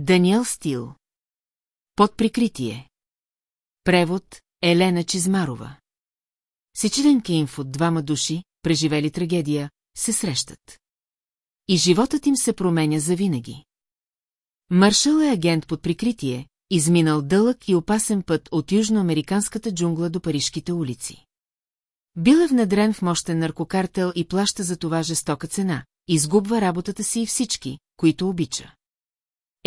Даниел Стил. Под прикритие. Превод Елена Чизмарова. Сечиденки инфо двама души, преживели трагедия, се срещат. И животът им се променя завинаги. Маршал е агент под прикритие, изминал дълъг и опасен път от южноамериканската джунгла до парижките улици. Бил е внедрен в мощен наркокартел и плаща за това жестока цена, изгубва работата си и всички, които обича.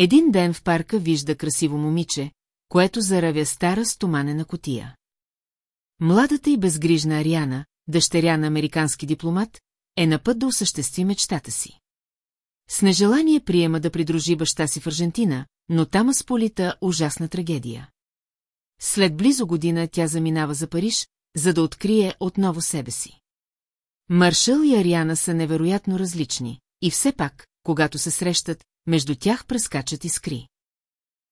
Един ден в парка вижда красиво момиче, което заравя стара стоманена котия. Младата и безгрижна Ариана, дъщеря на американски дипломат, е на път да осъществи мечтата си. С нежелание приема да придружи баща си в Аржентина, но там сполита ужасна трагедия. След близо година тя заминава за Париж, за да открие отново себе си. Маршал и Ариана са невероятно различни, и все пак, когато се срещат, между тях прескачат искри.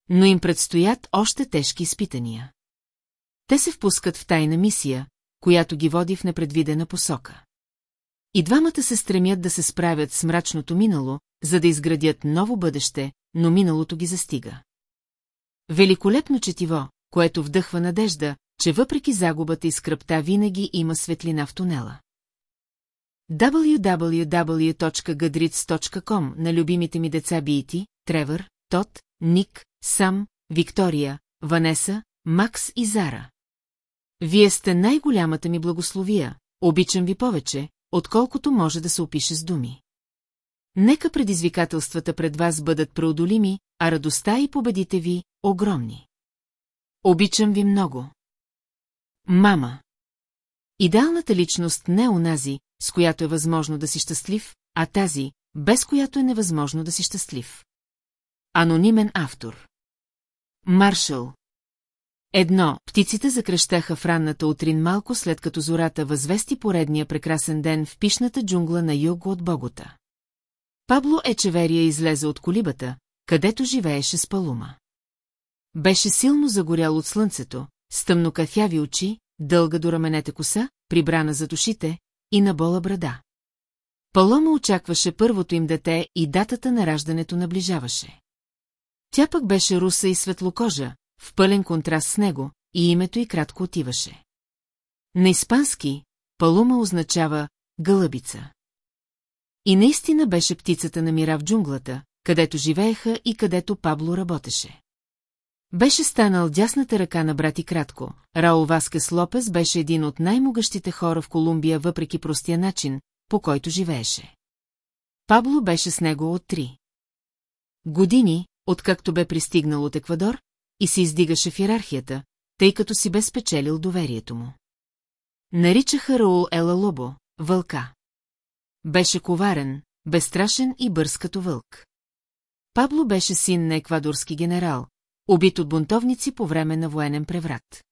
Но им предстоят още тежки изпитания. Те се впускат в тайна мисия, която ги води в непредвидена посока. И двамата се стремят да се справят с мрачното минало, за да изградят ново бъдеще, но миналото ги застига. Великолепно четиво, което вдъхва надежда, че въпреки загубата и скръпта винаги има светлина в тунела. www.gadritz.com на любимите ми деца Бити, Тревър, Тот, Ник, Сам, Виктория, Ванеса, Макс и Зара. Вие сте най-голямата ми благословия, обичам ви повече, отколкото може да се опише с думи. Нека предизвикателствата пред вас бъдат преодолими, а радостта и победите ви – огромни. Обичам ви много. Мама. Идеалната личност не е онази, с която е възможно да си щастлив, а тази, без която е невъзможно да си щастлив. Анонимен автор Маршал Едно, птиците закръщаха в ранната утрин малко след като зората възвести поредния прекрасен ден в пишната джунгла на юг от Богота. Пабло Ечеверия излезе от колибата, където живееше с Палума. Беше силно загорял от слънцето, с тъмнокафяви очи, дълга до раменете коса, прибрана за душите и на бола брада. Палома очакваше първото им дете и датата на раждането наближаваше. Тя пък беше руса и светлокожа, в пълен контраст с него, и името й кратко отиваше. На испански Палума означава гълъбица. И наистина беше птицата на мира в джунглата, където живееха и където Пабло работеше. Беше станал дясната ръка на брати кратко. Раул Васкес Лопес беше един от най-могъщите хора в Колумбия, въпреки простия начин, по който живееше. Пабло беше с него от три. Години, откакто бе пристигнал от Еквадор, и се издигаше в иерархията, тъй като си бе спечелил доверието му. Наричаха Раул Ела Лобо, вълка. Беше коварен, безстрашен и бърз като вълк. Пабло беше син на еквадорски генерал, убит от бунтовници по време на военен преврат.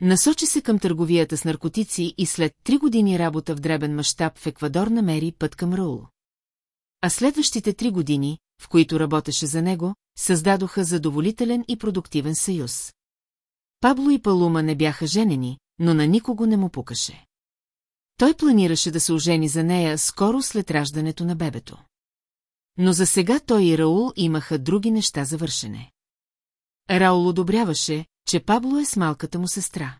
Насочи се към търговията с наркотици и след три години работа в дребен мащаб в Еквадор намери път към Раул. А следващите три години, в които работеше за него, създадоха задоволителен и продуктивен съюз. Пабло и Палума не бяха женени, но на никого не му пукаше. Той планираше да се ожени за нея скоро след раждането на бебето. Но за сега той и Раул имаха други неща за вършене. Раул одобряваше, че Пабло е с малката му сестра.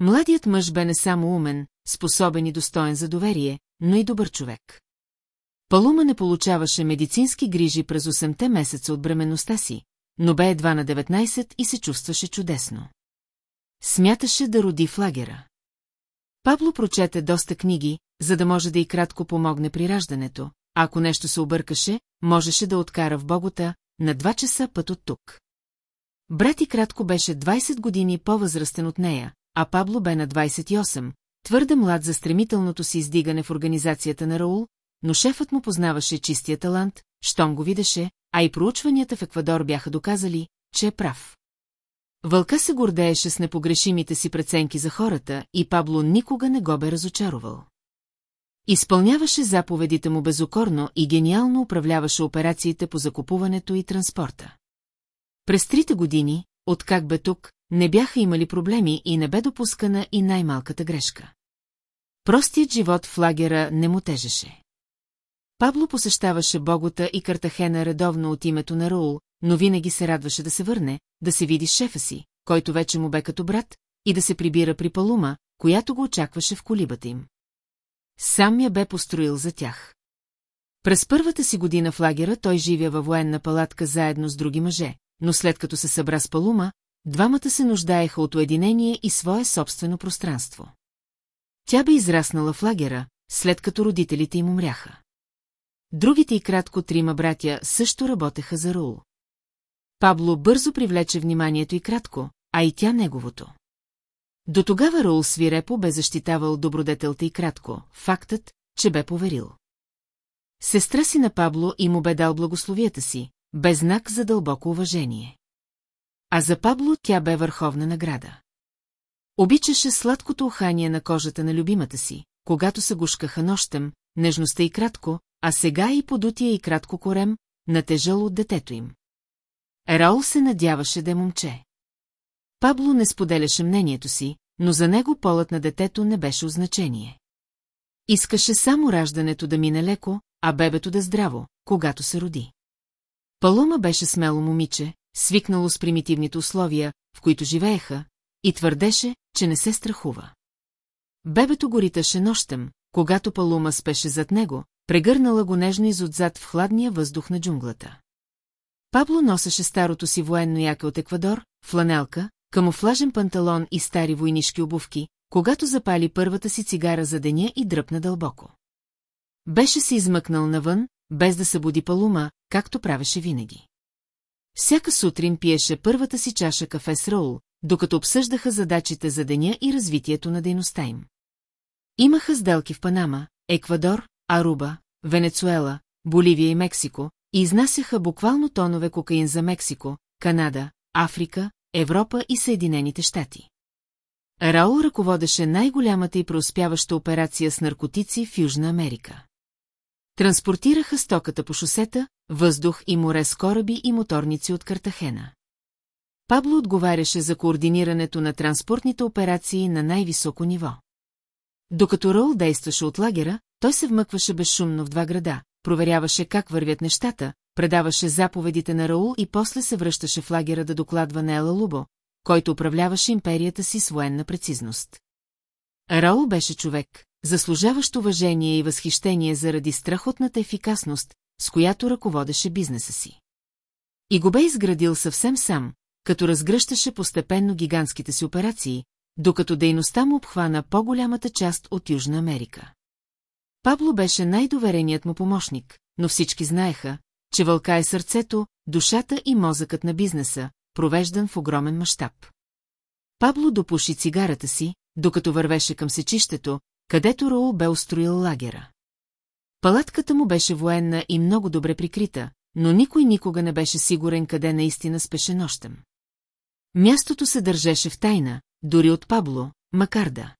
Младият мъж бе не само умен, способен и достоен за доверие, но и добър човек. Палума не получаваше медицински грижи през 8-те месеца от бременността си, но бе едва на 19 и се чувстваше чудесно. Смяташе да роди в лагера. Пабло прочете доста книги, за да може да и кратко помогне при раждането, ако нещо се объркаше, можеше да откара в Богота на два часа път от тук. Брат и кратко беше 20 години по-възрастен от нея, а Пабло бе на 28, твърде млад за стремителното си издигане в организацията на Раул, но шефът му познаваше чистия талант, щом го видеше, а и проучванията в Еквадор бяха доказали, че е прав. Вълка се гордееше с непогрешимите си преценки за хората и Пабло никога не го бе разочаровал. Изпълняваше заповедите му безокорно и гениално управляваше операциите по закупуването и транспорта. През трите години, откак бе тук, не бяха имали проблеми и не бе допускана и най-малката грешка. Простият живот в лагера не му тежеше. Пабло посещаваше Богота и Картахена редовно от името на Раул, но винаги се радваше да се върне, да се види шефа си, който вече му бе като брат, и да се прибира при Палума, която го очакваше в колибата им. Сам я бе построил за тях. През първата си година в лагера той живя във военна палатка заедно с други мъже, но след като се събра с Палума, двамата се нуждаеха от уединение и свое собствено пространство. Тя бе израснала в лагера, след като родителите им умряха. Другите и кратко трима братя също работеха за Рул. Пабло бързо привлече вниманието и кратко, а и тя неговото. До тогава Рул свирепо бе защитавал добродетелта и кратко, фактът, че бе поверил. Сестра си на Пабло и му бе дал благословията си, без знак за дълбоко уважение. А за Пабло тя бе върховна награда. Обичаше сладкото ухание на кожата на любимата си, когато се гушкаха нощем, нежността и кратко, а сега и подутия и кратко корем, натежал от детето им. Раул се надяваше да е момче. Пабло не споделяше мнението си, но за него полът на детето не беше значение. Искаше само раждането да мине леко, а бебето да здраво, когато се роди. Палома беше смело момиче, свикнало с примитивните условия, в които живееха, и твърдеше, че не се страхува. Бебето го риташе нощем, когато Палума спеше зад него, прегърнала го нежно изотзад в хладния въздух на джунглата. Пабло носеше старото си военно яке от Еквадор, фланелка, камуфлажен панталон и стари войнишки обувки, когато запали първата си цигара за деня и дръпна дълбоко. Беше се измъкнал навън, без да събуди Палума, както правеше винаги. Всяка сутрин пиеше първата си чаша кафе с Раул, докато обсъждаха задачите за деня и развитието на дейността им. Имаха сделки в Панама, Еквадор, Аруба, Венецуела, Боливия и Мексико, и изнасяха буквално тонове кокаин за Мексико, Канада, Африка, Европа и Съединените щати. Раул ръководеше най-голямата и преуспяваща операция с наркотици в Южна Америка. Транспортираха стоката по шосета, въздух и море с кораби и моторници от Картахена. Пабло отговаряше за координирането на транспортните операции на най-високо ниво. Докато Роул действаше от лагера, той се вмъкваше безшумно в два града, проверяваше как вървят нещата, предаваше заповедите на Раул и после се връщаше в лагера да докладва на Ела Лубо, който управляваше империята си с военна прецизност. Раул беше човек, заслужаващ уважение и възхищение заради страхотната ефикасност, с която ръководеше бизнеса си. И го бе изградил съвсем сам, като разгръщаше постепенно гигантските си операции, докато дейността му обхвана по-голямата част от Южна Америка. Пабло беше най-довереният му помощник, но всички знаеха, че вълка е сърцето, душата и мозъкът на бизнеса, провеждан в огромен мащаб. Пабло допуши цигарата си, докато вървеше към сечището, където Роу бе устроил лагера. Палатката му беше военна и много добре прикрита, но никой никога не беше сигурен къде наистина спеше нощем. Мястото се държеше в тайна, дори от Пабло, макар да.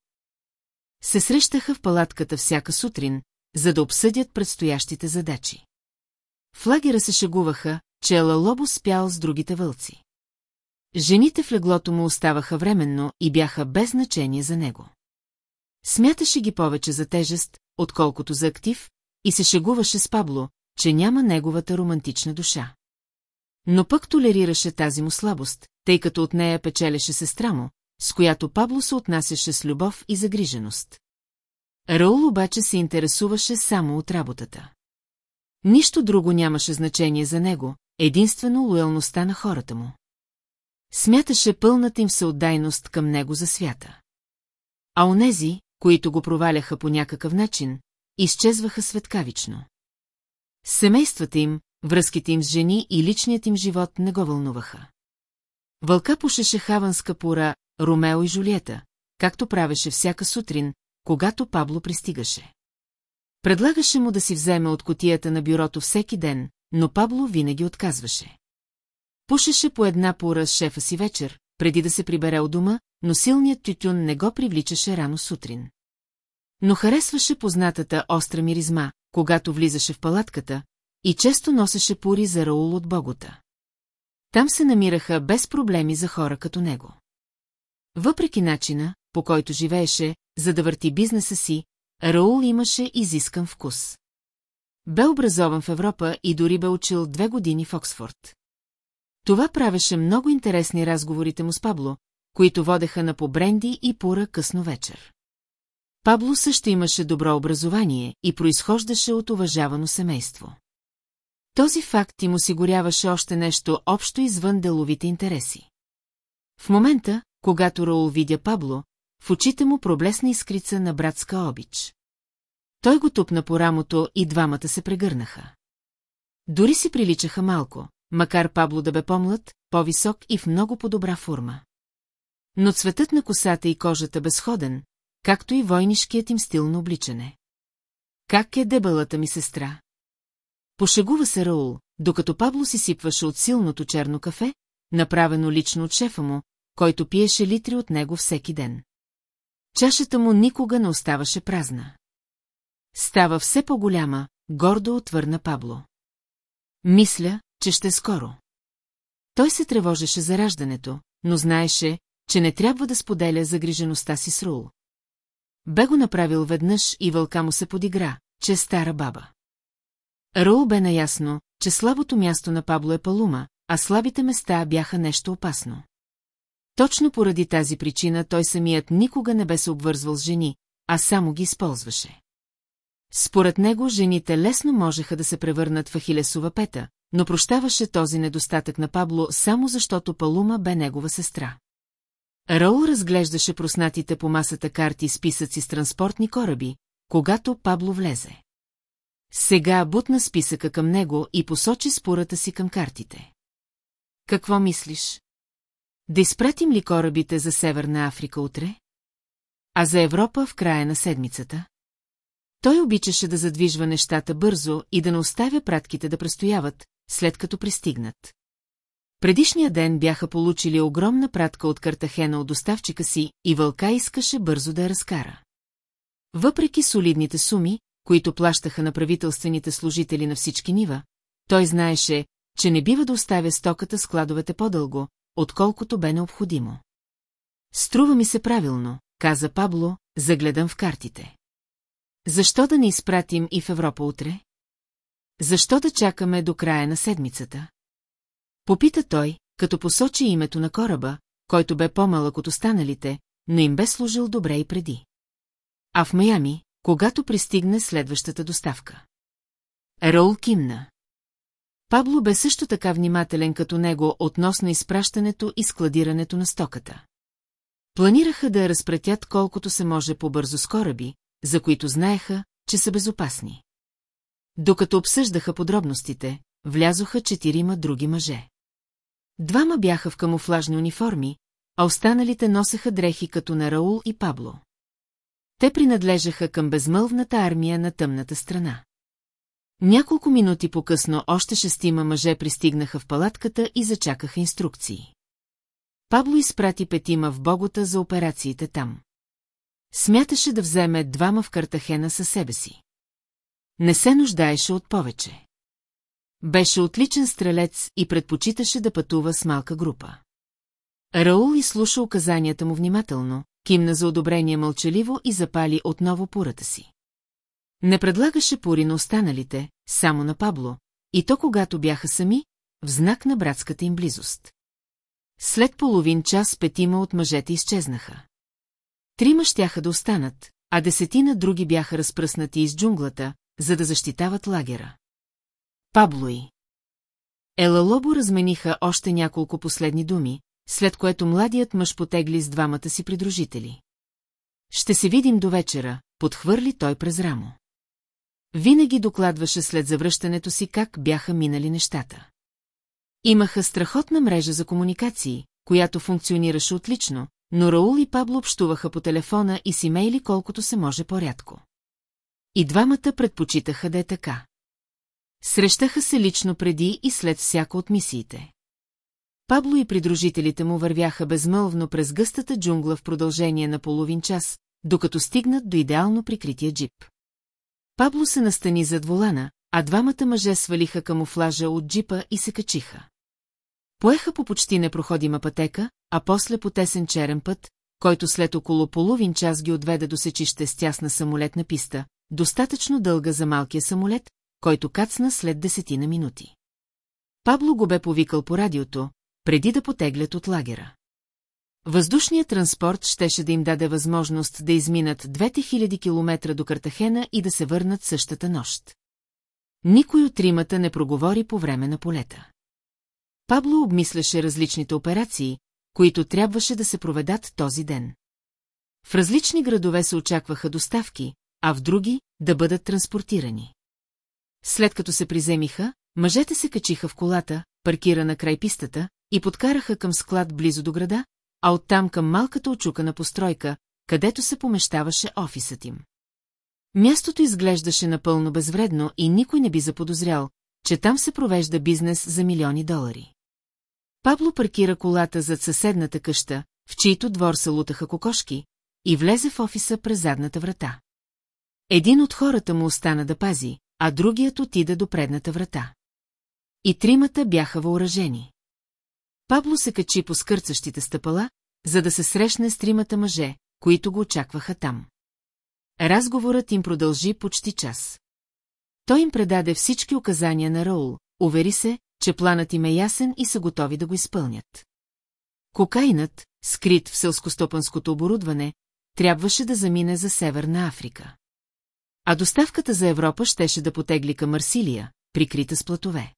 Се срещаха в палатката всяка сутрин, за да обсъдят предстоящите задачи. В лагера се шегуваха, че Ела Лобо спял с другите вълци. Жените в леглото му оставаха временно и бяха без значение за него. Смяташе ги повече за тежест, отколкото за актив, и се шегуваше с Пабло, че няма неговата романтична душа. Но пък толерираше тази му слабост, тъй като от нея печелеше сестра му, с която Пабло се отнасяше с любов и загриженост. Раул обаче се интересуваше само от работата. Нищо друго нямаше значение за него, единствено лоялността на хората му. Смяташе пълната им съотдайност към него за свята. А онези, които го проваляха по някакъв начин, изчезваха светкавично. Семействата им, връзките им с жени и личният им живот не го вълнуваха. Вълка пушеше хаванска пора Ромео и Жулиета, както правеше всяка сутрин, когато Пабло пристигаше. Предлагаше му да си вземе от котията на бюрото всеки ден, но Пабло винаги отказваше. Пушеше по една пора с шефа си вечер, преди да се прибере от дома, но силният тютюн не го привличаше рано сутрин. Но харесваше познатата остра миризма, когато влизаше в палатката, и често носеше пури за Раул от Богота. Там се намираха без проблеми за хора като него. Въпреки начина, по който живееше, за да върти бизнеса си, Раул имаше изискан вкус. Бе образован в Европа и дори бе учил две години в Оксфорд. Това правеше много интересни разговорите му с Пабло, които водеха на побренди и пура късно вечер. Пабло също имаше добро образование и произхождаше от уважавано семейство. Този факт им осигуряваше още нещо общо извън деловите интереси. В момента, когато Раул видя Пабло, в очите му проблесна искрица на братска обич. Той го тупна по рамото и двамата се прегърнаха. Дори си приличаха малко, макар Пабло да бе по-млад, по-висок и в много по-добра форма. Но цветът на косата и кожата безходен, както и войнишкият им стил на обличане. Как е дебелата ми сестра? Пошегува се Раул, докато Пабло си сипваше от силното черно кафе, направено лично от шефа му, който пиеше литри от него всеки ден. Чашата му никога не оставаше празна. Става все по-голяма, гордо отвърна Пабло. Мисля, че ще скоро. Той се тревожеше за раждането, но знаеше, че не трябва да споделя загрижеността си с Рул. Бе го направил веднъж и вълка му се подигра, че е стара баба. Рул бе наясно, че слабото място на Пабло е палума, а слабите места бяха нещо опасно. Точно поради тази причина той самият никога не бе се обвързвал с жени, а само ги използваше. Според него жените лесно можеха да се превърнат в Ахилесова пета, но прощаваше този недостатък на Пабло само защото Палума бе негова сестра. Раул разглеждаше проснатите по масата карти списъци с транспортни кораби, когато Пабло влезе. Сега бутна списъка към него и посочи спората си към картите. Какво мислиш? Да изпратим ли корабите за Северна Африка утре? А за Европа в края на седмицата? Той обичаше да задвижва нещата бързо и да не оставя пратките да престояват, след като пристигнат. Предишния ден бяха получили огромна пратка от Картахена от доставчика си и Вълка искаше бързо да я разкара. Въпреки солидните суми, които плащаха на правителствените служители на всички нива, той знаеше, че не бива да оставя стоката складовете по-дълго, отколкото бе необходимо. Струва ми се правилно, каза Пабло, загледан в картите. Защо да не изпратим и в Европа утре? Защо да чакаме до края на седмицата? Попита той, като посочи името на кораба, който бе по-малък от останалите, но им бе служил добре и преди. А в Майами, когато пристигне следващата доставка. Рол кимна. Пабло бе също така внимателен като него относно изпращането и складирането на стоката. Планираха да я разпратят колкото се може по-бързо с кораби, за които знаеха, че са безопасни. Докато обсъждаха подробностите, влязоха четирима други мъже. Двама бяха в камуфлажни униформи, а останалите носеха дрехи като на Раул и Пабло. Те принадлежаха към безмълвната армия на тъмната страна. Няколко минути по-късно още шестима мъже пристигнаха в палатката и зачакаха инструкции. Пабло изпрати петима в Богота за операциите там. Смяташе да вземе двама в Картахена със себе си. Не се нуждаеше от повече. Беше отличен стрелец и предпочиташе да пътува с малка група. Раул изслуша указанията му внимателно, кимна за одобрение мълчаливо и запали отново пурата си. Не предлагаше пури на останалите, само на Пабло, и то когато бяха сами, в знак на братската им близост. След половин час петима от мъжете изчезнаха. Трима щяха да останат, а десетина други бяха разпръснати из джунглата, за да защитават лагера. Пабло и Елалобо размениха още няколко последни думи, след което младият мъж потегли с двамата си придружители. Ще се видим до вечера, подхвърли той през рамо. Винаги докладваше след завръщането си как бяха минали нещата. Имаха страхотна мрежа за комуникации, която функционираше отлично, но Раул и Пабло общуваха по телефона и с имейли колкото се може по-рядко. И двамата предпочитаха да е така. Срещаха се лично преди и след всяко от мисиите. Пабло и придружителите му вървяха безмълвно през гъстата джунгла в продължение на половин час, докато стигнат до идеално прикрития джип. Пабло се настани зад волана, а двамата мъже свалиха камуфлажа от джипа и се качиха. Поеха по почти непроходима пътека, а после по тесен черен път, който след около половин час ги отведе до сечище с тясна самолетна писта, достатъчно дълга за малкия самолет, който кацна след десетина минути. Пабло го бе повикал по радиото, преди да потеглят от лагера. Въздушният транспорт щеше да им даде възможност да изминат 2000 км до Картахена и да се върнат същата нощ. Никой от тримата не проговори по време на полета. Пабло обмисляше различните операции, които трябваше да се проведат този ден. В различни градове се очакваха доставки, а в други – да бъдат транспортирани. След като се приземиха, мъжете се качиха в колата, паркирана край пистата, и подкараха към склад близо до града, а оттам към малката очукана постройка, където се помещаваше офисът им. Мястото изглеждаше напълно безвредно и никой не би заподозрял, че там се провежда бизнес за милиони долари. Пабло паркира колата зад съседната къща, в чийто двор се лутаха кокошки, и влезе в офиса през задната врата. Един от хората му остана да пази, а другият отида до предната врата. И тримата бяха въоръжени. Пабло се качи по скърцащите стъпала, за да се срещне с тримата мъже, които го очакваха там. Разговорът им продължи почти час. Той им предаде всички указания на Раул, увери се, че планът им е ясен и са готови да го изпълнят. Кокаинът, скрит в селскостопанското оборудване, трябваше да замине за Северна Африка. А доставката за Европа щеше да потегли към Марсилия, прикрита с платове.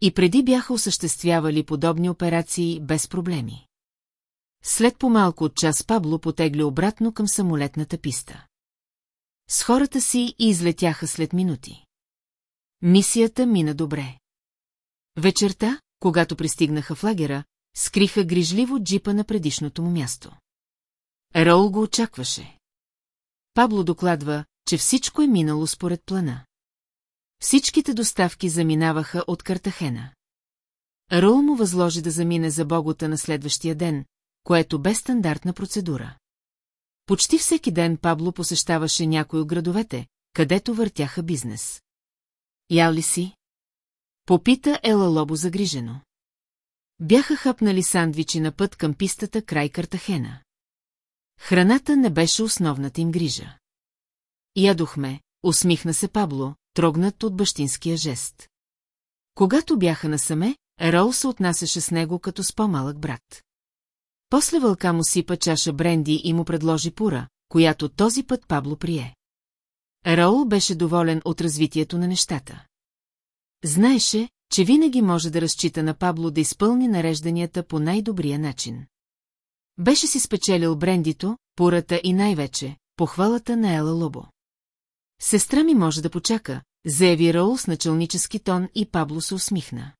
И преди бяха осъществявали подобни операции без проблеми. След по-малко от час Пабло потегли обратно към самолетната писта. С хората си и излетяха след минути. Мисията мина добре. Вечерта, когато пристигнаха в лагера, скриха грижливо джипа на предишното му място. Рол го очакваше. Пабло докладва, че всичко е минало според плана. Всичките доставки заминаваха от Картахена. Рол му възложи да замине за Богота на следващия ден, което бе стандартна процедура. Почти всеки ден Пабло посещаваше някой от градовете, където въртяха бизнес. Ял ли си? Попита Ела Лобо загрижено. Бяха хапнали сандвичи на път към пистата край Картахена. Храната не беше основната им грижа. Ядохме, усмихна се Пабло, трогнат от бащинския жест. Когато бяха насаме, Рол се отнасяше с него като с по-малък брат. После вълка му сипа чаша бренди и му предложи пура, която този път Пабло прие. Раул беше доволен от развитието на нещата. Знаеше, че винаги може да разчита на Пабло да изпълни нарежданията по най-добрия начин. Беше си спечелил брендито, пурата и най-вече похвалата на Ела Лобо. Сестра ми може да почака, заяви Раул с началнически тон и Пабло се усмихна.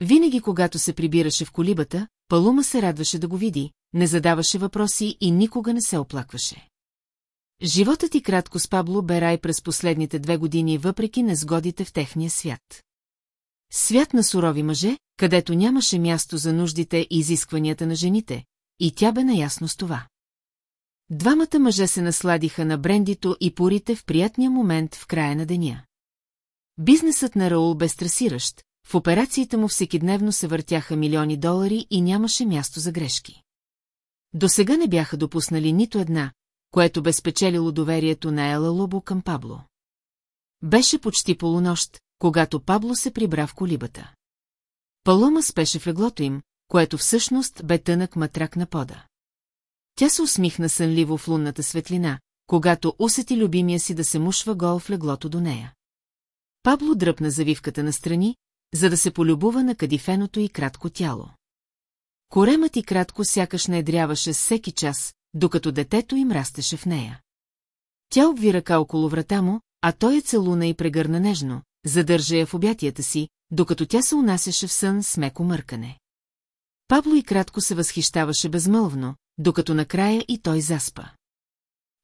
Винаги, когато се прибираше в колибата, Палума се радваше да го види, не задаваше въпроси и никога не се оплакваше. Животът ти кратко с Пабло бе рай през последните две години, въпреки незгодите в техния свят. Свят на сурови мъже, където нямаше място за нуждите и изискванията на жените, и тя бе наясно с това. Двамата мъже се насладиха на брендито и порите в приятния момент в края на деня. Бизнесът на Раул бе стресиращ, в операциите му всекидневно се въртяха милиони долари и нямаше място за грешки. До сега не бяха допуснали нито една, което бе спечелило доверието на Ела Лобо към Пабло. Беше почти полунощ, когато Пабло се прибра в колибата. Палома спеше в леглото им, което всъщност бе тънък матрак на пода. Тя се усмихна сънливо в лунната светлина, когато усети любимия си да се мушва гол в леглото до нея. Пабло дръпна завивката на страни, за да се полюбува на кадифеното и кратко тяло. Коремът и кратко сякаш не всеки час, докато детето им растеше в нея. Тя обви ръка около врата му, а той е целуна и прегърна нежно, задържа я в обятията си, докато тя се унасяше в сън с меко мъркане. Пабло и кратко се възхищаваше безмълвно, докато накрая и той заспа.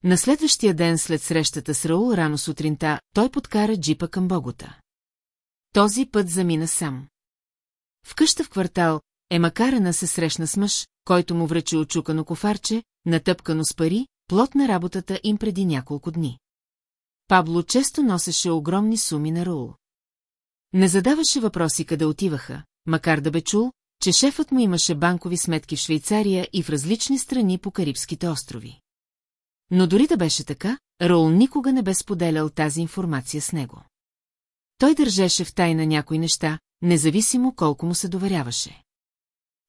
На следващия ден след срещата с Раул рано сутринта, той подкара джипа към Богота. Този път замина сам. В къща в квартал Емакарена се срещна с мъж, който му връчи очукано кофарче, натъпкано с пари, плод на работата им преди няколко дни. Пабло често носеше огромни суми на Рул. Не задаваше въпроси къде отиваха, макар да бе чул, че шефът му имаше банкови сметки в Швейцария и в различни страни по Карибските острови. Но дори да беше така, Рол никога не бе споделял тази информация с него. Той държеше в тайна някои неща, независимо колко му се доверяваше.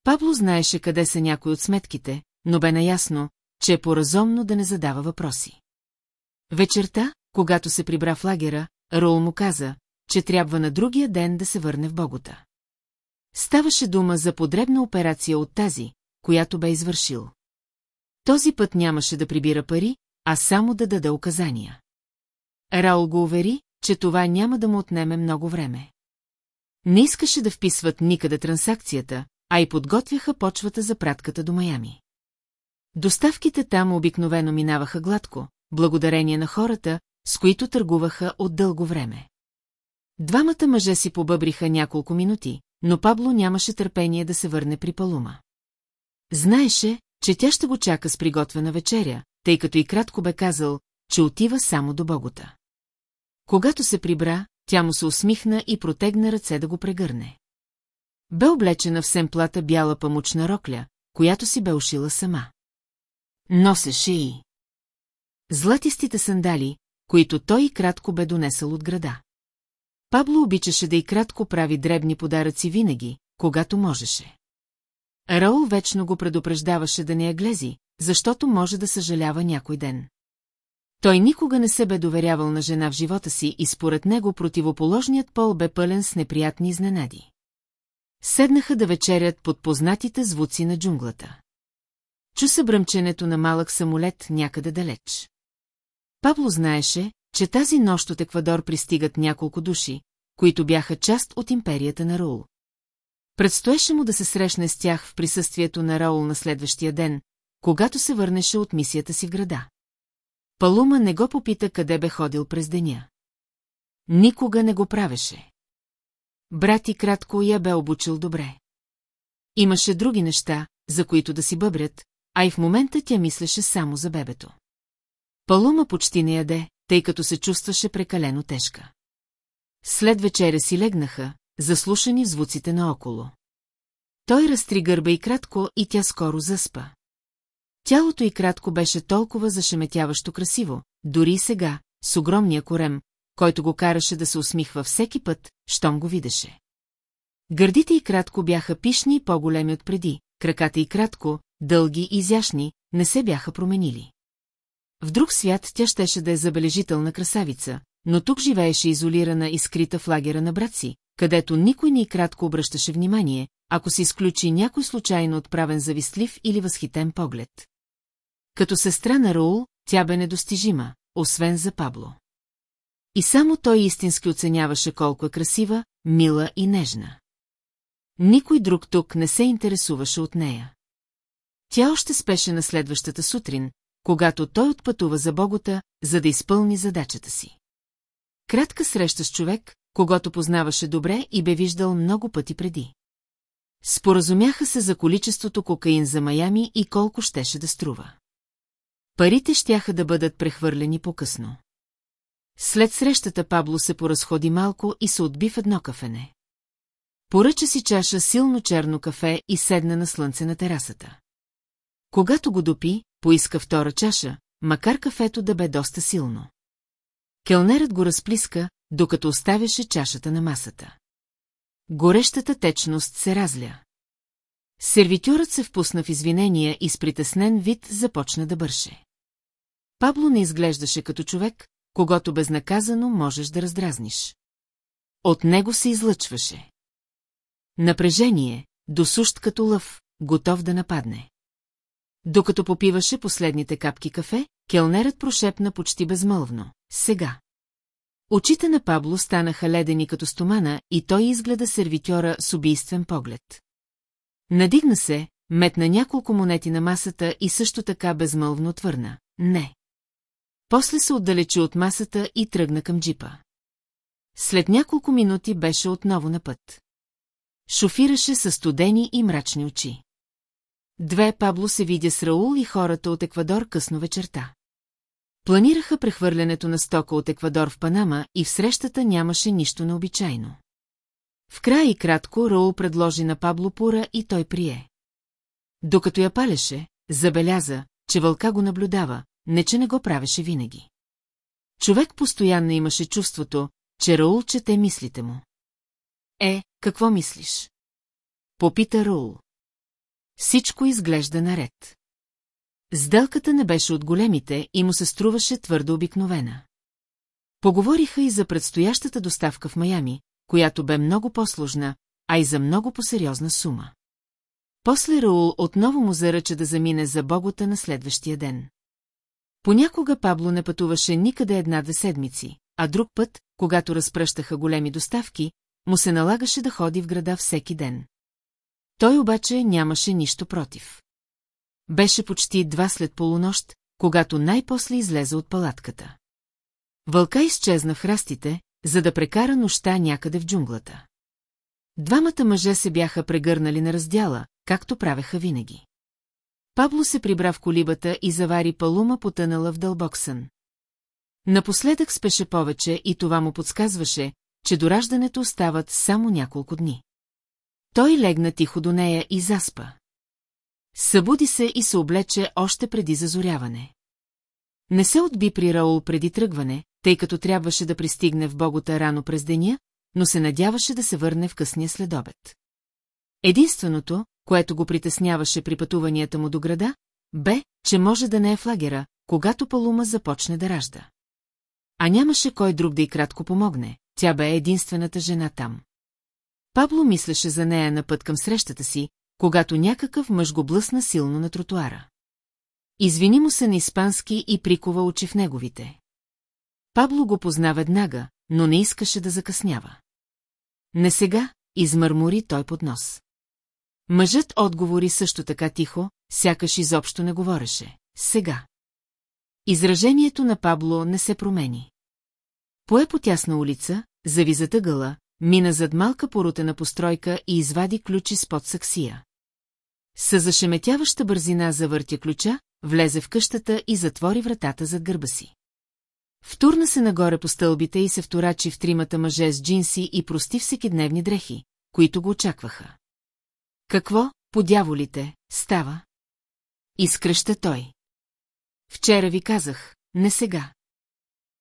Пабло знаеше къде са някои от сметките, но бе наясно, че е поразумно да не задава въпроси. Вечерта, когато се прибра в лагера, Рол му каза, че трябва на другия ден да се върне в Богота. Ставаше дума за подребна операция от тази, която бе извършил. Този път нямаше да прибира пари, а само да даде указания. Раул го увери, че това няма да му отнеме много време. Не искаше да вписват никъде транзакцията, а и подготвяха почвата за пратката до Майами. Доставките там обикновено минаваха гладко, благодарение на хората, с които търгуваха от дълго време. Двамата мъже си побъбриха няколко минути, но Пабло нямаше търпение да се върне при Палума. Знаеше, че тя ще го чака с приготвена вечеря, тъй като и кратко бе казал, че отива само до Богота. Когато се прибра, тя му се усмихна и протегна ръце да го прегърне. Бе облечена в семплата бяла памучна рокля, която си бе ушила сама. Носеше и златистите сандали, които той и кратко бе донесъл от града. Пабло обичаше да и кратко прави дребни подаръци винаги, когато можеше. Раул вечно го предупреждаваше да не я глези, защото може да съжалява някой ден. Той никога не се бе доверявал на жена в живота си и според него противоположният пол бе пълен с неприятни изненади. Седнаха да вечерят под познатите звуци на джунглата. Чу се бръмченето на малък самолет някъде далеч. Пабло знаеше, че тази нощ от Еквадор пристигат няколко души, които бяха част от империята на Раул. Предстоеше му да се срещне с тях в присъствието на Раул на следващия ден, когато се върнеше от мисията си в града. Палума не го попита къде бе ходил през деня. Никога не го правеше. Брат и кратко я бе обучил добре. Имаше други неща, за които да си бъбрят, а и в момента тя мислеше само за бебето. Палума почти не яде, тъй като се чувстваше прекалено тежка. След вечеря си легнаха, заслушани в звуците наоколо. Той разтри гърба и кратко и тя скоро заспа. Тялото и кратко беше толкова зашеметяващо красиво, дори и сега, с огромния корем, който го караше да се усмихва всеки път, щом го видеше. Гърдите и кратко бяха пишни и по-големи от преди, краката и кратко, дълги и изящни, не се бяха променили. В друг свят тя щеше да е забележителна красавица, но тук живееше изолирана и скрита в лагера на брат си, където никой ни кратко обръщаше внимание, ако се изключи някой случайно отправен завистлив или възхитен поглед. Като сестра на Раул, тя бе недостижима, освен за Пабло. И само той истински оценяваше колко е красива, мила и нежна. Никой друг тук не се интересуваше от нея. Тя още спеше на следващата сутрин, когато той отпътува за Богота, за да изпълни задачата си. Кратка среща с човек, когато познаваше добре и бе виждал много пъти преди. Споразумяха се за количеството кокаин за Майами и колко щеше да струва. Парите щяха да бъдат прехвърлени по-късно. След срещата Пабло се поразходи малко и се отби в едно кафене. Поръча си чаша силно черно кафе и седна на слънце на терасата. Когато го допи, поиска втора чаша, макар кафето да бе доста силно. Келнерът го разплиска, докато оставяше чашата на масата. Горещата течност се разля. Сервитюрът се впусна в извинения и с притеснен вид започна да бърше. Пабло не изглеждаше като човек, когато безнаказано можеш да раздразниш. От него се излъчваше. Напрежение, досущ като лъв, готов да нападне. Докато попиваше последните капки кафе, келнерът прошепна почти безмълвно. Сега. Очите на Пабло станаха ледени като стомана и той изгледа сервитьора с убийствен поглед. Надигна се, метна няколко монети на масата и също така безмълвно твърна. Не. После се отдалечи от масата и тръгна към джипа. След няколко минути беше отново на път. Шофираше със студени и мрачни очи. Две Пабло се видя с Раул и хората от Еквадор късно вечерта. Планираха прехвърлянето на стока от Еквадор в Панама и в срещата нямаше нищо необичайно. В края и кратко Раул предложи на Пабло пура и той прие. Докато я палеше, забеляза, че вълка го наблюдава, не че не го правеше винаги. Човек постоянно имаше чувството, че Раул чете мислите му. Е, какво мислиш? Попита Раул. Всичко изглежда наред. Сделката не беше от големите и му се струваше твърдо обикновена. Поговориха и за предстоящата доставка в Майами, която бе много по-сложна, а и за много по-сериозна сума. После Раул отново му заръча да замине за Богота на следващия ден. Понякога Пабло не пътуваше никъде една-две седмици, а друг път, когато разпръщаха големи доставки, му се налагаше да ходи в града всеки ден. Той обаче нямаше нищо против. Беше почти два след полунощ, когато най-после излезе от палатката. Вълка изчезна в храстите, за да прекара нощта някъде в джунглата. Двамата мъже се бяха прегърнали на раздяла, както правеха винаги. Пабло се прибра в колибата и завари палума потънала в дълбок сън. Напоследък спеше повече и това му подсказваше, че до раждането остават само няколко дни. Той легна тихо до нея и заспа. Събуди се и се облече още преди зазоряване. Не се отби при Раул преди тръгване, тъй като трябваше да пристигне в Богота рано през деня, но се надяваше да се върне в късния следобед. Единственото, което го притесняваше при пътуванията му до града, бе, че може да не е в лагера, когато Палума започне да ражда. А нямаше кой друг да й кратко помогне, тя бе единствената жена там. Пабло мислеше за нея на път към срещата си, когато някакъв мъж го блъсна силно на тротуара. Извини му се на испански и прикова очи в неговите. Пабло го позна веднага, но не искаше да закъснява. Не сега, измърмори той под нос. Мъжът отговори също така тихо, сякаш изобщо не говореше. Сега. Изражението на Пабло не се промени. Пое по тясна улица, зави затъгъла, мина зад малка порутена постройка и извади ключи с под саксия. С зашеметяваща бързина завъртя ключа, влезе в къщата и затвори вратата зад гърба си. Втурна се нагоре по стълбите и се вторачи в тримата мъже с джинси и прости всекидневни дрехи, които го очакваха. Какво, по дяволите, става? Изкръща той. Вчера ви казах, не сега.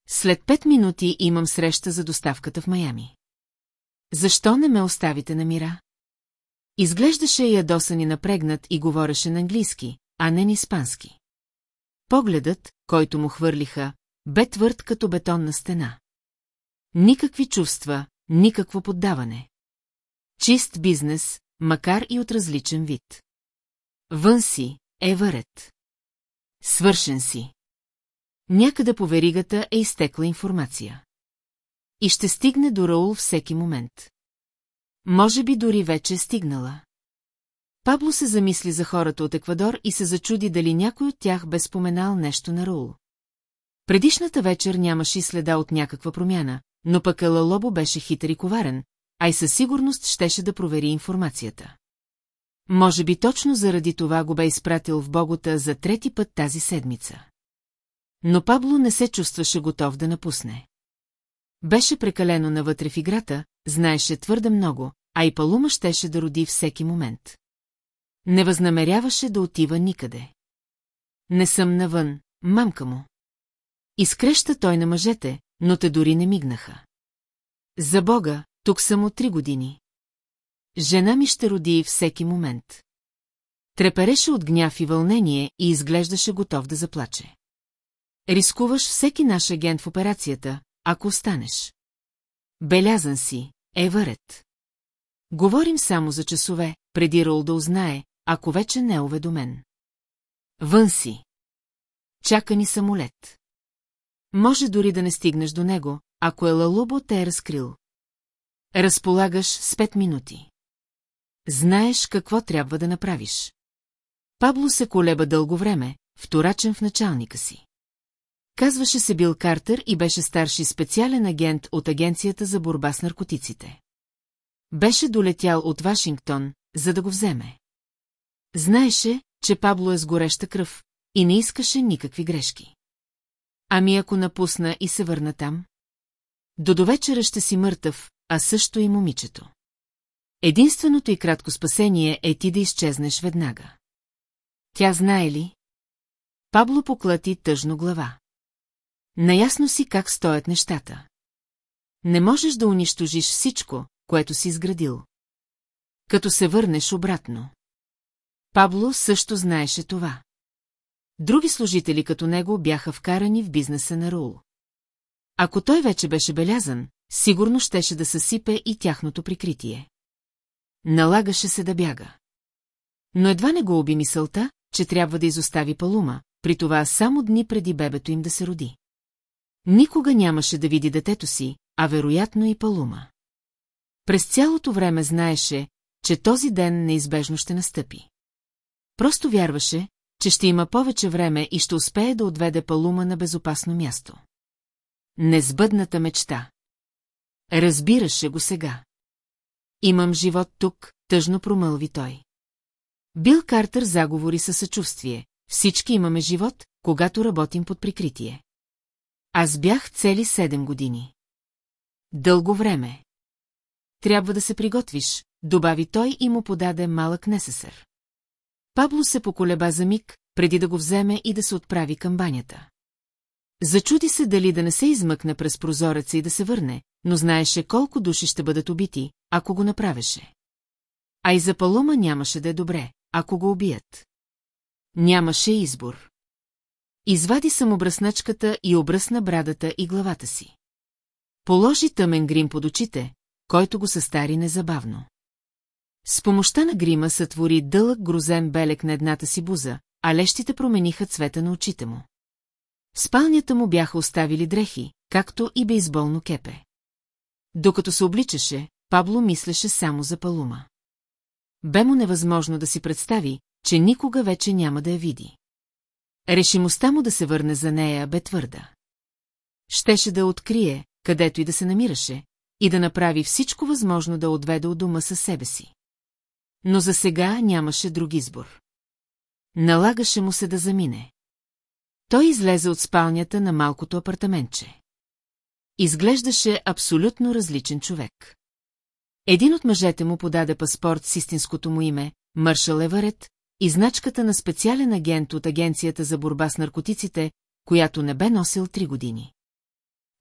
След пет минути имам среща за доставката в Майами. Защо не ме оставите на мира? Изглеждаше ядосан и напрегнат и говореше на английски, а не на испански. Погледът, който му хвърлиха, бе твърд като бетонна стена. Никакви чувства, никакво поддаване. Чист бизнес, макар и от различен вид. Вън си, е върет. Свършен си. Някъде по веригата е изтекла информация. И ще стигне до Раул всеки момент. Може би дори вече е стигнала. Пабло се замисли за хората от Еквадор и се зачуди дали някой от тях бе споменал нещо на Раул. Предишната вечер нямаше следа от някаква промяна, но пък Лалобо беше хитър и коварен, а и със сигурност щеше да провери информацията. Може би точно заради това го бе изпратил в Богота за трети път тази седмица. Но Пабло не се чувстваше готов да напусне. Беше прекалено навътре в играта, знаеше твърде много, а и Палума щеше да роди всеки момент. Не възнамеряваше да отива никъде. Не съм навън, мамка му. Изкреща той на мъжете, но те дори не мигнаха. За Бога, тук съм от три години. Жена ми ще роди всеки момент. Трепереше от гняв и вълнение и изглеждаше готов да заплаче. Рискуваш всеки наш агент в операцията, ако останеш. Белязан си, Еварет. Говорим само за часове, преди Рол да узнае, ако вече не е уведомен. Вън си. Чака ни самолет. Може дори да не стигнеш до него, ако е Лалубо те е разкрил. Разполагаш с пет минути. Знаеш какво трябва да направиш. Пабло се колеба дълго време, вторачен в началника си. Казваше се Бил Картер и беше старши специален агент от Агенцията за борба с наркотиците. Беше долетял от Вашингтон, за да го вземе. Знаеше, че Пабло е с гореща кръв и не искаше никакви грешки. Ами ако напусна и се върна там? До довечера ще си мъртъв, а също и момичето. Единственото и кратко спасение е ти да изчезнеш веднага. Тя знае ли? Пабло поклати тъжно глава. Наясно си как стоят нещата. не можеш да унищожиш всичко, което си изградил. Като се върнеш обратно. Пабло също знаеше това. Други служители като него бяха вкарани в бизнеса на Рул. Ако той вече беше белязан, сигурно щеше да съсипе и тяхното прикритие. Налагаше се да бяга. Но едва не го уби мисълта, че трябва да изостави Палума, при това само дни преди бебето им да се роди. Никога нямаше да види детето си, а вероятно и Палума. През цялото време знаеше, че този ден неизбежно ще настъпи. Просто вярваше, че ще има повече време и ще успее да отведе Палума на безопасно място. Незбъдната мечта. Разбираше го сега. Имам живот тук, тъжно промълви той. Бил Картер заговори със съчувствие. Всички имаме живот, когато работим под прикритие. Аз бях цели седем години. Дълго време. Трябва да се приготвиш, добави той и му подаде малък несесър. Пабло се поколеба за миг, преди да го вземе и да се отправи към банята. Зачуди се дали да не се измъкне през прозореца и да се върне, но знаеше колко души ще бъдат убити, ако го направеше. А и за Палома нямаше да е добре, ако го убият. Нямаше избор. Извади самобръсначката и обръсна брадата и главата си. Положи тъмен грим под очите, който го състари незабавно. С помощта на грима сътвори дълъг грозен белек на едната си буза, а лещите промениха цвета на очите му. В спалнята му бяха оставили дрехи, както и бейсболно кепе. Докато се обличаше, Пабло мислеше само за Палума. Бе му невъзможно да си представи, че никога вече няма да я види. Решимостта му да се върне за нея бе твърда. Щеше да открие, където и да се намираше, и да направи всичко възможно да отведе от дома със себе си. Но за сега нямаше друг избор. Налагаше му се да замине. Той излезе от спалнята на малкото апартаментче. Изглеждаше абсолютно различен човек. Един от мъжете му подаде паспорт с истинското му име, Мършал Еварет, и значката на специален агент от Агенцията за борба с наркотиците, която не бе носил три години.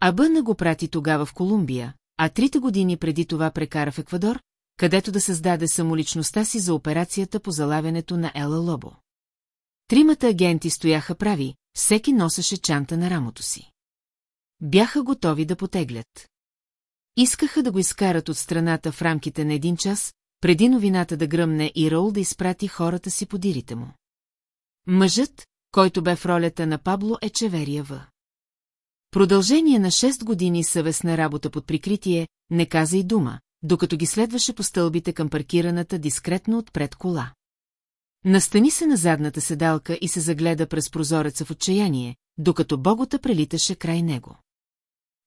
Абъна го прати тогава в Колумбия, а трите години преди това прекара в Еквадор, където да създаде самоличността си за операцията по залавянето на Ела Лобо. Тримата агенти стояха прави, всеки носеше чанта на рамото си. Бяха готови да потеглят. Искаха да го изкарат от страната в рамките на един час, преди новината да гръмне и Раул да изпрати хората си по дирите му. Мъжът, който бе в ролята на Пабло Ечеверия В. Продължение на 6 години съвестна работа под прикритие, не каза и дума, докато ги следваше по стълбите към паркираната дискретно отпред кола. Настани се на задната седалка и се загледа през прозореца в отчаяние, докато богота прелиташе край него.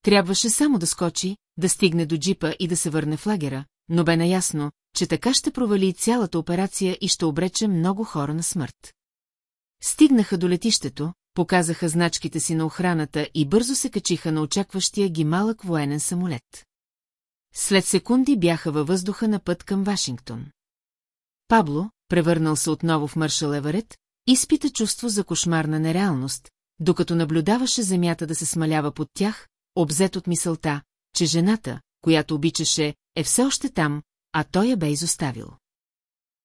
Трябваше само да скочи, да стигне до джипа и да се върне в лагера, но бе наясно, че така ще провали цялата операция и ще обрече много хора на смърт. Стигнаха до летището, показаха значките си на охраната и бързо се качиха на очакващия ги малък военен самолет. След секунди бяха във въздуха на път към Вашингтон. Пабло, превърнал се отново в Мършал Еверет, изпита чувство за кошмарна нереалност, докато наблюдаваше земята да се смалява под тях, обзет от мисълта, че жената, която обичаше, е все още там, а той я бе изоставил.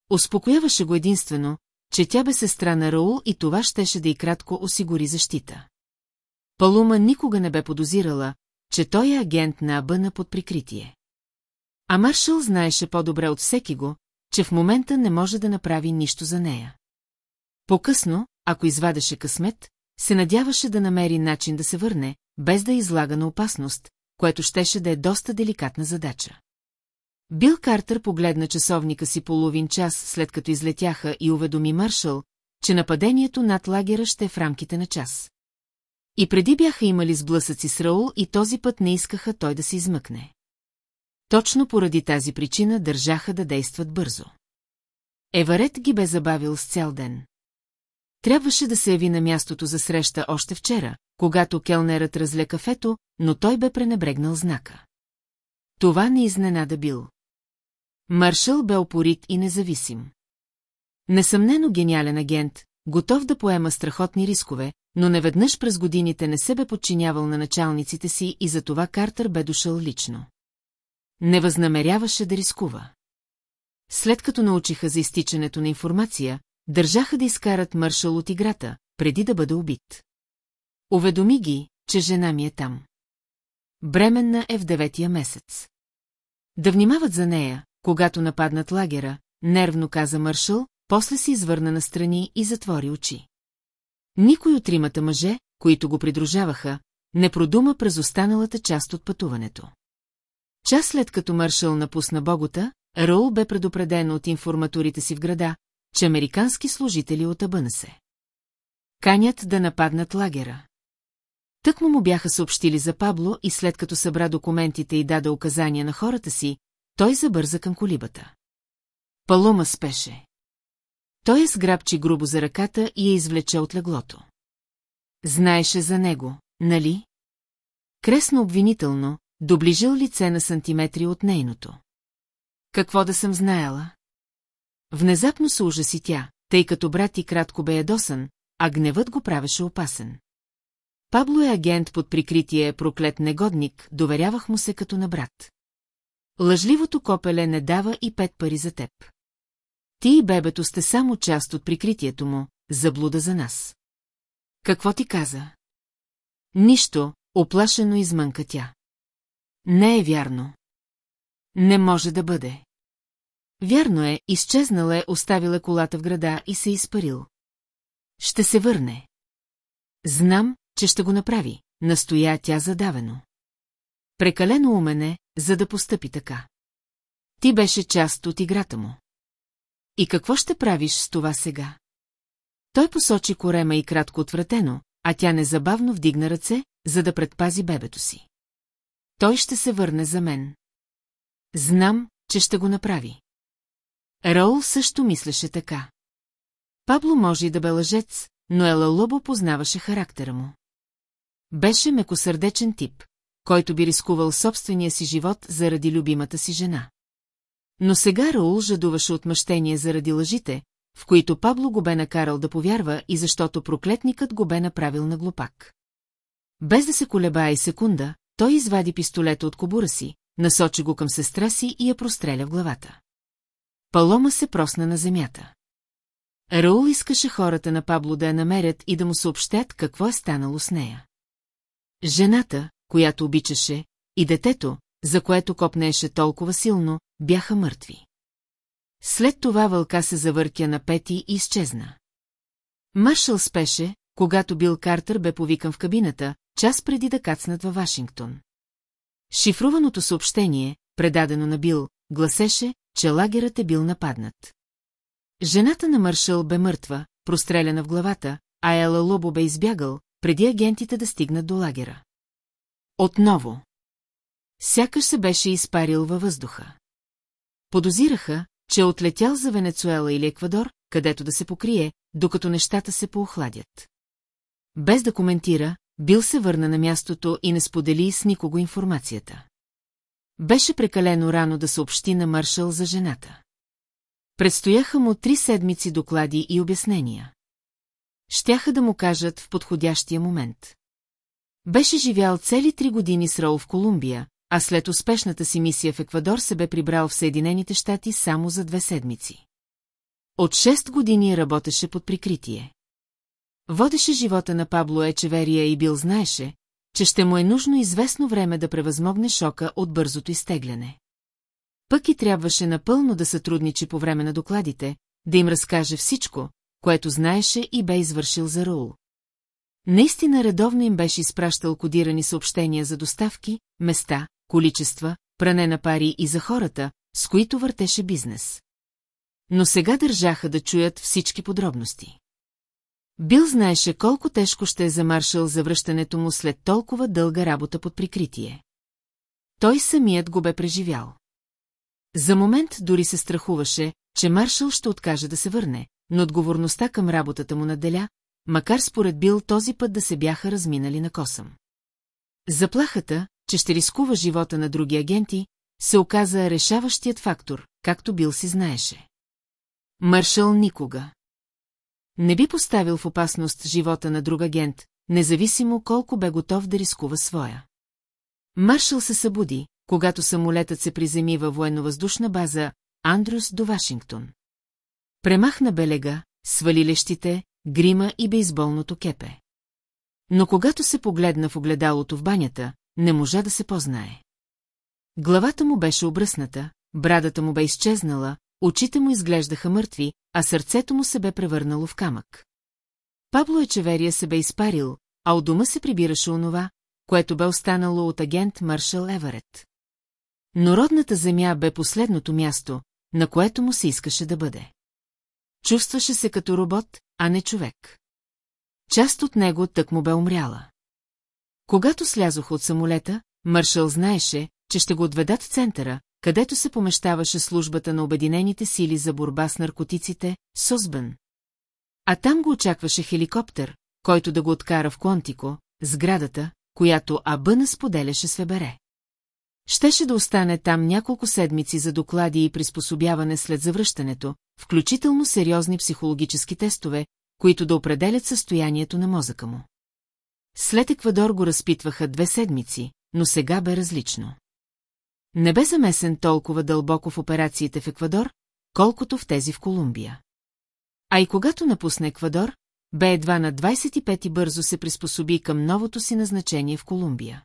Успокояваше го единствено, че тя бе сестра на Раул и това щеше да и кратко осигури защита. Палума никога не бе подозирала, че той е агент на Абъна под прикритие. А Маршал знаеше по-добре от всеки го, че в момента не може да направи нищо за нея. По-късно, ако извадеше късмет, се надяваше да намери начин да се върне, без да излага на опасност, което щеше да е доста деликатна задача. Бил Картер погледна часовника си половин час след като излетяха и уведоми Маршал, че нападението над лагера ще е в рамките на час. И преди бяха имали сблъсъци с Раул и този път не искаха той да се измъкне. Точно поради тази причина държаха да действат бързо. Еварет ги бе забавил с цял ден. Трябваше да се яви на мястото за среща още вчера, когато келнерът разле кафето, но той бе пренебрегнал знака. Това не изненада бил. Маршал бе опорит и независим. Несъмнено гениален агент, готов да поема страхотни рискове, но неведнъж през годините не се бе подчинявал на началниците си и затова Картер бе дошъл лично. Не възнамеряваше да рискува. След като научиха за изтичането на информация, държаха да изкарат Мършал от играта, преди да бъде убит. Уведоми ги, че жена ми е там. Бременна е в деветия месец. Да внимават за нея, когато нападнат лагера, нервно каза Мършъл, после се извърна настрани и затвори очи. Никой от тримата мъже, които го придружаваха, не продума през останалата част от пътуването. Час след като Мършъл напусна Богота, Раул бе предупреден от информаторите си в града, че американски служители от се. Канят да нападнат лагера. Тък му му бяха съобщили за Пабло и след като събра документите и даде указания на хората си, той забърза към колибата. Палома спеше. Той я сграбчи грубо за ръката и я извлече от леглото. Знаеше за него, нали? Кресно обвинително, доближил лице на сантиметри от нейното. Какво да съм знаела? Внезапно се ужаси тя, тъй като брат и кратко бе ядосан, а гневът го правеше опасен. Пабло е агент под прикритие проклет негодник, доверявах му се като на брат. Лъжливото копеле не дава и пет пари за теб. Ти и бебето сте само част от прикритието му, заблуда за нас. Какво ти каза? Нищо, оплашено измънка тя. Не е вярно. Не може да бъде. Вярно е, изчезнала е, оставила колата в града и се изпарил. Ще се върне. Знам, че ще го направи, настоя тя задавено. Прекалено умене, за да постъпи така. Ти беше част от играта му. И какво ще правиш с това сега? Той посочи корема и кратко отвратено, а тя незабавно вдигна ръце, за да предпази бебето си. Той ще се върне за мен. Знам, че ще го направи. Раул също мислеше така. Пабло може и да бе лъжец, но Ела Лобо познаваше характера му. Беше мекосърдечен тип, който би рискувал собствения си живот заради любимата си жена. Но сега Раул жадуваше отмъщение заради лъжите, в които Пабло го бе накарал да повярва и защото проклетникът го бе направил на глупак. Без да се колебае и секунда, той извади пистолета от кобура си, насочи го към сестра си и я простреля в главата. Палома се просна на земята. Раул искаше хората на Пабло да я намерят и да му съобщят какво е станало с нея. Жената, която обичаше, и детето, за което копнееше толкова силно, бяха мъртви. След това вълка се завъртя на пети и изчезна. Маршал спеше, когато Бил Картер бе повикан в кабината, час преди да кацнат във Вашингтон. Шифруваното съобщение, предадено на Бил, гласеше, че лагерът е бил нападнат. Жената на Маршал бе мъртва, простреляна в главата, а Ела Лобо бе избягал, преди агентите да стигнат до лагера. Отново. Сякаш се беше изпарил във въздуха. Подозираха, че е отлетял за Венецуела или Еквадор, където да се покрие, докато нещата се поохладят. Без да коментира, Бил се върна на мястото и не сподели с никого информацията. Беше прекалено рано да съобщи на Маршал за жената. Предстояха му три седмици доклади и обяснения. Щяха да му кажат в подходящия момент. Беше живял цели три години с Роу в Колумбия, а след успешната си мисия в Еквадор се бе прибрал в Съединените щати само за две седмици. От шест години работеше под прикритие. Водеше живота на Пабло Ечеверия и Бил знаеше, че ще му е нужно известно време да превъзмогне шока от бързото изтегляне. Пък и трябваше напълно да сътрудничи по време на докладите, да им разкаже всичко, което знаеше и бе извършил за Раул. Наистина редовно им беше изпращал кодирани съобщения за доставки, места, количества, пране на пари и за хората, с които въртеше бизнес. Но сега държаха да чуят всички подробности. Бил знаеше колко тежко ще е за Маршал завръщането му след толкова дълга работа под прикритие. Той самият го бе преживял. За момент дори се страхуваше, че Маршал ще откаже да се върне, но отговорността към работата му наделя, макар според Бил този път да се бяха разминали на косъм. Заплахата, че ще рискува живота на други агенти, се оказа решаващият фактор, както Бил си знаеше. Маршал никога. не би поставил в опасност живота на друг агент, независимо колко бе готов да рискува своя. Маршал се събуди, когато самолетът се приземи във военновъздушна база Андрюс до Вашингтон. Премахна белега, свали лещите, грима и бейсболното кепе. Но когато се погледна в огледалото в банята, не можа да се познае. Главата му беше обръсната, брадата му бе изчезнала, очите му изглеждаха мъртви, а сърцето му се бе превърнало в камък. Пабло Ечеверия се бе изпарил, а от дома се прибираше онова, което бе останало от агент Маршал Еверет. Но родната земя бе последното място, на което му се искаше да бъде. Чувстваше се като робот, а не човек. Част от него тък му бе умряла. Когато слязох от самолета, Маршал знаеше, че ще го отведат в центъра, където се помещаваше службата на Обединените сили за борба с наркотиците, Сосбън. А там го очакваше хеликоптер, който да го откара в Контико, сградата, която Абъна споделяше с Вебере. Щеше да остане там няколко седмици за доклади и приспособяване след завръщането, включително сериозни психологически тестове, които да определят състоянието на мозъка му. След Еквадор го разпитваха две седмици, но сега бе различно. Не бе замесен толкова дълбоко в операциите в Еквадор, колкото в тези в Колумбия. А и когато напусне Еквадор, бе едва на 25 и бързо се приспособи към новото си назначение в Колумбия.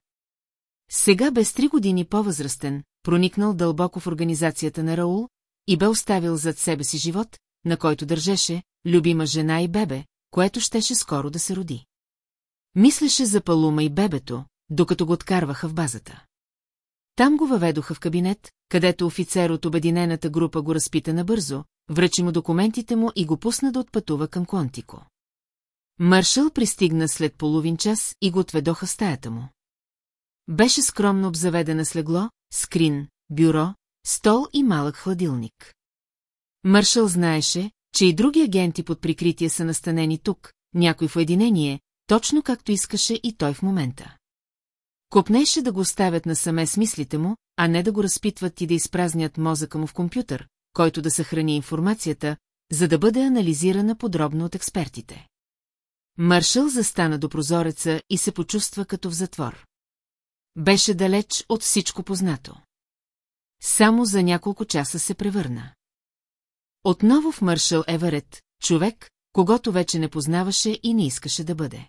Сега бе с три години по-възрастен, проникнал дълбоко в организацията на Раул и бе оставил зад себе си живот, на който държеше, любима жена и бебе, което щеше скоро да се роди. Мислеше за Палума и бебето, докато го откарваха в базата. Там го въведоха в кабинет, където офицер от обединената група го разпита набързо, връчи му документите му и го пусна да отпътува към Контико. Маршал пристигна след половин час и го отведоха в стаята му. Беше скромно обзаведена с легло, скрин, бюро, стол и малък хладилник. Маршал знаеше, че и други агенти под прикритие са настанени тук, някой в единение, точно както искаше и той в момента. Копнеше да го оставят насаме с мислите му, а не да го разпитват и да изпразнят мозъка му в компютър, който да съхрани информацията, за да бъде анализирана подробно от експертите. Маршал застана до прозореца и се почувства като в затвор. Беше далеч от всичко познато. Само за няколко часа се превърна. Отново в Маршал Еверет, човек, когато вече не познаваше и не искаше да бъде.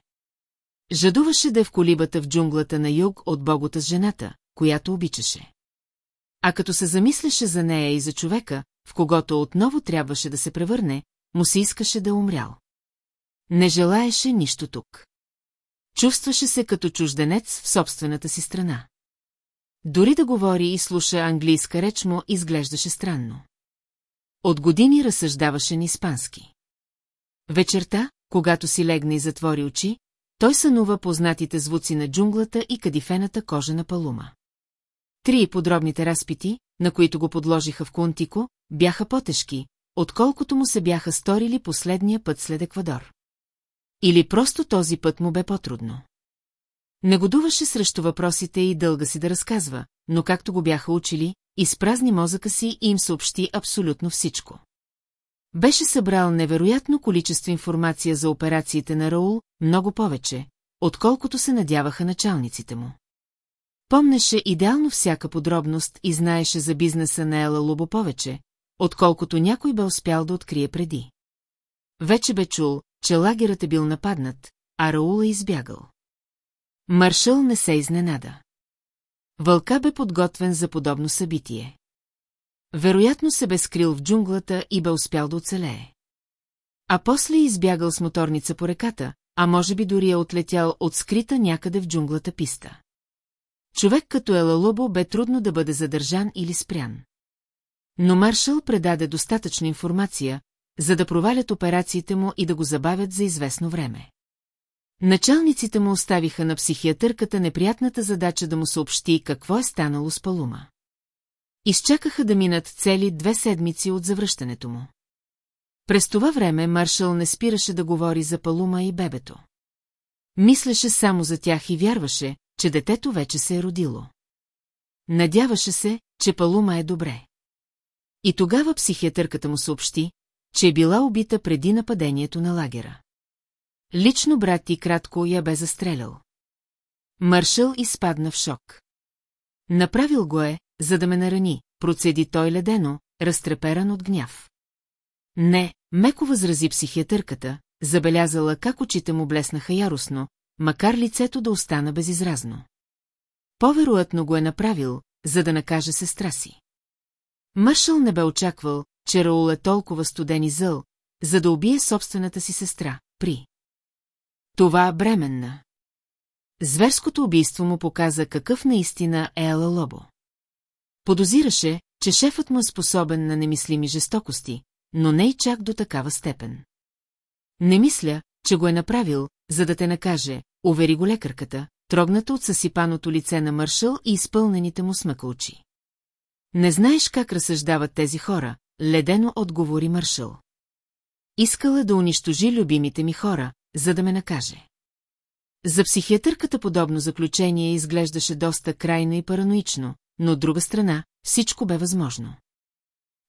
Жадуваше да е в колибата в джунглата на юг от богота с жената, която обичаше. А като се замисляше за нея и за човека, в когото отново трябваше да се превърне, му се искаше да е умрял. Не желаеше нищо тук. Чувстваше се като чужденец в собствената си страна. Дори да говори и слуша английска реч му, изглеждаше странно. От години разсъждаваше на испански. Вечерта, когато си легне и затвори очи, той сънува познатите звуци на джунглата и кадифената кожа на палума. Три подробните разпити, на които го подложиха в Кунтико, бяха по-тежки, отколкото му се бяха сторили последния път след Еквадор. Или просто този път му бе по-трудно. Негодуваше срещу въпросите и дълга си да разказва, но както го бяха учили, изпразни мозъка си и им съобщи абсолютно всичко. Беше събрал невероятно количество информация за операциите на Раул, много повече, отколкото се надяваха началниците му. Помнеше идеално всяка подробност и знаеше за бизнеса на Ела Лубо повече, отколкото някой бе успял да открие преди. Вече бе чул, че лагерът е бил нападнат, а Раул е избягал. Маршал не се изненада. Вълка бе подготвен за подобно събитие. Вероятно се бе скрил в джунглата и бе успял да оцелее. А после е избягал с моторница по реката, а може би дори е отлетял от скрита някъде в джунглата писта. Човек като Елалобо бе трудно да бъде задържан или спрян. Но Маршал предаде достатъчно информация, за да провалят операциите му и да го забавят за известно време. Началниците му оставиха на психиатърката неприятната задача да му съобщи какво е станало с Палума. Изчакаха да минат цели две седмици от завръщането му. През това време Маршал не спираше да говори за Палума и бебето. Мислеше само за тях и вярваше, че детето вече се е родило. Надяваше се, че Палума е добре. И тогава психиатърката му съобщи, че е била убита преди нападението на лагера. Лично брат ти кратко я бе застрелял. Маршал изпадна в шок. Направил го е, за да ме нарани, процеди той ледено, разтреперан от гняв. Не, меко възрази психиатърката, забелязала как очите му блеснаха яростно, макар лицето да остана безизразно. Повероятно го е направил, за да накаже сестра си. Мършъл не бе очаквал, че Раул е толкова студен и зъл, за да убие собствената си сестра, при. Това бременна. Зверското убийство му показа какъв наистина е Ела Лобо. Подозираше, че шефът му е способен на немислими жестокости, но не и чак до такава степен. Не мисля, че го е направил, за да те накаже, увери го лекарката, трогната от съсипаното лице на Мършъл и изпълнените му смъка очи. Не знаеш как разсъждават тези хора, ледено отговори Мършъл. Искала да унищожи любимите ми хора, за да ме накаже. За психиатърката подобно заключение изглеждаше доста крайно и параноично, но от друга страна, всичко бе възможно.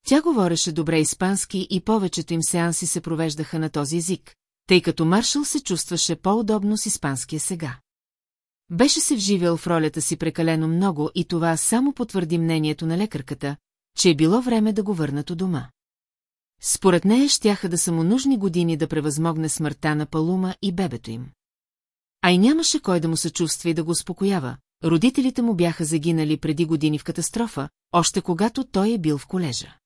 Тя говореше добре испански и повечето им сеанси се провеждаха на този език, тъй като Маршал се чувстваше по-удобно с испанския сега. Беше се вживял в ролята си прекалено много и това само потвърди мнението на лекарката, че е било време да го върнат у дома. Според нея щяха да са му нужни години да превъзмогне смъртта на Палума и бебето им. А и нямаше кой да му съчувства и да го успокоява, родителите му бяха загинали преди години в катастрофа, още когато той е бил в колежа.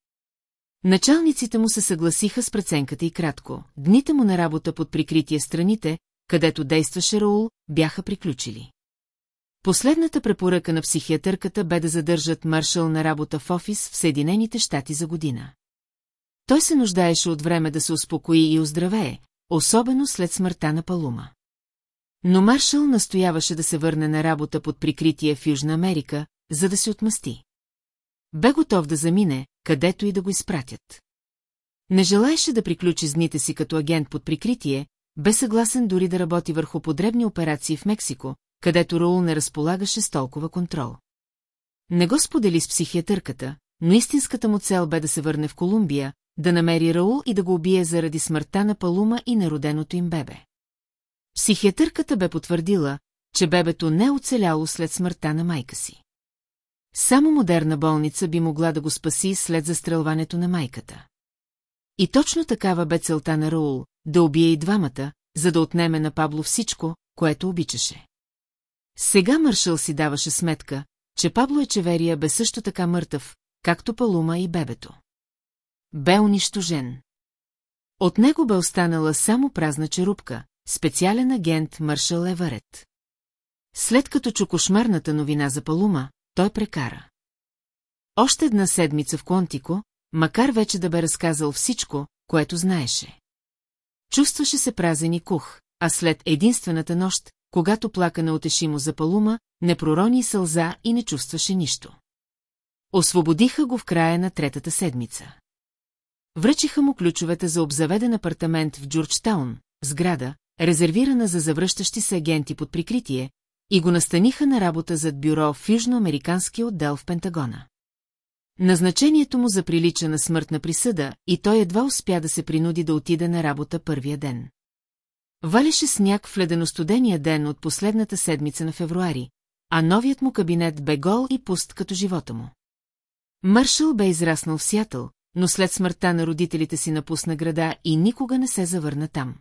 Началниците му се съгласиха с преценката и кратко. Дните му на работа под прикритие страните, където действаше Раул, бяха приключили. Последната препоръка на психиатърката бе да задържат маршал на работа в офис в Съединените щати за година. Той се нуждаеше от време да се успокои и оздравее, особено след смъртта на Палума. Но маршал настояваше да се върне на работа под прикритие в Южна Америка, за да се отмъсти. Бе готов да замине, където и да го изпратят. Не желаеше да приключи с дните си като агент под прикритие, бе съгласен дори да работи върху подребни операции в Мексико, където Раул не разполагаше с толкова контрол. Не го сподели с психиатърката, но истинската му цел бе да се върне в Колумбия, да намери Раул и да го убие заради смъртта на Палума и народеното им бебе. Психиатърката бе потвърдила, че бебето не е оцеляло след смъртта на майка си. Само модерна болница би могла да го спаси след застрелването на майката. И точно такава бе целта на Раул, да убие и двамата, за да отнеме на Пабло всичко, което обичаше. Сега Маршал си даваше сметка, че Пабло Ечеверия бе също така мъртъв, както Палума и бебето. Бе унищожен. От него бе останала само празна черупка, специален агент Маршал Еварет. След като чу кошмарната новина за Палума, той прекара. Още една седмица в Контико, макар вече да бе разказал всичко, което знаеше. Чувстваше се празен и кух, а след единствената нощ, когато плака неотешимо за Палума, не пророни сълза и не чувстваше нищо. Освободиха го в края на третата седмица. Връчиха му ключовете за обзаведен апартамент в Джорджтаун, сграда, резервирана за завръщащи се агенти под прикритие, и го настаниха на работа зад бюро в южноамериканския отдел в Пентагона. Назначението му заприлича на смъртна присъда и той едва успя да се принуди да отиде на работа първия ден. Валеше сняг в леденостудения ден от последната седмица на февруари, а новият му кабинет бе гол и пуст като живота му. Мършъл бе израснал в Сиатъл, но след смъртта на родителите си напусна града и никога не се завърна там.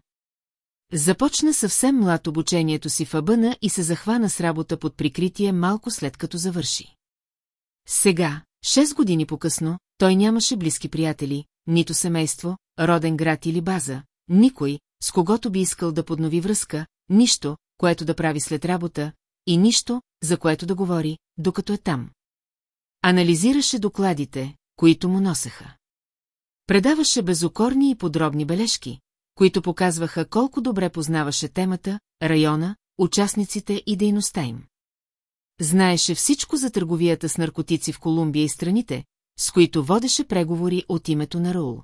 Започна съвсем млад обучението си в Абъна и се захвана с работа под прикритие малко след като завърши. Сега, шест години по-късно, той нямаше близки приятели, нито семейство, роден град или база, никой, с когото би искал да поднови връзка, нищо, което да прави след работа, и нищо, за което да говори, докато е там. Анализираше докладите, които му носеха. Предаваше безокорни и подробни бележки, които показваха колко добре познаваше темата, района, участниците и дейността им. Знаеше всичко за търговията с наркотици в Колумбия и страните, с които водеше преговори от името на Раул.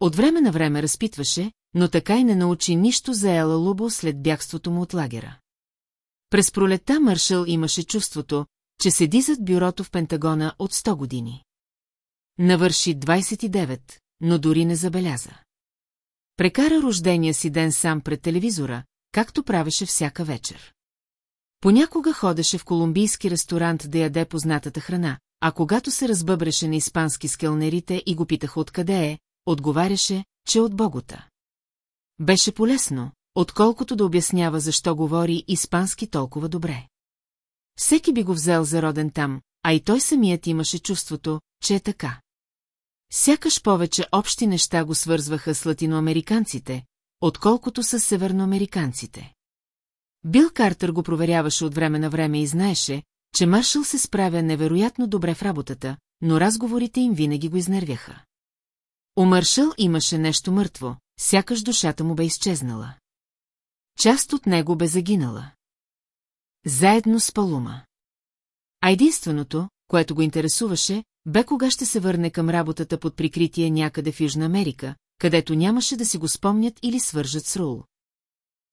От време на време разпитваше, но така и не научи нищо за Ела Лубо след бягството му от лагера. През пролета Маршал имаше чувството, че седи зад бюрото в Пентагона от 100 години. Навърши 29, но дори не забеляза. Прекара рождения си ден сам пред телевизора, както правеше всяка вечер. Понякога ходеше в колумбийски ресторант да яде познатата храна, а когато се разбъбреше на испански с келнерите и го питаха откъде е, отговаряше, че от Богота. Беше полезно, отколкото да обяснява защо говори испански толкова добре. Всеки би го взел за роден там, а и той самият имаше чувството, че е така. Сякаш повече общи неща го свързваха с латиноамериканците, отколкото с северноамериканците. Бил Картер го проверяваше от време на време и знаеше, че Маршал се справя невероятно добре в работата, но разговорите им винаги го изнервяха. У Маршал имаше нещо мъртво, сякаш душата му бе изчезнала. Част от него бе загинала. Заедно с Палума. А единственото, което го интересуваше, бе кога ще се върне към работата под прикритие някъде в Южна Америка, където нямаше да си го спомнят или свържат с Рул.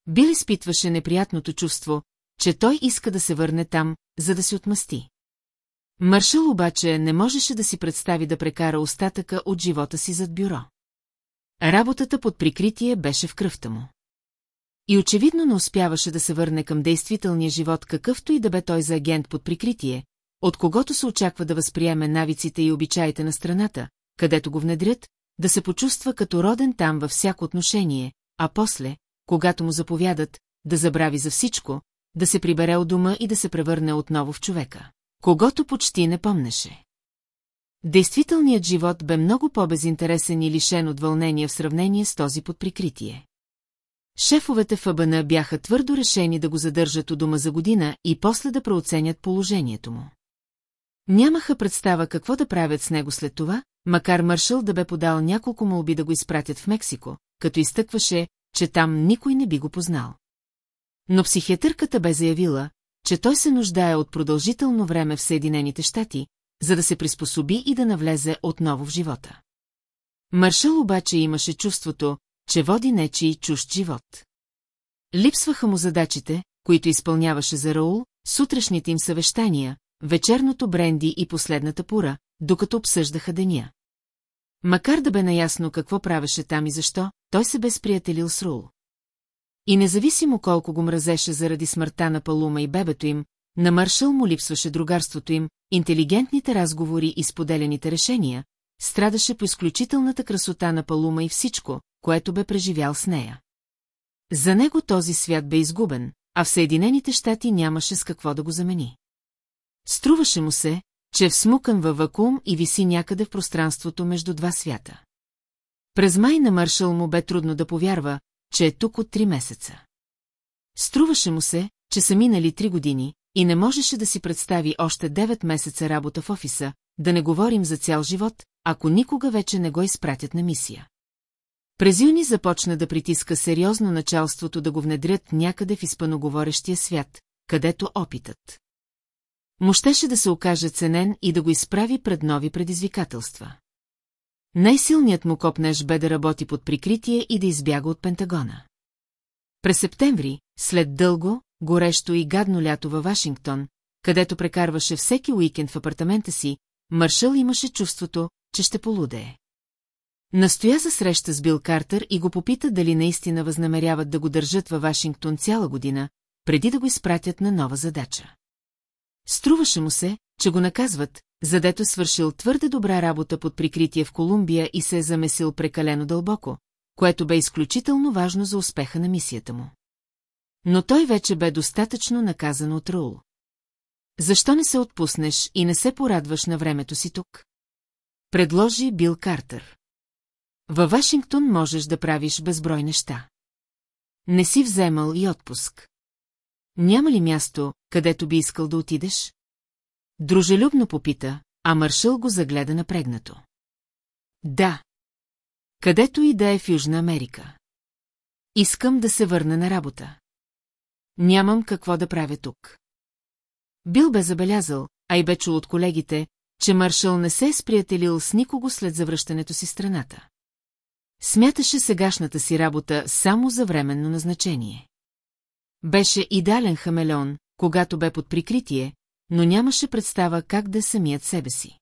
Бил изпитваше неприятното чувство, че той иска да се върне там, за да се отмъсти. Маршал обаче не можеше да си представи да прекара остатъка от живота си зад бюро. Работата под прикритие беше в кръвта му. И очевидно не успяваше да се върне към действителния живот, какъвто и да бе той за агент под прикритие, от когото се очаква да възприеме навиците и обичаите на страната, където го внедрят, да се почувства като роден там във всяко отношение, а после, когато му заповядат, да забрави за всичко, да се прибере от дома и да се превърне отново в човека, когато почти не помнеше. Действителният живот бе много по-безинтересен и лишен от вълнение в сравнение с този под прикритие. Шефовете в АБН бяха твърдо решени да го задържат у дома за година и после да преоценят положението му. Нямаха представа какво да правят с него след това, макар Мършъл да бе подал няколко молби да го изпратят в Мексико, като изтъкваше, че там никой не би го познал. Но психиатърката бе заявила, че той се нуждае от продължително време в Съединените щати, за да се приспособи и да навлезе отново в живота. Маршал обаче имаше чувството, че води нечи и чужд живот. Липсваха му задачите, които изпълняваше за Раул, сутрешните им съвещания, вечерното бренди и последната пура, докато обсъждаха деня. Макар да бе наясно какво правеше там и защо, той се бе сприятелил с Рул. И независимо колко го мразеше заради смъртта на Палума и бебето им, на Маршал му липсваше другарството им, интелигентните разговори и споделените решения, страдаше по изключителната красота на Палума и всичко, което бе преживял с нея. За него този свят бе изгубен, а в Съединените щати нямаше с какво да го замени. Струваше му се, че е всмукан във вакуум и виси някъде в пространството между два свята. През май на Маршал му бе трудно да повярва, че е тук от три месеца. Струваше му се, че са минали три години и не можеше да си представи още девет месеца работа в офиса, да не говорим за цял живот, ако никога вече не го изпратят на мисия. През юни започна да притиска сериозно началството да го внедрят някъде в изпаноговорещия свят, където опитът. Му щеше да се окаже ценен и да го изправи пред нови предизвикателства. Най-силният му копнеж бе да работи под прикритие и да избяга от Пентагона. През септември, след дълго, горещо и гадно лято във Вашингтон, където прекарваше всеки уикенд в апартамента си, Маршал имаше чувството, че ще полудее. Настоя за среща с Бил Картер и го попита дали наистина възнамеряват да го държат във Вашингтон цяла година, преди да го изпратят на нова задача. Струваше му се, че го наказват, задето свършил твърде добра работа под прикритие в Колумбия и се е замесил прекалено дълбоко, което бе изключително важно за успеха на мисията му. Но той вече бе достатъчно наказан от Раул. Защо не се отпуснеш и не се порадваш на времето си тук? Предложи Бил Картер. Във Вашингтон можеш да правиш безброй неща. Не си вземал и отпуск. Няма ли място, където би искал да отидеш? Дружелюбно попита, а Маршал го загледа напрегнато. Да. Където и да е в Южна Америка. Искам да се върна на работа. Нямам какво да правя тук. Бил бе забелязал, а и бе чул от колегите, че Маршал не се е сприятелил с никого след завръщането си страната. Смяташе сегашната си работа само за временно назначение. Беше идеален хамелеон, когато бе под прикритие, но нямаше представа как да самият себе си.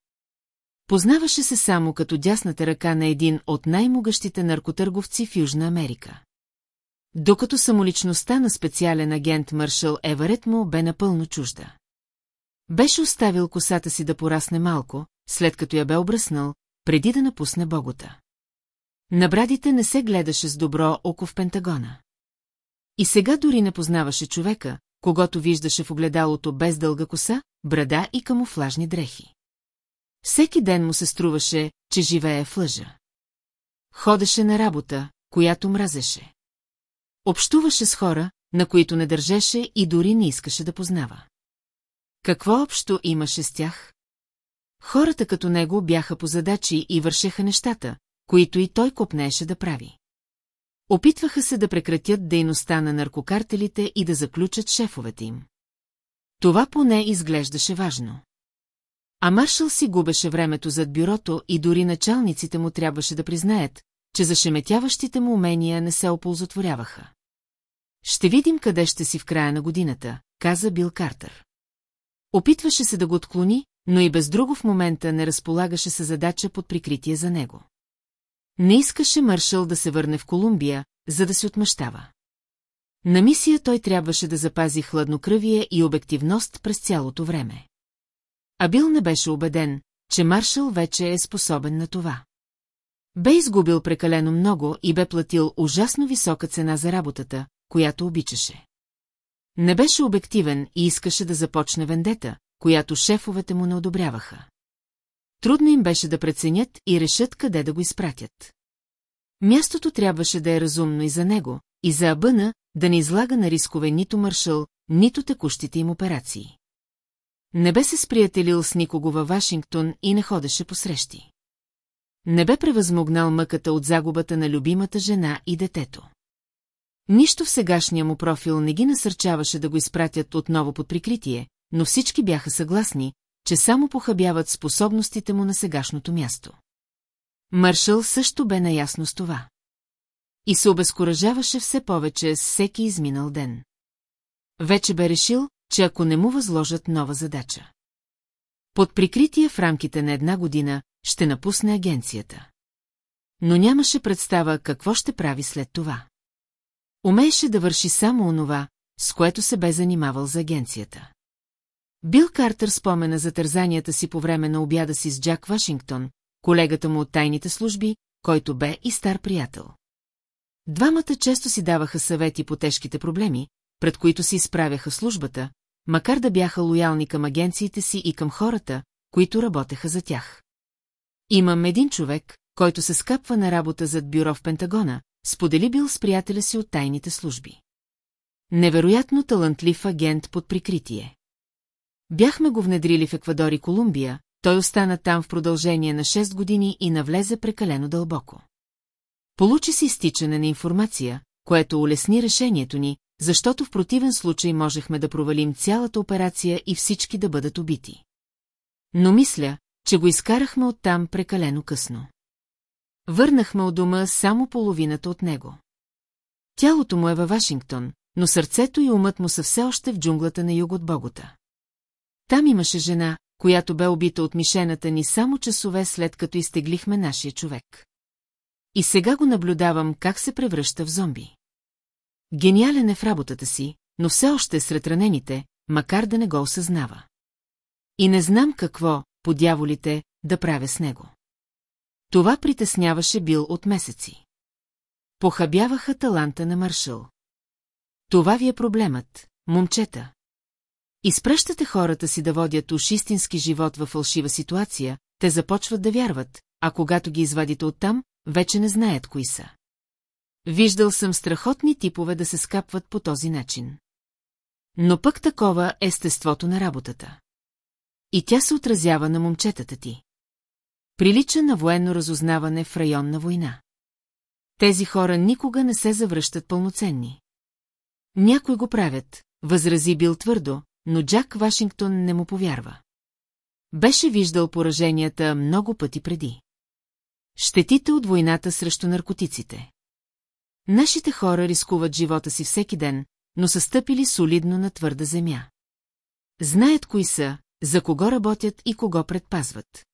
Познаваше се само като дясната ръка на един от най-могъщите наркотърговци в Южна Америка. Докато самоличността на специален агент Маршал Еверет му бе напълно чужда. Беше оставил косата си да порасне малко, след като я бе обръснал, преди да напусне Богота. На брадите не се гледаше с добро око в Пентагона. И сега дори не познаваше човека, когато виждаше в огледалото без дълга коса, брада и камуфлажни дрехи. Всеки ден му се струваше, че живее в лъжа. Ходеше на работа, която мразеше. Общуваше с хора, на които не държеше и дори не искаше да познава. Какво общо имаше с тях? Хората като него бяха по задачи и вършеха нещата, които и той копнееше да прави. Опитваха се да прекратят дейността на наркокартелите и да заключат шефовете им. Това поне изглеждаше важно. А Маршал си губеше времето зад бюрото и дори началниците му трябваше да признаят, че зашеметяващите му умения не се оползотворяваха. Ще видим къде ще си в края на годината, каза Бил Картер. Опитваше се да го отклони, но и без друго в момента не разполагаше се задача под прикритие за него. Не искаше Маршал да се върне в Колумбия, за да се отмъщава. На мисия той трябваше да запази хладнокръвие и обективност през цялото време. А Бил не беше убеден, че Маршал вече е способен на това. Бе изгубил прекалено много и бе платил ужасно висока цена за работата, която обичаше. Не беше обективен и искаше да започне вендета, която шефовете му не одобряваха. Трудно им беше да преценят и решат къде да го изпратят. Мястото трябваше да е разумно и за него, и за Абъна да не излага на рискове нито маршал, нито текущите им операции. Не бе се сприятелил с никого във Вашингтон и не ходеше по срещи. Не бе превъзмогнал мъката от загубата на любимата жена и детето. Нищо в сегашния му профил не ги насърчаваше да го изпратят отново под прикритие, но всички бяха съгласни, че само похабяват способностите му на сегашното място. Маршал също бе наясно с това. И се обезкуражаваше все повече с всеки изминал ден. Вече бе решил, че ако не му възложат нова задача. Под прикритие в рамките на една година ще напусне агенцията. Но нямаше представа какво ще прави след това. Умееше да върши само онова, с което се бе занимавал за агенцията. Бил Картер спомена за тързанията си по време на обяда си с Джак Вашингтон, колегата му от тайните служби, който бе и стар приятел. Двамата често си даваха съвети по тежките проблеми, пред които се изправяха службата, макар да бяха лоялни към агенциите си и към хората, които работеха за тях. Имам един човек, който се скапва на работа зад бюро в Пентагона, сподели бил с приятеля си от тайните служби. Невероятно талантлив агент под прикритие. Бяхме го внедрили в Еквадор и Колумбия, той остана там в продължение на 6 години и навлезе прекалено дълбоко. Получи се изтичане на информация, което улесни решението ни, защото в противен случай можехме да провалим цялата операция и всички да бъдат убити. Но мисля, че го изкарахме оттам прекалено късно. Върнахме от дома само половината от него. Тялото му е във Вашингтон, но сърцето и умът му са все още в джунглата на юг от Богота. Там имаше жена, която бе убита от мишената ни само часове след като изтеглихме нашия човек. И сега го наблюдавам как се превръща в зомби. Гениален е в работата си, но все още е сред ранените, макар да не го осъзнава. И не знам какво, по дяволите, да правя с него. Това притесняваше Бил от месеци. Похабяваха таланта на Маршал. Това ви е проблемът, момчета. Изпращате хората си да водят уж истински живот във фалшива ситуация, те започват да вярват, а когато ги извадите оттам, вече не знаят кои са. Виждал съм страхотни типове да се скапват по този начин. Но пък такова е естеството на работата. И тя се отразява на момчетата ти. Прилича на военно разузнаване в район на война. Тези хора никога не се завръщат пълноценни. Някой го правят, възрази Бил твърдо, но Джак Вашингтон не му повярва. Беше виждал пораженията много пъти преди. Щетите от войната срещу наркотиците. Нашите хора рискуват живота си всеки ден, но са стъпили солидно на твърда земя. Знаят кои са, за кого работят и кого предпазват.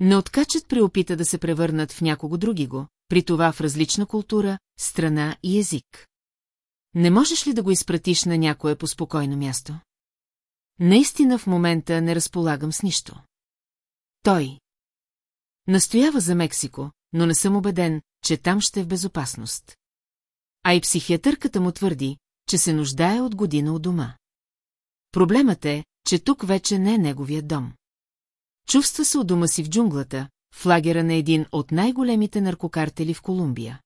Не откачат преопита да се превърнат в някого други го, при това в различна култура, страна и език. Не можеш ли да го изпратиш на някое по спокойно място? Наистина в момента не разполагам с нищо. Той. Настоява за Мексико, но не съм убеден, че там ще е в безопасност. А и психиатърката му твърди, че се нуждае от година от дома. Проблемът е, че тук вече не е неговият дом. Чувства се от дома си в джунглата, в лагера на един от най-големите наркокартели в Колумбия.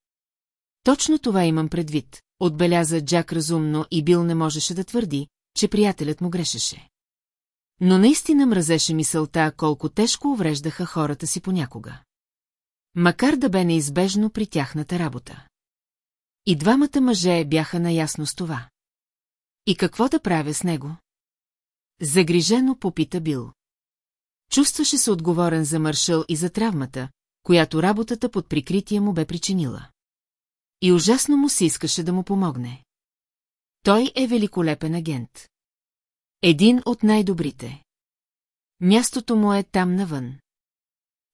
Точно това имам предвид, отбеляза Джак разумно и Бил не можеше да твърди, че приятелят му грешеше. Но наистина мразеше мисълта, колко тежко увреждаха хората си понякога. Макар да бе неизбежно при тяхната работа. И двамата мъже бяха наясно с това. И какво да правя с него? Загрижено попита Бил. Чувстваше се отговорен за маршал и за травмата, която работата под прикритие му бе причинила. И ужасно му се искаше да му помогне. Той е великолепен агент. Един от най-добрите. Мястото му е там навън.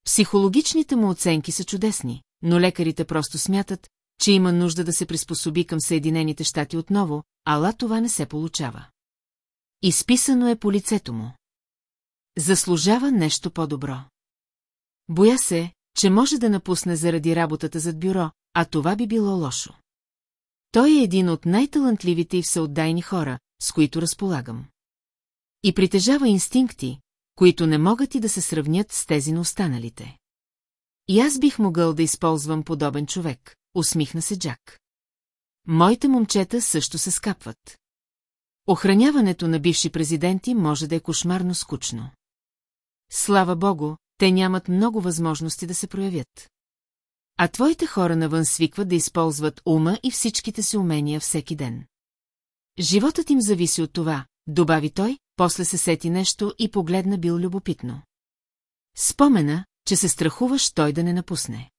Психологичните му оценки са чудесни, но лекарите просто смятат, че има нужда да се приспособи към Съединените щати отново, ала това не се получава. Изписано е по лицето му. Заслужава нещо по-добро. Боя се, че може да напусне заради работата зад бюро, а това би било лошо. Той е един от най-талантливите и всеотдайни хора, с които разполагам. И притежава инстинкти, които не могат и да се сравнят с тези на останалите. И аз бих могъл да използвам подобен човек, усмихна се Джак. Моите момчета също се скапват. Охраняването на бивши президенти може да е кошмарно скучно. Слава богу, те нямат много възможности да се проявят. А твоите хора навън свикват да използват ума и всичките си умения всеки ден. Животът им зависи от това, добави той, после се сети нещо и погледна бил любопитно. Спомена, че се страхуваш той да не напусне.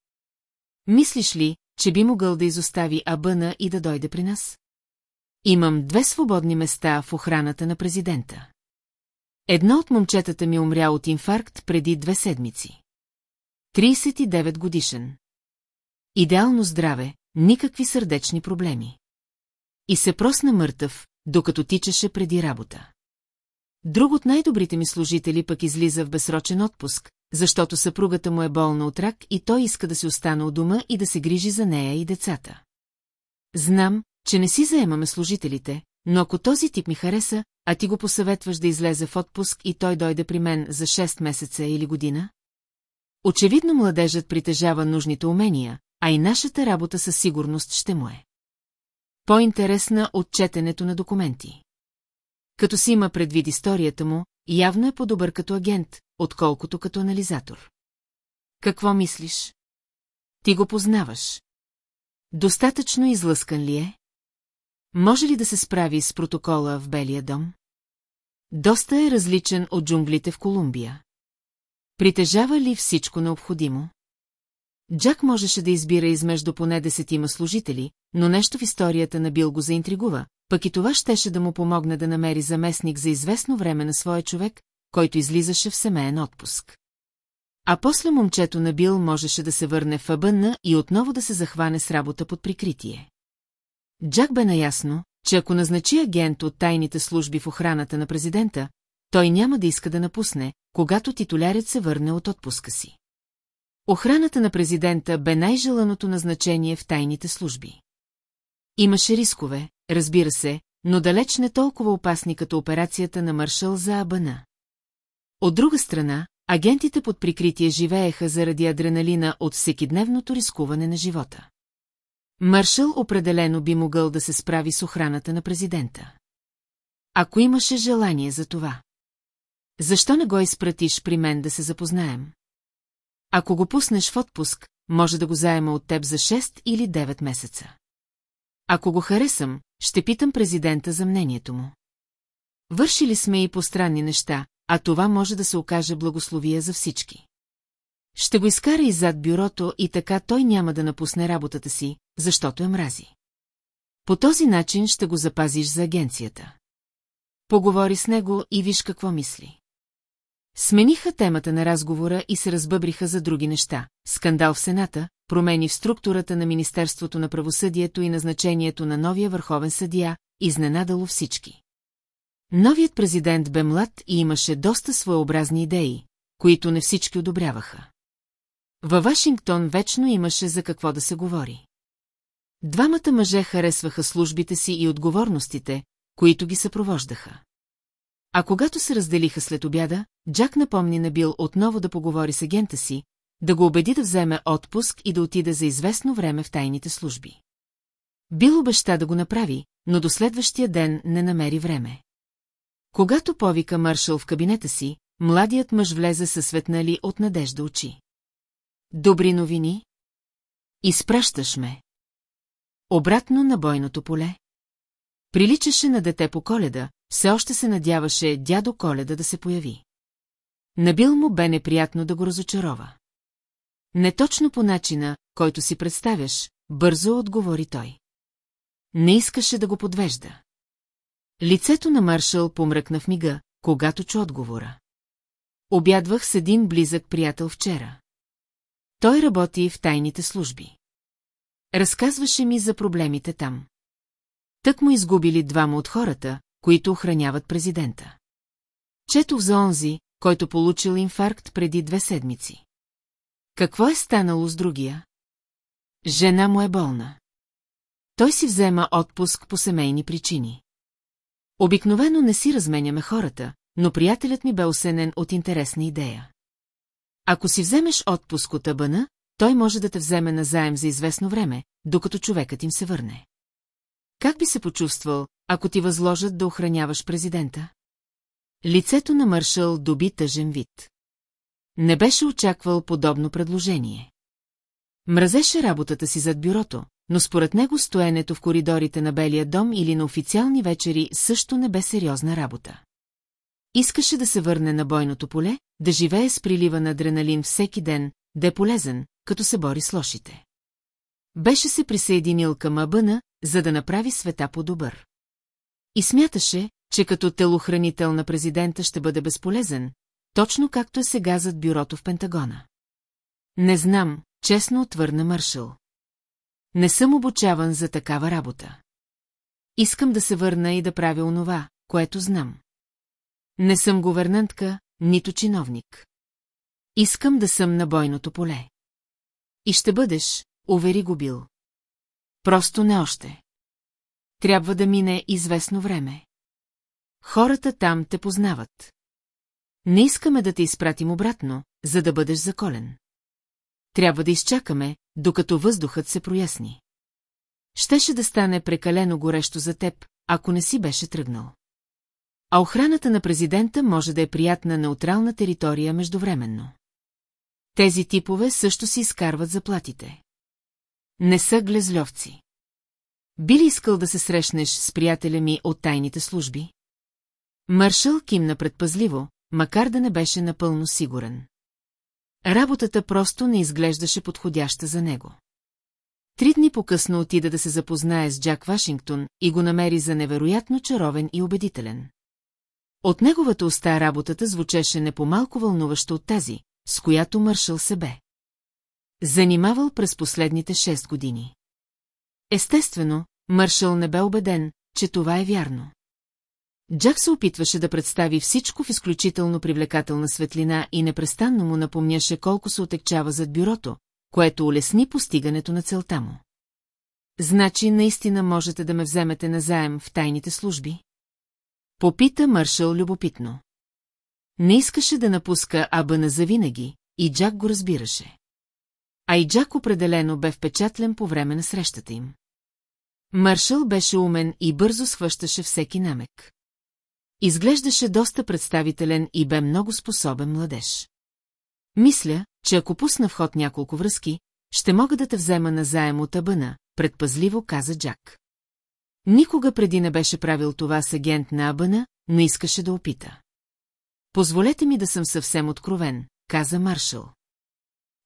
Мислиш ли, че би могъл да изостави Абъна и да дойде при нас? Имам две свободни места в охраната на президента. Едно от момчетата ми умря от инфаркт преди две седмици. 39 годишен. Идеално здраве, никакви сърдечни проблеми. И се просна мъртъв, докато тичаше преди работа. Друг от най-добрите ми служители пък излиза в безсрочен отпуск, защото съпругата му е болна от рак и той иска да се остане у дома и да се грижи за нея и децата. Знам, че не си заемаме служителите, но ако този тип ми хареса, а ти го посъветваш да излезе в отпуск и той дойде при мен за 6 месеца или година? Очевидно младежът притежава нужните умения, а и нашата работа със сигурност ще му е. По-интересна от четенето на документи. Като си има предвид историята му, явно е по-добър като агент, отколкото като анализатор. Какво мислиш? Ти го познаваш. Достатъчно излъскан ли е? Може ли да се справи с протокола в Белия дом? Доста е различен от джунглите в Колумбия. Притежава ли всичко необходимо? Джак можеше да избира измежду поне десетима служители, но нещо в историята на Бил го заинтригува, пък и това щеше да му помогне да намери заместник за известно време на своя човек, който излизаше в семейен отпуск. А после момчето на Бил можеше да се върне в Абънна и отново да се захване с работа под прикритие. Джак бе наясно, че ако назначи агент от тайните служби в охраната на президента, той няма да иска да напусне, когато титулярят се върне от отпуска си. Охраната на президента бе най-желаното назначение в тайните служби. Имаше рискове, разбира се, но далеч не толкова опасни като операцията на маршал за Абана. От друга страна, агентите под прикритие живееха заради адреналина от всекидневното рискуване на живота. Маршал определено би могъл да се справи с охраната на президента. Ако имаше желание за това. Защо не го изпратиш при мен да се запознаем? Ако го пуснеш в отпуск, може да го заема от теб за 6 или 9 месеца. Ако го харесам, ще питам президента за мнението му. Вършили сме и постранни неща, а това може да се окаже благословие за всички. Ще го изкара и зад бюрото и така той няма да напусне работата си, защото е мрази. По този начин ще го запазиш за агенцията. Поговори с него и виж какво мисли. Смениха темата на разговора и се разбъбриха за други неща. Скандал в Сената, промени в структурата на Министерството на правосъдието и назначението на новия върховен съдия, изненадало всички. Новият президент бе млад и имаше доста своеобразни идеи, които не всички одобряваха. Във Вашингтон вечно имаше за какво да се говори. Двамата мъже харесваха службите си и отговорностите, които ги съпровождаха. А когато се разделиха след обяда, Джак напомни на Бил отново да поговори с агента си, да го убеди да вземе отпуск и да отиде за известно време в тайните служби. Бил обеща да го направи, но до следващия ден не намери време. Когато повика Маршал в кабинета си, младият мъж влезе със светнали от надежда очи. Добри новини? Изпращаш ме. Обратно на бойното поле. Приличаше на дете по коледа, все още се надяваше дядо Коледа да се появи. Набил му бе неприятно да го разочарова. Не точно по начина, който си представяш, бързо отговори той. Не искаше да го подвежда. Лицето на Маршал помръкна в мига, когато чу отговора. Обядвах с един близък приятел вчера. Той работи в тайните служби. Разказваше ми за проблемите там. Тък му изгубили двама от хората, които охраняват президента. Четох за онзи, който получил инфаркт преди две седмици. Какво е станало с другия? Жена му е болна. Той си взема отпуск по семейни причини. Обикновено не си разменяме хората, но приятелят ми бе осенен от интересна идея. Ако си вземеш отпуск от Абана, той може да те вземе назаем за известно време, докато човекът им се върне. Как би се почувствал, ако ти възложат да охраняваш президента? Лицето на Маршал доби тъжен вид. Не беше очаквал подобно предложение. Мразеше работата си зад бюрото, но според него стоенето в коридорите на Белия дом или на официални вечери също не бе сериозна работа. Искаше да се върне на бойното поле, да живее с прилива на адреналин всеки ден, да е полезен, като се бори с лошите. Беше се присъединил към Абъна, за да направи света по-добър. И смяташе, че като телохранител на президента ще бъде безполезен, точно както е сега зад бюрото в Пентагона. Не знам, честно отвърна Мършъл. Не съм обучаван за такава работа. Искам да се върна и да правя онова, което знам. Не съм говернантка, нито чиновник. Искам да съм на бойното поле. И ще бъдеш, увери го Бил. Просто не още. Трябва да мине известно време. Хората там те познават. Не искаме да те изпратим обратно, за да бъдеш заколен. Трябва да изчакаме, докато въздухът се проясни. Щеше да стане прекалено горещо за теб, ако не си беше тръгнал. А охраната на президента може да е приятна неутрална територия междувременно. Тези типове също си изкарват заплатите. Не са глезльовци. Би ли искал да се срещнеш с приятеля ми от тайните служби? Маршал кимна предпазливо, макар да не беше напълно сигурен. Работата просто не изглеждаше подходяща за него. Три дни по-късно отида да се запознае с Джак Вашингтон и го намери за невероятно чаровен и убедителен. От неговата уста работата звучеше не по-малко вълнуващо от тази, с която Мършъл се бе. Занимавал през последните шест години. Естествено, Мършъл не бе убеден, че това е вярно. Джак се опитваше да представи всичко в изключително привлекателна светлина и непрестанно му напомняше колко се отекчава зад бюрото, което улесни постигането на целта му. Значи наистина можете да ме вземете назаем в тайните служби? Попита Мършъл любопитно. Не искаше да напуска Абана завинаги, и Джак го разбираше. А и Джак определено бе впечатлен по време на срещата им. Маршал беше умен и бързо схващаше всеки намек. Изглеждаше доста представителен и бе много способен младеж. Мисля, че ако пусна в ход няколко връзки, ще мога да те взема на заем от Абъна, предпазливо каза Джак. Никога преди не беше правил това с агент на Абъна, но искаше да опита. Позволете ми да съм съвсем откровен, каза Маршал.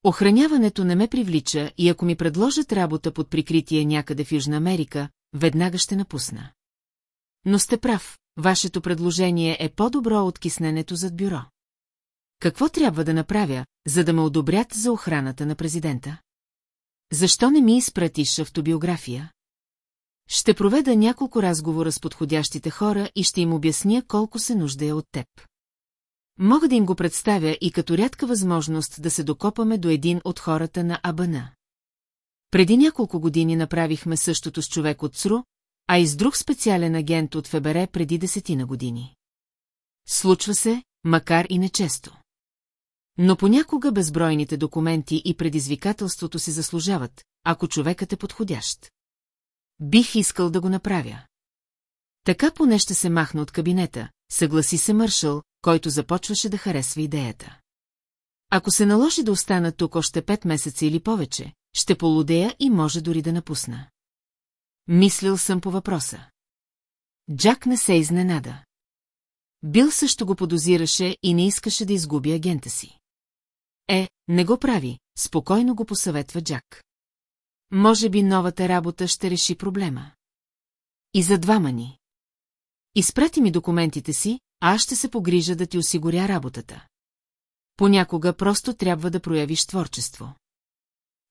Охраняването не ме привлича и ако ми предложат работа под прикритие някъде в Южна Америка, веднага ще напусна. Но сте прав, вашето предложение е по-добро от кисненето зад бюро. какво трябва да направя, за да ме одобрят за охраната на президента? Защо не ми изпратиш автобиография? Ще проведа няколко разговора с подходящите хора и ще им обясня колко се нуждая от теб. Мога да им го представя и като рядка възможност да се докопаме до един от хората на Абана. Преди няколко години направихме същото с човек от ЦРУ, а и с друг специален агент от ФБР преди десетина години. Случва се, макар и нечесто. Но понякога безбройните документи и предизвикателството си заслужават, ако човекът е подходящ. Бих искал да го направя. Така поне ще се махна от кабинета, съгласи се Мършъл, който започваше да харесва идеята. Ако се наложи да остана тук още пет месеца или повече, ще полудея и може дори да напусна. Мислил съм по въпроса. Джак не се изненада. Бил също го подозираше и не искаше да изгуби агента си. Е, не го прави, спокойно го посъветва Джак. Може би новата работа ще реши проблема. И за двама ни. Изпрати ми документите си, а аз ще се погрижа да ти осигуря работата. Понякога просто трябва да проявиш творчество.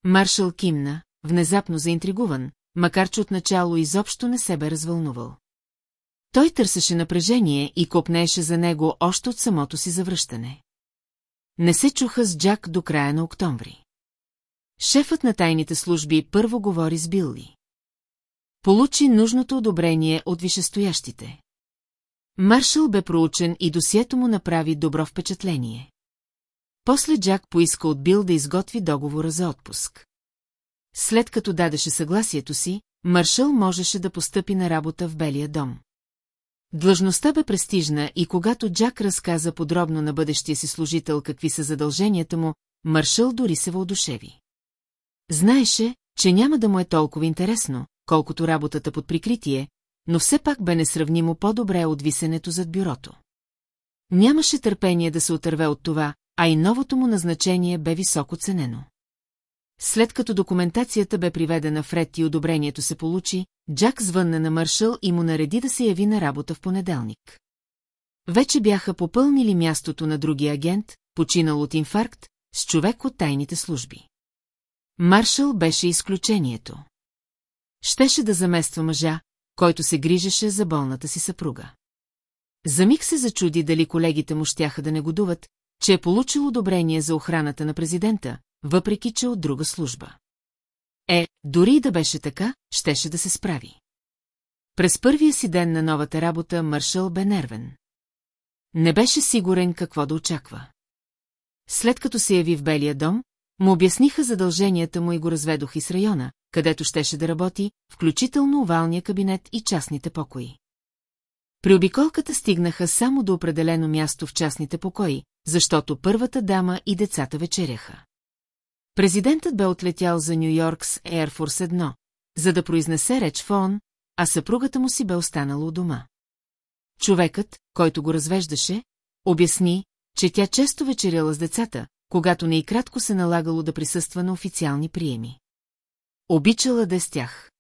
Маршал кимна, внезапно заинтригуван, макар че отначало изобщо не се бе развълнувал. Той търсеше напрежение и копнееше за него още от самото си завръщане. Не се чуха с Джак до края на октомври. Шефът на тайните служби първо говори с Билли. Получи нужното одобрение от вишестоящите. Маршал бе проучен и досието му направи добро впечатление. После Джак поиска от Бил да изготви договора за отпуск. След като дадеше съгласието си, Маршал можеше да постъпи на работа в Белия дом. Длъжността бе престижна и когато Джак разказа подробно на бъдещия си служител какви са задълженията му, Маршал дори се въодушеви. Знаеше, че няма да му е толкова интересно, колкото работата под прикритие, но все пак бе несравнимо по-добре от висенето зад бюрото. Нямаше търпение да се отърве от това, а и новото му назначение бе високо ценено. След като документацията бе приведена в ред и одобрението се получи, Джак звънна на Мършъл и му нареди да се яви на работа в понеделник. Вече бяха попълнили мястото на другия агент, починал от инфаркт, с човек от тайните служби. Маршал беше изключението. Щеше да замества мъжа, който се грижеше за болната си съпруга. За миг се зачуди дали колегите му щяха да негодуват, че е получил одобрение за охраната на президента, въпреки че от друга служба. Е, дори и да беше така, щеше да се справи. През първия си ден на новата работа Маршал бе нервен. Не беше сигурен какво да очаква. След като се яви в Белия дом, му обясниха задълженията му и го разведох из района, където щеше да работи, включително овалния кабинет и частните покои. При обиколката стигнаха само до определено място в частните покои, защото първата дама и децата вечеряха. Президентът бе отлетял за Нью-Йоркс Air Force 1, за да произнесе реч в ООН, а съпругата му си бе останала у дома. Човекът, който го развеждаше, обясни, че тя често вечеряла с децата, когато не и кратко се налагало да присъства на официални приеми. Обичала да е с тях.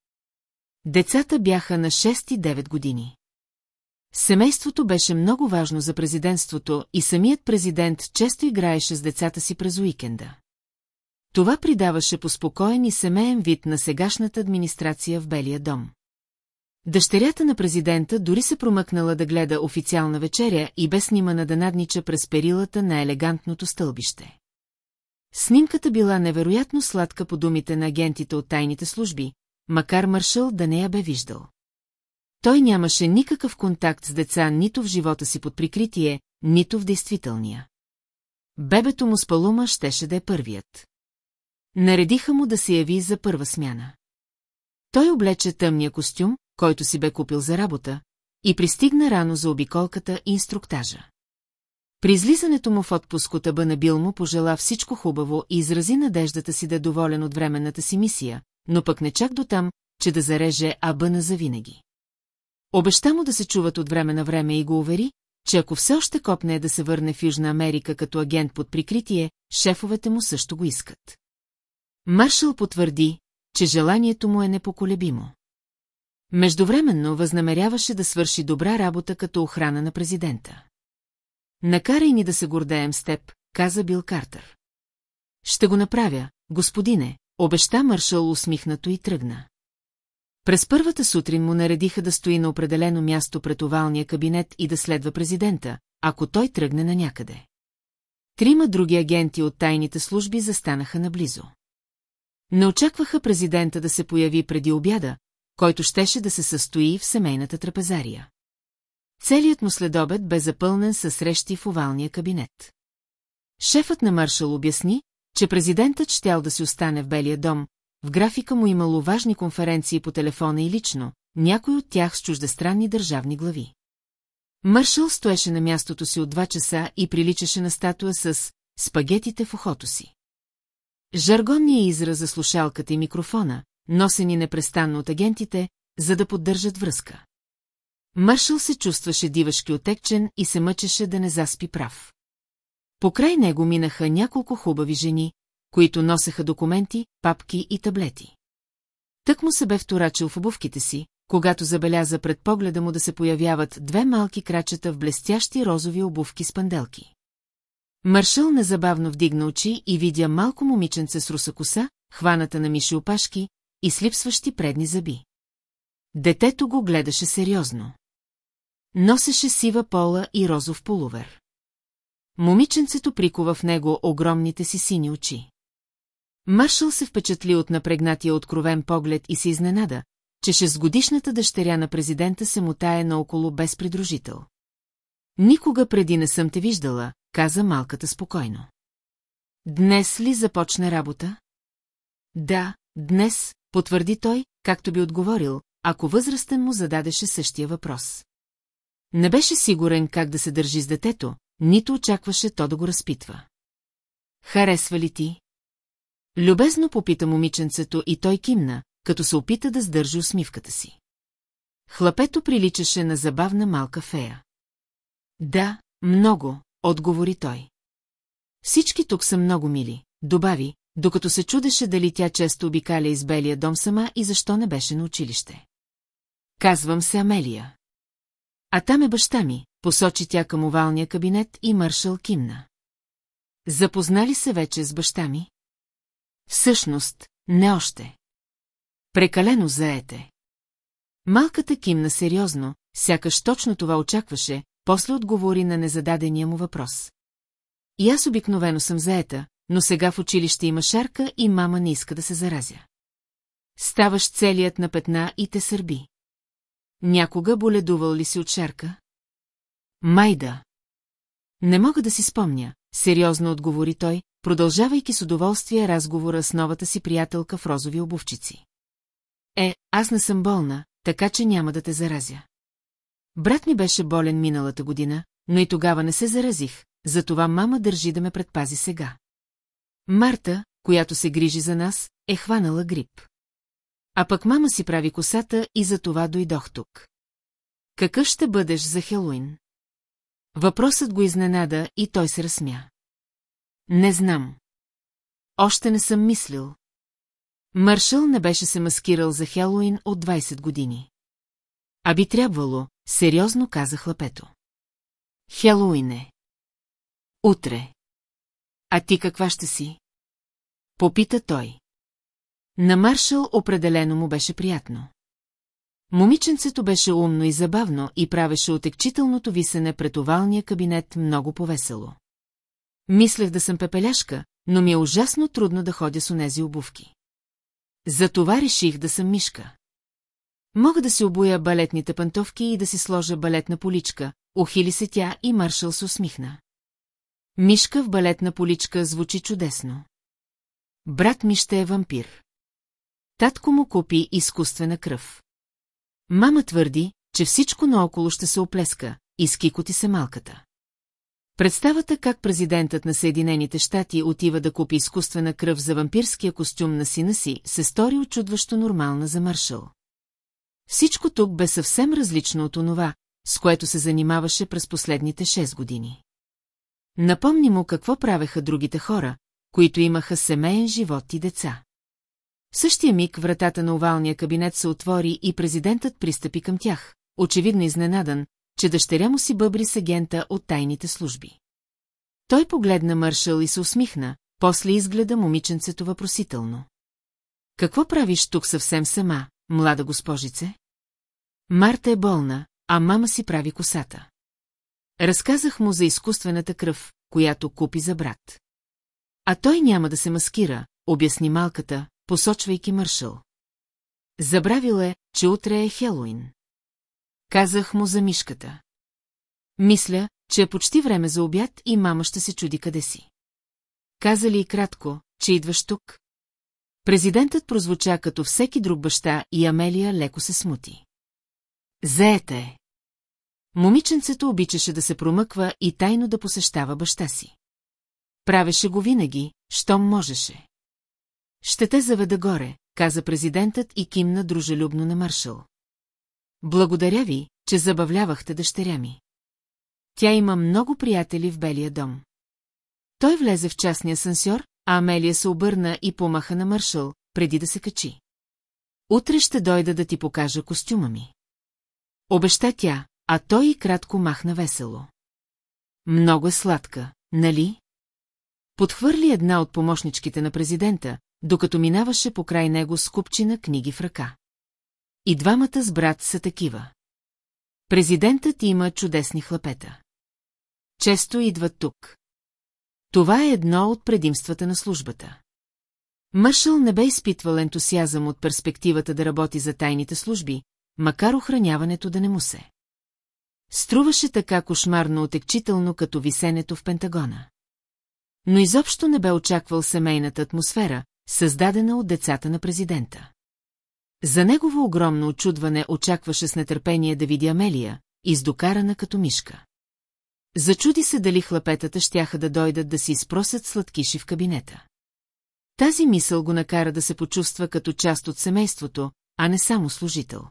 Децата бяха на 6 и 9 години. Семейството беше много важно за президентството и самият президент често играеше с децата си през уикенда. Това придаваше поспокоен и семейен вид на сегашната администрация в Белия дом. Дъщерята на президента дори се промъкнала да гледа официална вечеря и бе снимана да наднича през перилата на елегантното стълбище. Снимката била невероятно сладка по думите на агентите от тайните служби, макар Маршал да не я бе виждал. Той нямаше никакъв контакт с деца нито в живота си под прикритие, нито в действителния. Бебето му с Палума щеше да е първият. Наредиха му да се яви за първа смяна. Той облече тъмния костюм, който си бе купил за работа, и пристигна рано за обиколката и инструктажа. При излизането му в отпуск от Аба Бил му пожела всичко хубаво и изрази надеждата си да е доволен от временната си мисия, но пък не чак до там, че да зареже Абъна завинаги. Обеща му да се чуват от време на време и го увери, че ако все още копне да се върне в Южна Америка като агент под прикритие, шефовете му също го искат. Маршал потвърди, че желанието му е непоколебимо. Междувременно възнамеряваше да свърши добра работа като охрана на президента. Накарай ни да се гордеем с теб, каза Бил Картер. Ще го направя, господине, обеща маршал усмихнато и тръгна. През първата сутрин му наредиха да стои на определено място пред овалния кабинет и да следва президента, ако той тръгне на някъде. Трима други агенти от тайните служби застанаха наблизо. Не очакваха президента да се появи преди обяда, който щеше да се състои в семейната трапезария. Целият му следобед бе запълнен със срещи в овалния кабинет. Шефът на маршал обясни, че президентът щял да си остане в Белия дом, в графика му имало важни конференции по телефона и лично, някой от тях с чуждестранни държавни глави. Мършъл стоеше на мястото си от два часа и приличаше на статуя с спагетите в ухото си. Жаргонният израз за слушалката и микрофона, носени непрестанно от агентите, за да поддържат връзка. Мършъл се чувстваше дивашки отекчен и се мъчеше да не заспи прав. Покрай него минаха няколко хубави жени, които носеха документи, папки и таблети. Тък му се бе вторачил в обувките си, когато забеляза пред погледа му да се появяват две малки крачета в блестящи розови обувки с панделки. Маршал незабавно вдигна очи и видя малко момиченце с руса коса, хваната на миши опашки и слипсващи предни зъби. Детето го гледаше сериозно. Носеше сива пола и розов полувер. Момиченцето прикова в него огромните си сини очи. Маршал се впечатли от напрегнатия откровен поглед и се изненада, че шестгодишната дъщеря на президента се мутае наоколо без придружител. Никога преди не съм те виждала, каза малката спокойно. Днес ли започна работа? Да, днес, потвърди той, както би отговорил, ако възрастен му зададеше същия въпрос. Не беше сигурен как да се държи с детето, нито очакваше то да го разпитва. Харесва ли ти? Любезно попита момиченцето и той кимна, като се опита да сдържи усмивката си. Хлапето приличаше на забавна малка фея. Да, много, отговори той. Всички тук са много мили, добави, докато се чудеше дали тя често обикаля из белия дом сама и защо не беше на училище. Казвам се Амелия. А там е баща ми, посочи тя към овалния кабинет и маршал кимна. Запознали се вече с баща ми? Всъщност, не още. Прекалено заете. Малката кимна сериозно, сякаш точно това очакваше, после отговори на незададения му въпрос. И аз обикновено съм заета, но сега в училище има шарка и мама не иска да се заразя. Ставаш целият на петна и те сърби. Някога боледувал ли си от шарка? Майда. Не мога да си спомня, сериозно отговори той, продължавайки с удоволствие разговора с новата си приятелка в розови обувчици. Е, аз не съм болна, така че няма да те заразя. Брат ми беше болен миналата година, но и тогава не се заразих, затова мама държи да ме предпази сега. Марта, която се грижи за нас, е хванала грип. А пък мама си прави косата и за това дойдох тук. Какъв ще бъдеш за Хелуин? Въпросът го изненада и той се разсмя. Не знам. Още не съм мислил. Маршал не беше се маскирал за Хелуин от 20 години. А би трябвало, сериозно каза хлапето. Хелуин е. Утре. А ти каква ще си? Попита той. На Маршал определено му беше приятно. Момиченцето беше умно и забавно и правеше отекчителното висене пред овалния кабинет много повесело. Мислех да съм пепеляшка, но ми е ужасно трудно да ходя с онези обувки. Затова реших да съм мишка. Мога да си обуя балетните пантовки и да си сложа балетна поличка, ухили се тя и Маршал се усмихна. Мишка в балетна поличка звучи чудесно. Брат ми ще е вампир. Татко му купи изкуствена кръв. Мама твърди, че всичко наоколо ще се оплеска, изкикоти се малката. Представата как президентът на Съединените щати отива да купи изкуствена кръв за вампирския костюм на сина си, се стори очудващо нормална за Маршал. Всичко тук бе съвсем различно от онова, с което се занимаваше през последните 6 години. Напомни му какво правеха другите хора, които имаха семейен живот и деца. В същия миг вратата на овалния кабинет се отвори и президентът пристъпи към тях, очевидно изненадан, че дъщеря му си бъбри с агента от тайните служби. Той погледна Мършъл и се усмихна, после изгледа момиченцето въпросително. Какво правиш тук съвсем сама, млада госпожице? Марта е болна, а мама си прави косата. Разказах му за изкуствената кръв, която купи за брат. А той няма да се маскира, обясни малката, посочвайки Мършъл. Забравил е, че утре е Хелоин. Казах му за мишката. Мисля, че е почти време за обяд и мама ще се чуди къде си. Каза ли и кратко, че идваш тук? Президентът прозвуча като всеки друг баща и Амелия леко се смути. Заета е. Момиченцето обичаше да се промъква и тайно да посещава баща си. Правеше го винаги, щом можеше. Ще те заведа горе, каза президентът и кимна дружелюбно на маршал. Благодаря ви, че забавлявахте дъщеря ми. Тя има много приятели в Белия дом. Той влезе в частния сансьор, а Амелия се обърна и помаха на маршал, преди да се качи. Утре ще дойда да ти покажа костюма ми. Обеща тя, а той и кратко махна весело. Много е сладка, нали? Подхвърли една от помощничките на президента, докато минаваше покрай него с купчина книги в ръка. И двамата с брат са такива. Президентът има чудесни хлапета. Често идват тук. Това е едно от предимствата на службата. Мършъл не бе изпитвал ентусиазъм от перспективата да работи за тайните служби, макар охраняването да не му се. Струваше така кошмарно отекчително, като висенето в Пентагона. Но изобщо не бе очаквал семейната атмосфера, създадена от децата на президента. За негово огромно очудване очакваше с нетърпение да види Амелия, издокарана като мишка. Зачуди се дали хлапетата щяха да дойдат да си изпросят сладкиши в кабинета. Тази мисъл го накара да се почувства като част от семейството, а не само служител.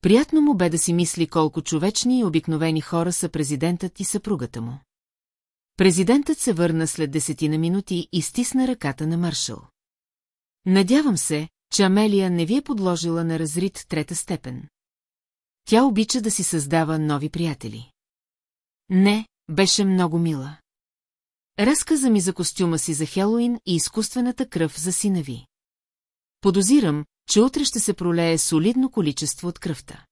Приятно му бе да си мисли колко човечни и обикновени хора са президентът и съпругата му. Президентът се върна след десетина минути и стисна ръката на маршал. Надявам се, че Амелия не ви е подложила на разрит трета степен. Тя обича да си създава нови приятели. Не, беше много мила. Разказа ми за костюма си за Хелоин и изкуствената кръв за сина ви. Подозирам, че утре ще се пролее солидно количество от кръвта.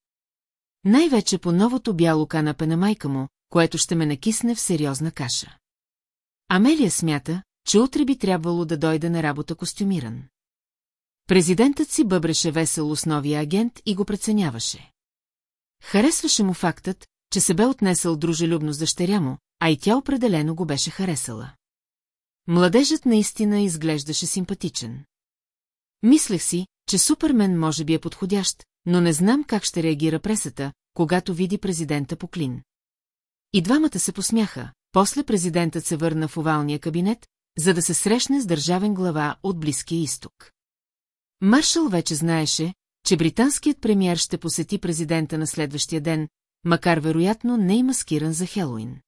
Най-вече по новото бяло канапе на майка му, което ще ме накисне в сериозна каша. Амелия смята, че утре би трябвало да дойде на работа костюмиран. Президентът си бъбреше весело с новия агент и го преценяваше. Харесваше му фактът, че се бе отнесъл дружелюбно с дъщеря му, а и тя определено го беше харесала. Младежът наистина изглеждаше симпатичен. Мислех си, че Супермен може би е подходящ, но не знам как ще реагира пресата, когато види президента по клин. И двамата се посмяха, после президентът се върна в овалния кабинет, за да се срещне с държавен глава от Близкия изток. Маршал вече знаеше, че британският премьер ще посети президента на следващия ден, макар вероятно не и маскиран за Хелоин.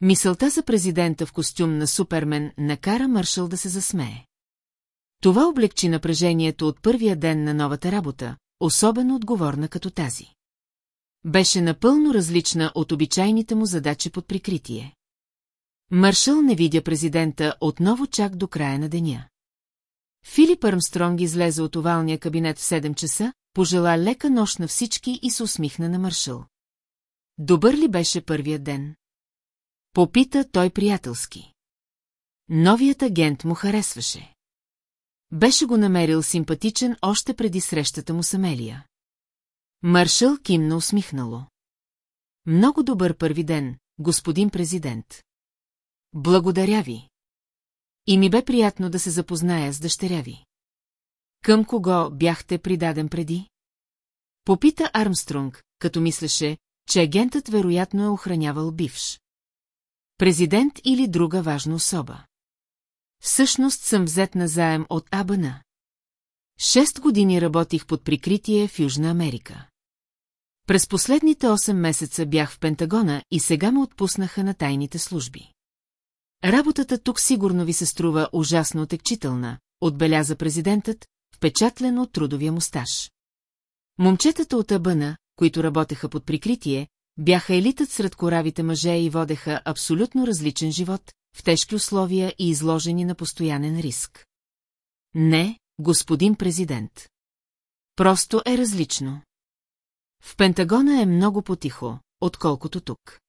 Мисълта за президента в костюм на Супермен накара Маршал да се засмее. Това облегчи напрежението от първия ден на новата работа, особено отговорна като тази. Беше напълно различна от обичайните му задачи под прикритие. Маршал не видя президента отново чак до края на деня. Филип Армстронг излезе от овалния кабинет в 7 часа, пожела лека нощ на всички и се усмихна на Маршал. Добър ли беше първият ден? Попита той приятелски. Новият агент му харесваше. Беше го намерил симпатичен още преди срещата му с Амелия. Маршал кимна усмихнало. Много добър първи ден, господин президент. Благодаря ви. И ми бе приятно да се запозная с дъщеря ви. Към кого бяхте придаден преди? Попита Армстронг, като мислеше, че агентът вероятно е охранявал бивш. Президент или друга важна особа. Всъщност съм взет на заем от Абана. Шест години работих под прикритие в Южна Америка. През последните 8 месеца бях в Пентагона и сега ме отпуснаха на тайните служби. Работата тук сигурно ви се струва ужасно отекчителна, отбеляза президентът, впечатлен от трудовия му стаж. Момчетата от Абъна, които работеха под прикритие, бяха елитът сред коравите мъже и водеха абсолютно различен живот, в тежки условия и изложени на постоянен риск. Не, господин президент. Просто е различно. В Пентагона е много потихо, отколкото тук.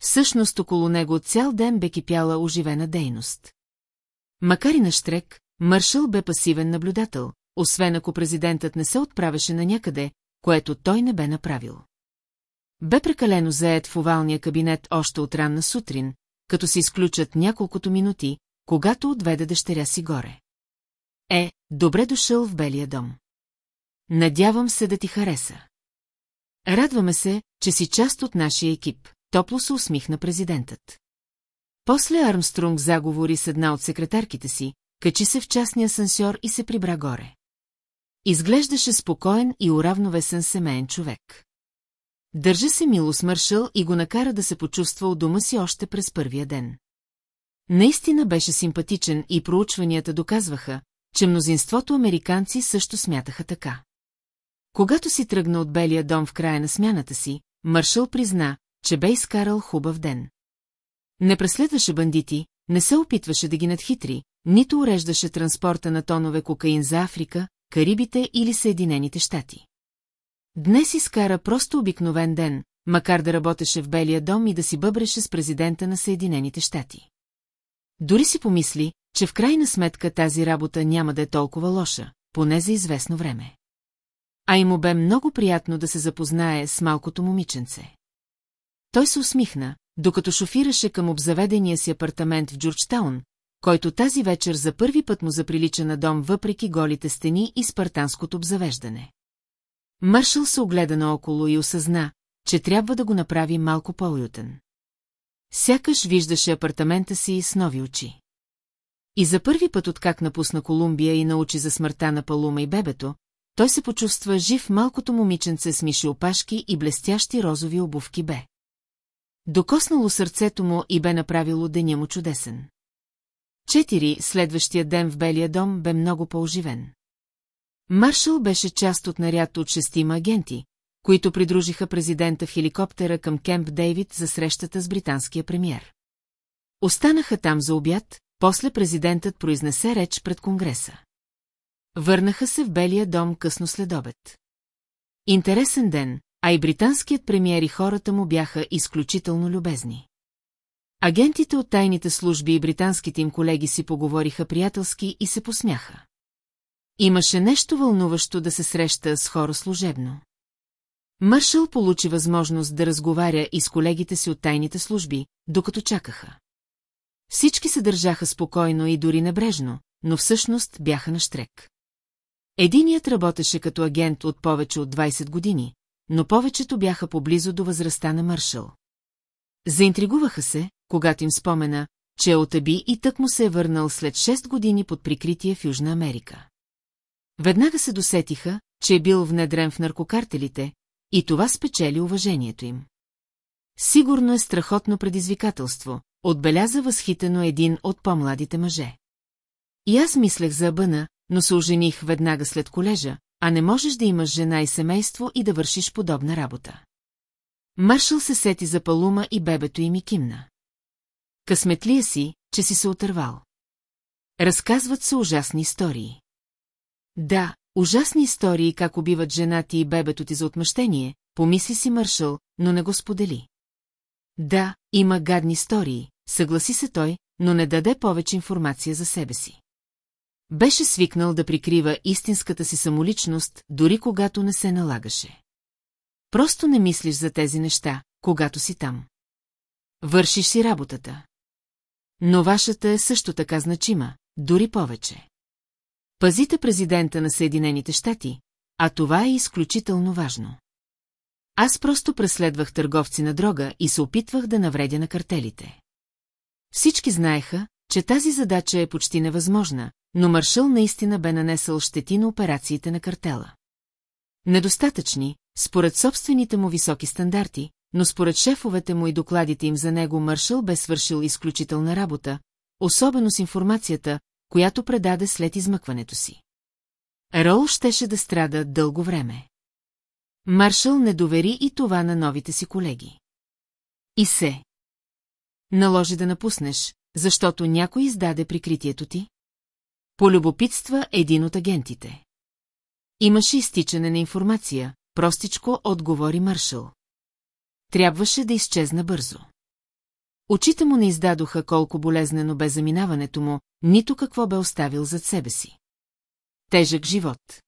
Всъщност около него цял ден бе кипяла оживена дейност. Макар и на штрек, Мършъл бе пасивен наблюдател, освен ако президентът не се отправяше на някъде, което той не бе направил. Бе прекалено заед в овалния кабинет още от ранна сутрин, като се изключат няколкото минути, когато отведе дъщеря си горе. Е, добре дошъл в Белия дом. Надявам се да ти хареса. Радваме се, че си част от нашия екип, топло се усмихна президентът. После Армстронг заговори с една от секретарките си, качи се в частния асансьор и се прибра горе. Изглеждаше спокоен и уравновесен семейен човек. Държа се мило с Мършъл и го накара да се почувства у дома си още през първия ден. Наистина беше симпатичен и проучванията доказваха, че мнозинството американци също смятаха така. Когато си тръгна от Белия дом в края на смяната си, Мършъл призна, че бе изкарал хубав ден. Не преследваше бандити, не се опитваше да ги надхитри, нито уреждаше транспорта на тонове кокаин за Африка, Карибите или Съединените щати. Днес изкара просто обикновен ден, макар да работеше в Белия дом и да си бъбреше с президента на Съединените щати. Дори си помисли, че в крайна сметка тази работа няма да е толкова лоша, поне за известно време. А и му бе много приятно да се запознае с малкото момиченце. Той се усмихна, докато шофираше към обзаведения си апартамент в Джорджтаун, който тази вечер за първи път му заприлича на дом въпреки голите стени и спартанското обзавеждане. Мършъл се огледа наоколо и осъзна, че трябва да го направи малко по-уютен. Сякаш виждаше апартамента си с нови очи. И за първи път откак напусна Колумбия и научи за смъртта на Палума и бебето, той се почувства жив малкото момиченце с миши опашки и блестящи розови обувки бе. Докоснало сърцето му и бе направило деня му чудесен. Четири, следващия ден в Белия дом бе много по-оживен. Маршал беше част от наряд от шестима агенти, които придружиха президента в хеликоптера към Кемп Дейвид за срещата с британския премьер. Останаха там за обяд, после президентът произнесе реч пред Конгреса. Върнаха се в Белия дом късно след обед. Интересен ден, а и британският премиер и хората му бяха изключително любезни. Агентите от тайните служби и британските им колеги си поговориха приятелски и се посмяха. Имаше нещо вълнуващо да се среща с хора служебно. Мършъл получи възможност да разговаря и с колегите си от тайните служби, докато чакаха. Всички се държаха спокойно и дори небрежно, но всъщност бяха на штрек. Единият работеше като агент от повече от 20 години, но повечето бяха поблизо до възрастта на Мършъл. Заинтригуваха се, когато им спомена, че от Аби и тък му се е върнал след 6 години под прикритие в Южна Америка. Веднага се досетиха, че е бил внедрен в наркокартелите, и това спечели уважението им. Сигурно е страхотно предизвикателство, отбеляза възхитено един от по-младите мъже. И аз мислех за Абъна, но се ожених веднага след колежа, а не можеш да имаш жена и семейство и да вършиш подобна работа. Маршал се сети за Палума и бебето им и кимна. Късметлия си, че си се отървал. Разказват се ужасни истории. Да, ужасни истории как убиват жена ти и бебето ти за отмъщение, помисли си Мършъл, но не го сподели. Да, има гадни истории, съгласи се той, но не даде повече информация за себе си. Беше свикнал да прикрива истинската си самоличност, дори когато не се налагаше. Просто не мислиш за тези неща, когато си там. Вършиш си работата. Но вашата е също така значима, дори повече. Пазите президента на Съединените щати, а това е изключително важно. Аз просто преследвах търговци на дрога и се опитвах да навредя на картелите. Всички знаеха, че тази задача е почти невъзможна, но Маршал наистина бе нанесъл щети на операциите на картела. Недостатъчни, според собствените му високи стандарти, но според шефовете му и докладите им за него Маршал бе свършил изключителна работа, особено с информацията, която предаде след измъкването си. Рол щеше да страда дълго време. Маршал не довери и това на новите си колеги. И се. Наложи да напуснеш, защото някой издаде прикритието ти? Полюбопитства един от агентите. Имаше изтичане на информация, простичко отговори Маршал. Трябваше да изчезна бързо. Очите му не издадоха колко болезнено бе заминаването му, нито какво бе оставил зад себе си. Тежък живот.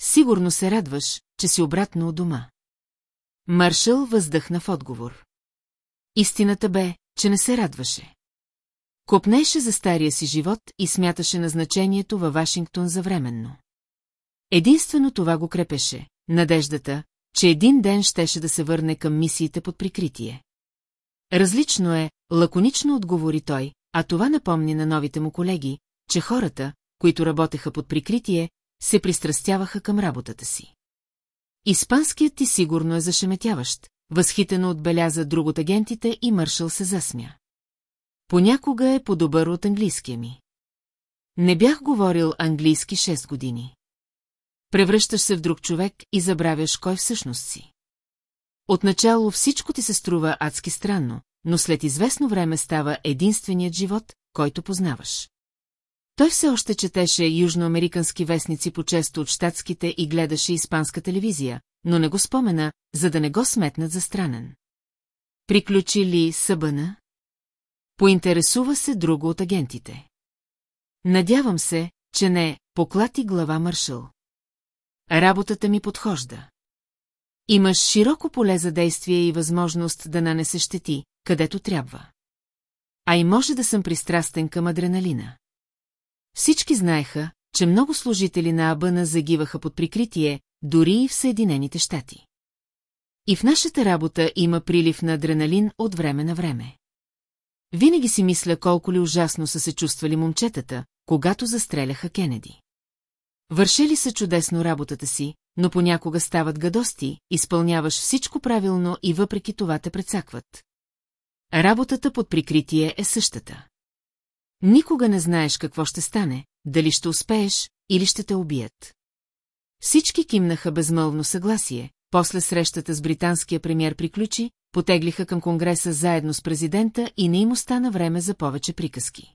Сигурно се радваш, че си обратно от дома. Маршал въздъхна в отговор. Истината бе, че не се радваше. Копнеше за стария си живот и смяташе назначението във Вашингтон за временно. Единствено това го крепеше, надеждата, че един ден щеше да се върне към мисиите под прикритие. Различно е, лаконично отговори той, а това напомни на новите му колеги, че хората, които работеха под прикритие, се пристрастяваха към работата си. Испанският ти сигурно е зашеметяващ, възхитено отбеляза друг от агентите и Мършъл се засмя. Понякога е по-добър от английския ми. Не бях говорил английски 6 години. Превръщаш се в друг човек и забравяш кой всъщност си. Отначало всичко ти се струва адски странно, но след известно време става единственият живот, който познаваш. Той все още четеше южноамерикански вестници по-често от щатските и гледаше испанска телевизия, но не го спомена, за да не го сметнат за странен. Приключи ли събъна? Поинтересува се друго от агентите. Надявам се, че не, поклати глава Маршал. Работата ми подхожда. Имаш широко поле за действие и възможност да нанесеш щети, където трябва. А и може да съм пристрастен към адреналина. Всички знаеха, че много служители на Абъна загиваха под прикритие, дори и в Съединените щати. И в нашата работа има прилив на адреналин от време на време. Винаги си мисля колко ли ужасно са се чувствали момчетата, когато застреляха Кенеди. Вършели са чудесно работата си, но понякога стават гадости, изпълняваш всичко правилно и въпреки това те прецакват. Работата под прикритие е същата. Никога не знаеш какво ще стане, дали ще успееш или ще те убият. Всички кимнаха безмълвно съгласие, после срещата с британския премьер приключи, потеглиха към Конгреса заедно с президента и не им остана време за повече приказки.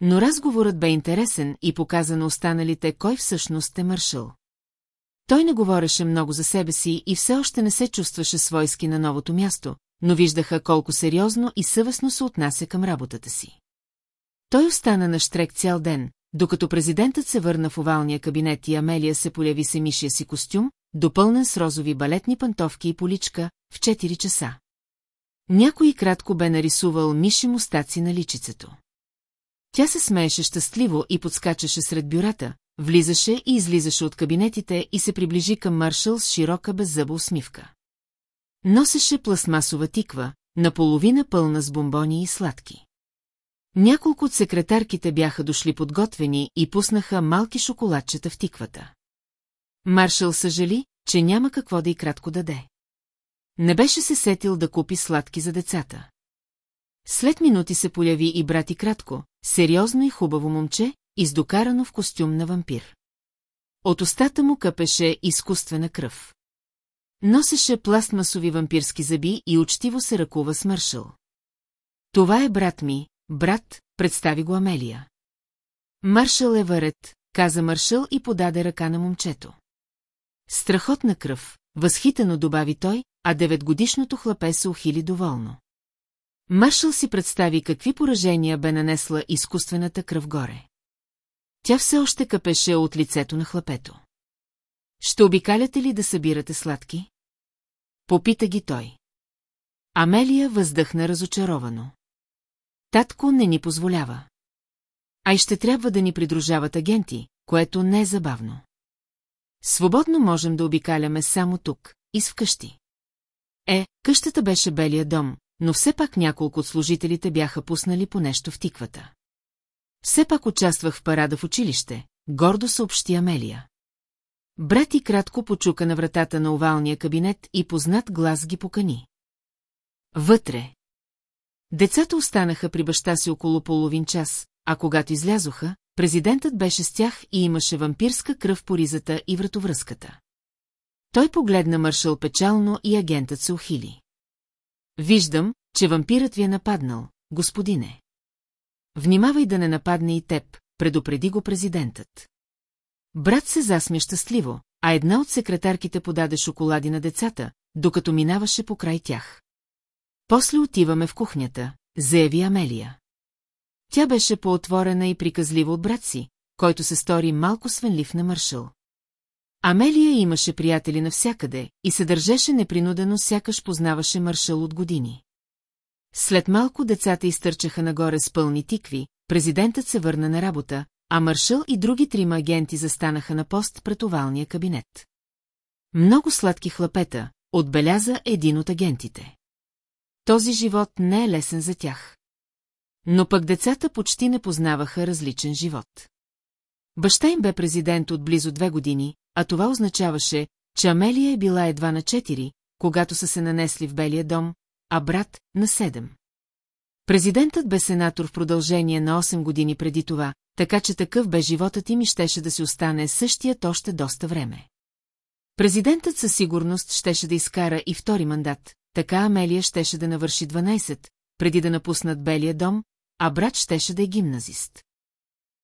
Но разговорът бе интересен и показа на останалите кой всъщност е маршал. Той не говореше много за себе си и все още не се чувстваше свойски на новото място, но виждаха колко сериозно и съвестно се отнася към работата си. Той остана на штрек цял ден, докато президентът се върна в овалния кабинет и Амелия се поляви с емишия си костюм, допълнен с розови балетни пантовки и поличка, в 4 часа. Някой кратко бе нарисувал миши мустаци на личицето. Тя се смееше щастливо и подскачаше сред бюрата, влизаше и излизаше от кабинетите и се приближи към маршал с широка беззъба усмивка. Носеше пластмасова тиква, наполовина пълна с бомбони и сладки. Няколко от секретарките бяха дошли подготвени и пуснаха малки шоколадчета в тиквата. Маршал съжали, че няма какво да и кратко даде. Не беше се сетил да купи сладки за децата. След минути се появи и брати кратко, сериозно и хубаво момче, издокарано в костюм на вампир. От устата му къпеше изкуствена кръв. Носеше пластмасови вампирски зъби и учтиво се ръкува с Мършъл. Това е брат ми, брат, представи го Амелия. Маршал е върет, каза Маршал и подаде ръка на момчето. Страхотна кръв, възхитено добави той, а деветгодишното хлапе се ухили доволно. Маршал си представи какви поражения бе нанесла изкуствената кръв горе. Тя все още капеше от лицето на хлапето. Ще обикаляте ли да събирате сладки? Попита ги той. Амелия въздъхна разочаровано. Татко не ни позволява. А и ще трябва да ни придружават агенти, което не е забавно. Свободно можем да обикаляме само тук, из вкъщи. Е, къщата беше белия дом, но все пак няколко от служителите бяха пуснали по нещо в тиквата. Все пак участвах в парада в училище, гордо съобщи Амелия. Брат и кратко почука на вратата на овалния кабинет и познат глас ги покани. Вътре. Децата останаха при баща си около половин час, а когато излязоха, президентът беше с тях и имаше вампирска кръв по ризата и вратовръзката. Той погледна Маршал печално и агентът се ухили. Виждам, че вампирът ви е нападнал, господине. Внимавай да не нападне и теб, предупреди го президентът. Брат се засмя щастливо, а една от секретарките подаде шоколади на децата, докато минаваше по край тях. После отиваме в кухнята, заяви Амелия. Тя беше поотворена и приказлива от брат си, който се стори малко свенлив на Маршал. Амелия имаше приятели навсякъде и се държеше непринудено, сякаш познаваше Маршал от години. След малко децата изтърчаха нагоре с пълни тикви, президентът се върна на работа, а Маршал и други трима агенти застанаха на пост пред овалния кабинет. Много сладки хлапета, отбеляза един от агентите. Този живот не е лесен за тях. Но пък децата почти не познаваха различен живот. Баща им бе президент от близо две години, а това означаваше, че Амелия е била едва на четири, когато са се нанесли в Белия дом, а брат – на седем. Президентът бе сенатор в продължение на 8 години преди това, така че такъв бе животът им и щеше да си остане същият още доста време. Президентът със сигурност щеше да изкара и втори мандат, така Амелия щеше да навърши 12, преди да напуснат Белия дом, а брат щеше да е гимназист.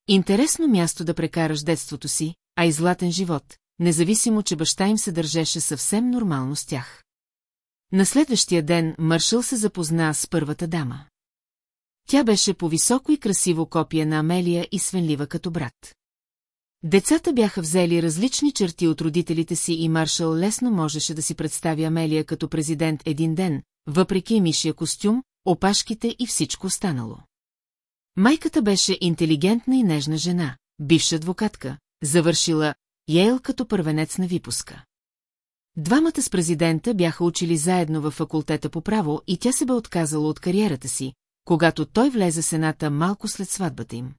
Интересно място да прекараш детството си, а и златен живот, независимо, че баща им се държеше съвсем нормално с тях. На следващия ден Маршал се запозна с първата дама. Тя беше по-високо и красиво копие на Амелия и свенлива като брат. Децата бяха взели различни черти от родителите си и Маршал лесно можеше да си представи Амелия като президент един ден, въпреки мишия костюм, опашките и всичко останало. Майката беше интелигентна и нежна жена, бивша адвокатка, завършила Йейл като първенец на випуска. Двамата с президента бяха учили заедно във факултета по право и тя се бе отказала от кариерата си, когато той влезе сената малко след сватбата им.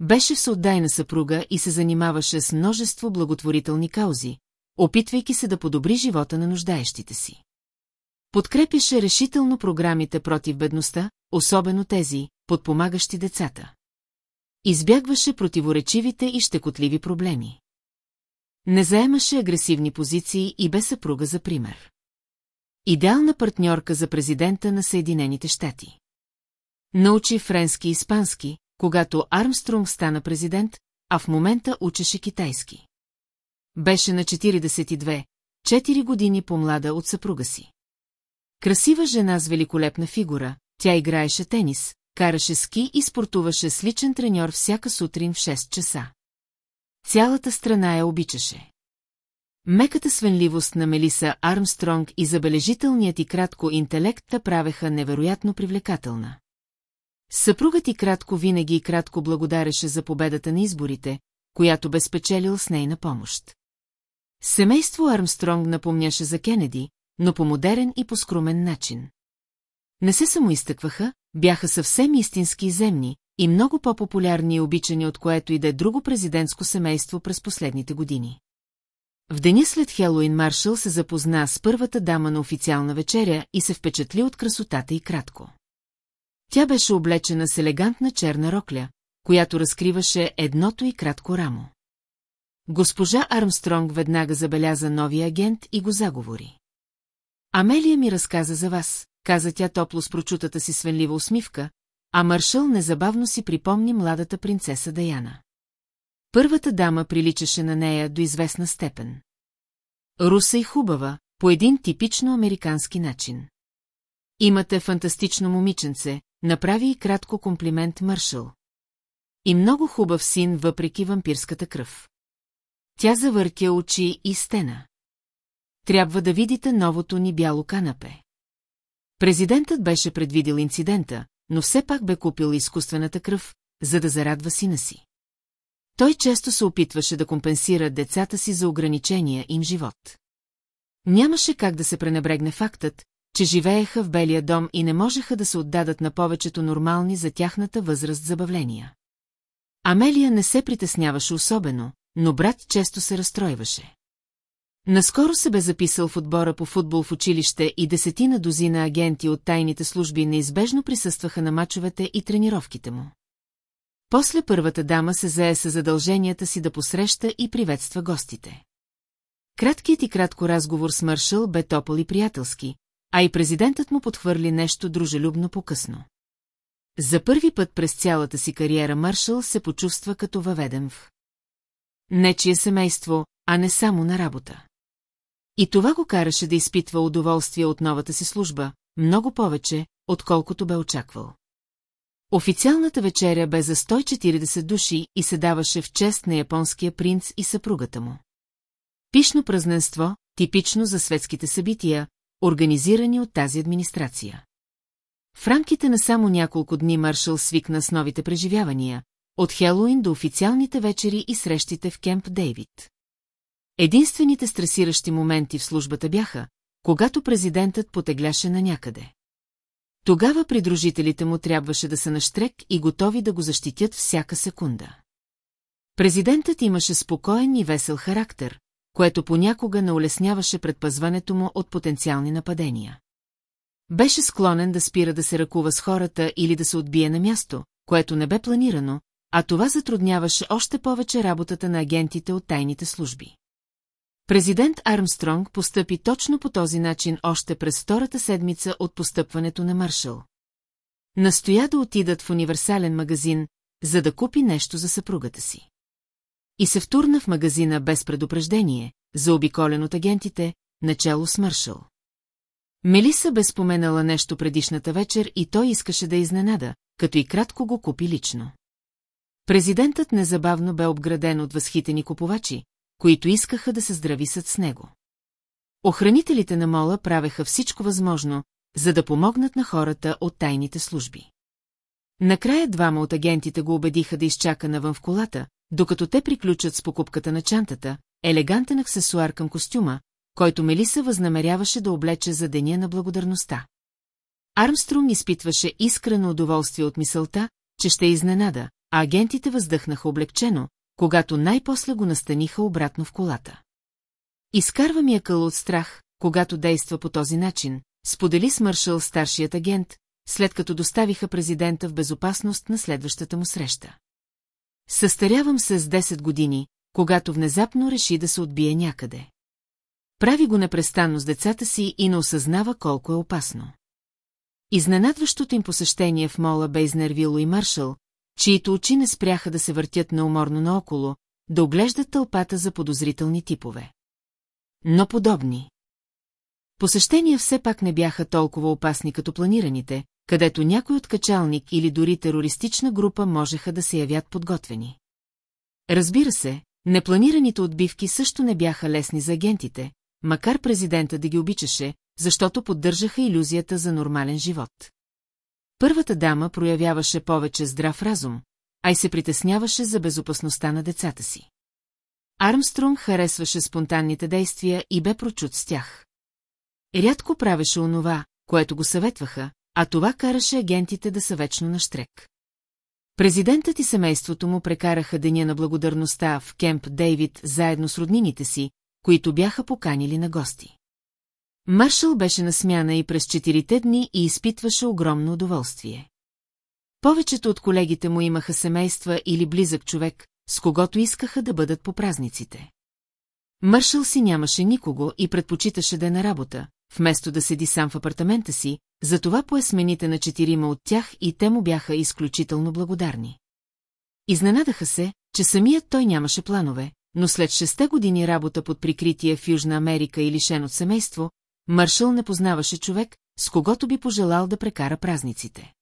Беше всеотдайна съпруга и се занимаваше с множество благотворителни каузи, опитвайки се да подобри живота на нуждаещите си. Подкрепяше решително програмите против бедността, особено тези, подпомагащи децата. Избягваше противоречивите и щекотливи проблеми. Не заемаше агресивни позиции и бе съпруга за пример. Идеална партньорка за президента на Съединените щати. Научи френски и испански, когато Армстронг стана президент, а в момента учеше китайски. Беше на 42, 4 години по-млада от съпруга си. Красива жена с великолепна фигура, тя играеше тенис, караше ски и спортуваше с личен треньор всяка сутрин в 6 часа. Цялата страна я обичаше. Меката свенливост на Мелиса Армстронг и забележителният и кратко интелект та правеха невероятно привлекателна. Съпругът и кратко винаги и кратко благодареше за победата на изборите, която бе спечелил с нейна помощ. Семейство Армстронг напомняше за Кенеди, но по модерен и по скромен начин. Не се самоизтъкваха, бяха съвсем истински земни и много по-популярни и обичани от което и да е друго президентско семейство през последните години. В деня след Хелоин Маршал се запозна с първата дама на официална вечеря и се впечатли от красотата и кратко. Тя беше облечена с елегантна черна рокля, която разкриваше едното и кратко рамо. Госпожа Армстронг веднага забеляза новия агент и го заговори. Амелия ми разказа за вас, каза тя топло с прочутата си свенлива усмивка, а Маршал незабавно си припомни младата принцеса Даяна. Първата дама приличаше на нея до известна степен. Руса и хубава, по един типично американски начин. Имате фантастично момиченце, направи и кратко комплимент Маршал. И много хубав син, въпреки вампирската кръв. Тя завъртя очи и стена. Трябва да видите новото ни бяло канапе. Президентът беше предвидил инцидента, но все пак бе купил изкуствената кръв, за да зарадва сина си. Той често се опитваше да компенсира децата си за ограничения им живот. Нямаше как да се пренебрегне фактът, че живееха в Белия дом и не можеха да се отдадат на повечето нормални за тяхната възраст забавления. Амелия не се притесняваше особено, но брат често се разстройваше. Наскоро се бе записал в отбора по футбол в училище и десетина дозина агенти от тайните служби неизбежно присъстваха на мачовете и тренировките му. После първата дама се зае с задълженията си да посреща и приветства гостите. Краткият и кратко разговор с Мършъл бе топъл и приятелски, а и президентът му подхвърли нещо дружелюбно по-късно. За първи път през цялата си кариера Мършъл се почувства като въведен в нечие семейство, а не само на работа. И това го караше да изпитва удоволствие от новата си служба, много повече, отколкото бе очаквал. Официалната вечеря бе за 140 души и се даваше в чест на японския принц и съпругата му. Пишно празненство, типично за светските събития, организирани от тази администрация. В рамките на само няколко дни Маршал свикна с новите преживявания, от Хелоуин до официалните вечери и срещите в Кемп Дейвид. Единствените стресиращи моменти в службата бяха, когато президентът потегляше на някъде. Тогава придружителите му трябваше да са на и готови да го защитят всяка секунда. Президентът имаше спокоен и весел характер, което понякога не улесняваше предпазването му от потенциални нападения. Беше склонен да спира да се ръкува с хората или да се отбие на място, което не бе планирано, а това затрудняваше още повече работата на агентите от тайните служби. Президент Армстронг постъпи точно по този начин още през втората седмица от постъпването на Маршал. Настоя да отидат в универсален магазин, за да купи нещо за съпругата си. И се втурна в магазина без предупреждение, заобиколен от агентите, начало с Маршал. Мелиса бе споменала нещо предишната вечер и той искаше да изненада, като и кратко го купи лично. Президентът незабавно бе обграден от възхитени купувачи, които искаха да се здрависат с него. Охранителите на мола правеха всичко възможно, за да помогнат на хората от тайните служби. Накрая двама от агентите го убедиха да изчака навън в колата, докато те приключат с покупката на чантата, елегантен аксесуар към костюма, който Мелиса възнамеряваше да облече за деня на благодарността. Армструнг изпитваше искрено удоволствие от мисълта, че ще изненада, а агентите въздъхнаха облегчено, когато най-после го настаниха обратно в колата. Изкарва ми къл от страх, когато действа по този начин, сподели с Мършъл старшият агент, след като доставиха президента в безопасност на следващата му среща. Състарявам се с 10 години, когато внезапно реши да се отбие някъде. Прави го непрестанно с децата си и не осъзнава колко е опасно. Изненадващото им посещение в мола бе изнервило и Маршал, чието очи не спряха да се въртят науморно наоколо, да оглеждат тълпата за подозрителни типове. Но подобни. Посещения все пак не бяха толкова опасни като планираните, където някой от качалник или дори терористична група можеха да се явят подготвени. Разбира се, непланираните отбивки също не бяха лесни за агентите, макар президента да ги обичаше, защото поддържаха иллюзията за нормален живот. Първата дама проявяваше повече здрав разум, а и се притесняваше за безопасността на децата си. Армстронг харесваше спонтанните действия и бе прочут с тях. Рядко правеше онова, което го съветваха, а това караше агентите да са вечно на штрек. Президентът и семейството му прекараха деня на благодарността в Кемп Дейвид заедно с роднините си, които бяха поканили на гости. Маршал беше на смяна и през четирите дни и изпитваше огромно удоволствие. Повечето от колегите му имаха семейства или близък човек, с когото искаха да бъдат по празниците. Маршал си нямаше никого и предпочиташе да е на работа, вместо да седи сам в апартамента си, затова пое смените на четирима от тях и те му бяха изключително благодарни. Изненадаха се, че самият той нямаше планове, но след шесте години работа под прикритие в Южна Америка и лишен от семейство, Маршал не познаваше човек, с когото би пожелал да прекара празниците.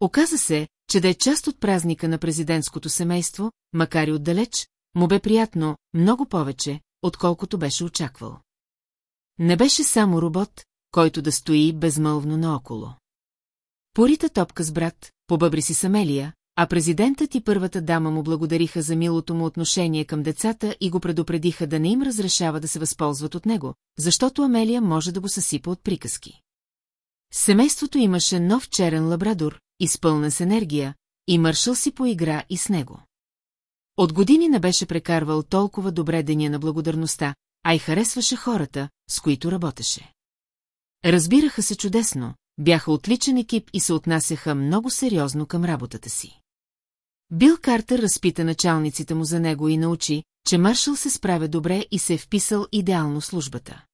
Оказа се, че да е част от празника на президентското семейство, макар и отдалеч, му бе приятно много повече, отколкото беше очаквал. Не беше само робот, който да стои безмълвно наоколо. Порита топка с брат, побъбри си Самелия, а президентът и първата дама му благодариха за милото му отношение към децата и го предупредиха да не им разрешава да се възползват от него, защото Амелия може да го съсипа от приказки. Семейството имаше нов черен лабрадор, изпълнен с енергия, и Мършъл си поигра и с него. От години не беше прекарвал толкова добре деня на благодарността, а и харесваше хората, с които работеше. Разбираха се чудесно, бяха отличен екип и се отнасяха много сериозно към работата си. Бил Картер разпита началниците му за него и научи, че Маршал се справя добре и се е вписал идеално службата.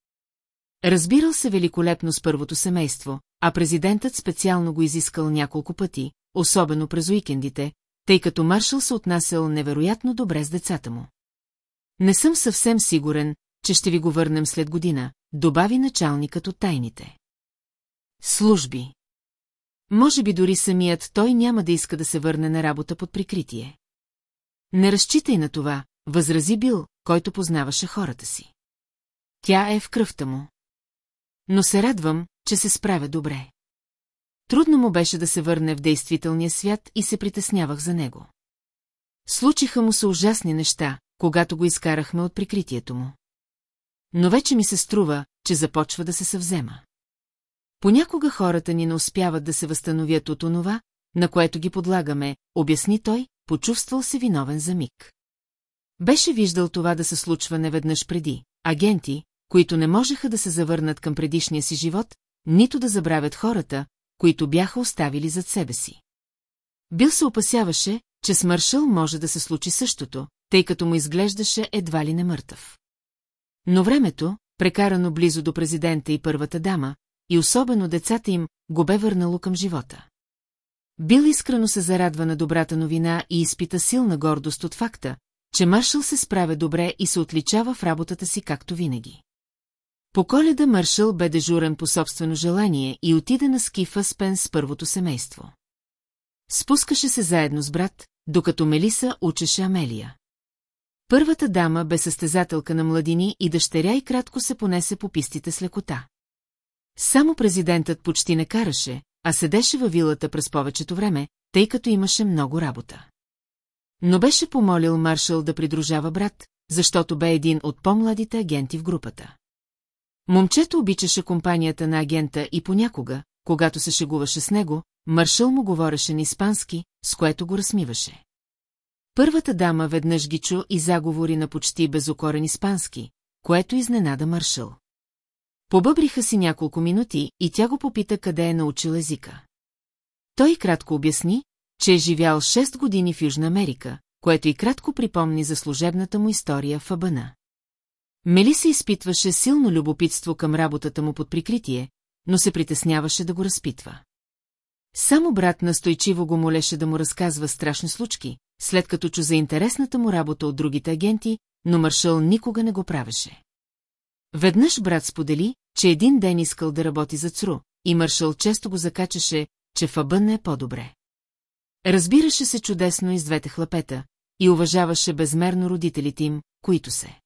Разбирал се великолепно с първото семейство, а президентът специално го изискал няколко пъти, особено през уикендите, тъй като Маршал се отнасял невероятно добре с децата му. Не съм съвсем сигурен, че ще ви го върнем след година, добави началникът от тайните. Служби. Може би дори самият той няма да иска да се върне на работа под прикритие. Не разчитай на това, възрази Бил, който познаваше хората си. Тя е в кръвта му. Но се радвам, че се справя добре. Трудно му беше да се върне в действителния свят и се притеснявах за него. Случиха му се ужасни неща, когато го изкарахме от прикритието му. Но вече ми се струва, че започва да се съвзема. Понякога хората ни не успяват да се възстановят от онова, на което ги подлагаме, обясни той, почувствал се виновен за миг. Беше виждал това да се случва неведнъж преди. Агенти, които не можеха да се завърнат към предишния си живот, нито да забравят хората, които бяха оставили зад себе си. Бил се опасяваше, че с Мършъл може да се случи същото, тъй като му изглеждаше едва ли не мъртъв. Но времето, прекарано близо до президента и първата дама, и особено децата им, го бе върнало към живота. Бил искрено се зарадва на добрата новина и изпита силна гордост от факта, че Маршал се справя добре и се отличава в работата си както винаги. По коледа Маршал бе дежурен по собствено желание и отида на ски в Аспен с първото семейство. Спускаше се заедно с брат, докато Мелиса учеше Амелия. Първата дама бе състезателка на младини и дъщеря и кратко се понесе по пистите с лекота. Само президентът почти не караше, а седеше във вилата през повечето време, тъй като имаше много работа. Но беше помолил Маршал да придружава брат, защото бе един от по-младите агенти в групата. Момчето обичаше компанията на агента и понякога, когато се шегуваше с него, Маршал му говореше на испански, с което го разсмиваше. Първата дама веднъж ги чу и заговори на почти безокорен испански, което изненада Маршал. Побъбриха си няколко минути и тя го попита къде е научил езика. Той кратко обясни, че е живял 6 години в Южна Америка, което и кратко припомни за служебната му история в Абана. Мели се изпитваше силно любопитство към работата му под прикритие, но се притесняваше да го разпитва. Само брат настойчиво го молеше да му разказва страшни случки, след като чу за интересната му работа от другите агенти, но Маршал никога не го правеше. Веднъж брат сподели, че един ден искал да работи за ЦРУ, и Маршал често го закачаше, че в Абън е по-добре. Разбираше се чудесно из двете хлапета и уважаваше безмерно родителите им, които се.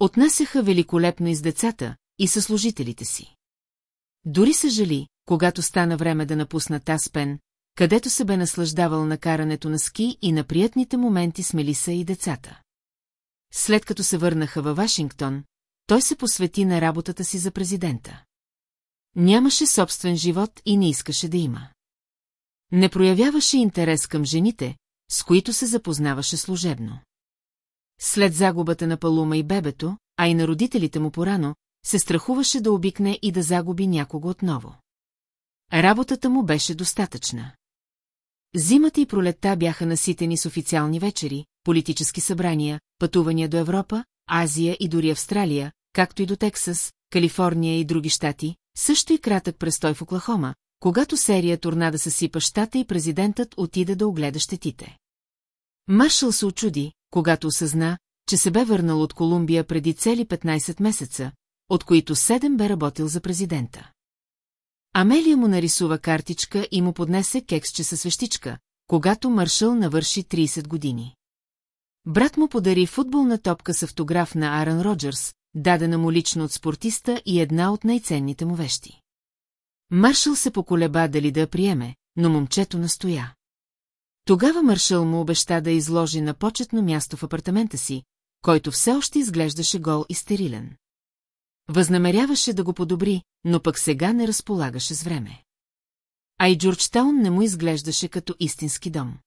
Отнасяха великолепно и с децата, и със служителите си. Дори съжали, когато стана време да напусна Таспен, където се бе наслаждавал на карането на ски и на приятните моменти с Мелиса и децата. След като се върнаха във Вашингтон, той се посвети на работата си за президента. Нямаше собствен живот и не искаше да има. Не проявяваше интерес към жените, с които се запознаваше служебно. След загубата на Палума и бебето, а и на родителите му порано, се страхуваше да обикне и да загуби някого отново. Работата му беше достатъчна. Зимата и пролетта бяха наситени с официални вечери, политически събрания, пътувания до Европа, Азия и дори Австралия, както и до Тексас, Калифорния и други щати, също и кратък престой в Оклахома, когато серия торнада съсипа щата и президентът отида да огледа щетите. Маршал се очуди, когато осъзна, че се бе върнал от Колумбия преди цели 15 месеца, от които 7 бе работил за президента. Амелия му нарисува картичка и му поднесе кексче със свещичка, когато Маршал навърши 30 години. Брат му подари футболна топка с автограф на Аран Роджерс, дадена му лично от спортиста и една от най-ценните му вещи. Маршал се поколеба дали да я приеме, но момчето настоя. Тогава Маршал му обеща да изложи на почетно място в апартамента си, който все още изглеждаше гол и стерилен. Възнамеряваше да го подобри, но пък сега не разполагаше с време. А и Джорджтаун не му изглеждаше като истински дом.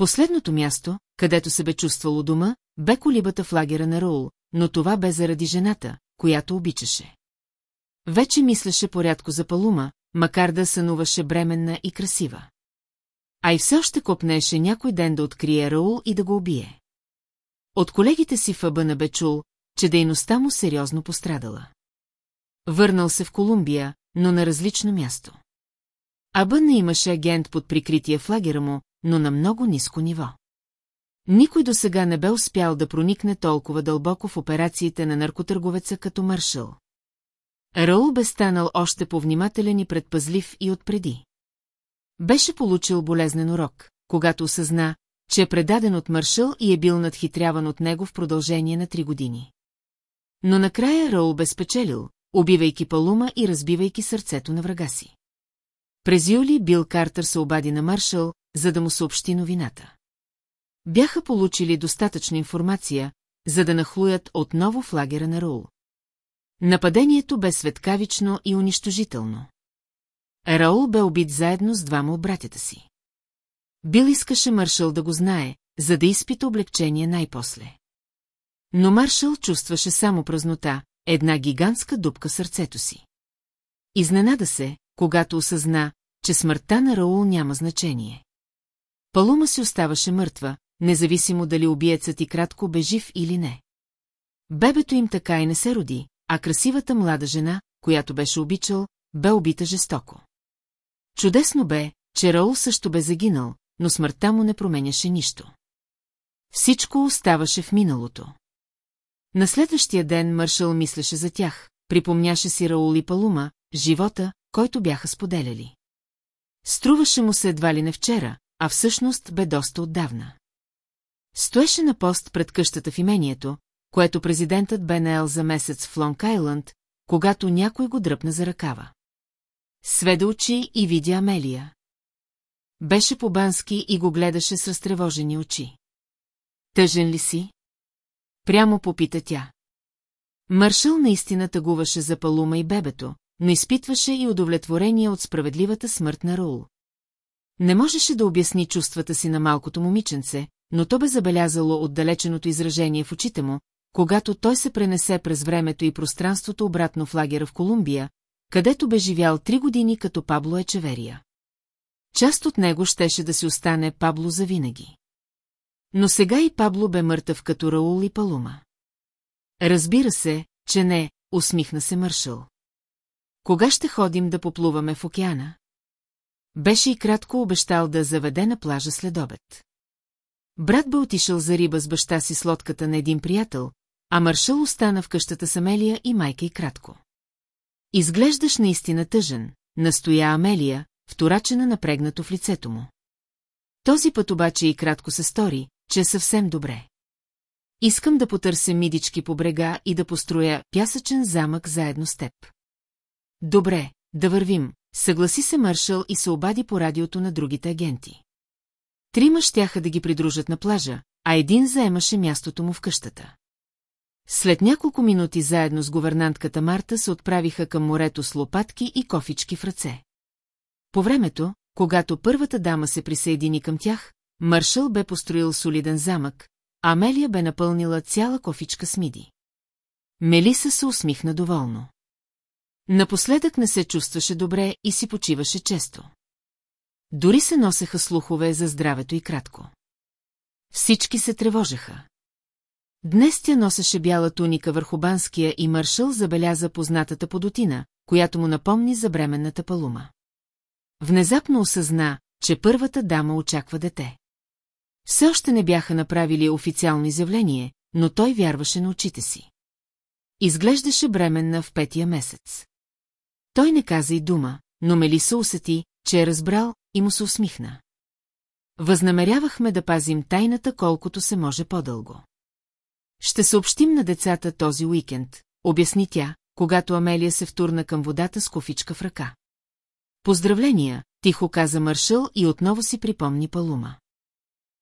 Последното място, където се бе чувствало дома, бе колибата в лагера на Роул, но това бе заради жената, която обичаше. Вече мислеше порядко за Палума, макар да сънуваше бременна и красива. А и все още копнеше някой ден да открие Раул и да го убие. От колегите си в Абъна бе чул, че дейността му сериозно пострадала. Върнал се в Колумбия, но на различно място. Абъна имаше агент под прикритие в лагера му, но на много ниско ниво. Никой до сега не бе успял да проникне толкова дълбоко в операциите на наркотърговеца като маршал. Раул бе станал още повнимателен и предпазлив и отпреди. Беше получил болезнен урок, когато осъзна, че е предаден от маршал и е бил надхитряван от него в продължение на три години. Но накрая Раул бе спечелил, убивайки Палума и разбивайки сърцето на врага си. През юли Бил Картер се обади на маршал, за да му съобщи новината. Бяха получили достатъчно информация, за да нахлуят отново в лагера на Раул. Нападението бе светкавично и унищожително. Раул бе убит заедно с двама от братята си. Бил искаше Маршал да го знае, за да изпита облегчение най-после. Но Маршал чувстваше само празнота, една гигантска дупка в сърцето си. Изненада се, когато осъзна, че смъртта на Раул няма значение. Палума си оставаше мъртва, независимо дали убиецът и кратко бе жив или не. Бебето им така и не се роди, а красивата млада жена, която беше обичал, бе убита жестоко. Чудесно бе, че Раул също бе загинал, но смъртта му не променяше нищо. Всичко оставаше в миналото. На следващия ден Маршал мислеше за тях, припомняше си Раул и Палума, живота, който бяха споделяли. Струваше му се едва ли не вчера, а всъщност бе доста отдавна. Стоеше на пост пред къщата в имението, което президентът бе наел за месец в Лонг Айланд, когато някой го дръпна за ръкава. Сведе очи и видя Амелия. Беше по-бански и го гледаше с разтревожени очи. Тъжен ли си? Прямо попита тя. Маршал наистина тъгуваше за Палума и бебето, но изпитваше и удовлетворение от справедливата смърт на Раул. Не можеше да обясни чувствата си на малкото момиченце, но то бе забелязало отдалеченото изражение в очите му, когато той се пренесе през времето и пространството обратно в лагера в Колумбия, където бе живял три години като Пабло Ечеверия. Част от него щеше да си остане Пабло завинаги. Но сега и Пабло бе мъртъв като Раул и Палума. Разбира се, че не, усмихна се Мършъл. Кога ще ходим да поплуваме в океана? Беше и кратко обещал да заведе на плажа след обед. Брат бе отишъл за риба с баща си с лодката на един приятел, а Маршал остана в къщата с Амелия и майка и кратко. Изглеждаш наистина тъжен, настоя Амелия, вторачена напрегнато в лицето му. Този път обаче и кратко се стори, че е съвсем добре. Искам да потърся мидички по брега и да построя пясъчен замък заедно с теб. Добре, да вървим, съгласи се Мършъл и се обади по радиото на другите агенти. Трима щяха да ги придружат на плажа, а един заемаше мястото му в къщата. След няколко минути заедно с говернантката Марта се отправиха към морето с лопатки и кофички в ръце. По времето, когато първата дама се присъедини към тях, Маршал бе построил солиден замък, а Амелия бе напълнила цяла кофичка с миди. Мелиса се усмихна доволно. Напоследък не се чувстваше добре и си почиваше често. Дори се носеха слухове за здравето и кратко. Всички се тревожеха. Днес тя носеше бяла туника върху банския и Маршал забеляза познатата подотина, която му напомни за бременната палума. Внезапно осъзна, че първата дама очаква дете. Все още не бяха направили официално изявление, но той вярваше на очите си. Изглеждаше бременна в петия месец. Той не каза и дума, но Мелиса усети, че е разбрал и му се усмихна. Възнамерявахме да пазим тайната колкото се може по-дълго. Ще съобщим на децата този уикенд, обясни тя, когато Амелия се втурна към водата с кофичка в ръка. Поздравления, тихо каза Маршал и отново си припомни Палума.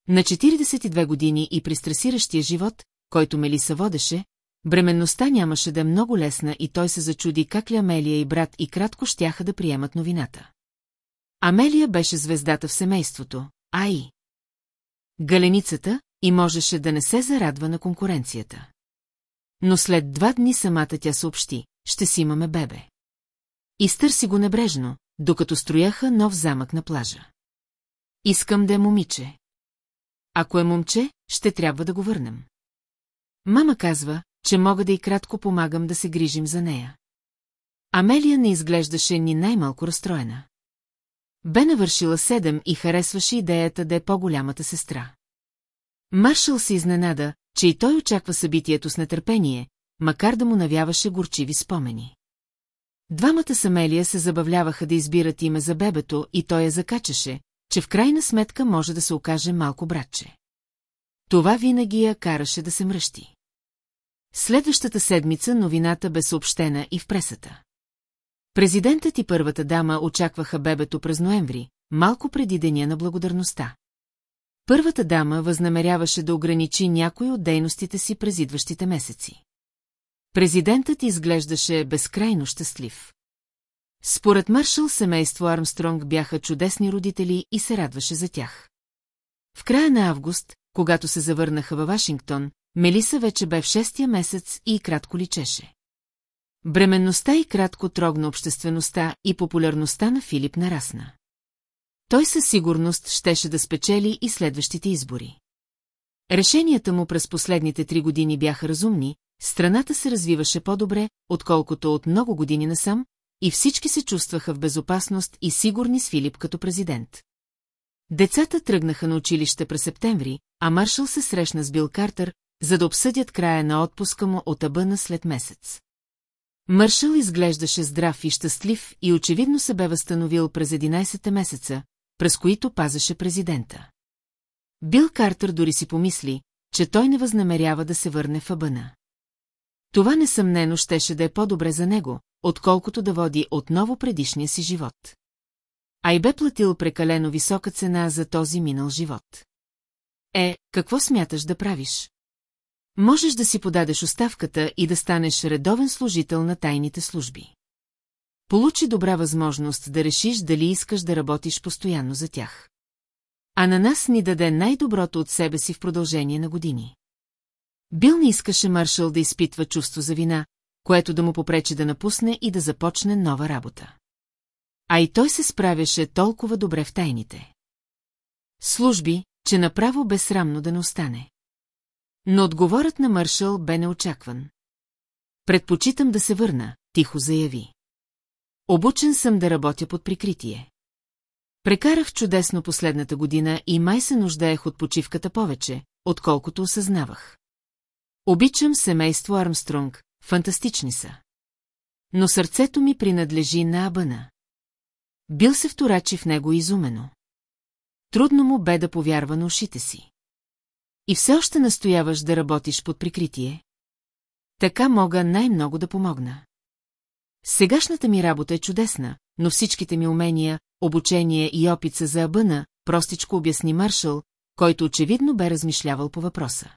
На 42 години и при стресиращия живот, който Мелиса водеше, бременността нямаше да е много лесна и той се зачуди как ли Амелия и брат и кратко щяха да приемат новината. Амелия беше звездата в семейството, а и... Галеницата и можеше да не се зарадва на конкуренцията. Но след два дни самата тя съобщи, ще си имаме бебе. Изтърси го небрежно, докато строяха нов замък на плажа. Искам да е момиче. Ако е момче, ще трябва да го върнем. Мама казва, че мога да и кратко помагам да се грижим за нея. Амелия не изглеждаше ни най-малко разстроена. Бе навършила седем и харесваше идеята да е по-голямата сестра. Маршал се изненада, че и той очаква събитието с нетърпение, макар да му навяваше горчиви спомени. Двамата с Амелия се забавляваха да избират име за бебето и той я закачаше, че в крайна сметка може да се окаже малко братче. Това винаги я караше да се мръщи. Следващата седмица новината бе съобщена и в пресата. Президентът и първата дама очакваха бебето през ноември, малко преди деня на благодарността. Първата дама възнамеряваше да ограничи някои от дейностите си през идващите месеци. Президентът изглеждаше безкрайно щастлив. Според Маршал семейство Армстронг бяха чудесни родители и се радваше за тях. В края на август, когато се завърнаха във Вашингтон, Мелиса вече бе в шестия месец и кратко личеше. Бременността и кратко трогна обществеността и популярността на Филип нарасна. Той със сигурност щеше да спечели и следващите избори. Решенията му през последните три години бяха разумни, страната се развиваше по-добре, отколкото от много години насам, и всички се чувстваха в безопасност и сигурни с Филип като президент. Децата тръгнаха на училище през септември, а Маршал се срещна с Бил Картер, за да обсъдят края на отпуска му от Абъна след месец. Маршал изглеждаше здрав и щастлив и очевидно се бе възстановил през 11 месеца, през които пазеше президента. Бил Картер дори си помисли, че той не възнамерява да се върне в Абъна. Това несъмнено щеше да е по-добре за него, отколкото да води отново предишния си живот. А и бе платил прекалено висока цена за този минал живот. Е, какво смяташ да правиш? Можеш да си подадеш оставката и да станеш редовен служител на тайните служби. Получи добра възможност да решиш дали искаш да работиш постоянно за тях. А на нас ни даде най-доброто от себе си в продължение на години. Бил не искаше Маршал да изпитва чувство за вина, което да му попречи да напусне и да започне нова работа. А и той се справяше толкова добре в тайните. Служби, че направо безсрамно да не остане. Но отговорът на Маршал бе неочакван. Предпочитам да се върна, тихо заяви. Обучен съм да работя под прикритие. Прекарах чудесно последната година и май се нуждаех от почивката повече, отколкото осъзнавах. Обичам семейство Армстронг, фантастични са. Но сърцето ми принадлежи на Абъна. Бил се вторачи в него изумено. Трудно му бе да повярва на ушите си. И все още настояваш да работиш под прикритие. Така мога най-много да помогна. Сегашната ми работа е чудесна, но всичките ми умения, обучение и опит са за Абъна, простичко обясни Маршал, който очевидно бе размишлявал по въпроса.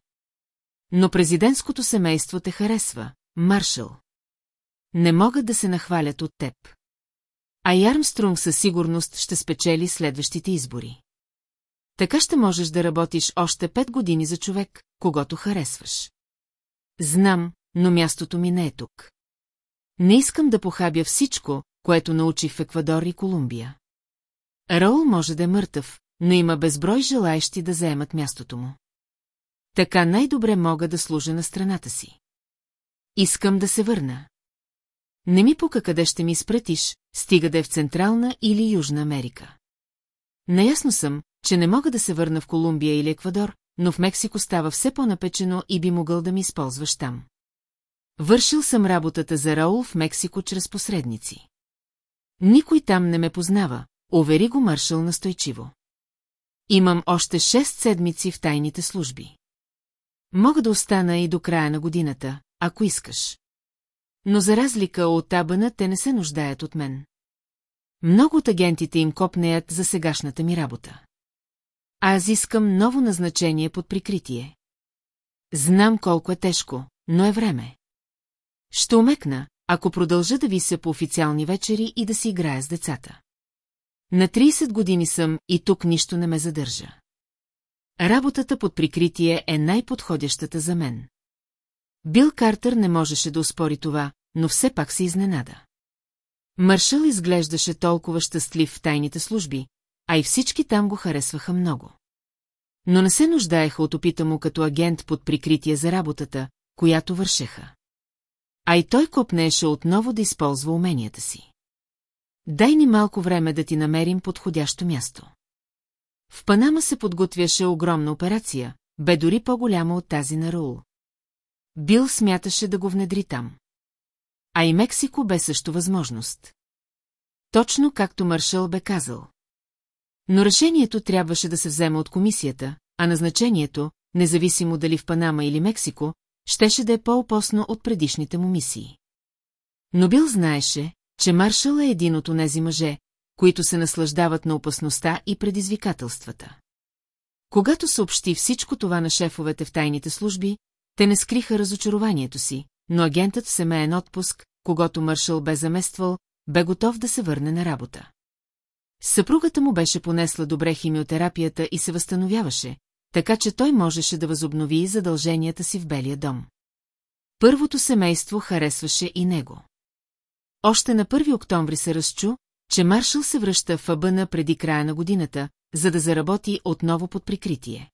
Но президентското семейство те харесва, Маршал. Не могат да се нахвалят от теб. А и Армстронг със сигурност ще спечели следващите избори. Така ще можеш да работиш още пет години за човек, когато харесваш. Знам, но мястото ми не е тук. Не искам да похабя всичко, което научих в Еквадор и Колумбия. Раул може да е мъртъв, но има безброй желаещи да заемат мястото му. Така най-добре мога да служа на страната си. Искам да се върна. Не ми пука къде ще ми изпратиш, стига да е в Централна или Южна Америка. Наясно съм, че не мога да се върна в Колумбия или Еквадор, но в Мексико става все по-напечено и би могъл да ми използваш там. Вършил съм работата за Раул в Мексико чрез посредници. Никой там не ме познава, увери го Маршал настойчиво. Имам още шест седмици в тайните служби. Мога да остана и до края на годината, ако искаш. Но за разлика от табана, те не се нуждаят от мен. Много от агентите им копнеят за сегашната ми работа. Аз искам ново назначение под прикритие. Знам колко е тежко, но е време. Ще умекна, ако продължа да вися по официални вечери и да си играя с децата. На 30 години съм и тук нищо не ме задържа. Работата под прикритие е най-подходящата за мен. Бил Картер не можеше да успори това, но все пак се изненада. Маршал изглеждаше толкова щастлив в тайните служби, а и всички там го харесваха много. Но не се нуждаеха от опита му като агент под прикритие за работата, която вършеха. А и той копнееше отново да използва уменията си. Дай ни малко време да ти намерим подходящо място. В Панама се подготвяше огромна операция, бе дори по-голяма от тази на Раул. Бил смяташе да го внедри там. А и Мексико бе също възможност. Точно както Маршал бе казал. Но решението трябваше да се вземе от комисията, а назначението, независимо дали в Панама или Мексико, щеше да е по-опосно от предишните му мисии. Но Бил знаеше, че Маршал е един от онези мъже, които се наслаждават на опасността и предизвикателствата. Когато съобщи всичко това на шефовете в тайните служби, те не скриха разочарованието си, но агентът в семейен отпуск, когато Маршал бе замествал, бе готов да се върне на работа. Съпругата му беше понесла добре химиотерапията и се възстановяваше, така че той можеше да възобнови задълженията си в Белия дом. Първото семейство харесваше и него. Още на 1 октомври се разчу, че Маршал се връща в Абъна преди края на годината, за да заработи отново под прикритие.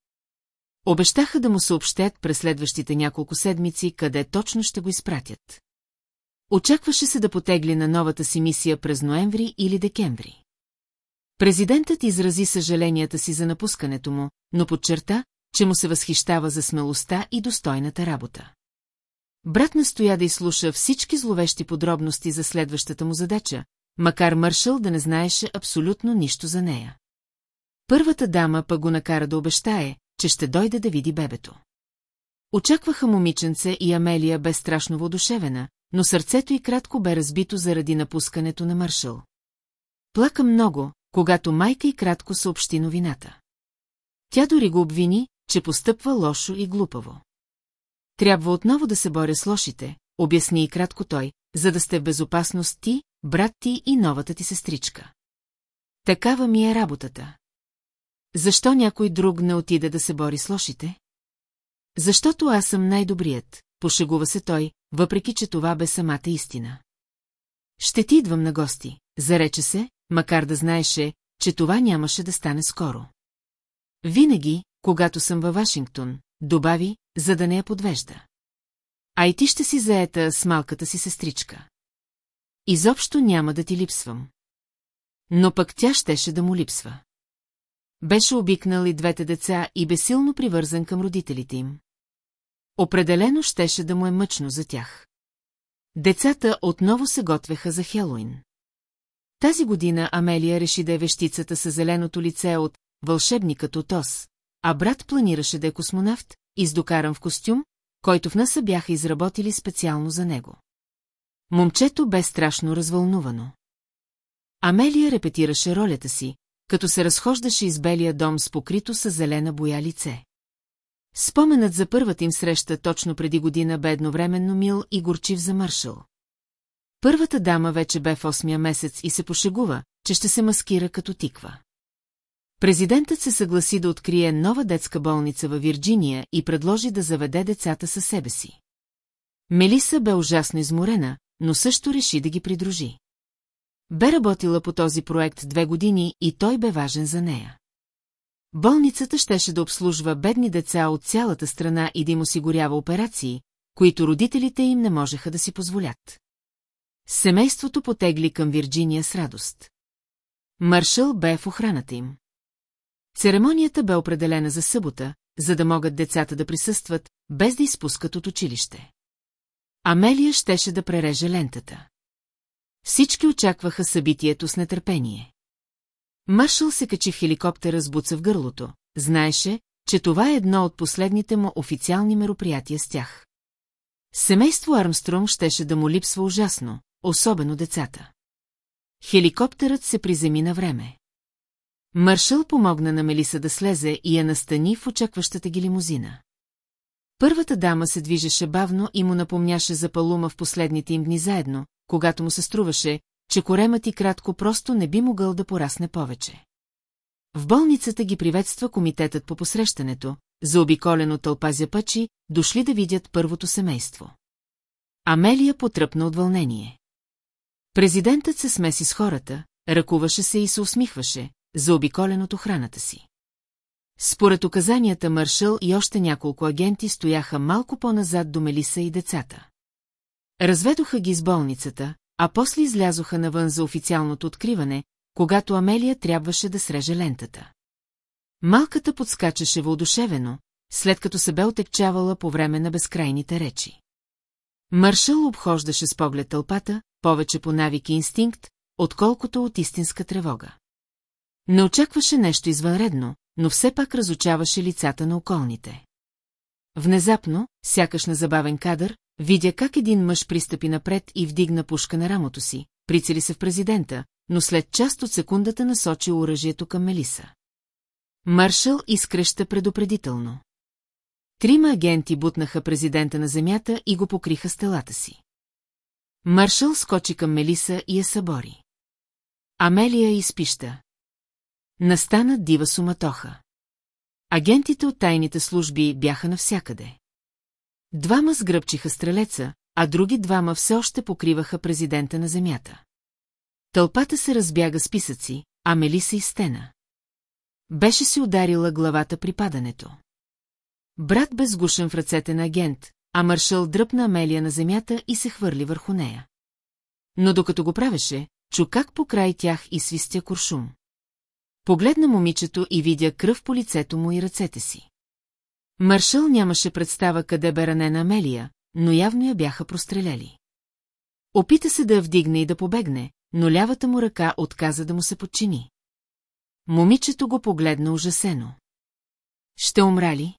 Обещаха да му съобщят през следващите няколко седмици, къде точно ще го изпратят. Очакваше се да потегли на новата си мисия през ноември или декември. Президентът изрази съжаленията си за напускането му, но подчерта, че му се възхищава за смелостта и достойната работа. Брат настоя да изслуша всички зловещи подробности за следващата му задача, макар Мършъл да не знаеше абсолютно нищо за нея. Първата дама пък го накара да обещае, че ще дойде да види бебето. Очакваха момиченце и Амелия бе страшно воодушевена, но сърцето й кратко бе разбито заради напускането на Мършъл. Плака много, когато майка и кратко съобщи новината. Тя дори го обвини, че постъпва лошо и глупаво. Трябва отново да се боря с лошите, обясни и кратко той, за да сте в безопасност ти, брат ти и новата ти сестричка. Такава ми е работата. Защо някой друг не отида да се бори с лошите? Защото аз съм най-добрият, пошегува се той, въпреки че това бе самата истина. Ще ти идвам на гости, зарече се, макар да знаеше, че това нямаше да стане скоро. Винаги, когато съм във Вашингтон, добави, за да не я подвежда. А и ти ще си заета с малката си сестричка. Изобщо няма да ти липсвам. Но пък тя щеше да му липсва. Беше обикнал и двете деца и бесилно привързан към родителите им. Определено щеше да му е мъчно за тях. Децата отново се готвеха за Хелоин. Тази година Амелия реши да е вещицата с зеленото лице от вълшебникът от Ос, а брат планираше да е космонавт, издокаран в костюм, който в НАСА бяха изработили специално за него. Момчето бе страшно развълнувано. Амелия репетираше ролята си, като се разхождаше из белия дом с покрито с зелена боя лице. Споменът за първата им среща точно преди година бе едновременно мил и горчив за Мършъл. Първата дама вече бе в осмия месец и се пошегува, че ще се маскира като тиква. Президентът се съгласи да открие нова детска болница във Вирджиния и предложи да заведе децата със себе си. Мелиса бе ужасно изморена, но също реши да ги придружи. Бе работила по този проект две години и той бе важен за нея. Болницата щеше да обслужва бедни деца от цялата страна и да им осигурява операции, които родителите им не можеха да си позволят. Семейството потегли към Вирджиния с радост. Маршал бе в охраната им. Церемонията бе определена за събота, за да могат децата да присъстват, без да изпускат от училище. Амелия щеше да пререже лентата. Всички очакваха събитието с нетърпение. Маршал се качи в хеликоптера с буца в гърлото. Знаеше, че това е едно от последните му официални мероприятия с тях. Семейство Армстронг щеше да му липсва ужасно, особено децата. Хеликоптерът се приземи на време. Маршал помогна на Мелиса да слезе и я настани в очакващата ги лимузина. Първата дама се движеше бавно и му напомняше за Палума в последните им дни заедно, когато му се струваше, че коремът и кратко просто не би могъл да порасне повече. В болницата ги приветства комитетът по посрещането, заобиколен от тълпа зяпачи, дошли да видят първото семейство. Амелия потръпна от вълнение. Президентът се смеси с хората, ръкуваше се и се усмихваше, заобиколен от охраната си. Според указанията Маршал и още няколко агенти стояха малко по-назад до Мелиса и децата. Разведоха ги с болницата, а после излязоха навън за официалното откриване, когато Амелия трябваше да среже лентата. Малката подскачаше въодушевено, след като се бе отекчавала по време на безкрайните речи. Маршал обхождаше с поглед тълпата, повече по навик и инстинкт, отколкото от истинска тревога. Не очакваше нещо извънредно, но все пак разучаваше лицата на околните. Внезапно, сякаш на забавен кадър, видя как един мъж пристъпи напред и вдигна пушка на рамото си, прицели се в президента, но след част от секундата насочи оръжието към Мелиса. Маршал изкръща предупредително. Трима агенти бутнаха президента на земята и го покриха с телата си. Маршал скочи към Мелиса и я събори. Амелия изпища. Настана дива суматоха. Агентите от тайните служби бяха навсякъде. Двама сгръбчиха стрелеца, а други двама все още покриваха президента на земята. Тълпата се разбяга с писъци, а Мелиса и стена. Беше си ударила главата при падането. Брат бе сгушен в ръцете на агент, а маршал дръпна Амелия на земята и се хвърли върху нея. Но докато го правеше, чу как покрай тях и свистя куршум. Погледна момичето и видя кръв по лицето му и ръцете си. Маршал нямаше представа къде бе ранена Амелия, но явно я бяха простреляли. Опита се да я вдигне и да побегне, но лявата му ръка отказа да му се подчини. Момичето го погледна ужасено. Ще умра ли?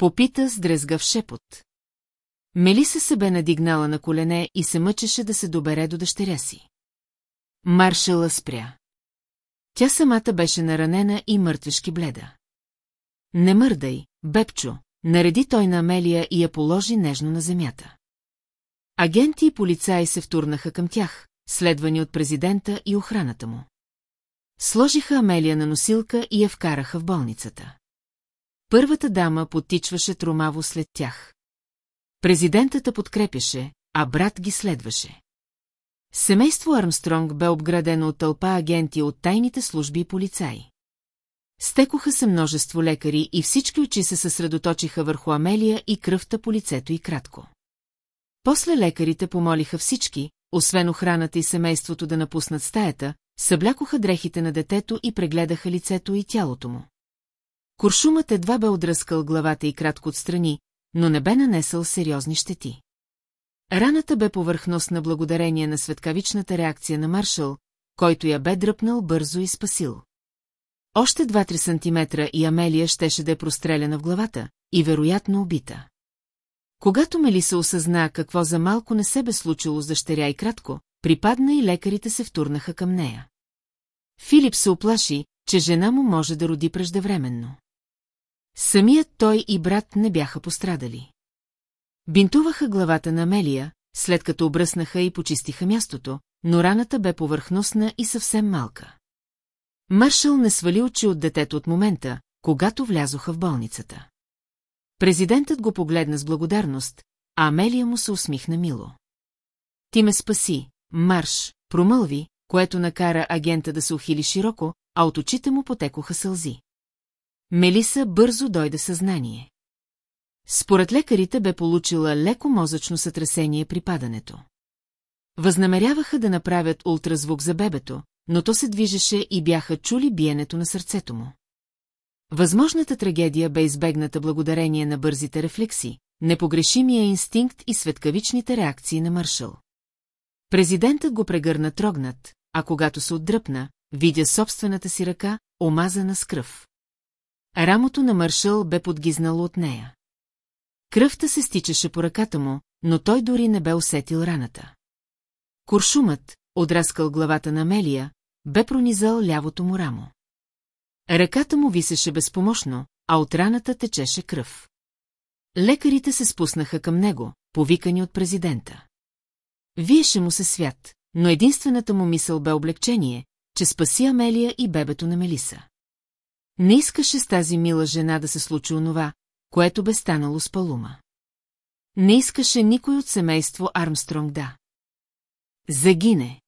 Попита с дрезгав шепот. Мелиса се бе надигнала на колене и се мъчеше да се добере до дъщеря си. Маршала спря. Тя самата беше наранена и мъртвешки бледа. Не мърдай, бепчо, нареди той на Амелия и я положи нежно на земята. Агенти и полицаи се втурнаха към тях, следвани от президента и охраната му. Сложиха Амелия на носилка и я вкараха в болницата. Първата дама потичваше тромаво след тях. Президентата подкрепяше, а брат ги следваше. Семейство Армстронг бе обградено от тълпа агенти от тайните служби и полицаи. Стекоха се множество лекари и всички очи се съсредоточиха върху Амелия и кръвта по лицето и кратко. После лекарите помолиха всички, освен охраната и семейството да напуснат стаята, съблякоха дрехите на детето и прегледаха лицето и тялото му. Куршумът едва бе отръскал главата и кратко отстрани, но не бе нанесъл сериозни щети. Раната бе повърхностна благодарение на светкавичната реакция на Маршал, който я бе дръпнал бързо и спасил. Още 2-3 сантиметра и Амелия щеше да е простреляна в главата и вероятно убита. Когато Мелиса осъзна какво за малко не се бе случило с дъщеря и кратко, припадна и лекарите се втурнаха към нея. Филип се оплаши, че жена му може да роди преждевременно. Самият той и брат не бяха пострадали. Бинтуваха главата на Амелия, след като обръснаха и почистиха мястото, но раната бе повърхностна и съвсем малка. Маршал не свали очи от детето от момента, когато влязоха в болницата. Президентът го погледна с благодарност, а Амелия му се усмихна мило. Ти ме спаси, марш, промълви, което накара агента да се ухили широко, а от очите му потекоха сълзи. Мелиса бързо дойде съзнание. Според лекарите бе получила леко мозъчно сътресение при падането. Възнамеряваха да направят ултразвук за бебето, но то се движеше и бяха чули биенето на сърцето му. Възможната трагедия бе избегната благодарение на бързите рефлекси, непогрешимия инстинкт и светкавичните реакции на Маршал. Президентът го прегърна трогнат, а когато се отдръпна, видя собствената си ръка, омазана с кръв. Рамото на Маршал бе подгизнало от нея. Кръвта се стичаше по ръката му, но той дори не бе усетил раната. Куршумът, отраскал главата на Мелия, бе пронизал лявото му рамо. Ръката му висеше безпомощно, а от раната течеше кръв. Лекарите се спуснаха към него, повикани от президента. Виеше му се свят, но единствената му мисъл бе облегчение, че спаси Амелия и бебето на Мелиса. Не искаше с тази мила жена да се случи онова, което бе станало с Палума. Не искаше никой от семейство Армстронг да. Загине.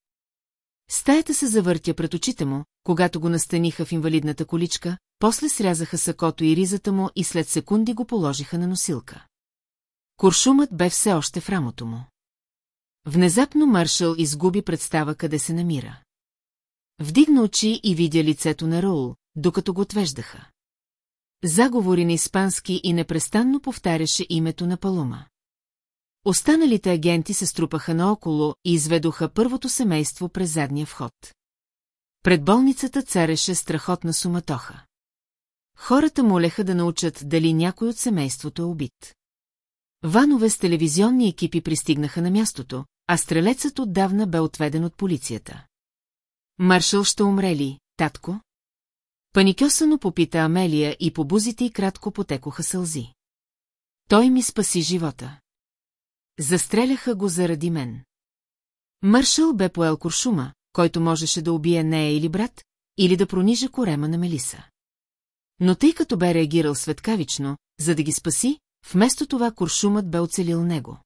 Стаята се завъртя пред очите му, когато го настаниха в инвалидната количка, после срязаха сакото и ризата му и след секунди го положиха на носилка. Куршумът бе все още в рамото му. Внезапно Маршал изгуби представа къде се намира. Вдигна очи и видя лицето на Раул, докато го отвеждаха. Заговори на испански и непрестанно повтаряше името на Палума. Останалите агенти се струпаха наоколо и изведоха първото семейство през задния вход. Пред болницата цареше страхотна суматоха. Хората молеха да научат дали някой от семейството е убит. Ванове с телевизионни екипи пристигнаха на мястото, а стрелецът отдавна бе отведен от полицията. Маршал ще умре ли, татко? Паникьосано попита Амелия и по бузите й кратко потекоха сълзи. Той ми спаси живота. Застреляха го заради мен. Маршал бе поел куршума, който можеше да убие нея или брат, или да пронижа корема на Мелиса. Но тъй като бе реагирал светкавично, за да ги спаси, вместо това куршумът бе оцелил него.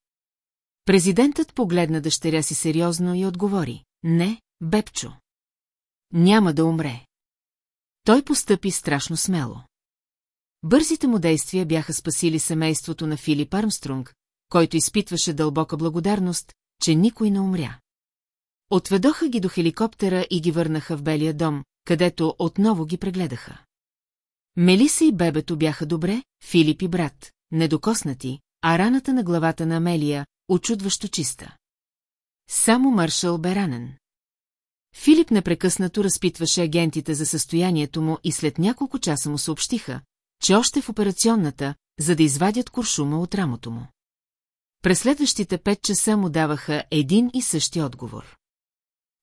Президентът погледна дъщеря си сериозно и отговори. Не, Бепчо. Няма да умре. Той постъпи страшно смело. Бързите му действия бяха спасили семейството на Филип Армстронг, който изпитваше дълбока благодарност, че никой не умря. Отведоха ги до хеликоптера и ги върнаха в Белия дом, където отново ги прегледаха. Мелиса и бебето бяха добре, Филип и брат, недокоснати, а раната на главата на Амелия, очудващо чиста. Само Маршал бе ранен. Филип непрекъснато разпитваше агентите за състоянието му и след няколко часа му съобщиха, че още в операционната, за да извадят куршума от рамото му. През следващите пет часа му даваха един и същи отговор.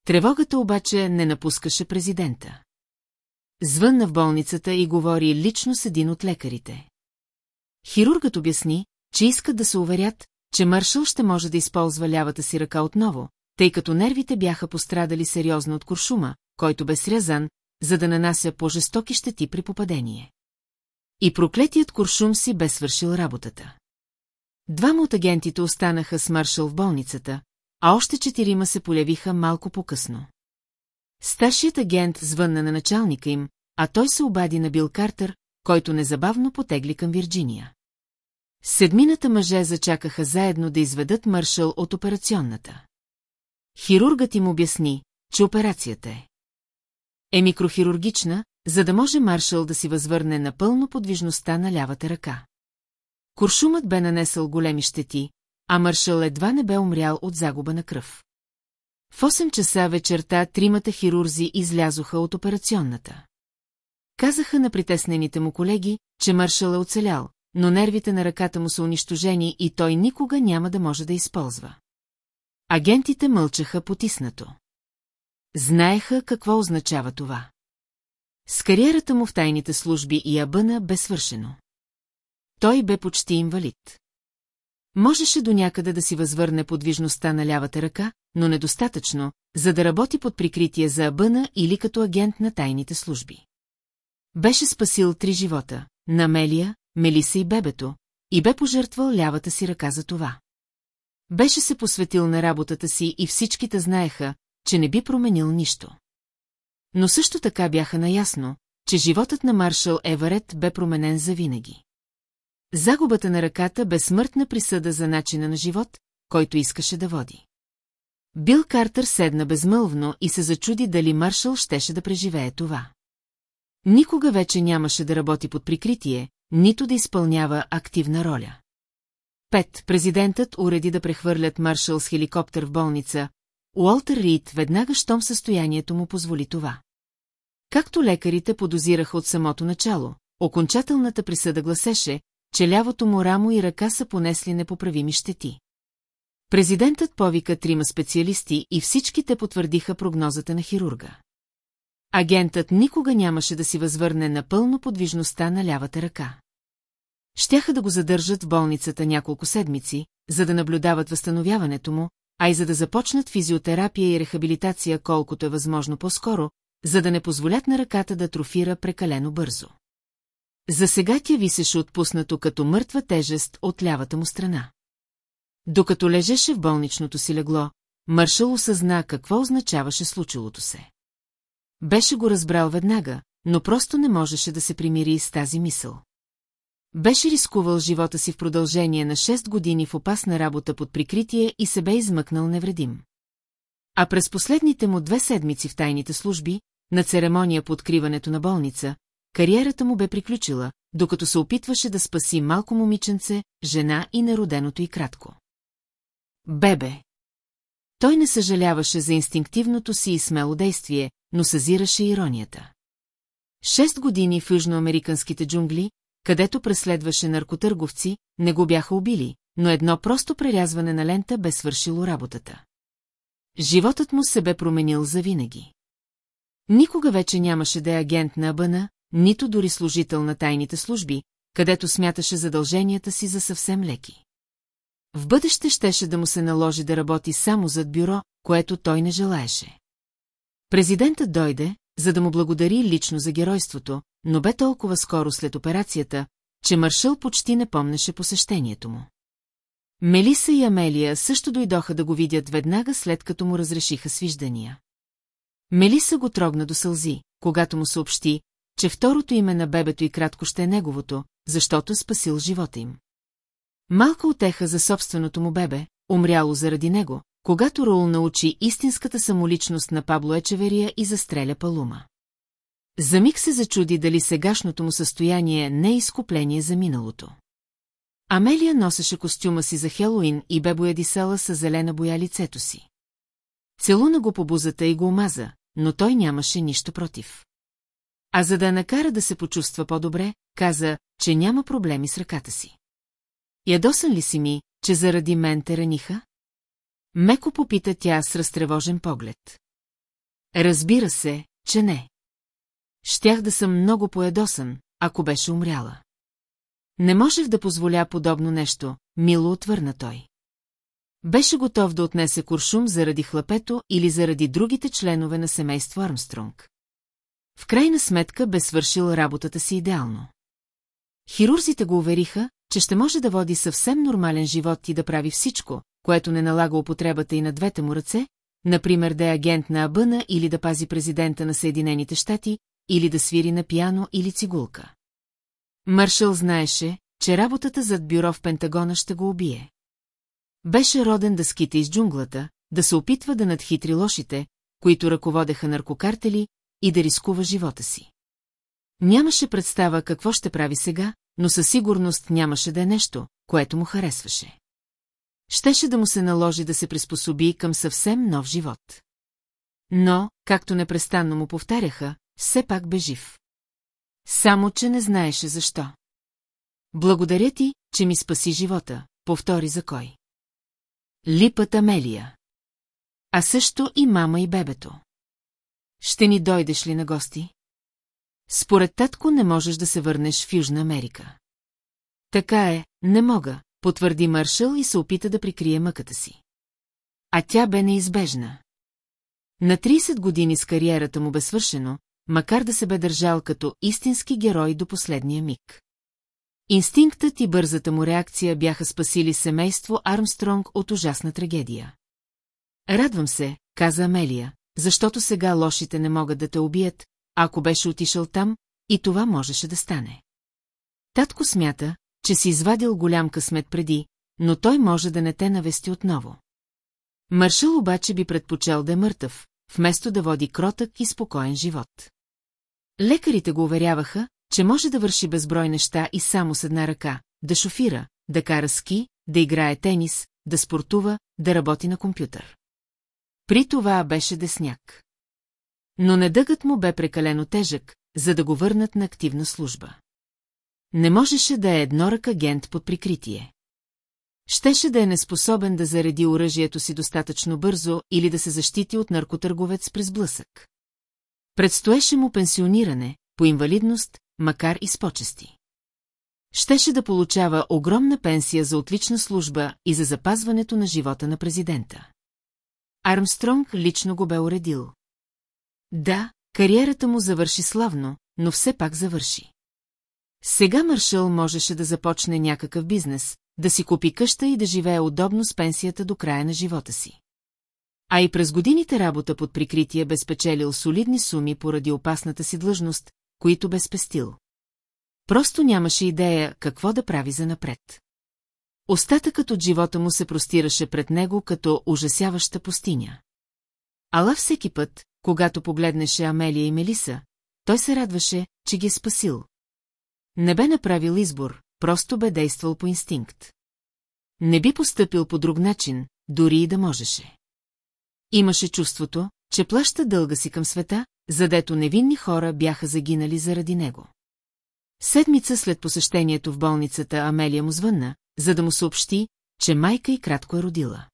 Тревогата обаче не напускаше президента. Звънна в болницата и говори лично с един от лекарите. Хирургът обясни, че искат да се уверят, че Маршал ще може да използва лявата си ръка отново, тъй като нервите бяха пострадали сериозно от куршума, който бе срязан, за да нанася по-жестоки щети при попадение. И проклетият куршум си бе свършил работата. Двама от агентите останаха с Маршал в болницата, а още четирима се полявиха малко по-късно. Старшият агент звънна на началника им, а той се обади на Бил Картер, който незабавно потегли към Вирджиния. Седмината мъже зачакаха заедно да изведат Маршал от операционната. Хирургът им обясни, че операцията е. Е микрохирургична, за да може Маршал да си възвърне напълно подвижността на лявата ръка. Куршумът бе нанесъл големи щети, а Маршал едва не бе умрял от загуба на кръв. В 8 часа вечерта тримата хирурзи излязоха от операционната. Казаха на притеснените му колеги, че Маршал е оцелял, но нервите на ръката му са унищожени и той никога няма да може да използва. Агентите мълчаха потиснато. Знаеха какво означава това. С кариерата му в тайните служби и Абъна бе свършено. Той бе почти инвалид. Можеше до някъде да си възвърне подвижността на лявата ръка, но недостатъчно, за да работи под прикритие за Абъна или като агент на тайните служби. Беше спасил три живота – на Мелия, Мелиса и бебето, и бе пожертвал лявата си ръка за това. Беше се посветил на работата си и всичките знаеха, че не би променил нищо. Но също така бяха наясно, че животът на маршал Еварет бе променен завинаги. Загубата на ръката бе смъртна присъда за начина на живот, който искаше да води. Бил Картер седна безмълвно и се зачуди дали маршал щеше да преживее това. Никога вече нямаше да работи под прикритие, нито да изпълнява активна роля. Пет, президентът уреди да прехвърлят маршал с хеликоптер в болница. Уолтер Рид веднага щом състоянието му позволи това. Както лекарите подозираха от самото начало, окончателната присъда гласеше, че лявото му рамо и ръка са понесли непоправими щети. Президентът повика трима специалисти и всички те потвърдиха прогнозата на хирурга. Агентът никога нямаше да си възвърне напълно подвижността на лявата ръка. Щяха да го задържат в болницата няколко седмици, за да наблюдават възстановяването му, а и за да започнат физиотерапия и рехабилитация колкото е възможно по-скоро, за да не позволят на ръката да трофира прекалено бързо. За сега тя висеше отпуснато като мъртва тежест от лявата му страна. Докато лежеше в болничното си легло, Маршал осъзна какво означаваше случилото се. Беше го разбрал веднага, но просто не можеше да се примири с тази мисъл. Беше рискувал живота си в продължение на 6 години в опасна работа под прикритие и се бе измъкнал невредим. А през последните му две седмици в тайните служби, на церемония по откриването на болница, кариерата му бе приключила, докато се опитваше да спаси малко момиченце, жена и нероденото и кратко. Бебе. Той не съжаляваше за инстинктивното си и смело действие, но съзираше иронията. Шест години в южноамериканските джунгли, където преследваше наркотърговци, не го бяха убили, но едно просто прерязване на лента бе свършило работата. Животът му се бе променил завинаги. Никога вече нямаше да е агент на Абана, нито дори служител на тайните служби, където смяташе задълженията си за съвсем леки. В бъдеще щеше да му се наложи да работи само зад бюро, което той не желаеше. Президентът дойде, за да му благодари лично за геройството, но бе толкова скоро след операцията, че Маршал почти не помнеше посещението му. Мелиса и Амелия също дойдоха да го видят веднага след като му разрешиха свиждания. Мелиса го трогна до сълзи, когато му съобщи, че второто име на бебето и кратко ще е неговото, защото спасил живота им. Малка отеха за собственото му бебе, умряло заради него, когато Роул научи истинската самоличност на Пабло Ечеверия и застреля Палума. За миг се зачуди дали сегашното му състояние не е изкупление за миналото. Амелия носеше костюма си за Хелоин и бе боядисала с зелена боя лицето си. Целуна го по бузата и го омаза, но той нямаше нищо против. А за да накара да се почувства по-добре, каза, че няма проблеми с ръката си. Ядосан ли си ми, че заради мен те раниха? Меко попита тя с разтревожен поглед. Разбира се, че не. Щях да съм много поедосан, ако беше умряла. Не можех да позволя подобно нещо, мило отвърна той. Беше готов да отнесе куршум заради хлапето или заради другите членове на семейство Армстронг. В крайна сметка бе свършил работата си идеално. Хирурзите го увериха, че ще може да води съвсем нормален живот и да прави всичко, което не налага употребата и на двете му ръце, например да е агент на Абъна или да пази президента на Съединените щати, или да свири на пиано или цигулка. Маршал знаеше, че работата зад бюро в Пентагона ще го убие. Беше роден да скита из джунглата, да се опитва да надхитри лошите, които ръководеха наркокартели, и да рискува живота си. Нямаше представа какво ще прави сега, но със сигурност нямаше да е нещо, което му харесваше. Щеше да му се наложи да се приспособи към съвсем нов живот. Но, както непрестанно му повтаряха, все пак бе жив. Само, че не знаеше защо. Благодаря ти, че ми спаси живота, повтори за кой. Липът Амелия. А също и мама и бебето. Ще ни дойдеш ли на гости? Според татко не можеш да се върнеш в Южна Америка. Така е, не мога, потвърди Маршал и се опита да прикрие мъката си. А тя бе неизбежна. На 30 години с кариерата му бе свършено, макар да се бе държал като истински герой до последния миг. Инстинктът и бързата му реакция бяха спасили семейство Армстронг от ужасна трагедия. Радвам се, каза Амелия, защото сега лошите не могат да те убият, ако беше отишъл там, и това можеше да стане. Татко смята, че си извадил голям късмет преди, но той може да не те навести отново. Маршал обаче би предпочел да е мъртъв, вместо да води кротък и спокоен живот. Лекарите го уверяваха, че може да върши безброй неща и само с една ръка, да шофира, да кара ски, да играе тенис, да спортува, да работи на компютър. При това беше десняк. Но недъгът му бе прекалено тежък, за да го върнат на активна служба. Не можеше да е еднорък агент под прикритие. Щеше да е неспособен да зареди оръжието си достатъчно бързо или да се защити от наркотърговец през блъсък. Предстоеше му пенсиониране, по инвалидност, макар и с почести. Щеше да получава огромна пенсия за отлична служба и за запазването на живота на президента. Армстронг лично го бе уредил. Да, кариерата му завърши славно, но все пак завърши. Сега Маршал можеше да започне някакъв бизнес, да си купи къща и да живее удобно с пенсията до края на живота си. А и през годините работа под прикритие бе спечелил солидни суми поради опасната си длъжност, които бе спестил. Просто нямаше идея какво да прави за напред. Остатъкът от живота му се простираше пред него като ужасяваща пустиня. Ала всеки път, когато погледнеше Амелия и Мелиса, той се радваше, че ги е спасил. Не бе направил избор, просто бе действал по инстинкт. Не би постъпил по друг начин, дори и да можеше. Имаше чувството, че плаща дълга си към света, задето невинни хора бяха загинали заради него. Седмица след посещението в болницата Амелия му звънна, за да му съобщи, че майка и кратко е родила.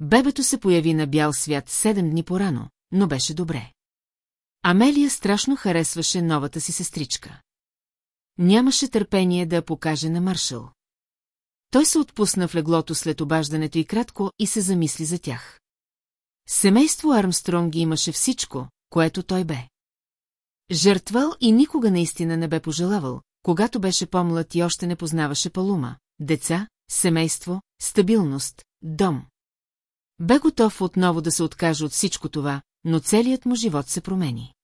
Бебето се появи на бял свят седем дни порано, но беше добре. Амелия страшно харесваше новата си сестричка. Нямаше търпение да я покаже на Маршал. Той се отпусна в леглото след обаждането и кратко и се замисли за тях. Семейство Армстронг имаше всичко, което той бе. Жертвал и никога наистина не бе пожелавал, когато беше по-млад и още не познаваше Палума. Деца, семейство, стабилност, дом. Бе готов отново да се откаже от всичко това, но целият му живот се промени.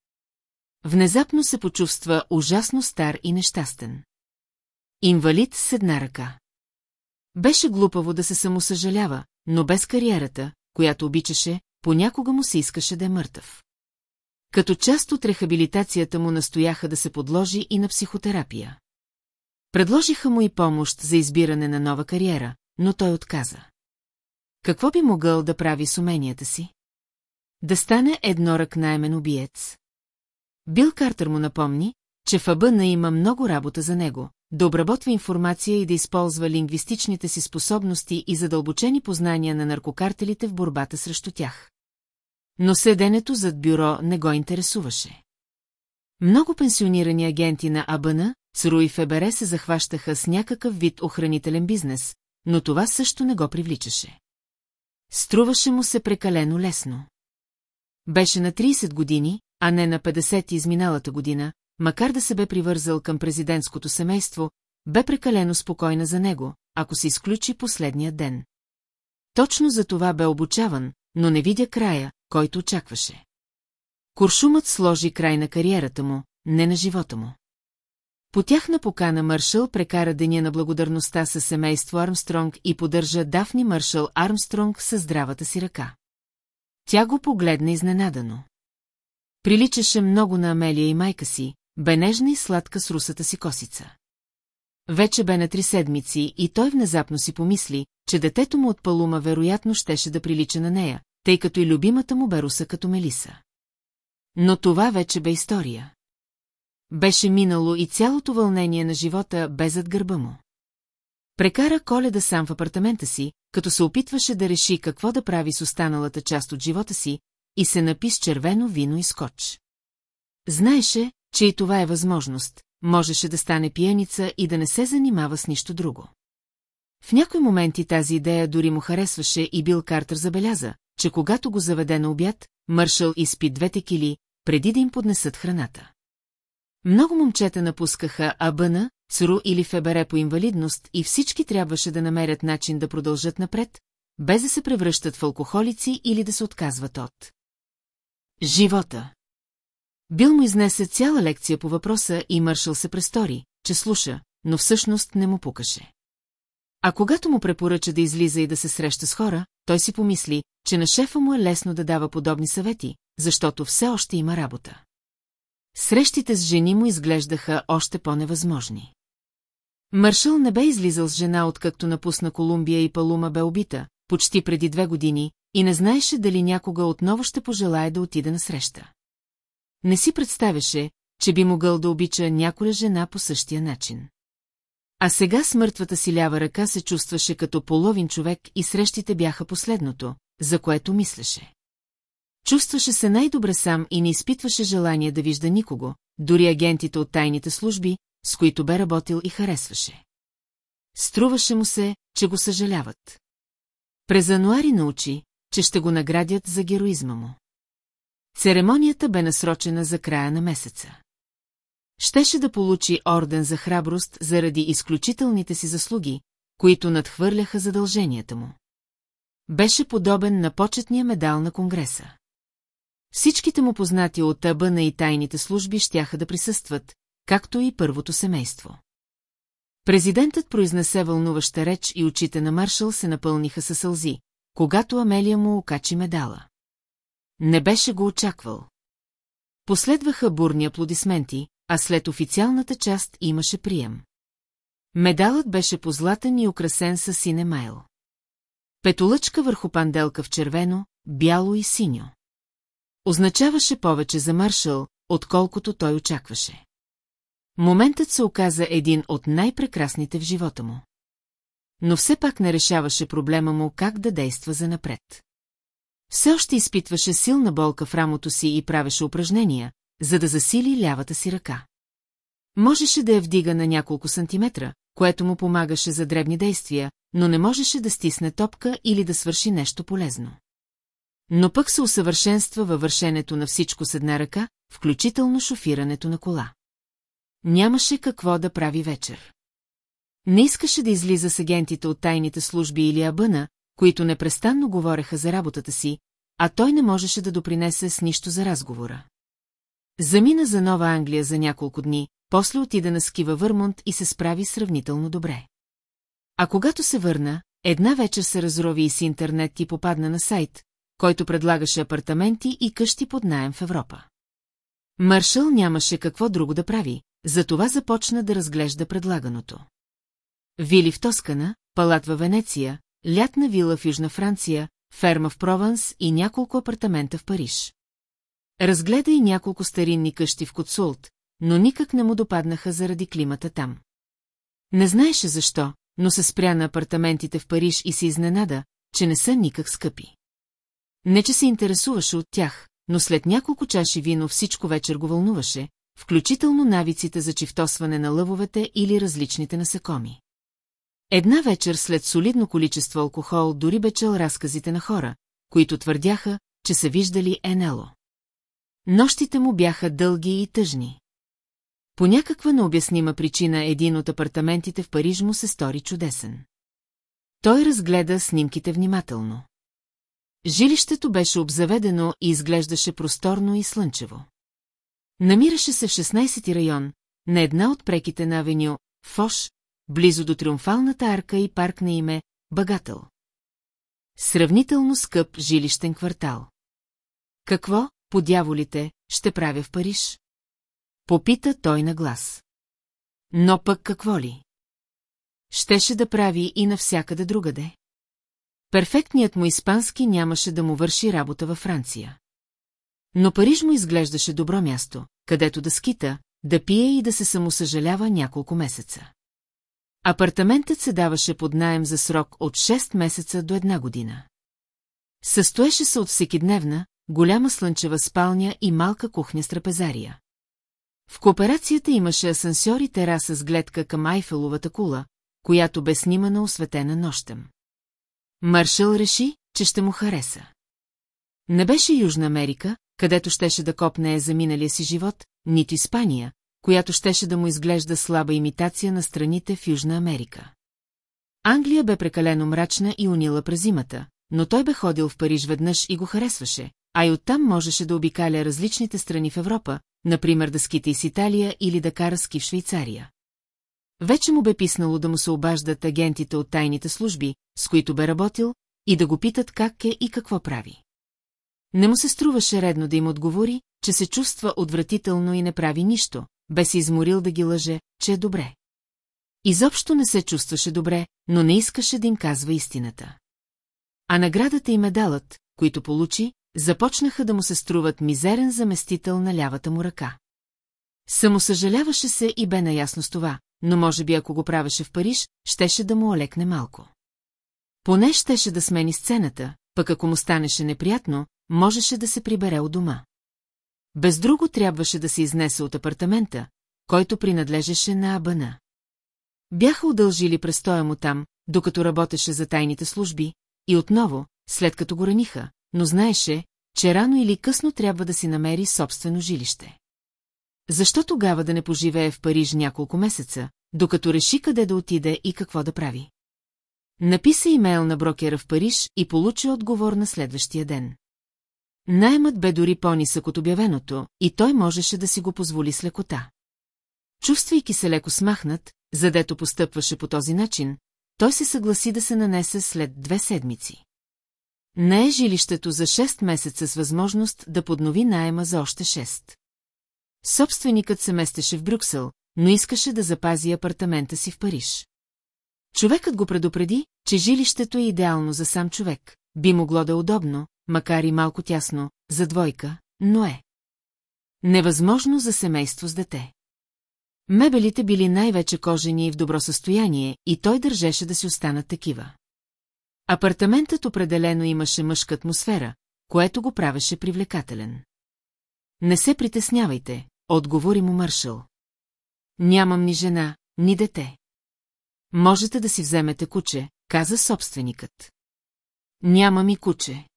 Внезапно се почувства ужасно стар и нещастен. Инвалид с една ръка. Беше глупаво да се самосъжалява, но без кариерата, която обичаше, понякога му се искаше да е мъртъв. Като част от рехабилитацията му настояха да се подложи и на психотерапия. Предложиха му и помощ за избиране на нова кариера, но той отказа. Какво би могъл да прави с уменията си? Да стане еднорък наймен убиец. Бил Картер му напомни, че в АБН има много работа за него, да обработва информация и да използва лингвистичните си способности и задълбочени познания на наркокартелите в борбата срещу тях. Но седенето зад бюро не го интересуваше. Много пенсионирани агенти на АБН, ЦРУ и ФБР се захващаха с някакъв вид охранителен бизнес, но това също не го привличаше. Струваше му се прекалено лесно. Беше на 30 години, а не на 50 изминалата година, макар да се бе привързал към президентското семейство, бе прекалено спокойна за него, ако се изключи последния ден. Точно за това бе обучаван, но не видя края, който очакваше. Куршумът сложи край на кариерата му, не на живота му. По тяхна покана Мършъл прекара деня на благодарността със семейство Армстронг и поддържа Дафни Мършъл Армстронг със здравата си ръка. Тя го погледна изненадано. Приличаше много на Амелия и майка си, бе нежна и сладка с русата си косица. Вече бе на три седмици и той внезапно си помисли, че детето му от Палума вероятно щеше да прилича на нея, тъй като и любимата му бе руса като Мелиса. Но това вече бе история. Беше минало и цялото вълнение на живота бе зад гърба му. Прекара коледа сам в апартамента си, като се опитваше да реши какво да прави с останалата част от живота си, и се напи с червено вино и скоч. Знаеше, че и това е възможност, можеше да стане пиеница и да не се занимава с нищо друго. В някои моменти тази идея дори му харесваше и Бил Картер забеляза, че когато го заведе на обяд, Мършъл изпи двете кили, преди да им поднесат храната. Много момчета напускаха Абъна, ЦРУ или ФБР по инвалидност и всички трябваше да намерят начин да продължат напред, без да се превръщат в алкохолици или да се отказват от. Живота. Бил му изнесе цяла лекция по въпроса и Мършъл се престори, че слуша, но всъщност не му пукаше. А когато му препоръча да излиза и да се среща с хора, той си помисли, че на шефа му е лесно да дава подобни съвети, защото все още има работа. Срещите с жени му изглеждаха още по-невъзможни. Маршал не бе излизал с жена, откакто напусна Колумбия и Палума бе убита, почти преди две години, и не знаеше дали някога отново ще пожелая да отида на среща. Не си представяше, че би могъл да обича някоя жена по същия начин. А сега с мъртвата си лява ръка се чувстваше като половин човек и срещите бяха последното, за което мислеше. Чувстваше се най-добре сам и не изпитваше желание да вижда никого, дори агентите от тайните служби, с които бе работил и харесваше. Струваше му се, че го съжаляват. През януари научи, че ще го наградят за героизма му. Церемонията бе насрочена за края на месеца. Щеше да получи орден за храброст заради изключителните си заслуги, които надхвърляха задълженията му. Беше подобен на почетния медал на Конгреса. Всичките му познати от Абъна и тайните служби щяха да присъстват, както и първото семейство. Президентът произнесе вълнуваща реч и очите на маршал се напълниха със сълзи, когато Амелия му окачи медала. Не беше го очаквал. Последваха бурни аплодисменти, а след официалната част имаше прием. Медалът беше позлатен и украсен с сине майл. Петолъчка върху панделка в червено, бяло и синьо. Означаваше повече за маршал, отколкото той очакваше. Моментът се оказа един от най-прекрасните в живота му. Но все пак не решаваше проблема му как да действа за напред. Все още изпитваше силна болка в рамото си и правеше упражнения, за да засили лявата си ръка. Можеше да я вдига на няколко сантиметра, което му помагаше за дребни действия, но не можеше да стисне топка или да свърши нещо полезно. Но пък се усъвършенства във вършенето на всичко с една ръка, включително шофирането на кола. Нямаше какво да прави вечер. Не искаше да излиза с агентите от тайните служби или Абъна, които непрестанно говореха за работата си, а той не можеше да допринесе с нищо за разговора. Замина за Нова Англия за няколко дни, после отида на скива Върмонт и се справи сравнително добре. А когато се върна, една вечер се разрови и с интернет и попадна на сайт, който предлагаше апартаменти и къщи под найем в Европа. Маршал нямаше какво друго да прави, затова започна да разглежда предлаганото. Вили в Тоскана, палат във Венеция, лятна вила в Южна Франция, ферма в Прованс и няколко апартамента в Париж. Разгледа и няколко старинни къщи в Коцулт, но никак не му допаднаха заради климата там. Не знаеше защо, но се спря на апартаментите в Париж и се изненада, че не са никак скъпи. Не, че се интересуваше от тях, но след няколко чаши вино всичко вечер го вълнуваше, включително навиците за чифтосване на лъвовете или различните насекоми. Една вечер след солидно количество алкохол дори бе чел разказите на хора, които твърдяха, че са виждали Енело. Нощите му бяха дълги и тъжни. По някаква необяснима причина един от апартаментите в Париж му се стори чудесен. Той разгледа снимките внимателно. Жилището беше обзаведено и изглеждаше просторно и слънчево. Намираше се в 16-ти район, на една от преките на авеню, Фош, близо до Триумфалната арка и парк на име Багател. Сравнително скъп жилищен квартал. Какво, по дяволите, ще правя в Париж? Попита той на глас. Но пък какво ли? Щеше да прави и навсякъде другаде. Перфектният му испански нямаше да му върши работа във Франция. Но Париж му изглеждаше добро място, където да скита, да пие и да се самосъжалява няколко месеца. Апартаментът се даваше под наем за срок от 6 месеца до една година. Състоеше се от всекидневна, голяма слънчева спалня и малка кухня с трапезария. В кооперацията имаше асансьор и тераса с гледка към Айфеловата кула, която бе снимана осветена нощем. Маршал реши, че ще му хареса. Не беше Южна Америка, където щеше да копне за миналия си живот, нито Испания, която щеше да му изглежда слаба имитация на страните в Южна Америка. Англия бе прекалено мрачна и унила през зимата, но той бе ходил в Париж веднъж и го харесваше, а и оттам можеше да обикаля различните страни в Европа, например да скита из Италия или да кара ски в Швейцария. Вече му бе писнало да му се обаждат агентите от тайните служби, с които бе работил, и да го питат как е и какво прави. Не му се струваше редно да им отговори, че се чувства отвратително и не прави нищо, бе се изморил да ги лъже, че е добре. Изобщо не се чувстваше добре, но не искаше да им казва истината. А наградата и медалът, които получи, започнаха да му се струват мизерен заместител на лявата му ръка. Самосъжаляваше се и бе наясно с това, но може би ако го правеше в Париж, щеше да му олекне малко. Поне щеше да смени сцената, пък ако му станеше неприятно, можеше да се прибере от дома. Без друго трябваше да се изнесе от апартамента, който принадлежеше на Абана. Бяха удължили престоя му там, докато работеше за тайните служби, и отново, след като го раниха, но знаеше, че рано или късно трябва да си намери собствено жилище. Защо тогава да не поживее в Париж няколко месеца, докато реши къде да отиде и какво да прави? Написа имейл на брокера в Париж и получи отговор на следващия ден. Наймът бе дори по-нисък от обявеното, и той можеше да си го позволи с лекота. Чувствайки се леко смахнат, задето постъпваше по този начин, той се съгласи да се нанесе след две седмици. Не е жилището за 6 месеца с възможност да поднови найема за още 6. Собственикът се местеше в Брюксел, но искаше да запази апартамента си в Париж. Човекът го предупреди, че жилището е идеално за сам човек, би могло да е удобно, макар и малко тясно, за двойка, но е. Невъзможно за семейство с дете. Мебелите били най-вече кожени и в добро състояние, и той държеше да си останат такива. Апартаментът определено имаше мъжка атмосфера, което го правеше привлекателен. Не се притеснявайте, отговори му Мършъл. Нямам ни жена, ни дете. Можете да си вземете куче, каза собственикът. Нямам и куче.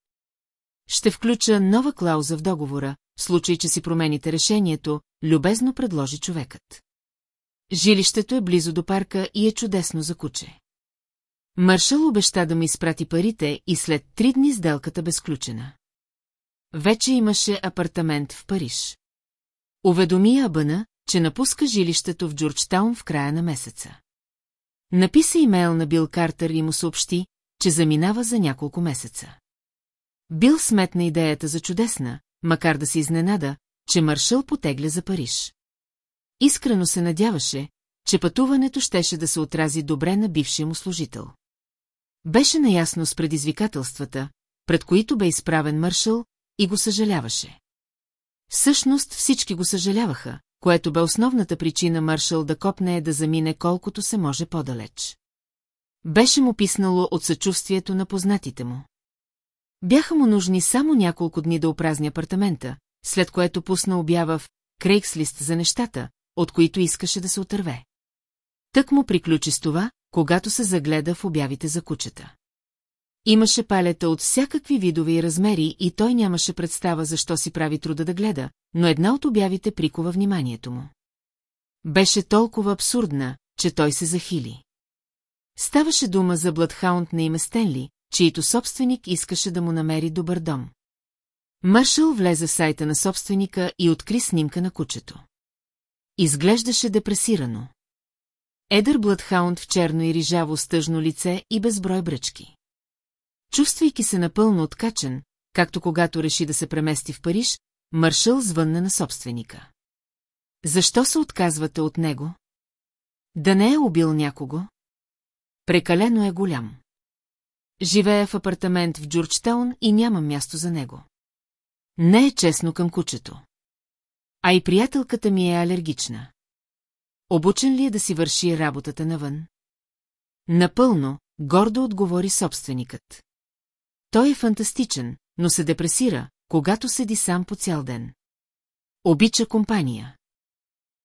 Ще включа нова клауза в договора, в случай, че си промените решението, любезно предложи човекът. Жилището е близо до парка и е чудесно за куче. Маршал обеща да ми изпрати парите и след три дни сделката безключена. Вече имаше апартамент в Париж. Уведоми Абъна, че напуска жилището в Джорджтаун в края на месеца. Написа имейл на Бил Картер и му съобщи, че заминава за няколко месеца. Бил сметна идеята за чудесна, макар да се изненада, че Маршал потегля за Париж. Искрено се надяваше, че пътуването щеше да се отрази добре на бившия му служител. Беше наясно с предизвикателствата, пред които бе изправен Мършъл, и го съжаляваше. Всъщност всички го съжаляваха, което бе основната причина Мършъл да копне е да замине колкото се може по-далеч. Беше му писнало от съчувствието на познатите му. Бяха му нужни само няколко дни да опразни апартамента, след което пусна обява в Крейгслист за нещата, от които искаше да се отърве. Тък му приключи с това, когато се загледа в обявите за кучета. Имаше палета от всякакви видове и размери и той нямаше представа защо си прави труда да гледа, но една от обявите прикова вниманието му. Беше толкова абсурдна, че той се захили. Ставаше дума за Бладхаунд на име Стенли, чието собственик искаше да му намери добър дом. Маршал влезе в сайта на собственика и откри снимка на кучето. Изглеждаше депресирано. Едър Бладхаунд в черно и рижаво стъжно лице и безброй бръчки. Чувствайки се напълно откачен, както когато реши да се премести в Париж, Маршал звънна на собственика. Защо се отказвате от него? Да не е убил някого? Прекалено е голям. Живея в апартамент в Джорджтаун и няма място за него. Не е честно към кучето. А и приятелката ми е алергична. Обучен ли е да си върши работата навън? Напълно, гордо отговори собственикът. Той е фантастичен, но се депресира, когато седи сам по цял ден. Обича компания.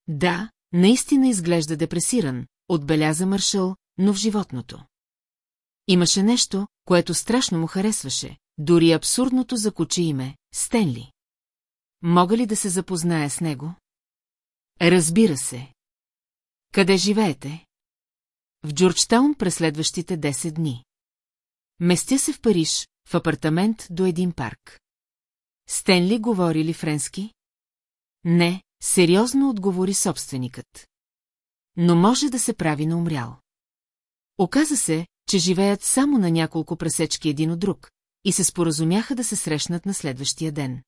Да, наистина изглежда депресиран, отбеляза Маршал, но в животното. Имаше нещо, което страшно му харесваше, дори абсурдното за куче име – Стенли. Мога ли да се запозная с него? Разбира се. Къде живеете? В Джорджтаун през следващите 10 дни. Местя се в Париж, в апартамент до един парк. Стенли говори ли френски? Не, сериозно отговори собственикът. Но може да се прави на умрял. Оказа се, че живеят само на няколко пресечки един от друг, и се споразумяха да се срещнат на следващия ден.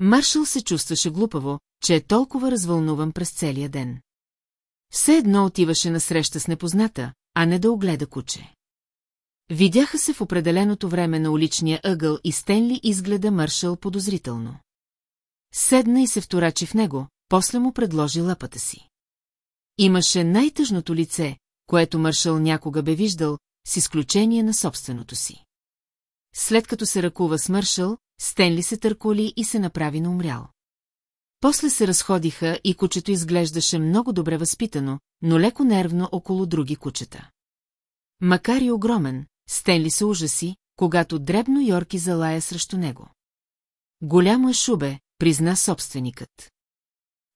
Маршал се чувстваше глупаво, че е толкова развълнуван през целия ден. Все едно отиваше на среща с непозната, а не да огледа куче. Видяха се в определеното време на уличния ъгъл и Стенли изгледа Маршал подозрително. Седна и се вторачи в него, после му предложи лъпата си. Имаше най-тъжното лице, което Маршал някога бе виждал, с изключение на собственото си. След като се ръкува с Маршал, Стенли се търколи и се направи на умрял. После се разходиха и кучето изглеждаше много добре възпитано, но леко нервно около други кучета. Макар и огромен, Стенли се ужаси, когато дребно Йорки залая срещу него. Голямо е шубе, призна собственикът.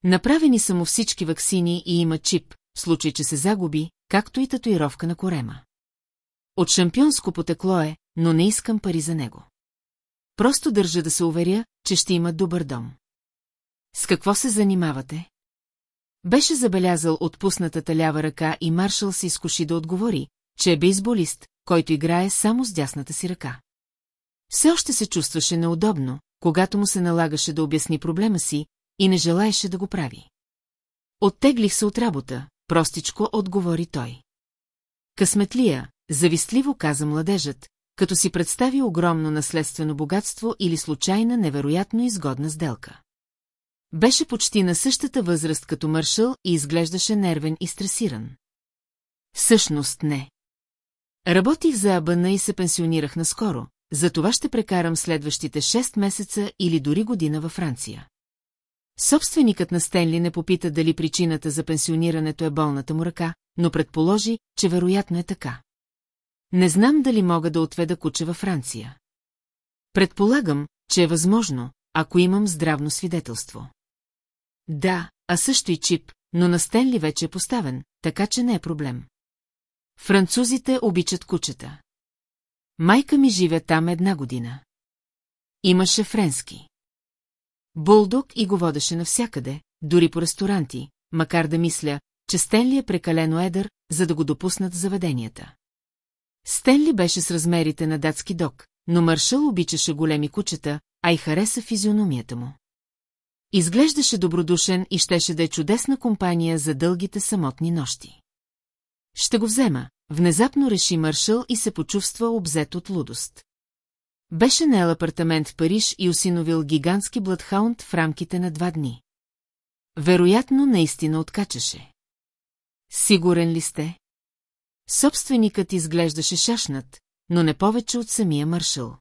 Направени са му всички ваксини и има чип, в случай, че се загуби, както и татуировка на корема. От шампионско потекло е, но не искам пари за него. просто държа да се уверя, че ще има добър дом. С какво се занимавате? Беше забелязал отпуснатата лява ръка и Маршал се изкуши да отговори, че е бейсболист, който играе само с дясната си ръка. Все още се чувстваше неудобно, когато му се налагаше да обясни проблема си и не желаеше да го прави. Оттеглих се от работа, простичко отговори той. Късметлия, завистливо каза младежът, като си представи огромно наследствено богатство или случайна невероятно изгодна сделка. Беше почти на същата възраст като Мършъл и изглеждаше нервен и стресиран. Всъщност не. Работих за Абана и се пенсионирах наскоро, за това ще прекарам следващите 6 месеца или дори година във Франция. Собственикът на Стенли не попита дали причината за пенсионирането е болната му ръка, но предположи, че вероятно е така. Не знам дали мога да отведа куче във Франция. Предполагам, че е възможно, ако имам здравно свидетелство. Да, а също и чип, но на Стенли вече е поставен, така че не е проблем. Французите обичат кучета. Майка ми живе там една година. Имаше френски. Булдог и го водеше навсякъде, дори по ресторанти, макар да мисля, че Стенли е прекалено едър, за да го допуснат заведенията. Стенли беше с размерите на датски дог, но Маршал обичаше големи кучета, а и хареса физиономията му. Изглеждаше добродушен и щеше да е чудесна компания за дългите самотни нощи. Ще го взема, внезапно реши Маршал и се почувства обзет от лудост. Беше наел апартамент в Париж и осиновил гигантски бладхаунд в рамките на два дни. Вероятно, наистина откачаше. Сигурен ли сте? Собственикът изглеждаше шашнат, но не повече от самия Маршал.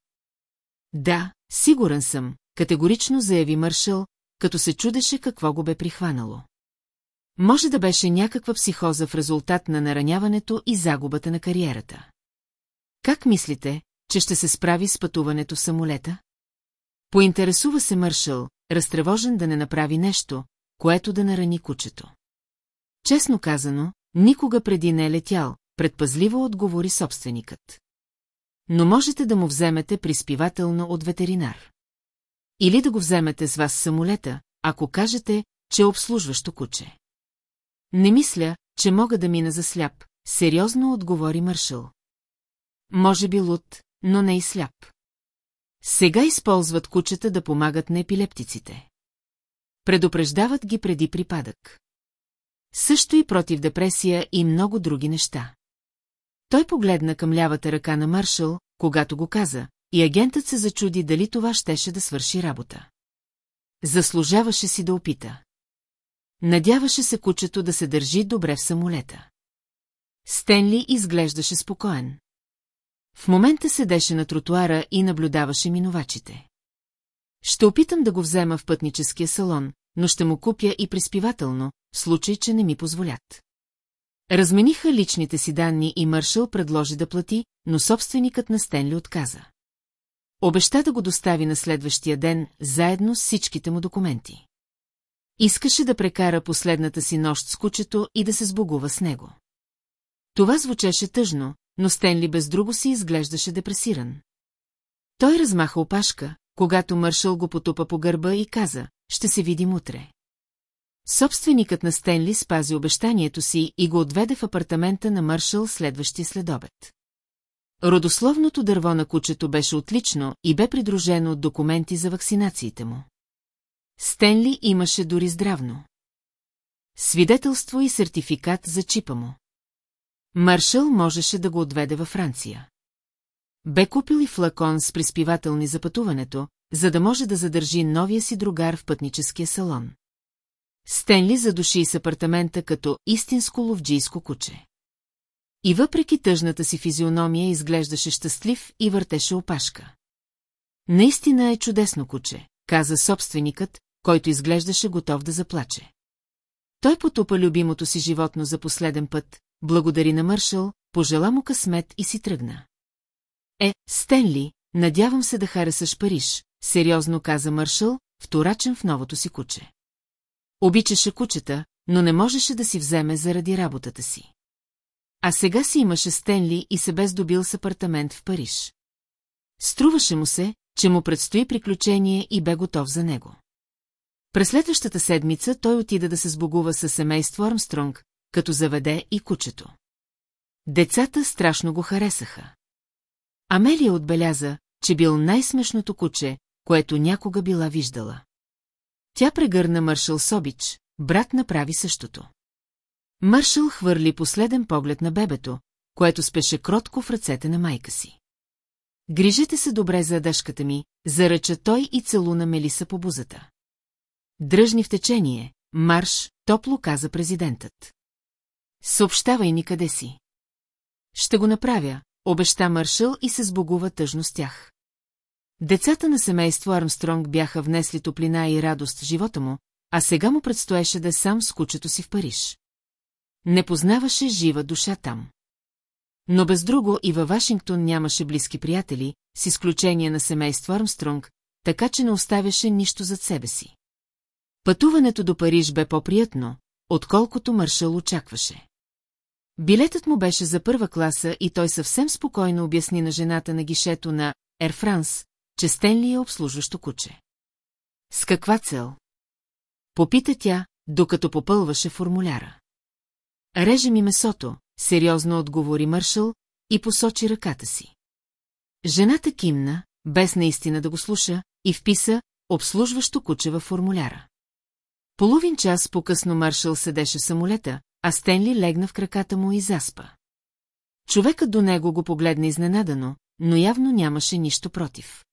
Да, сигурен съм, категорично заяви Маршал, като се чудеше какво го бе прихванало. Може да беше някаква психоза в резултат на нараняването и загубата на кариерата. Как мислите, че ще се справи с пътуването в самолета? Поинтересува се Мършъл, разтревожен да не направи нещо, което да нарани кучето. Честно казано, никога преди не е летял, предпазливо отговори собственикът. Но можете да му вземете приспивателно от ветеринар. Или да го вземете с вас самолета, ако кажете, че е обслужващо куче. Не мисля, че мога да мина за сляп, сериозно отговори Мършъл. Може би луд, но не и сляп. Сега използват кучета да помагат на епилептиците. Предупреждават ги преди припадък. Също и против депресия и много други неща. Той погледна към лявата ръка на Маршал, когато го каза, и агентът се зачуди дали това щеше да свърши работа. Заслужаваше си да опита. Надяваше се кучето да се държи добре в самолета. Стенли изглеждаше спокоен. В момента седеше на тротуара и наблюдаваше минувачите. Ще опитам да го взема в пътническия салон, но ще му купя и приспивателно, в случай, че не ми позволят. Размениха личните си данни и Мършъл предложи да плати, но собственикът на Стенли отказа. Обеща да го достави на следващия ден, заедно с всичките му документи. Искаше да прекара последната си нощ с кучето и да се сбогува с него. Това звучеше тъжно, но Стенли без друго си изглеждаше депресиран. Той размаха опашка, когато Мършъл го потупа по гърба и каза, ще се видим утре. Собственикът на Стенли спази обещанието си и го отведе в апартамента на Мършъл следващия следобед. Родословното дърво на кучето беше отлично и бе придружено от документи за вакцинациите му. Стенли имаше дори здравно. Свидетелство и сертификат за чипа му. Маршал можеше да го отведе във Франция. Бе купил и флакон с приспивателни за пътуването, за да може да задържи новия си другар в пътническия салон. Стенли задуши с апартамента като истинско ловджийско куче. И въпреки тъжната си физиономия изглеждаше щастлив и въртеше опашка. Наистина е чудесно куче, каза собственикът, който изглеждаше готов да заплаче. Той потупа любимото си животно за последен път, благодари на Мършъл, пожела му късмет и си тръгна. Е, Стенли, надявам се да харесаш Париж, сериозно каза Мършъл, вторачен в новото си куче. Обичаше кучета, но не можеше да си вземе заради работата си. А сега си имаше Стенли и се бе здобил с апартамент в Париж. Струваше му се, че му предстои приключение и бе готов за него. През следващата седмица той отида да се сбогува със семейство Армстронг, като заведе и кучето. Децата страшно го харесаха. Амелия отбеляза, че бил най-смешното куче, което някога била виждала. Тя прегърна Мършъл Собич, брат направи същото. Мършъл хвърли последен поглед на бебето, което спеше кротко в ръцете на майка си. Грижете се добре за дъжката ми, заръча той и целуна Мелиса по бузата. Дръжни в течение, марш, топло каза президентът. Съобщавай ни къде си. Ще го направя, обеща Маршал и се сбогува тъжно с тях. Децата на семейство Армстронг бяха внесли топлина и радост в живота му, а сега му предстоеше да е сам с кучето си в Париж. Не познаваше жива душа там. Но без друго и във Вашингтон нямаше близки приятели, с изключение на семейство Армстронг, така че не оставяше нищо зад себе си. Пътуването до Париж бе по-приятно, отколкото Маршал очакваше. Билетът му беше за първа класа и той съвсем спокойно обясни на жената на гишето на Air France, че Стенли е обслужващо куче. С каква цел? Попита тя, докато попълваше формуляра. Реже ми месото, сериозно отговори Мършъл и посочи ръката си. Жената кимна, без наистина да го слуша, и вписа обслужващо куче във формуляра. Половин час по-късно Маршал седеше в самолета, а Стенли легна в краката му и заспа. Човекът до него го погледна изненадано, но явно нямаше нищо против.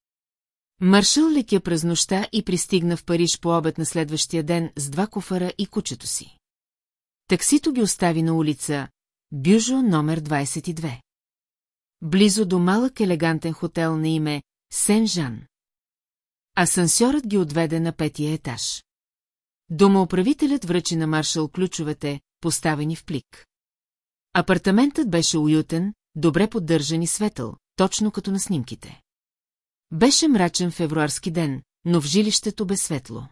Маршал лекя през нощта и пристигна в Париж по обед на следващия ден с два куфара и кучето си. Таксито ги остави на улица Бюжо номер 22. Близо до малък елегантен хотел на име Сен-Жан. Асансьорът ги отведе на петия етаж. Домоуправителят връчи на маршал ключовете, поставени в плик. Апартаментът беше уютен, добре поддържан и светъл, точно като на снимките. Беше мрачен февруарски ден, но в жилището бе светло.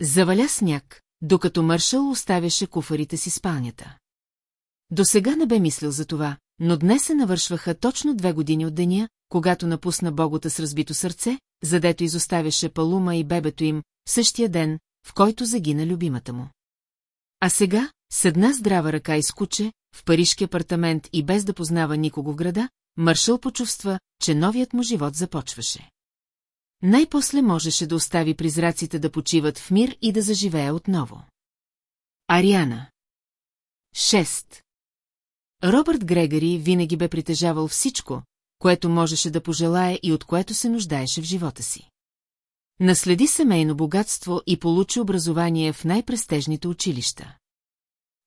Заваля сняг, докато Мършъл оставяше куфарите си спалнята. До сега не бе мислил за това, но днес се навършваха точно две години от деня, когато напусна богота с разбито сърце, задето изоставяше Палума и бебето им, в същия ден, в който загина любимата му. А сега, с една здрава ръка и скуче, в парижки апартамент и без да познава никого в града, Маршал почувства, че новият му живот започваше. Най-после можеше да остави призраците да почиват в мир и да заживее отново. Ариана 6. Робърт Грегори винаги бе притежавал всичко, което можеше да пожелае и от което се нуждаеше в живота си. Наследи семейно богатство и получи образование в най-престежните училища.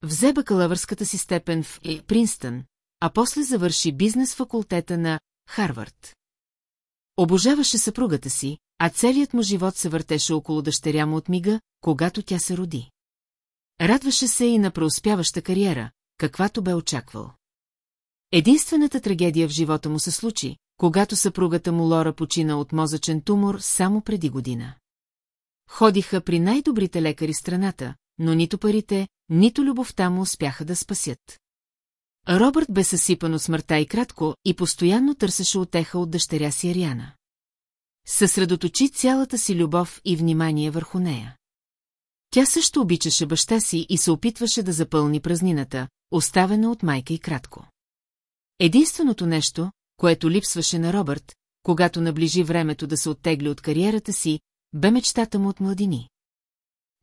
Взе бакалавърската си степен в Принстън, а после завърши бизнес факултета на Харвард. Обожаваше съпругата си, а целият му живот се въртеше около дъщеря му от мига, когато тя се роди. Радваше се и на преуспяваща кариера, каквато бе очаквал. Единствената трагедия в живота му се случи, когато съпругата му Лора почина от мозъчен тумор само преди година. Ходиха при най-добрите лекари страната, но нито парите, нито любовта му успяха да спасят. Робърт бе съсипан от смъртта и кратко и постоянно търсеше отеха от дъщеря си Ариана. Съсредоточи цялата си любов и внимание върху нея. Тя също обичаше баща си и се опитваше да запълни празнината, оставена от майка и кратко. Единственото нещо, което липсваше на Робърт, когато наближи времето да се оттегли от кариерата си, бе мечтата му от младини.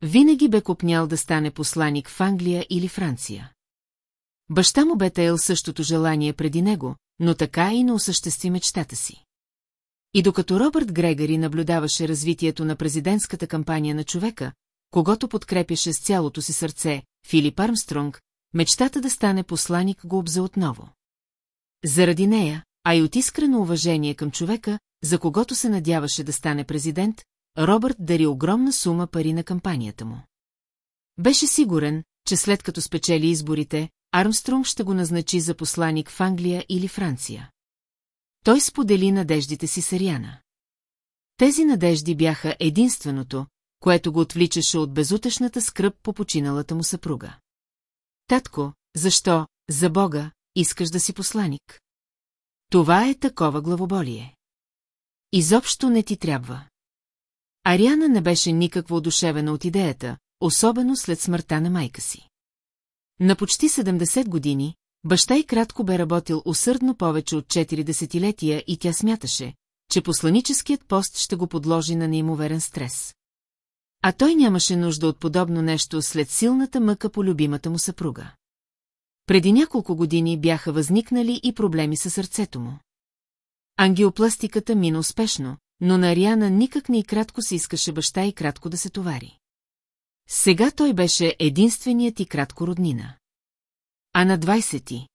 Винаги бе копнял да стане посланик в Англия или Франция. Баща му бе таял същото желание преди него, но така и не осъществи мечтата си. И докато Робърт Грегори наблюдаваше развитието на президентската кампания на човека, когато подкрепяше с цялото си сърце, Филип Армстронг, мечтата да стане посланик го обзе отново. Заради нея, а и от искрено уважение към човека, за когото се надяваше да стане президент, Робърт дари огромна сума пари на кампанията му. Беше сигурен, че след като спечели изборите, Армстронг ще го назначи за посланик в Англия или Франция. Той сподели надеждите си с Ариана. Тези надежди бяха единственото, което го отвличаше от безутешната скръп по починалата му съпруга. Татко, защо, за Бога, искаш да си посланик? Това е такова главоболие. изобщо не ти трябва. Ариана не беше никакво одушевена от идеята, особено след смъртта на майка си. На почти 70 години, баща и кратко бе работил усърдно повече от 4 десетилетия и тя смяташе, че посланическият пост ще го подложи на неимоверен стрес. А той нямаше нужда от подобно нещо след силната мъка по любимата му съпруга. Преди няколко години бяха възникнали и проблеми със сърцето му. Ангиопластиката мина успешно, но на Ариана никак не и кратко се искаше баща и кратко да се товари. Сега той беше единственият и кратко роднина. А на 20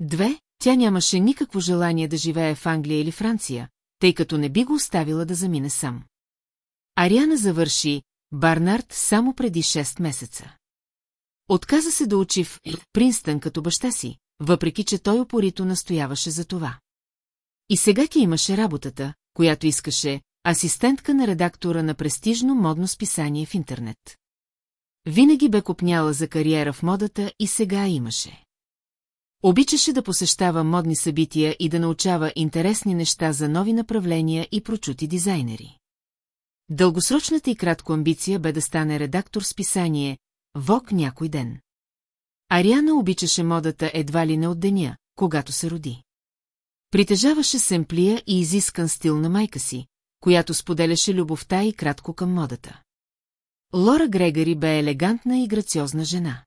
Две, тя нямаше никакво желание да живее в Англия или Франция, тъй като не би го оставила да замине сам. Ариана завърши Барнард само преди 6 месеца. Отказа се да учи в Принстън като баща си, въпреки че той опорито настояваше за това. И сега ти имаше работата, която искаше, асистентка на редактора на престижно модно списание в интернет. Винаги бе копняла за кариера в модата и сега имаше. Обичаше да посещава модни събития и да научава интересни неща за нови направления и прочути дизайнери. Дългосрочната и кратко амбиция бе да стане редактор с писание «Вок някой ден». Ариана обичаше модата едва ли не от деня, когато се роди. Притежаваше семплия и изискан стил на майка си, която споделяше любовта и кратко към модата. Лора Грегори бе елегантна и грациозна жена.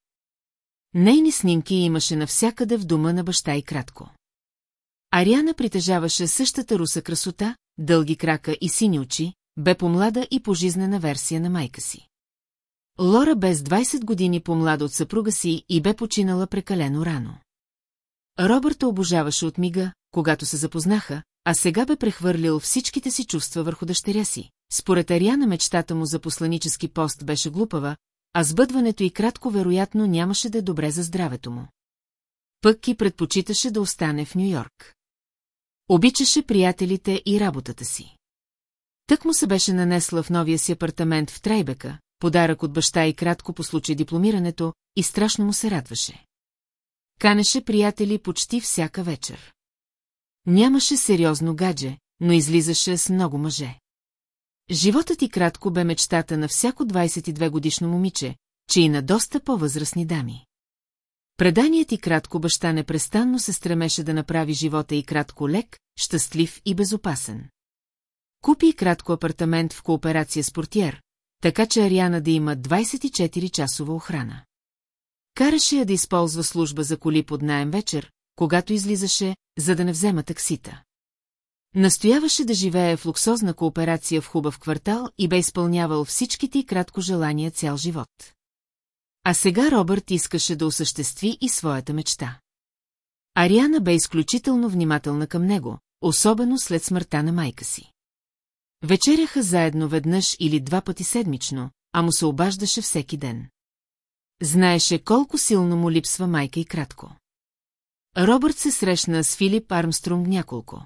Нейни снимки имаше навсякъде в дома на баща и кратко. Ариана притежаваше същата руса красота, дълги крака и сини очи, бе помлада и пожизнена версия на майка си. Лора бе с 20 години по-млада от съпруга си и бе починала прекалено рано. Робърт обожаваше от мига, когато се запознаха, а сега бе прехвърлил всичките си чувства върху дъщеря си. Според Ариана мечтата му за посланически пост беше глупава, а сбъдването и кратко вероятно нямаше да е добре за здравето му. Пък и предпочиташе да остане в Нью-Йорк. Обичаше приятелите и работата си. Тък му се беше нанесла в новия си апартамент в Трайбека, подарък от баща и кратко по случай дипломирането, и страшно му се радваше. Канеше приятели почти всяка вечер. Нямаше сериозно гадже, но излизаше с много мъже. Животът ти кратко бе мечтата на всяко 22 годишно момиче, че и на доста по-възрастни дами. Преданият и кратко баща непрестанно се стремеше да направи живота и кратко лек, щастлив и безопасен. Купи и кратко апартамент в кооперация с портиер, така че Ариана да има 24-часова охрана. Караше я да използва служба за коли под найем вечер, когато излизаше, за да не взема таксита. Настояваше да живее в луксозна кооперация в хубав квартал и бе изпълнявал всичките и кратко желания цял живот. А сега Робърт искаше да осъществи и своята мечта. Ариана бе изключително внимателна към него, особено след смъртта на майка си. Вечеряха заедно веднъж или два пъти седмично, а му се обаждаше всеки ден. Знаеше колко силно му липсва майка и кратко. Робърт се срещна с Филип Армстронг няколко.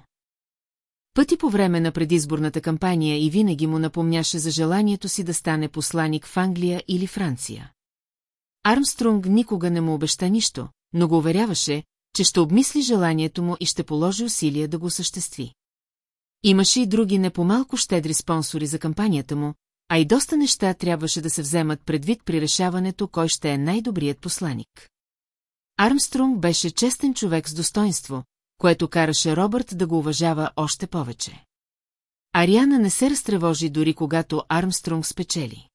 Пъти по време на предизборната кампания и винаги му напомняше за желанието си да стане посланик в Англия или Франция. Армстронг никога не му обеща нищо, но го уверяваше, че ще обмисли желанието му и ще положи усилия да го осъществи. Имаше и други не по-малко щедри спонсори за кампанията му, а и доста неща трябваше да се вземат предвид при решаването, кой ще е най-добрият посланик. Армстронг беше честен човек с достоинство, което караше Робърт да го уважава още повече. Ариана не се разтревожи дори когато Армстронг спечели.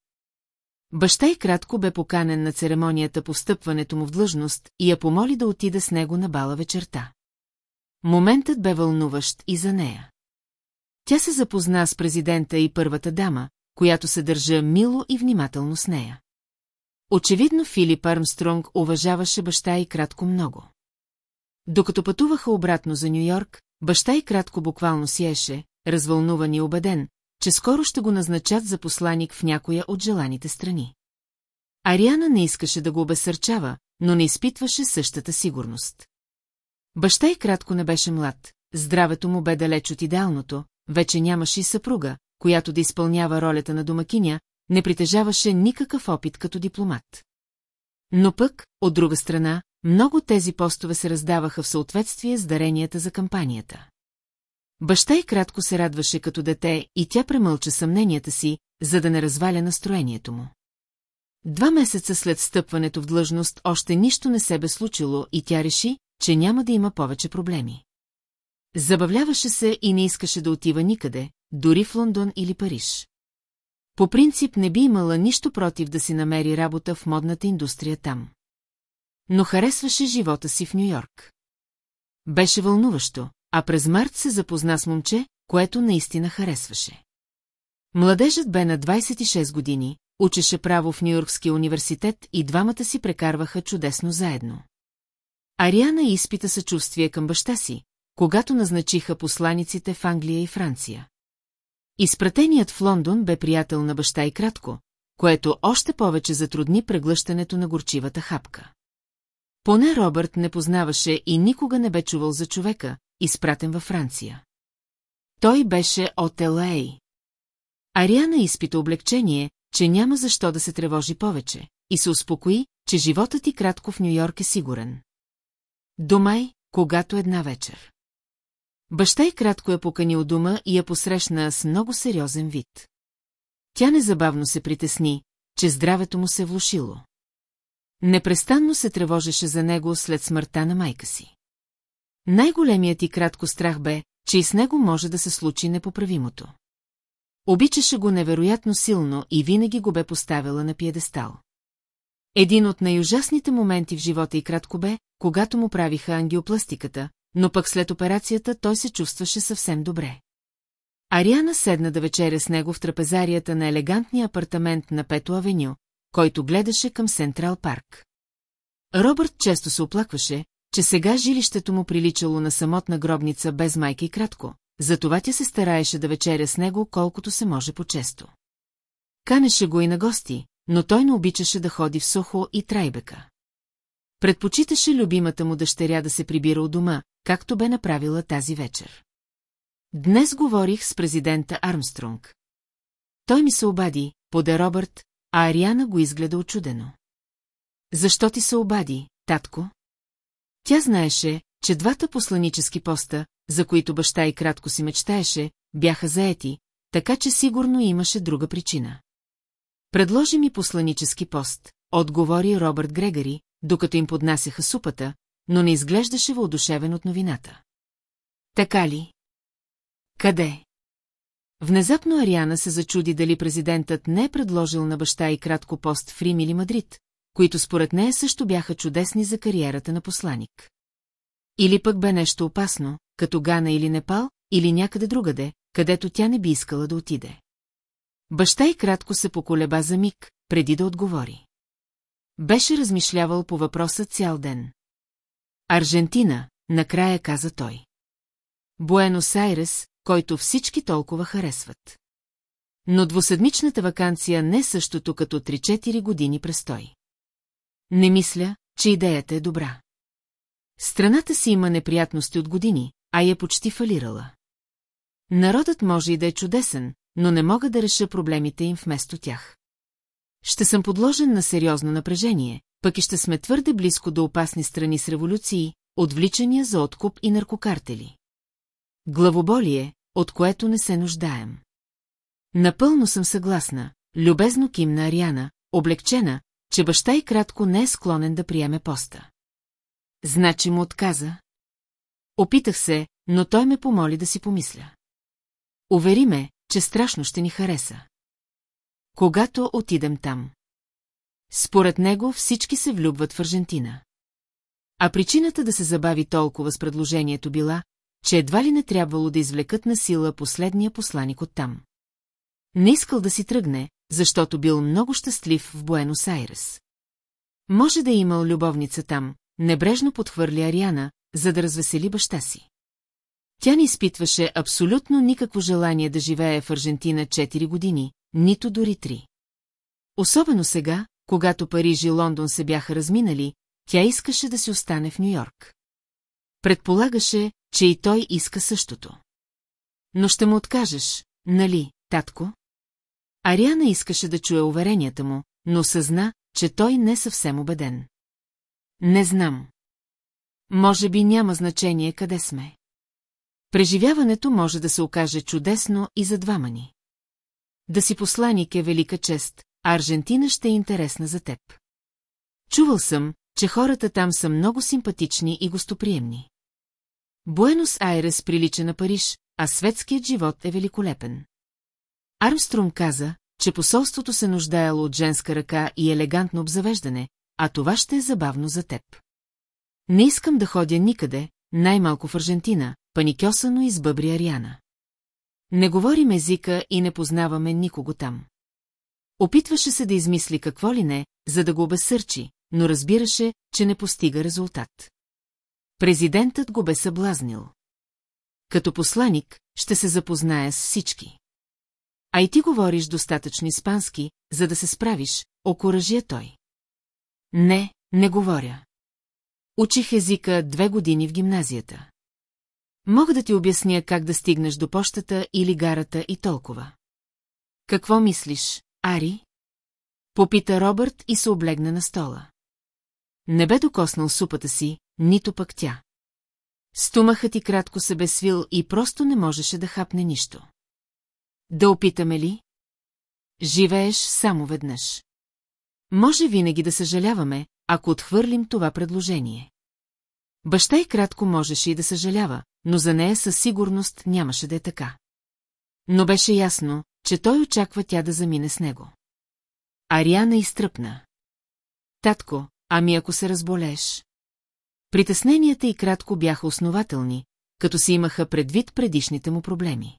Баща и кратко бе поканен на церемонията по встъпването му в длъжност и я помоли да отида с него на бала вечерта. Моментът бе вълнуващ и за нея. Тя се запозна с президента и първата дама, която се държа мило и внимателно с нея. Очевидно Филип Армстронг уважаваше баща и кратко много. Докато пътуваха обратно за Нью-Йорк, баща и кратко буквално сиеше, развълнуван и убеден, че скоро ще го назначат за посланик в някоя от желаните страни. Ариана не искаше да го обесърчава, но не изпитваше същата сигурност. Баща и кратко не беше млад, здравето му бе далеч от идеалното, вече нямаше и съпруга, която да изпълнява ролята на домакиня, не притежаваше никакъв опит като дипломат. Но пък, от друга страна, много тези постове се раздаваха в съответствие с даренията за кампанията. Баща и кратко се радваше като дете и тя премълча съмненията си, за да не разваля настроението му. Два месеца след стъпването в длъжност още нищо не се бе случило и тя реши, че няма да има повече проблеми. Забавляваше се и не искаше да отива никъде, дори в Лондон или Париж. По принцип не би имала нищо против да си намери работа в модната индустрия там. Но харесваше живота си в Нью-Йорк. Беше вълнуващо, а през март се запозна с момче, което наистина харесваше. Младежът бе на 26 години, учеше право в Нью-Йоркския университет и двамата си прекарваха чудесно заедно. Ариана изпита съчувствие към баща си, когато назначиха посланиците в Англия и Франция. Изпратеният в Лондон бе приятел на баща и кратко, което още повече затрудни преглъщането на горчивата хапка. Поне Робърт не познаваше и никога не бе чувал за човека, изпратен във Франция. Той беше от Л.А. Ариана изпита облегчение, че няма защо да се тревожи повече, и се успокои, че животът и кратко в Нью-Йорк е сигурен. Домай, когато една вечер. Баща и кратко я покани от дома и я посрещна с много сериозен вид. Тя незабавно се притесни, че здравето му се е влушило. Непрестанно се тревожеше за него след смъртта на майка си. Най-големият и кратко страх бе, че и с него може да се случи непоправимото. Обичаше го невероятно силно и винаги го бе поставила на пиедестал. Един от най-ужасните моменти в живота и кратко бе, когато му правиха ангиопластиката, но пък след операцията той се чувстваше съвсем добре. Ариана седна да вечеря с него в трапезарията на елегантния апартамент на Пето Авеню, който гледаше към Сентрал Парк. Робърт често се оплакваше, че сега жилището му приличало на самотна гробница без майка и кратко, затова тя се стараеше да вечеря с него колкото се може по-често. Канеше го и на гости, но той не обичаше да ходи в Сохо и Трайбека. Предпочиташе любимата му дъщеря да се прибира у дома, както бе направила тази вечер. Днес говорих с президента Армстронг. Той ми се обади, поде Робърт, а Ариана го изгледа очудено. Защо ти се обади, татко? Тя знаеше, че двата посланически поста, за които баща и кратко си мечтаеше, бяха заети, така че сигурно имаше друга причина. Предложи ми посланически пост, отговори Робърт Грегори, докато им поднасяха супата, но не изглеждаше въодушевен от новината. Така ли? Къде? Внезапно Ариана се зачуди дали президентът не е предложил на баща и кратко пост в Рим или Мадрид, които според нея също бяха чудесни за кариерата на посланик. Или пък бе нещо опасно, като Гана или Непал, или някъде другаде, където тя не би искала да отиде. Баща и кратко се поколеба за миг, преди да отговори. Беше размишлявал по въпроса цял ден. Аржентина, накрая каза той. Буенос Айрес, който всички толкова харесват. Но двуседмичната вакансия не е същото като 3-4 години престой. Не мисля, че идеята е добра. Страната си има неприятности от години, а я почти фалирала. Народът може и да е чудесен, но не мога да реша проблемите им вместо тях. Ще съм подложен на сериозно напрежение, пък и ще сме твърде близко до опасни страни с революции, отвличания за откуп и наркокартели. Главоболие, от което не се нуждаем. Напълно съм съгласна, любезно кимна Ариана, облегчена, че баща и кратко не е склонен да приеме поста. Значи му отказа? Опитах се, но той ме помоли да си помисля. Увери ме, че страшно ще ни хареса. Когато отидем там. Според него всички се влюбват в Аржентина. А причината да се забави толкова с предложението била, че едва ли не трябвало да извлекат на сила последния посланик оттам. Не искал да си тръгне, защото бил много щастлив в Буенос Айрес. Може да е имал любовница там, небрежно подхвърли Ариана, за да развесели баща си. Тя не изпитваше абсолютно никакво желание да живее в Аржентина 4 години, нито дори 3. Особено сега, когато Париж и Лондон се бяха разминали, тя искаше да си остане в Нью-Йорк. Предполагаше, че и той иска същото. Но ще му откажеш, нали, татко? Ариана искаше да чуе уверенията му, но съзна, че той не е съвсем убеден. Не знам. Може би няма значение къде сме. Преживяването може да се окаже чудесно и за двама ни. Да си посланик е велика чест, а Аржентина ще е интересна за теб. Чувал съм, че хората там са много симпатични и гостоприемни. Буенос Айрес прилича на Париж, а светският живот е великолепен. Армструм каза, че посолството се нуждаело от женска ръка и елегантно обзавеждане, а това ще е забавно за теб. Не искам да ходя никъде, най-малко в Аржентина, паникьосано избъбри Ариана. Не говорим езика и не познаваме никого там. Опитваше се да измисли какво ли не, за да го обесърчи, но разбираше, че не постига резултат. Президентът го бе съблазнил. Като посланик, ще се запозная с всички. А и ти говориш достатъчно испански, за да се справиш, окоръжия той. Не, не говоря. Учих езика две години в гимназията. Мога да ти обясня как да стигнеш до пощата или гарата и толкова. Какво мислиш, Ари? Попита Робърт и се облегна на стола. Не бе докоснал супата си, нито пък тя. Стомахът ти кратко се бе свил и просто не можеше да хапне нищо. Да опитаме ли? Живееш само веднъж. Може винаги да съжаляваме, ако отхвърлим това предложение. Баща и кратко можеше и да съжалява, но за нея със сигурност нямаше да е така. Но беше ясно, че той очаква тя да замине с него. Ариана изтръпна. Татко, ами ако се разболееш? Притесненията и кратко бяха основателни, като си имаха предвид предишните му проблеми.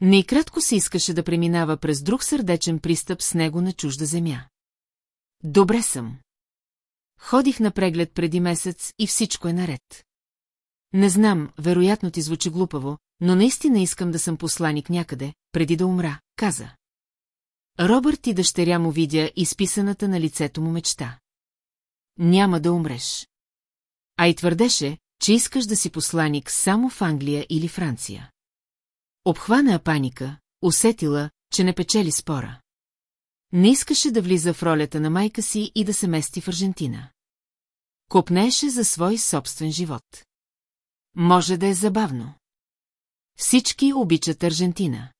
Не и кратко се искаше да преминава през друг сърдечен пристъп с него на чужда земя. Добре съм. Ходих на преглед преди месец и всичко е наред. Не знам, вероятно ти звучи глупаво, но наистина искам да съм посланик някъде, преди да умра, каза. Робърт и дъщеря му видя изписаната на лицето му мечта. Няма да умреш. А и твърдеше, че искаш да си посланик само в Англия или Франция. Обхвана паника, усетила, че не печели спора. Не искаше да влиза в ролята на майка си и да се мести в Аржентина. Копнеше за свой собствен живот. Може да е забавно. Всички обичат Аржентина.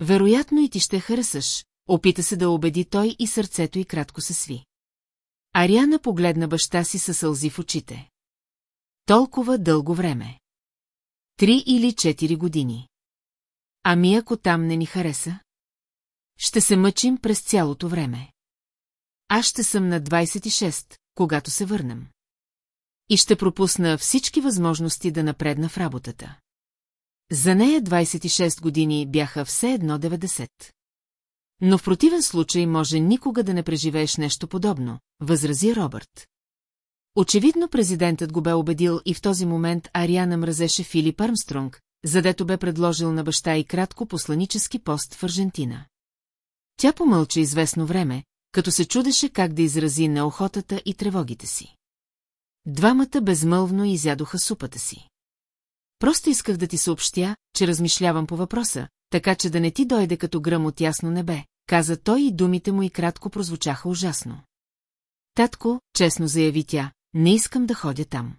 Вероятно и ти ще харесаш, опита се да убеди той и сърцето й кратко се сви. Ариана погледна баща си със сълзи в очите. Толкова дълго време. Три или четири години. Ами ако там не ни хареса? Ще се мъчим през цялото време. Аз ще съм на 26, когато се върнем. И ще пропусна всички възможности да напредна в работата. За нея 26 години бяха все едно 90. Но в противен случай може никога да не преживееш нещо подобно, възрази Робърт. Очевидно президентът го бе убедил и в този момент Ариана мразеше Филип Армстронг, задето бе предложил на баща и кратко посланически пост в Аржентина. Тя помълча известно време, като се чудеше как да изрази неохотата и тревогите си. Двамата безмълвно изядоха супата си. Просто исках да ти съобщя, че размишлявам по въпроса, така че да не ти дойде като гръм от ясно небе, каза той и думите му и кратко прозвучаха ужасно. Татко, честно заяви тя, не искам да ходя там.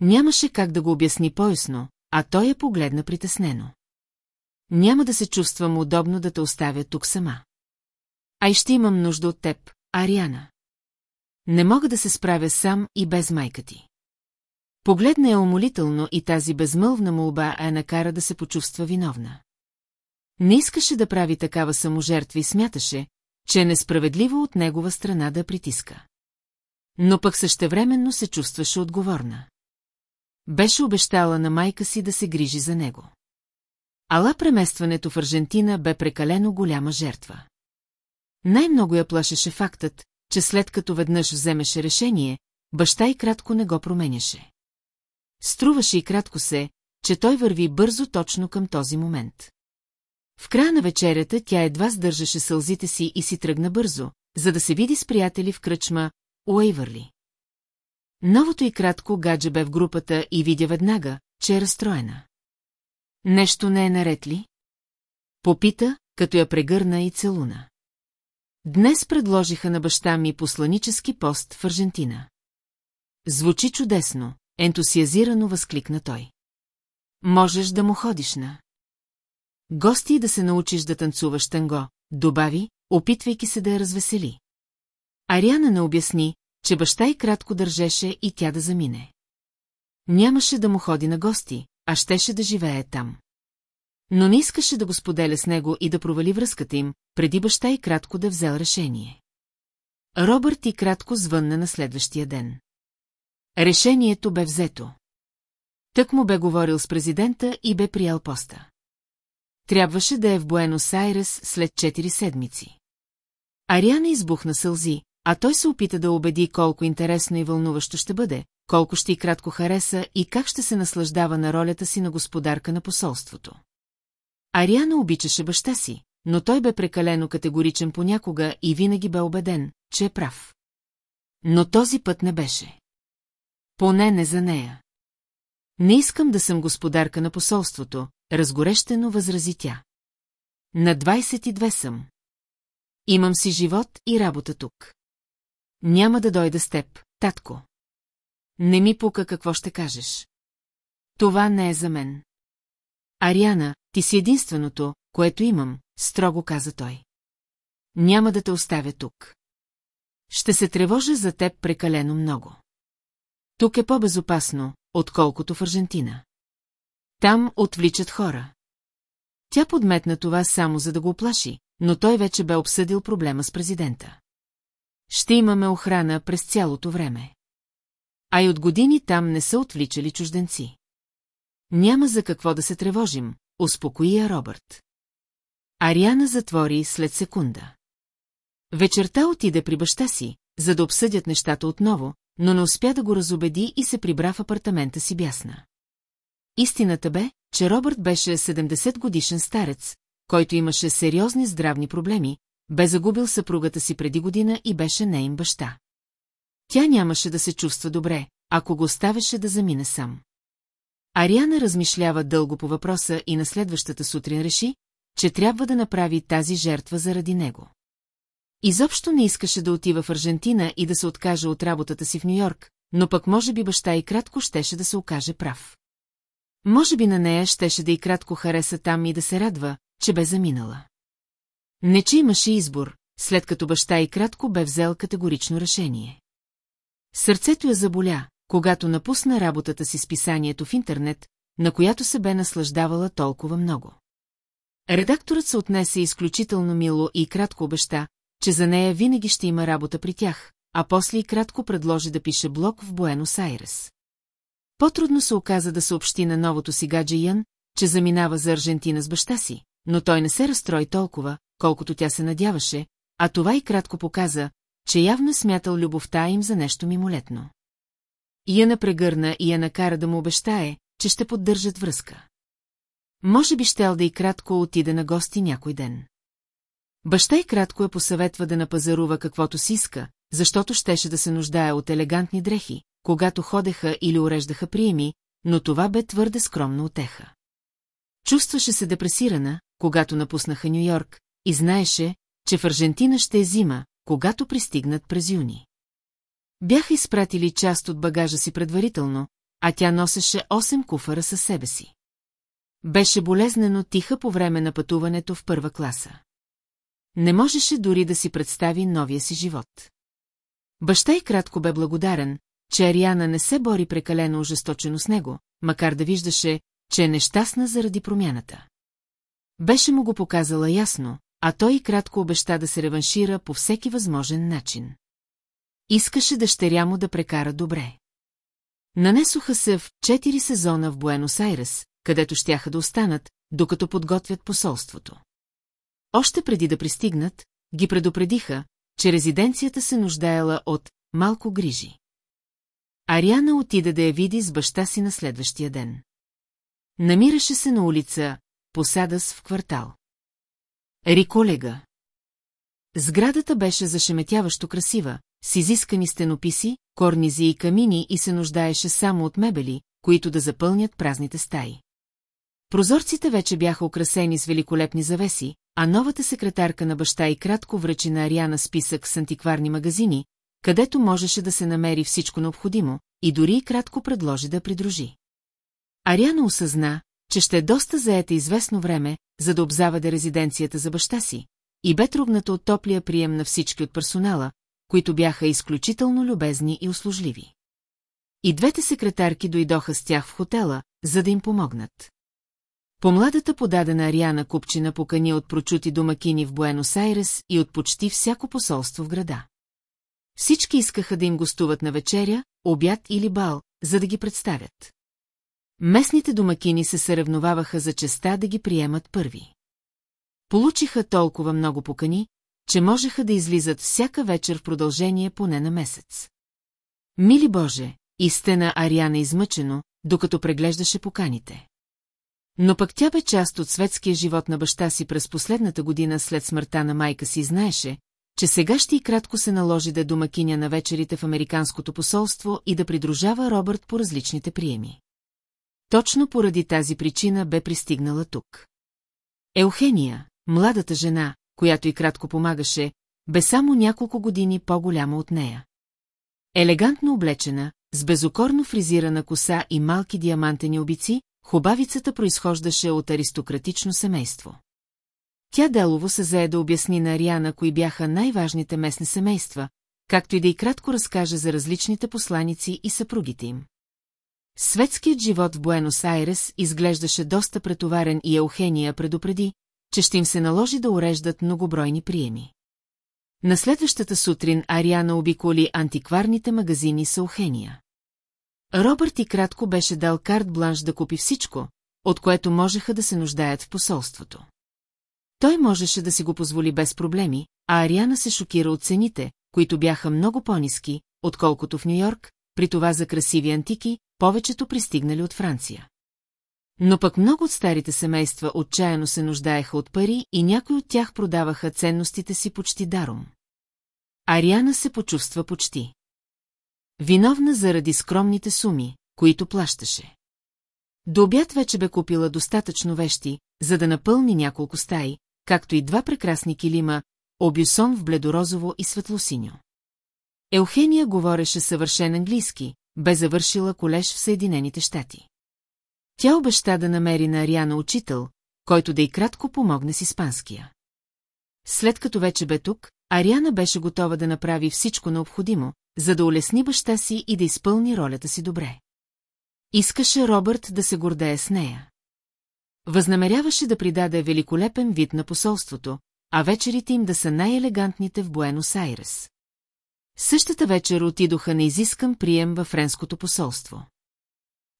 Нямаше как да го обясни поясно, а той я погледна притеснено. Няма да се чувствам удобно да те оставя тук сама. А и ще имам нужда от теб, Ариана. Не мога да се справя сам и без майка ти. Погледна я умолително и тази безмълвна молба я накара да се почувства виновна. Не искаше да прави такава саможертва и смяташе, че е несправедливо от негова страна да притиска. Но пък същевременно се чувстваше отговорна. Беше обещала на майка си да се грижи за него. Ала преместването в Аржентина бе прекалено голяма жертва. Най-много я плашеше фактът, че след като веднъж вземеше решение, баща и кратко не го променяше. Струваше и кратко се, че той върви бързо точно към този момент. В края на вечерята тя едва сдържаше сълзите си и си тръгна бързо, за да се види с приятели в кръчма Уейвърли. Новото и кратко гадже бе в групата и видя веднага, че е разстроена. Нещо не е наред ли? Попита, като я прегърна и целуна. Днес предложиха на баща ми посланически пост в Аржентина. Звучи чудесно, ентусиазирано възкликна той. Можеш да му ходиш на. Гости да се научиш да танцуваш танго, добави, опитвайки се да я развесели. Ариана не обясни, че баща й кратко държеше и тя да замине. Нямаше да му ходи на гости, а щеше да живее там. Но не искаше да го споделя с него и да провали връзката им, преди баща и кратко да взел решение. Робърт и кратко звънна на следващия ден. Решението бе взето. Тък му бе говорил с президента и бе приял поста. Трябваше да е в Буенос Айрес след 4 седмици. Ариана избухна сълзи, а той се опита да убеди колко интересно и вълнуващо ще бъде, колко ще и кратко хареса и как ще се наслаждава на ролята си на господарка на посолството. Ариана обичаше баща си, но той бе прекалено категоричен понякога и винаги бе убеден, че е прав. Но този път не беше. Поне не за нея. Не искам да съм господарка на посолството, разгорещено възрази тя. На 22 съм. Имам си живот и работа тук. Няма да дойда с теб, татко. Не ми пука какво ще кажеш. Това не е за мен. Ариана, ти си единственото, което имам, строго каза той. Няма да те оставя тук. Ще се тревожа за теб прекалено много. Тук е по-безопасно, отколкото в Аржентина. Там отвличат хора. Тя подметна това само за да го оплаши, но той вече бе обсъдил проблема с президента. Ще имаме охрана през цялото време. А и от години там не са отвличали чужденци. Няма за какво да се тревожим, успокои я Робърт. Ариана затвори след секунда. Вечерта отиде при баща си, за да обсъдят нещата отново, но не успя да го разобеди и се прибра в апартамента си бясна. Истината бе, че Робърт беше 70 годишен старец, който имаше сериозни здравни проблеми, бе загубил съпругата си преди година и беше нейн баща. Тя нямаше да се чувства добре, ако го оставеше да замине сам. Ариана размишлява дълго по въпроса и на следващата сутрин реши, че трябва да направи тази жертва заради него. Изобщо не искаше да отива в Аржентина и да се откаже от работата си в Нью-Йорк, но пък може би баща и кратко щеше да се окаже прав. Може би на нея щеше да и кратко хареса там и да се радва, че бе заминала. Не че имаше избор, след като баща и кратко бе взел категорично решение. Сърцето я заболя, когато напусна работата си с писанието в интернет, на която се бе наслаждавала толкова много. Редакторът се отнесе изключително мило и кратко обеща, че за нея винаги ще има работа при тях, а после и кратко предложи да пише блог в Буенос Айрес. По-трудно се оказа да съобщи на новото си гадже Ян, че заминава за Аржентина с баща си, но той не се разстрои толкова, колкото тя се надяваше, а това и кратко показа, че явно смятал любовта им за нещо мимолетно. Я прегърна и я накара да му обещае, че ще поддържат връзка. Може би щел да и кратко отиде на гости някой ден. Баща и кратко я посъветва да напазарува каквото си иска, защото щеше да се нуждае от елегантни дрехи, когато ходеха или уреждаха приеми, но това бе твърде скромно отеха. Чувстваше се депресирана, когато напуснаха Нью-Йорк, и знаеше, че в Аржентина ще е зима, когато пристигнат през юни. Бяха изпратили част от багажа си предварително, а тя носеше 8 куфара със себе си. Беше болезнено тиха по време на пътуването в първа класа. Не можеше дори да си представи новия си живот. Баща и кратко бе благодарен, че Ариана не се бори прекалено ожесточено с него, макар да виждаше, че е нещастна заради промяната. Беше му го показала ясно, а той и кратко обеща да се реваншира по всеки възможен начин. Искаше дъщеря му да прекара добре. Нанесоха се в четири сезона в Буенос Айрес, където щяха да останат, докато подготвят посолството. Още преди да пристигнат, ги предупредиха, че резиденцията се нуждаела от малко грижи. Ариана отида да я види с баща си на следващия ден. Намираше се на улица Посадас в квартал. Риколега. Сградата беше зашеметяващо красива, с изискани стенописи, корнизи и камини и се нуждаеше само от мебели, които да запълнят празните стаи. Прозорците вече бяха украсени с великолепни завеси, а новата секретарка на баща и кратко връчи на Ариана списък с антикварни магазини, където можеше да се намери всичко необходимо, и дори и кратко предложи да придружи. Ариана осъзна, че ще е доста заета известно време, за да обзаваде резиденцията за баща си, и бе трогната от топлия прием на всички от персонала, които бяха изключително любезни и услужливи. И двете секретарки дойдоха с тях в хотела, за да им помогнат. Помладата подадена Ариана Купчина покани от прочути домакини в Буенос-Айрес и от почти всяко посолство в града. Всички искаха да им гостуват на вечеря, обяд или бал, за да ги представят. Местните домакини се съревноваваха за честа да ги приемат първи. Получиха толкова много покани, че можеха да излизат всяка вечер в продължение поне на месец. Мили Боже, истина Ариана измъчено, докато преглеждаше поканите. Но пък тя бе част от светския живот на баща си през последната година след смъртта на майка си знаеше, че сега ще и кратко се наложи да е домакиня на вечерите в Американското посолство и да придружава Робърт по различните приеми. Точно поради тази причина бе пристигнала тук. Еухения, младата жена, която и кратко помагаше, бе само няколко години по-голяма от нея. Елегантно облечена, с безокорно фризирана коса и малки диамантени обици, хубавицата произхождаше от аристократично семейство. Тя делово се зае да обясни на Ариана, кои бяха най-важните местни семейства, както и да и кратко разкаже за различните посланици и съпругите им. Светският живот в Буенос-Айрес изглеждаше доста претоварен и Еухения предупреди, че ще им се наложи да уреждат многобройни приеми. На следващата сутрин Ариана обиколи антикварните магазини с Еухения. Робърт и кратко беше дал карт бланш да купи всичко, от което можеха да се нуждаят в посолството. Той можеше да си го позволи без проблеми, а Ариана се шокира от цените, които бяха много по-низки, отколкото в Нью-Йорк, при това за красиви антики, повечето пристигнали от Франция. Но пък много от старите семейства отчаяно се нуждаеха от пари и някои от тях продаваха ценностите си почти даром. Ариана се почувства почти. Виновна заради скромните суми, които плащаше. До обяд вече бе купила достатъчно вещи, за да напълни няколко стаи, както и два прекрасни килима, обюсон в бледорозово и светлосиньо. Елхения говореше съвършен английски, бе завършила колеж в Съединените щати. Тя обеща да намери на Ариана учител, който да й кратко помогне с испанския. След като вече бе тук, Ариана беше готова да направи всичко необходимо, за да улесни баща си и да изпълни ролята си добре. Искаше Робърт да се гордее с нея. Възнамеряваше да придаде великолепен вид на посолството, а вечерите им да са най-елегантните в Буенос-Айрес. Същата вечер отидоха на изискан прием във френското посолство.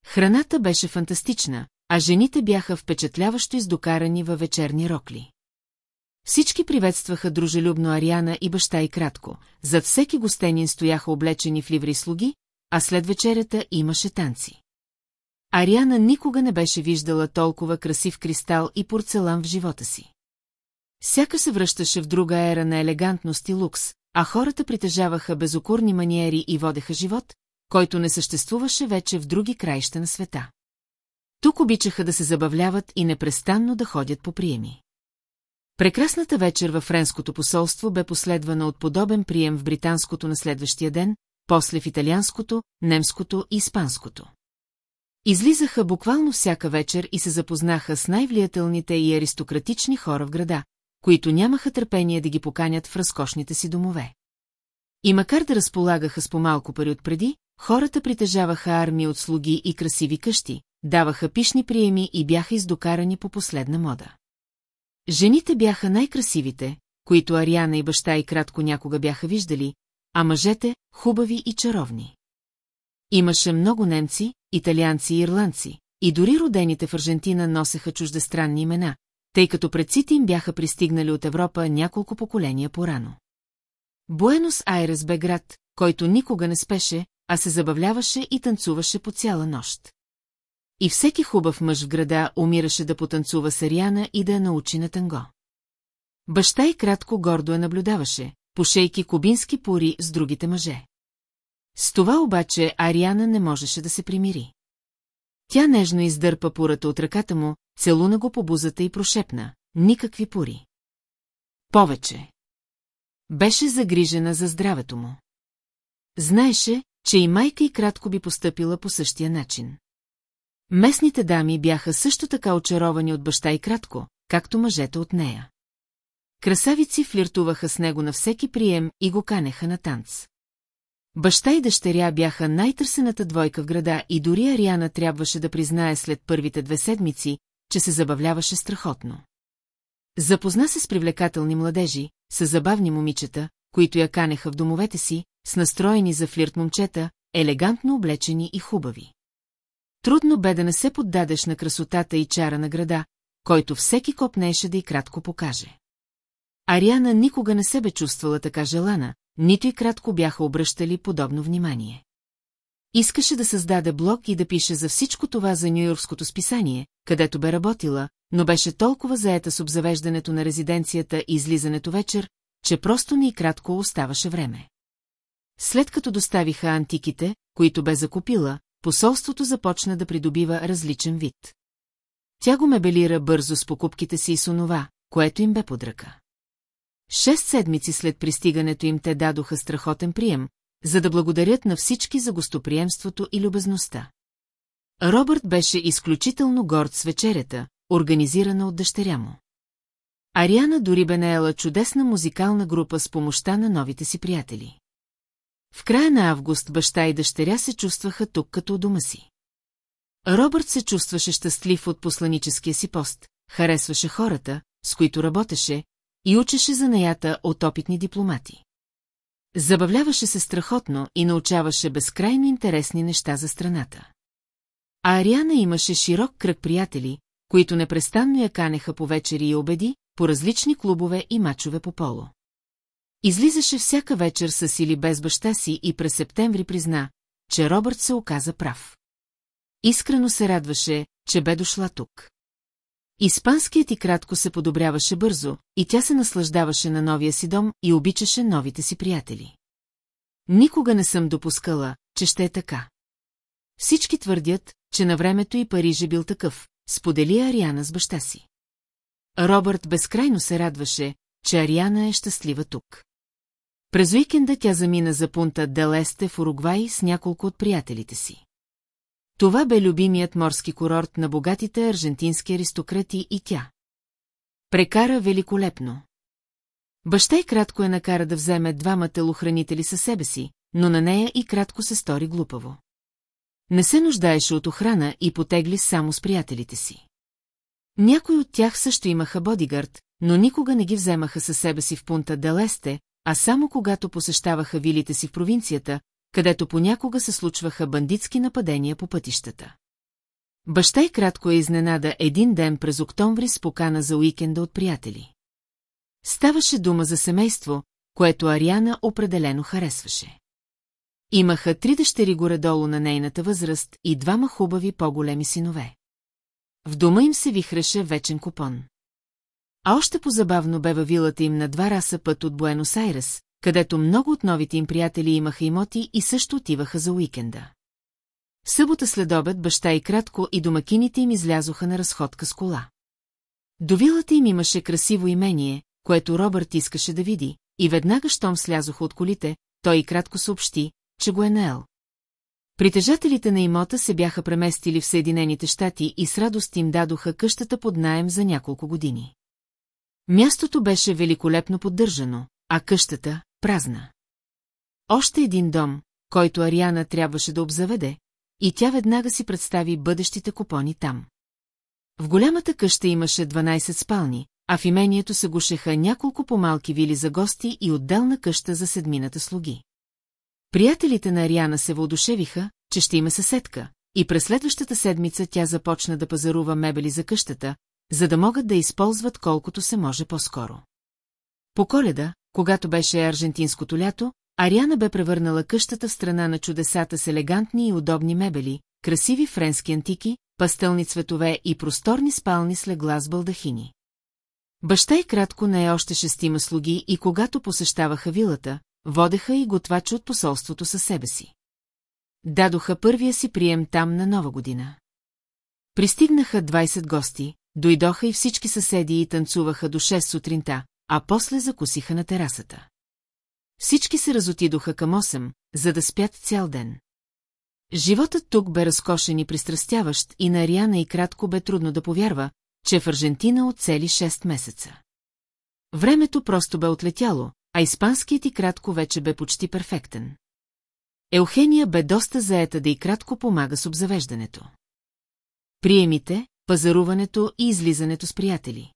Храната беше фантастична, а жените бяха впечатляващо издокарани във вечерни рокли. Всички приветстваха дружелюбно Ариана и баща и кратко. Зад всеки гостенин стояха облечени в ливри слуги, а след вечерята имаше танци. Ариана никога не беше виждала толкова красив кристал и порцелан в живота си. Сяка се връщаше в друга ера на елегантност и лукс, а хората притежаваха безокурни маниери и водеха живот, който не съществуваше вече в други краища на света. Тук обичаха да се забавляват и непрестанно да ходят по приеми. Прекрасната вечер във френското посолство бе последвана от подобен прием в британското на следващия ден, после в италианското, немското и испанското. Излизаха буквално всяка вечер и се запознаха с най-влиятелните и аристократични хора в града, които нямаха търпение да ги поканят в разкошните си домове. И макар да разполагаха с по-малко пари от преди, хората притежаваха армии от слуги и красиви къщи, даваха пишни приеми и бяха издокарани по последна мода. Жените бяха най-красивите, които Ариана и баща и кратко някога бяха виждали, а мъжете – хубави и чаровни. Имаше много немци, италианци и ирландци, и дори родените в Аржентина носеха чуждестранни имена, тъй като предците им бяха пристигнали от Европа няколко поколения порано. Буенос Айрес бе град, който никога не спеше, а се забавляваше и танцуваше по цяла нощ. И всеки хубав мъж в града умираше да потанцува с Ариана и да я научи на танго. Баща и кратко гордо я наблюдаваше, пошейки кубински пори с другите мъже. С това обаче Ариана не можеше да се примири. Тя нежно издърпа пурата от ръката му, целуна го по бузата и прошепна. Никакви пури. Повече. Беше загрижена за здравето му. Знаеше, че и майка и кратко би поступила по същия начин. Местните дами бяха също така очаровани от баща и кратко, както мъжете от нея. Красавици флиртуваха с него на всеки прием и го канеха на танц. Баща и дъщеря бяха най-търсената двойка в града и дори Ариана трябваше да признае след първите две седмици, че се забавляваше страхотно. Запозна се с привлекателни младежи, с забавни момичета, които я канеха в домовете си, с настроени за флирт момчета, елегантно облечени и хубави. Трудно бе да не се поддадеш на красотата и чара на града, който всеки копнеше да и кратко покаже. Ариана никога не се бе чувствала така желана, нито и кратко бяха обръщали подобно внимание. Искаше да създаде блог и да пише за всичко това за Нью-Йоркското списание, където бе работила, но беше толкова заета с обзавеждането на резиденцията и излизането вечер, че просто ни кратко оставаше време. След като доставиха антиките, които бе закупила, посолството започна да придобива различен вид. Тя го мебелира бързо с покупките си и с онова, което им бе под ръка. Шест седмици след пристигането им те дадоха страхотен прием, за да благодарят на всички за гостоприемството и любезността. Робърт беше изключително горд с вечерята, организирана от дъщеря му. Ариана дори бе наела чудесна музикална група с помощта на новите си приятели. В края на август баща и дъщеря се чувстваха тук като у дома си. Робърт се чувстваше щастлив от посланическия си пост, харесваше хората, с които работеше, и учеше занаята от опитни дипломати. Забавляваше се страхотно и научаваше безкрайно интересни неща за страната. А Ариана имаше широк кръг приятели, които непрестанно я канеха по вечери и обеди, по различни клубове и мачове по поло. Излизаше всяка вечер с или без баща си и през септември призна, че Робърт се оказа прав. Искрено се радваше, че бе дошла тук. Испанският и кратко се подобряваше бързо, и тя се наслаждаваше на новия си дом и обичаше новите си приятели. Никога не съм допускала, че ще е така. Всички твърдят, че на времето и Париж е бил такъв, сподели Ариана с баща си. Робърт безкрайно се радваше, че Ариана е щастлива тук. През уикенда тя замина за пунта Делесте в Уругвай с няколко от приятелите си. Това бе любимият морски курорт на богатите аржентински аристократи и тя. Прекара великолепно. Баща и кратко е накара да вземе двама телохранители със себе си, но на нея и кратко се стори глупаво. Не се нуждаеше от охрана и потегли само с приятелите си. Някои от тях също имаха бодигард, но никога не ги вземаха със себе си в пунта Делесте, а само когато посещаваха вилите си в провинцията, където понякога се случваха бандитски нападения по пътищата. Баща и кратко е изненада един ден през октомври с покана за уикенда от приятели. Ставаше дума за семейство, което Ариана определено харесваше. Имаха три дъщери горе-долу на нейната възраст и двама хубави по-големи синове. В дома им се вихреше вечен купон. А още по-забавно бе във вилата им на два раса път от Буенос Айрес, където много от новите им приятели имаха имоти и също отиваха за уикенда. В събота след обед баща и кратко и домакините им излязоха на разходка с кола. До вилата им имаше красиво имение, което Робърт искаше да види, и веднага, щом слязоха от колите, той и кратко съобщи, че го е наел. Притежателите на имота се бяха преместили в Съединените щати и с радост им дадоха къщата под наем за няколко години. Мястото беше великолепно поддържано, а къщата – празна. Още един дом, който Ариана трябваше да обзаведе, и тя веднага си представи бъдещите купони там. В голямата къща имаше 12 спални, а в имението се гушеха няколко по-малки вили за гости и отделна къща за седмината слуги. Приятелите на Ариана се въодушевиха, че ще има съседка, и през следващата седмица тя започна да пазарува мебели за къщата, за да могат да използват колкото се може по-скоро. По коледа, когато беше аржентинското лято, Ариана бе превърнала къщата в страна на чудесата с елегантни и удобни мебели, красиви френски антики, пастелни цветове и просторни спални с легла с балдахини. Баща и кратко не е още шестима слуги и когато посещаваха вилата, водеха и готвачи от посолството със себе си. Дадоха първия си прием там на нова година. Пристигнаха 20 гости, дойдоха и всички съседи и танцуваха до 6 сутринта, а после закусиха на терасата. Всички се разотидоха към 8, за да спят цял ден. Животът тук бе разкошен и пристрастяващ и на Ариана и кратко бе трудно да повярва, че в Аржентина от цели 6 месеца. Времето просто бе отлетяло, а испанският и кратко вече бе почти перфектен. Елхения бе доста заета да и кратко помага с обзавеждането. Приемите, пазаруването и излизането с приятели.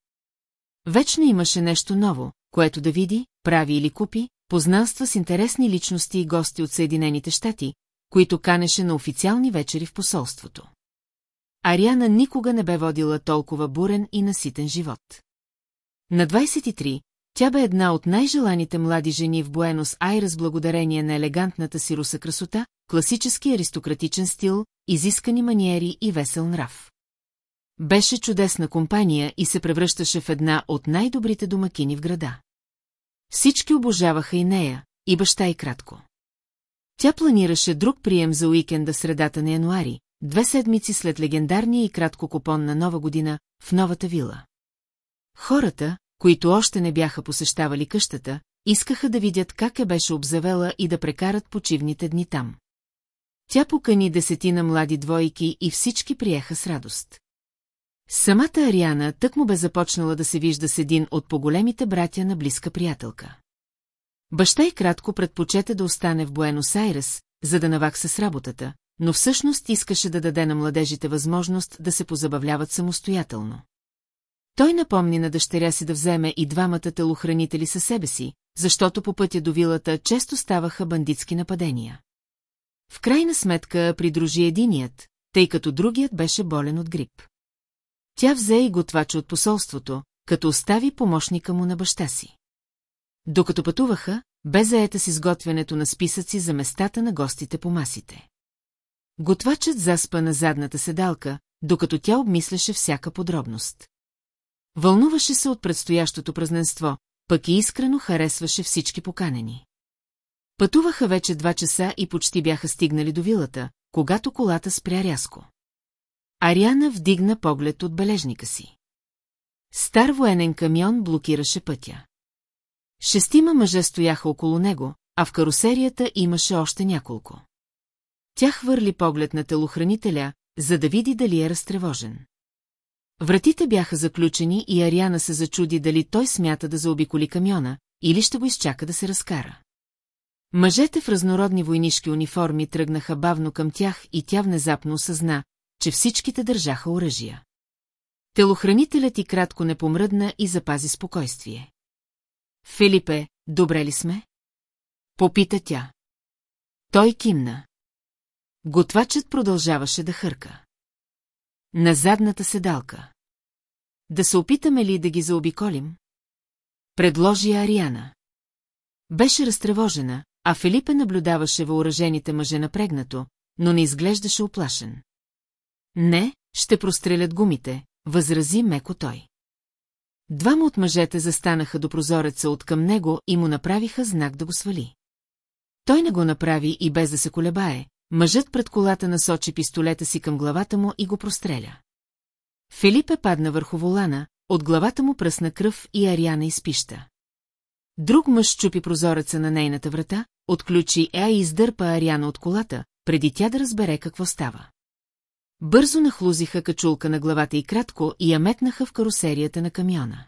Вечно имаше нещо ново, което да види, прави или купи, познанства с интересни личности и гости от Съединените щати, които канеше на официални вечери в посолството. Ариана никога не бе водила толкова бурен и наситен живот. На 23, тя бе една от най-желаните млади жени в Буенос Айрес благодарение на елегантната си руса красота, класически аристократичен стил, изискани маниери и весел нрав. Беше чудесна компания и се превръщаше в една от най-добрите домакини в града. Всички обожаваха и нея, и баща и кратко. Тя планираше друг прием за уикенда средата на януари, две седмици след легендарния и кратко купон на Нова година, в новата вила. Хората, които още не бяха посещавали къщата, искаха да видят как е беше обзавела и да прекарат почивните дни там. Тя покани десетина млади двойки и всички приеха с радост. Самата Ариана тък му бе започнала да се вижда с един от поголемите братя на близка приятелка. Баща и кратко предпочете да остане в Буенос Айрес, за да навакса с работата, но всъщност искаше да даде на младежите възможност да се позабавляват самостоятелно. Той напомни на дъщеря си да вземе и двамата телохранители със себе си, защото по пътя до вилата често ставаха бандитски нападения. В крайна сметка придружи единият, тъй като другият беше болен от грип. Тя взе и готвача от посолството, като остави помощника му на баща си. Докато пътуваха, бе заета с изготвянето на списъци за местата на гостите по масите. Готвачът заспа на задната седалка, докато тя обмисляше всяка подробност. Вълнуваше се от предстоящото празненство, пък и искрено харесваше всички поканени. Пътуваха вече два часа и почти бяха стигнали до вилата, когато колата спря рязко. Ариана вдигна поглед от бележника си. Стар военен камион блокираше пътя. Шестима мъже стояха около него, а в карусерията имаше още няколко. Тя хвърли поглед на телохранителя, за да види дали е разтревожен. Вратите бяха заключени и Ариана се зачуди дали той смята да заобиколи камиона, или ще го изчака да се разкара. Мъжете в разнородни войнишки униформи тръгнаха бавно към тях и тя внезапно осъзна, че всичките държаха оръжия. Телохранителят и кратко не помръдна и запази спокойствие. Филипе, добре ли сме? Попита тя. Той кимна. Готвачът продължаваше да хърка. На задната седалка. Да се опитаме ли да ги заобиколим? Предложи Ариана. Беше разтревожена, а Филипе наблюдаваше въоръжените мъже напрегнато, но не изглеждаше оплашен. Не, ще прострелят гумите, възрази меко той. Двама от мъжете застанаха до прозореца от към него и му направиха знак да го свали. Той не го направи и без да се колебае, мъжът пред колата насочи пистолета си към главата му и го простреля. Филипе падна върху волана, от главата му пръсна кръв и Ариана изпища. Друг мъж чупи прозореца на нейната врата, отключи Еа и издърпа Ариана от колата, преди тя да разбере какво става. Бързо нахлузиха качулка на главата и кратко и я метнаха в карусерията на камиона.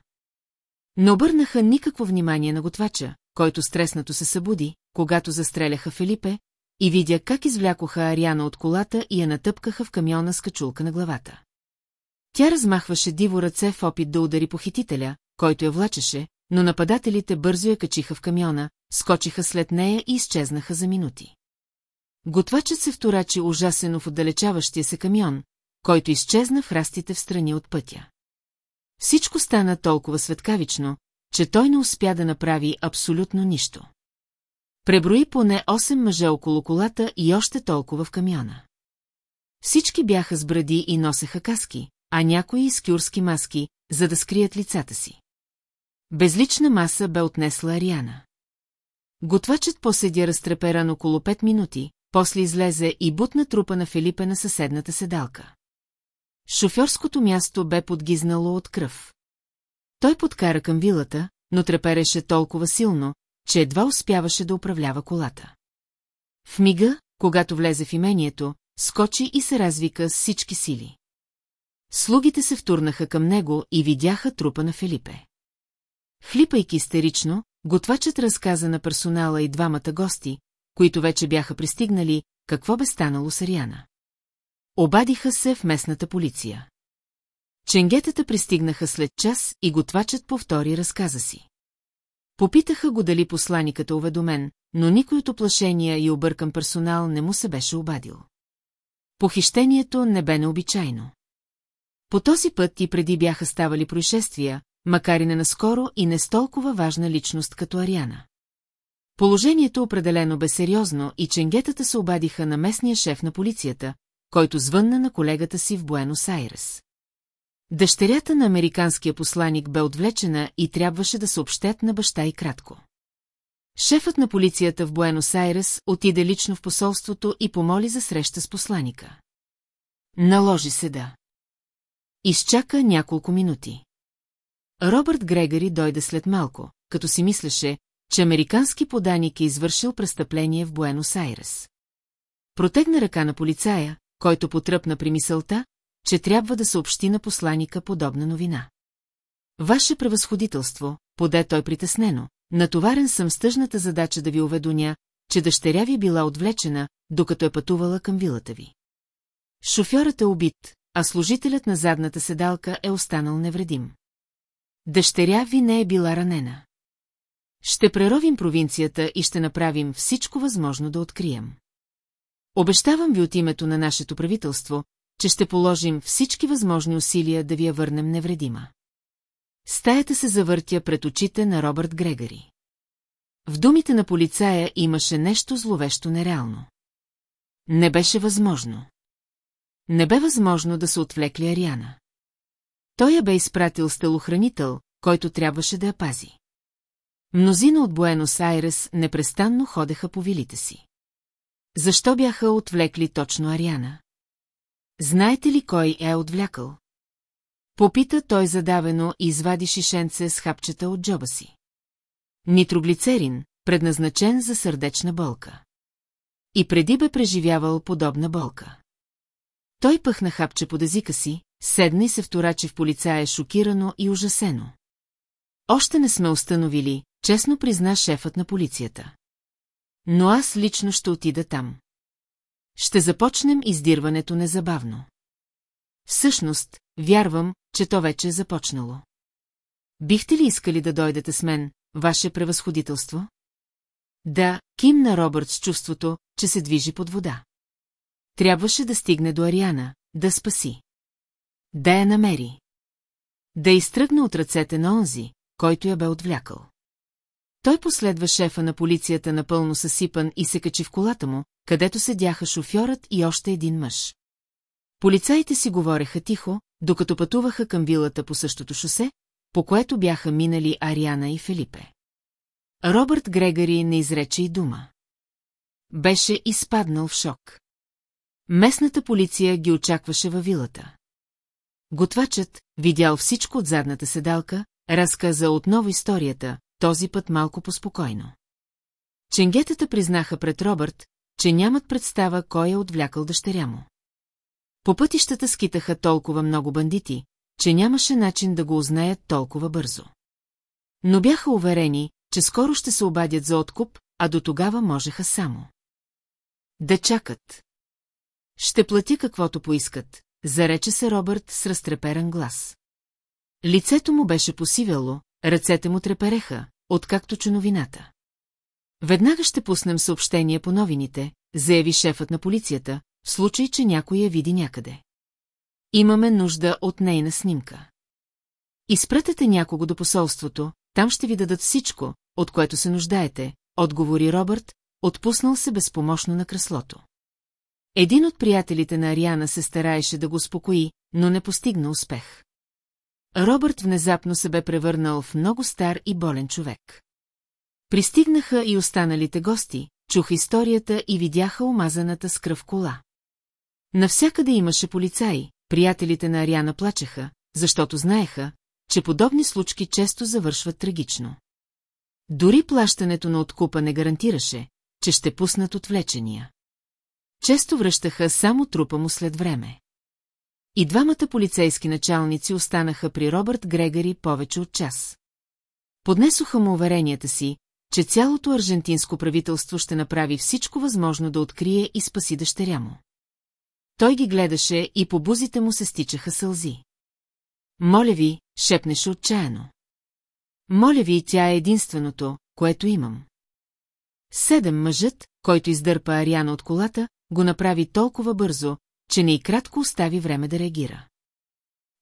Не обърнаха никакво внимание на готвача, който стреснато се събуди, когато застреляха Филипе, и видя как извлякоха Ариана от колата и я натъпкаха в камиона с качулка на главата. Тя размахваше диво ръце в опит да удари похитителя, който я влачеше, но нападателите бързо я качиха в камиона, скочиха след нея и изчезнаха за минути. Готвачът се вторачи ужасено в отдалечаващия се камион, който изчезна в растите в страни от пътя. Всичко стана толкова светкавично, че той не успя да направи абсолютно нищо. Преброи поне 8 мъже около колата и още толкова в камиона. Всички бяха с бради и носеха каски, а някои с кюрски маски, за да скрият лицата си. Безлична маса бе отнесла Ариана. Готвачът поседя разтреперан около 5 минути, после излезе и бутна трупа на Филипе на съседната седалка. Шофьорското място бе подгизнало от кръв. Той подкара към вилата, но трепереше толкова силно, че едва успяваше да управлява колата. В мига, когато влезе в имението, скочи и се развика с всички сили. Слугите се втурнаха към него и видяха трупа на Филипе. Хлипайки истерично, готвачът разказа на персонала и двамата гости, които вече бяха пристигнали, какво бе станало с Ариана. Обадиха се в местната полиция. Ченгетата пристигнаха след час и готвачът повтори разказа си. Попитаха го дали посланикът е уведомен, но никой от оплашения и объркан персонал не му се беше обадил. Похищението не бе необичайно. По този път и преди бяха ставали происшествия, макар и не наскоро и не с толкова важна личност като Ариана. Положението определено бе сериозно и ченгетата се обадиха на местния шеф на полицията, който звънна на колегата си в Буенос Айрес. Дъщерята на американския посланик бе отвлечена и трябваше да съобщят на баща и кратко. Шефът на полицията в Буенос Айрес отиде лично в посолството и помоли за среща с посланика. Наложи се да. Изчака няколко минути. Робърт Грегори дойде след малко, като си мислеше, че американски поданик е извършил престъпление в Буенос Айрес. Протегна ръка на полицая, който потръпна при мисълта, че трябва да съобщи на посланика подобна новина. Ваше превъзходителство, поде той притеснено, натоварен съм с тъжната задача да ви уведоня, че дъщеря ви била отвлечена, докато е пътувала към вилата ви. Шофьорът е убит, а служителят на задната седалка е останал невредим. Дъщеря ви не е била ранена. Ще преровим провинцията и ще направим всичко възможно да открием. Обещавам ви от името на нашето правителство, че ще положим всички възможни усилия да ви я върнем невредима. Стаята се завъртя пред очите на Робърт Грегори. В думите на полицая имаше нещо зловещо нереално. Не беше възможно. Не бе възможно да се отвлекли Ариана. Той я бе изпратил с телохранител, който трябваше да я пази. Мнозина от Буенос Айрес непрестанно ходеха по вилите си. Защо бяха отвлекли точно Ариана? Знаете ли кой е отвлякал? Попита той задавено и извади шишенце с хапчета от джоба си. Нитроглицерин, предназначен за сърдечна болка. И преди бе преживявал подобна болка. Той пъхна хапче под езика си, седна и се вторачи в полицая шокирано и ужасено. Още не сме установили, честно призна шефът на полицията. Но аз лично ще отида там. Ще започнем издирването незабавно. Всъщност, вярвам, че то вече е започнало. Бихте ли искали да дойдете с мен, ваше превъзходителство? Да, кимна Робърт с чувството, че се движи под вода. Трябваше да стигне до Ариана, да спаси. Да я намери. Да изтръгна от ръцете на онзи, който я бе отвлякал. Той последва шефа на полицията напълно съсипан и се качи в колата му, където седяха шофьорът и още един мъж. Полицаите си говореха тихо, докато пътуваха към вилата по същото шосе, по което бяха минали Ариана и Филипе. Робърт Грегори не изрече и дума. Беше изпаднал в шок. Местната полиция ги очакваше във вилата. Готвачът, видял всичко от задната седалка, разказа отново историята, този път малко поспокойно. Ченгетата признаха пред Робърт, че нямат представа кой е отвлякал дъщеря му. По пътищата скитаха толкова много бандити, че нямаше начин да го узнаят толкова бързо. Но бяха уверени, че скоро ще се обадят за откуп, а до тогава можеха само. Да чакат. Ще плати каквото поискат, зарече се Робърт с разтреперан глас. Лицето му беше посивяло, ръцете му трепереха, откакто чу новината. Веднага ще пуснем съобщение по новините, заяви шефът на полицията, в случай, че някой я види някъде. Имаме нужда от нейна снимка. Изпратете някого до посолството, там ще ви дадат всичко, от което се нуждаете, отговори Робърт, отпуснал се безпомощно на креслото. Един от приятелите на Ариана се стараеше да го успокои, но не постигна успех. Робърт внезапно се бе превърнал в много стар и болен човек. Пристигнаха и останалите гости, чуха историята и видяха омазаната с кръв кола. Навсякъде имаше полицаи, приятелите на Ариана плачеха, защото знаеха, че подобни случки често завършват трагично. Дори плащането на откупа не гарантираше, че ще пуснат отвлечения. Често връщаха само трупа му след време. И двамата полицейски началници останаха при Робърт Грегори повече от час. Поднесоха му уверенията си, че цялото аржентинско правителство ще направи всичко възможно да открие и спаси дъщеря му. Той ги гледаше и по бузите му се стичаха сълзи. Моля ви, шепнеше отчаяно. Моля ви, тя е единственото, което имам. Седем мъжът, който издърпа Ариана от колата, го направи толкова бързо, че не и кратко остави време да реагира.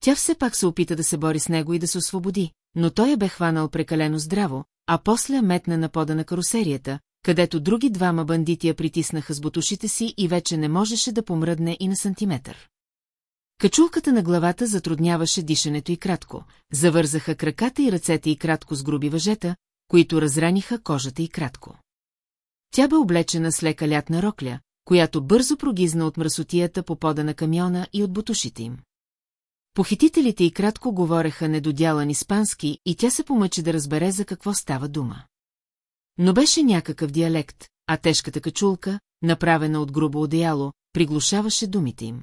Тя все пак се опита да се бори с него и да се освободи, но той я бе хванал прекалено здраво, а после метна на пода на карусерията, където други двама бандити я притиснаха с бутушите си и вече не можеше да помръдне и на сантиметър. Качулката на главата затрудняваше дишането и кратко, завързаха краката и ръцете и кратко с груби въжета, които разраниха кожата и кратко. Тя бе облечена с лека лятна рокля, която бързо прогизна от мръсотията по пода на камиона и от бутушите им. Похитителите и кратко говореха недодялан испански и тя се помъчи да разбере за какво става дума. Но беше някакъв диалект, а тежката качулка, направена от грубо одеяло, приглушаваше думите им.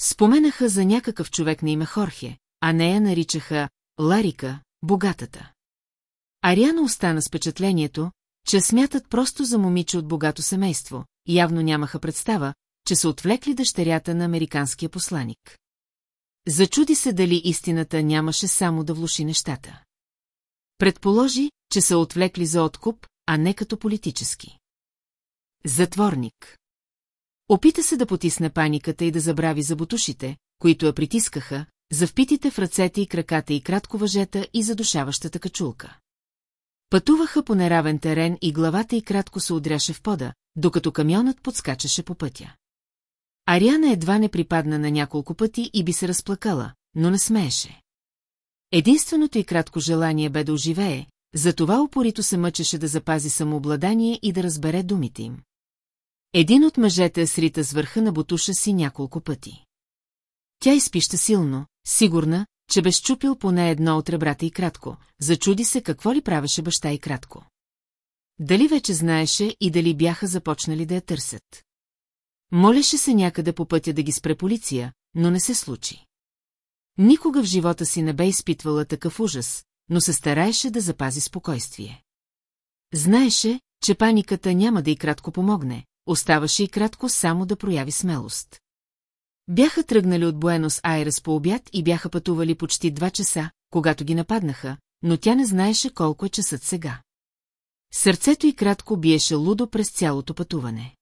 Споменаха за някакъв човек на име Хорхе, а нея наричаха Ларика, богатата. Ариана остана с впечатлението, че смятат просто за момиче от богато семейство, явно нямаха представа, че са отвлекли дъщерята на американския посланик. Зачуди се дали истината нямаше само да влуши нещата. Предположи, че са отвлекли за откуп, а не като политически. Затворник. Опита се да потисне паниката и да забрави за бутушите, които я притискаха, за впитите в ръцете и краката и кратко въжета и задушаващата качулка. Пътуваха по неравен терен и главата й кратко се удряше в пода, докато камионът подскачаше по пътя. Ариана едва не припадна на няколко пъти и би се разплакала, но не смееше. Единственото и кратко желание бе да оживее, затова упорито се мъчеше да запази самообладание и да разбере думите им. Един от мъжете срита с върха на бутуша си няколко пъти. Тя изпища силно, сигурна, че бе щупил поне едно от ребрата и кратко, зачуди се какво ли правеше баща и кратко. Дали вече знаеше и дали бяха започнали да я търсят. Молеше се някъде по пътя да ги спре полиция, но не се случи. Никога в живота си не бе изпитвала такъв ужас, но се стараеше да запази спокойствие. Знаеше, че паниката няма да и кратко помогне, оставаше и кратко само да прояви смелост. Бяха тръгнали от Буенос Айрес по обяд и бяха пътували почти два часа, когато ги нападнаха, но тя не знаеше колко е часът сега. Сърцето й кратко биеше лудо през цялото пътуване.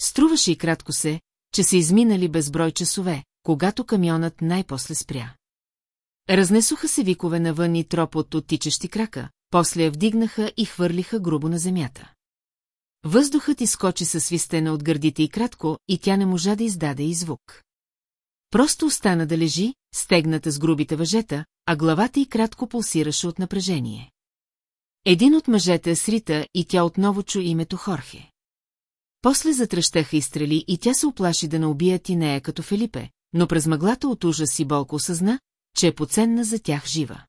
Струваше и кратко се, че са изминали безброй часове, когато камионът най-после спря. Разнесоха се викове навън и тропот от тичащи крака, после я вдигнаха и хвърлиха грубо на земята. Въздухът изкочи със свистена от гърдите и кратко, и тя не можа да издаде и звук. Просто остана да лежи, стегната с грубите въжета, а главата й кратко пулсираше от напрежение. Един от мъжете срита и тя отново чу името Хорхе. После затръщаха изстрели и тя се оплаши да не убият и нея като Филипе, но през мъглата от ужас и болко осъзна, че е поценна за тях жива.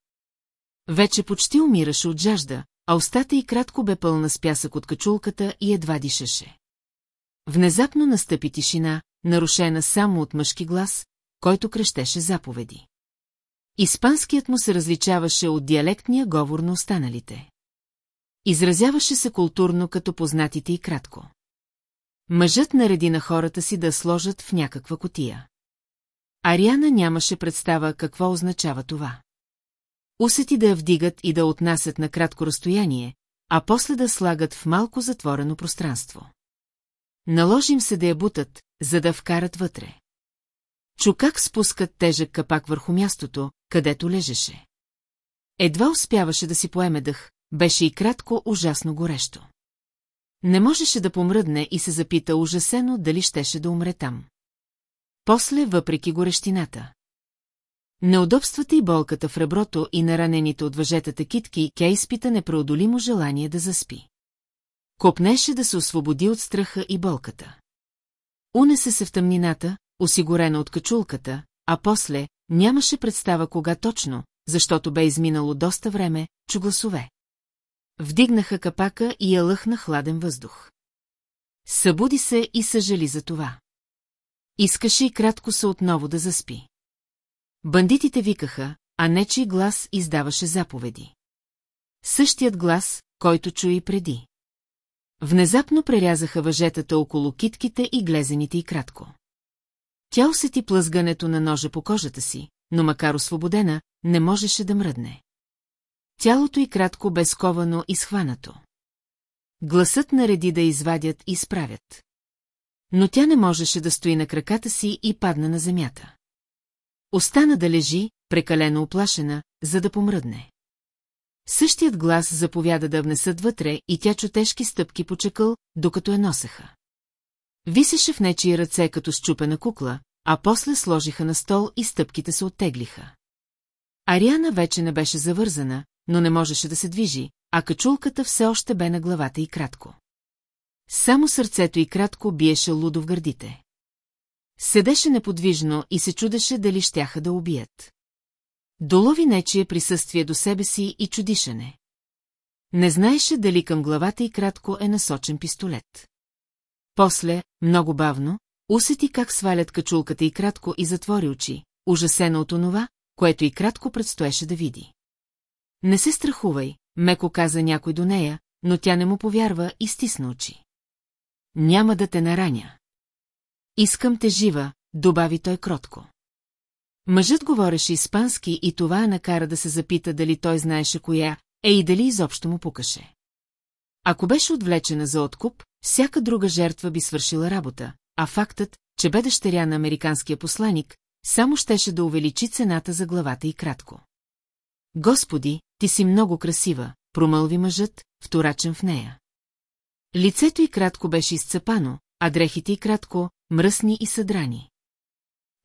Вече почти умираше от жажда, а устата й кратко бе пълна с пясък от качулката и едва дишаше. Внезапно настъпи тишина, нарушена само от мъжки глас, който крещеше заповеди. Испанският му се различаваше от диалектния говор на останалите. Изразяваше се културно като познатите и кратко. Мъжът нареди на хората си да сложат в някаква котия. Ариана нямаше представа какво означава това. Усети да я вдигат и да отнасят на кратко разстояние, а после да слагат в малко затворено пространство. Наложим се да я бутат, за да вкарат вътре. Чу как спускат тежък капак върху мястото, където лежеше. Едва успяваше да си поеме дъх, беше и кратко ужасно горещо. Не можеше да помръдне и се запита ужасено дали щеше да умре там. После, въпреки горещината. Неудобствата и болката в реброто и наранените от въжетата китки, тя изпита непреодолимо желание да заспи. Копнеше да се освободи от страха и болката. Унесе се в тъмнината, осигурена от качулката, а после нямаше представа кога точно, защото бе изминало доста време, чу гласове. Вдигнаха капака и я лъхна хладен въздух. Събуди се и съжали за това. Искаше и кратко се отново да заспи. Бандитите викаха, а нечи глас издаваше заповеди. Същият глас, който чу и преди. Внезапно прерязаха въжетата около китките и глезените и кратко. Тя усети плъзгането на ножа по кожата си, но макар освободена, не можеше да мръдне. Тялото й кратко бе сковано и схванато. Гласът нареди да извадят и справят. Но тя не можеше да стои на краката си и падна на земята. Остана да лежи, прекалено оплашена, за да помръдне. Същият глас заповяда да внесат вътре и тя чу тежки стъпки по чекъл, докато я носеха. Висеше в нечии ръце като щупена кукла, а после сложиха на стол и стъпките се оттеглиха. Ариана вече не беше завързана, но не можеше да се движи, а качулката все още бе на главата и кратко. Само сърцето и кратко биеше лудо в гърдите. Седеше неподвижно и се чудеше дали щяха да убият. Долови нечие присъствие до себе си и чудишене. Не знаеше дали към главата и кратко е насочен пистолет. После, много бавно, усети как свалят качулката и кратко и затвори очи, ужасена от онова, което и кратко предстоеше да види. Не се страхувай, меко каза някой до нея, но тя не му повярва и стисна очи. Няма да те нараня. Искам те жива, добави той кротко. Мъжът говореше испански и това накара да се запита дали той знаеше коя е и дали изобщо му пукаше. Ако беше отвлечена за откуп, всяка друга жертва би свършила работа, а фактът, че бе дъщеря на американския посланик, само щеше да увеличи цената за главата и кратко. Господи, ти си много красива, промълви мъжът, вторачен в нея. Лицето й кратко беше изцепано, а дрехите й кратко, мръсни и съдрани.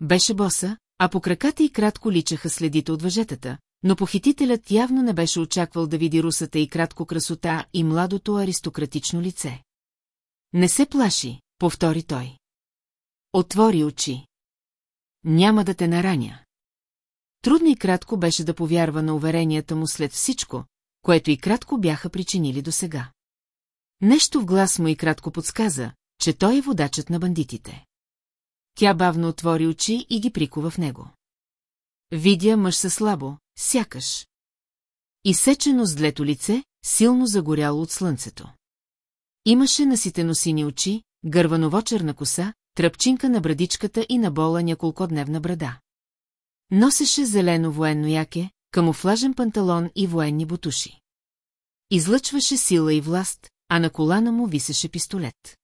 Беше боса, а по краката й кратко личаха следите от въжетата, но похитителят явно не беше очаквал да види русата и кратко красота и младото аристократично лице. Не се плаши, повтори той. Отвори очи. Няма да те нараня. Трудно и кратко беше да повярва на уверенията му след всичко, което и кратко бяха причинили досега. Нещо в глас му и кратко подсказа, че той е водачът на бандитите. Тя бавно отвори очи и ги прикова в него. Видя мъж със слабо, сякаш. Изсечено с длето лице, силно загоряло от слънцето. Имаше наситено сини очи, гърваново-черна коса, тръпчинка на брадичката и на бола няколкодневна брада. Носеше зелено военно яке, камуфлажен панталон и военни бутуши. Излъчваше сила и власт, а на колана му висеше пистолет.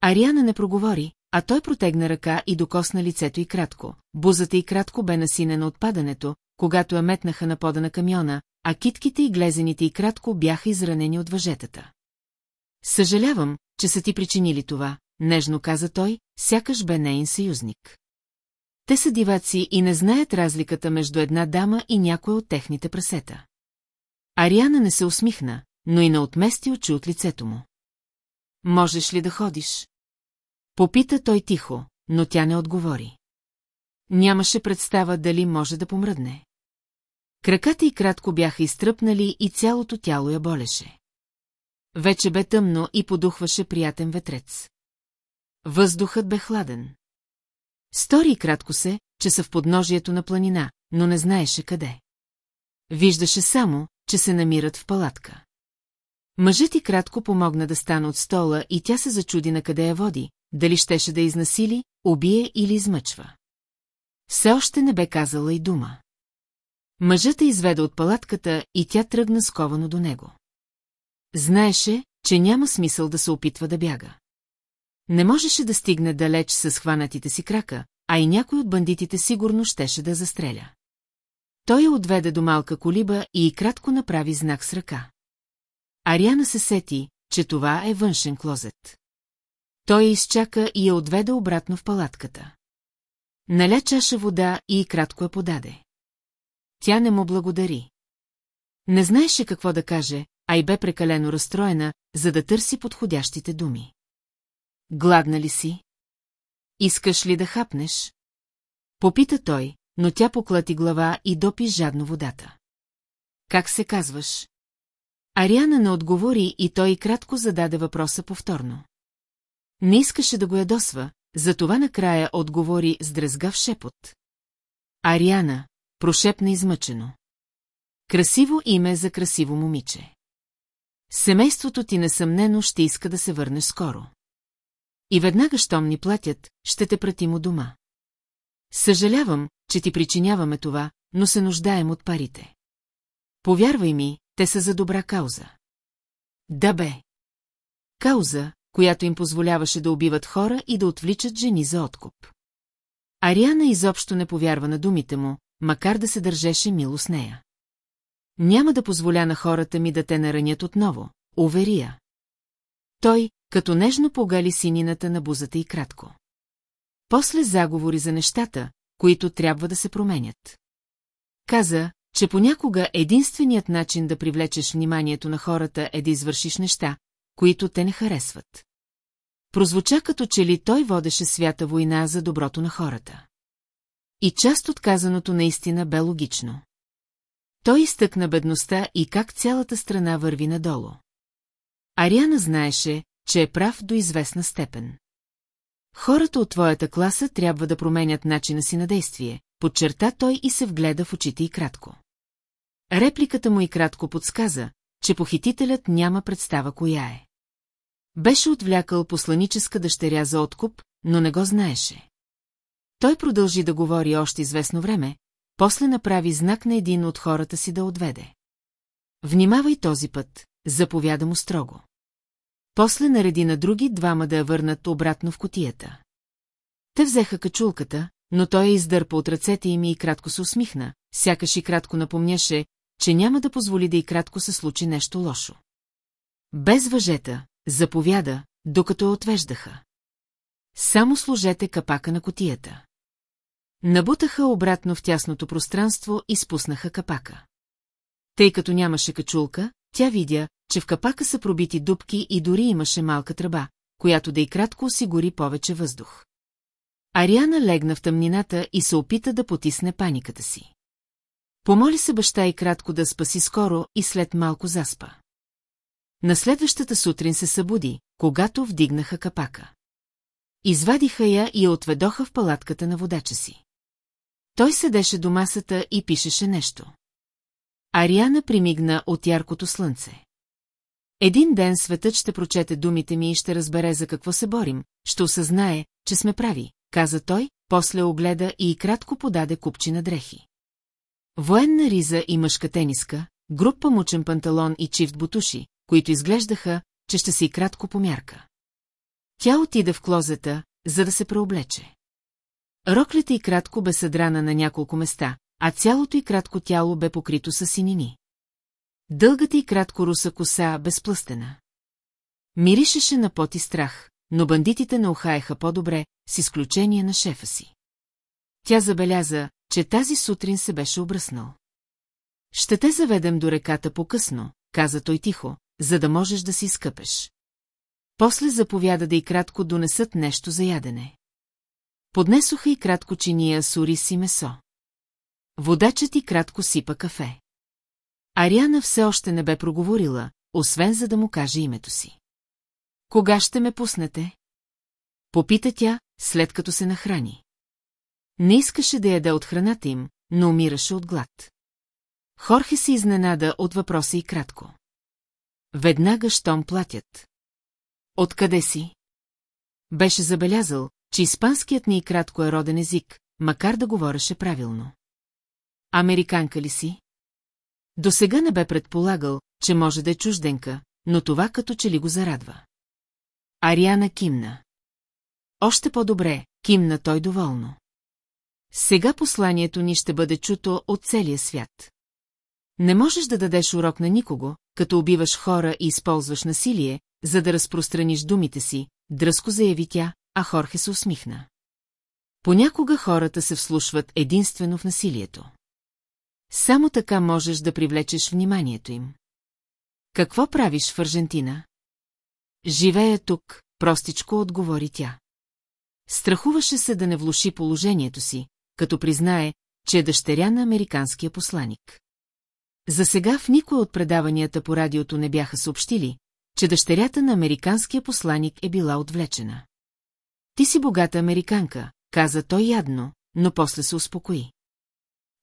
Ариана не проговори, а той протегна ръка и докосна лицето и кратко. Бузата и кратко бе насинена от падането, когато я метнаха на пода на камиона, а китките и глезените и кратко бяха изранени от въжетата. Съжалявам, че са ти причинили това, нежно каза той, сякаш бе нейн съюзник. Те са диваци и не знаят разликата между една дама и някой от техните прасета. Ариана не се усмихна, но и не отмести очи от лицето му. Можеш ли да ходиш? Попита той тихо, но тя не отговори. Нямаше представа дали може да помръдне. Краката й кратко бяха изтръпнали и цялото тяло я болеше. Вече бе тъмно и подухваше приятен ветрец. Въздухът бе хладен. Стори и кратко се, че са в подножието на планина, но не знаеше къде. Виждаше само, че се намират в палатка. Мъжът и кратко помогна да стане от стола и тя се зачуди на къде я води, дали щеше да изнасили, убие или измъчва. Все още не бе казала и дума. Мъжът изведе от палатката и тя тръгна сковано до него. Знаеше, че няма смисъл да се опитва да бяга. Не можеше да стигне далеч с хванатите си крака, а и някой от бандитите сигурно щеше да застреля. Той я отведе до малка колиба и кратко направи знак с ръка. Ариана се сети, че това е външен клозет. Той я изчака и я отведе обратно в палатката. Наля чаша вода и кратко я подаде. Тя не му благодари. Не знаеше какво да каже, а и бе прекалено разстроена, за да търси подходящите думи. Гладна ли си? Искаш ли да хапнеш? Попита той, но тя поклати глава и допи жадно водата. Как се казваш? Ариана не отговори и той кратко зададе въпроса повторно. Не искаше да го ядосва, затова накрая отговори с дрезгав шепот. Ариана, прошепна измъчено. Красиво име за красиво момиче. Семейството ти несъмнено ще иска да се върнеш скоро. И веднага, щом ни платят, ще те пратим у дома. Съжалявам, че ти причиняваме това, но се нуждаем от парите. Повярвай ми, те са за добра кауза. Да бе. Кауза, която им позволяваше да убиват хора и да отвличат жени за откуп. Ариана изобщо не повярва на думите му, макар да се държеше мило с нея. Няма да позволя на хората ми да те наранят отново, уверия. Той, като нежно погали синината на бузата и кратко. После заговори за нещата, които трябва да се променят. Каза, че понякога единственият начин да привлечеш вниманието на хората е да извършиш неща, които те не харесват. Прозвуча като че ли той водеше свята война за доброто на хората. И част от казаното наистина бе логично. Той изтъкна бедността и как цялата страна върви надолу. Ариана знаеше, че е прав до известна степен. Хората от твоята класа трябва да променят начина си на действие, подчерта той и се вгледа в очите и кратко. Репликата му и кратко подсказа, че похитителят няма представа коя е. Беше отвлякал посланическа дъщеря за откуп, но не го знаеше. Той продължи да говори още известно време, после направи знак на един от хората си да отведе. Внимавай този път, заповяда му строго. После нареди на други двама да я върнат обратно в котията. Те взеха качулката, но той я издърпа от ръцете им и кратко се усмихна, сякаш и кратко напомняше, че няма да позволи да и кратко се случи нещо лошо. Без въжета, заповяда, докато я отвеждаха. Само сложете капака на котията. Набутаха обратно в тясното пространство и спуснаха капака. Тъй като нямаше качулка, тя видя, че в капака са пробити дубки и дори имаше малка тръба, която да и кратко осигури повече въздух. Ариана легна в тъмнината и се опита да потисне паниката си. Помоли се баща и кратко да спаси скоро и след малко заспа. На следващата сутрин се събуди, когато вдигнаха капака. Извадиха я и я отведоха в палатката на водача си. Той седеше до масата и пишеше нещо. Ариана примигна от яркото слънце. Един ден светът ще прочете думите ми и ще разбере за какво се борим, ще осъзнае, че сме прави, каза той, после огледа и кратко подаде купчина дрехи. Военна риза и мъжка тениска, група мучен панталон и чифт бутуши, които изглеждаха, че ще се и кратко помярка. Тя отида в клозета, за да се преоблече. Роклята и кратко бе съдрана на няколко места, а цялото и кратко тяло бе покрито с синини. Дългата и кратко руса коса безплъстена. Миришеше на пот и страх, но бандитите не ухаеха по-добре, с изключение на шефа си. Тя забеляза, че тази сутрин се беше обръснал. Ще те заведем до реката по-късно, каза той тихо, за да можеш да си изкъпеш. После заповяда да и кратко донесат нещо за ядене. Поднесоха и кратко чиния с ориз и месо. Водачът и кратко сипа кафе. Ариана все още не бе проговорила, освен за да му каже името си. Кога ще ме пуснете? Попита тя, след като се нахрани. Не искаше да яде от храната им, но умираше от глад. Хорхе се изненада от въпроса и кратко. Веднага щом платят. Откъде си? Беше забелязал, че испанският ни и кратко е роден език, макар да говореше правилно. Американка ли си? До сега не бе предполагал, че може да е чужденка, но това като че ли го зарадва. Ариана кимна. Още по-добре, кимна той доволно. Сега посланието ни ще бъде чуто от целия свят. Не можеш да дадеш урок на никого, като убиваш хора и използваш насилие, за да разпространиш думите си, дръско заяви тя, а Хорхе се усмихна. Понякога хората се вслушват единствено в насилието. Само така можеш да привлечеш вниманието им. Какво правиш в Аржентина? Живея тук, простичко отговори тя. Страхуваше се да не влуши положението си, като признае, че е дъщеря на американския посланик. За сега в никой от предаванията по радиото не бяха съобщили, че дъщерята на американския посланик е била отвлечена. Ти си богата американка, каза той ядно, но после се успокои.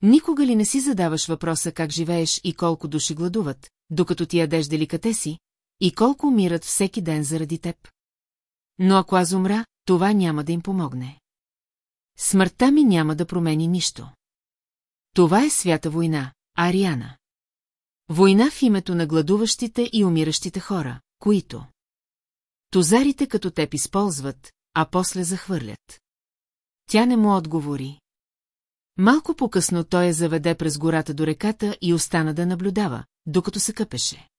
Никога ли не си задаваш въпроса как живееш и колко души гладуват, докато ти ядеш деликатеси, и колко умират всеки ден заради теб? Но ако аз умра, това няма да им помогне. Смъртта ми няма да промени нищо. Това е свята война, Ариана. Война в името на гладуващите и умиращите хора, които... Тозарите като теб използват, а после захвърлят. Тя не му отговори. Малко по-късно той я заведе през гората до реката и остана да наблюдава, докато се къпеше.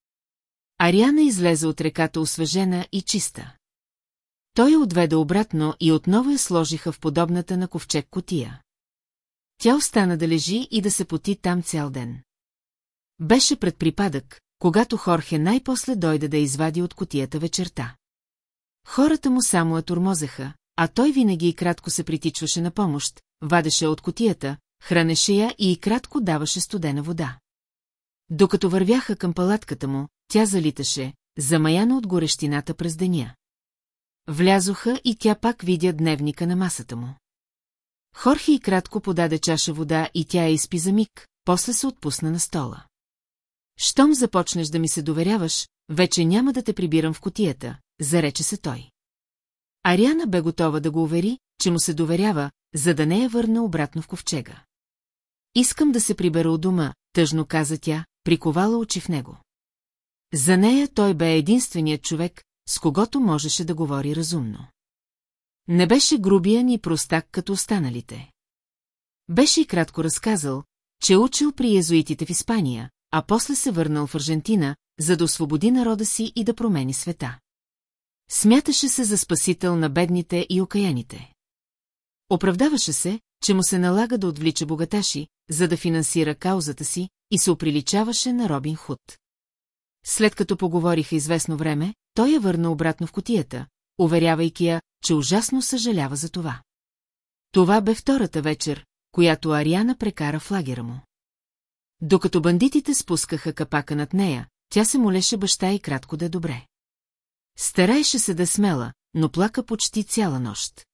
Ариана излезе от реката освежена и чиста. Той я отведе обратно и отново я сложиха в подобната на ковчег котия. Тя остана да лежи и да се поти там цял ден. Беше пред припадък, когато Хорхе най-после дойде да извади от котията вечерта. Хората му само я турмозеха, а той винаги и кратко се притичваше на помощ, вадеше от котията, хранеше я и кратко даваше студена вода. Докато вървяха към палатката му, тя залиташе, замаяна от горещината през деня. Влязоха и тя пак видя дневника на масата му. Хорхи и кратко подаде чаша вода и тя я изпи за миг, после се отпусна на стола. Щом започнеш да ми се доверяваш, вече няма да те прибирам в котията, зарече се той. Ариана бе готова да го увери, че му се доверява, за да не я върна обратно в ковчега. Искам да се прибера от дома, тъжно каза тя, приковала очи в него. За нея той бе единственият човек, с когото можеше да говори разумно. Не беше грубия ни простак като останалите. Беше и кратко разказал, че учил при езуитите в Испания, а после се върнал в Аржентина, за да освободи народа си и да промени света. Смяташе се за спасител на бедните и окаяните. Оправдаваше се, че му се налага да отвлича богаташи, за да финансира каузата си, и се оприличаваше на Робин Худ. След като поговориха известно време, той я върна обратно в котията, уверявайки я, че ужасно съжалява за това. Това бе втората вечер, която Ариана прекара в лагера му. Докато бандитите спускаха капака над нея, тя се молеше баща и кратко да е добре. Стараеше се да смела, но плака почти цяла нощ.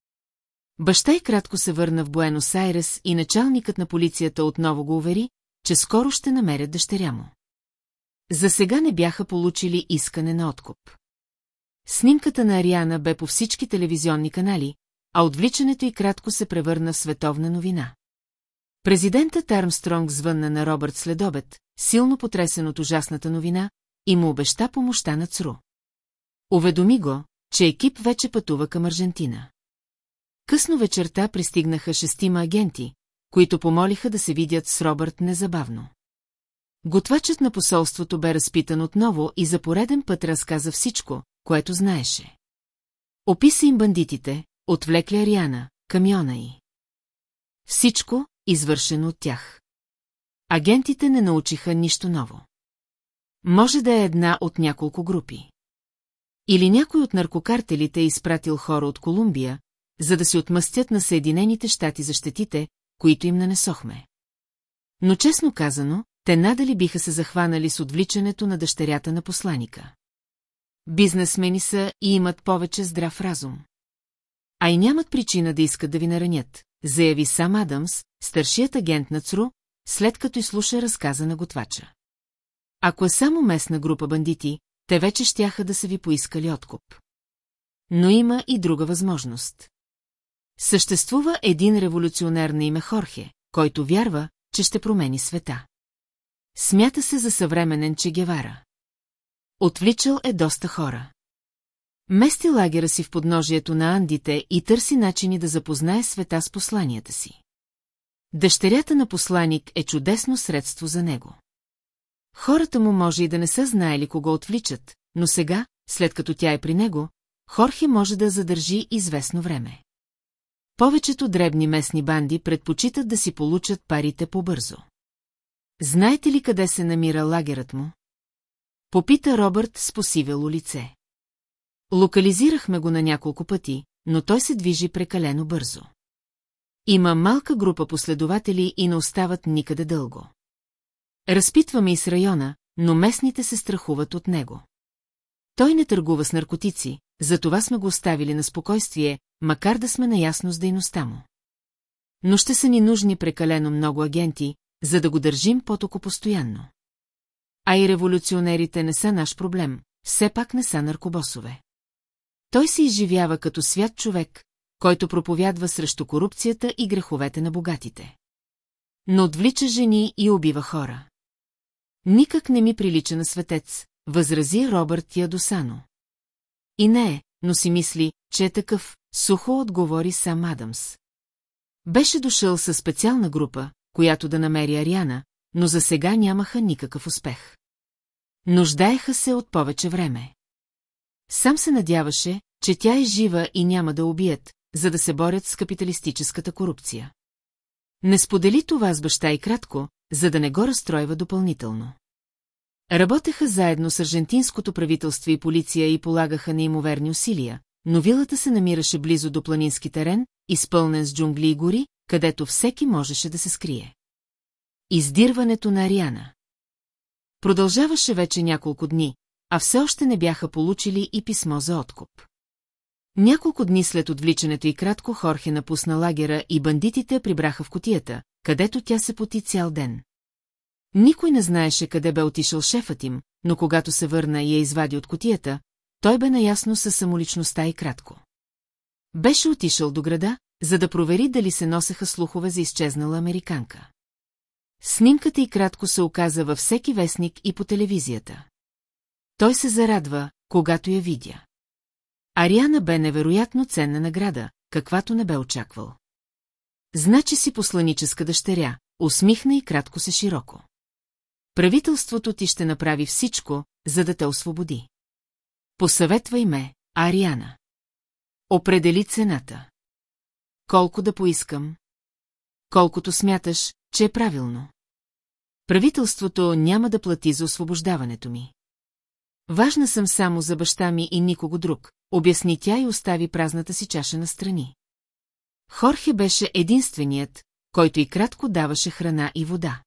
Баща и кратко се върна в Буенос Айрес и началникът на полицията отново го увери, че скоро ще намерят дъщеря му. За сега не бяха получили искане на откуп. Снимката на Ариана бе по всички телевизионни канали, а отвличането и кратко се превърна в световна новина. Президентът Армстронг звънна на Робърт следобед, силно потресен от ужасната новина, и му обеща помощта на ЦРУ. Уведоми го, че екип вече пътува към Аржентина. Късно вечерта пристигнаха шестима агенти, които помолиха да се видят с Робърт незабавно. Готвачът на посолството бе разпитан отново и за пореден път разказа всичко, което знаеше. Описа им бандитите, отвлекли Ариана, камиона й. Всичко, извършено от тях. Агентите не научиха нищо ново. Може да е една от няколко групи. Или някой от наркокартелите е изпратил хора от Колумбия, за да се отмъстят на Съединените щати за щетите, които им нанесохме. Но честно казано, те надали биха се захванали с отвличането на дъщерята на посланика. Бизнесмени са и имат повече здрав разум. А и нямат причина да искат да ви наранят, заяви сам Адамс, старшият агент на ЦРУ, след като изслуша разказа на готвача. Ако е само местна група бандити, те вече щяха да са ви поискали откуп. Но има и друга възможност. Съществува един революционер на име Хорхе, който вярва, че ще промени света. Смята се за съвременен Че Гевара. Отвличал е доста хора. Мести лагера си в подножието на Андите и търси начини да запознае света с посланията си. Дъщерята на посланик е чудесно средство за него. Хората му може и да не са знаели кого отвличат, но сега, след като тя е при него, Хорхе може да задържи известно време. Повечето дребни местни банди предпочитат да си получат парите по-бързо. Знаете ли къде се намира лагерът му? Попита Робърт с посивело лице. Локализирахме го на няколко пъти, но той се движи прекалено бързо. Има малка група последователи и не остават никъде дълго. Разпитваме и с района, но местните се страхуват от него. той не търгува с наркотици, затова сме го оставили на спокойствие, макар да сме наясно с дейността му. Но ще са ни нужни прекалено много агенти, за да го държим потоко постоянно. А и революционерите не са наш проблем, все пак не са наркобосове. Той се изживява като свят човек, който проповядва срещу корупцията и греховете на богатите. Но отвлича жени и убива хора. Никак не ми прилича на светец, възрази Робърт Ядосано. И не е, но си мисли, че е такъв, сухо отговори сам Адамс. Беше дошъл със специална група, която да намери Ариана, но за сега нямаха никакъв успех. Нуждаеха се от повече време. Сам се надяваше, че тя е жива и няма да убият, за да се борят с капиталистическата корупция. Не сподели това с баща и кратко, за да не го разстройва допълнително. Работеха заедно с аржентинското правителство и полиция и полагаха неимоверни усилия, но вилата се намираше близо до планински терен, изпълнен с джунгли и гори, където всеки можеше да се скрие. Издирването на Ариана Продължаваше вече няколко дни, а все още не бяха получили и писмо за откуп. Няколко дни след отвличането и кратко Хорхе напусна лагера и бандитите прибраха в котията, където тя се поти цял ден. Никой не знаеше къде бе отишъл шефът им, но когато се върна и я извади от котията, той бе наясно със самоличността и кратко. Беше отишъл до града, за да провери дали се носеха слухове за изчезнала американка. Снимката и кратко се оказа във всеки вестник и по телевизията. Той се зарадва, когато я видя. Ариана бе невероятно ценна награда, каквато не бе очаквал. Значи си посланическа дъщеря, усмихна и кратко се широко. Правителството ти ще направи всичко, за да те освободи. Посъветвай ме, Ариана. Определи цената. Колко да поискам? Колкото смяташ, че е правилно. Правителството няма да плати за освобождаването ми. Важна съм само за баща ми и никого друг, обясни тя и остави празната си чаша на страни. Хорхе беше единственият, който и кратко даваше храна и вода.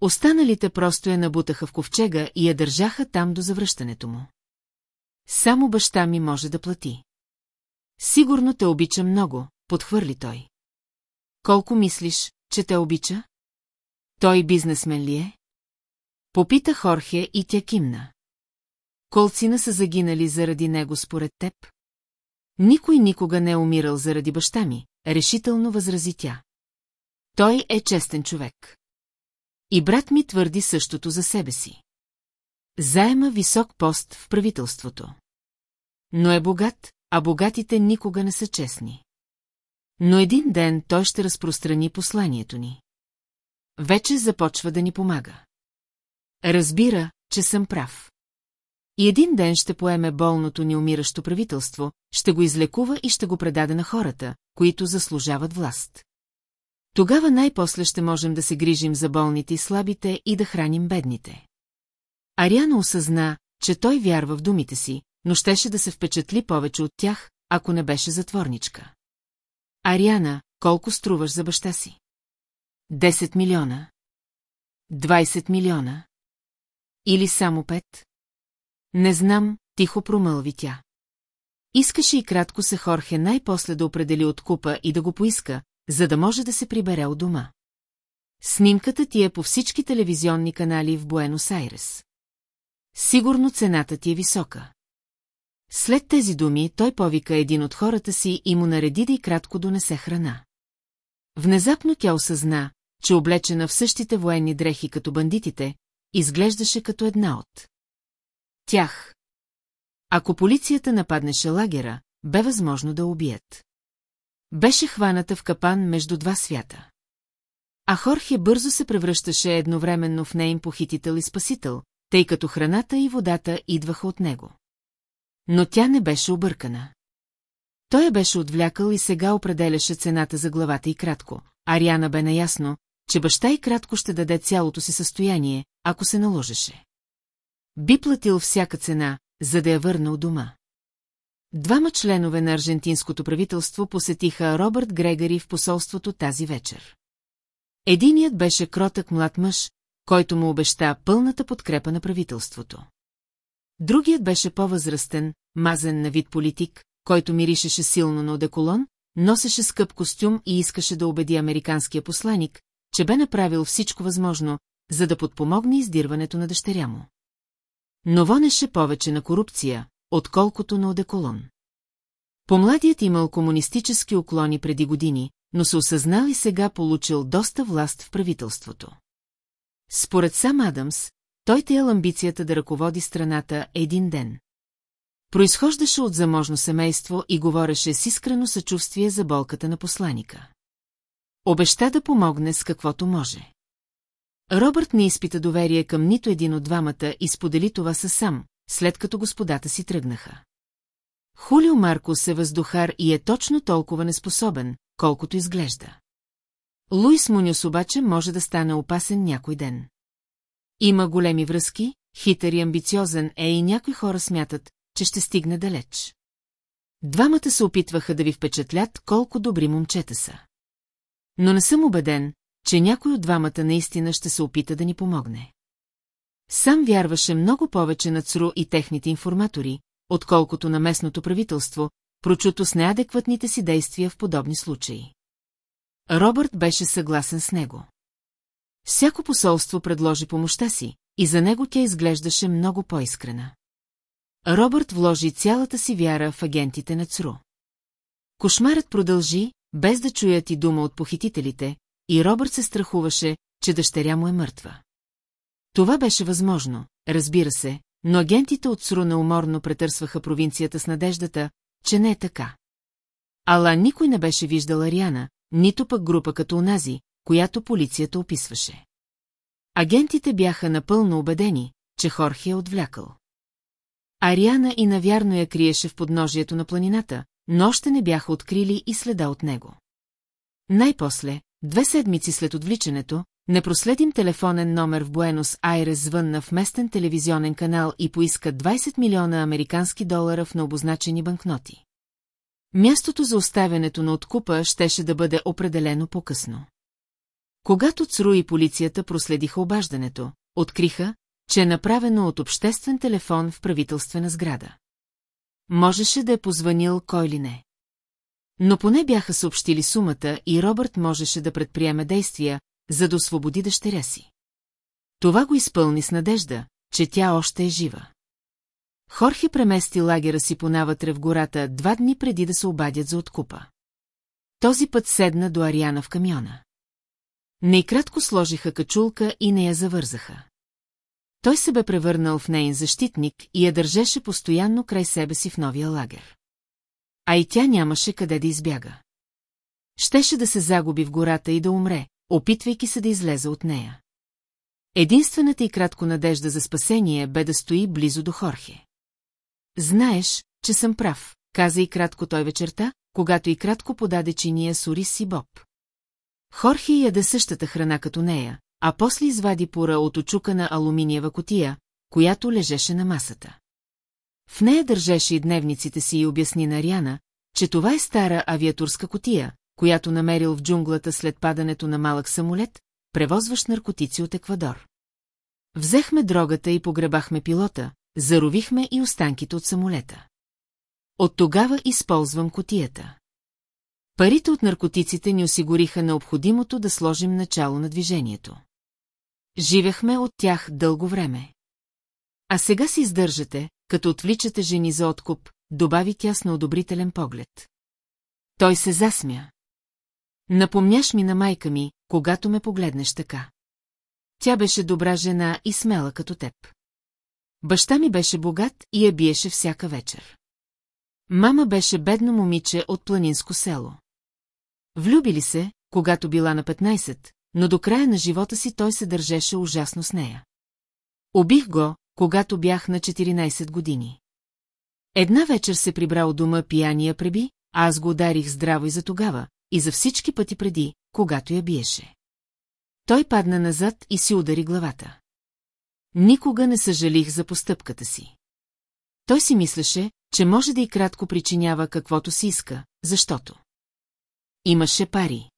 Останалите просто я набутаха в ковчега и я държаха там до завръщането му. Само баща ми може да плати. Сигурно те обича много, подхвърли той. Колко мислиш, че те обича? Той бизнесмен ли е? Попита Хорхе и тя кимна. Колцина са загинали заради него според теб? Никой никога не е умирал заради баща ми, решително възрази тя. Той е честен човек. И брат ми твърди същото за себе си. Заема висок пост в правителството. Но е богат, а богатите никога не са честни. Но един ден той ще разпространи посланието ни. Вече започва да ни помага. Разбира, че съм прав. И един ден ще поеме болното ни умиращо правителство, ще го излекува и ще го предаде на хората, които заслужават власт. Тогава най-после ще можем да се грижим за болните и слабите и да храним бедните. Ариана осъзна, че той вярва в думите си, но щеше да се впечатли повече от тях, ако не беше затворничка. Ариана, колко струваш за баща си? 10 милиона. 20 милиона. Или само пет? Не знам, тихо промълви тя. Искаше и кратко се Хорхе най-после да определи откупа и да го поиска, за да може да се прибере от дома. Снимката ти е по всички телевизионни канали в Буенос-Айрес. Сигурно цената ти е висока. След тези думи той повика един от хората си и му нареди да и кратко донесе храна. Внезапно тя осъзна, че облечена в същите военни дрехи като бандитите, изглеждаше като една от тях. Ако полицията нападнеше лагера, бе възможно да убият. Беше хваната в капан между два свята. А Хорхе бързо се превръщаше едновременно в нейн похитител и спасител, тъй като храната и водата идваха от него. Но тя не беше объркана. Той я беше отвлякал и сега определяше цената за главата и кратко. Ариана бе наясно, че баща и кратко ще даде цялото си състояние, ако се наложеше. Би платил всяка цена, за да я върна от дома. Двама членове на аржентинското правителство посетиха Робърт Грегори в посолството тази вечер. Единият беше кротък млад мъж, който му обеща пълната подкрепа на правителството. Другият беше по-възрастен, мазен на вид политик, който миришеше силно на одеколон, носеше скъп костюм и искаше да убеди американския посланик, че бе направил всичко възможно, за да подпомогне издирването на дъщеря му. Но вонеше повече на корупция, отколкото на одеколон. Помладият имал комунистически уклони преди години, но се осъзнал и сега получил доста власт в правителството. Според сам Адамс, той теял амбицията да ръководи страната един ден. Произхождаше от заможно семейство и говореше с искрено съчувствие за болката на посланика. Обеща да помогне с каквото може. Робърт не изпита доверие към нито един от двамата и сподели това със сам, след като господата си тръгнаха. Хулио Маркос е въздухар и е точно толкова неспособен, колкото изглежда. Луис Мунюс обаче може да стане опасен някой ден. Има големи връзки, хитър и амбициозен е и някои хора смятат, че ще стигне далеч. Двамата се опитваха да ви впечатлят колко добри момчета са. Но не съм убеден, че някой от двамата наистина ще се опита да ни помогне. Сам вярваше много повече на ЦРУ и техните информатори, отколкото на местното правителство, прочуто с неадекватните си действия в подобни случаи. Робърт беше съгласен с него. Всяко посолство предложи помощта си, и за него тя изглеждаше много по-искрена. Робърт вложи цялата си вяра в агентите на ЦРУ. Кошмарът продължи, без да чуят и дума от похитителите, и Робърт се страхуваше, че дъщеря му е мъртва. Това беше възможно, разбира се, но агентите от СРУ неуморно претърсваха провинцията с надеждата, че не е така. Ала никой не беше виждал Ариана, нито пък група като онази, която полицията описваше. Агентите бяха напълно убедени, че Хорхе е отвлякал. Ариана и навярно я криеше в подножието на планината, но още не бяха открили и следа от него. Най-после, две седмици след отвличането, не проследим телефонен номер в Буенос Айрес звънна в местен телевизионен канал и поиска 20 милиона американски долара в необозначени банкноти. Мястото за оставянето на откупа щеше да бъде определено по-късно. Когато ЦРУ и полицията проследиха обаждането, откриха, че е направено от обществен телефон в правителствена сграда. Можеше да е позванил кой ли не. Но поне бяха съобщили сумата и Робърт можеше да предприеме действия, за да освободи дъщеря си. Това го изпълни с надежда, че тя още е жива. Хорхе премести лагера си по навътре в гората два дни преди да се обадят за откупа. Този път седна до Ариана в камиона. Найкратко сложиха качулка и не я завързаха. Той се бе превърнал в нейн защитник и я държеше постоянно край себе си в новия лагер. А и тя нямаше къде да избяга. Щеше да се загуби в гората и да умре, опитвайки се да излезе от нея. Единствената и кратко надежда за спасение бе да стои близо до Хорхе. Знаеш, че съм прав, каза и кратко той вечерта, когато и кратко подаде чиния с ориз и боб. Хорхе яде същата храна като нея, а после извади пора от очукана алуминиева котия, която лежеше на масата. В нея държеше и дневниците си и обясни на Ряна, че това е стара авиатурска котия, която намерил в джунглата след падането на малък самолет, превозващ наркотици от Еквадор. Взехме дрогата и погребахме пилота, заровихме и останките от самолета. От тогава използвам котията. Парите от наркотиците ни осигуриха необходимото да сложим начало на движението. Живехме от тях дълго време. А сега си издържате, като отвличате жени за откуп, добави тя с неодобрителен поглед. Той се засмя. Напомняш ми на майка ми, когато ме погледнеш така. Тя беше добра жена и смела като теб. Баща ми беше богат и я биеше всяка вечер. Мама беше бедно момиче от планинско село. Влюбили се, когато била на 15, но до края на живота си той се държеше ужасно с нея. Обих го, когато бях на 14 години. Една вечер се прибра у дома пияния преби, а аз го ударих здраво и за тогава, и за всички пъти преди, когато я биеше. Той падна назад и си удари главата. Никога не съжалих за постъпката си. Той си мислеше, че може да и кратко причинява каквото си иска, защото. Имаше пари.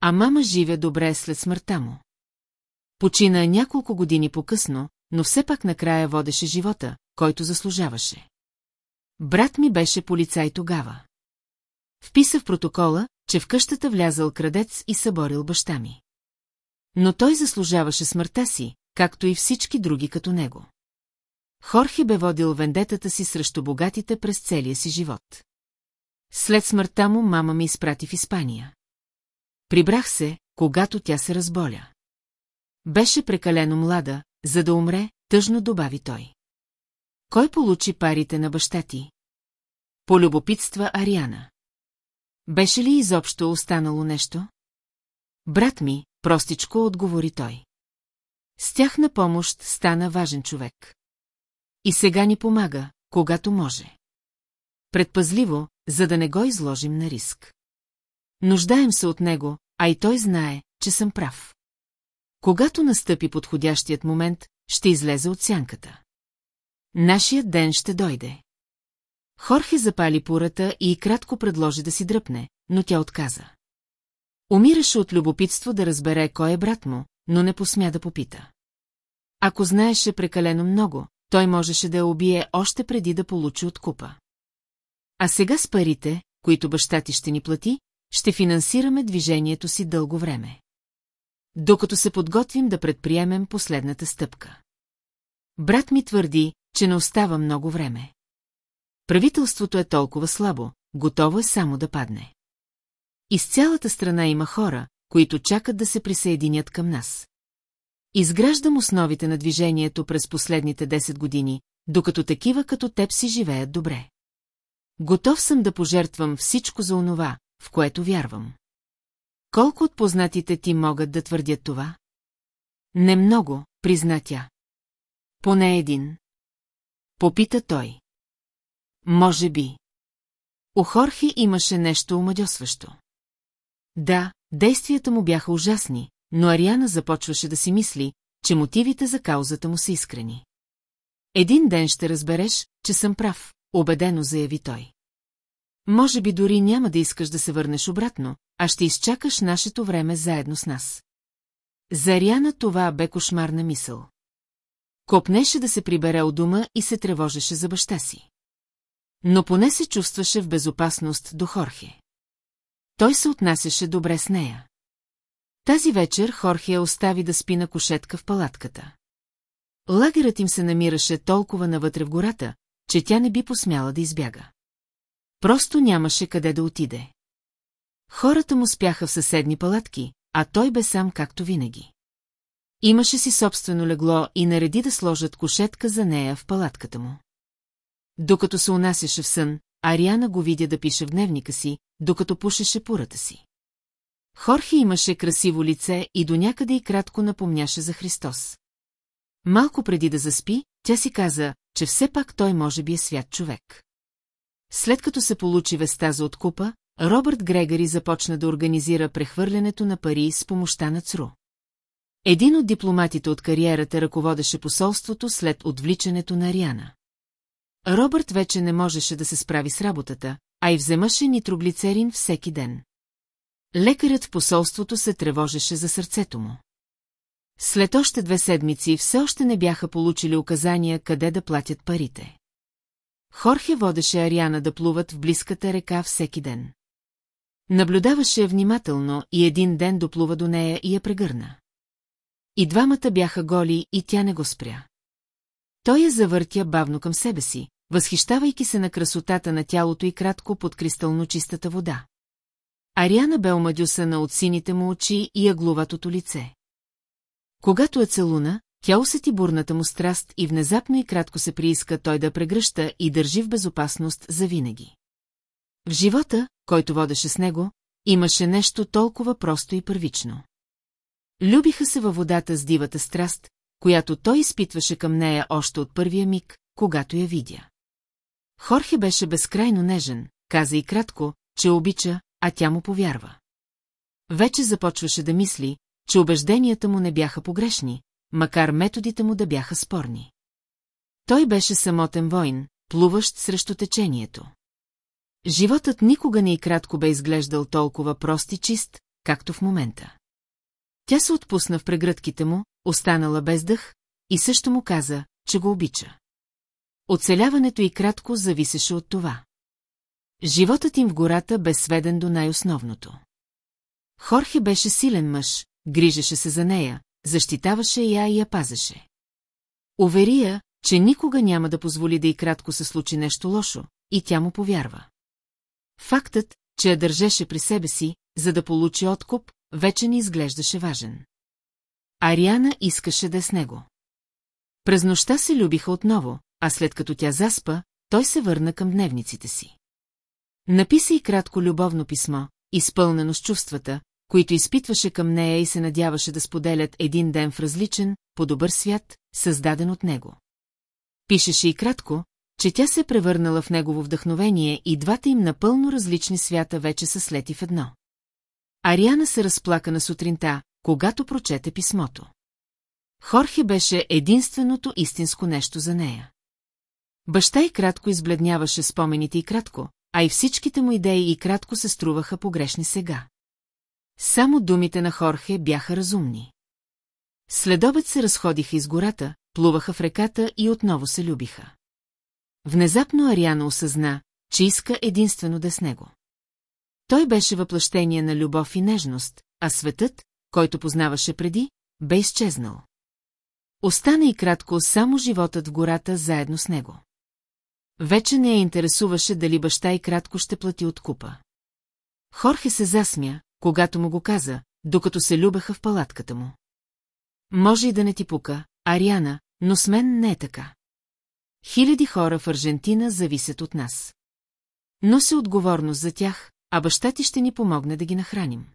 А мама живе добре след смъртта му. Почина няколко години по-късно, но все пак накрая водеше живота, който заслужаваше. Брат ми беше полицай тогава. Вписа в протокола, че в къщата влязал крадец и съборил баща ми. Но той заслужаваше смъртта си, както и всички други като него. Хорхе бе водил вендетата си срещу богатите през целия си живот. След смъртта му мама ми изпрати в Испания. Прибрах се, когато тя се разболя. Беше прекалено млада, за да умре, тъжно добави той. Кой получи парите на баща ти? Полюбопитства Ариана. Беше ли изобщо останало нещо? Брат ми, простичко отговори той. С тях на помощ стана важен човек. И сега ни помага, когато може. Предпазливо, за да не го изложим на риск. Нуждаем се от него, а и той знае, че съм прав. Когато настъпи подходящият момент, ще излезе от сянката. Нашият ден ще дойде. Хорхе запали пурата и кратко предложи да си дръпне, но тя отказа. Умираше от любопитство да разбере кой е брат му, но не посмя да попита. Ако знаеше прекалено много, той можеше да я убие още преди да получи откупа. А сега с парите, които баща ти ще ни плати, ще финансираме движението си дълго време. Докато се подготвим да предприемем последната стъпка. Брат ми твърди, че не остава много време. Правителството е толкова слабо, готово е само да падне. Из цялата страна има хора, които чакат да се присъединят към нас. Изграждам основите на движението през последните 10 години, докато такива като теб си живеят добре. Готов съм да пожертвам всичко за онова, в което вярвам. Колко от познатите ти могат да твърдят това? Не много, призна тя. Поне един. Попита той. Може би. У Хорхи имаше нещо омадьосващо. Да, действията му бяха ужасни, но Ариана започваше да си мисли, че мотивите за каузата му са искрени. Един ден ще разбереш, че съм прав, убедено заяви той. Може би дори няма да искаш да се върнеш обратно, а ще изчакаш нашето време заедно с нас. За Ариана това бе кошмарна мисъл. Копнеше да се прибере от дома и се тревожеше за баща си. Но поне се чувстваше в безопасност до Хорхе. Той се отнасяше добре с нея. Тази вечер Хорхе остави да спи на кошетка в палатката. Лагерът им се намираше толкова навътре в гората, че тя не би посмяла да избяга. Просто нямаше къде да отиде. Хората му спяха в съседни палатки, а той бе сам както винаги. Имаше си собствено легло и нареди да сложат кошетка за нея в палатката му. Докато се унасяше в сън, Ариана го видя да пише в дневника си, докато пушеше пурата си. Хорхи имаше красиво лице и до някъде и кратко напомняше за Христос. Малко преди да заспи, тя си каза, че все пак той може би е свят човек. След като се получи веста за откупа, Робърт Грегори започна да организира прехвърлянето на пари с помощта на ЦРУ. Един от дипломатите от кариерата ръководеше посолството след отвличането на Ариана. Робърт вече не можеше да се справи с работата, а и вземаше нитроглицерин всеки ден. Лекарят в посолството се тревожеше за сърцето му. След още две седмици все още не бяха получили указания къде да платят парите. Хорхе водеше Ариана да плуват в близката река всеки ден. Наблюдаваше я внимателно и един ден доплува до нея и я прегърна. И двамата бяха голи и тя не го спря. Той я завъртя бавно към себе си, възхищавайки се на красотата на тялото и кратко под кристално чистата вода. Ариана бе омадюсана от сините му очи и агловатото лице. Когато е целуна, тя усети бурната му страст и внезапно и кратко се прииска той да прегръща и държи в безопасност завинаги. В живота, който водеше с него, имаше нещо толкова просто и първично. Любиха се във водата с дивата страст, която той изпитваше към нея още от първия миг, когато я видя. Хорхе беше безкрайно нежен, каза и кратко, че обича, а тя му повярва. Вече започваше да мисли, че убежденията му не бяха погрешни, макар методите му да бяха спорни. Той беше самотен войн, плуващ срещу течението. Животът никога не и кратко бе изглеждал толкова прост и чист, както в момента. Тя се отпусна в прегръдките му, останала без дъх, и също му каза, че го обича. Оцеляването и кратко зависеше от това. Животът им в гората бе сведен до най-основното. Хорхе беше силен мъж, грижеше се за нея, защитаваше я и я пазеше. Увери я, че никога няма да позволи да и кратко се случи нещо лошо, и тя му повярва. Фактът, че я държеше при себе си, за да получи откуп, вече не изглеждаше важен. Ариана искаше да е с него. През нощта се любиха отново, а след като тя заспа, той се върна към дневниците си. Написа и кратко любовно писмо, изпълнено с чувствата, които изпитваше към нея и се надяваше да споделят един ден в различен, по-добър свят, създаден от него. Пишеше и кратко, че тя се превърнала в негово вдъхновение и двата им напълно различни свята вече са слети в едно. Ариана се разплака на сутринта, когато прочете писмото. Хорхе беше единственото истинско нещо за нея. Баща и кратко избледняваше спомените и кратко, а и всичките му идеи и кратко се струваха погрешни сега. Само думите на Хорхе бяха разумни. Следобед се разходиха из гората, плуваха в реката и отново се любиха. Внезапно Ариана осъзна, че иска единствено да с него. Той беше въплъщение на любов и нежност, а светът, който познаваше преди, бе изчезнал. Остана и кратко само животът в гората заедно с него. Вече не я интересуваше дали баща и кратко ще плати откупа. Хорхе се засмя, когато му го каза, докато се любеха в палатката му. Може и да не ти пука, Ариана, но с мен не е така. Хиляди хора в Аржентина зависят от нас. Носи отговорност за тях, а баща ти ще ни помогне да ги нахраним.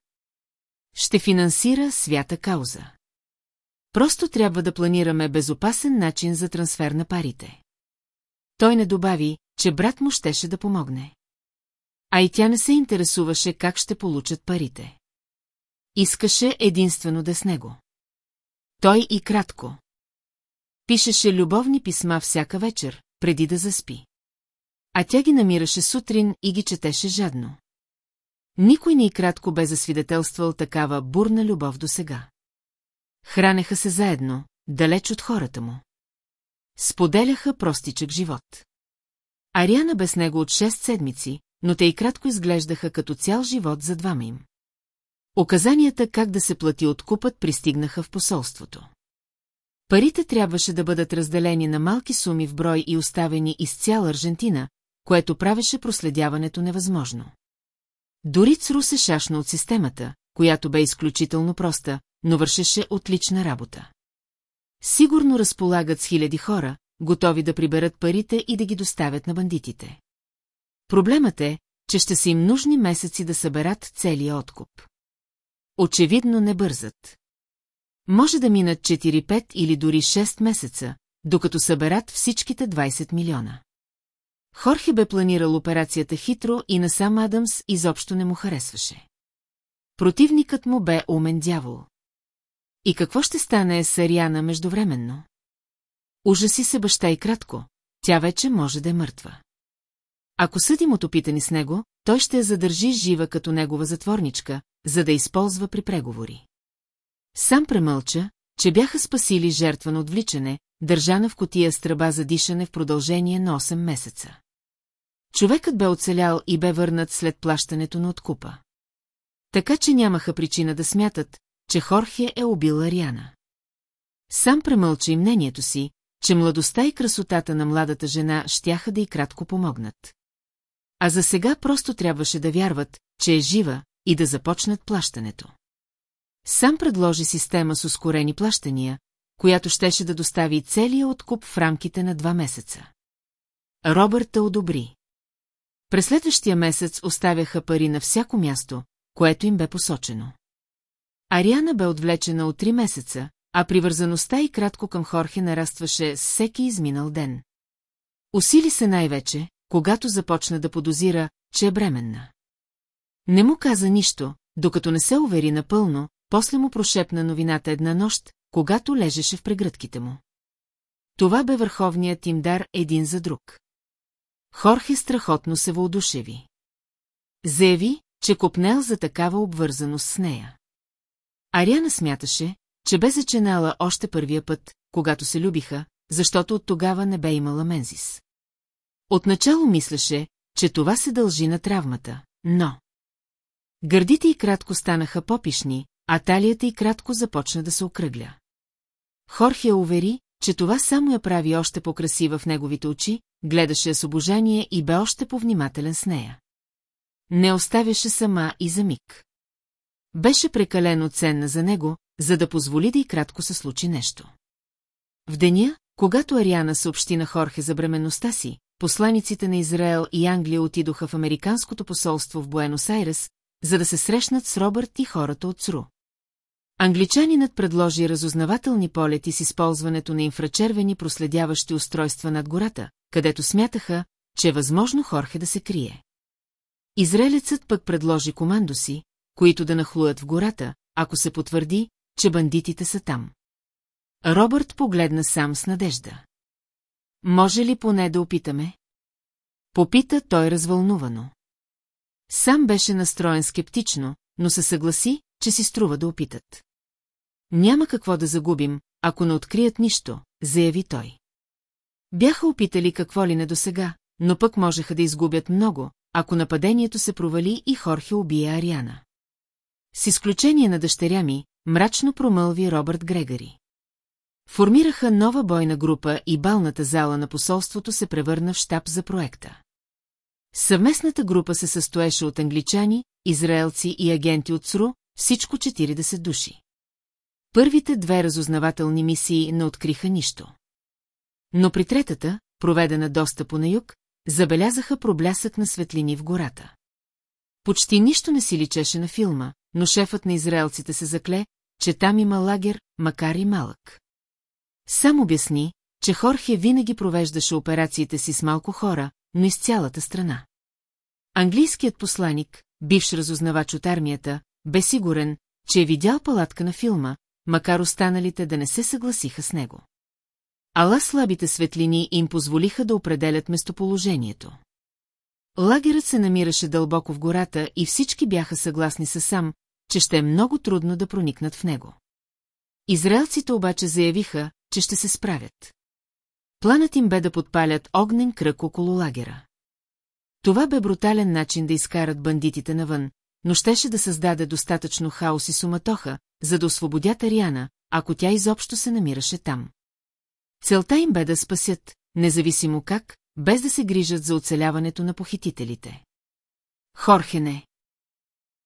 Ще финансира свята кауза. Просто трябва да планираме безопасен начин за трансфер на парите. Той не добави, че брат му щеше да помогне. А и тя не се интересуваше как ще получат парите. Искаше единствено да с него. Той и кратко. Пишеше любовни писма всяка вечер, преди да заспи. А тя ги намираше сутрин и ги четеше жадно. Никой не и кратко бе засвидетелствал такава бурна любов до сега. Хранеха се заедно, далеч от хората му. Споделяха простичък живот. Ариана без него от 6 седмици, но те и кратко изглеждаха като цял живот за двама им. Оказанията как да се плати откупът пристигнаха в посолството. Парите трябваше да бъдат разделени на малки суми в брой и оставени из цяла Аржентина, което правеше проследяването невъзможно. Дори Цру се шашна от системата, която бе изключително проста, но вършеше отлична работа. Сигурно разполагат с хиляди хора, готови да приберат парите и да ги доставят на бандитите. Проблемът е, че ще са им нужни месеци да съберат целия откуп. Очевидно не бързат. Може да минат 4-5 или дори 6 месеца, докато съберат всичките 20 милиона. Хорхе бе планирал операцията хитро и на сам Адамс изобщо не му харесваше. Противникът му бе умен дявол. И какво ще стане с Ариана междувременно? Ужаси се баща и кратко, тя вече може да е мъртва. Ако съдим от опитани с него, той ще я задържи жива като негова затворничка, за да използва при преговори. Сам премълча, че бяха спасили жертва на отвличане, държана в котия с тръба за дишане в продължение на 8 месеца. Човекът бе оцелял и бе върнат след плащането на откупа. Така че нямаха причина да смятат, че Хорхе е убил Ариана. Сам премълча и мнението си, че младостта и красотата на младата жена щяха да й кратко помогнат. А за сега просто трябваше да вярват, че е жива и да започнат плащането. Сам предложи система с ускорени плащания, която щеше да достави целия откуп в рамките на два месеца. Робърта одобри. През следващия месец оставяха пари на всяко място, което им бе посочено. Ариана бе отвлечена от три месеца, а привързаността и кратко към Хорхе нарастваше всеки изминал ден. Усили се най-вече, когато започна да подозира, че е бременна. Не му каза нищо, докато не се увери напълно, после му прошепна новината една нощ, когато лежеше в прегръдките му. Това бе върховният им дар един за друг. Хорхе страхотно се въодушеви. Заяви, че копнел за такава обвързаност с нея. Ариана смяташе, че бе заченала още първия път, когато се любиха, защото от тогава не бе имала мензис. Отначало мислеше, че това се дължи на травмата, но... Гърдите й кратко станаха попишни, а талията й кратко започна да се окръгля. Хорхе увери, че това само я прави още по-красива в неговите очи, гледаше с обожание и бе още повнимателен с нея. Не оставяше сама и за миг. Беше прекалено ценна за него, за да позволи да и кратко се случи нещо. В деня, когато Ариана съобщи на Хорхе за бременността си, посланиците на Израел и Англия отидоха в Американското посолство в Буенос-Айрес, за да се срещнат с Робърт и хората от СРУ. Англичанинът предложи разузнавателни полети с използването на инфрачервени проследяващи устройства над гората, където смятаха, че е възможно Хорхе да се крие. Израелецът пък предложи командо си, които да нахлуят в гората, ако се потвърди, че бандитите са там. Робърт погледна сам с надежда. Може ли поне да опитаме? Попита той развълнувано. Сам беше настроен скептично, но се съгласи, че си струва да опитат. Няма какво да загубим, ако не открият нищо, заяви той. Бяха опитали какво ли не досега, но пък можеха да изгубят много, ако нападението се провали и Хорхе убие Ариана. С изключение на дъщеря ми, мрачно промълви Робърт Грегари. Формираха нова бойна група и балната зала на посолството се превърна в щаб за проекта. Съвместната група се състоеше от англичани, израелци и агенти от СРУ, всичко 40 души. Първите две разузнавателни мисии не откриха нищо. Но при третата, проведена доста по на юг, забелязаха проблясък на светлини в гората. Почти нищо не си личеше на филма, но шефът на израелците се закле, че там има лагер, макар и малък. Сам обясни, че Хорхе винаги провеждаше операциите си с малко хора, но из цялата страна. Английският посланик, бивш разузнавач от армията, бе сигурен, че е видял палатка на филма, макар останалите да не се съгласиха с него. Ала слабите светлини им позволиха да определят местоположението. Лагерът се намираше дълбоко в гората и всички бяха съгласни със сам, че ще е много трудно да проникнат в него. Израелците обаче заявиха, че ще се справят. Планът им бе да подпалят огнен кръг около лагера. Това бе брутален начин да изкарат бандитите навън, но щеше да създаде достатъчно хаос и суматоха, за да освободят Ариана, ако тя изобщо се намираше там. Целта им бе да спасят, независимо как, без да се грижат за оцеляването на похитителите. Хорхене.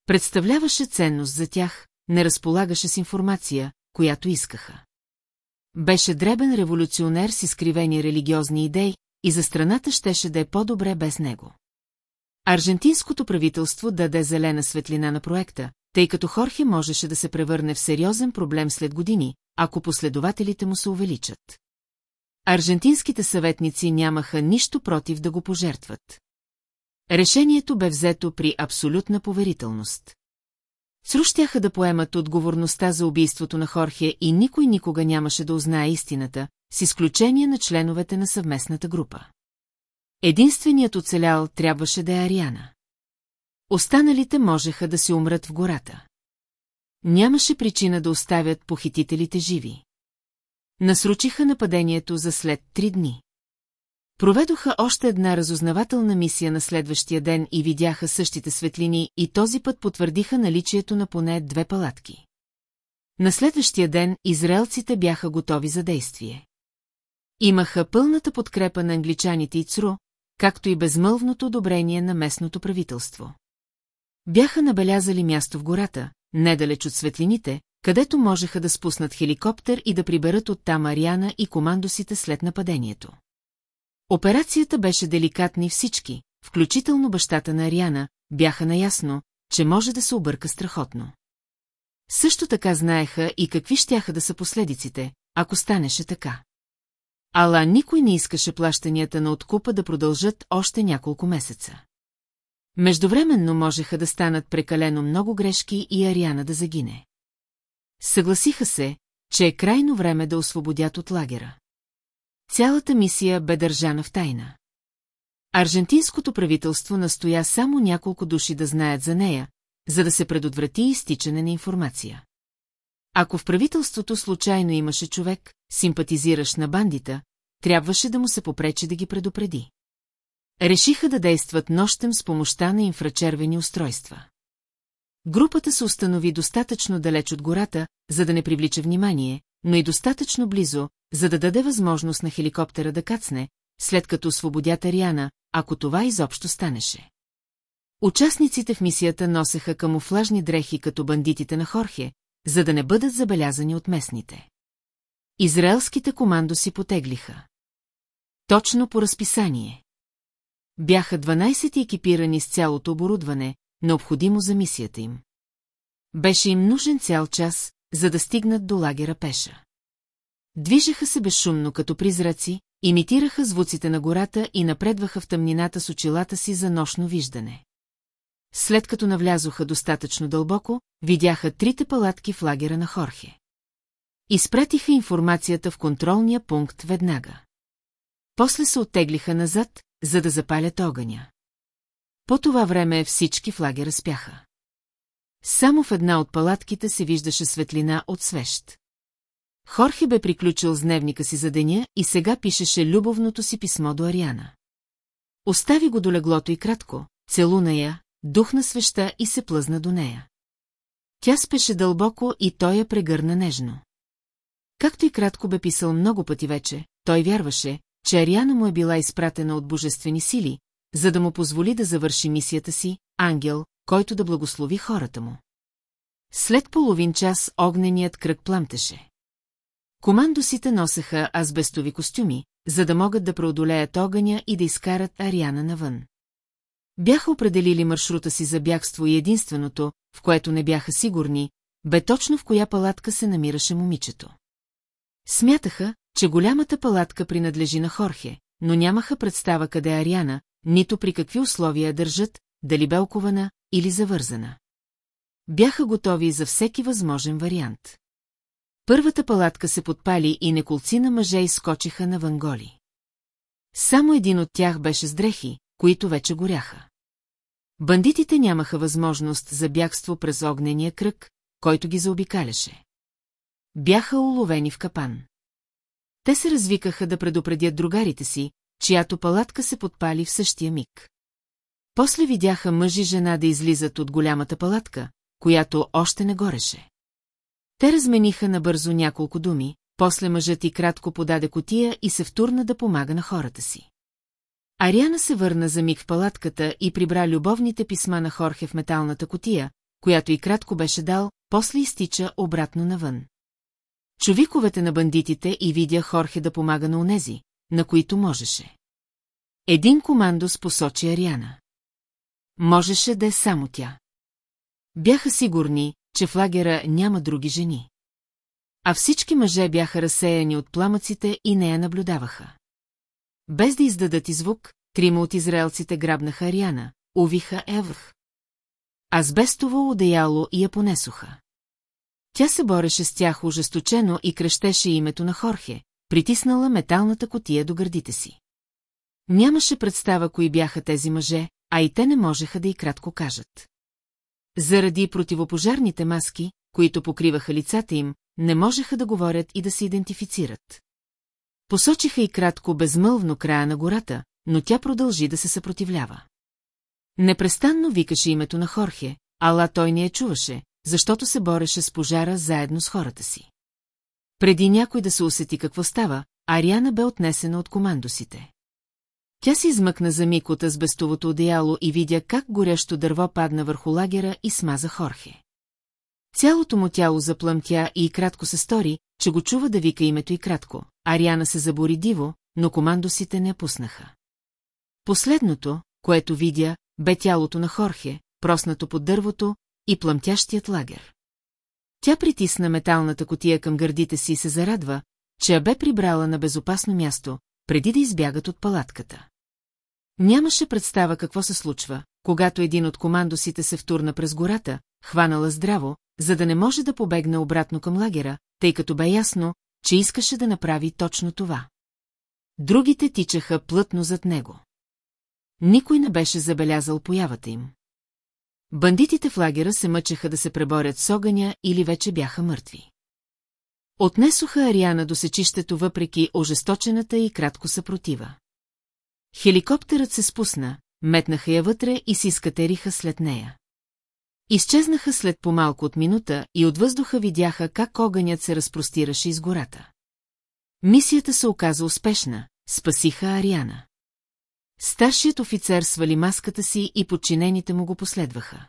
Представляваше ценност за тях, не разполагаше с информация, която искаха. Беше дребен революционер с изкривени религиозни идеи и за страната щеше да е по-добре без него. Аржентинското правителство даде зелена светлина на проекта, тъй като Хорхе можеше да се превърне в сериозен проблем след години, ако последователите му се увеличат. Аржентинските съветници нямаха нищо против да го пожертват. Решението бе взето при абсолютна поверителност. Сру щяха да поемат отговорността за убийството на Хорхе и никой никога нямаше да узнае истината, с изключение на членовете на съвместната група. Единственият оцелял трябваше да е Ариана. Останалите можеха да се умрат в гората. Нямаше причина да оставят похитителите живи. Насручиха нападението за след три дни. Проведоха още една разузнавателна мисия на следващия ден и видяха същите светлини и този път потвърдиха наличието на поне две палатки. На следващия ден израелците бяха готови за действие. Имаха пълната подкрепа на англичаните и ЦРУ, както и безмълвното одобрение на местното правителство. Бяха набелязали място в гората, недалеч от светлините, където можеха да спуснат хеликоптер и да приберат оттам Ариана и командосите след нападението. Операцията беше деликатна и всички, включително бащата на Ариана, бяха наясно, че може да се обърка страхотно. Също така знаеха и какви щяха да са последиците, ако станеше така. Ала никой не искаше плащанията на откупа да продължат още няколко месеца. Междувременно можеха да станат прекалено много грешки и Ариана да загине. Съгласиха се, че е крайно време да освободят от лагера. Цялата мисия бе държана в тайна. Аржентинското правителство настоя само няколко души да знаят за нея, за да се предотврати изтичане на информация. Ако в правителството случайно имаше човек, симпатизиращ на бандита, трябваше да му се попречи да ги предупреди. Решиха да действат нощем с помощта на инфрачервени устройства. Групата се установи достатъчно далеч от гората, за да не привлича внимание, но и достатъчно близо, за да даде възможност на хеликоптера да кацне, след като освободят Ариана, ако това изобщо станеше. Участниците в мисията носеха камуфлажни дрехи като бандитите на Хорхе, за да не бъдат забелязани от местните. Израелските командо си потеглиха. Точно по разписание. Бяха 12 екипирани с цялото оборудване, необходимо за мисията им. Беше им нужен цял час, за да стигнат до лагера пеша. Движеха се безшумно като призраци, имитираха звуците на гората и напредваха в тъмнината с очилата си за нощно виждане. След като навлязоха достатъчно дълбоко, видяха трите палатки в лагера на Хорхе. Изпратиха информацията в контролния пункт веднага. После се оттеглиха назад, за да запалят огъня. По това време всички в лагера спяха. Само в една от палатките се виждаше светлина от свещ. Хорхе бе приключил с дневника си за деня и сега пишеше любовното си писмо до Ариана. Остави го до леглото и кратко, целуна я, духна свеща и се плъзна до нея. Тя спеше дълбоко и той я прегърна нежно. Както и кратко бе писал много пъти вече, той вярваше, че Ариана му е била изпратена от божествени сили, за да му позволи да завърши мисията си, ангел, който да благослови хората му. След половин час огненият кръг пламтеше. Командосите носеха азбестови костюми, за да могат да преодолеят огъня и да изкарат Ариана навън. Бяха определили маршрута си за бягство и единственото, в което не бяха сигурни, бе точно в коя палатка се намираше момичето. Смятаха, че голямата палатка принадлежи на Хорхе, но нямаха представа къде е Ариана, нито при какви условия държат, дали бе окована или завързана. Бяха готови за всеки възможен вариант. Първата палатка се подпали и неколци на мъже изскочиха на ванголи. Само един от тях беше с дрехи, които вече горяха. Бандитите нямаха възможност за бягство през огнения кръг, който ги заобикаляше. Бяха уловени в капан. Те се развикаха да предупредят другарите си, чиято палатка се подпали в същия миг. После видяха мъж и жена да излизат от голямата палатка, която още не гореше. Те размениха набързо няколко думи, после мъжът и кратко подаде котия и се втурна да помага на хората си. Ариана се върна за миг в палатката и прибра любовните писма на Хорхе в металната котия, която и кратко беше дал, после изтича обратно навън. Човиковете на бандитите и видя Хорхе да помага на унези, на които можеше. Един командос посочи Ариана. Можеше да е само тя. Бяха сигурни, че в лагера няма други жени. А всички мъже бяха разсеяни от пламъците и не я наблюдаваха. Без да издадат и звук, трима от израелците грабнаха Ариана, увиха Евх. Азбестово одеяло и я понесоха. Тя се бореше с тях ожесточено и крещеше името на Хорхе, притиснала металната котия до гърдите си. Нямаше представа кои бяха тези мъже, а и те не можеха да и кратко кажат. Заради противопожарните маски, които покриваха лицата им, не можеха да говорят и да се идентифицират. Посочиха и кратко безмълвно края на гората, но тя продължи да се съпротивлява. Непрестанно викаше името на Хорхе, ала той не я чуваше, защото се бореше с пожара заедно с хората си. Преди някой да се усети какво става, Ариана бе отнесена от командосите. Тя се измъкна за миг от азбестовото одеяло и видя как горящо дърво падна върху лагера и смаза Хорхе. Цялото му тяло заплъмтя и кратко се стори, че го чува да вика името и кратко. Ариана се забори диво, но командосите не пуснаха. Последното, което видя, бе тялото на Хорхе, проснато под дървото и плъмтящият лагер. Тя притисна металната котия към гърдите си и се зарадва, че я бе прибрала на безопасно място, преди да избягат от палатката. Нямаше представа какво се случва, когато един от командосите се втурна през гората, хванала здраво, за да не може да побегне обратно към лагера, тъй като бе ясно, че искаше да направи точно това. Другите тичаха плътно зад него. Никой не беше забелязал появата им. Бандитите в лагера се мъчеха да се преборят с огъня или вече бяха мъртви. Отнесоха Ариана до сечището въпреки ожесточената и кратко съпротива. Хеликоптерът се спусна, метнаха я вътре и си изкатериха след нея. Изчезнаха след по-малко от минута и от въздуха видяха как огънят се разпростираше из гората. Мисията се оказа успешна, спасиха Ариана. Старшият офицер свали маската си и подчинените му го последваха.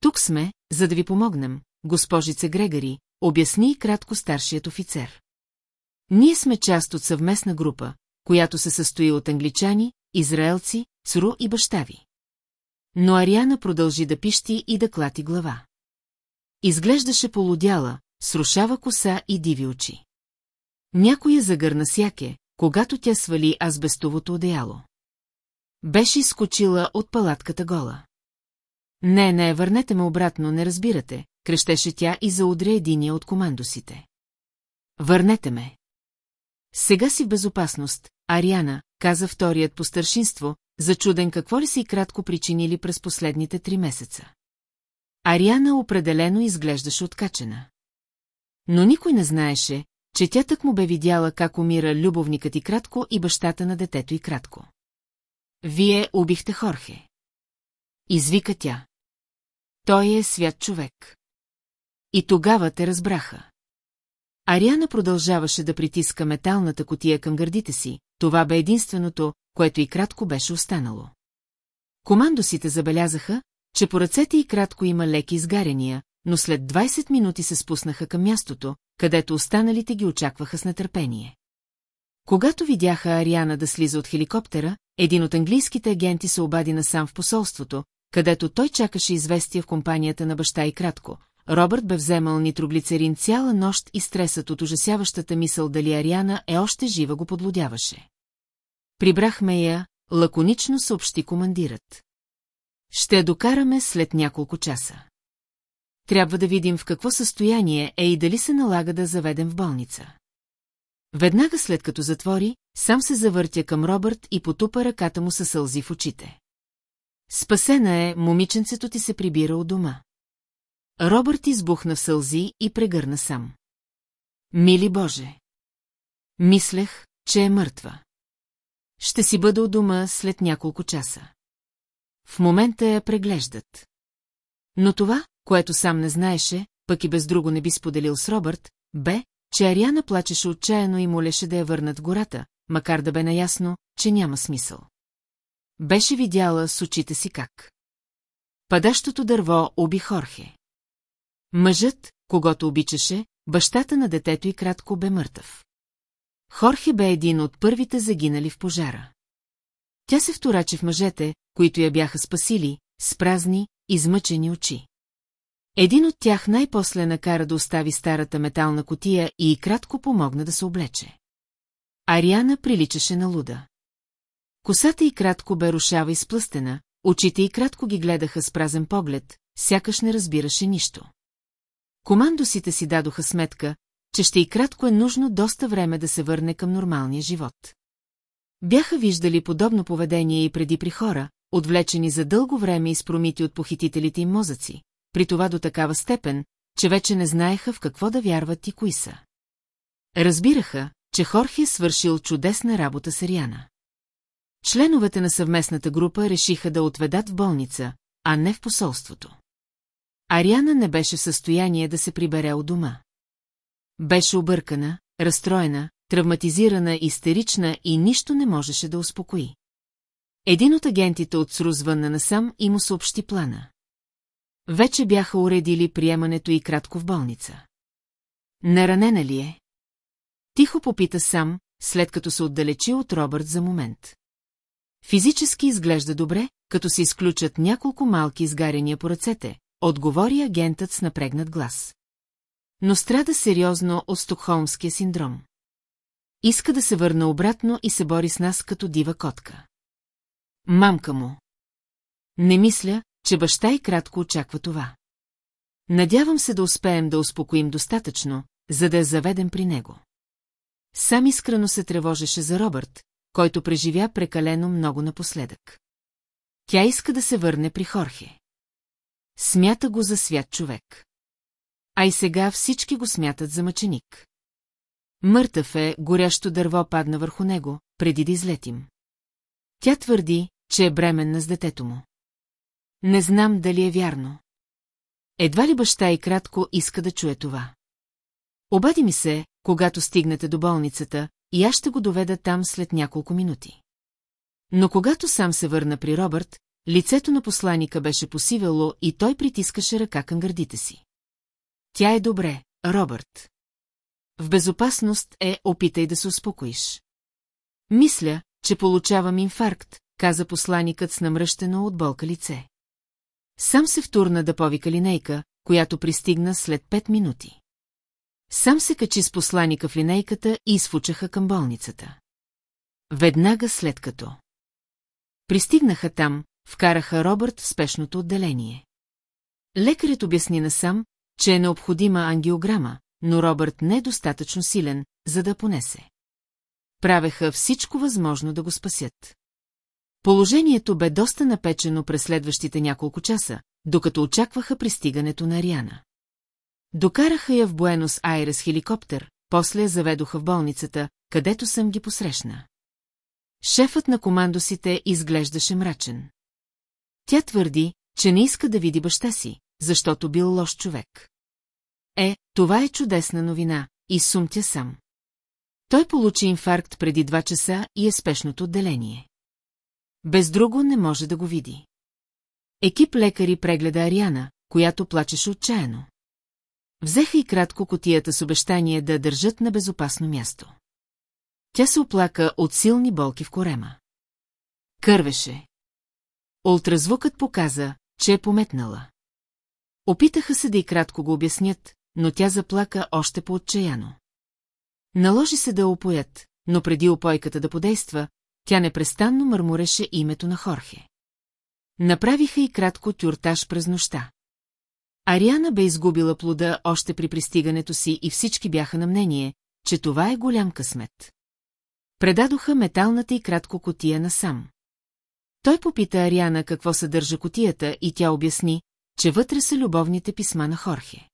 Тук сме, за да ви помогнем, госпожице Грегори, обясни кратко старшият офицер. Ние сме част от съвместна група, която се състои от англичани, израелци, цру и бащави. Но Ариана продължи да пищи и да клати глава. Изглеждаше полудяла, срушава коса и диви очи. Някоя загърна сяке, когато тя свали азбестовото одеяло. Беше изкочила от палатката гола. Не, не, върнете ме обратно, не разбирате, крещеше тя и заудря единия от командосите. Върнете ме. Сега си в безопасност, Ариана, каза вторият по старшинство, зачуден какво ли си кратко причинили през последните три месеца. Ариана определено изглеждаше откачена. Но никой не знаеше, че тя так му бе видяла как умира любовникът и кратко и бащата на детето и кратко. Вие убихте Хорхе. Извика тя. Той е свят човек. И тогава те разбраха. Ариана продължаваше да притиска металната котия към гърдите си, това бе единственото, което и кратко беше останало. Командосите забелязаха, че по ръцете и кратко има леки изгаряния, но след 20 минути се спуснаха към мястото, където останалите ги очакваха с нетърпение. Когато видяха Ариана да слиза от хеликоптера, един от английските агенти се обади насам в посолството, където той чакаше известие в компанията на баща и кратко. Робърт бе вземал нитроглицерин цяла нощ и стресът от ужасяващата мисъл дали Ариана е още жива го подлодяваше. Прибрахме я, лаконично съобщи командирът. Ще докараме след няколко часа. Трябва да видим в какво състояние е и дали се налага да заведем в болница. Веднага след като затвори, сам се завъртя към Робърт и потупа ръката му със сълзи в очите. Спасена е, момиченцето ти се прибира от дома. Робърт избухна в сълзи и прегърна сам. Мили Боже! Мислех, че е мъртва. Ще си бъда у дома след няколко часа. В момента я преглеждат. Но това, което сам не знаеше, пък и без друго не би споделил с Робърт, бе, че Ариана плачеше отчаяно и молеше да я върнат в гората, макар да бе наясно, че няма смисъл. Беше видяла с очите си как. Падащото дърво уби Хорхе. Мъжът, когато обичаше, бащата на детето и кратко бе мъртъв. Хорхе бе един от първите загинали в пожара. Тя се вторачи в мъжете, които я бяха спасили, с празни, измъчени очи. Един от тях най-после накара да остави старата метална котия и кратко помогна да се облече. Ариана приличаше на луда. Косата и кратко бе рушава изплъстена, очите и кратко ги гледаха с празен поглед, сякаш не разбираше нищо. Командосите си дадоха сметка, че ще и кратко е нужно доста време да се върне към нормалния живот. Бяха виждали подобно поведение и преди при хора, отвлечени за дълго време и спромити от похитителите им мозъци, при това до такава степен, че вече не знаеха в какво да вярват и кои са. Разбираха, че Хорхе е свършил чудесна работа с Ариана. Членовете на съвместната група решиха да отведат в болница, а не в посолството. Ариана не беше в състояние да се прибере от дома. Беше объркана, разстроена, травматизирана, истерична и нищо не можеше да успокои. Един от агентите от Срузвънна насам и му съобщи плана. Вече бяха уредили приемането и кратко в болница. Наранена ли е? Тихо попита сам, след като се отдалечи от Робърт за момент. Физически изглежда добре, като се изключат няколко малки изгаряния по ръцете, отговори агентът с напрегнат глас. Но страда сериозно от стокхолмския синдром. Иска да се върне обратно и се бори с нас като дива котка. Мамка му. Не мисля, че баща и кратко очаква това. Надявам се да успеем да успокоим достатъчно, за да я заведем при него. Сам искрено се тревожеше за Робърт, който преживя прекалено много напоследък. Тя иска да се върне при Хорхе. Смята го за свят човек. А и сега всички го смятат за мъченик. Мъртъв е, горящо дърво падна върху него, преди да излетим. Тя твърди, че е бременна с детето му. Не знам дали е вярно. Едва ли баща и кратко иска да чуе това. Обади ми се, когато стигнете до болницата, и аз ще го доведа там след няколко минути. Но когато сам се върна при Робърт, лицето на посланика беше посивело и той притискаше ръка към гърдите си. Тя е добре, Робърт. В безопасност е, опитай да се успокоиш. Мисля, че получавам инфаркт, каза посланикът с намръщено от болка лице. Сам се втурна да повика линейка, която пристигна след пет минути. Сам се качи с посланика в линейката и изфучаха към болницата. Веднага след като. Пристигнаха там, вкараха Робърт в спешното отделение. Лекарят обясни насам, че е необходима ангиограма, но Робърт не е достатъчно силен, за да понесе. Правеха всичко възможно да го спасят. Положението бе доста напечено през следващите няколко часа, докато очакваха пристигането на Ариана. Докараха я в Буенос Айрес хеликоптер, после я заведоха в болницата, където съм ги посрещна. Шефът на командосите изглеждаше мрачен. Тя твърди, че не иска да види баща си, защото бил лош човек. Е, това е чудесна новина, и сумтя сам. Той получи инфаркт преди два часа и е спешното отделение. Без друго не може да го види. Екип лекари прегледа Ариана, която плачеше отчаяно. Взеха и кратко котията с обещание да държат на безопасно място. Тя се оплака от силни болки в корема. Кървеше. Ултразвукът показа, че е пометнала. Опитаха се да и кратко го обяснят, но тя заплака още по-отчаяно. Наложи се да опоят, но преди опойката да подейства, тя непрестанно мърмуреше името на Хорхе. Направиха и кратко тюртаж през нощта. Ариана бе изгубила плода още при пристигането си и всички бяха на мнение, че това е голям късмет. Предадоха металната и кратко котия насам. Той попита Ариана какво съдържа котията и тя обясни, че вътре са любовните писма на Хорхе.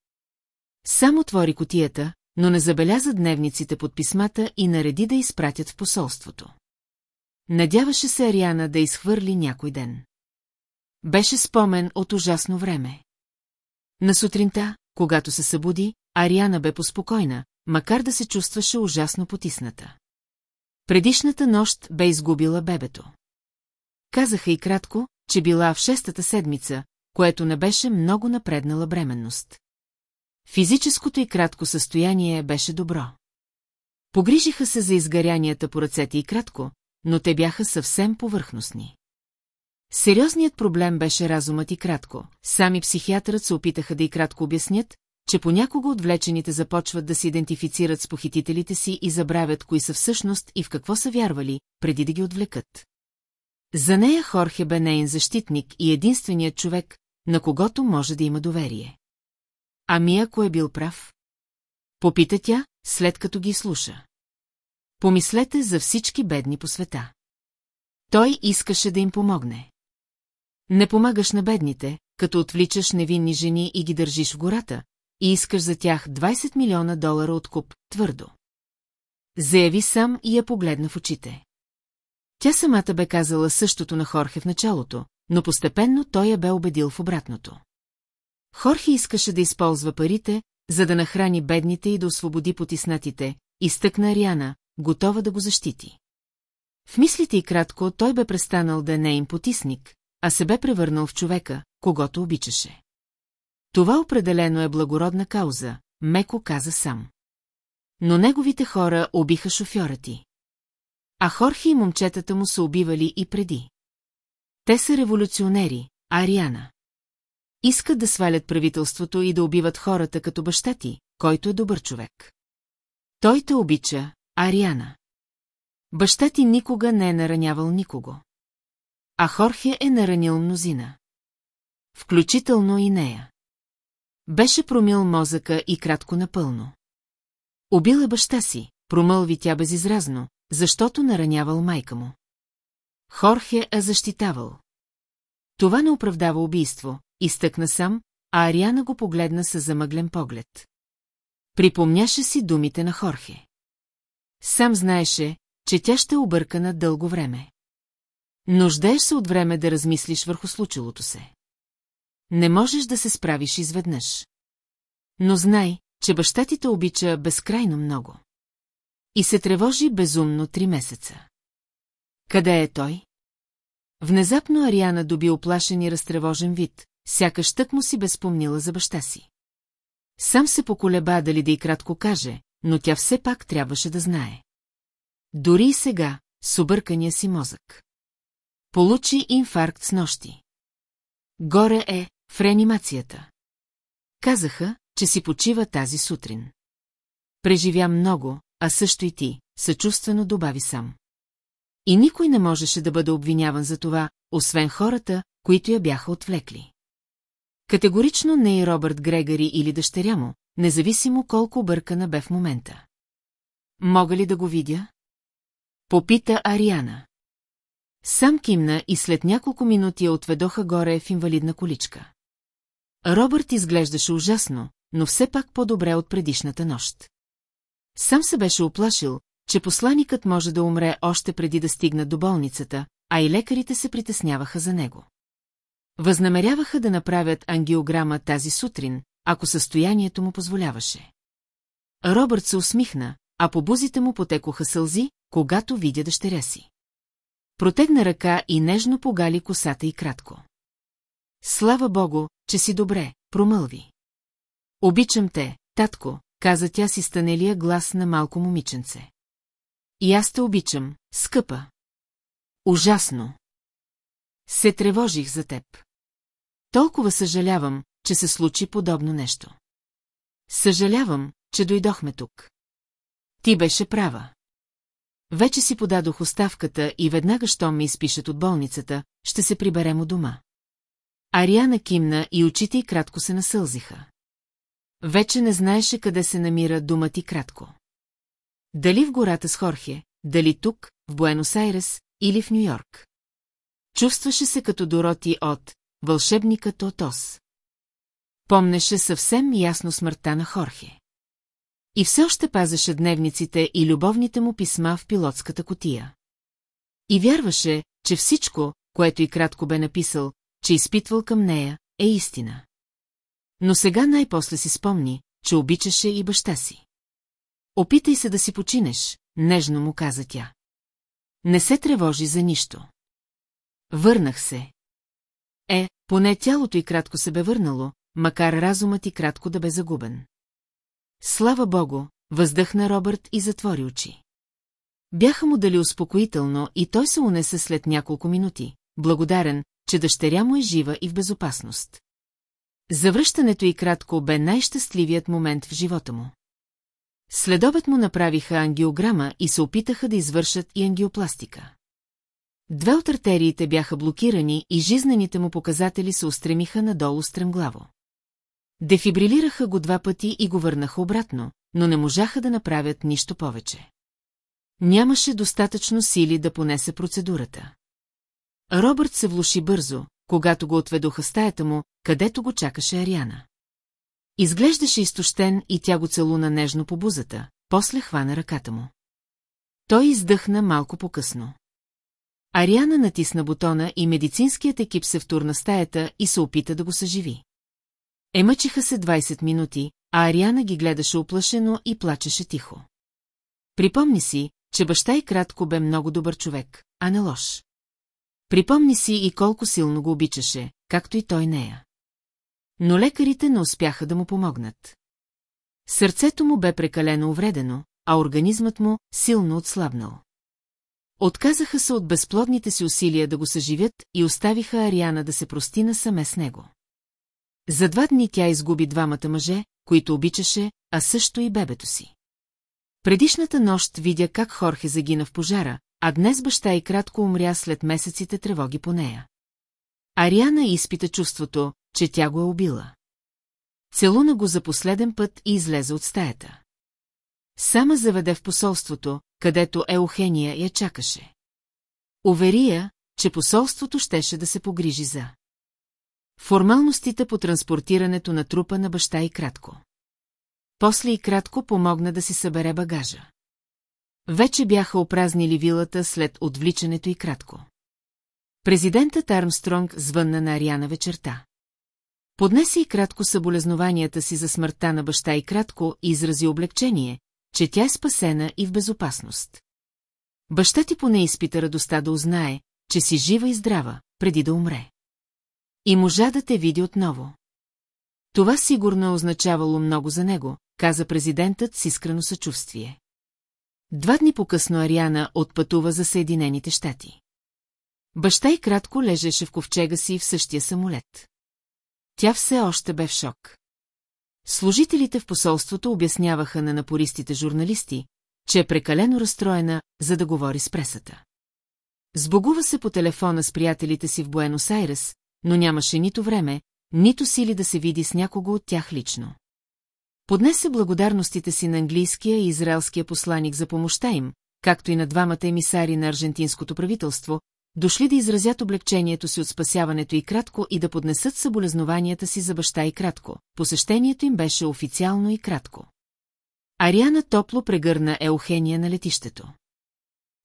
Сам отвори котията, но не забеляза дневниците под писмата и нареди да изпратят в посолството. Надяваше се Ариана да изхвърли някой ден. Беше спомен от ужасно време. На сутринта, когато се събуди, Ариана бе поспокойна, макар да се чувстваше ужасно потисната. Предишната нощ бе изгубила бебето. Казаха и кратко, че била в шестата седмица, което не беше много напреднала бременност. Физическото и кратко състояние беше добро. Погрижиха се за изгарянията по ръцете и кратко, но те бяха съвсем повърхностни. Сериозният проблем беше разумът и кратко. Сами психиатърът се опитаха да и кратко обяснят, че понякога отвлечените започват да се идентифицират с похитителите си и забравят кои са всъщност и в какво са вярвали, преди да ги отвлекат. За нея Хорхе бе нейн защитник и единственият човек, на когото може да има доверие. Ами ако е бил прав? Попита тя, след като ги слуша. Помислете за всички бедни по света. Той искаше да им помогне. Не помагаш на бедните, като отвличаш невинни жени и ги държиш в гората, и искаш за тях 20 милиона долара от куп, твърдо. Заяви сам и я погледна в очите. Тя самата бе казала същото на Хорхе в началото, но постепенно той я бе убедил в обратното. Хорхе искаше да използва парите, за да нахрани бедните и да освободи потиснатите, изтъкна Ариана, готова да го защити. В мислите и кратко той бе престанал да не е им потисник, а се бе превърнал в човека, когато обичаше. Това определено е благородна кауза, меко каза сам. Но неговите хора убиха шофьора ти. А Хорхи и момчетата му са убивали и преди. Те са революционери, Ариана. Искат да свалят правителството и да убиват хората като баща ти, който е добър човек. Той те обича, Ариана. Баща ти никога не е наранявал никого. А Хорхе е наранил мнозина. Включително и нея. Беше промил мозъка и кратко напълно. Убил е баща си, промълви тя безизразно, защото наранявал майка му. Хорхе е защитавал. Това не оправдава убийство, изтъкна сам, а Ариана го погледна с замъглен поглед. Припомняше си думите на Хорхе. Сам знаеше, че тя ще е объркана дълго време. Нуждаеш се от време да размислиш върху случилото се. Не можеш да се справиш изведнъж. Но знай, че баща ти те обича безкрайно много. И се тревожи безумно три месеца. Къде е той? Внезапно Ариана доби оплашен и разтревожен вид, сякаш тък му си безпомнила за баща си. Сам се поколеба дали да и кратко каже, но тя все пак трябваше да знае. Дори и сега, с объркания си мозък. Получи инфаркт с нощи. Горе е, в реанимацията. Казаха, че си почива тази сутрин. Преживя много, а също и ти, съчувствено добави сам. И никой не можеше да бъде обвиняван за това, освен хората, които я бяха отвлекли. Категорично не и Робърт Грегори или дъщеря му, независимо колко объркана бе в момента. Мога ли да го видя? Попита Ариана. Сам кимна и след няколко минути я отведоха горе в инвалидна количка. Робърт изглеждаше ужасно, но все пак по-добре от предишната нощ. Сам се беше оплашил, че посланикът може да умре още преди да стигнат до болницата, а и лекарите се притесняваха за него. Възнамеряваха да направят ангиограма тази сутрин, ако състоянието му позволяваше. Робърт се усмихна, а по бузите му потекоха сълзи, когато видя дъщеря си. Протегна ръка и нежно погали косата и кратко. Слава богу, че си добре, промълви. Обичам те, татко, каза тя си станелия глас на малко момиченце. И аз те обичам, скъпа. Ужасно. Се тревожих за теб. Толкова съжалявам, че се случи подобно нещо. Съжалявам, че дойдохме тук. Ти беше права. Вече си подадох оставката и веднага, щом ми изпишат от болницата, ще се приберем у дома. Ариана кимна и очите й кратко се насълзиха. Вече не знаеше къде се намира думът ти кратко. Дали в гората с Хорхе, дали тук, в Буенос-Айрес или в Нью-Йорк. Чувстваше се като Дороти от «Вълшебникът от Ос». Помнеше съвсем ясно смъртта на Хорхе. И все още пазеше дневниците и любовните му писма в пилотската котия. И вярваше, че всичко, което и кратко бе написал, че изпитвал към нея, е истина. Но сега най-после си спомни, че обичаше и баща си. Опитай се да си починеш, нежно му каза тя. Не се тревожи за нищо. Върнах се. Е, поне тялото и кратко се бе върнало, макар разумът и кратко да бе загубен. Слава богу, въздъхна Робърт и затвори очи. Бяха му дали успокоително и той се унесе след няколко минути, благодарен, че дъщеря му е жива и в безопасност. Завръщането и кратко бе най-щастливият момент в живота му. Следобед му направиха ангиограма и се опитаха да извършат и ангиопластика. Две от артериите бяха блокирани и жизнените му показатели се устремиха надолу стремглаво. Дефибрилираха го два пъти и го върнаха обратно, но не можаха да направят нищо повече. Нямаше достатъчно сили да понесе процедурата. Робърт се влуши бързо, когато го отведоха стаята му, където го чакаше Ариана. Изглеждаше изтощен и тя го целуна нежно по бузата, после хвана ръката му. Той издъхна малко по-късно. Ариана натисна бутона и медицинският екип се втурна стаята и се опита да го съживи. Емъчиха се 20 минути, а Ариана ги гледаше оплашено и плачеше тихо. Припомни си, че баща и кратко бе много добър човек, а не лош. Припомни си и колко силно го обичаше, както и той нея. Но лекарите не успяха да му помогнат. Сърцето му бе прекалено увредено, а организмът му силно отслабнал. Отказаха се от безплодните си усилия да го съживят и оставиха Ариана да се прости насаме с него. За два дни тя изгуби двамата мъже, които обичаше, а също и бебето си. Предишната нощ видя как Хорхе загина в пожара, а днес баща и кратко умря след месеците тревоги по нея. Ариана изпита чувството, че тя го е убила. Целуна го за последен път и излезе от стаята. Сама заведе в посолството, където Еухения я чакаше. Увери я, че посолството щеше да се погрижи за. Формалностите по транспортирането на трупа на баща и кратко. После и кратко помогна да си събере багажа. Вече бяха опразнили вилата след отвличането и кратко. Президентът Армстронг звънна на Ариана вечерта. Поднесе и кратко съболезнованията си за смъртта на баща и кратко и изрази облегчение, че тя е спасена и в безопасност. Баща ти поне изпита радостта да узнае, че си жива и здрава, преди да умре. И можа да те види отново. Това сигурно е означавало много за него, каза президентът с искрено съчувствие. Два дни по-късно Ариана отпътува за Съединените щати. Баща и кратко лежеше в ковчега си в същия самолет. Тя все още бе в шок. Служителите в посолството обясняваха на напористите журналисти, че е прекалено разстроена, за да говори с пресата. Сбогува се по телефона с приятелите си в Буенос Айрес, но нямаше нито време, нито сили да се види с някого от тях лично. Поднесе благодарностите си на английския и израелския посланик за помощта им, както и на двамата емисари на аржентинското правителство, дошли да изразят облегчението си от спасяването и кратко и да поднесат съболезнованията си за баща и кратко. Посещението им беше официално и кратко. Ариана топло прегърна Еухения на летището.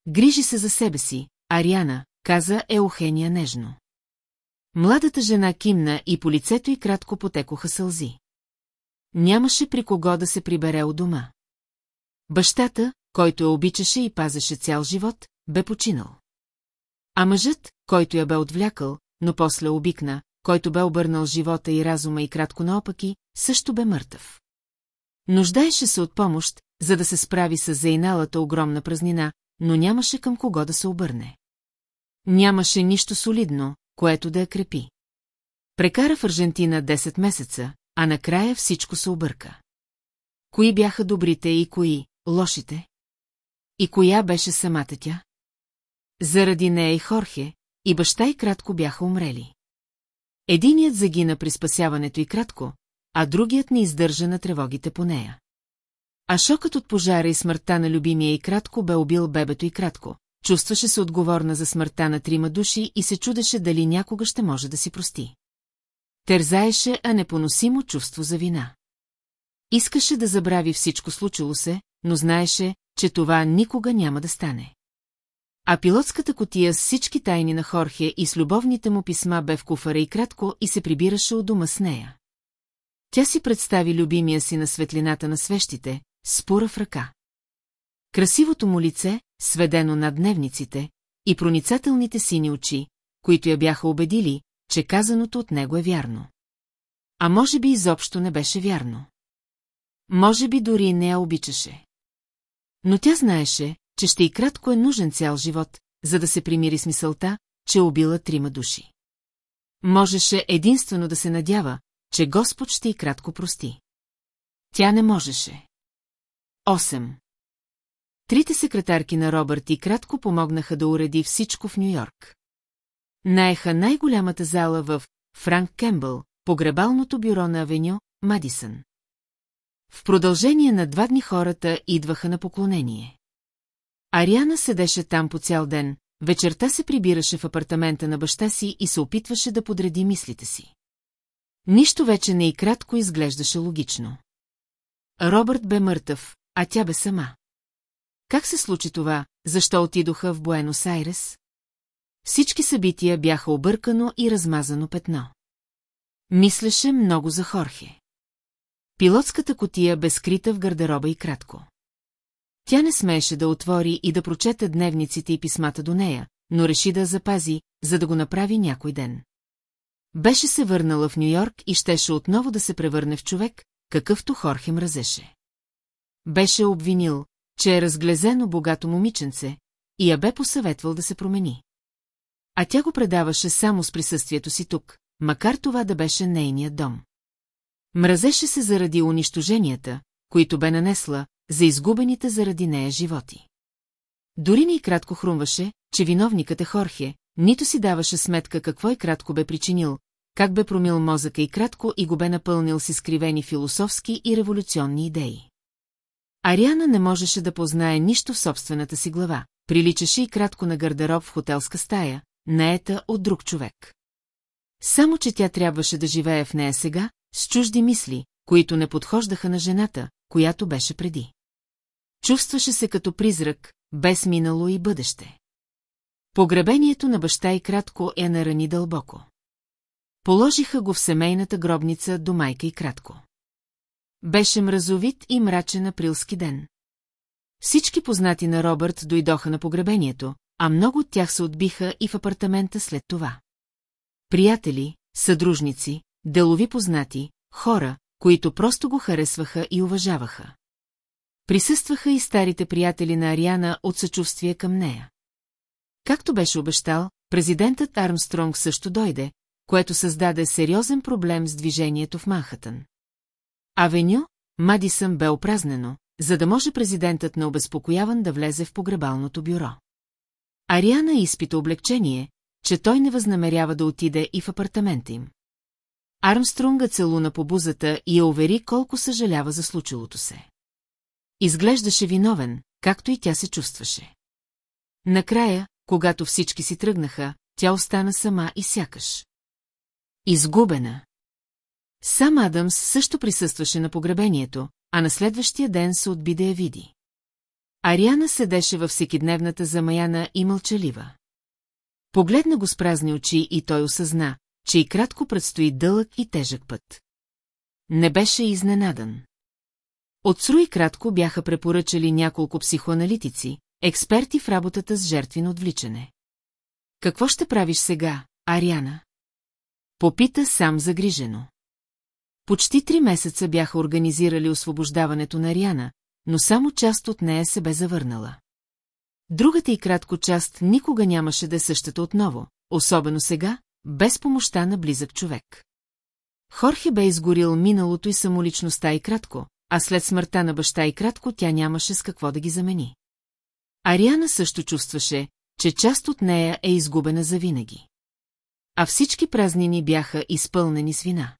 Грижи се за себе си, Ариана, каза Еухения нежно. Младата жена кимна и по лицето й кратко потекоха сълзи. Нямаше при кого да се прибере от дома. Бащата, който я обичаше и пазеше цял живот, бе починал. А мъжът, който я бе отвлякал, но после обикна, който бе обърнал живота и разума и кратко наопаки, също бе мъртъв. Нуждаеше се от помощ, за да се справи с заиналата огромна празнина, но нямаше към кого да се обърне. Нямаше нищо солидно, което да я крепи. Прекара в Аржентина 10 месеца, а накрая всичко се обърка. Кои бяха добрите и кои лошите? И коя беше самата тя? Заради нея и Хорхе, и баща и кратко бяха умрели. Единият загина при спасяването и кратко, а другият не издържа на тревогите по нея. А шокът от пожара и смъртта на любимия и кратко бе убил бебето и кратко. Чувстваше се отговорна за смъртта на трима души и се чудеше дали някога ще може да си прости. Тързаеше, а непоносимо чувство за вина. Искаше да забрави всичко случило се, но знаеше, че това никога няма да стане. А пилотската котия с всички тайни на Хорхе и с любовните му писма бе в куфара и кратко и се прибираше от дома с нея. Тя си представи любимия си на светлината на свещите, спора в ръка. Красивото му лице, сведено над дневниците, и проницателните сини очи, които я бяха убедили, че казаното от него е вярно. А може би изобщо не беше вярно. Може би дори не я обичаше. Но тя знаеше, че ще и кратко е нужен цял живот, за да се примири с мисълта, че е убила трима души. Можеше единствено да се надява, че Господ ще и кратко прости. Тя не можеше. 8. Трите секретарки на Робърт и кратко помогнаха да уреди всичко в Нью-Йорк. Наеха най-голямата зала в Франк Кембъл, погребалното бюро на Авеню, Мадисън. В продължение на два дни хората идваха на поклонение. Ариана седеше там по цял ден, вечерта се прибираше в апартамента на баща си и се опитваше да подреди мислите си. Нищо вече не и кратко изглеждаше логично. Робърт бе мъртъв, а тя бе сама. Как се случи това, защо отидоха в Буенос Айрес? Всички събития бяха объркано и размазано петно. Мислеше много за Хорхе. Пилотската котия бе скрита в гардероба и кратко. Тя не смееше да отвори и да прочете дневниците и писмата до нея, но реши да запази, за да го направи някой ден. Беше се върнала в Нью-Йорк и щеше отново да се превърне в човек, какъвто Хорхе мразеше. Беше обвинил, че е разглезено богато момиченце, и я бе посъветвал да се промени. А тя го предаваше само с присъствието си тук, макар това да беше нейният дом. Мразеше се заради унищоженията, които бе нанесла, за изгубените заради нея животи. Дори не и кратко хрумваше, че виновникът е Хорхе, нито си даваше сметка какво и кратко бе причинил, как бе промил мозъка и кратко и го бе напълнил с изкривени философски и революционни идеи. Ариана не можеше да познае нищо в собствената си глава, приличаше и кратко на гардероб в хотелска стая, наета от друг човек. Само, че тя трябваше да живее в нея сега, с чужди мисли, които не подхождаха на жената, която беше преди. Чувстваше се като призрак, без минало и бъдеще. Погребението на баща и кратко я нарани дълбоко. Положиха го в семейната гробница до майка и кратко. Беше мразовит и мрачен априлски ден. Всички познати на Робърт дойдоха на погребението, а много от тях се отбиха и в апартамента след това. Приятели, съдружници, делови познати, хора, които просто го харесваха и уважаваха. Присъстваха и старите приятели на Ариана от съчувствие към нея. Както беше обещал, президентът Армстронг също дойде, което създаде сериозен проблем с движението в Манхатън. Авеню, Мадисън бе опразнено, за да може президентът на обезпокояван да влезе в погребалното бюро. Ариана изпита облегчение, че той не възнамерява да отиде и в апартамента им. Армстронга целуна по бузата и я увери колко съжалява за случилото се. Изглеждаше виновен, както и тя се чувстваше. Накрая, когато всички си тръгнаха, тя остана сама и сякаш. Изгубена. Сам Адамс също присъстваше на погребението, а на следващия ден се отби да я види. Ариана седеше във всекидневната замаяна и мълчалива. Погледна го с празни очи и той осъзна, че и кратко предстои дълъг и тежък път. Не беше изненадан. От Сру и кратко бяха препоръчали няколко психоаналитици, експерти в работата с жертви на отвличане. Какво ще правиш сега, Ариана? Попита сам загрижено. Почти три месеца бяха организирали освобождаването на Ариана, но само част от нея се бе завърнала. Другата и кратко част никога нямаше да е същата отново, особено сега, без помощта на близък човек. Хорхе бе изгорил миналото и самоличността и кратко, а след смъртта на баща и кратко тя нямаше с какво да ги замени. Ариана също чувстваше, че част от нея е изгубена завинаги. А всички празнини бяха изпълнени с вина.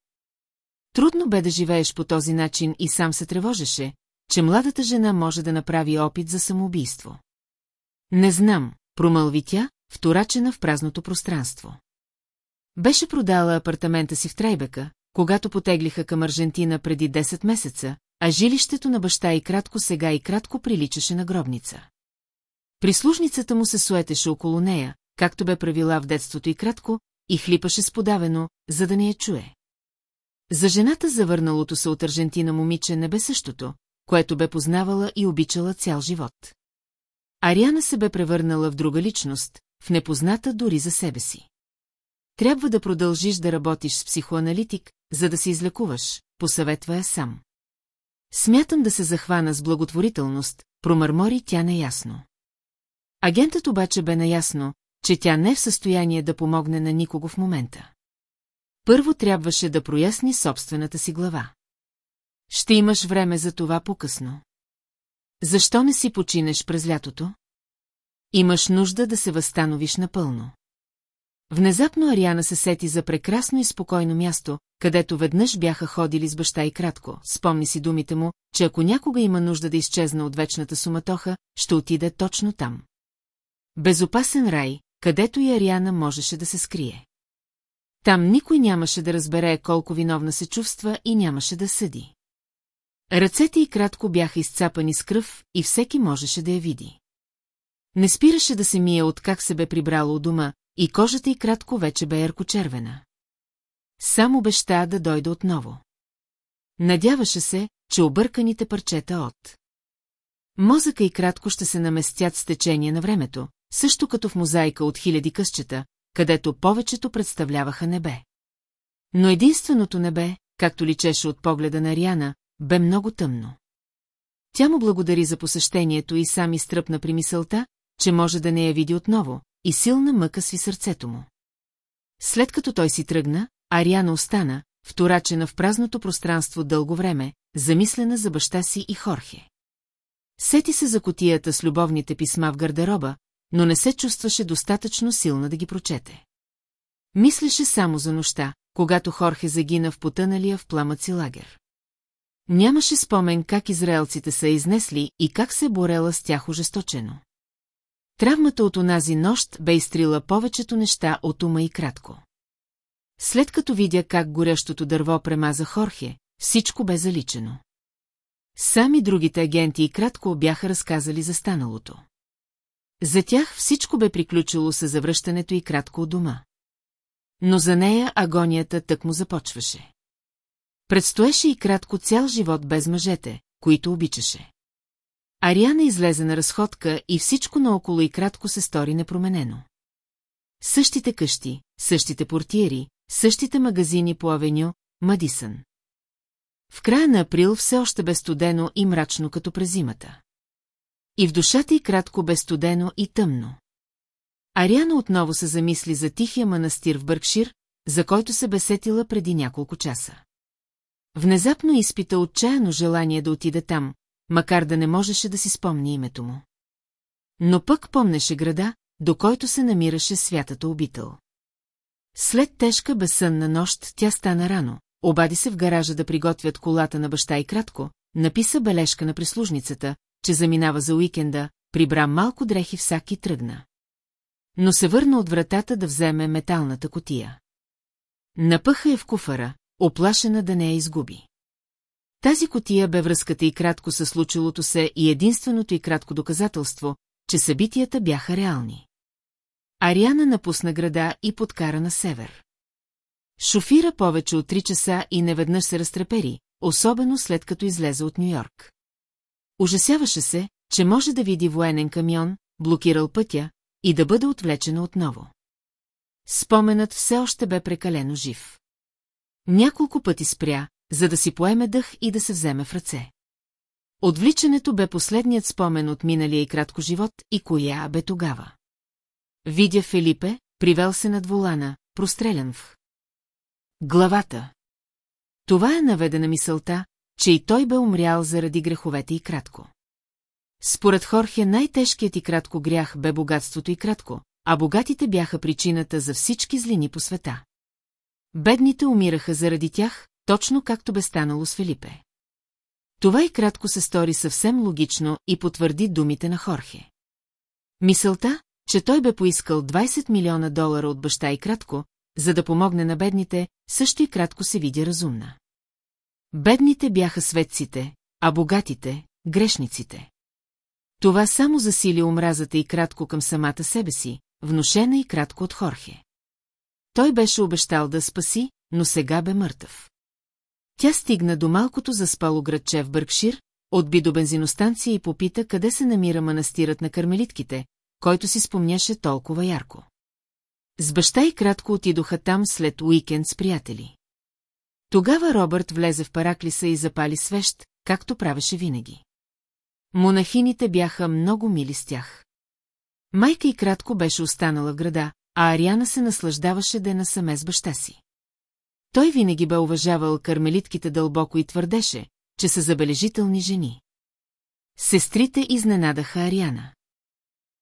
Трудно бе да живееш по този начин и сам се тревожеше, че младата жена може да направи опит за самоубийство. Не знам, промълви тя, вторачена в празното пространство. Беше продала апартамента си в Трайбека, когато потеглиха към Аржентина преди 10 месеца, а жилището на баща и кратко сега и кратко приличаше на гробница. Прислужницата му се суетеше около нея, както бе правила в детството и кратко, и хлипаше сподавено, за да не я чуе. За жената завърналото се от Аржентина момиче не бе същото, което бе познавала и обичала цял живот. Ариана се бе превърнала в друга личност, в непозната дори за себе си. Трябва да продължиш да работиш с психоаналитик, за да се излекуваш, посъветва я сам. Смятам да се захвана с благотворителност, промърмори тя неясно. Агентът обаче бе наясно, че тя не е в състояние да помогне на никого в момента. Първо трябваше да проясни собствената си глава. Ще имаш време за това по-късно. Защо не си починеш през лятото? Имаш нужда да се възстановиш напълно. Внезапно Ариана се сети за прекрасно и спокойно място, където веднъж бяха ходили с баща и кратко. Спомни си думите му, че ако някога има нужда да изчезна от вечната суматоха, ще отиде точно там. Безопасен рай, където и Ариана можеше да се скрие. Там никой нямаше да разбере колко виновна се чувства и нямаше да съди. Ръцете й кратко бяха изцапани с кръв и всеки можеше да я види. Не спираше да се мие от как се бе прибрало у дома, и кожата й кратко вече бе яркочервена. Само обеща да дойде отново. Надяваше се, че обърканите парчета от Мозъка и кратко ще се наместят с течение на времето, също като в мозайка от хиляди късчета, където повечето представляваха небе. Но единственото небе, както личеше от погледа на Ариана, бе много тъмно. Тя му благодари за посещението и сам изтръпна при мисълта, че може да не я види отново, и силна мъка сви сърцето му. След като той си тръгна, Ариана остана, вторачена в празното пространство дълго време, замислена за баща си и Хорхе. Сети се за котията с любовните писма в гардероба, но не се чувстваше достатъчно силна да ги прочете. Мислеше само за нощта, когато Хорхе загина в потъналия в пламъци лагер. Нямаше спомен как израелците са изнесли и как се е борела с тях ожесточено. Травмата от онази нощ бе изтрила повечето неща от ума и кратко. След като видя как горящото дърво премаза Хорхе, всичко бе заличено. Сами другите агенти и кратко бяха разказали за станалото. За тях всичко бе приключило с завръщането и кратко от дома. Но за нея агонията тък му започваше. Предстоеше и кратко цял живот без мъжете, които обичаше. Ариана излезе на разходка и всичко наоколо и кратко се стори непроменено. Същите къщи, същите портиери, същите магазини по авеню, Мадисън. В края на април все още бе студено и мрачно като през зимата. И в душата й кратко бе студено и тъмно. Ариана отново се замисли за тихия манастир в Бъркшир, за който се бесетила преди няколко часа. Внезапно изпита отчаяно желание да отиде там, макар да не можеше да си спомни името му. Но пък помнеше града, до който се намираше святата обител. След тежка безсънна нощ тя стана рано, обади се в гаража да приготвят колата на баща и кратко, написа бележка на прислужницата, че заминава за уикенда, прибра малко дрехи в сак и тръгна. Но се върна от вратата да вземе металната котия. Напъха я в куфара, оплашена да не я изгуби. Тази котия бе връзката и кратко със случилото се и единственото и кратко доказателство, че събитията бяха реални. Ариана напусна града и подкара на север. Шофира повече от три часа и неведнъж се разтрепери, особено след като излезе от Нью-Йорк. Ужасяваше се, че може да види военен камион, блокирал пътя и да бъде отвлечена отново. Споменът все още бе прекалено жив. Няколко пъти спря, за да си поеме дъх и да се вземе в ръце. Отвличането бе последният спомен от миналия и кратко живот и коя бе тогава. Видя Филипе, привел се над волана, прострелян в главата. Това е наведена мисълта, че и той бе умрял заради греховете и кратко. Според Хорхе най-тежкият и кратко грях бе богатството и кратко, а богатите бяха причината за всички злини по света. Бедните умираха заради тях, точно както бе станало с Филипе. Това и кратко се стори съвсем логично и потвърди думите на Хорхе. Мисълта, че той бе поискал 20 милиона долара от баща и кратко, за да помогне на бедните, също и кратко се видя разумна. Бедните бяха светците, а богатите – грешниците. Това само засили омразата и кратко към самата себе си, внушена и кратко от Хорхе. Той беше обещал да спаси, но сега бе мъртъв. Тя стигна до малкото заспало градче в Бъркшир, отби до бензиностанция и попита къде се намира манастирът на кармелитките, който си спомняше толкова ярко. С баща и кратко отидоха там след уикенд с приятели. Тогава Робърт влезе в параклиса и запали свещ, както правеше винаги. Монахините бяха много мили с тях. Майка и кратко беше останала в града, а Ариана се наслаждаваше да е насаме с баща си. Той винаги бе уважавал кармелитките дълбоко и твърдеше, че са забележителни жени. Сестрите изненадаха Ариана.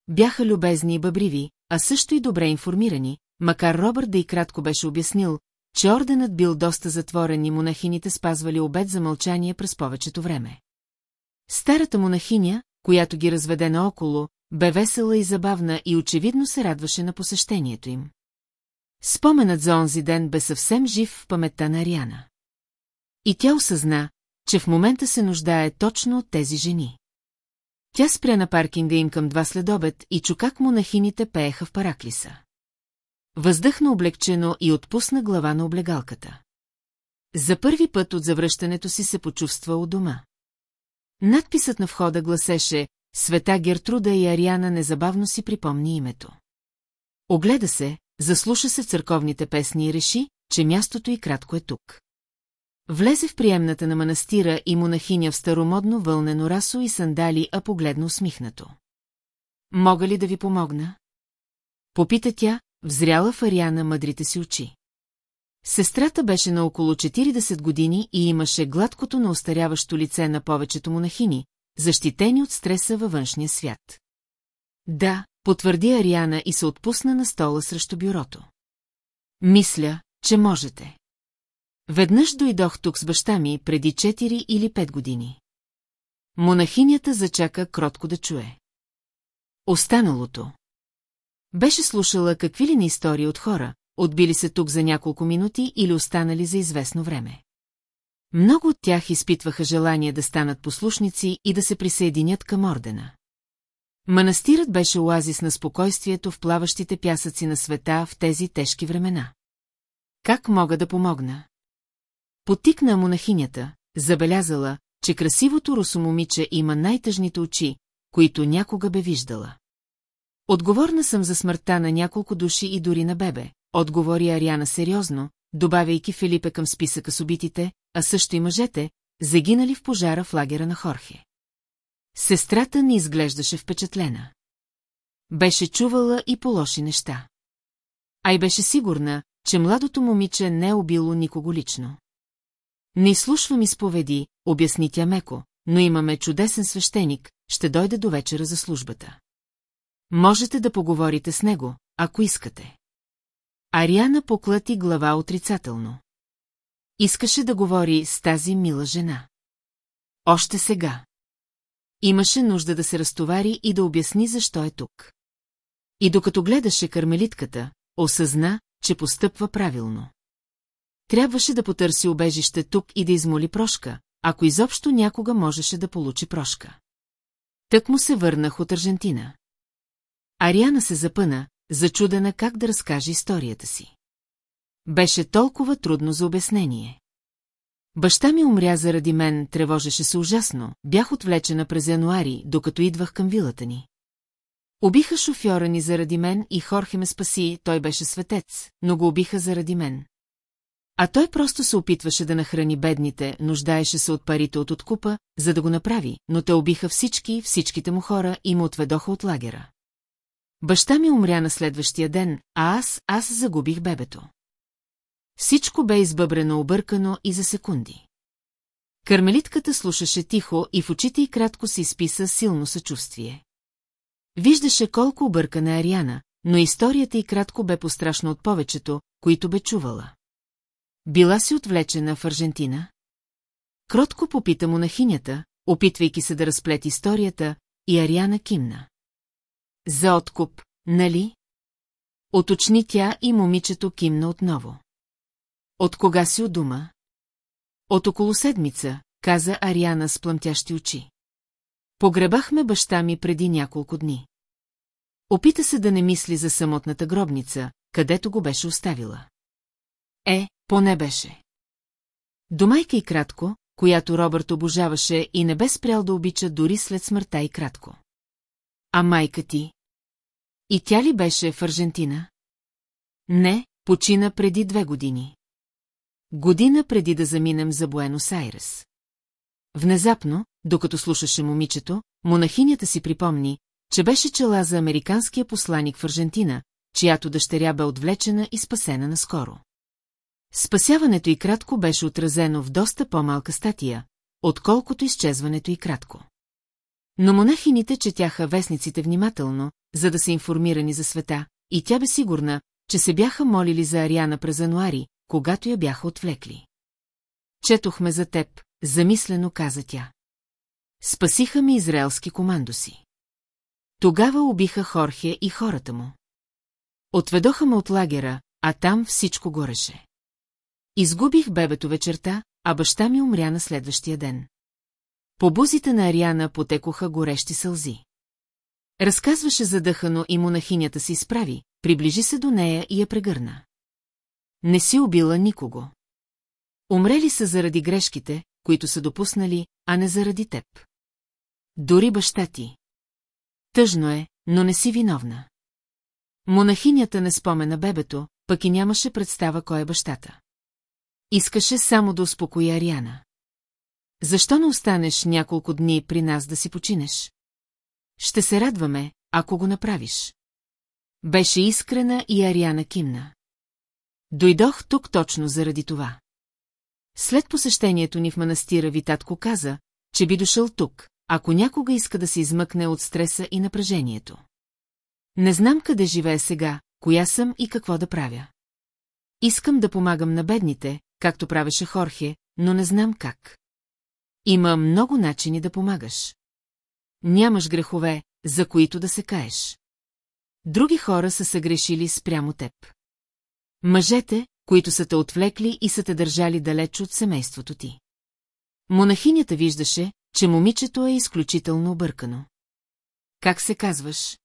Бяха любезни и бъбриви, а също и добре информирани, макар Робърт да и кратко беше обяснил, че орденът бил доста затворен и монахините спазвали обед за мълчание през повечето време. Старата монахиня, която ги разведе наоколо, бе весела и забавна и очевидно се радваше на посещението им. Споменът за онзи ден бе съвсем жив в паметта на Ариана. И тя осъзна, че в момента се нуждае точно от тези жени. Тя спря на паркинга им към два следобед и чу как монахините пееха в параклиса. Въздъхна облегчено и отпусна глава на облегалката. За първи път от завръщането си се почувства у дома. Надписът на входа гласеше «Света Гертруда и Ариана незабавно си припомни името». Огледа се, заслуша се църковните песни и реши, че мястото и кратко е тук. Влезе в приемната на манастира и монахиня в старомодно вълнено расо и сандали, а погледно усмихнато. Мога ли да ви помогна? Попита тя, взряла в Ариана мъдрите си очи. Сестрата беше на около 40 години и имаше гладкото на остаряващо лице на повечето монахини, защитени от стреса във външния свят. Да, потвърди Ариана и се отпусна на стола срещу бюрото. Мисля, че можете. Веднъж дойдох тук с баща ми преди 4 или 5 години. Монахинята зачака кротко да чуе. Останалото. Беше слушала какви ли ни истории от хора, отбили се тук за няколко минути или останали за известно време. Много от тях изпитваха желание да станат послушници и да се присъединят към ордена. Манастирът беше оазис на спокойствието в плаващите пясъци на света в тези тежки времена. Как мога да помогна? Потикна монахинята, забелязала, че красивото русомомиче има най-тъжните очи, които някога бе виждала. Отговорна съм за смъртта на няколко души и дори на бебе, отговори Ариана сериозно, добавяйки Филипе към списъка с убитите, а също и мъжете, загинали в пожара в лагера на Хорхе. Сестрата не изглеждаше впечатлена. Беше чувала и по лоши неща. А и беше сигурна, че младото момиче не е убило никого лично. Не изслушвам изповеди, обясни тя меко, но имаме чудесен свещеник, ще дойде до вечера за службата. Можете да поговорите с него, ако искате. Ариана поклати глава отрицателно. Искаше да говори с тази мила жена. Още сега. Имаше нужда да се разтовари и да обясни защо е тук. И докато гледаше кармелитката, осъзна, че постъпва правилно. Трябваше да потърси обежище тук и да измоли прошка, ако изобщо някога можеше да получи прошка. Тък му се върнах от Аржентина. Ариана се запъна, зачудена как да разкаже историята си. Беше толкова трудно за обяснение. Баща ми умря заради мен, тревожеше се ужасно, бях отвлечена през януари, докато идвах към вилата ни. Убиха шофьора ни заради мен и Хорхе ме спаси, той беше светец, но го убиха заради мен. А той просто се опитваше да нахрани бедните, нуждаеше се от парите от откупа, за да го направи, но те убиха всички, всичките му хора и му отведоха от лагера. Баща ми умря на следващия ден, а аз, аз загубих бебето. Всичко бе избъбрено объркано и за секунди. Кармелитката слушаше тихо и в очите й кратко се изписа силно съчувствие. Виждаше колко объркана е Ариана, но историята й кратко бе пострашна от повечето, които бе чувала. Била си отвлечена в Аржентина? Кротко попита монахинята, опитвайки се да разплети историята, и Ариана кимна. За откуп, нали? Оточни тя и момичето кимна отново. От кога си у дома? От около седмица, каза Ариана с плъмтящи очи. Погребахме баща ми преди няколко дни. Опита се да не мисли за самотната гробница, където го беше оставила. Е, поне беше. Домайка и кратко, която Робърт обожаваше и не бе спрял да обича дори след смъртта и кратко. А майка ти? И тя ли беше в Аржентина? Не, почина преди две години. Година преди да заминем за Буенос Айрес. Внезапно, докато слушаше момичето, монахинята си припомни, че беше чела за американския посланик в Аржентина, чиято дъщеря бе отвлечена и спасена наскоро. Спасяването и кратко беше отразено в доста по-малка статия, отколкото изчезването и кратко. Но монахините четяха вестниците внимателно, за да се информирани за света, и тя бе сигурна, че се бяха молили за Ариана през януари, когато я бяха отвлекли. Четохме за теб, замислено каза тя. Спасиха ми израелски командоси. Тогава убиха Хорхе и хората му. Отведоха ме от лагера, а там всичко гореше. Изгубих бебето вечерта, а баща ми умря на следващия ден. По бузите на Ариана потекоха горещи сълзи. Разказваше задъхано и монахинята се изправи, приближи се до нея и я прегърна. Не си убила никого. Умрели са заради грешките, които са допуснали, а не заради теб. Дори баща ти. Тъжно е, но не си виновна. Монахинята не спомена бебето, пък и нямаше представа кой е бащата. Искаше само да успокои Ариана. Защо не останеш няколко дни при нас да си починеш? Ще се радваме, ако го направиш. Беше искрена и Ариана кимна. Дойдох тук точно заради това. След посещението ни в манастира ви татко каза, че би дошъл тук, ако някога иска да се измъкне от стреса и напрежението. Не знам къде живее сега, коя съм и какво да правя. Искам да помагам на бедните, както правеше Хорхе, но не знам как. Има много начини да помагаш. Нямаш грехове, за които да се каеш. Други хора са се грешили спрямо теб. Мъжете, които са те отвлекли и са те държали далеч от семейството ти. Монахинята виждаше, че момичето е изключително объркано. Как се казваш?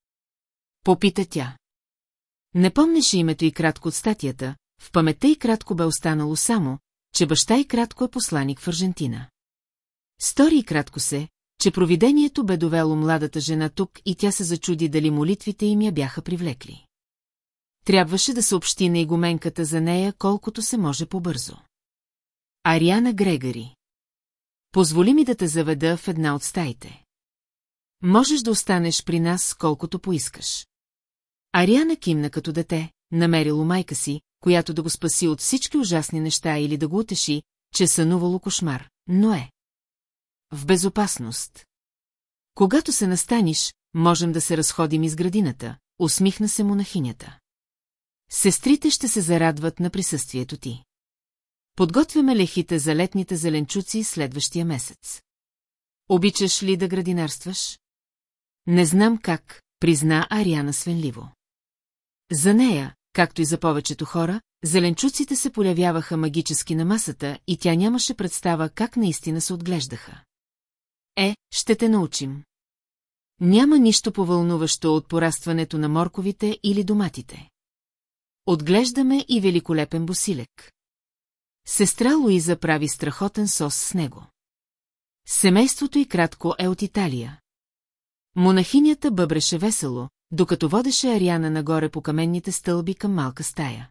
Попита тя. Не помнеше името и кратко от статията, в паметта и кратко бе останало само, че баща и кратко е посланик в Аржентина. Стори и кратко се, че провидението бе довело младата жена тук и тя се зачуди дали молитвите им я бяха привлекли. Трябваше да съобщи на игуменката за нея колкото се може по-бързо. Ариана Грегори Позволи ми да те заведа в една от стаите. Можеш да останеш при нас колкото поискаш. Ариана кимна като дете, намерило майка си, която да го спаси от всички ужасни неща или да го утеши, че сънувало кошмар, но е. В безопасност. Когато се настаниш, можем да се разходим из градината, усмихна се монахинята. Сестрите ще се зарадват на присъствието ти. Подготвяме лехите за летните зеленчуци следващия месец. Обичаш ли да градинарстваш? Не знам как, призна Ариана свенливо. За нея, както и за повечето хора, зеленчуците се полявяваха магически на масата и тя нямаше представа как наистина се отглеждаха. Е, ще те научим. Няма нищо повълнуващо от порастването на морковите или доматите. Отглеждаме и великолепен босилек. Сестра Луиза прави страхотен сос с него. Семейството и кратко е от Италия. Монахинята бъбреше весело, докато водеше Ариана нагоре по каменните стълби към малка стая.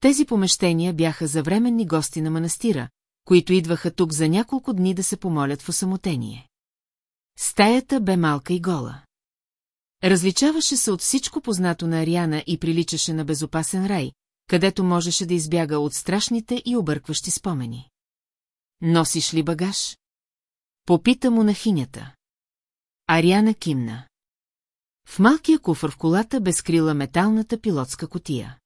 Тези помещения бяха за временни гости на манастира, които идваха тук за няколко дни да се помолят в осамотение. Стаята бе малка и гола. Различаваше се от всичко познато на Ариана и приличаше на безопасен рай, където можеше да избяга от страшните и объркващи спомени. Носиш ли багаж? Попита монахинята. Ариана кимна. В малкия куфър в колата бе скрила металната пилотска котия.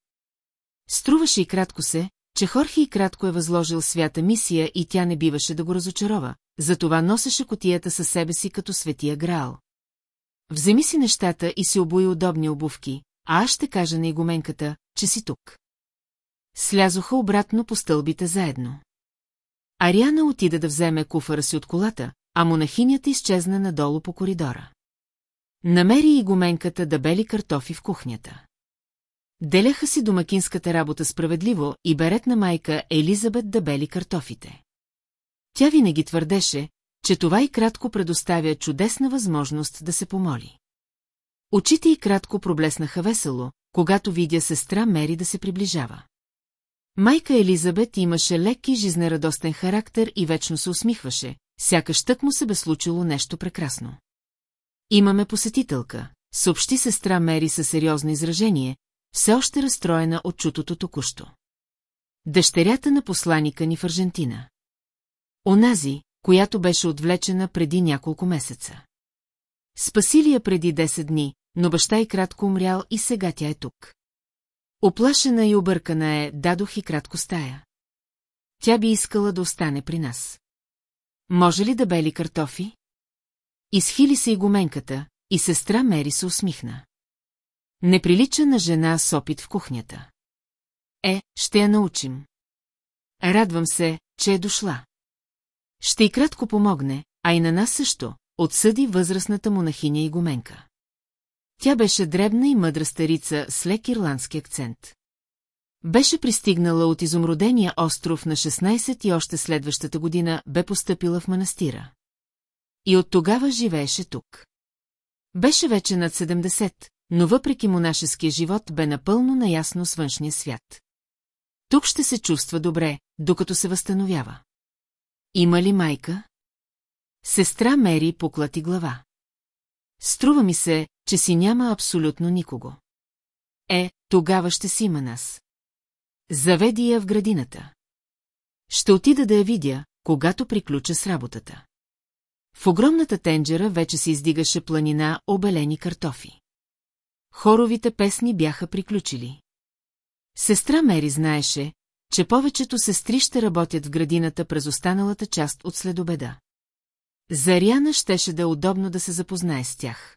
Струваше и кратко се, че Хорхи и кратко е възложил свята мисия и тя не биваше да го разочарова, затова носеше котията със себе си като светия граал. Вземи си нещата и си обои удобни обувки, а аз ще кажа на игуменката, че си тук. Слязоха обратно по стълбите заедно. Ариана отида да вземе куфара си от колата, а монахинята изчезна надолу по коридора. Намери и да бели картофи в кухнята. Деляха си домакинската работа справедливо и беретна майка Елизабет да бели картофите. Тя винаги твърдеше, че това и кратко предоставя чудесна възможност да се помоли. Очите и кратко проблеснаха весело, когато видя сестра Мери да се приближава. Майка Елизабет имаше лек и жизнерадостен характер и вечно се усмихваше, сякаш тък му се бе случило нещо прекрасно. Имаме посетителка, съобщи сестра Мери със сериозно изражение, все още разстроена от чутото току-що. Дъщерята на посланика ни в Аржентина. Онази, която беше отвлечена преди няколко месеца. Спасили я преди 10 дни, но баща и кратко умрял и сега тя е тук. Оплашена и объркана е, дадох и кратко стая. Тя би искала да остане при нас. Може ли да бели картофи? Изхили се и гоменката, и сестра Мери се усмихна. Не прилича на жена с опит в кухнята. Е, ще я научим. Радвам се, че е дошла. Ще и кратко помогне, а и на нас също, отсъди възрастната монахиня и гоменка. Тя беше дребна и мъдра старица с лек ирландски акцент. Беше пристигнала от изумродения остров на 16 и още следващата година бе постъпила в манастира. И от тогава живееше тук. Беше вече над 70, но въпреки монашеския живот бе напълно наясно с външния свят. Тук ще се чувства добре, докато се възстановява. Има ли майка? Сестра Мери поклати глава. Струва ми се, че си няма абсолютно никого. Е, тогава ще си има нас. Заведи я в градината. Ще отида да я видя, когато приключа с работата. В огромната тенджера вече се издигаше планина обелени картофи. Хоровите песни бяха приключили. Сестра Мери знаеше, че повечето сестри ще работят в градината през останалата част от следобеда. За Ариана щеше да е удобно да се запознае с тях.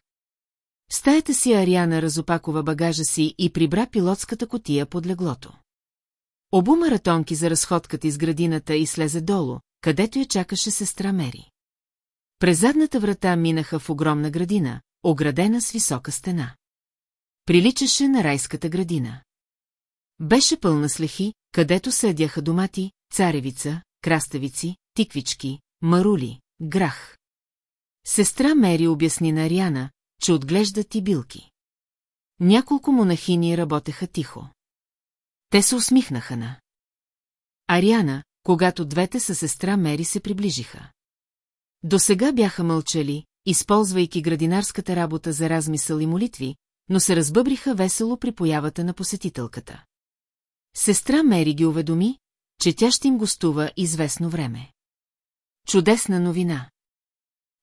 В стаята си Ариана разопакова багажа си и прибра пилотската котия под леглото. Обу маратонки за разходката из градината и слезе долу, където я чакаше сестра Мери. През задната врата минаха в огромна градина, оградена с висока стена. Приличаше на райската градина. Беше пълна с лехи, където седяха домати, царевица, краставици, тиквички, марули, грах. Сестра Мери обясни на Ариана, че отглеждат и билки. Няколко монахини работеха тихо. Те се усмихнаха на. Ариана, когато двете със сестра Мери се приближиха. До сега бяха мълчали, използвайки градинарската работа за размисъл и молитви, но се разбъбриха весело при появата на посетителката. Сестра Мери ги уведоми, че тя ще им гостува известно време. Чудесна новина!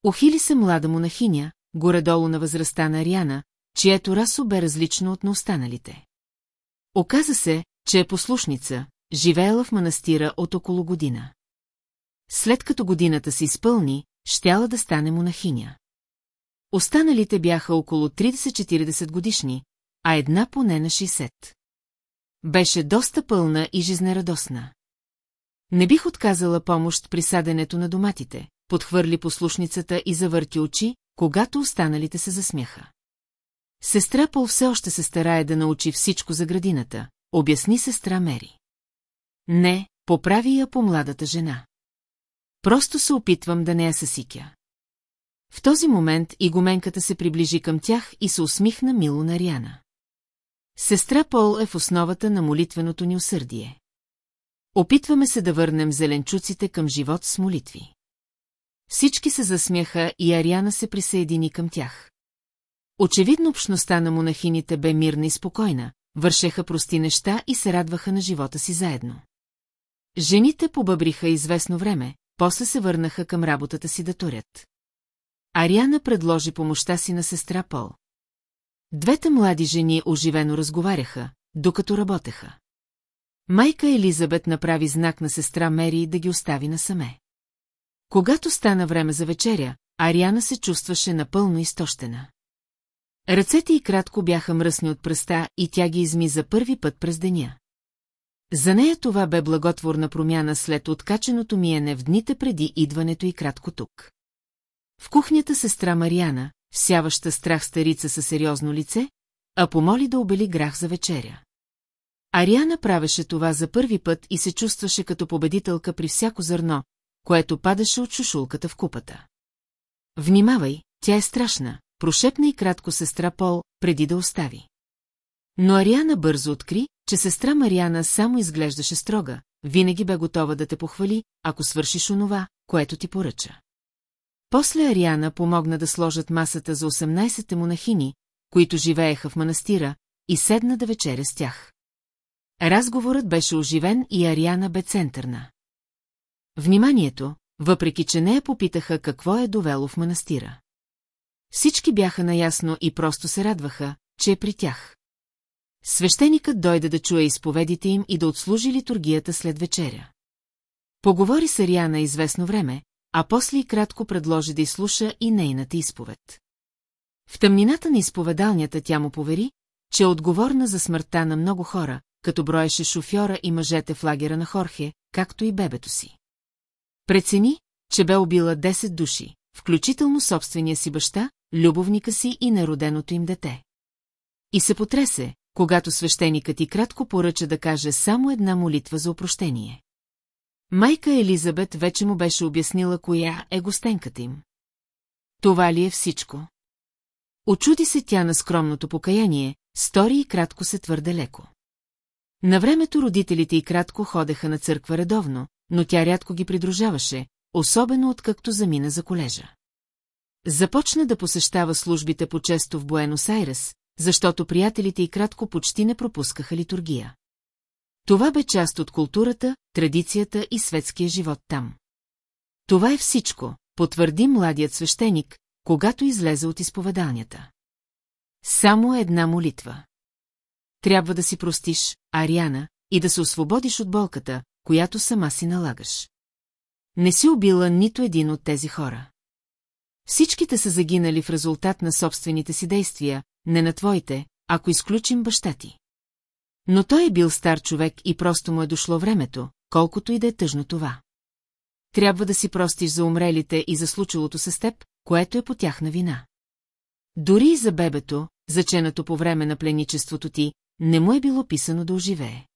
Охили се млада монахиня, горе-долу на възрастта на Ариана, чието расо бе различно от на останалите. Оказа се, че е послушница, живеела в манастира от около година. След като годината се изпълни, щяла да стане монахиня. Останалите бяха около 30-40 годишни, а една поне на 60. Беше доста пълна и жизнерадосна. Не бих отказала помощ при саденето на доматите, подхвърли послушницата и завърти очи, когато останалите се засмяха. Сестра Пол все още се старае да научи всичко за градината, обясни сестра Мери. Не, поправи я по младата жена. Просто се опитвам да не я съсикя. В този момент и гоменката се приближи към тях и се усмихна мило на Риана. Сестра Пол е в основата на молитвеното ни усърдие. Опитваме се да върнем зеленчуците към живот с молитви. Всички се засмяха и Ариана се присъедини към тях. Очевидно общността на монахините бе мирна и спокойна, вършеха прости неща и се радваха на живота си заедно. Жените побъбриха известно време, после се върнаха към работата си да турят. Ариана предложи помощта си на сестра Пол. Двете млади жени оживено разговаряха, докато работеха. Майка Елизабет направи знак на сестра Мери да ги остави насаме. Когато стана време за вечеря, Ариана се чувстваше напълно изтощена. Ръцете й кратко бяха мръсни от пръста и тя ги изми за първи път през деня. За нея това бе благотворна промяна след откаченото миене в дните преди идването и кратко тук. В кухнята сестра Мариана, всяваща страх старица със сериозно лице, а помоли да обели грах за вечеря. Ариана правеше това за първи път и се чувстваше като победителка при всяко зърно, което падаше от шушулката в купата. Внимавай, тя е страшна, прошепна и кратко сестра Пол, преди да остави. Но Ариана бързо откри, че сестра Мариана само изглеждаше строга, винаги бе готова да те похвали, ако свършиш онова, което ти поръча. После Ариана помогна да сложат масата за 18-те монахини, които живееха в манастира, и седна да вечеря с тях. Разговорът беше оживен и Ариана бе центърна. Вниманието, въпреки че не я попитаха какво е довело в манастира. Всички бяха наясно и просто се радваха, че е при тях. Свещеникът дойде да чуе изповедите им и да отслужи литургията след вечеря. Поговори с Ариана известно време, а после и кратко предложи да изслуша и нейната изповед. В тъмнината на изповедалнята тя му повери, че е отговорна за смъртта на много хора, като броеше шофьора и мъжете в лагера на Хорхе, както и бебето си. Прецени, че бе убила 10 души, включително собствения си баща, любовника си и нероденото им дете. И се потресе, когато свещеникът и кратко поръча да каже само една молитва за опрощение. Майка Елизабет вече му беше обяснила коя е гостенката им. Това ли е всичко? Очуди се тя на скромното покаяние, стори и кратко се твърде леко. На времето родителите и кратко ходеха на църква редовно, но тя рядко ги придружаваше, особено откакто замина за колежа. Започна да посещава службите по-често в Буенос-Айрес, защото приятелите и кратко почти не пропускаха литургия. Това бе част от културата, традицията и светския живот там. Това е всичко, потвърди младият свещеник, когато излезе от изповедалнята. Само една молитва. Трябва да си простиш, Ариана, и да се освободиш от болката, която сама си налагаш. Не си убила нито един от тези хора. Всичките са загинали в резултат на собствените си действия, не на твоите, ако изключим баща ти. Но той е бил стар човек и просто му е дошло времето, колкото и да е тъжно това. трябва да си простиш за умрелите и за случилото се с теб, което е по тяхна вина. Дори и за бебето, заченато по време на пленичеството ти, не му е било писано да оживее.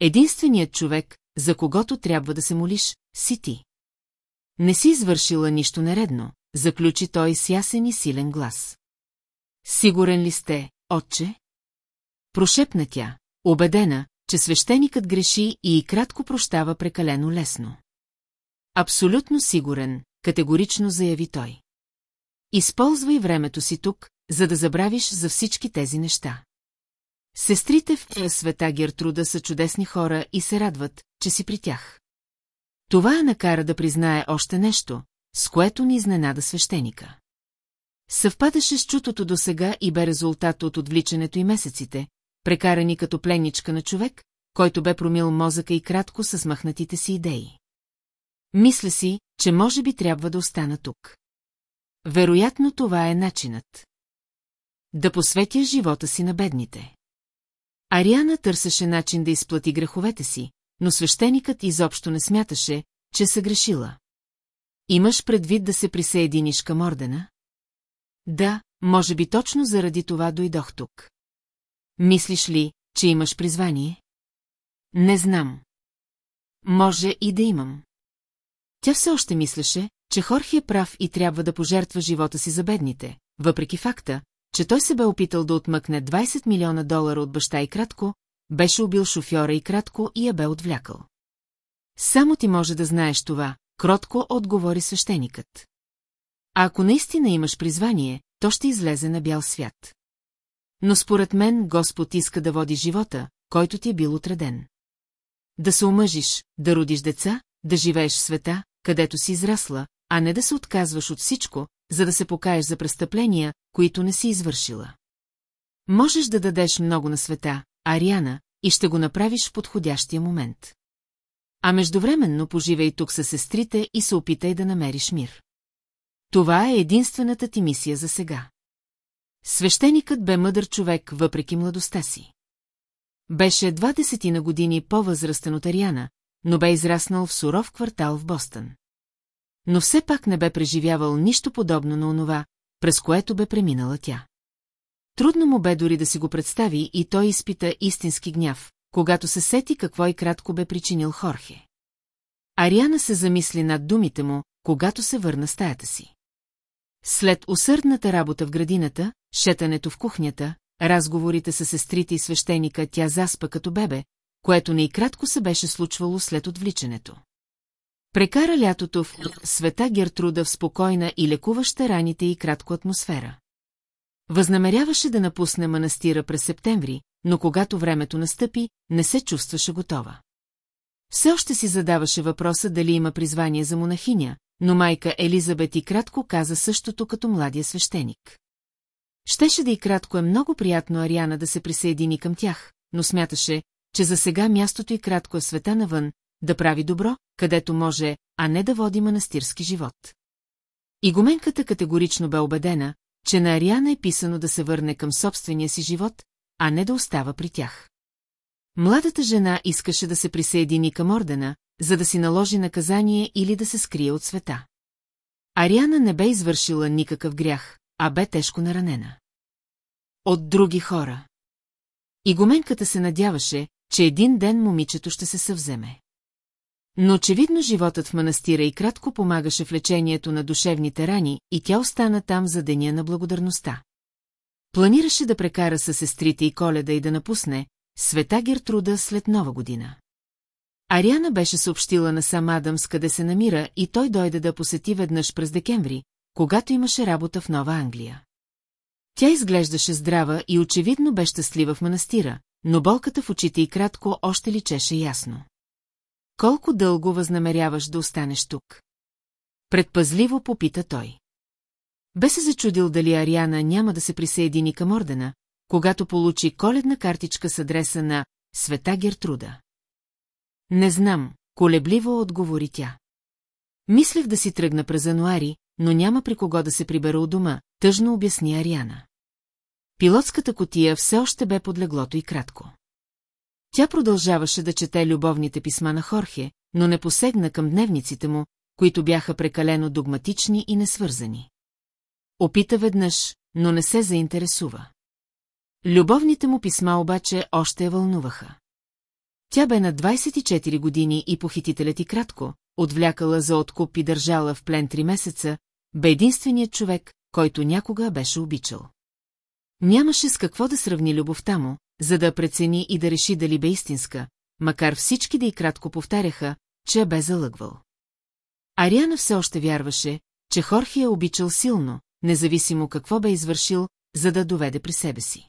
Единственият човек, за когото трябва да се молиш, си ти. Не си извършила нищо нередно, заключи той с ясен и силен глас. Сигурен ли сте, отче? Прошепна тя, убедена, че свещеникът греши и кратко прощава прекалено лесно. Абсолютно сигурен, категорично заяви той. Използвай времето си тук, за да забравиш за всички тези неща. Сестрите в света Гертруда са чудесни хора и се радват, че си при тях. Това я накара да признае още нещо, с което ни изненада свещеника. Съвпадаше с чутото до сега и бе резултат от отвличането и месеците, прекарани като пленничка на човек, който бе промил мозъка и кратко с махнатите си идеи. Мисля си, че може би трябва да остана тук. Вероятно това е начинът. Да посветя живота си на бедните. Ариана търсеше начин да изплати греховете си, но свещеникът изобщо не смяташе, че са грешила. Имаш предвид да се присъединиш към ордена? Да, може би точно заради това дойдох тук. Мислиш ли, че имаш призвание? Не знам. Може и да имам. Тя все още мислеше, че Хорхи е прав и трябва да пожертва живота си за бедните, въпреки факта, че той се бе опитал да отмъкне 20 милиона долара от баща и кратко, беше убил шофьора и кратко и я бе отвлякал. Само ти може да знаеш това, кротко отговори свещеникът. А ако наистина имаш призвание, то ще излезе на бял свят. Но според мен Господ иска да води живота, който ти е бил отреден. Да се омъжиш, да родиш деца, да живееш в света, където си израсла, а не да се отказваш от всичко, за да се покаеш за престъпления, които не си извършила. Можеш да дадеш много на света, Ариана, и ще го направиш в подходящия момент. А междувременно поживей тук със сестрите и се опитай да намериш мир. Това е единствената ти мисия за сега. Свещеникът бе мъдър човек, въпреки младостта си. Беше едва десетина години по-възрастен от Ариана, но бе израснал в суров квартал в Бостън. Но все пак не бе преживявал нищо подобно на онова, през което бе преминала тя. Трудно му бе дори да си го представи и той изпита истински гняв, когато се сети какво и кратко бе причинил Хорхе. Ариана се замисли над думите му, когато се върна стаята си. След усърдната работа в градината, шетането в кухнята, разговорите с сестрите и свещеника, тя заспа като бебе, което не и кратко се беше случвало след отвличането. Прекара лятото в света Гертруда в спокойна и лекуваща раните и кратко атмосфера. Възнамеряваше да напусне манастира през септември, но когато времето настъпи, не се чувстваше готова. Все още си задаваше въпроса дали има призвание за монахиня, но майка Елизабет и кратко каза същото като младия свещеник. Щеше да и кратко е много приятно Ариана да се присъедини към тях, но смяташе, че за сега мястото и кратко е света навън, да прави добро, където може, а не да води манастирски живот. И категорично бе убедена, че на Ариана е писано да се върне към собствения си живот, а не да остава при тях. Младата жена искаше да се присъедини към ордена, за да си наложи наказание или да се скрие от света. Ариана не бе извършила никакъв грях, а бе тежко наранена. От други хора. И се надяваше, че един ден момичето ще се съвземе. Но очевидно животът в манастира и кратко помагаше в лечението на душевните рани и тя остана там за деня на благодарността. Планираше да прекара със сестрите и коледа и да напусне света Гертруда след нова година. Ариана беше съобщила на сам Адамс къде се намира и той дойде да посети веднъж през декември, когато имаше работа в Нова Англия. Тя изглеждаше здрава и очевидно бе щастлива в манастира, но болката в очите и кратко още личеше ясно. Колко дълго възнамеряваш да останеш тук? Предпазливо попита той. Бе се зачудил дали Ариана няма да се присъедини към ордена, когато получи коледна картичка с адреса на Света Гертруда. Не знам, колебливо отговори тя. Мислех да си тръгна през януари, но няма при кого да се прибера от дома, тъжно обясни Ариана. Пилотската котия все още бе под леглото и кратко. Тя продължаваше да чете любовните писма на Хорхе, но не посегна към дневниците му, които бяха прекалено догматични и несвързани. Опита веднъж, но не се заинтересува. Любовните му писма обаче още я вълнуваха. Тя бе на 24 години и похитителят и кратко, отвлякала за откуп и държала в плен три месеца, бе единственият човек, който някога беше обичал. Нямаше с какво да сравни любовта му, за да прецени и да реши дали бе истинска, макар всички да и кратко повтаряха, че я бе залъгвал. Ариана все още вярваше, че Хорхи е обичал силно, независимо какво бе извършил, за да доведе при себе си.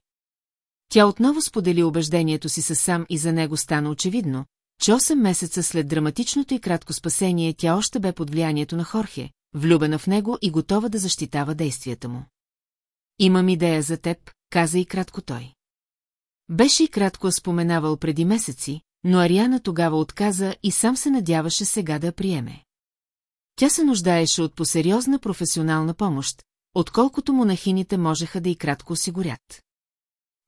Тя отново сподели убеждението си със сам и за него стана очевидно, че 8 месеца след драматичното и кратко спасение тя още бе под влиянието на Хорхе, влюбена в него и готова да защитава действията му. Имам идея за теб, каза и кратко той. Беше и кратко споменавал преди месеци, но Ариана тогава отказа и сам се надяваше сега да я приеме. Тя се нуждаеше от посериозна професионална помощ, отколкото монахините можеха да и кратко осигурят.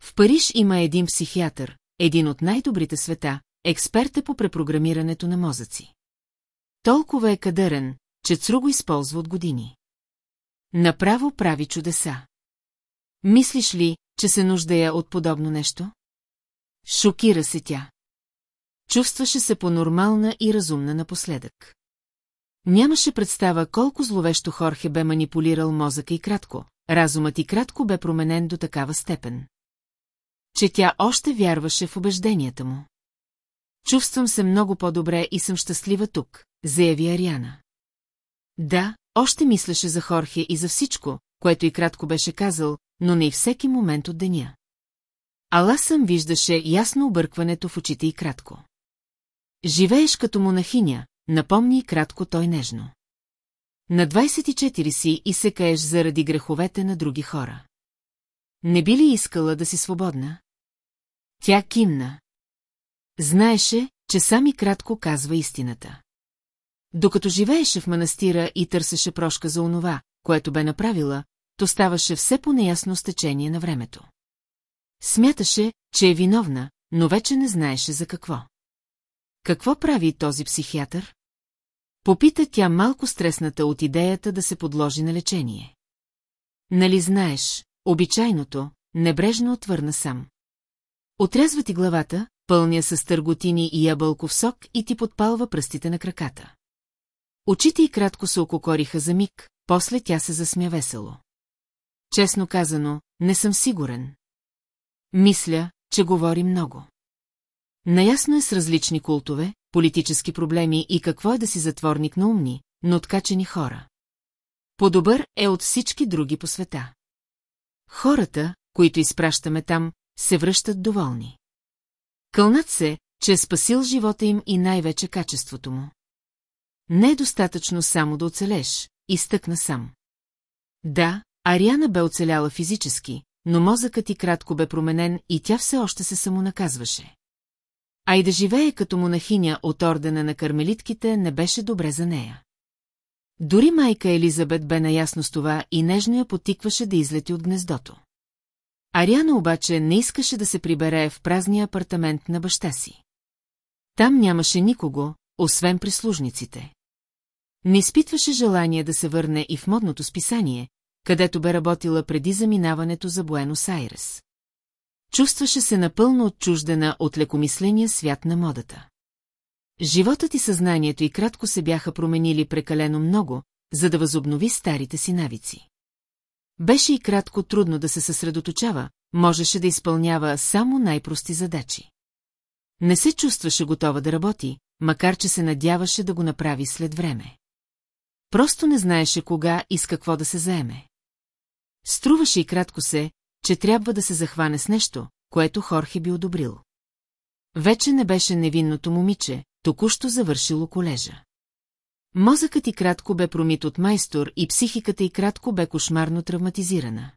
В Париж има един психиатър, един от най-добрите света, експерт е по препрограмирането на мозъци. Толкова е кадърен, че Цру го използва от години. Направо прави чудеса. Мислиш ли, че се нуждая от подобно нещо? Шокира се тя. Чувстваше се по-нормална и разумна напоследък. Нямаше представа колко зловещо Хорхе бе манипулирал мозъка и кратко, разумът и кратко бе променен до такава степен. Че тя още вярваше в убежденията му. Чувствам се много по-добре и съм щастлива тук, заяви Ариана. Да, още мислеше за Хорхе и за всичко, което и кратко беше казал, но не и всеки момент от деня. Ала съм виждаше ясно объркването в очите и кратко. Живееш като монахиня, напомни и кратко той нежно. На 24 си и се каеш заради греховете на други хора. Не би ли искала да си свободна? Тя кимна. Знаеше, че сами кратко казва истината. Докато живееше в манастира и търсеше прошка за онова, което бе направила, то ставаше все по-неясно с течение на времето. Смяташе, че е виновна, но вече не знаеше за какво. Какво прави този психиатър? Попита тя малко стресната от идеята да се подложи на лечение. Нали знаеш, обичайното, небрежно отвърна сам. Отрязва ти главата, пълня с търготини и ябълков сок и ти подпалва пръстите на краката. Очите й кратко се ококориха за миг, после тя се засмя весело. Честно казано, не съм сигурен. Мисля, че говори много. Наясно е с различни култове, политически проблеми и какво е да си затворник на умни, но откачени хора. По-добър е от всички други по света. Хората, които изпращаме там, се връщат доволни. Кълнат се, че е спасил живота им и най-вече качеството му. Не е достатъчно само да оцелеш, изтъкна сам. Да, Ариана бе оцеляла физически, но мозъкът ти кратко бе променен и тя все още се самонаказваше. А и да живее като монахиня от ордена на кармелитките не беше добре за нея. Дори майка Елизабет бе наясно с това и нежно я потикваше да излети от гнездото. Ариана обаче не искаше да се прибере в празния апартамент на баща си. Там нямаше никого, освен прислужниците. Не изпитваше желание да се върне и в модното списание, където бе работила преди заминаването за Буенос Айрес. Чувстваше се напълно отчуждена от лекомисления свят на модата. Животът и съзнанието и кратко се бяха променили прекалено много, за да възобнови старите си навици. Беше и кратко трудно да се съсредоточава, можеше да изпълнява само най-прости задачи. Не се чувстваше готова да работи, макар че се надяваше да го направи след време. Просто не знаеше кога и с какво да се заеме. Струваше и кратко се, че трябва да се захване с нещо, което Хорхе би одобрил. Вече не беше невинното момиче, току-що завършило колежа. Мозъкът и кратко бе промит от майстор и психиката и кратко бе кошмарно травматизирана.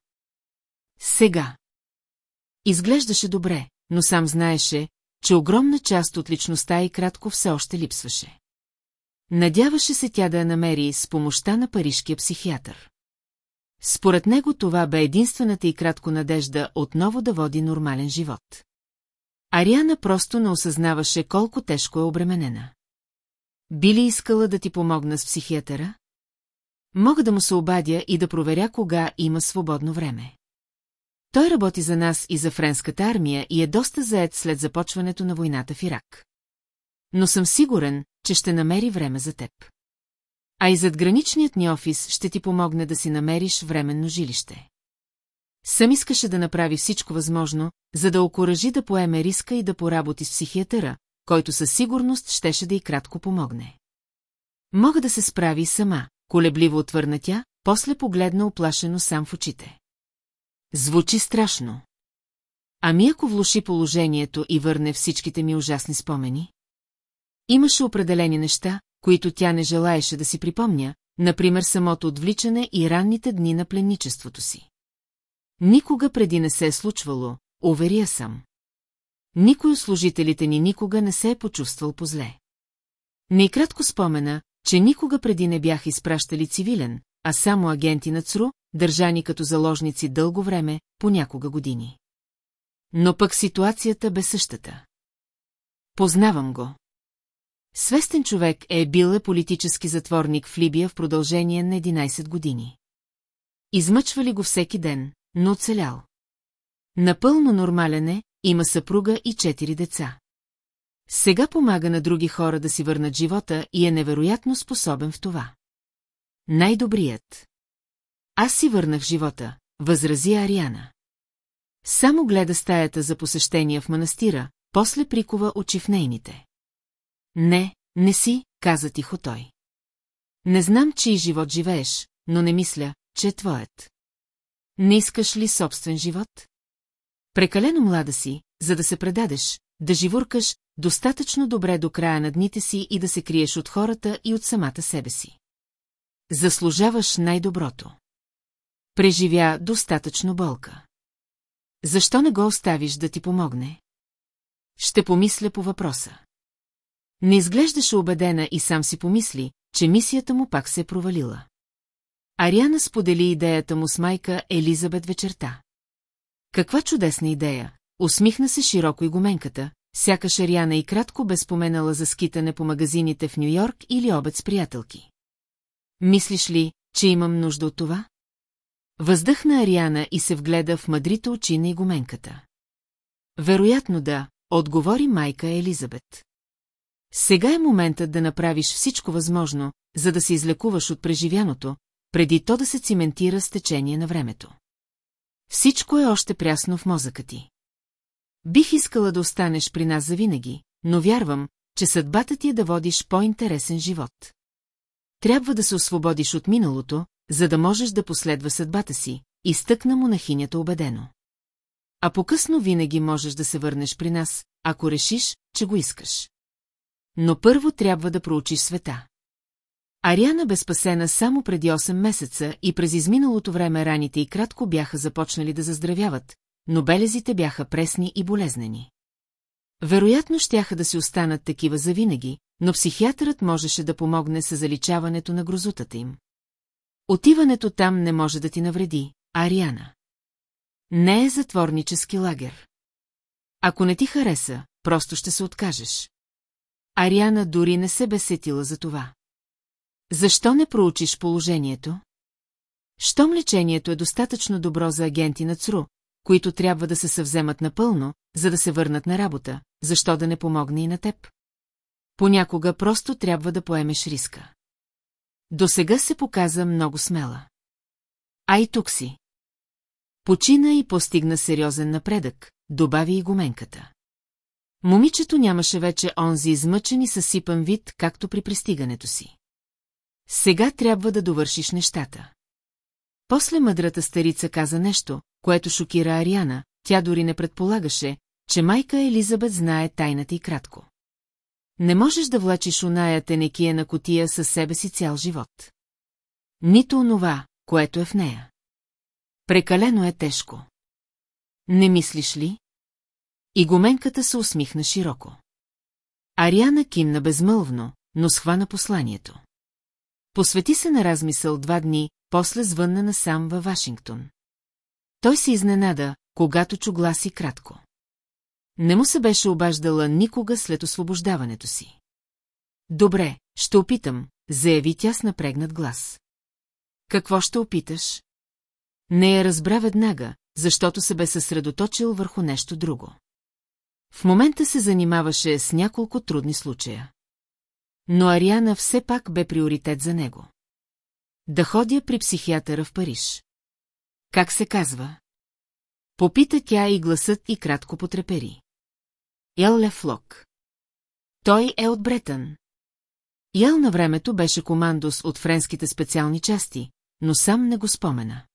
Сега. Изглеждаше добре, но сам знаеше, че огромна част от личността и кратко все още липсваше. Надяваше се тя да я намери с помощта на парижкия психиатър. Според него това бе единствената и кратко надежда отново да води нормален живот. Ариана просто не осъзнаваше колко тежко е обременена. Би ли искала да ти помогна с психиатъра? Мога да му се обадя и да проверя кога има свободно време. Той работи за нас и за френската армия и е доста заед след започването на войната в Ирак. Но съм сигурен, че ще намери време за теб. А и зад граничният ни офис ще ти помогне да си намериш временно жилище. Сам искаше да направи всичко възможно, за да окоръжи да поеме риска и да поработи с психиатъра, който със сигурност щеше да и кратко помогне. Мога да се справи сама, колебливо отвърна тя, после погледна оплашено сам в очите. Звучи страшно. Ами ако влуши положението и върне всичките ми ужасни спомени? Имаше определени неща, които тя не желаеше да си припомня, например самото отвличане и ранните дни на пленничеството си. Никога преди не се е случвало, уверя съм. Никой от служителите ни никога не се е почувствал позле. Найкратко спомена, че никога преди не бях изпращали цивилен, а само агенти на ЦРУ, държани като заложници дълго време, понякога години. Но пък ситуацията бе същата. Познавам го. Свестен човек е бил е политически затворник в Либия в продължение на 11 години. Измъчвали го всеки ден, но оцелял. Напълно нормален е, има съпруга и четири деца. Сега помага на други хора да си върнат живота и е невероятно способен в това. Най-добрият. Аз си върнах живота, възрази Ариана. Само гледа стаята за посещения в манастира, после прикова очи в нейните. Не, не си, каза тихо той. Не знам, чий живот живееш, но не мисля, че е твоят. Не искаш ли собствен живот? Прекалено млада си, за да се предадеш, да живуркаш достатъчно добре до края на дните си и да се криеш от хората и от самата себе си. Заслужаваш най-доброто. Преживя достатъчно болка. Защо не го оставиш да ти помогне? Ще помисля по въпроса. Не изглеждаше убедена и сам си помисли, че мисията му пак се е провалила. Ариана сподели идеята му с майка Елизабет вечерта. Каква чудесна идея! Усмихна се широко и гоменката, сякаш Ариана и кратко бе споменала за скитане по магазините в Нью-Йорк или обед с приятелки. Мислиш ли, че имам нужда от това? Въздъхна Ариана и се вгледа в мъдрите очи на игуменката. Вероятно да, отговори майка Елизабет. Сега е моментът да направиш всичко възможно, за да се излекуваш от преживяното, преди то да се циментира с течение на времето. Всичко е още прясно в мозъка ти. Бих искала да останеш при нас завинаги, но вярвам, че съдбата ти е да водиш по-интересен живот. Трябва да се освободиш от миналото, за да можеш да последва съдбата си, изтъкна монахинята убедено. А по-късно винаги можеш да се върнеш при нас, ако решиш, че го искаш. Но първо трябва да проучиш света. Ариана бе спасена само преди 8 месеца и през изминалото време раните и кратко бяха започнали да заздравяват, но белезите бяха пресни и болезнени. Вероятно щяха да си останат такива завинаги, но психиатърът можеше да помогне с заличаването на грозутата им. Отиването там не може да ти навреди, Ариана. Не е затворнически лагер. Ако не ти хареса, просто ще се откажеш. Ариана дори не се бесетила за това. Защо не проучиш положението? Щом лечението е достатъчно добро за агенти на ЦРУ, които трябва да се съвземат напълно, за да се върнат на работа, защо да не помогне и на теб? Понякога просто трябва да поемеш риска. До сега се показа много смела. А и тук си. Почина и постигна сериозен напредък, добави и гоменката. Момичето нямаше вече онзи измъчен и съсипан вид, както при пристигането си. Сега трябва да довършиш нещата. После мъдрата старица каза нещо, което шокира Ариана, тя дори не предполагаше, че майка Елизабет знае тайната и кратко. Не можеш да влачиш оная тенекия на котия със себе си цял живот. Нито онова, което е в нея. Прекалено е тежко. Не мислиш ли? И гоменката се усмихна широко. Ариана кимна безмълвно, но схвана посланието. Посвети се на размисъл два дни, после звънна насам във Вашингтон. Той се изненада, когато чу гласи кратко. Не му се беше обаждала никога след освобождаването си. Добре, ще опитам, заяви тя с напрегнат глас. Какво ще опиташ? Не я разбра веднага, защото се бе съсредоточил върху нещо друго. В момента се занимаваше с няколко трудни случая. Но Ариана все пак бе приоритет за него. Да ходя при психиатъра в Париж. Как се казва? Попита тя и гласът и кратко потрепери. Ел Флок. Той е от Бретън. Ял на времето беше командос от френските специални части, но сам не го спомена.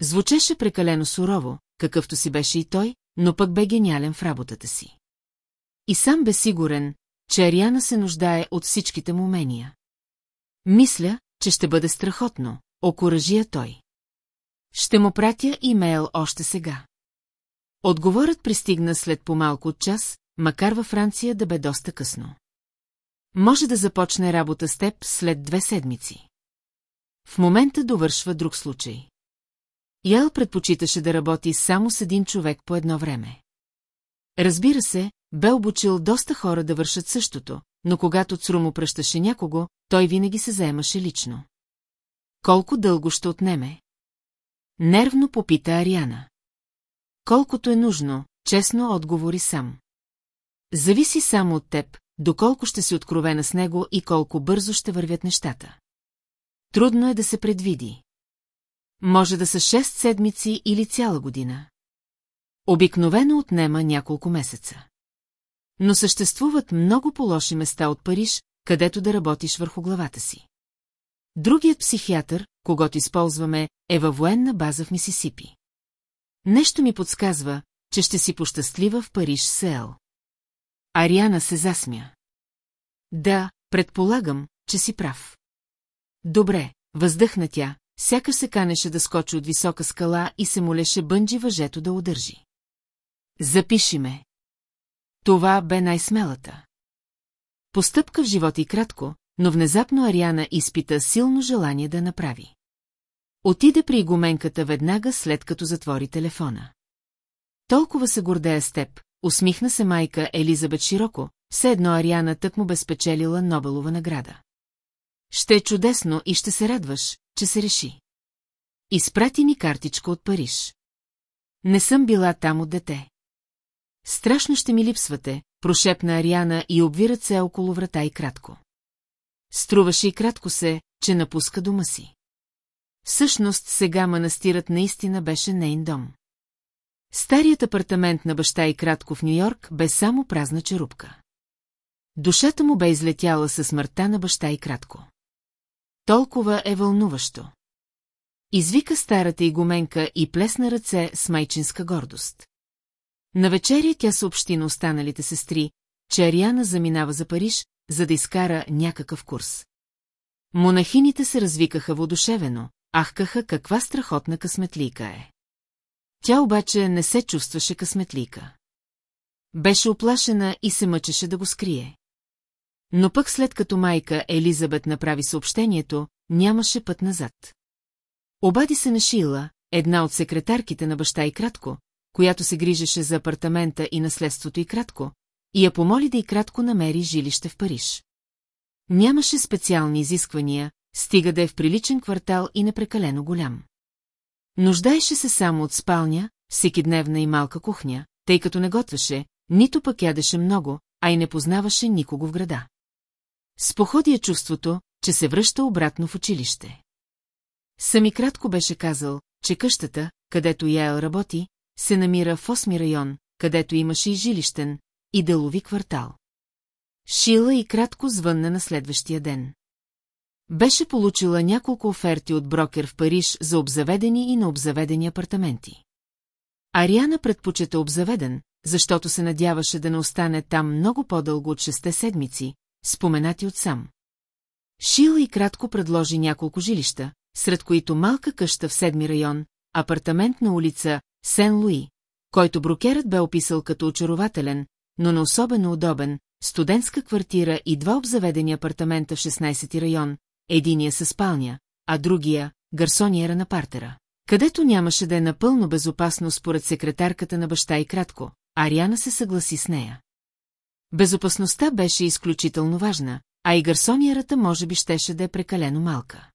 Звучеше прекалено сурово, какъвто си беше и той, но пък бе гениален в работата си. И сам бе сигурен, че Ариана се нуждае от всичките му умения. Мисля, че ще бъде страхотно, окоръжия той. Ще му пратя имейл още сега. Отговорът пристигна след по-малко от час, макар във Франция да бе доста късно. Може да започне работа с теб след две седмици. В момента довършва друг случай. Ял предпочиташе да работи само с един човек по едно време. Разбира се, бе обучил доста хора да вършат същото, но когато Цру му пръщаше някого, той винаги се заемаше лично. Колко дълго ще отнеме? Нервно попита Ариана. Колкото е нужно, честно отговори сам. Зависи само от теб, доколко ще си откровена с него и колко бързо ще вървят нещата. Трудно е да се предвиди. Може да са 6 седмици или цяла година. Обикновено отнема няколко месеца. Но съществуват много по-лоши места от Париж, където да работиш върху главата си. Другият психиатър, когато използваме, е във военна база в Мисисипи. Нещо ми подсказва, че ще си пощастлива в Париж Сел. Ариана се засмя. Да, предполагам, че си прав. Добре, въздъхна тя, сякаш се канеше да скочи от висока скала и се молеше бънджи въжето да удържи. Запиши ме. Това бе най-смелата. Постъпка в живота и кратко, но внезапно Ариана изпита силно желание да направи. Отиде при игуменката веднага след като затвори телефона. Толкова се гордея с теб, усмихна се майка Елизабет широко, все едно Ариана тък му безпечелила Нобелова награда. Ще е чудесно и ще се радваш, че се реши. Изпрати ми картичка от Париж. Не съм била там от дете. Страшно ще ми липсвате, прошепна Ариана и обви ръце около врата и кратко. Струваше и кратко се, че напуска дома си. Всъщност сега манастирът наистина беше нейн дом. Старият апартамент на баща и кратко в Нью-Йорк бе само празна черупка. Душата му бе излетяла със смъртта на баща и кратко. Толкова е вълнуващо. Извика старата игуменка и плесна ръце с майчинска гордост. На вечеря тя съобщи на останалите сестри, че Ариана заминава за Париж, за да изкара някакъв курс. Монахините се развикаха воодушевено, ахкаха каква страхотна късметлика е. Тя обаче не се чувстваше късметлика. Беше оплашена и се мъчеше да го скрие. Но пък след като майка Елизабет направи съобщението, нямаше път назад. Обади се на Шила, една от секретарките на баща и кратко, която се грижеше за апартамента и наследството и кратко, и я помоли да и кратко намери жилище в Париж. Нямаше специални изисквания, стига да е в приличен квартал и непрекалено голям. Нуждаеше се само от спалня, всекидневна и малка кухня, тъй като не готвеше, нито пък ядеше много, а и не познаваше никого в града. С походи е чувството, че се връща обратно в училище. Сами кратко беше казал, че къщата, където Яел работи, се намира в осми район, където имаше и жилищен, и делови квартал. Шила и кратко звънна на следващия ден. Беше получила няколко оферти от брокер в Париж за обзаведени и необзаведени апартаменти. Ариана предпочета обзаведен, защото се надяваше да не остане там много по-дълго от шесте седмици, споменати от сам. Шила и кратко предложи няколко жилища, сред които малка къща в седми район, апартамент на улица Сен-Луи, който брокерът бе описал като очарователен, но не особено удобен, студентска квартира и два обзаведени апартамента в 16-ти район, единия със спалня, а другия – гарсониера на партера, където нямаше да е напълно безопасно според секретарката на баща и кратко, Ариана се съгласи с нея. Безопасността беше изключително важна, а и гарсонierата може би щеше да е прекалено малка.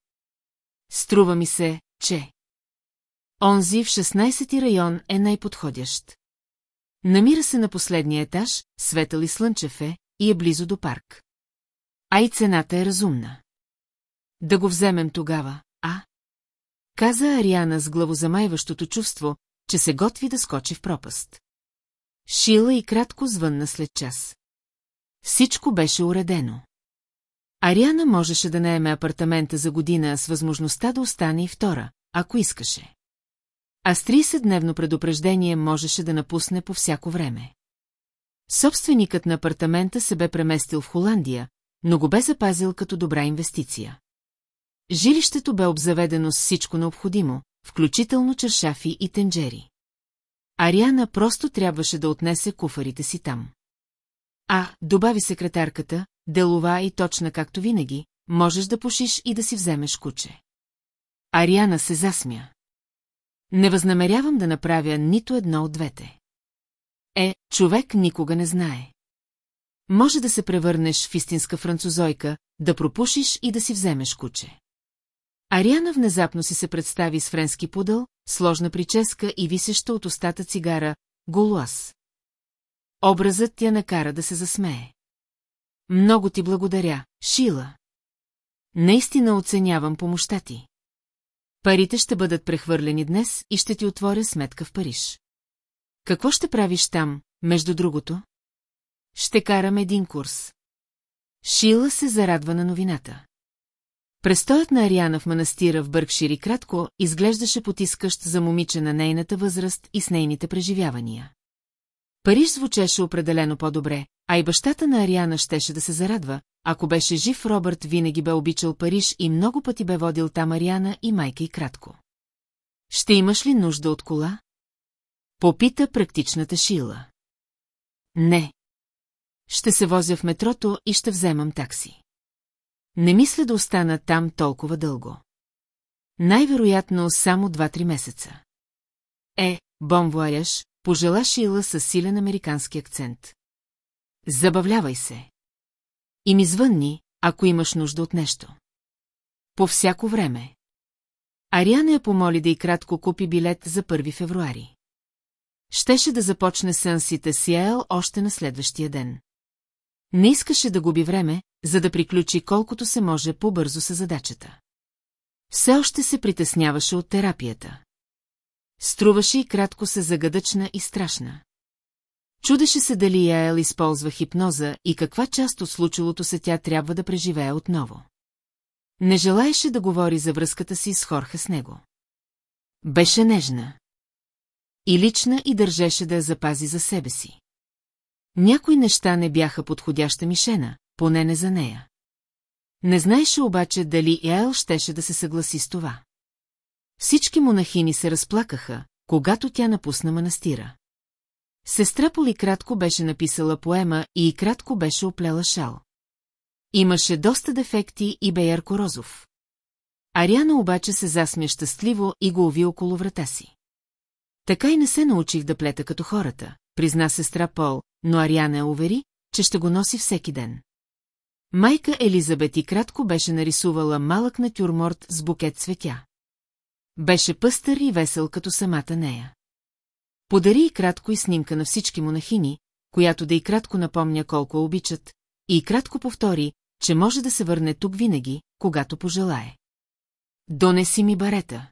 Струва ми се, че... Онзи в 16-ти район е най-подходящ. Намира се на последния етаж, светъл и слънчев е, и е близо до парк. А и цената е разумна. Да го вземем тогава, а? Каза Ариана с главозамайващото чувство, че се готви да скочи в пропаст. Шила и кратко звънна след час. Всичко беше уредено. Ариана можеше да наеме апартамента за година с възможността да остане и втора, ако искаше. А с 30-дневно предупреждение можеше да напусне по всяко време. Собственикът на апартамента се бе преместил в Холандия, но го бе запазил като добра инвестиция. Жилището бе обзаведено с всичко необходимо, включително чершафи и тенджери. Ариана просто трябваше да отнесе куфарите си там. А, добави секретарката, делова и точна както винаги, можеш да пушиш и да си вземеш куче. Ариана се засмя. Не възнамерявам да направя нито едно от двете. Е, човек никога не знае. Може да се превърнеш в истинска французойка, да пропушиш и да си вземеш куче. Ариана внезапно си се представи с френски пудъл, сложна прическа и висеща от устата цигара Голуас. Образът тя накара да се засмее. Много ти благодаря, Шила. Наистина оценявам помощта ти. Парите ще бъдат прехвърлени днес и ще ти отворя сметка в Париж. Какво ще правиш там, между другото? Ще карам един курс. Шила се зарадва на новината. Престоят на Ариана в манастира в Бъркшири кратко изглеждаше потискащ за момиче на нейната възраст и с нейните преживявания. Париж звучеше определено по-добре, а и бащата на Ариана щеше да се зарадва, ако беше жив Робърт винаги бе обичал Париж и много пъти бе водил там Ариана и майка и кратко. Ще имаш ли нужда от кола? Попита практичната Шила. Не. Ще се возя в метрото и ще вземам такси. Не мисля да остана там толкова дълго. Най-вероятно само 2-3 месеца. Е, вояж, пожела Шила със силен американски акцент. Забавлявай се. И ми звънни, ако имаш нужда от нещо. По всяко време. Ариана я помоли да и кратко купи билет за 1 февруари. Щеше да започне сънсите с Яел още на следващия ден. Не искаше да губи време, за да приключи колкото се може по-бързо с задачата. Все още се притесняваше от терапията. Струваше и кратко се загадъчна и страшна. Чудеше се дали Яел използва хипноза и каква част от случилото се тя трябва да преживее отново. Не желаеше да говори за връзката си с Хорха с него. Беше нежна. И лична и държеше да я запази за себе си. Някои неща не бяха подходяща мишена, поне не за нея. Не знаеше обаче дали Ел щеше да се съгласи с това. Всички монахини се разплакаха, когато тя напусна манастира. Сестра Поли кратко беше написала поема и кратко беше оплела шал. Имаше доста дефекти и бе ярко розов. Ариана обаче се засмя щастливо и го уви около врата си. Така и не се научих да плета като хората, призна сестра Пол, но Ариана я увери, че ще го носи всеки ден. Майка Елизабет и кратко беше нарисувала малък натюрморт с букет цветя. Беше пъстър и весел като самата нея. Подари и кратко и снимка на всички монахини, която да и кратко напомня колко обичат, и кратко повтори, че може да се върне тук винаги, когато пожелае. Донеси ми барета.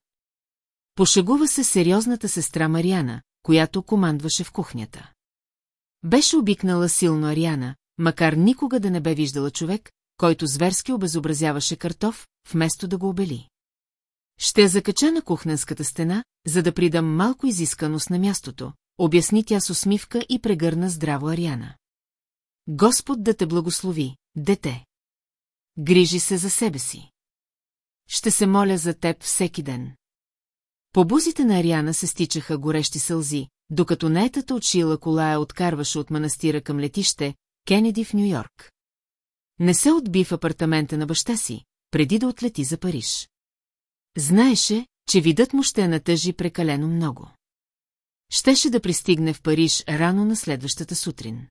Пошегува се сериозната сестра Мариана, която командваше в кухнята. Беше обикнала силно Ариана, макар никога да не бе виждала човек, който зверски обезобразяваше картоф, вместо да го обели. Ще я закача на кухненската стена, за да придам малко изисканост на мястото, обясни тя с усмивка и прегърна здраво Ариана. Господ да те благослови, дете. Грижи се за себе си. Ще се моля за теб всеки ден. По бузите на Ариана се стичаха горещи сълзи, докато наетата от Шила кола я откарваше от манастира към летище, Кенеди в Нью-Йорк. Не се отби в апартамента на баща си, преди да отлети за Париж. Знаеше, че видът му ще натъжи прекалено много. Щеше да пристигне в Париж рано на следващата сутрин.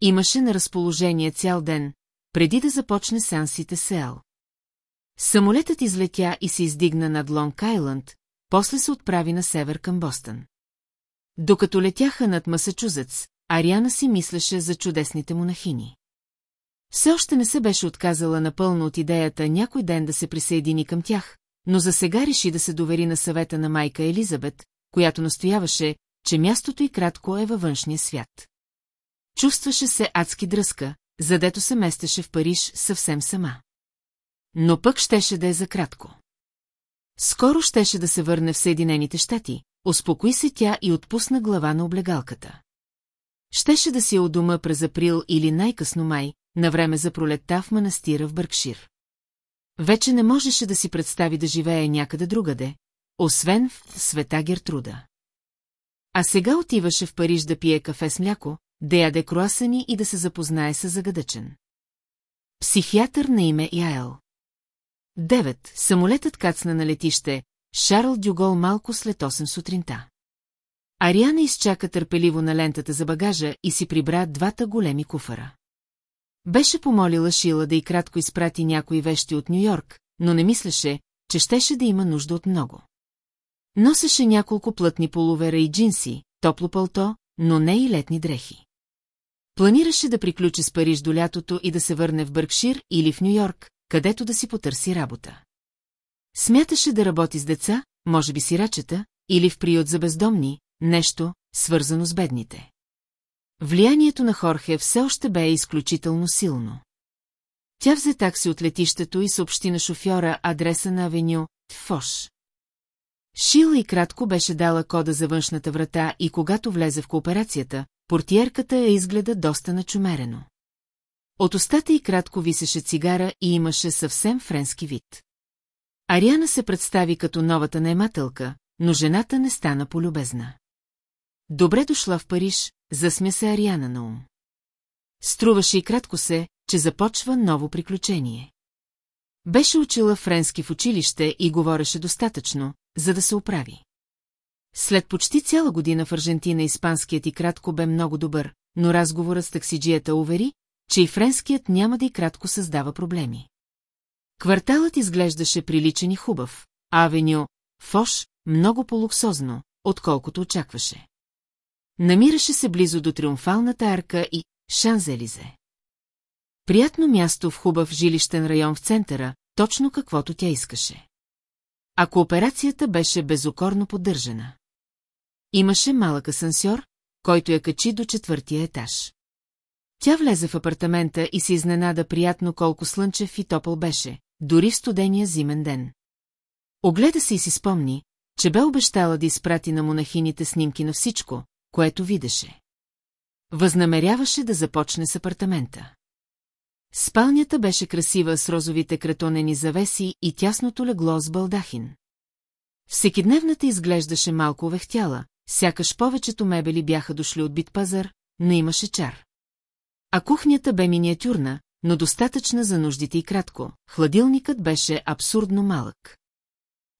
Имаше на разположение цял ден, преди да започне сеансите с Ел. Самолетът излетя и се издигна над Лонг Айланд, после се отправи на север към Бостън. Докато летяха над Масачузетс, Ариана си мислеше за чудесните монахини. Все още не се беше отказала напълно от идеята някой ден да се присъедини към тях, но за сега реши да се довери на съвета на майка Елизабет, която настояваше, че мястото й кратко е във външния свят. Чувстваше се адски дръска, задето се местеше в Париж съвсем сама. Но пък щеше да е за кратко. Скоро щеше да се върне в Съединените щати, успокои се тя и отпусна глава на облегалката. Щеше да си е у дома през април или най-късно май, на време за пролетта в манастира в Бъркшир. Вече не можеше да си представи да живее някъде другаде, освен в света Гертруда. А сега отиваше в Париж да пие кафе с мляко, да яде круасани и да се запознае с загадъчен. Психиатър на име Яел. Девет. Самолетът кацна на летище, Шарл Дюгол малко след 8 сутринта. Ариана изчака търпеливо на лентата за багажа и си прибра двата големи куфара. Беше помолила Шила да и кратко изпрати някои вещи от Нью-Йорк, но не мислеше, че щеше да има нужда от много. Носеше няколко плътни половера и джинси, топло пълто, но не и летни дрехи. Планираше да приключи с Париж до лятото и да се върне в Бъркшир или в Нью-Йорк, където да си потърси работа. Смяташе да работи с деца, може би сирачета, или в приют за бездомни, нещо, свързано с бедните. Влиянието на Хорхе все още бе изключително силно. Тя взе такси от летището и съобщи на шофьора адреса на авеню Фош. Шила и кратко беше дала кода за външната врата и когато влезе в кооперацията, портиерката я изгледа доста начумерено. От устата и кратко висеше цигара и имаше съвсем френски вид. Ариана се представи като новата наемателка, но жената не стана полюбезна. Добре дошла в Париж, засмя се Ариана на ум. Струваше и кратко се, че започва ново приключение. Беше учила френски в училище и говореше достатъчно, за да се оправи. След почти цяла година в Аржентина испанският и кратко бе много добър, но разговорът с таксиджията увери, че и френският няма да и кратко създава проблеми. Кварталът изглеждаше приличен и хубав, а авеню Фош много по-луксозно, отколкото очакваше. Намираше се близо до Триумфалната арка и Шанзелизе. Приятно място в хубав жилищен район в центъра, точно каквото тя искаше. А кооперацията беше безокорно поддържана. Имаше малък асансьор, който я качи до четвъртия етаж. Тя влезе в апартамента и се изненада приятно колко слънчев и топъл беше, дори в студения зимен ден. Огледа се и си спомни, че бе обещала да изпрати на монахините снимки на всичко, което видеше. Възнамеряваше да започне с апартамента. Спалнята беше красива с розовите кратонени завеси и тясното легло с балдахин. Всекидневната изглеждаше малко овехтяла, сякаш повечето мебели бяха дошли от бит пазар, но имаше чар. А кухнята бе миниатюрна, но достатъчна за нуждите и кратко, хладилникът беше абсурдно малък.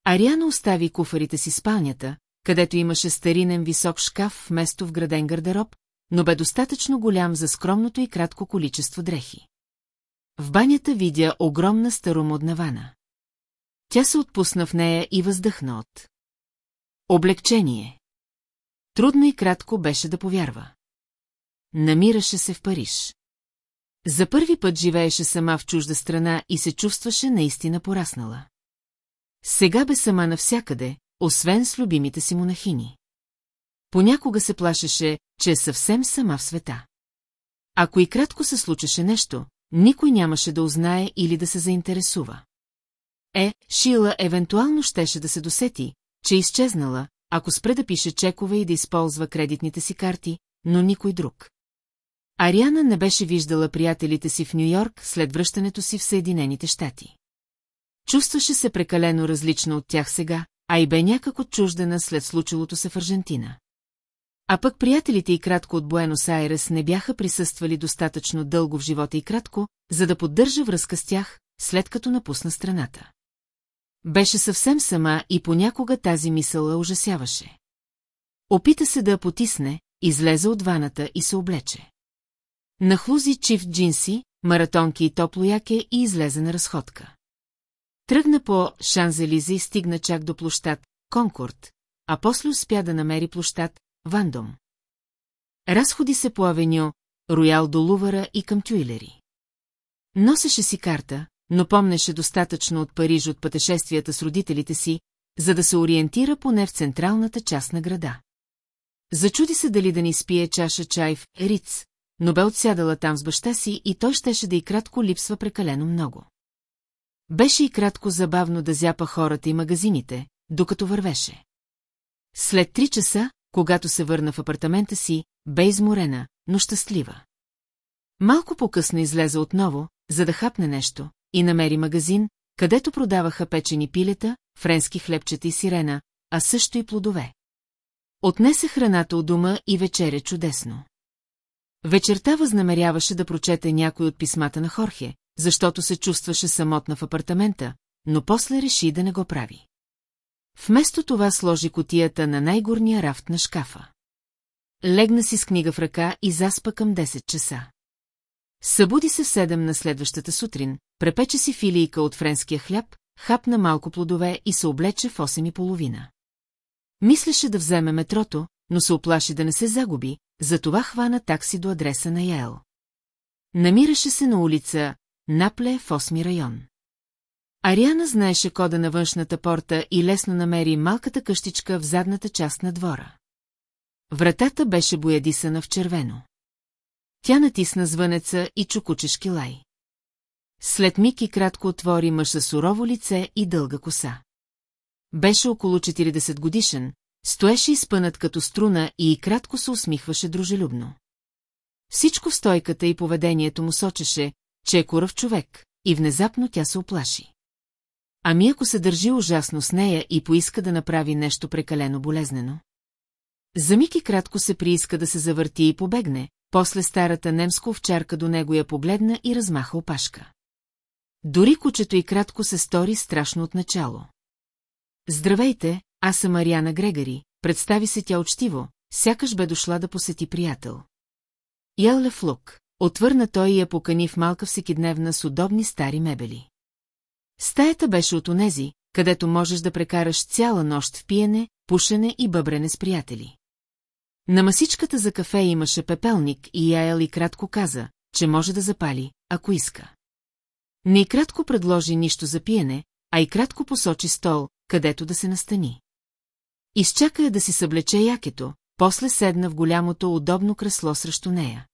Ариана остави куфарите си спалнята, където имаше старинен висок шкаф вместо вграден гардероб, но бе достатъчно голям за скромното и кратко количество дрехи. В банята видя огромна старомодна вана. Тя се отпусна в нея и въздъхна от. Облегчение. Трудно и кратко беше да повярва. Намираше се в Париж. За първи път живееше сама в чужда страна и се чувстваше наистина пораснала. Сега бе сама навсякъде, освен с любимите си монахини. Понякога се плашеше, че е съвсем сама в света. Ако и кратко се случеше нещо, никой нямаше да узнае или да се заинтересува. Е, Шила евентуално щеше да се досети, че е изчезнала, ако спре да пише чекове и да използва кредитните си карти, но никой друг. Ариана не беше виждала приятелите си в Нью-Йорк след връщането си в Съединените щати. Чувстваше се прекалено различно от тях сега, а и бе някак отчуждена след случилото се в Аржентина. А пък приятелите и кратко от Буенос Айрес не бяха присъствали достатъчно дълго в живота и кратко, за да поддържа връзка с тях, след като напусна страната. Беше съвсем сама и понякога тази мисъл я ужасяваше. Опита се да я потисне, излезе от ваната и се облече. Нахлузи чифт джинси, маратонки и топло яке и излезе на разходка. Тръгна по Шанзелизе и стигна чак до площад Конкорд, а после успя да намери площад Вандом. Разходи се по авеню Роял до Лувара и към Тюилери. Носеше си карта, но помнеше достатъчно от Париж от пътешествията с родителите си, за да се ориентира поне в централната част на града. Зачуди се дали да ни спие чаша чай в Риц, но бе отсядала там с баща си и той щеше да и кратко липсва прекалено много. Беше и кратко забавно да зяпа хората и магазините, докато вървеше. След три часа, когато се върна в апартамента си, бе изморена, но щастлива. Малко по-късно излезе отново, за да хапне нещо, и намери магазин, където продаваха печени пилета, френски хлебчета и сирена, а също и плодове. Отнесе храната от дома и вечеря чудесно. Вечерта възнамеряваше да прочете някой от писмата на Хорхе, защото се чувстваше самотна в апартамента, но после реши да не го прави. Вместо това сложи котията на най-горния рафт на шкафа. Легна си с книга в ръка и заспа към 10 часа. Събуди се в 7 на следващата сутрин, препече си филийка от френския хляб, хапна малко плодове и се облече в 8 и половина. Мислеше да вземе метрото, но се оплаши да не се загуби, затова хвана такси до адреса на Яел. Намираше се на улица Напле в 8 район. Ариана знаеше кода на външната порта и лесно намери малката къщичка в задната част на двора. Вратата беше боядисана в червено. Тя натисна звънеца и чукучешки лай. След миг и кратко отвори мъж със сурово лице и дълга коса. Беше около 40 годишен, стоеше изпънат като струна и кратко се усмихваше дружелюбно. Всичко в стойката и поведението му сочеше, че е курав човек, и внезапно тя се оплаши. Ами ако се държи ужасно с нея и поиска да направи нещо прекалено болезнено? За миг и кратко се прииска да се завърти и побегне, после старата немско овчарка до него я погледна и размаха опашка. Дори кучето и кратко се стори страшно отначало. Здравейте, аз съм Мариана Грегари, представи се тя учтиво, сякаш бе дошла да посети приятел. Ялле Флук, отвърна той и я покани в малка всекидневна с удобни стари мебели. Стаята беше от онези, където можеш да прекараш цяла нощ в пиене, пушене и бъбрене с приятели. На масичката за кафе имаше пепелник и Яел и кратко каза, че може да запали, ако иска. Не и кратко предложи нищо за пиене, а и кратко посочи стол, където да се настани. Изчака я да си съблече якето, после седна в голямото удобно кресло срещу нея.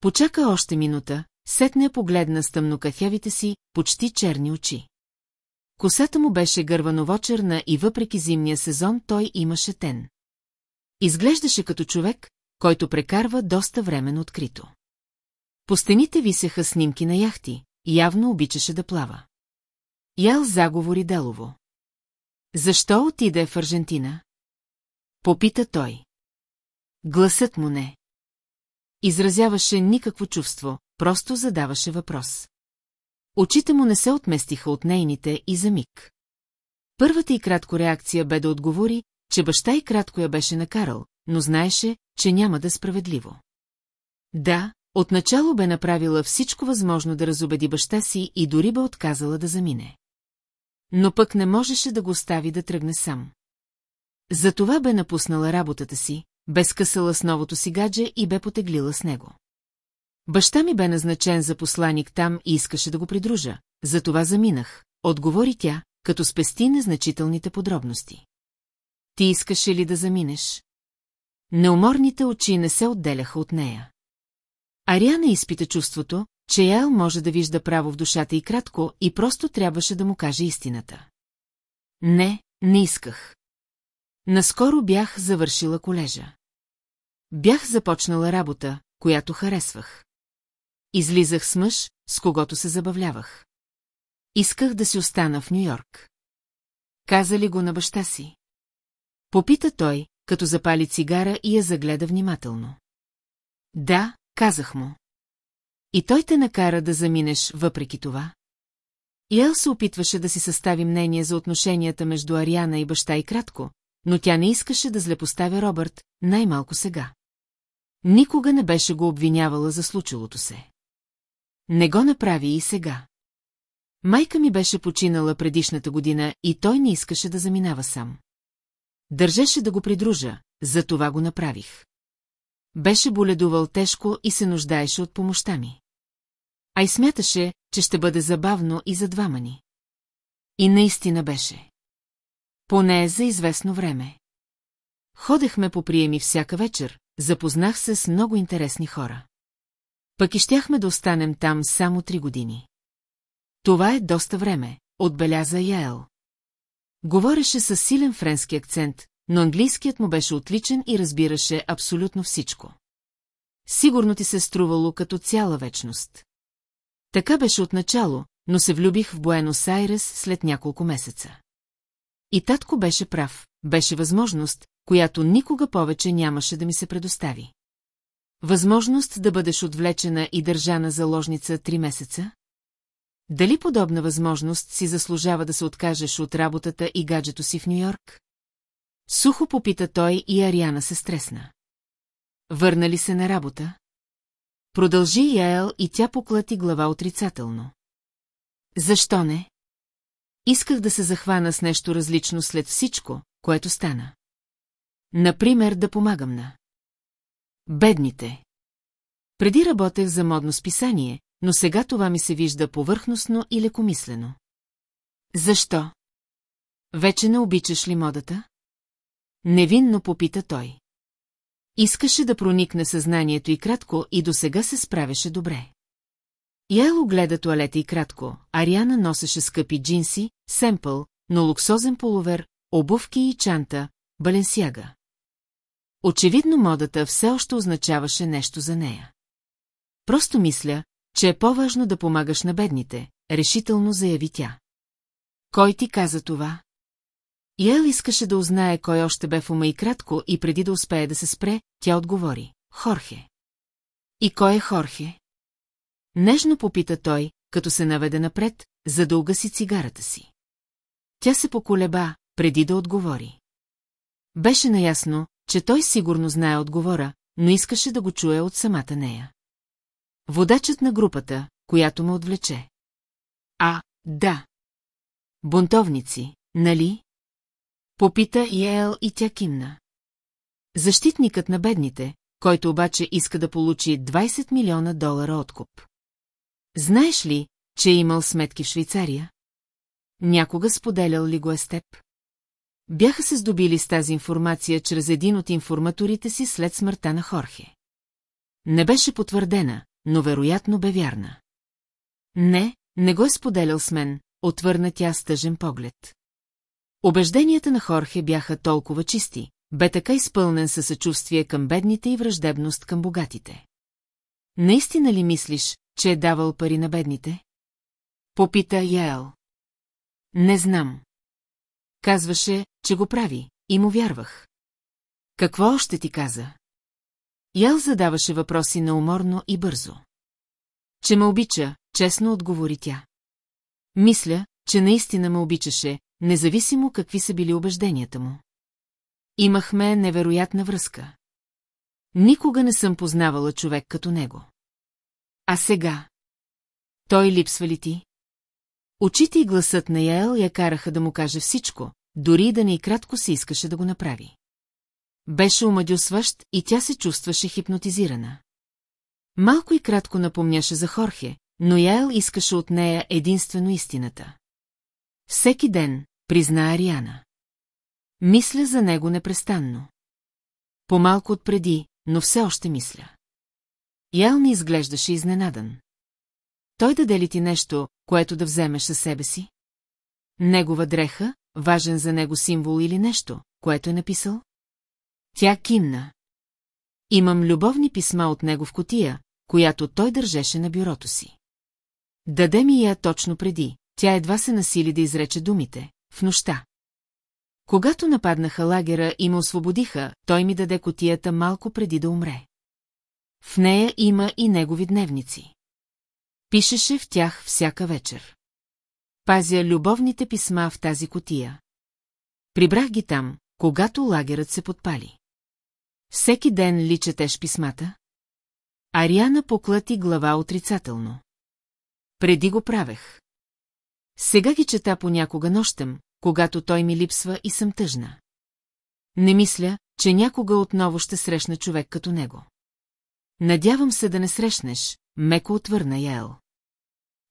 Почака още минута, сетне погледна с тъмнокафявите си, почти черни очи. Косата му беше гървановочерна и въпреки зимния сезон той имаше тен. Изглеждаше като човек, който прекарва доста време открито. По стените висеха снимки на яхти, явно обичаше да плава. Ял заговори делово. Защо отиде в Аржентина? Попита той. Гласът му не. Изразяваше никакво чувство, просто задаваше въпрос. Очите му не се отместиха от нейните и за миг. Първата и кратко реакция бе да отговори, че баща и кратко я беше накарал, но знаеше, че няма да е справедливо. Да, отначало бе направила всичко възможно да разобеди баща си и дори бе отказала да замине. Но пък не можеше да го остави да тръгне сам. Затова бе напуснала работата си, бе скъсала с новото си гадже и бе потеглила с него. Баща ми бе назначен за посланик там и искаше да го придружа, затова заминах, отговори тя, като спести незначителните подробности. Ти искаше ли да заминеш? Неуморните очи не се отделяха от нея. Ариана изпита чувството, че Ел може да вижда право в душата и кратко и просто трябваше да му каже истината. Не, не исках. Наскоро бях завършила колежа. Бях започнала работа, която харесвах. Излизах с мъж, с когото се забавлявах. Исках да си остана в Нью-Йорк. Каза ли го на баща си? Попита той, като запали цигара и я загледа внимателно. Да, казах му. И той те накара да заминеш въпреки това? Ел се опитваше да си състави мнение за отношенията между Ариана и баща и кратко, но тя не искаше да злепоставя Робърт, най-малко сега. Никога не беше го обвинявала за случилото се. Не го направи и сега. Майка ми беше починала предишната година и той не искаше да заминава сам. Държеше да го придружа, за това го направих. Беше боледувал тежко и се нуждаеше от помощта ми. А и смяташе, че ще бъде забавно и за двама ни. И наистина беше. Поне за известно време. Ходехме по приеми всяка вечер, запознах се с много интересни хора. Пък и щяхме да останем там само три години. Това е доста време, отбеляза Яел. Говореше с силен френски акцент, но английският му беше отличен и разбираше абсолютно всичко. Сигурно ти се струвало като цяла вечност. Така беше отначало, но се влюбих в Буенос Айрес след няколко месеца. И татко беше прав, беше възможност, която никога повече нямаше да ми се предостави. Възможност да бъдеш отвлечена и държана заложница три месеца? Дали подобна възможност си заслужава да се откажеш от работата и гаджето си в Нью-Йорк? Сухо попита той и Ариана се стресна. Върна ли се на работа? Продължи Яел и тя поклати глава отрицателно. Защо не? Исках да се захвана с нещо различно след всичко, което стана. Например, да помагам на бедните. Преди работех за модно списание, но сега това ми се вижда повърхностно и лекомислено. Защо? Вече не обичаш ли модата? Невинно попита той. Искаше да проникне съзнанието и кратко и до сега се справяше добре. Яло гледа туалета и кратко, Ариана носеше скъпи джинси, семпъл, но луксозен половер, обувки и чанта, баленсяга. Очевидно модата все още означаваше нещо за нея. Просто мисля, че е по-важно да помагаш на бедните, решително заяви тя. Кой ти каза това? Ял искаше да узнае кой още бе в ума и кратко и преди да успее да се спре, тя отговори. Хорхе. И кой е Хорхе? Нежно попита той, като се наведе напред, за да угаси цигарата си. Тя се поколеба, преди да отговори. Беше наясно, че той сигурно знае отговора, но искаше да го чуе от самата нея. Водачът на групата, която ме отвлече. А, да. Бунтовници, нали? Попита Йел и тя кимна. Защитникът на бедните, който обаче иска да получи 20 милиона долара откуп. Знаеш ли, че е имал сметки в Швейцария? Някога споделял ли го е с теб? Бяха се здобили с тази информация чрез един от информаторите си след смъртта на Хорхе. Не беше потвърдена, но вероятно бе вярна. Не, не го е споделял с мен, отвърна тя с тъжен поглед. Обежденията на Хорхе бяха толкова чисти, бе така изпълнен със съчувствие към бедните и враждебност към богатите. Наистина ли мислиш, че е давал пари на бедните? Попита Яел. Не знам. Казваше, че го прави, и му вярвах. Какво още ти каза? Ял задаваше въпроси науморно и бързо. Че ме обича, честно отговори тя. Мисля, че наистина ме обичаше, независимо какви са били убежденията му. Имахме невероятна връзка. Никога не съм познавала човек като него. А сега? Той липсва ли ти? Очите и гласът на Яел я караха да му каже всичко, дори да не и кратко се искаше да го направи. Беше омадюсващ и тя се чувстваше хипнотизирана. Малко и кратко напомняше за Хорхе, но Яел искаше от нея единствено истината. Всеки ден, призна Ариана. Мисля за него непрестанно. По-малко от преди, но все още мисля. Ял не изглеждаше изненадан. Той даде ли ти нещо, което да вземеш със себе си? Негова дреха, важен за него символ или нещо, което е написал? Тя кимна. Имам любовни писма от него в котия, която той държеше на бюрото си. Даде ми я точно преди, тя едва се насили да изрече думите, в нощта. Когато нападнаха лагера и ме освободиха, той ми даде котията малко преди да умре. В нея има и негови дневници. Пишеше в тях всяка вечер. Пазя любовните писма в тази котия. Прибрах ги там, когато лагерът се подпали. Всеки ден ли четеш писмата? Ариана поклати глава отрицателно. преди го правех. Сега ги чета понякога нощем, когато той ми липсва и съм тъжна. Не мисля, че някога отново ще срещна човек като него. Надявам се да не срещнеш, меко отвърна Яел.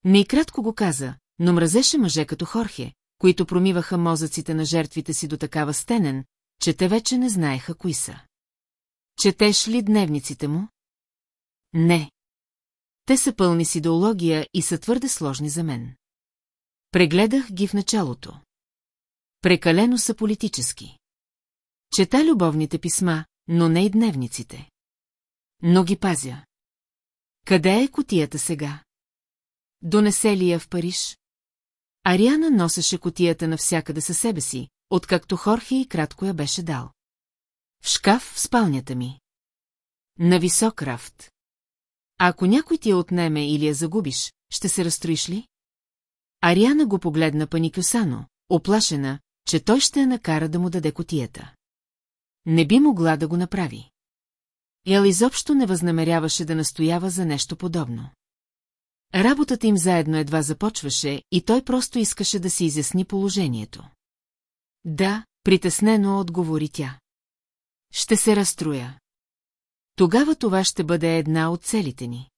Не и кратко го каза, но мразеше мъже като Хорхе, които промиваха мозъците на жертвите си до такава стенен, че те вече не знаеха кои са. Четеш ли дневниците му? Не. Те са пълни с идеология и са твърде сложни за мен. Прегледах ги в началото. Прекалено са политически. Чета любовните писма, но не и дневниците. Но ги пазя. Къде е котията сега? Донесе ли я в Париж? Ариана носеше котията навсякъде със себе си, откакто Хорхе и кратко я беше дал. В шкаф в спалнята ми. На висок рафт. Ако някой ти я отнеме или я загубиш, ще се разстроиш ли? Ариана го погледна паникюсано, оплашена, че той ще я накара да му даде котията. Не би могла да го направи. Ел изобщо не възнамеряваше да настоява за нещо подобно. Работата им заедно едва започваше и той просто искаше да си изясни положението. Да, притеснено отговори тя. Ще се разстроя. Тогава това ще бъде една от целите ни.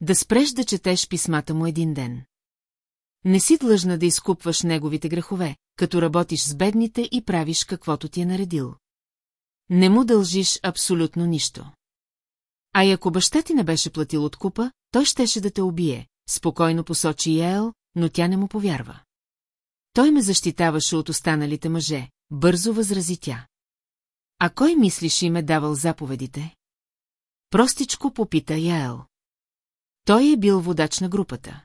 Да спреш да четеш писмата му един ден. Не си длъжна да изкупваш неговите грехове, като работиш с бедните и правиш каквото ти е наредил. Не му дължиш абсолютно нищо. А и ако баща ти не беше платил от купа, той щеше да те убие, спокойно посочи Ел, но тя не му повярва. Той ме защитаваше от останалите мъже, бързо възрази тя. А кой мислиш им е давал заповедите? Простичко попита Яел. Той е бил водач на групата.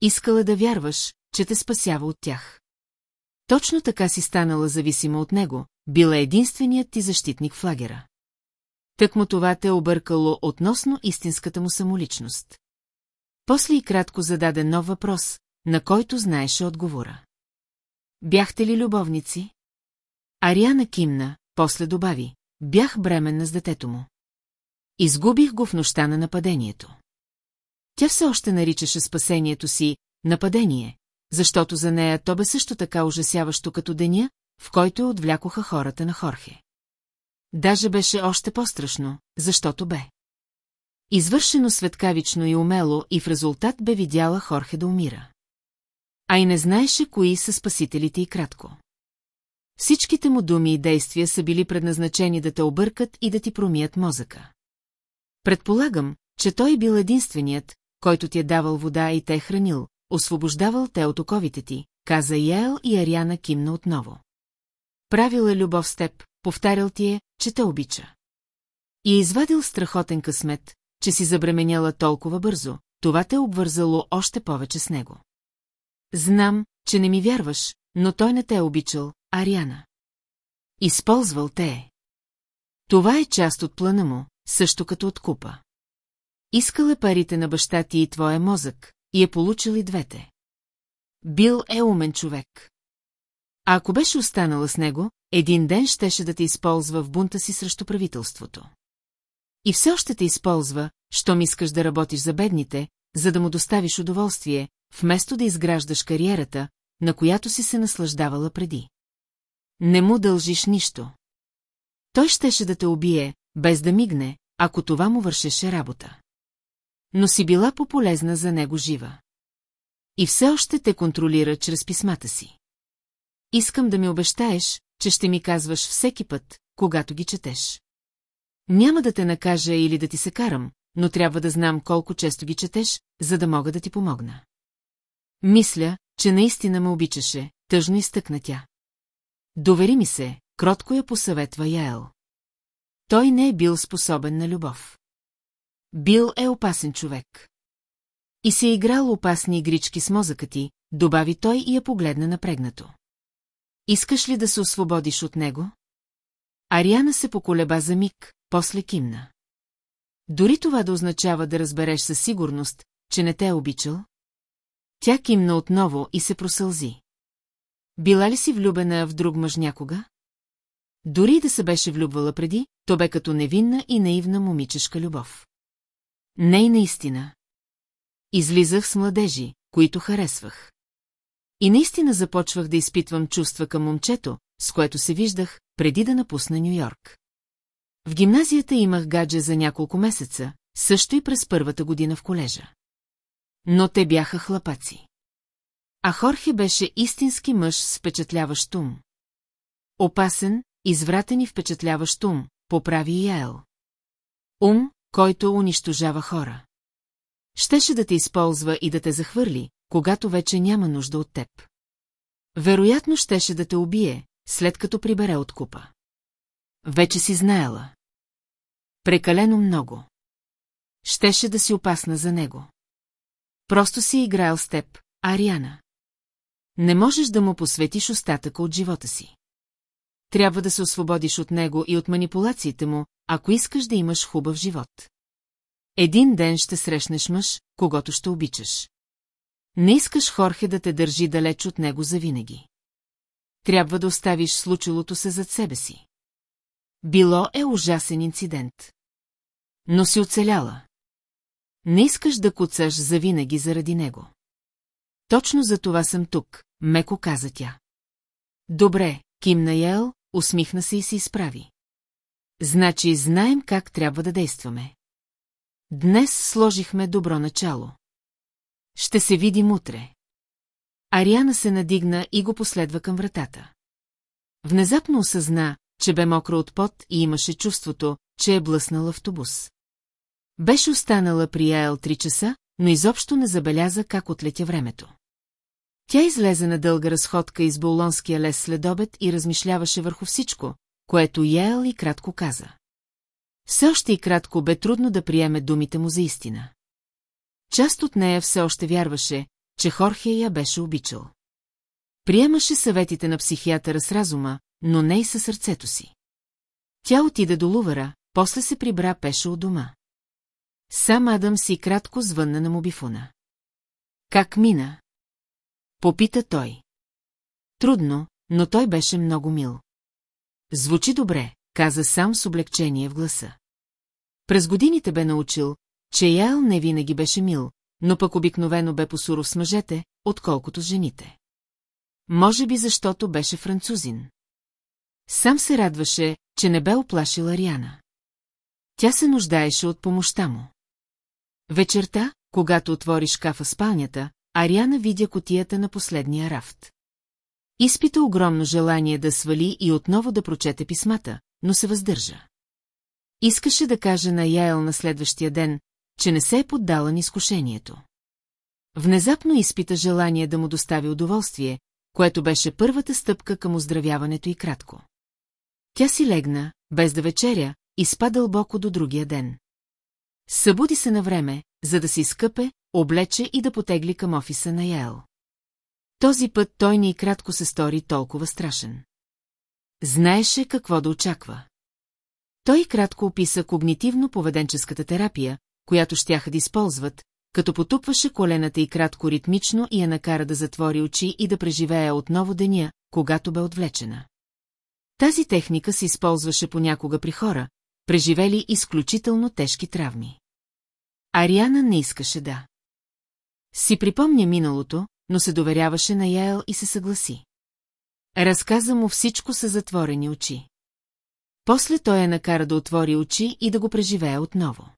Искала да вярваш, че те спасява от тях. Точно така си станала зависима от него, била единственият ти защитник в лагера. Тък му това те е объркало относно истинската му самоличност. После и кратко зададе нов въпрос, на който знаеше отговора. Бяхте ли любовници? Ариана кимна, после добави. Бях бременна с детето му. Изгубих го в нощта на нападението. Тя все още наричаше спасението си нападение, защото за нея то бе също така ужасяващо като деня, в който отвлякоха хората на Хорхе. Даже беше още по-страшно, защото бе. Извършено светкавично и умело и в резултат бе видяла Хорхе да умира. А и не знаеше кои са спасителите и кратко. Всичките му думи и действия са били предназначени да те объркат и да ти промият мозъка. Предполагам, че той бил единственият, който ти е давал вода и те е хранил, освобождавал те от оковите ти, каза Яел и Ариана кимна отново. Правил е любов с теб, повтарял ти е, че те обича. И е извадил страхотен късмет, че си забременяла толкова бързо, това те е обвързало още повече с него. Знам, че не ми вярваш, но той не те е обичал, Ариана. Използвал те е. Това е част от плана му, също като от купа. Искал е парите на баща ти и твоя мозък, и е получил и двете. Бил е умен човек. А ако беше останала с него, един ден щеше да те използва в бунта си срещу правителството. И все още те използва, щом искаш да работиш за бедните, за да му доставиш удоволствие, вместо да изграждаш кариерата, на която си се наслаждавала преди. Не му дължиш нищо. Той щеше да те убие, без да мигне, ако това му вършеше работа. Но си била пополезна за него жива. И все още те контролира чрез писмата си. Искам да ми обещаеш, че ще ми казваш всеки път, когато ги четеш. Няма да те накажа или да ти се карам, но трябва да знам колко често ги четеш, за да мога да ти помогна. Мисля, че наистина ме обичаше, тъжно изтъкна тя. Довери ми се, кротко я посъветва Яел. Той не е бил способен на любов. Бил е опасен човек. И се е играл опасни игрички с мозъка ти, добави той и я погледна напрегнато. Искаш ли да се освободиш от него? Ариана се поколеба за миг, после кимна. Дори това да означава да разбереш със сигурност, че не те е обичал? Тя кимна отново и се просълзи. Била ли си влюбена в друг мъж някога? Дори да се беше влюбвала преди, то бе като невинна и наивна момичешка любов. Не и наистина. излизах с младежи, които харесвах. И наистина започвах да изпитвам чувства към момчето, с което се виждах, преди да напусна Нью-Йорк. В гимназията имах гадже за няколко месеца, също и през първата година в колежа. Но те бяха хлапаци. А Хорхе беше истински мъж с впечатляващ ум. Опасен, извратен и впечатляващ ум, поправи Яел. Ум, който унищожава хора. Щеше да те използва и да те захвърли, когато вече няма нужда от теб. Вероятно щеше да те убие, след като прибере от купа. Вече си знаела. Прекалено много. Щеше да си опасна за него. Просто си играел с теб, Ариана. Не можеш да му посветиш остатъка от живота си. Трябва да се освободиш от него и от манипулациите му, ако искаш да имаш хубав живот. Един ден ще срещнеш мъж, когато ще обичаш. Не искаш Хорхе да те държи далеч от него завинаги. Трябва да оставиш случилото се зад себе си. Било е ужасен инцидент. Но си оцеляла. Не искаш да куцаш завинаги заради него. Точно за това съм тук, меко каза тя. Добре, кимна Ел, усмихна се и се изправи. Значи знаем как трябва да действаме. Днес сложихме добро начало. Ще се видим утре. Ариана се надигна и го последва към вратата. Внезапно осъзна, че бе мокро от пот и имаше чувството, че е блъснал автобус. Беше останала при Аел три часа, но изобщо не забеляза как отлетя времето. Тя излезе на дълга разходка из Болонския лес след обед и размишляваше върху всичко, което Яел и кратко каза. Все още и кратко бе трудно да приеме думите му за истина. Част от нея все още вярваше, че Хорхе я беше обичал. Приемаше съветите на психиатъра с разума, но не и със сърцето си. Тя отида до Лувара, после се прибра пеше от дома. Сам Адам си кратко звънна на мобифона. Как мина? Попита той. Трудно, но той беше много мил. Звучи добре, каза сам с облегчение в гласа. През годините бе научил, че Ял не винаги беше мил, но пък обикновено бе посуров с мъжете, отколкото с жените. Може би защото беше французин. Сам се радваше, че не бе оплашил Ариана. Тя се нуждаеше от помощта му. Вечерта, когато отвори шкафа спалнята, Ариана видя котията на последния рафт. Изпита огромно желание да свали и отново да прочете писмата, но се въздържа. Искаше да каже на Яел на следващия ден, че не се е поддала на изкушението. Внезапно изпита желание да му достави удоволствие, което беше първата стъпка към оздравяването и кратко. Тя си легна, без да вечеря, и спа дълбоко до другия ден. Събуди се на време, за да се изкъпе, облече и да потегли към офиса на Яел. Този път той ни и кратко се стори толкова страшен. Знаеше какво да очаква. Той кратко описа когнитивно-поведенческата терапия, която щяха да използват, като потупваше колената и кратко ритмично и я накара да затвори очи и да преживее отново деня, когато бе отвлечена. Тази техника се използваше понякога при хора, преживели изключително тежки травми. Ариана не искаше да. Си припомня миналото, но се доверяваше на Яел и се съгласи. Разказа му всичко с затворени очи. После той я накара да отвори очи и да го преживее отново.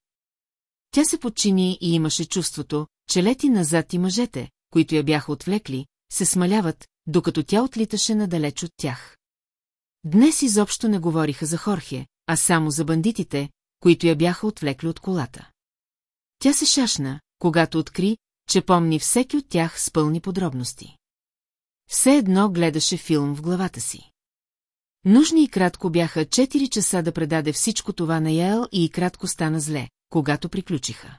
Тя се подчини и имаше чувството, че лети назад и мъжете, които я бяха отвлекли, се смаляват, докато тя отлиташе надалеч от тях. Днес изобщо не говориха за Хорхе, а само за бандитите, които я бяха отвлекли от колата. Тя се шашна, когато откри, че помни всеки от тях с пълни подробности. Все едно гледаше филм в главата си. Нужни и кратко бяха 4 часа да предаде всичко това на Яел и и кратко стана зле, когато приключиха.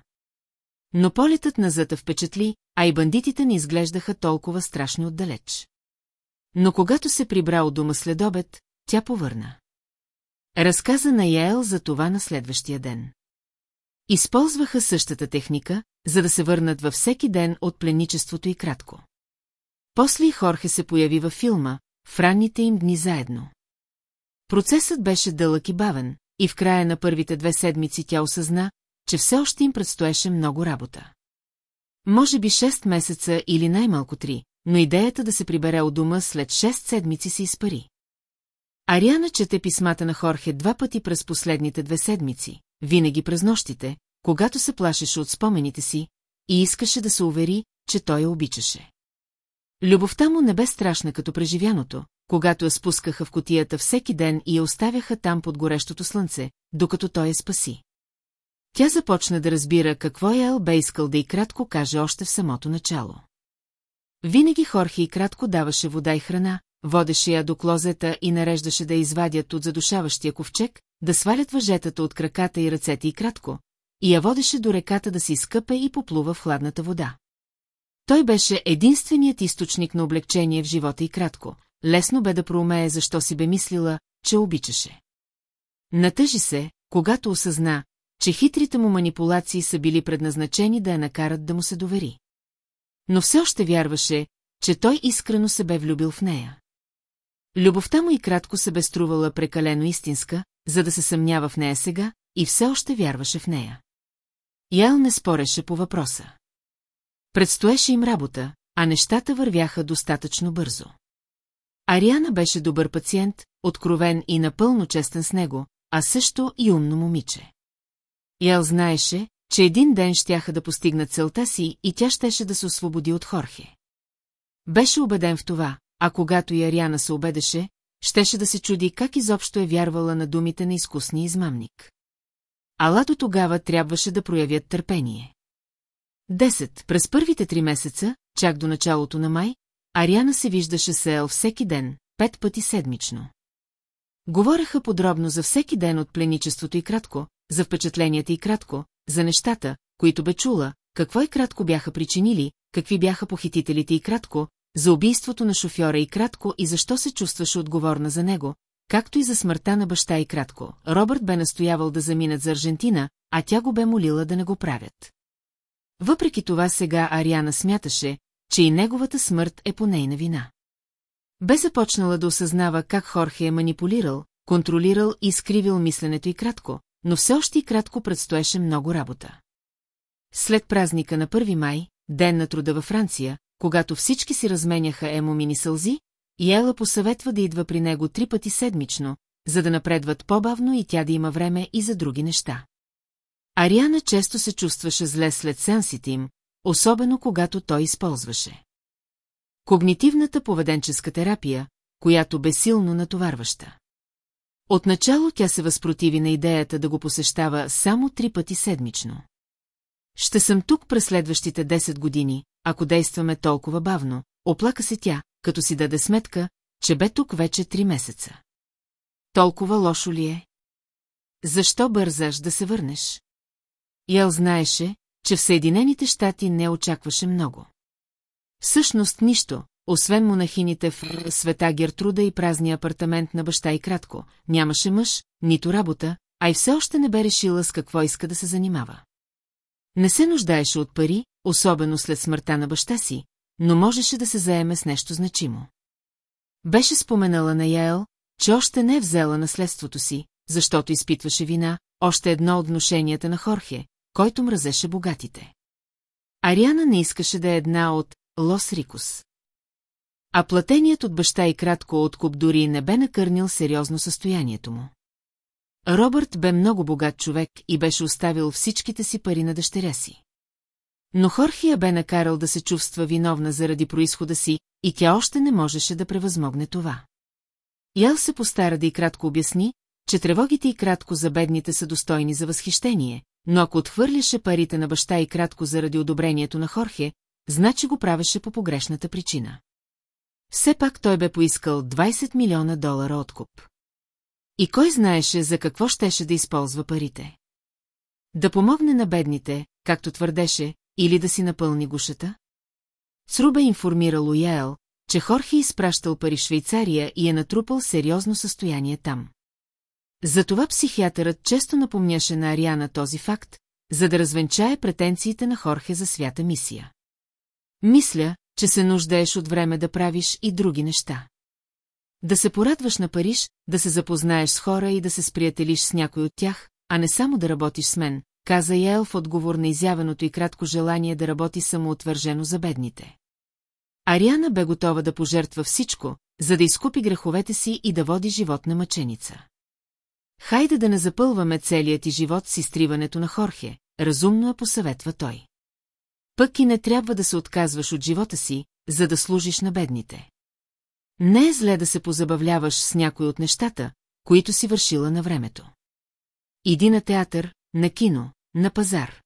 Но полетът назад впечатли, а и бандитите не изглеждаха толкова страшни отдалеч. Но когато се прибра от дома след обед, тя повърна. Разказа на Яел за това на следващия ден. Използваха същата техника, за да се върнат във всеки ден от пленничеството и кратко. После и Хорхе се появи във филма, в ранните им дни заедно. Процесът беше дълъг и бавен, и в края на първите две седмици тя осъзна, че все още им предстоеше много работа. Може би 6 месеца или най-малко 3, но идеята да се прибере от дома след 6 седмици се изпари. Ариана чете писмата на Хорхе два пъти през последните две седмици, винаги през нощите, когато се плашеше от спомените си и искаше да се увери, че той я обичаше. Любовта му не бе страшна като преживяното, когато я спускаха в котията всеки ден и я оставяха там под горещото слънце, докато той я спаси. Тя започна да разбира какво е Ел бе искал да и кратко каже още в самото начало. Винаги Хорхе и кратко даваше вода и храна, водеше я до клозета и нареждаше да извадят от задушаващия ковчег, да свалят въжетата от краката и ръцете и кратко, и я водеше до реката да се изкъпе и поплува в хладната вода. Той беше единственият източник на облегчение в живота и кратко. Лесно бе да проумее защо си бе мислила, че обичаше. Натъжи се, когато осъзна, че хитрите му манипулации са били предназначени да я накарат да му се довери. Но все още вярваше, че той искрено се бе влюбил в нея. Любовта му и кратко се бе струвала прекалено истинска, за да се съмнява в нея сега, и все още вярваше в нея. Ял не спореше по въпроса. Предстоеше им работа, а нещата вървяха достатъчно бързо. Ариана беше добър пациент, откровен и напълно честен с него, а също и умно момиче. Ял знаеше, че един ден щяха да постигнат целта си и тя щеше да се освободи от Хорхе. Беше убеден в това, а когато и Ариана се обедеше, щеше да се чуди как изобщо е вярвала на думите на изкусния измамник. Алато тогава трябваше да проявят търпение. Десет. През първите три месеца, чак до началото на май, Ариана се виждаше с Ел всеки ден, пет пъти седмично. Говореха подробно за всеки ден от пленичеството и кратко, за впечатленията и кратко, за нещата, които бе чула, какво и кратко бяха причинили, какви бяха похитителите и кратко, за убийството на шофьора и кратко и защо се чувстваше отговорна за него, както и за смъртта на баща и кратко. Робърт бе настоявал да заминат за Аржентина, а тя го бе молила да не го правят. Въпреки това сега Ариана смяташе, че и неговата смърт е по нейна вина. Бе започнала да осъзнава как Хорхе е манипулирал, контролирал и скривил мисленето и кратко, но все още и кратко предстоеше много работа. След празника на 1 май, ден на труда във Франция, когато всички си разменяха емомини сълзи, и Ела посъветва да идва при него три пъти седмично, за да напредват по-бавно и тя да има време и за други неща. Ариана често се чувстваше зле след сеансите им, особено когато той използваше. Когнитивната поведенческа терапия, която бе силно натоварваща. Отначало тя се възпротиви на идеята да го посещава само три пъти седмично. Ще съм тук през следващите 10 години, ако действаме толкова бавно, оплака се тя, като си даде сметка, че бе тук вече три месеца. Толкова лошо ли е? Защо бързаш да се върнеш? Ял знаеше, че в Съединените щати не очакваше много. Всъщност нищо, освен монахините в света Гертруда и празния апартамент на баща и кратко, нямаше мъж, нито работа, а и все още не бе решила с какво иска да се занимава. Не се нуждаеше от пари, особено след смъртта на баща си, но можеше да се заеме с нещо значимо. Беше споменала на Яел, че още не е взела наследството си, защото изпитваше вина, още едно от вношенията на Хорхе, който мразеше богатите. Ариана не искаше да е една от Лос Рикос. А платеният от баща и кратко откуп дори не бе накърнил сериозно състоянието му. Робърт бе много богат човек и беше оставил всичките си пари на дъщеря си. Но Хорхия бе накарал да се чувства виновна заради происхода си и тя още не можеше да превъзмогне това. Ял се постара да и кратко обясни, че тревогите и кратко за бедните са достойни за възхищение, но ако отхвърляше парите на баща и кратко заради одобрението на Хорхе, значи го правеше по погрешната причина. Все пак той бе поискал 20 милиона долара откуп. И кой знаеше за какво щеше да използва парите? Да помогне на бедните, както твърдеше, или да си напълни гушата? Црубе информирал Яел, че Хорхе изпращал пари Швейцария и е натрупал сериозно състояние там. Затова психиатърът често напомняше на Ариана този факт, за да развенчае претенциите на Хорхе за свята мисия. Мисля, че се нуждаеш от време да правиш и други неща. Да се порадваш на Париж, да се запознаеш с хора и да се сприятелиш с някой от тях, а не само да работиш с мен, каза Яел в отговор на изявеното и кратко желание да работи самоотвържено за бедните. Ариана бе готова да пожертва всичко, за да изкупи греховете си и да води живот на мъченица. Хайде да не запълваме целият ти живот с изтриването на Хорхе, разумно я посъветва той. Пък и не трябва да се отказваш от живота си, за да служиш на бедните. Не е зле да се позабавляваш с някой от нещата, които си вършила на времето. Иди на театър, на кино, на пазар.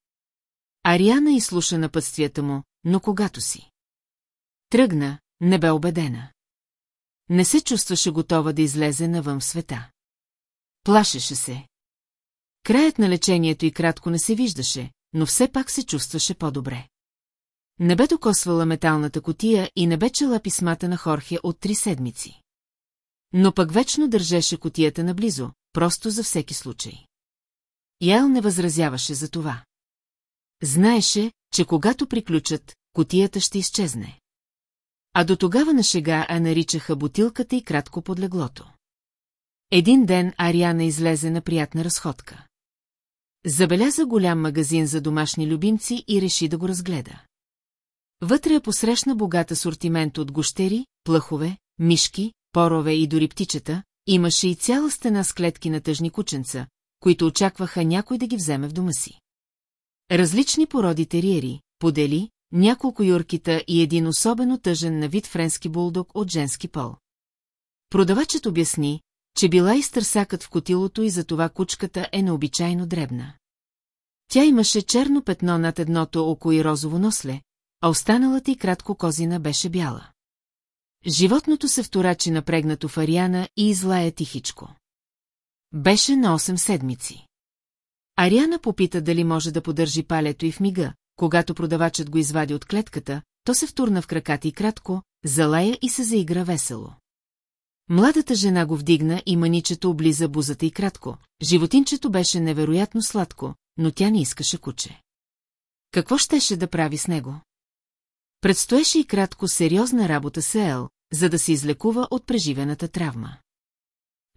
Ариана изслуша напътствията му, но когато си. Тръгна, не бе убедена. Не се чувстваше готова да излезе навън в света. Плашеше се. Краят на лечението и кратко не се виждаше, но все пак се чувстваше по-добре. Не бе докосвала металната котия и не бе чела писмата на Хорхе от три седмици. Но пък вечно държеше котията наблизо, просто за всеки случай. Ял не възразяваше за това. Знаеше, че когато приключат, котията ще изчезне. А до тогава на шега а наричаха бутилката и кратко под леглото. Един ден Ариана излезе на приятна разходка. Забеляза голям магазин за домашни любимци и реши да го разгледа. Вътре я посрещна богат асортимент от гощери, плъхове, мишки, порове и дори птичета, имаше и цяла стена с клетки на тъжни кученца, които очакваха някой да ги вземе в дома си. Различни породи териери, подели, няколко юркита и един особено тъжен на вид френски булдог от женски пол. Продавачът обясни, че била изтърсакът в котилото и затова кучката е необичайно дребна. Тя имаше черно петно над едното око и розово носле, а останалата и кратко козина беше бяла. Животното се вторачи напрегнато в Ариана и излая тихичко. Беше на 8 седмици. Ариана попита дали може да поддържи палето и в мига, когато продавачът го извади от клетката, то се втурна в краката и кратко, залая и се заигра весело. Младата жена го вдигна и маничето облиза бузата и кратко. Животинчето беше невероятно сладко, но тя не искаше куче. Какво щеше да прави с него? Предстоеше и кратко сериозна работа с Ел, за да се излекува от преживената травма.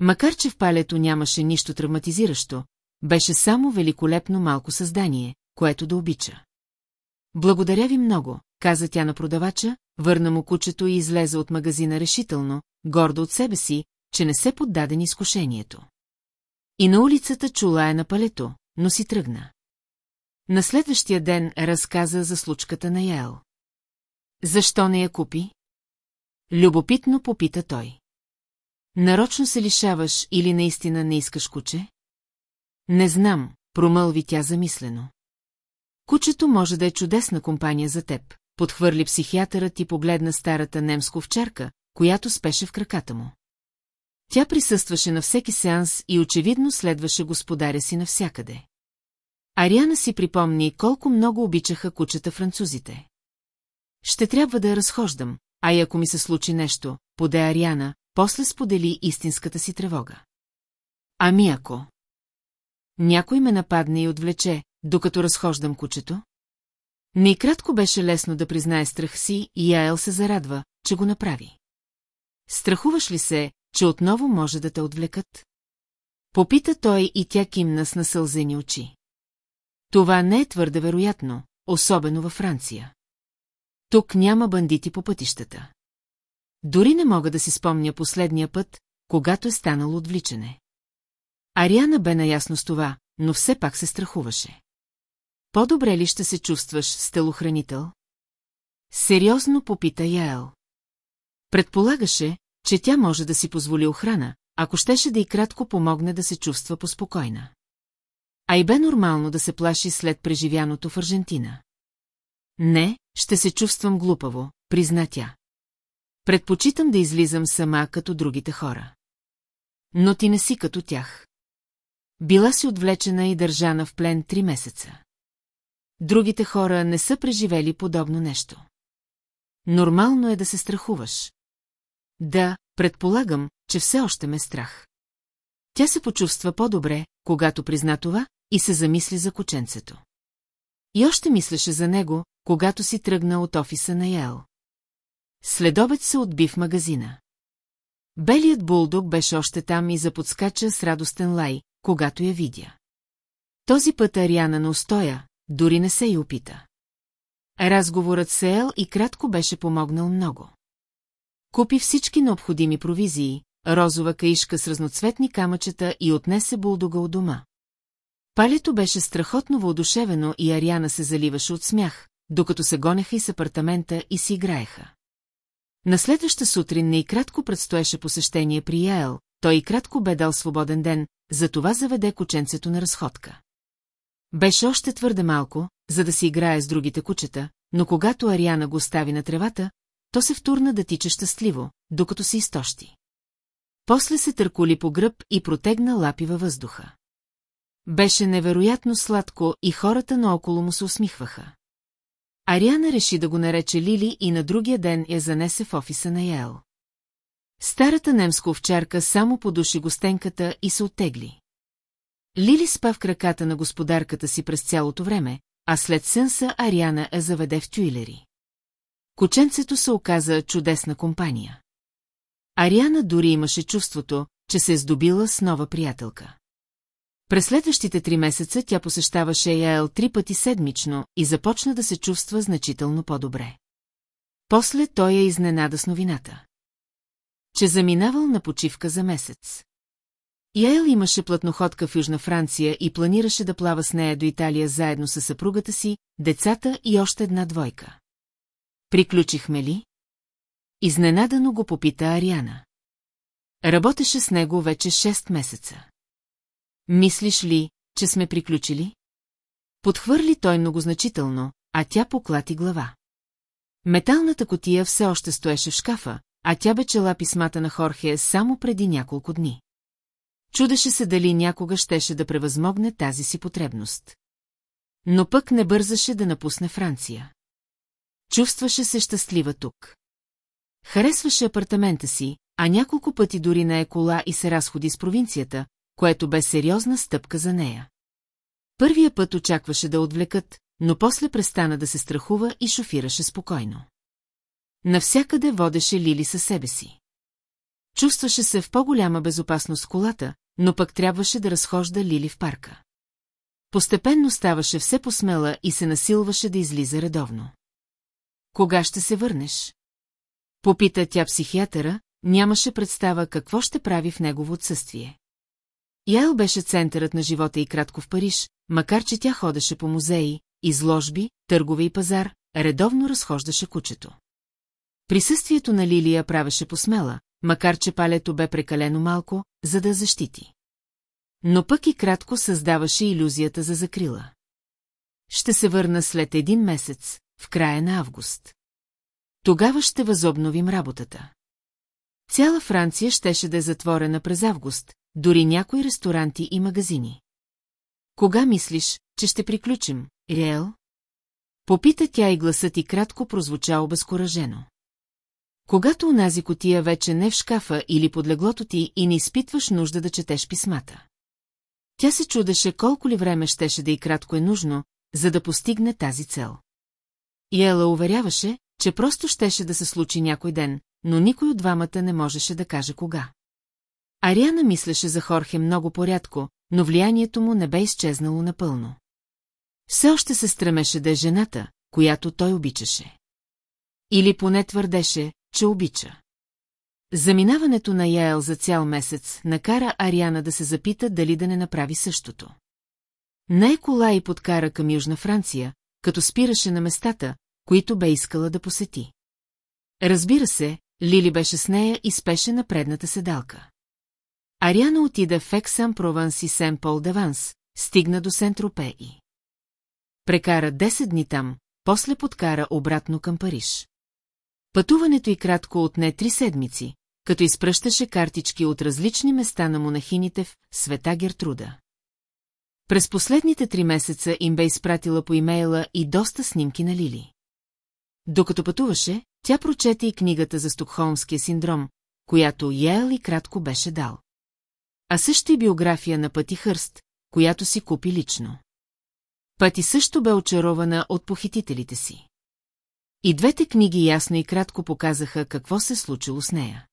Макар че в палето нямаше нищо травматизиращо, беше само великолепно малко създание, което да обича. Благодаря ви много, каза тя на продавача, върна му кучето и излезе от магазина решително, гордо от себе си, че не се поддаде ни изкушението. И на улицата чула е на палето, но си тръгна. На следващия ден разказа за случката на Яел. Защо не я купи? Любопитно попита той. Нарочно се лишаваш или наистина не искаш куче? Не знам, промълви тя замислено. Кучето може да е чудесна компания за теб, подхвърли психиатърът и погледна старата немско овчарка, която спеше в краката му. Тя присъстваше на всеки сеанс и очевидно следваше господаря си навсякъде. Ариана си припомни колко много обичаха кучета французите. Ще трябва да я разхождам, а и ако ми се случи нещо, поде Ариана, после сподели истинската си тревога. Ами ако... Някой ме нападне и отвлече, докато разхождам кучето? Не кратко беше лесно да признае страх си и Яел се зарадва, че го направи. Страхуваш ли се, че отново може да те отвлекат? Попита той и тя кимна с насълзени очи. Това не е твърде вероятно, особено във Франция. Тук няма бандити по пътищата. Дори не мога да си спомня последния път, когато е станало отвличане. Ариана бе наясно с това, но все пак се страхуваше. По-добре ли ще се чувстваш с телохранител? Сериозно попита Яел. Предполагаше, че тя може да си позволи охрана, ако щеше да и кратко помогне да се чувства поспокойна. А и бе нормално да се плаши след преживяното в Аржентина. Не, ще се чувствам глупаво, призна тя. Предпочитам да излизам сама като другите хора. Но ти не си като тях. Била си отвлечена и държана в плен три месеца. Другите хора не са преживели подобно нещо. Нормално е да се страхуваш. Да, предполагам, че все още ме страх. Тя се почувства по-добре, когато призна това и се замисли за кученцето. И още мислеше за него, когато си тръгна от офиса на Ял. Следобед се отби в магазина. Белият булдог беше още там и заподскача с радостен лай, когато я видя. Този път Ариана не устоя, дори не се и опита. Разговорът с Ел и кратко беше помогнал много. Купи всички необходими провизии, розова каишка с разноцветни камъчета и отнесе булдога от дома. Палето беше страхотно въодушевено и Ариана се заливаше от смях, докато се гонеха из апартамента и си играеха. На следваща сутрин не и кратко предстоеше посещение при Яел, той и кратко бе дал свободен ден, затова заведе кученцето на разходка. Беше още твърде малко, за да си играе с другите кучета, но когато Ариана го остави на тревата, то се втурна да тича щастливо, докато се изтощи. После се търколи по гръб и протегна лапи във въздуха. Беше невероятно сладко и хората наоколо му се усмихваха. Ариана реши да го нарече Лили и на другия ден я занесе в офиса на Яел. Старата немска овчарка само подуши гостенката и се оттегли. Лили спа в краката на господарката си през цялото време, а след сънса Ариана я заведе в тюилери. Коченцето се оказа чудесна компания. Ариана дори имаше чувството, че се е здобила с нова приятелка. През следващите три месеца тя посещаваше Яел три пъти седмично и започна да се чувства значително по-добре. После той я изненада с новината. Че заминавал на почивка за месец. Яел имаше платноходка в Южна Франция и планираше да плава с нея до Италия заедно с съпругата си, децата и още една двойка. Приключихме ли? Изненадано го попита Ариана. Работеше с него вече 6 месеца. Мислиш ли, че сме приключили? Подхвърли той многозначително, а тя поклати глава. Металната котия все още стоеше в шкафа, а тя бе чела писмата на Хорхе само преди няколко дни. Чудеше се дали някога щеше да превъзмогне тази си потребност. Но пък не бързаше да напусне Франция. Чувстваше се щастлива тук. Харесваше апартамента си, а няколко пъти дори на кола и се разходи с провинцията, което бе сериозна стъпка за нея. Първия път очакваше да отвлекат, но после престана да се страхува и шофираше спокойно. Навсякъде водеше Лили със себе си. Чувстваше се в по-голяма безопасност колата, но пък трябваше да разхожда Лили в парка. Постепенно ставаше все посмела и се насилваше да излиза редовно. Кога ще се върнеш? Попита тя психиатъра, нямаше представа какво ще прави в негово отсъствие. Ял беше центърът на живота и кратко в Париж, макар че тя ходеше по музеи, изложби, търгове и пазар, редовно разхождаше кучето. Присъствието на Лилия правеше посмела, макар че палето бе прекалено малко, за да защити. Но пък и кратко създаваше иллюзията за закрила. Ще се върна след един месец, в края на август. Тогава ще възобновим работата. Цяла Франция щеше да е затворена през август, дори някои ресторанти и магазини. Кога мислиш, че ще приключим, Риел? Попита тя и гласът и кратко прозвуча обезкуражено. Когато унази котия вече не в шкафа или под леглото ти и не изпитваш нужда да четеш писмата. Тя се чудеше колко ли време щеше да и кратко е нужно, за да постигне тази цел. И Ела уверяваше, че просто щеше да се случи някой ден, но никой от двамата не можеше да каже кога. Ариана мислеше за Хорхе много порядко, но влиянието му не бе изчезнало напълно. Все още се стремеше да е жената, която той обичаше. Или поне твърдеше, че обича. Заминаването на Яел за цял месец накара Ариана да се запита дали да не направи същото. Не кола и подкара към Южна Франция, като спираше на местата, които бе искала да посети. Разбира се, Лили беше с нея и спеше на предната седалка. Ариана отида в Ексам Прованс и Сен Пол Деванс, стигна до Сентропе и... Прекара 10 дни там, после подкара обратно към Париж. Пътуването и кратко отне три седмици, като изпръщаше картички от различни места на монахините в Света Гертруда. През последните три месеца им бе изпратила по имейла и доста снимки на Лили. Докато пътуваше, тя прочете и книгата за Стокхолмския синдром, която Йел и кратко беше дал. А също и биография на Пъти Хърст, която си купи лично. Пъти също бе очарована от похитителите си. И двете книги ясно и кратко показаха какво се случило с нея.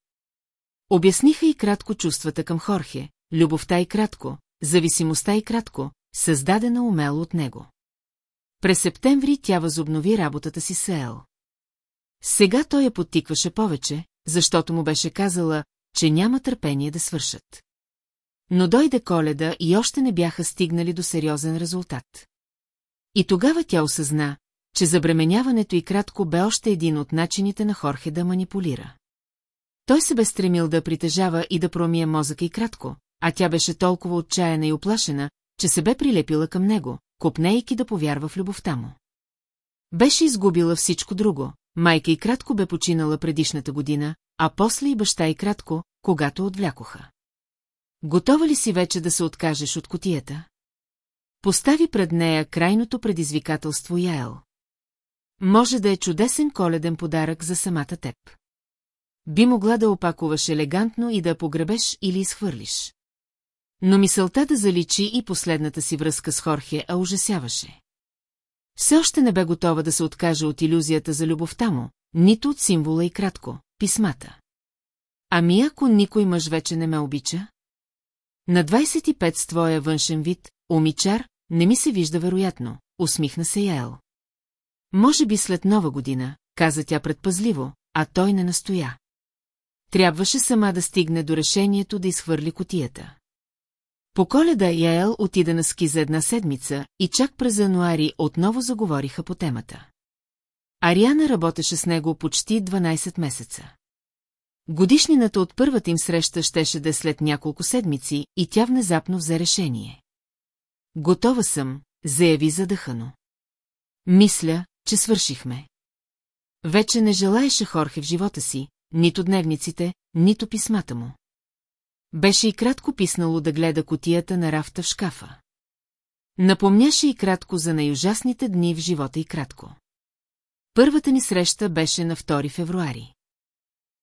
Обясниха и кратко чувствата към Хорхе, любовта и кратко, зависимостта и кратко, създадена умело от него. През септември тя възобнови работата си с Ел. Сега той я подтикваше повече, защото му беше казала, че няма търпение да свършат. Но дойде коледа и още не бяха стигнали до сериозен резултат. И тогава тя осъзна, че забременяването и кратко бе още един от начините на Хорхе да манипулира. Той се бе стремил да притежава и да промие мозъка и кратко, а тя беше толкова отчаяна и оплашена, че се бе прилепила към него, копнейки да повярва в любовта му. Беше изгубила всичко друго, майка и кратко бе починала предишната година, а после и баща и кратко, когато отвлякоха. Готова ли си вече да се откажеш от котията? Постави пред нея крайното предизвикателство Яел. Може да е чудесен коледен подарък за самата теб. Би могла да опакуваш елегантно и да погребеш или изхвърлиш. Но мисълта да заличи и последната си връзка с Хорхе а ужасяваше. Все още не бе готова да се откаже от иллюзията за любовта му, нито от символа и кратко, писмата. Ами ако никой мъж вече не ме обича? На 25 с твоя външен вид, умичар, не ми се вижда вероятно, усмихна се Яел. Може би след нова година, каза тя предпазливо, а той не настоя. Трябваше сама да стигне до решението да изхвърли котията. По коледа Яел отида на ски за една седмица и чак през януари отново заговориха по темата. Ариана работеше с него почти 12 месеца. Годишнината от първата им среща щеше да е след няколко седмици и тя внезапно взе решение. Готова съм, заяви задъхано. Мисля, че свършихме. Вече не желаеше Хорхе в живота си, нито дневниците, нито писмата му. Беше и кратко писнало да гледа котията на рафта в шкафа. Напомняше и кратко за най-ужасните дни в живота и кратко. Първата ни среща беше на 2 февруари.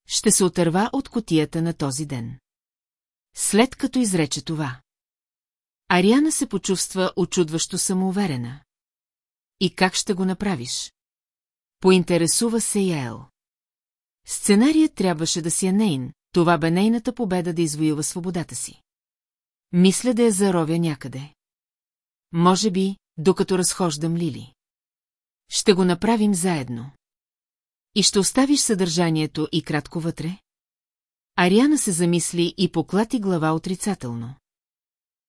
Ще се отърва от котията на този ден. След като изрече това. Ариана се почувства очудващо самоуверена. И как ще го направиш? Поинтересува се Яел. Сценарият трябваше да си е нейн, това бе нейната победа да извоюва свободата си. Мисля да я заровя някъде. Може би, докато разхождам Лили. Ще го направим заедно. И ще оставиш съдържанието и кратко вътре? Ариана се замисли и поклати глава отрицателно.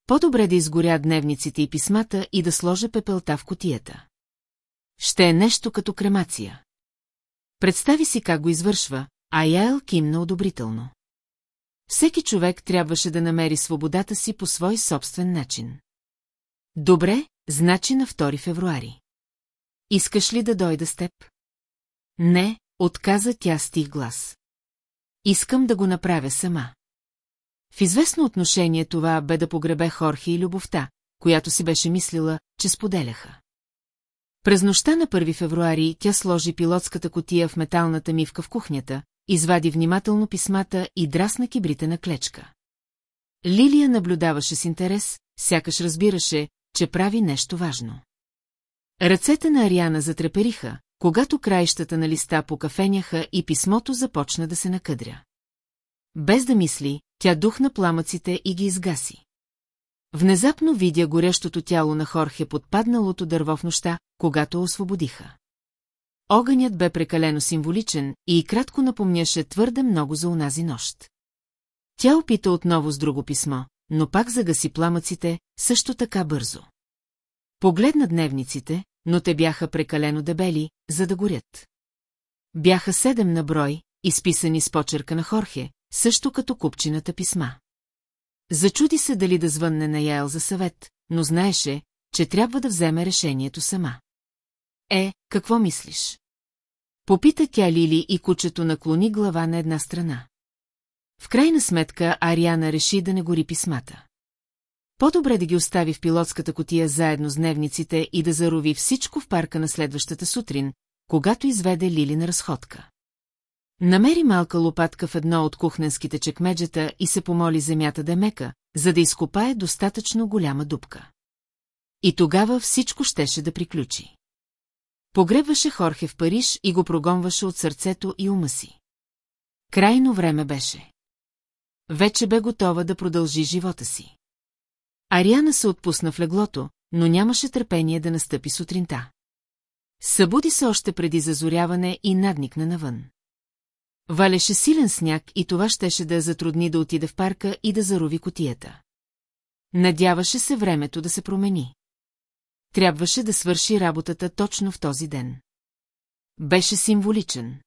По-добре да изгоря дневниците и писмата и да сложа пепелта в котията. Ще е нещо като кремация. Представи си как го извършва, а Яел кимна одобрително. Всеки човек трябваше да намери свободата си по свой собствен начин. Добре, значи на 2 февруари. Искаш ли да дойда с теб? Не, отказа тя с тих глас. Искам да го направя сама. В известно отношение това бе да погребе Хорхи и любовта, която си беше мислила, че споделяха. През нощта на 1 февруари тя сложи пилотската котия в металната мивка в кухнята, извади внимателно писмата и драсна кибрите на клечка. Лилия наблюдаваше с интерес, сякаш разбираше, че прави нещо важно. Ръцете на Ариана затрепериха, когато краищата на листа покафеняха и писмото започна да се накъдря. Без да мисли, тя духна пламъците и ги изгаси. Внезапно видя горещото тяло на Хорхе под падналото дърво в нощта, когато освободиха. Огънят бе прекалено символичен и кратко напомняше твърде много за унази нощ. Тя опита отново с друго писмо, но пак загаси пламъците, също така бързо. Погледна дневниците, но те бяха прекалено дебели, за да горят. Бяха седем на брой, изписани с почерка на Хорхе, също като купчината писма. Зачуди се дали да звънне на Яел за съвет, но знаеше, че трябва да вземе решението сама. Е, какво мислиш? Попита тя Лили и кучето наклони глава на една страна. В крайна сметка Ариана реши да не гори писмата. По-добре да ги остави в пилотската котия заедно с дневниците и да зарови всичко в парка на следващата сутрин, когато изведе Лили на разходка. Намери малка лопатка в едно от кухненските чекмеджета и се помоли земята да е мека, за да изкопае достатъчно голяма дупка. И тогава всичко щеше да приключи. Погребваше Хорхе в Париж и го прогонваше от сърцето и ума си. Крайно време беше. Вече бе готова да продължи живота си. Ариана се отпусна в леглото, но нямаше търпение да настъпи сутринта. Събуди се още преди зазоряване и надникна навън. Валеше силен сняг и това щеше да я затрудни да отиде в парка и да зарови котията. Надяваше се времето да се промени. Трябваше да свърши работата точно в този ден. Беше символичен.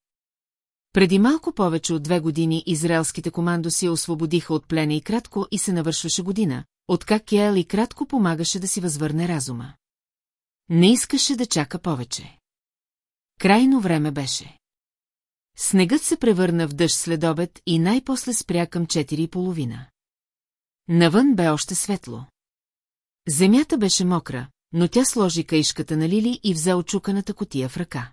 Преди малко повече от две години израелските командоси освободиха от плене и кратко и се навършваше година, откак Кел и кратко помагаше да си възвърне разума. Не искаше да чака повече. Крайно време беше. Снегът се превърна в дъжд след обед и най-после спря към четири и половина. Навън бе още светло. Земята беше мокра, но тя сложи каишката на Лили и взе очуканата котия в ръка.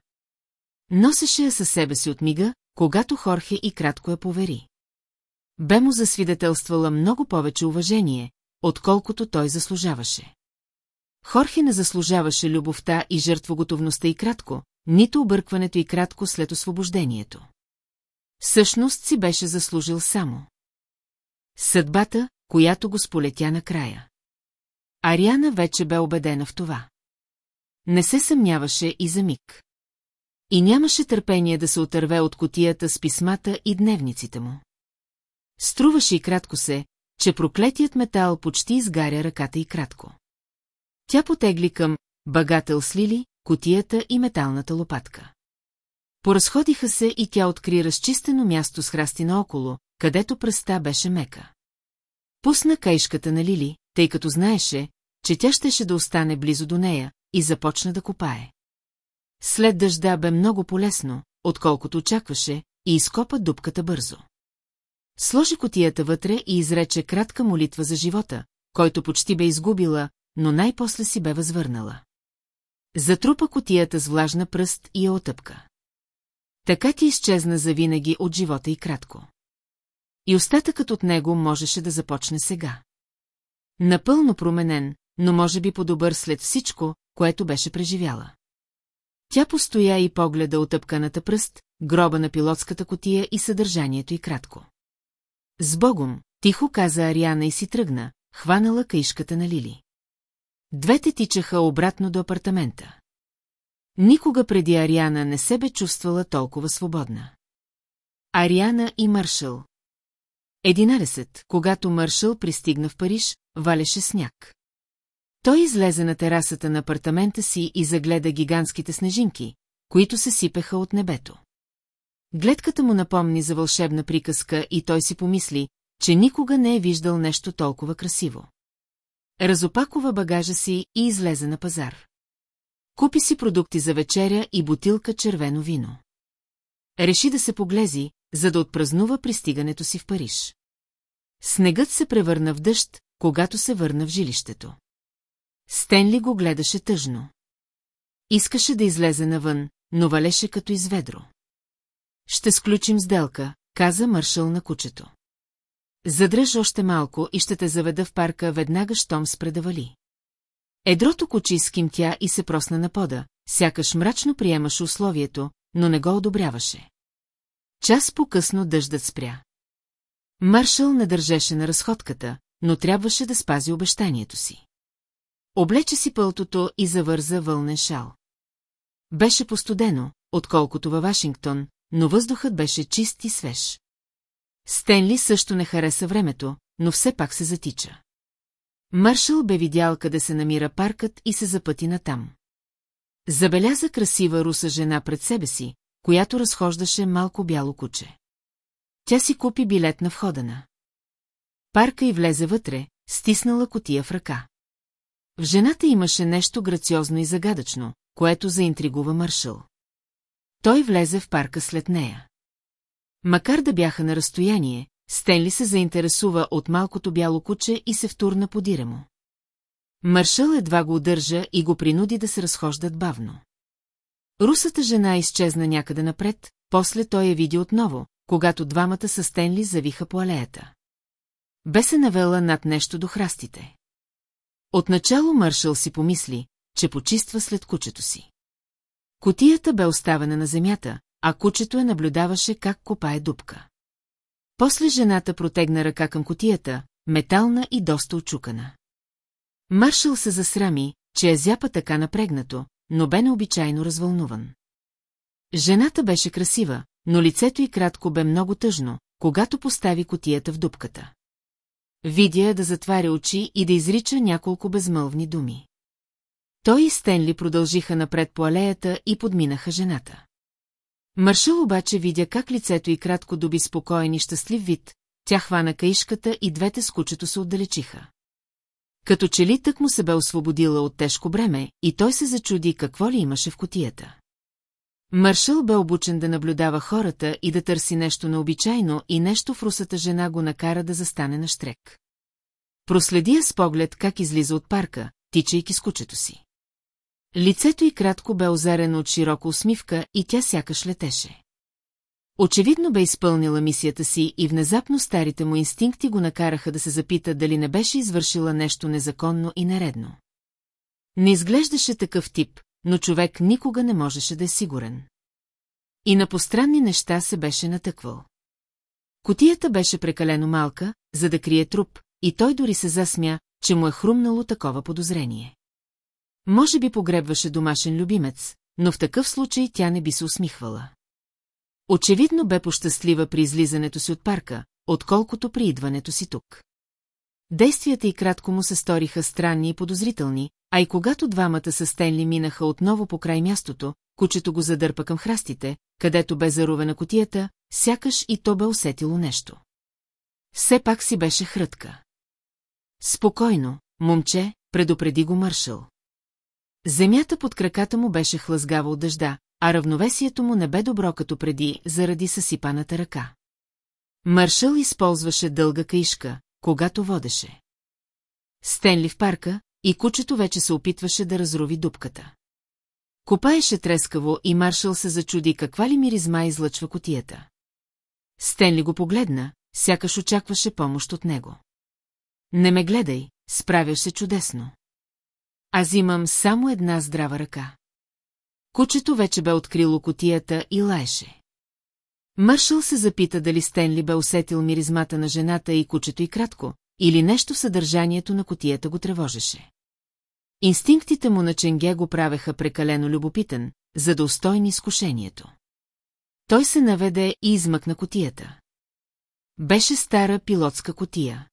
Носеше я със себе си от мига, когато Хорхе и кратко я повери. Бе му засвидетелствала много повече уважение, отколкото той заслужаваше. Хорхе не заслужаваше любовта и жертвоготовността и кратко, нито объркването и кратко след освобождението. Всъщност си беше заслужил само. Съдбата, която го сполетя накрая. Ариана вече бе убедена в това. Не се съмняваше и за миг. И нямаше търпение да се отърве от котията с писмата и дневниците му. Струваше и кратко се, че проклетият метал почти изгаря ръката и кратко. Тя потегли към багател с лили, котията и металната лопатка. Поразходиха се и тя откри разчистено място с храсти наоколо, където пръста беше мека. Пусна кайшката на Лили, тъй като знаеше, че тя щеше да остане близо до нея, и започна да копае. След дъжда бе много полезно, отколкото очакваше, и изкопа дупката бързо. Сложи котията вътре и изрече кратка молитва за живота, който почти бе изгубила, но най-после си бе възвърнала. Затрупа котията с влажна пръст и я отъпка. Така ти изчезна завинаги от живота и кратко. И остатъкът от него можеше да започне сега. Напълно променен, но може би по-добър след всичко, което беше преживяла. Тя постоя и погледа отъпканата пръст, гроба на пилотската котия и съдържанието и кратко. С Богом, тихо каза Ариана и си тръгна, хванала каишката на Лили. Двете тичаха обратно до апартамента. Никога преди Ариана не се бе чувствала толкова свободна. Ариана и Маршал. Единадесет, когато Маршал пристигна в Париж, валеше сняг. Той излезе на терасата на апартамента си и загледа гигантските снежинки, които се сипеха от небето. Гледката му напомни за вълшебна приказка и той си помисли, че никога не е виждал нещо толкова красиво. Разопакова багажа си и излезе на пазар. Купи си продукти за вечеря и бутилка червено вино. Реши да се поглези, за да отпразнува пристигането си в Париж. Снегът се превърна в дъжд, когато се върна в жилището. Стенли го гледаше тъжно. Искаше да излезе навън, но валеше като изведро. Ще сключим сделка, каза Маршал на кучето. Задръж още малко и ще те заведа в парка веднага, щом спре да вали. Едрото куче изкимтя и се просна на пода, сякаш мрачно приемаше условието, но не го одобряваше. Час по-късно дъждът спря. Маршал не държеше на разходката, но трябваше да спази обещанието си. Облече си пълтото и завърза вълнен шал. Беше постудено, отколкото във Вашингтон, но въздухът беше чист и свеж. Стенли също не хареса времето, но все пак се затича. Маршал бе видял къде се намира паркът и се запъти натам. Забеляза красива руса жена пред себе си, която разхождаше малко бяло куче. Тя си купи билет на входа Парка и влезе вътре, стиснала котия в ръка. В жената имаше нещо грациозно и загадъчно, което заинтригува Маршал. Той влезе в парка след нея. Макар да бяха на разстояние, Стенли се заинтересува от малкото бяло куче и се втурна подира му. Маршал едва го удържа и го принуди да се разхождат бавно. Русата жена изчезна някъде напред, после той я види отново, когато двамата с Стенли завиха по алеята. Бе се навела над нещо до храстите. Отначало Маршал си помисли, че почиства след кучето си. Котията бе оставена на земята, а кучето я наблюдаваше как копае дупка. После жената протегна ръка към котията, метална и доста очукана. Маршал се засрами, че е зяпа така напрегнато, но бе необичайно развълнуван. Жената беше красива, но лицето й кратко бе много тъжно, когато постави котията в дупката. Видя да затваря очи и да изрича няколко безмълвни думи. Той и Стенли продължиха напред по алеята и подминаха жената. Маршал обаче видя как лицето й кратко доби спокоен и щастлив вид, тя хвана каишката и двете с кучето се отдалечиха. Като че ли тък му се бе освободила от тежко бреме и той се зачуди какво ли имаше в котията. Маршал бе обучен да наблюдава хората и да търси нещо необичайно и нещо в русата жена го накара да застане на штрек. Проследи я с поглед как излиза от парка, тичайки с кучето си. Лицето й кратко бе озарено от широка усмивка и тя сякаш летеше. Очевидно бе изпълнила мисията си и внезапно старите му инстинкти го накараха да се запита дали не беше извършила нещо незаконно и нередно. Не изглеждаше такъв тип, но човек никога не можеше да е сигурен. И на постранни неща се беше натъквал. Котията беше прекалено малка, за да крие труп, и той дори се засмя, че му е хрумнало такова подозрение. Може би погребваше домашен любимец, но в такъв случай тя не би се усмихвала. Очевидно бе пощастлива при излизането си от парка, отколкото при идването си тук. Действията и кратко му се сториха странни и подозрителни, а и когато двамата с Стенли минаха отново по край мястото, кучето го задърпа към храстите, където бе заровена котията, сякаш и то бе усетило нещо. Все пак си беше хрътка. Спокойно, момче, предупреди го Мършъл. Земята под краката му беше хлъзгава от дъжда, а равновесието му не бе добро като преди, заради съсипаната ръка. Маршал използваше дълга каишка, когато водеше. Стенли в парка, и кучето вече се опитваше да разрови дупката. Копаеше трескаво и Маршал се зачуди каква ли миризма излъчва котията. Стенли го погледна, сякаш очакваше помощ от него. Не ме гледай, справяш се чудесно. Аз имам само една здрава ръка. Кучето вече бе открило котията и лаеше. Маршал се запита дали Стенли бе усетил миризмата на жената и кучето и кратко, или нещо в съдържанието на котията го тревожеше. Инстинктите му на Ченге го правеха прекалено любопитен, за да устойни изкушението. Той се наведе и измъкна котията. Беше стара пилотска котия.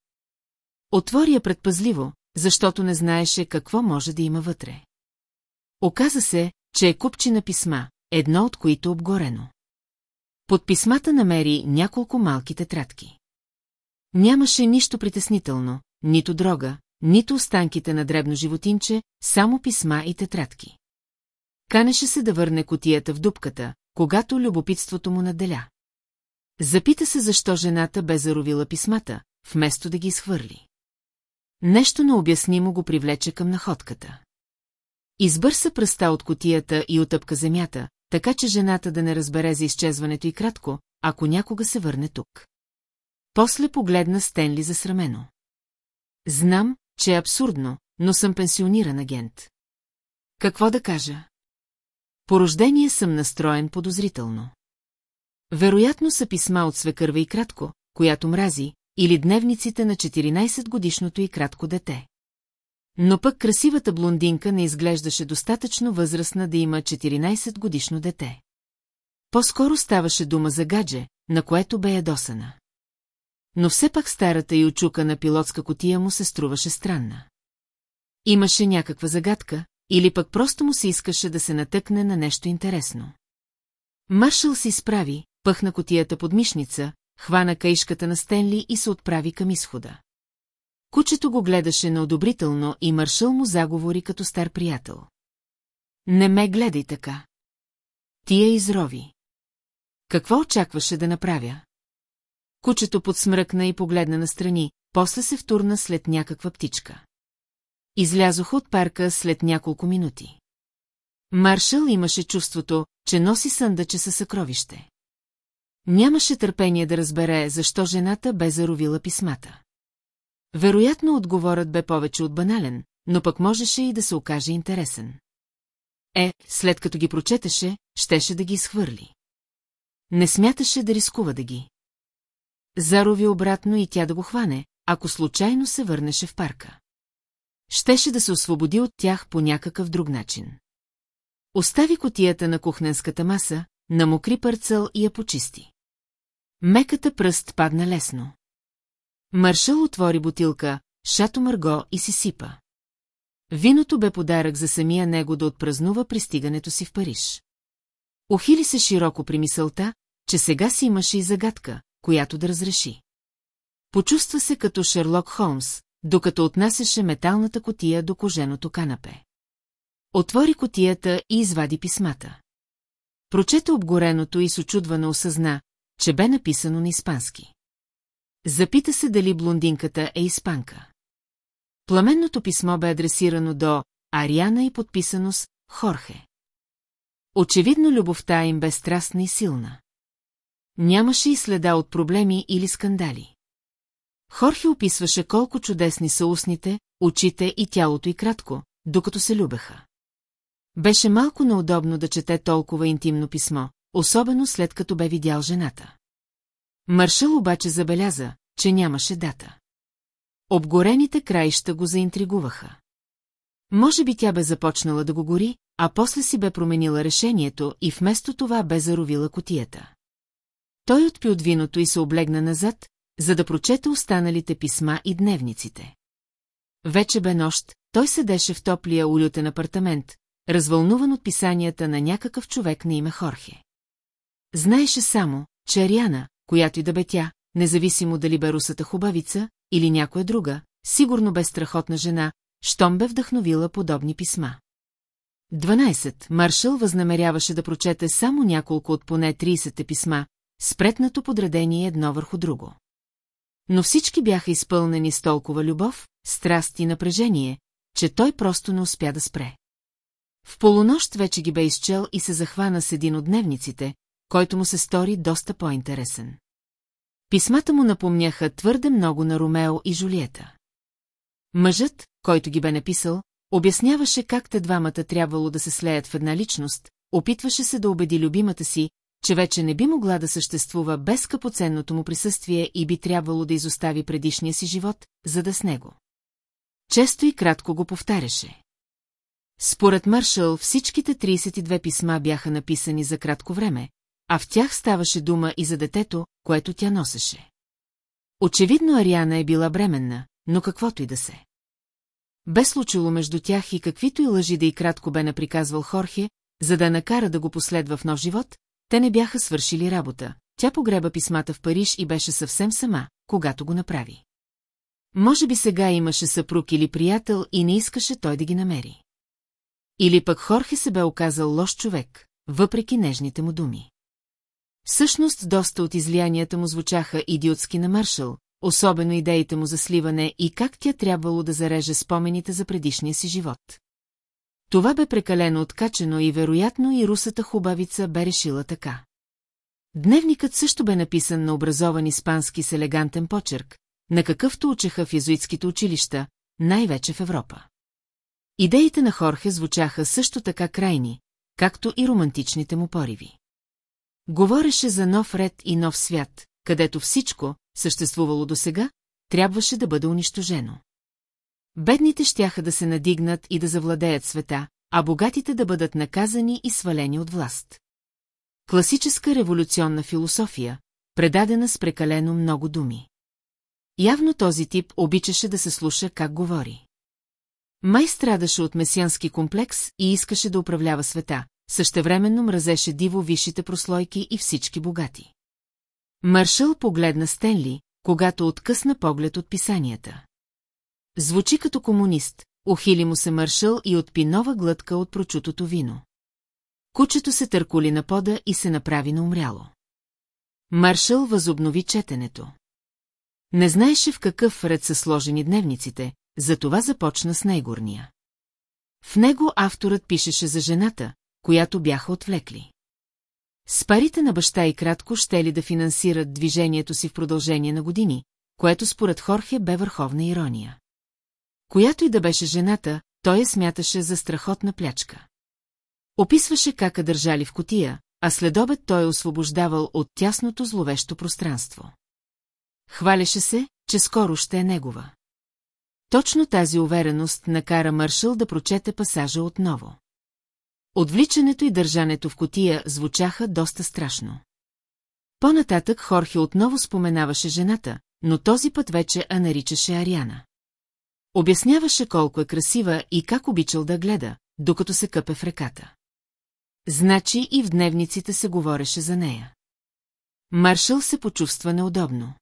Отвори я предпазливо, защото не знаеше какво може да има вътре. Оказа се, че е купчи на писма, едно от които обгорено. Под писмата намери няколко малки тетрадки. Нямаше нищо притеснително, нито дрога, нито останките на дребно животинче, само писма и тетрадки. Канеше се да върне котията в дупката, когато любопитството му наделя. Запита се защо жената бе заровила писмата, вместо да ги изхвърли. Нещо необяснимо го привлече към находката. Избърса пръста от котията и отъпка земята, така че жената да не разбере за изчезването и кратко, ако някога се върне тук. После погледна Стенли засрамено. Знам, че е абсурдно, но съм пенсиониран агент. Какво да кажа? По рождение съм настроен подозрително. Вероятно са писма от свекърва и кратко, която мрази, или дневниците на 14-годишното и кратко дете. Но пък красивата блондинка не изглеждаше достатъчно възрастна да има 14-годишно дете. По-скоро ставаше дума за гадже, на което бе ядосана. Но все пак старата и очука на пилотска котия му се струваше странна. Имаше някаква загадка, или пък просто му се искаше да се натъкне на нещо интересно. Маршал се изправи, пъхна котията под мишница, хвана каишката на Стенли и се отправи към изхода. Кучето го гледаше неодобрително и маршал му заговори като стар приятел. Не ме гледай така. Тия изрови. Какво очакваше да направя? Кучето подсмръкна и погледна настрани, после се втурна след някаква птичка. Излязох от парка след няколко минути. Маршал имаше чувството, че носи съндъче със съкровище. Нямаше търпение да разбере, защо жената бе заровила писмата. Вероятно отговорът бе повече от банален, но пък можеше и да се окаже интересен. Е, след като ги прочетеше, щеше да ги изхвърли. Не смяташе да рискува да ги. Зарови обратно и тя да го хване, ако случайно се върнеше в парка. щеше да се освободи от тях по някакъв друг начин. Остави котията на кухненската маса, намокри парцел и я почисти. Меката пръст падна лесно. Маршал отвори бутилка, шато Марго и си сипа. Виното бе подарък за самия него да отпразнува пристигането си в Париж. Охили се широко при мисълта, че сега си имаше и загадка, която да разреши. Почувства се като Шерлок Холмс, докато отнасяше металната котия до коженото канапе. Отвори котията и извади писмата. Прочета обгореното и с очудване осъзна, че бе написано на испански. Запита се дали блондинката е испанка. Пламенното писмо бе адресирано до Ариана и подписано с Хорхе. Очевидно любовта им бе страстна и силна. Нямаше и следа от проблеми или скандали. Хорхе описваше колко чудесни са устните, очите и тялото и кратко, докато се любеха. Беше малко неудобно да чете толкова интимно писмо, особено след като бе видял жената. Маршал обаче забеляза, че нямаше дата. Обгорените краища го заинтригуваха. Може би тя бе започнала да го гори, а после си бе променила решението и вместо това бе заровила котията. Той отпи от виното и се облегна назад, за да прочете останалите писма и дневниците. Вече бе нощ, той седеше в топлия улютен апартамент, развълнуван от писанията на някакъв човек на име Хорхе. Знаеше само, че Ариана, която и да бе тя, независимо дали бе русата хубавица или някоя друга, сигурно бе страхотна жена, щом бе вдъхновила подобни писма. 12. Маршал възнамеряваше да прочете само няколко от поне 30 писма, спретнато подредение едно върху друго. Но всички бяха изпълнени с толкова любов, страст и напрежение, че той просто не успя да спре. В полунощ вече ги бе изчел и се захвана с един от дневниците, който му се стори доста по-интересен. Писмата му напомняха твърде много на Ромео и Жулиета. Мъжът, който ги бе написал, обясняваше как те двамата трябвало да се слеят в една личност, опитваше се да убеди любимата си, че вече не би могла да съществува без скъпоценното му присъствие и би трябвало да изостави предишния си живот, за да с него. Често и кратко го повтаряше. Според Маршал всичките 32 писма бяха написани за кратко време, а в тях ставаше дума и за детето, което тя носеше. Очевидно Ариана е била бременна, но каквото и да се. Бе случило между тях и каквито и лъжи да и кратко бе наприказвал Хорхе, за да накара да го последва в нов живот, те не бяха свършили работа. Тя погреба писмата в Париж и беше съвсем сама, когато го направи. Може би сега имаше съпруг или приятел и не искаше той да ги намери. Или пък Хорхе се бе оказал лош човек, въпреки нежните му думи. Всъщност доста от излиянията му звучаха идиотски на Маршал, особено идеите му за сливане и как тя трябвало да зареже спомените за предишния си живот. Това бе прекалено откачено и вероятно и русата хубавица бе решила така. Дневникът също бе написан на образован испански с елегантен почерк, на какъвто учеха в езуитските училища, най-вече в Европа. Идеите на Хорхе звучаха също така крайни, както и романтичните му пориви. Говореше за нов ред и нов свят, където всичко, съществувало досега, трябваше да бъде унищожено. Бедните щяха да се надигнат и да завладеят света, а богатите да бъдат наказани и свалени от власт. Класическа революционна философия, предадена с прекалено много думи. Явно този тип обичаше да се слуша как говори. Май страдаше от месиански комплекс и искаше да управлява света, същевременно мразеше диво висшите прослойки и всички богати. Маршал погледна Стенли, когато откъсна поглед от писанията. Звучи като комунист, ухили му се Маршал и отпи нова глътка от прочутото вино. Кучето се търколи на пода и се направи на умряло. Маршал възобнови четенето. Не знаеше в какъв ред са сложени дневниците, затова започна с най-горния. В него авторът пишеше за жената, която бяха отвлекли. С парите на баща и кратко ще ли да финансират движението си в продължение на години, което според Хорхе бе върховна ирония. Която и да беше жената, той я смяташе за страхотна плячка. Описваше как държали в котия, а следобед той е освобождавал от тясното зловещо пространство. Хваляше се, че скоро ще е негова. Точно тази увереност накара Мършъл да прочете пасажа отново. Отвличането и държането в котия звучаха доста страшно. По-нататък Хорхе отново споменаваше жената, но този път вече а наричаше Ариана. Обясняваше колко е красива и как обичал да гледа, докато се къпе в реката. Значи и в дневниците се говореше за нея. Маршал се почувства неудобно.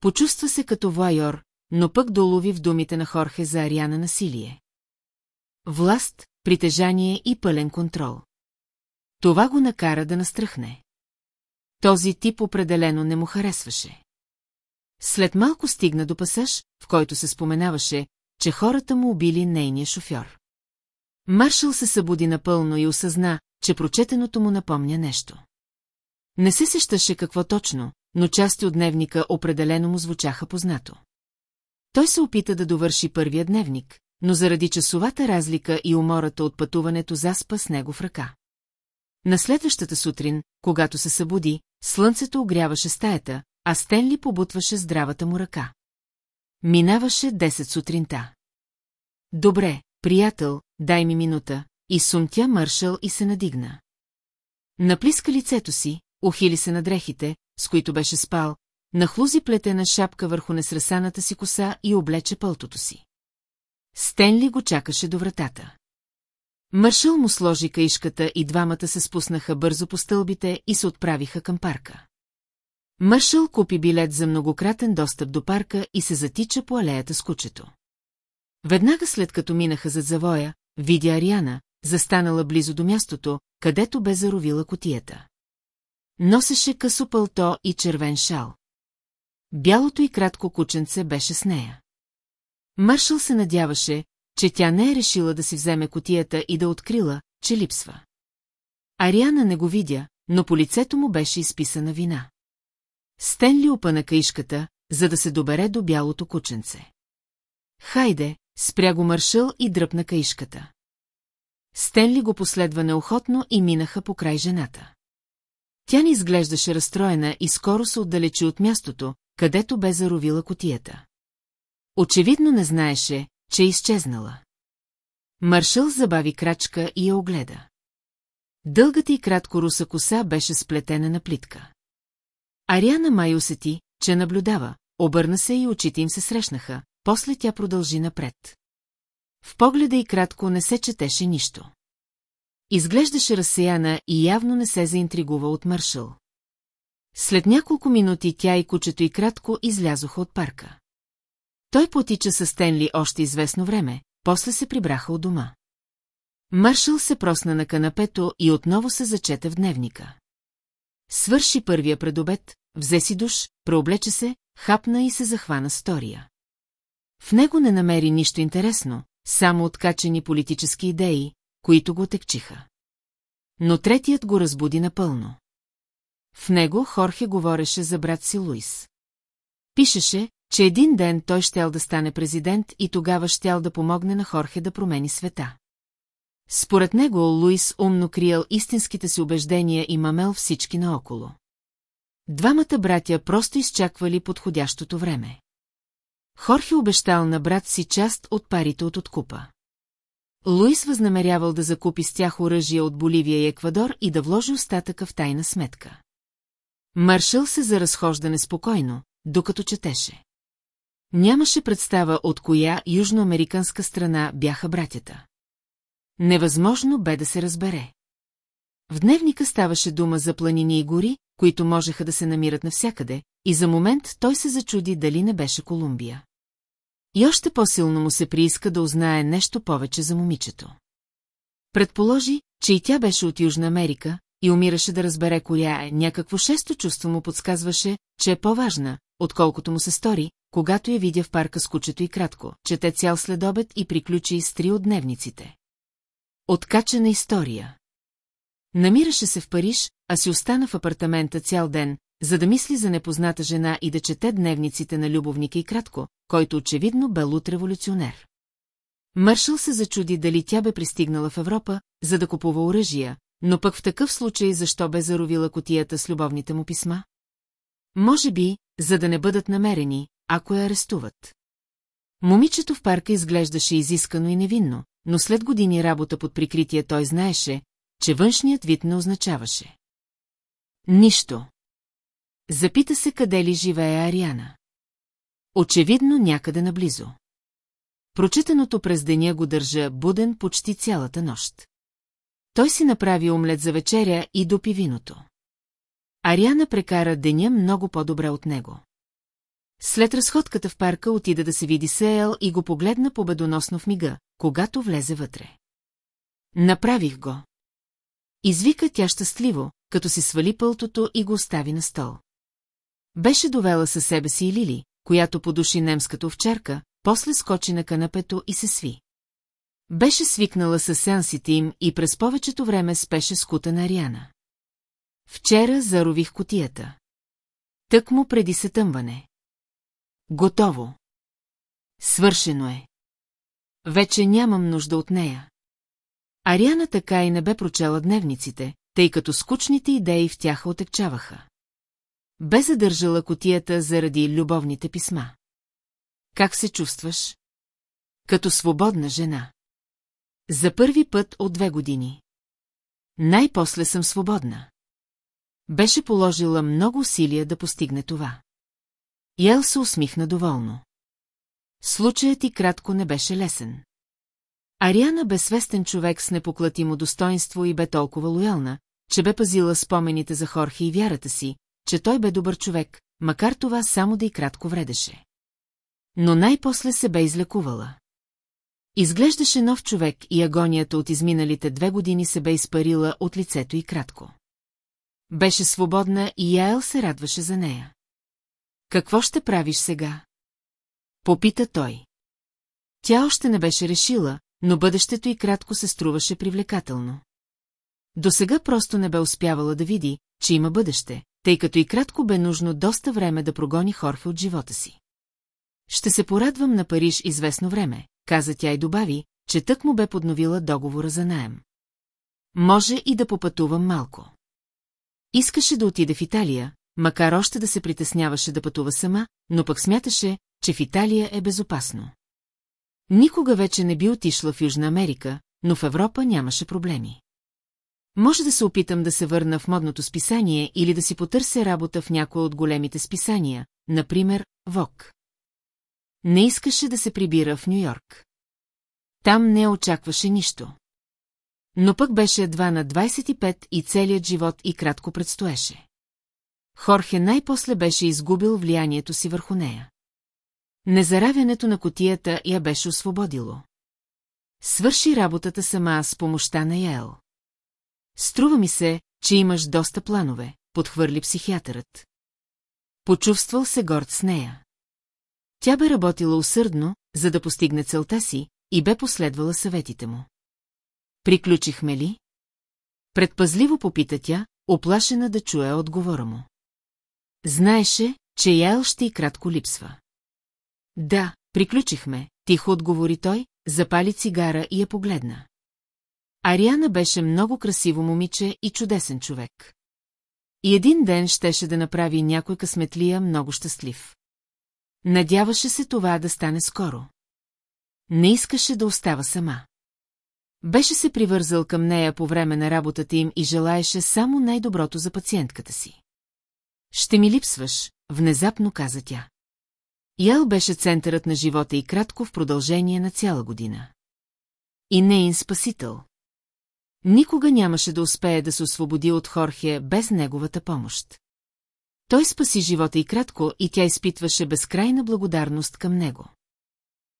Почувства се като вайор, но пък долови в думите на Хорхе за Ариана насилие. Власт, притежание и пълен контрол. Това го накара да настръхне. Този тип определено не му харесваше. След малко стигна до пасаж, в който се споменаваше, че хората му убили нейния шофьор. Маршал се събуди напълно и осъзна, че прочетеното му напомня нещо. Не се сещаше какво точно, но части от дневника определено му звучаха познато. Той се опита да довърши първия дневник, но заради часовата разлика и умората от пътуването заспа с него в ръка. На следващата сутрин, когато се събуди, слънцето огряваше стаята, а Стенли побутваше здравата му ръка. Минаваше 10 сутринта. Добре, приятел, дай ми минута, и сумтя Мършъл и се надигна. Наплиска лицето си, ухили се на дрехите, с които беше спал, нахлузи плетена шапка върху несресаната си коса и облече пълтото си. Стенли го чакаше до вратата. Мършъл му сложи каишката и двамата се спуснаха бързо по стълбите и се отправиха към парка. Мършъл купи билет за многократен достъп до парка и се затича по алеята с кучето. Веднага след като минаха зад завоя, видя Ариана, застанала близо до мястото, където бе заровила котията. Носеше късо пълто и червен шал. Бялото и кратко кученце беше с нея. Маршал се надяваше, че тя не е решила да си вземе котията и да открила, че липсва. Ариана не го видя, но по лицето му беше изписана вина. Стенли опъна каишката, за да се добере до бялото кученце. Хайде, спря го маршал и дръпна каишката. Стенли го последва неохотно и минаха по край жената. Тя не изглеждаше разстроена и скоро се отдалечи от мястото, където бе заровила котията. Очевидно не знаеше, че е изчезнала. Маршал забави крачка и я огледа. Дългата и кратко руса коса беше сплетена на плитка. Ариана май усети, че наблюдава, обърна се и очите им се срещнаха, после тя продължи напред. В погледа и кратко не се четеше нищо. Изглеждаше разсеяна и явно не се заинтригува от Маршал. След няколко минути тя и кучето и кратко излязоха от парка. Той потича с Стенли още известно време, после се прибраха от дома. Маршал се просна на канапето и отново се зачете в дневника. Свърши първия предобед, взе си душ, преоблече се, хапна и се захвана стория. В него не намери нищо интересно, само откачени политически идеи, които го текчиха. Но третият го разбуди напълно. В него Хорхе говореше за брат си Луис. Пишеше, че един ден той щял да стане президент и тогава щял да помогне на Хорхе да промени света. Според него Луис умно криел истинските си убеждения и мамел всички наоколо. Двамата братя просто изчаквали подходящото време. Хорхе обещал на брат си част от парите от откупа. Луис възнамерявал да закупи с тях оръжие от Боливия и Еквадор и да вложи остатъка в тайна сметка. Маршал се заразхожда неспокойно, докато четеше. Нямаше представа от коя южноамериканска страна бяха братята. Невъзможно бе да се разбере. В дневника ставаше дума за планини и гори, които можеха да се намират навсякъде, и за момент той се зачуди дали не беше Колумбия. И още по-силно му се прииска да узнае нещо повече за момичето. Предположи, че и тя беше от Южна Америка и умираше да разбере коя е, някакво шесто чувство му подсказваше, че е по-важна, отколкото му се стори, когато я видя в парка с кучето и кратко, чете цял следобед и приключи с три от дневниците. Откачена история. Намираше се в Париж, а си остана в апартамента цял ден, за да мисли за непозната жена и да чете дневниците на любовника и кратко, който очевидно бе лут революционер. Мършъл се зачуди дали тя бе пристигнала в Европа, за да купува оръжия, но пък в такъв случай защо бе заровила котията с любовните му писма? Може би, за да не бъдат намерени, ако я арестуват. Момичето в парка изглеждаше изискано и невинно, но след години работа под прикритие той знаеше, че външният вид не означаваше. Нищо. Запита се къде ли живее Ариана. Очевидно някъде наблизо. Прочитаното през деня го държа буден почти цялата нощ. Той си направи омлет за вечеря и допи виното. Ариана прекара деня много по-добре от него. След разходката в парка отида да се види Сеел и го погледна победоносно в мига, когато влезе вътре. Направих го. Извика тя щастливо, като си свали пълтото и го остави на стол. Беше довела със себе си и Лили, която подуши немската овчарка, после скочи на канапето и се сви. Беше свикнала с сеансите им и през повечето време спеше скута на Ариана. Вчера зарових котията. Тък му преди сътъмване. Готово. Свършено е. Вече нямам нужда от нея. Ариана така и не бе прочела дневниците, тъй като скучните идеи в тях отекчаваха. Бе задържала котията заради любовните писма. Как се чувстваш? Като свободна жена. За първи път от две години. Най-после съм свободна. Беше положила много усилия да постигне това. Ел се усмихна доволно. Случаят и кратко не беше лесен. Ариана бе свестен човек с непоклатимо достоинство и бе толкова лоялна, че бе пазила спомените за Хорхи и вярата си, че той бе добър човек, макар това само да и кратко вредеше. Но най-после се бе излекувала. Изглеждаше нов човек и агонията от изминалите две години се бе изпарила от лицето и кратко. Беше свободна и Яел се радваше за нея. Какво ще правиш сега? Попита той. Тя още не беше решила, но бъдещето и кратко се струваше привлекателно. До сега просто не бе успявала да види, че има бъдеще, тъй като и кратко бе нужно доста време да прогони Хорфе от живота си. Ще се порадвам на Париж известно време, каза тя и добави, че тък му бе подновила договора за наем. Може и да попътувам малко. Искаше да отиде в Италия, макар още да се притесняваше да пътува сама, но пък смяташе, че в Италия е безопасно. Никога вече не би отишла в Южна Америка, но в Европа нямаше проблеми. Може да се опитам да се върна в модното списание или да си потърся работа в някоя от големите списания, например, ВОК. Не искаше да се прибира в Нью-Йорк. Там не очакваше нищо. Но пък беше едва на 25 и целият живот и кратко предстоеше. Хорхе най-после беше изгубил влиянието си върху нея. Незаравянето на котията я беше освободило. Свърши работата сама с помощта на Яел. Струва ми се, че имаш доста планове, подхвърли психиатърът. Почувствал се горд с нея. Тя бе работила усърдно, за да постигне целта си, и бе последвала съветите му. Приключихме ли? Предпазливо попита тя, оплашена да чуе отговора му. Знаеше, че Яел ще и кратко липсва. Да, приключихме, тихо отговори той, запали цигара и я погледна. Ариана беше много красиво момиче и чудесен човек. И един ден щеше да направи някой късметлия много щастлив. Надяваше се това да стане скоро. Не искаше да остава сама. Беше се привързал към нея по време на работата им и желаеше само най-доброто за пациентката си. Ще ми липсваш, внезапно каза тя. Ял беше центърът на живота и кратко в продължение на цяла година. И нейн спасител. Никога нямаше да успее да се освободи от Хорхе без неговата помощ. Той спаси живота и кратко и тя изпитваше безкрайна благодарност към него.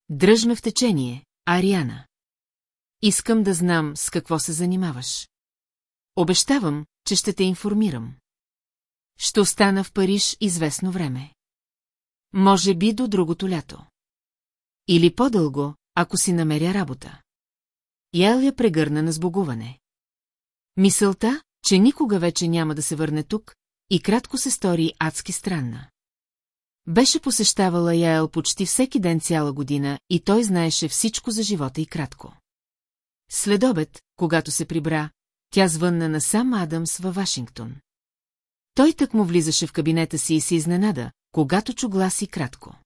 Дръжме в течение, Ариана. Искам да знам с какво се занимаваш. Обещавам, че ще те информирам. Ще остана в Париж известно време. Може би до другото лято. Или по-дълго, ако си намеря работа. Ял я прегърна на сбогуване. Мисълта, че никога вече няма да се върне тук, и кратко се стори адски странна. Беше посещавала Яел почти всеки ден цяла година и той знаеше всичко за живота и кратко. След обед, когато се прибра, тя звънна на сам Адамс във Вашингтон. Той так му влизаше в кабинета си и се изненада, когато чу глас и кратко.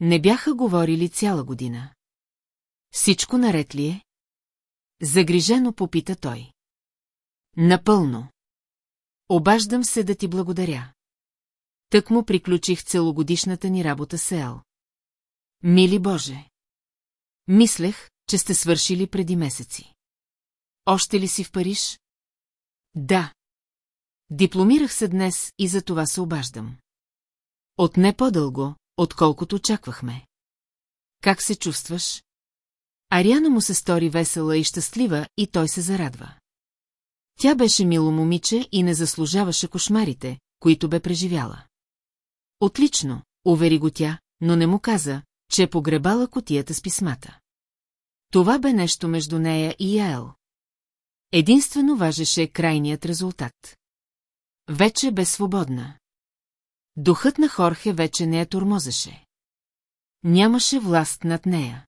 Не бяха говорили цяла година. Всичко наред ли е? Загрижено попита той. Напълно. Обаждам се да ти благодаря. Тък му приключих целогодишната ни работа с Ел. Мили Боже! Мислех, че сте свършили преди месеци. Още ли си в Париж? Да. Дипломирах се днес и за това се обаждам. От не по-дълго, отколкото очаквахме. Как се чувстваш? Ариана му се стори весела и щастлива и той се зарадва. Тя беше мило момиче и не заслужаваше кошмарите, които бе преживяла. Отлично, увери го тя, но не му каза, че е погребала котията с писмата. Това бе нещо между нея и Яел. Единствено важеше крайният резултат. Вече бе свободна. Духът на Хорхе вече не я тормозеше. Нямаше власт над нея.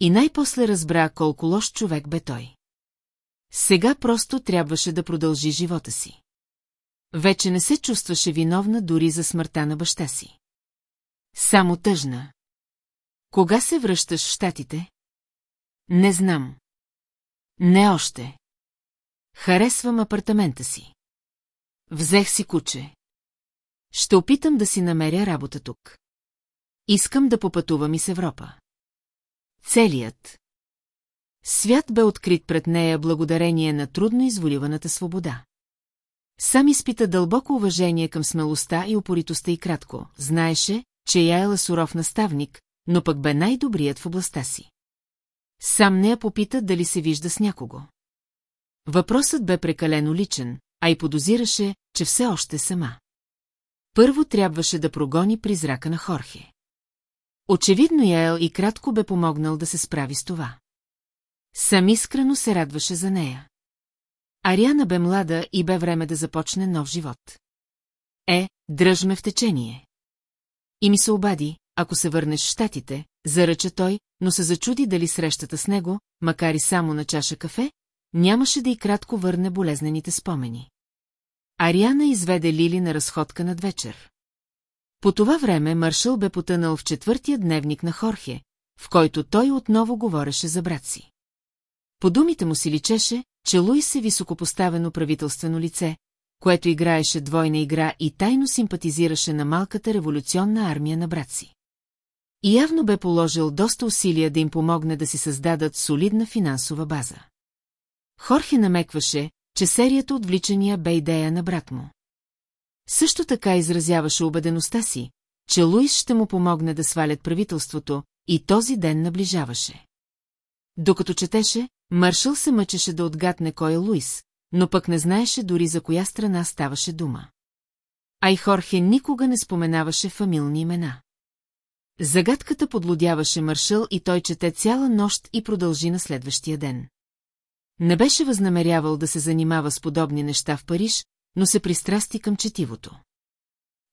И най-после разбра колко лош човек бе той. Сега просто трябваше да продължи живота си. Вече не се чувстваше виновна дори за смъртта на баща си. Само тъжна. Кога се връщаш в щатите? Не знам. Не още. Харесвам апартамента си. Взех си куче. Ще опитам да си намеря работа тук. Искам да попътувам и с Европа. Целият. Свят бе открит пред нея благодарение на трудно изволиваната свобода. Сам изпита дълбоко уважение към смелостта и упоритостта и кратко. Знаеше, че я е суров наставник, но пък бе най-добрият в областта си. Сам не я попита дали се вижда с някого. Въпросът бе прекалено личен, а и подозираше, че все още сама. Първо трябваше да прогони призрака на Хорхе. Очевидно Яел и кратко бе помогнал да се справи с това. Сам искрено се радваше за нея. Ариана бе млада и бе време да започне нов живот. Е, дръж ме в течение. И ми се обади, ако се върнеш в щатите, заръча той, но се зачуди дали срещата с него, макар и само на чаша кафе, нямаше да и кратко върне болезнените спомени. Ариана изведе Лили на разходка над вечер. По това време Маршал бе потънал в четвъртия дневник на Хорхе, в който той отново говореше за брат си. По думите му си личеше, че Луис е високопоставено правителствено лице, което играеше двойна игра и тайно симпатизираше на малката революционна армия на брат си. И явно бе положил доста усилия да им помогне да си създадат солидна финансова база. Хорхе намекваше, че серията отвличания бе идея на брат му. Също така изразяваше убедеността си, че Луис ще му помогне да свалят правителството, и този ден наближаваше. Докато четеше, Маршал се мъчеше да отгадне кой е Луис, но пък не знаеше дори за коя страна ставаше дума. А и Хорхе никога не споменаваше фамилни имена. Загадката подлодяваше Маршал и той чете цяла нощ и продължи на следващия ден. Не беше възнамерявал да се занимава с подобни неща в Париж, но се пристрасти към четивото.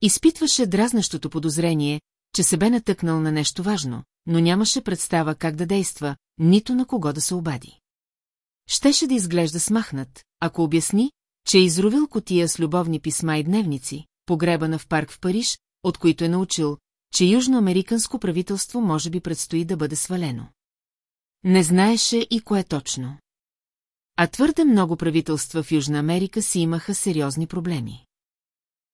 Изпитваше дразнащото подозрение, че се бе натъкнал на нещо важно, но нямаше представа как да действа, нито на кого да се обади. Щеше да изглежда смахнат, ако обясни, че е изровил котия с любовни писма и дневници, погребана в парк в Париж, от които е научил, че южноамериканско правителство може би предстои да бъде свалено. Не знаеше и кое точно. А твърде много правителства в Южна Америка си имаха сериозни проблеми.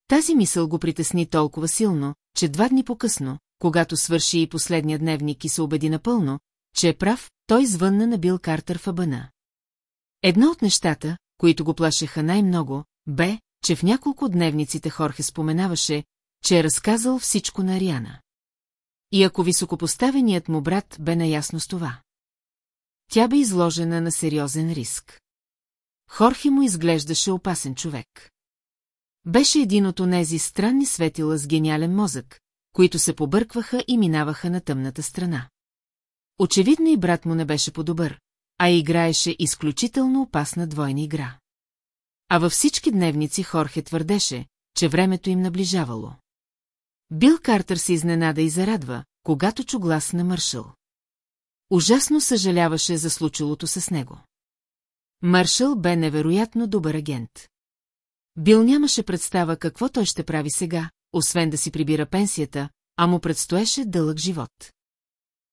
Тази мисъл го притесни толкова силно, че два дни по-късно, когато свърши и последния дневник и се убеди напълно, че е прав, той звънна на Бил Картер в Абана. Едно от нещата, които го плашеха най-много, бе, че в няколко дневниците Хорхе споменаваше, че е разказал всичко на Ариана. И ако високопоставеният му брат бе наясно с това. Тя бе изложена на сериозен риск. Хорхе му изглеждаше опасен човек. Беше един от онези странни светила с гениален мозък, които се побъркваха и минаваха на тъмната страна. Очевидно и брат му не беше по-добър, а играеше изключително опасна двойна игра. А във всички дневници Хорхе твърдеше, че времето им наближавало. Бил Картер се изненада и зарадва, когато чу глас на Мършъл. Ужасно съжаляваше за случилото се с него. Маршал бе невероятно добър агент. Бил нямаше представа какво той ще прави сега, освен да си прибира пенсията, а му предстоеше дълъг живот.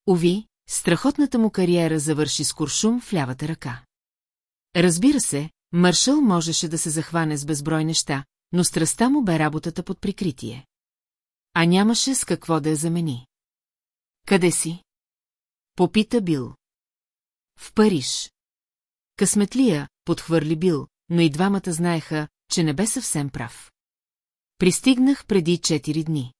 Ови, страхотната му кариера завърши с куршум в лявата ръка. Разбира се, Маршал можеше да се захване с безброй неща, но страстта му бе работата под прикритие. А нямаше с какво да я замени. Къде си? Попита Бил. В Париж. Късметлия, подхвърли Бил, но и двамата знаеха, че не бе съвсем прав. Пристигнах преди четири дни.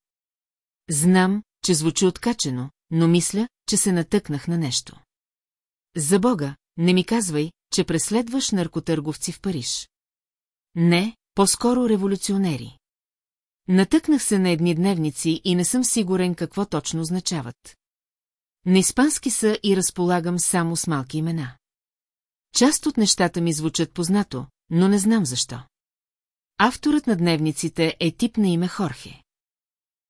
Знам, че звучи откачено, но мисля, че се натъкнах на нещо. За Бога, не ми казвай, че преследваш наркотърговци в Париж. Не, по-скоро революционери. Натъкнах се на едни дневници и не съм сигурен какво точно означават. На испански са и разполагам само с малки имена. Част от нещата ми звучат познато, но не знам защо. Авторът на дневниците е тип на име Хорхе.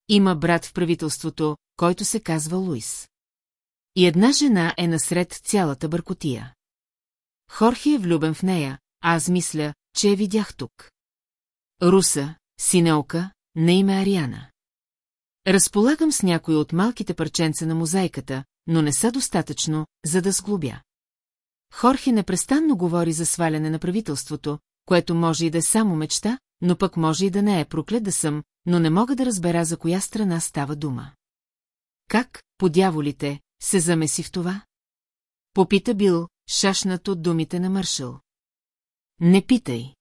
Има брат в правителството, който се казва Луис. И една жена е насред цялата бъркотия. Хорхе е влюбен в нея, а аз мисля, че я видях тук. Руса, синелка, на име Ариана. Разполагам с някои от малките парченца на мозайката, но не са достатъчно, за да сглобя. Хорхе непрестанно говори за сваляне на правителството, което може и да е само мечта, но пък може и да не е проклет да съм, но не мога да разбера за коя страна става дума. Как, по дяволите, се замеси в това? Попита Бил, шашнат от думите на Мършъл. Не питай.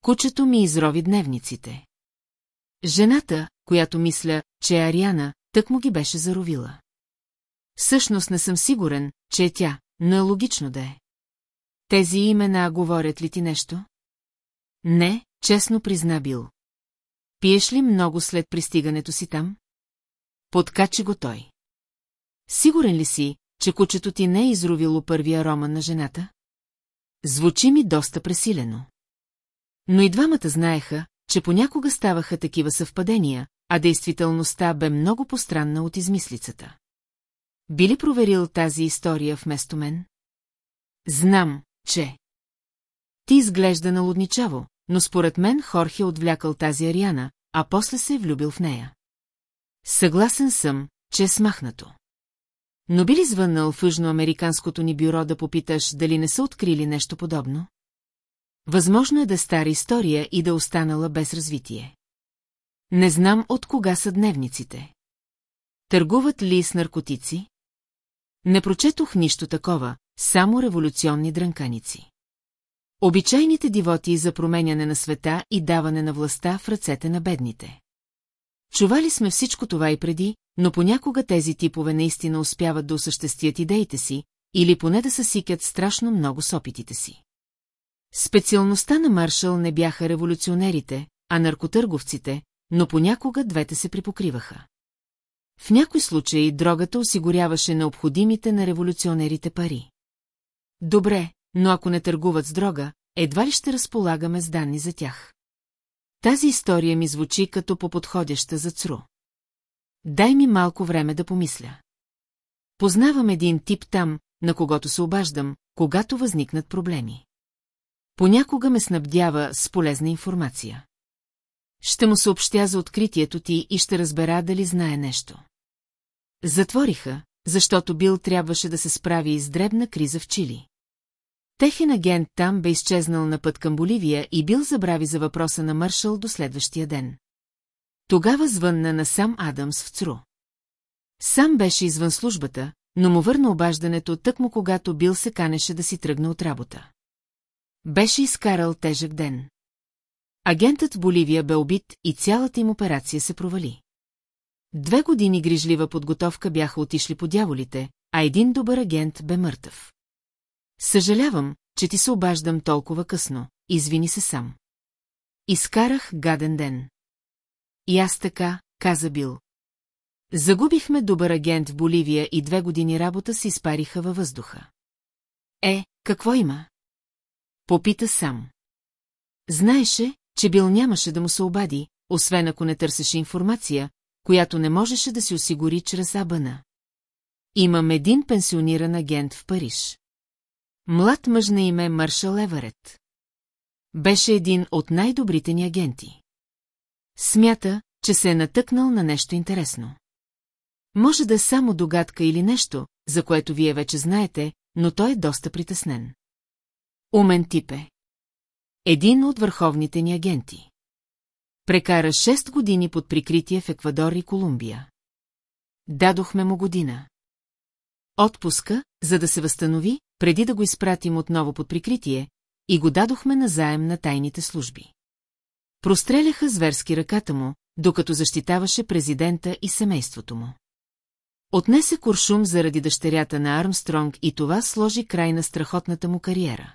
Кучето ми изрови дневниците. Жената, която мисля, че е Ариана, тък му ги беше заровила. Всъщност не съм сигурен, че е тя, но е логично да е. Тези имена говорят ли ти нещо? Не, честно призна Бил. Пиеш ли много след пристигането си там? Подкачи го той. Сигурен ли си, че кучето ти не е изровило първия роман на жената? Звучи ми доста пресилено. Но и двамата знаеха, че понякога ставаха такива съвпадения, а действителността бе много постранна от измислицата. Би ли проверил тази история вместо мен? Знам, че... Ти изглежда налудничаво, но според мен Хорхе отвлякал тази Ариана, а после се е влюбил в нея. Съгласен съм, че е смахнато. Но би ли звъннал в южноамериканското ни бюро да попиташ дали не са открили нещо подобно? Възможно е да е стара история и да останала без развитие. Не знам от кога са дневниците. Търгуват ли с наркотици? Не прочетох нищо такова, само революционни дрънканици. Обичайните дивоти за променяне на света и даване на властта в ръцете на бедните. Чували сме всичко това и преди, но понякога тези типове наистина успяват да осъществят идеите си, или поне да съсикят страшно много с опитите си. Специалността на Маршал не бяха революционерите, а наркотърговците, но понякога двете се припокриваха. В някой случаи дрогата осигуряваше необходимите на революционерите пари. Добре, но ако не търгуват с дрога, едва ли ще разполагаме с данни за тях. Тази история ми звучи като по-подходяща за ЦРУ. Дай ми малко време да помисля. Познавам един тип там, на когото се обаждам, когато възникнат проблеми. Понякога ме снабдява с полезна информация. Ще му съобщя за откритието ти и ще разбера дали знае нещо. Затвориха, защото Бил трябваше да се справи с дребна криза в Чили. Техен агент там бе изчезнал на път към Боливия и Бил забрави за въпроса на Мършъл до следващия ден. Тогава звънна на сам Адамс в ЦРУ. Сам беше извън службата, но му върна обаждането тъкмо когато Бил се канеше да си тръгне от работа. Беше изкарал тежък ден. Агентът Боливия бе убит и цялата им операция се провали. Две години грижлива подготовка бяха отишли по дяволите, а един добър агент бе мъртъв. Съжалявам, че ти се обаждам толкова късно, извини се сам. Изкарах гаден ден. И аз така, каза Бил. Загубихме добър агент в Боливия и две години работа се изпариха във въздуха. Е, какво има? Попита сам. Знаеше, че Бил нямаше да му се обади, освен ако не търсеше информация, която не можеше да си осигури чрез Абана. Имам един пенсиониран агент в Париж. Млад мъж на име Маршал Еверет. Беше един от най-добрите ни агенти. Смята, че се е натъкнал на нещо интересно. Може да е само догадка или нещо, за което вие вече знаете, но той е доста притеснен. Умен тип е. Един от върховните ни агенти. Прекара 6 години под прикритие в Еквадор и Колумбия. Дадохме му година. Отпуска, за да се възстанови, преди да го изпратим отново под прикритие, и го дадохме назаем на тайните служби. Простреляха зверски ръката му, докато защитаваше президента и семейството му. Отнесе куршум заради дъщерята на Армстронг и това сложи край на страхотната му кариера.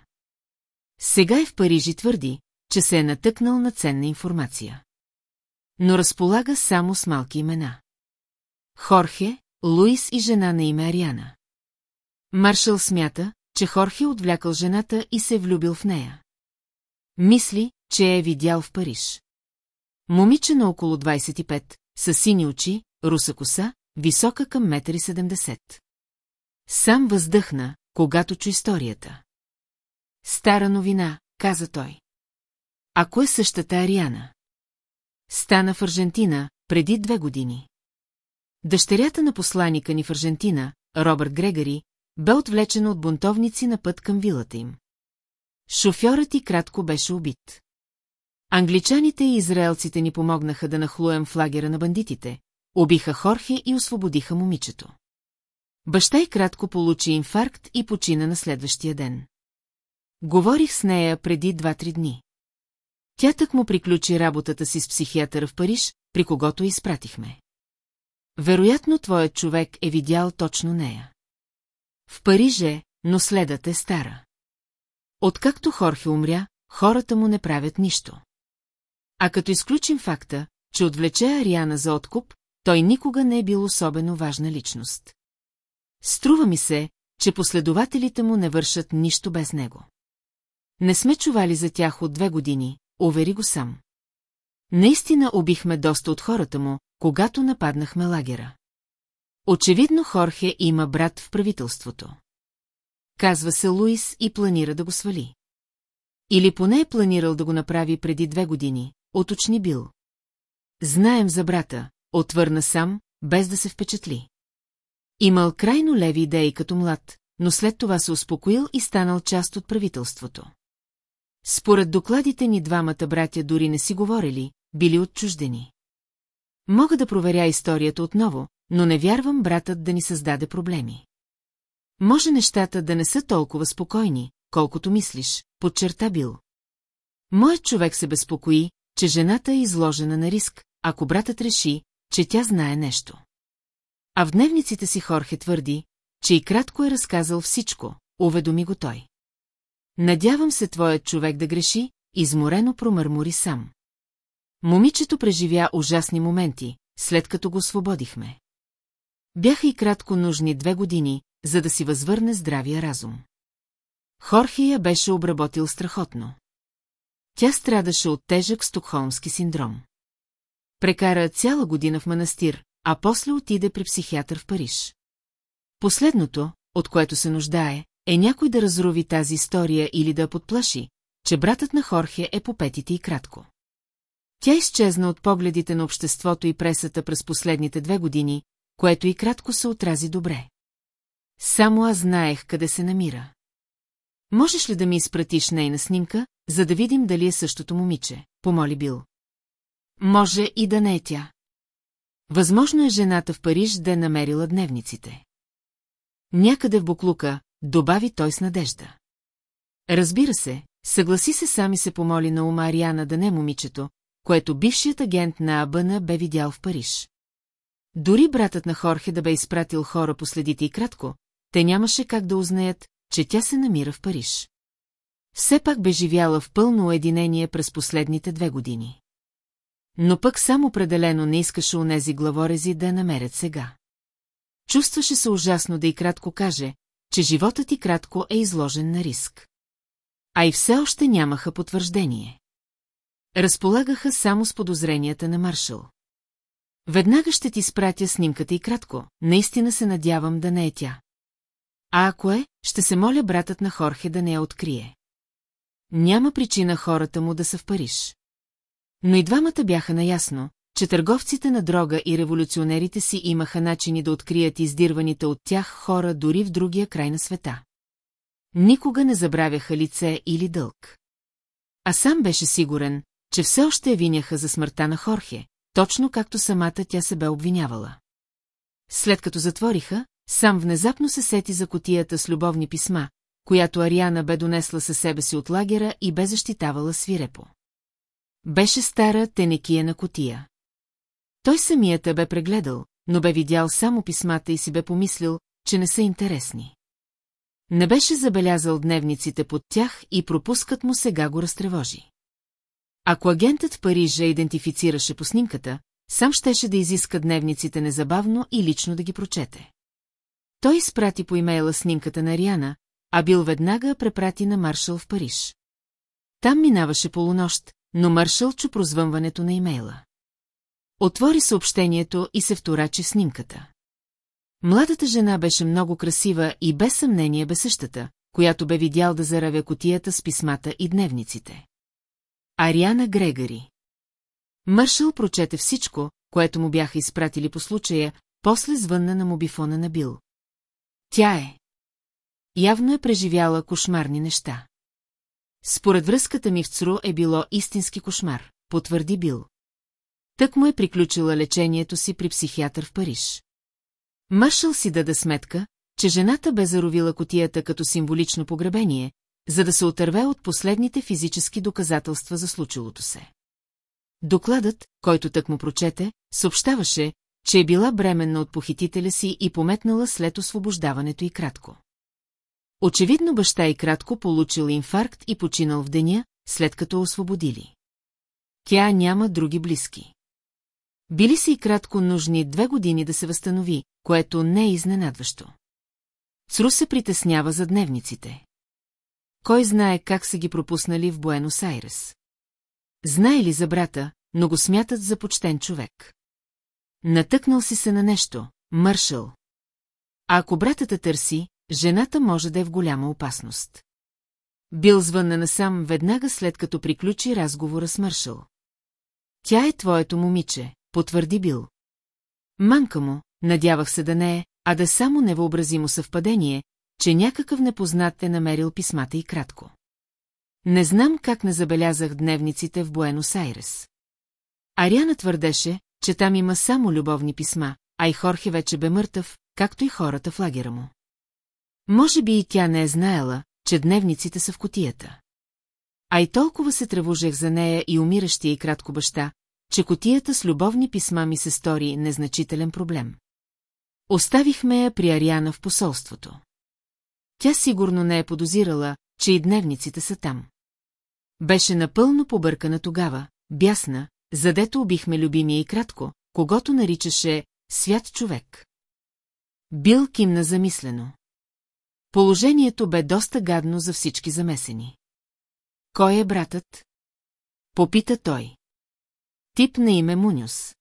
Сега е в Париж и твърди, че се е натъкнал на ценна информация. Но разполага само с малки имена. Хорхе, Луис и жена на име Ариана. Маршал смята, че Хорхе отвлякал жената и се е влюбил в нея. Мисли, че е видял в Париж. Момиче на около 25, с сини очи, руса коса, висока към 1,70 м. Сам въздъхна, когато чу историята. Стара новина, каза той. Ако е същата Ариана? Стана в Аржентина преди две години. Дъщерята на посланика ни в Аржентина, Робърт Грегори, бе отвлечена от бунтовници на път към вилата им. Шофьорът и кратко беше убит. Англичаните и израелците ни помогнаха да нахлуем в лагера на бандитите, убиха Хорхе и освободиха момичето. Баща и кратко получи инфаркт и почина на следващия ден. Говорих с нея преди два-три дни. Тя так му приключи работата си с психиатъра в Париж, при когото изпратихме. Вероятно, твоят човек е видял точно нея. В Париж е, но следът е стара. Откакто Хорхе умря, хората му не правят нищо. А като изключим факта, че отвлече Ариана за откуп, той никога не е бил особено важна личност. Струва ми се, че последователите му не вършат нищо без него. Не сме чували за тях от две години, увери го сам. Наистина убихме доста от хората му, когато нападнахме лагера. Очевидно Хорхе има брат в правителството. Казва се Луис и планира да го свали. Или поне е планирал да го направи преди две години, оточни бил. Знаем за брата, отвърна сам, без да се впечатли. Имал крайно леви идеи като млад, но след това се успокоил и станал част от правителството. Според докладите ни двамата братя дори не си говорили, били отчуждени. Мога да проверя историята отново, но не вярвам братът да ни създаде проблеми. Може нещата да не са толкова спокойни, колкото мислиш, подчерта Бил. Моят човек се безпокои, че жената е изложена на риск, ако братът реши, че тя знае нещо. А в дневниците си Хорхе твърди, че и кратко е разказал всичко, уведоми го той. Надявам се твоят човек да греши, изморено промърмори сам. Момичето преживя ужасни моменти, след като го освободихме. Бяха и кратко нужни две години, за да си възвърне здравия разум. Хорхия беше обработил страхотно. Тя страдаше от тежък стокхолмски синдром. Прекара цяла година в манастир, а после отиде при психиатър в Париж. Последното, от което се нуждае, е някой да разруви тази история или да подплаши, че братът на Хорхе е по петите и кратко. Тя изчезна от погледите на обществото и пресата през последните две години, което и кратко се отрази добре. Само аз знаех къде се намира. Можеш ли да ми изпратиш нейна снимка, за да видим дали е същото момиче, помоли Бил. Може и да не е тя. Възможно е жената в Париж да е намерила дневниците. Някъде в буклука, добави той с надежда. Разбира се, съгласи се сами се помоли на ума Ариана да не момичето, което бившият агент на Абъна бе видял в Париж. Дори братът на Хорхе да бе изпратил хора по следите и кратко, те нямаше как да узнаят, че тя се намира в Париж. Все пак бе живяла в пълно уединение през последните две години. Но пък само определено не искаше нези главорези да намерят сега. Чувстваше се ужасно да и кратко каже, че животът и кратко е изложен на риск. А и все още нямаха потвърждение. Разполагаха само с подозренията на Маршал. Веднага ще ти спратя снимката и кратко, наистина се надявам да не е тя. А ако е, ще се моля братът на Хорхе да не я открие. Няма причина хората му да са в Париж. Но и двамата бяха наясно, че търговците на дрога и революционерите си имаха начини да открият издирваните от тях хора дори в другия край на света. Никога не забравяха лице или дълг. А сам беше сигурен, че все още я виняха за смъртта на Хорхе, точно както самата тя се бе обвинявала. След като затвориха, сам внезапно се сети за котията с любовни писма, която Ариана бе донесла със себе си от лагера и бе защитавала свирепо. Беше стара тенекия на котия. Той самият бе прегледал, но бе видял само писмата и си бе помислил, че не са интересни. Не беше забелязал дневниците под тях и пропускът му сега го разтревожи. Ако агентът в Париж идентифицираше по снимката, сам щеше да изиска дневниците незабавно и лично да ги прочете. Той изпрати по имейла снимката на Ариана, а бил веднага препрати на Маршал в Париж. Там минаваше полунощ, но Маршал чу прозвънването на имейла. Отвори съобщението и се вторачи в снимката. Младата жена беше много красива и без съмнение бе същата, която бе видял да заравя котията с писмата и дневниците. Ариана Грегори Мършъл прочете всичко, което му бяха изпратили по случая, после звънна на мобифона на Бил. Тя е. Явно е преживяла кошмарни неща. Според връзката ми в ЦРУ е било истински кошмар, потвърди Бил. Тък му е приключила лечението си при психиатър в Париж. Мършъл си даде сметка, че жената бе заровила котията като символично погребение, за да се отърве от последните физически доказателства за случилото се. Докладът, който тък му прочете, съобщаваше, че е била бременна от похитителя си и пометнала след освобождаването и кратко. Очевидно баща и кратко получил инфаркт и починал в деня, след като освободили. Тя няма други близки. Били се и кратко нужни две години да се възстанови, което не е изненадващо. Цру се притеснява за дневниците. Кой знае как са ги пропуснали в Буенос Айрес? Знае ли за брата, но го смятат за почтен човек. Натъкнал си се на нещо, Мършъл. А ако братата търси, жената може да е в голяма опасност. Бил звънна насам веднага след като приключи разговора с Мършъл. Тя е твоето момиче, потвърди Бил. Манка му, надявах се да не е, а да само невъобразимо съвпадение, че някакъв непознат е намерил писмата и кратко. Не знам как не забелязах дневниците в Буенос Айрес. Ариана твърдеше, че там има само любовни писма, а и Хорхе вече бе мъртъв, както и хората в лагера му. Може би и тя не е знаела, че дневниците са в котията. А и толкова се тревожех за нея и умиращия и кратко баща, че котията с любовни писма ми се стори незначителен проблем. Оставихме я при Ариана в посолството. Тя сигурно не е подозирала, че и дневниците са там. Беше напълно побъркана тогава, бясна, задето убихме любимия и кратко, когато наричаше свят човек. Бил кимна замислено. Положението бе доста гадно за всички замесени. Кой е братът? Попита той. Тип на име Мунюс.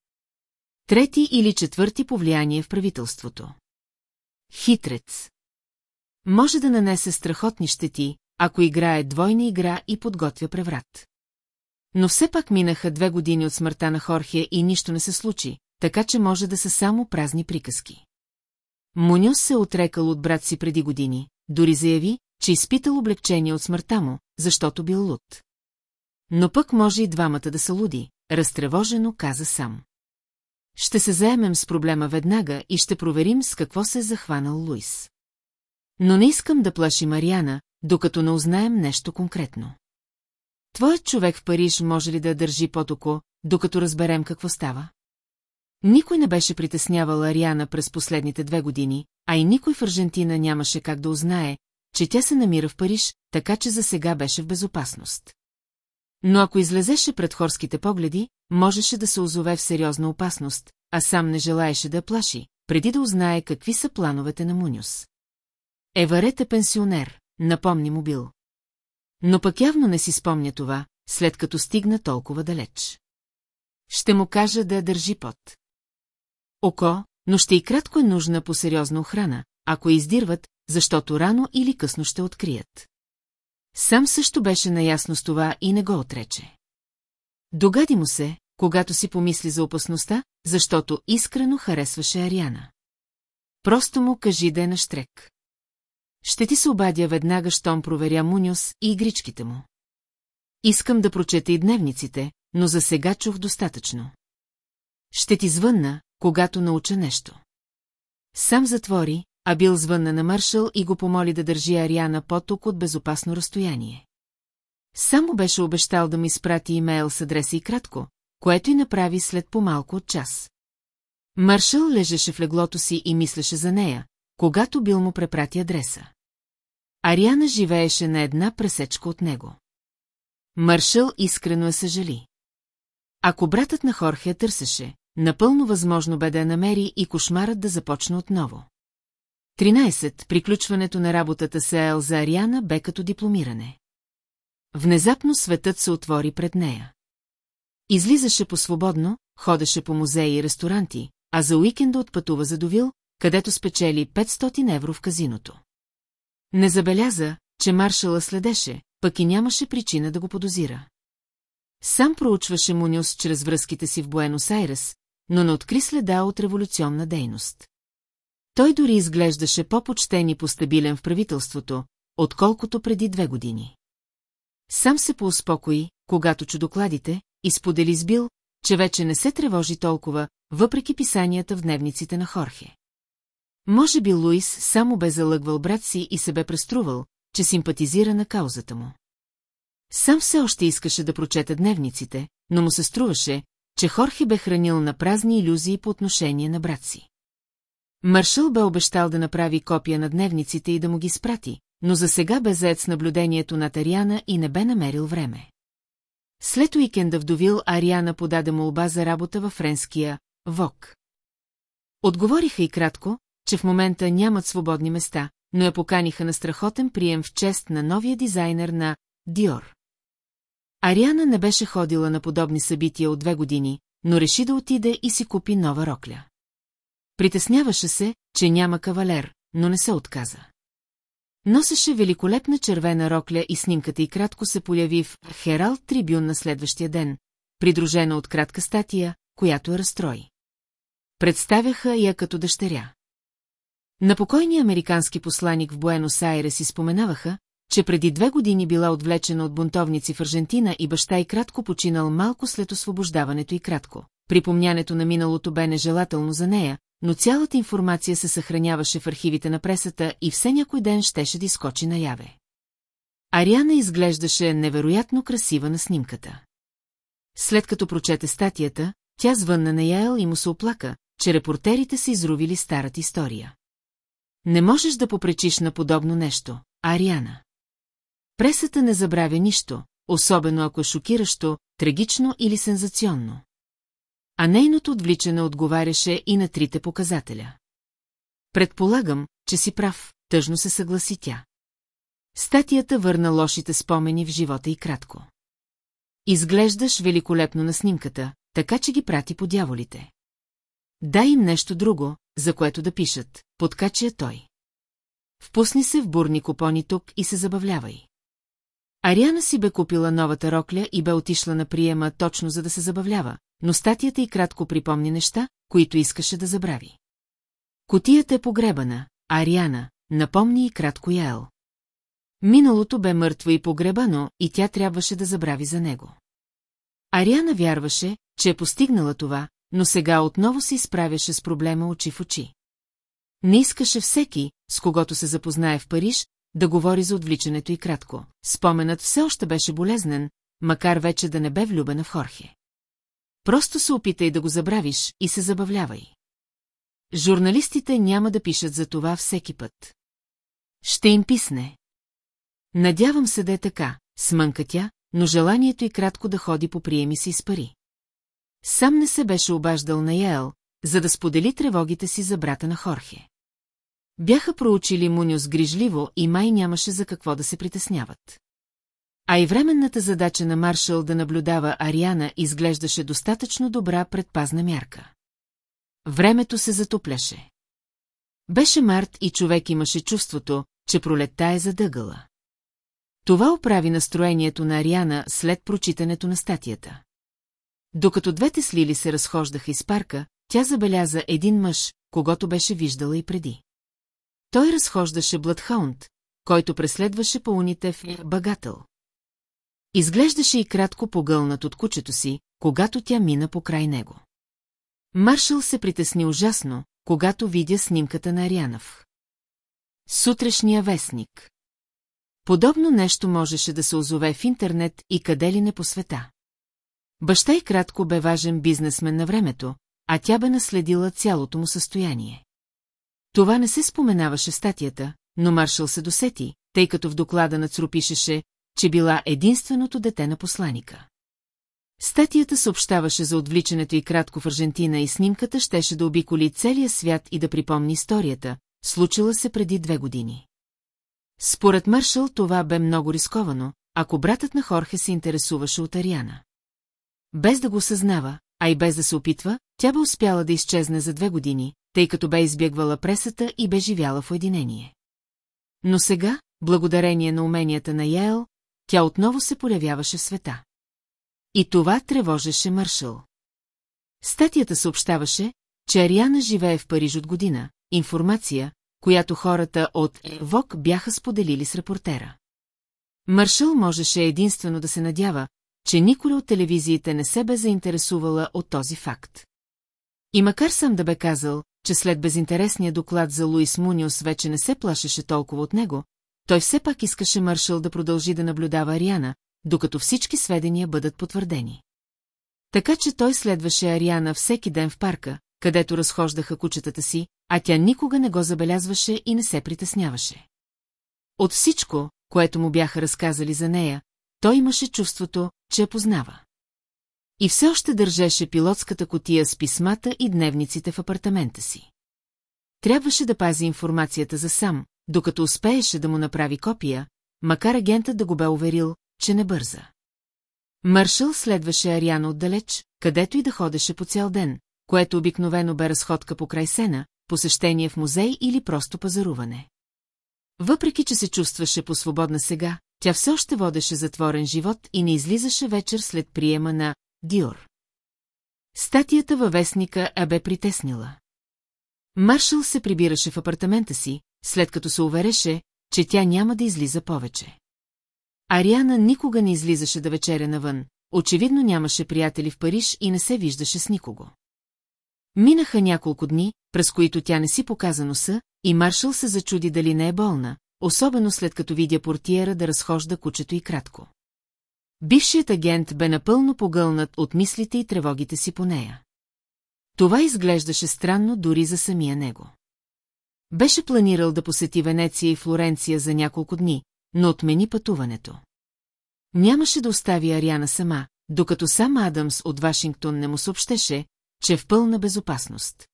Трети или четвърти по влияние в правителството. Хитрец. Може да нанесе страхотни щети, ако играе двойна игра и подготвя преврат. Но все пак минаха две години от смъртта на Хорхе и нищо не се случи, така че може да са само празни приказки. Мунюс се отрекал от брат си преди години, дори заяви, че изпитал облегчение от смъртта му, защото бил луд. Но пък може и двамата да са луди, разтревожено каза сам. Ще се заемем с проблема веднага и ще проверим с какво се е захванал Луис. Но не искам да плаши Мариана, докато не узнаем нещо конкретно. Твоят човек в Париж може ли да държи под око, докато разберем какво става? Никой не беше притеснявал Ариана през последните две години, а и никой в Аржентина нямаше как да узнае, че тя се намира в Париж, така че за сега беше в безопасност. Но ако излезеше пред хорските погледи, можеше да се озове в сериозна опасност, а сам не желаеше да плаши, преди да узнае какви са плановете на Мунюс. Еварет е пенсионер, напомни му бил. Но пък явно не си спомня това, след като стигна толкова далеч. Ще му кажа да я държи под. Око, но ще и кратко е нужна по сериозна охрана, ако издирват, защото рано или късно ще открият. Сам също беше наясно с това и не го отрече. Догади му се, когато си помисли за опасността, защото искрено харесваше Ариана. Просто му кажи да е на штрек. Ще ти се обадя веднага, щом проверя Муньос и игричките му. Искам да прочета и дневниците, но за сега чух достатъчно. Ще ти звънна, когато науча нещо. Сам затвори, а бил звънна на Маршал и го помоли да държи Ариана по-тук от безопасно разстояние. Само беше обещал да ми изпрати имейл с адреса и кратко, което и направи след по-малко от час. Маршал лежеше в леглото си и мислеше за нея, когато бил му препрати адреса. Ариана живееше на една пресечка от него. Маршал искрено я съжали. Ако братът на Хорхе търсеше, напълно възможно бе да я намери и кошмарът да започне отново. 13. Приключването на работата с Ел за Ариана бе като дипломиране. Внезапно светът се отвори пред нея. Излизаше по-свободно, ходеше по музеи и ресторанти, а за уикенда отпътува за Довил, където спечели 500 евро в казиното. Не забеляза, че маршала следеше, пък и нямаше причина да го подозира. Сам проучваше Муниус чрез връзките си в Буенос Айрес, но не откри следа от революционна дейност. Той дори изглеждаше по-почтен и постабилен в правителството, отколкото преди две години. Сам се поуспокои, когато чу докладите, и сподели с Бил, че вече не се тревожи толкова, въпреки писанията в дневниците на Хорхе. Може би Луис само бе залъгвал брат си и се бе преструвал, че симпатизира на каузата му. Сам все още искаше да прочета дневниците, но му се струваше, че Хорхе бе хранил на празни иллюзии по отношение на брат си. Маршал бе обещал да направи копия на дневниците и да му ги спрати, но за сега бе заед с наблюдението на Ариана и не бе намерил време. След уикенда в Довил Ариана подаде молба за работа във френския ВОК. Отговориха и кратко, че в момента нямат свободни места, но я поканиха на страхотен прием в чест на новия дизайнер на Диор. Ариана не беше ходила на подобни събития от две години, но реши да отиде и си купи нова рокля. Притесняваше се, че няма кавалер, но не се отказа. Носеше великолепна червена рокля и снимката и кратко се появи в Хералд Трибюн на следващия ден, придружена от кратка статия, която я разстрои. Представяха я като дъщеря. На покойния американски посланик в Буенос Айрес си споменаваха, че преди две години била отвлечена от бунтовници в Аржентина и баща и кратко починал малко след освобождаването и кратко. Припомнянето на миналото бе нежелателно за нея, но цялата информация се съхраняваше в архивите на пресата и все някой ден щеше да изкочи наяве. Ариана изглеждаше невероятно красива на снимката. След като прочете статията, тя звънна на Яел и му се оплака, че репортерите са изрувили старата история. Не можеш да попречиш на подобно нещо, Ариана. Пресата не забравя нищо, особено ако е шокиращо, трагично или сензационно. А нейното отвличане отговаряше и на трите показателя. Предполагам, че си прав, тъжно се съгласи тя. Статията върна лошите спомени в живота и кратко. Изглеждаш великолепно на снимката, така че ги прати по дяволите. Дай им нещо друго, за което да пишат, подкача той. Впусни се в бурни купони тук и се забавлявай. Ариана си бе купила новата рокля и бе отишла на приема точно за да се забавлява, но статията и кратко припомни неща, които искаше да забрави. Котията е погребана, Ариана, напомни и кратко Яел. Миналото бе мъртво и погребано, и тя трябваше да забрави за него. Ариана вярваше, че е постигнала това, но сега отново се изправяше с проблема очи в очи. Не искаше всеки, с когото се запознае в Париж, да говори за отвличането и кратко. Споменът все още беше болезнен, макар вече да не бе влюбена в Хорхе. Просто се опитай да го забравиш и се забавлявай. Журналистите няма да пишат за това всеки път. Ще им писне. Надявам се да е така, смънка тя, но желанието и кратко да ходи по приеми си с пари. Сам не се беше обаждал на Яел, за да сподели тревогите си за брата на Хорхе. Бяха проучили Муниус грижливо и май нямаше за какво да се притесняват. А и временната задача на Маршал да наблюдава Ариана изглеждаше достатъчно добра предпазна мярка. Времето се затопляше. Беше март и човек имаше чувството, че пролетта е задъгала. Това оправи настроението на Ариана след прочитането на статията. Докато двете слили се разхождаха из парка, тя забеляза един мъж, когато беше виждала и преди. Той разхождаше Бладхаунд, който преследваше по уните в Багател. Изглеждаше и кратко погълнат от кучето си, когато тя мина по край него. Маршал се притесни ужасно, когато видя снимката на Арианов. Сутрешния вестник. Подобно нещо можеше да се озове в интернет и къде ли не по света. Баща и кратко бе важен бизнесмен на времето, а тя бе наследила цялото му състояние. Това не се споменаваше статията, но Маршал се досети, тъй като в доклада на ЦРУ пишеше, че била единственото дете на посланика. Статията съобщаваше за отвличането и кратко в Аржентина и снимката щеше да обиколи целия свят и да припомни историята, случила се преди две години. Според Маршал това бе много рисковано, ако братът на Хорхе се интересуваше от Ариана. Без да го съзнава, а и без да се опитва, тя бе успяла да изчезне за две години, тъй като бе избягвала пресата и бе живяла в уединение. Но сега, благодарение на уменията на Яел, тя отново се появяваше в света. И това тревожеше Маршал. Статията съобщаваше, че Ариана живее в Париж от година, информация, която хората от ВОК бяха споделили с репортера. Маршал можеше единствено да се надява, че никой от телевизиите не се бе заинтересувала от този факт. И макар съм да бе казал, че след безинтересния доклад за Луис Муниус вече не се плашеше толкова от него, той все пак искаше Маршал да продължи да наблюдава Ариана, докато всички сведения бъдат потвърдени. Така че той следваше Ариана всеки ден в парка, където разхождаха кучетата си, а тя никога не го забелязваше и не се притесняваше. От всичко, което му бяха разказали за нея, той имаше чувството, че я познава. И все още държеше пилотската котия с писмата и дневниците в апартамента си. Трябваше да пази информацията за сам, докато успееше да му направи копия, макар агентът да го бе уверил, че не бърза. Маршал следваше Ариана отдалеч, където и да ходеше по цял ден, което обикновено бе разходка по край сена, посещение в музей или просто пазаруване. Въпреки, че се чувстваше по-свободна сега, тя все още водеше затворен живот и не излизаше вечер след приема на Диор. Статията във вестника а бе притеснила. Маршал се прибираше в апартамента си, след като се увереше, че тя няма да излиза повече. Ариана никога не излизаше да вечеря навън, очевидно нямаше приятели в Париж и не се виждаше с никого. Минаха няколко дни, през които тя не си показа носа, и Маршал се зачуди дали не е болна, особено след като видя портиера да разхожда кучето и кратко. Бившият агент бе напълно погълнат от мислите и тревогите си по нея. Това изглеждаше странно дори за самия него. Беше планирал да посети Венеция и Флоренция за няколко дни, но отмени пътуването. Нямаше да остави Ариана сама, докато сам Адамс от Вашингтон не му съобщеше, че е в пълна безопасност.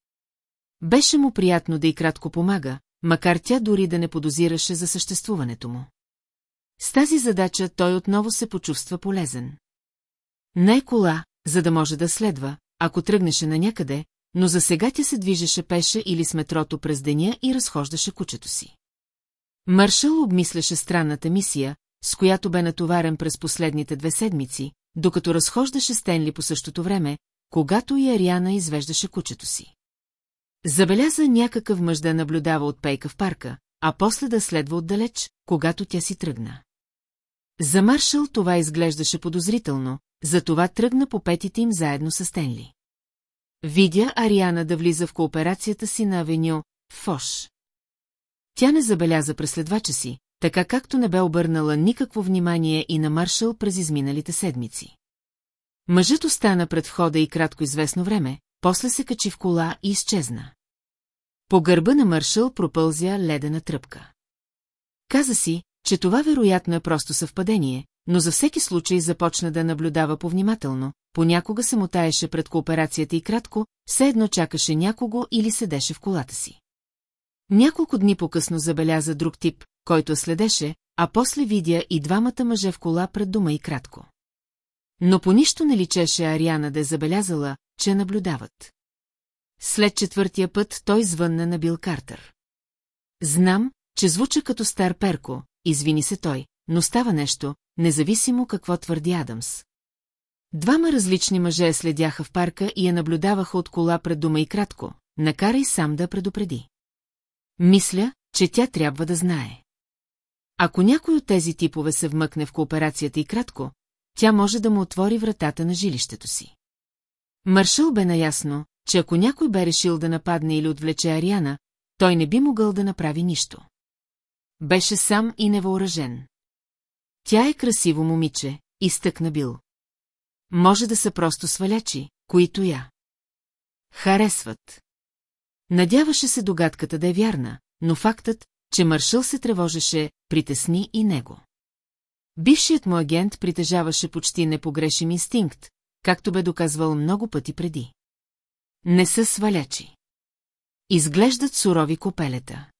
Беше му приятно да и кратко помага, макар тя дори да не подозираше за съществуването му. С тази задача той отново се почувства полезен. Не кола, за да може да следва, ако тръгнеше на някъде, но за сега тя се движеше пеше или с метрото през деня и разхождаше кучето си. Маршал обмисляше странната мисия, с която бе натоварен през последните две седмици, докато разхождаше Стенли по същото време, когато и Ариана извеждаше кучето си. Забеляза някакъв мъж да наблюдава от пейка в парка, а после да следва отдалеч, когато тя си тръгна. За Маршал това изглеждаше подозрително, затова тръгна по петите им заедно с Стенли. Видя Ариана да влиза в кооперацията си на авеню Фош. Тя не забеляза преследвача си, така както не бе обърнала никакво внимание и на Маршал през изминалите седмици. Мъжът остана пред входа и кратко известно време, после се качи в кола и изчезна. По гърба на Маршал пропълзя ледена тръпка. Каза си, че това вероятно е просто съвпадение, но за всеки случай започна да наблюдава повнимателно, понякога се мотаеше пред кооперацията и кратко, все едно чакаше някого или седеше в колата си. Няколко дни по-късно забеляза друг тип, който следеше, а после видя и двамата мъже в кола пред дома и кратко. Но по нищо не личеше Ариана да е забелязала, че наблюдават. След четвъртия път той звънна на Бил Картер. Знам, че звуча като стар перко, извини се той, но става нещо, независимо какво твърди Адамс. Двама различни мъже следяха в парка и я наблюдаваха от кола пред дома и кратко, накарай сам да предупреди. Мисля, че тя трябва да знае. Ако някой от тези типове се вмъкне в кооперацията и кратко, тя може да му отвори вратата на жилището си. Маршал бе наясно, че ако някой бе решил да нападне или отвлече Ариана, той не би могъл да направи нищо. Беше сам и невъоръжен. Тя е красиво момиче, изтъкна Бил. Може да са просто свалячи, които я. Харесват. Надяваше се догадката да е вярна, но фактът, че Маршал се тревожеше, притесни и него. Бившият му агент притежаваше почти непогрешим инстинкт, както бе доказвал много пъти преди. Не са свалячи. Изглеждат сурови копелета.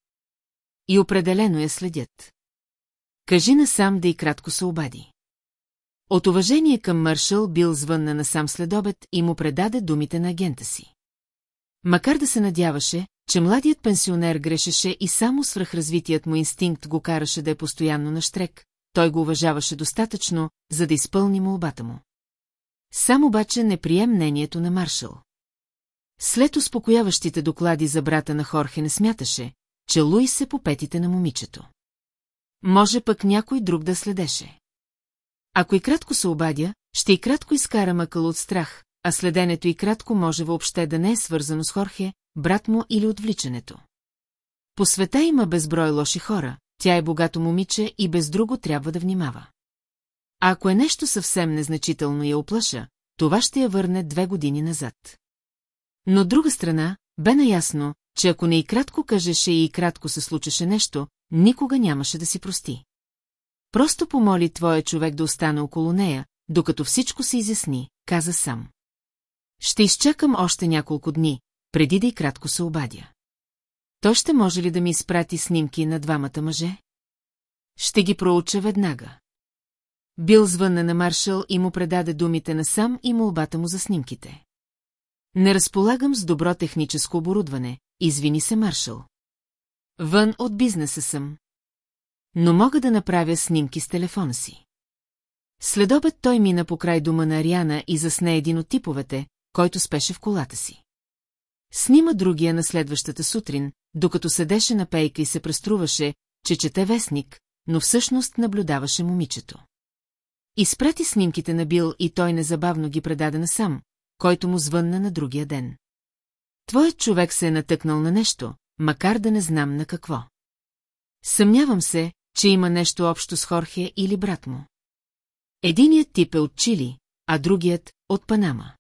И определено я следят. Кажи насам да и кратко се обади. От уважение към Маршал бил звънна насам следобед и му предаде думите на агента си. Макар да се надяваше, че младият пенсионер грешеше и само свръхразвитият му инстинкт го караше да е постоянно на штрек, той го уважаваше достатъчно, за да изпълни молбата му. Сам обаче не прие мнението на Маршал. След успокояващите доклади за брата на Хорхе не смяташе, че Луи се по петите на момичето. Може пък някой друг да следеше. Ако и кратко се обадя, ще и кратко изкара мъкъл от страх, а следенето и кратко може въобще да не е свързано с Хорхе, брат му или отвличането. По света има безброй лоши хора, тя е богато момиче и без друго трябва да внимава. А ако е нещо съвсем незначително и я оплаша, това ще я върне две години назад. Но от друга страна, бе наясно, че ако не и кратко кажеше и кратко се случеше нещо, никога нямаше да си прости. Просто помоли твоя човек да остане около нея, докато всичко се изясни, каза сам. Ще изчакам още няколко дни, преди да и кратко се обадя. То ще може ли да ми изпрати снимки на двамата мъже? Ще ги проуча веднага. Бил звънна на Маршал и му предаде думите на сам и молбата му за снимките. Не разполагам с добро техническо оборудване, извини се Маршал. Вън от бизнеса съм. Но мога да направя снимки с телефона си. Следобед той мина по край дома на Ариана и засне един от типовете, който спеше в колата си. Снима другия на следващата сутрин, докато седеше на пейка и се преструваше, че чете вестник, но всъщност наблюдаваше момичето. Изпрати снимките на Бил и той незабавно ги предаде насам, който му звънна на другия ден. Твоят човек се е натъкнал на нещо, макар да не знам на какво. Съмнявам се, че има нещо общо с Хорхе или брат му. Единият тип е от Чили, а другият – от Панама.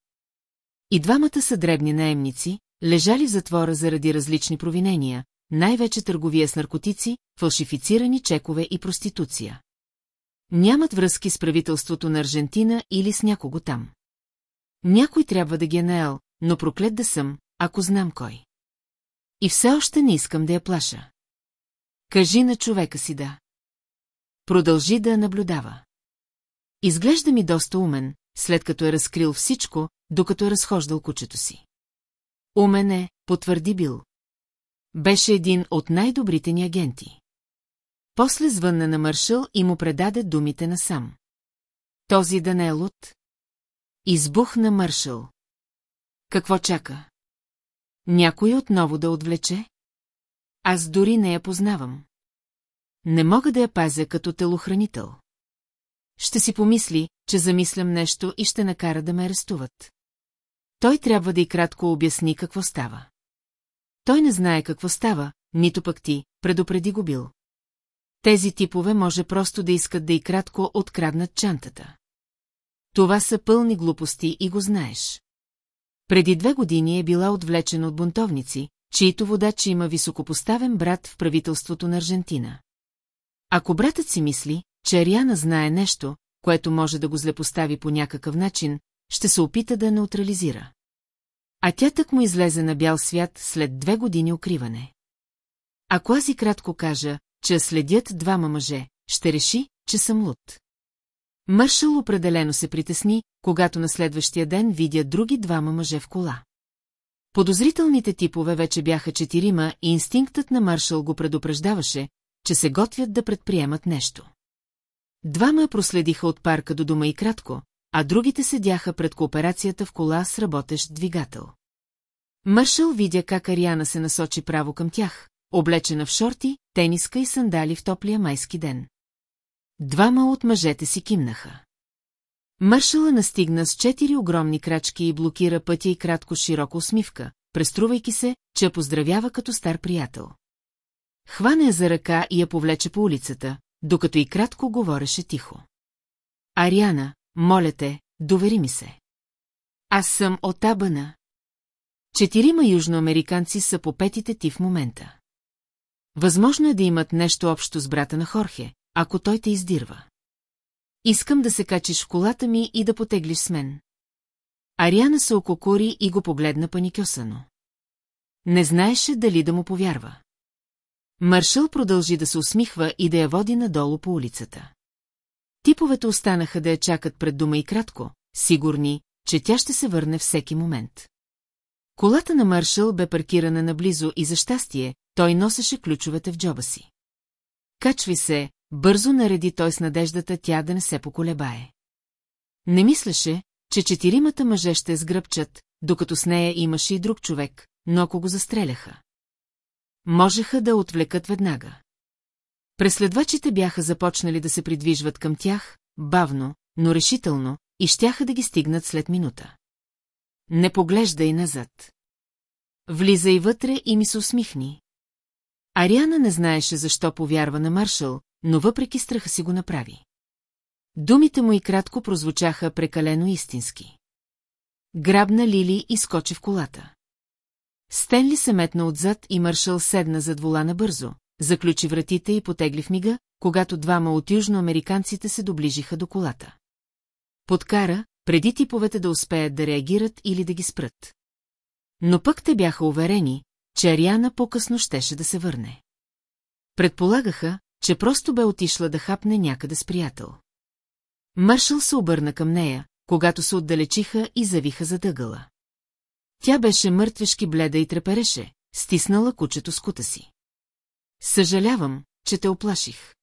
И двамата са дребни наемници, лежали в затвора заради различни провинения, най-вече търговия с наркотици, фалшифицирани чекове и проституция. Нямат връзки с правителството на Аржентина или с някого там. Някой трябва да ги е наел, но проклет да съм, ако знам кой. И все още не искам да я плаша. Кажи на човека си да. Продължи да я наблюдава. Изглежда ми доста умен, след като е разкрил всичко, докато е разхождал кучето си. Умен е, потвърди Бил. Беше един от най-добрите ни агенти. После звънна на Маршал и му предаде думите на сам. Този да не е луд? Избухна Маршал. Какво чака? Някой отново да отвлече? Аз дори не я познавам. Не мога да я пазя като телохранител. Ще си помисли, че замислям нещо и ще накара да ме арестуват. Той трябва да и кратко обясни какво става. Той не знае какво става, нито пък ти, предупреди го бил. Тези типове може просто да искат да и кратко откраднат чантата. Това са пълни глупости и го знаеш. Преди две години е била отвлечена от бунтовници, чието водач има високопоставен брат в правителството на Аржентина. Ако братът си мисли, че Ариана знае нещо, което може да го злепостави по някакъв начин, ще се опита да неутрализира. А тя так му излезе на бял свят след две години укриване. Ако аз и кратко кажа, че следят двама мъже, ще реши, че съм луд. Мършал определено се притесни, когато на следващия ден видя други двама мъже в кола. Подозрителните типове вече бяха четирима и инстинктът на Маршал го предупреждаваше, че се готвят да предприемат нещо. Двама проследиха от парка до дома и кратко, а другите седяха пред кооперацията в кола с работещ двигател. Мършъл видя как Ариана се насочи право към тях, облечена в шорти, тениска и сандали в топлия майски ден. Двама от мъжете си кимнаха. Мършала настигна с четири огромни крачки и блокира пътя и кратко широко усмивка, преструвайки се, че я поздравява като стар приятел. Хвана я за ръка и я повлече по улицата, докато и кратко говореше тихо. Ариана, моля те, довери ми се. Аз съм от Абана. Четирима южноамериканци са по петите ти в момента. Възможно е да имат нещо общо с брата на Хорхе, ако той те издирва. Искам да се качиш в колата ми и да потеглиш с мен. Ариана се ококори и го погледна паникьосано. Не знаеше дали да му повярва. Маршал продължи да се усмихва и да я води надолу по улицата. Типовете останаха да я чакат пред дома и кратко, сигурни, че тя ще се върне всеки момент. Колата на Маршал бе паркирана наблизо и за щастие, той носеше ключовете в джоба си. Качви се, бързо нареди той с надеждата тя да не се поколебае. Не мислеше, че четиримата мъже ще сгръбчат, докато с нея имаше и друг човек, но ако го застреляха. Можеха да отвлекат веднага. Преследвачите бяха започнали да се придвижват към тях, бавно, но решително, и щяха да ги стигнат след минута. Не поглеждай назад. Влиза и вътре и ми се усмихни. Ариана не знаеше защо повярва на Маршал, но въпреки страха си го направи. Думите му и кратко прозвучаха прекалено истински. Грабна Лили и скочи в колата. Стенли се метна отзад и Маршал седна зад волана бързо, заключи вратите и потегли в мига, когато двама от южноамериканците се доближиха до колата. Подкара, преди типовете да успеят да реагират или да ги спрат. Но пък те бяха уверени, че Ариана по-късно щеше да се върне. Предполагаха, че просто бе отишла да хапне някъде с приятел. Маршал се обърна към нея, когато се отдалечиха и завиха за дъгъла. Тя беше мъртвешки бледа и трепереше, стиснала кучето с кута си. Съжалявам, че те оплаших.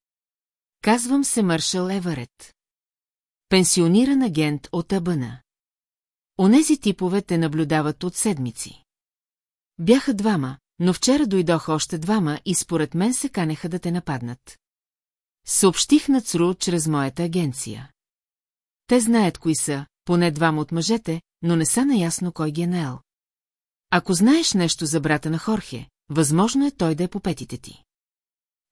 Казвам се Маршал Еварет. Пенсиониран агент от Абана. Онези типове те наблюдават от седмици. Бяха двама, но вчера дойдоха още двама и според мен се канеха да те нападнат. Съобщих на ЦРУ чрез моята агенция. Те знаят кои са, поне двама от мъжете, но не са наясно кой ги е наел. Ако знаеш нещо за брата на Хорхе, възможно е той да е по петите ти.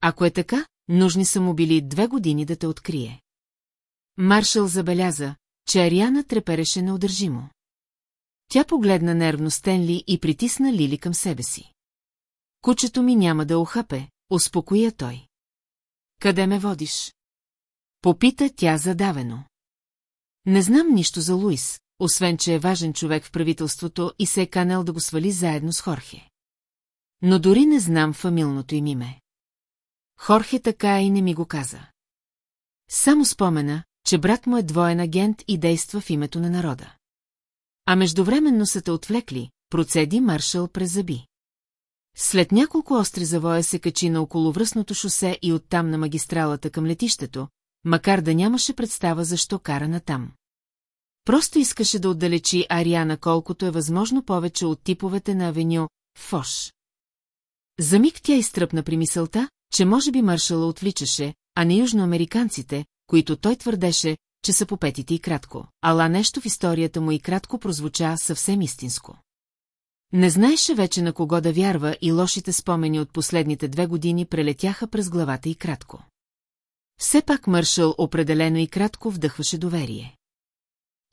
Ако е така, нужни са му били две години да те открие. Маршал забеляза, че Ариана трепереше неудържимо. Тя погледна нервно Стенли и притисна Лили към себе си. Кучето ми няма да охапе, успокоя той. Къде ме водиш? Попита тя задавено. Не знам нищо за Луис, освен че е важен човек в правителството и се е канел да го свали заедно с Хорхе. Но дори не знам фамилното им име. Хорхе така и не ми го каза. Само спомена, че брат му е двоен агент и действа в името на народа. А междувременно са те отвлекли, процеди маршал през зъби. След няколко остри завоя се качи на околовръстното шосе и оттам на магистралата към летището, макар да нямаше представа защо кара натам. Просто искаше да отдалечи Ариана колкото е възможно повече от типовете на авеню Фош. За миг тя изтръпна при мисълта, че може би маршала отвличаше, а не южноамериканците, които той твърдеше, че са попетите и кратко, ала нещо в историята му и кратко прозвуча съвсем истинско. Не знаеше вече на кого да вярва и лошите спомени от последните две години прелетяха през главата и кратко. Все пак Мършъл определено и кратко вдъхваше доверие.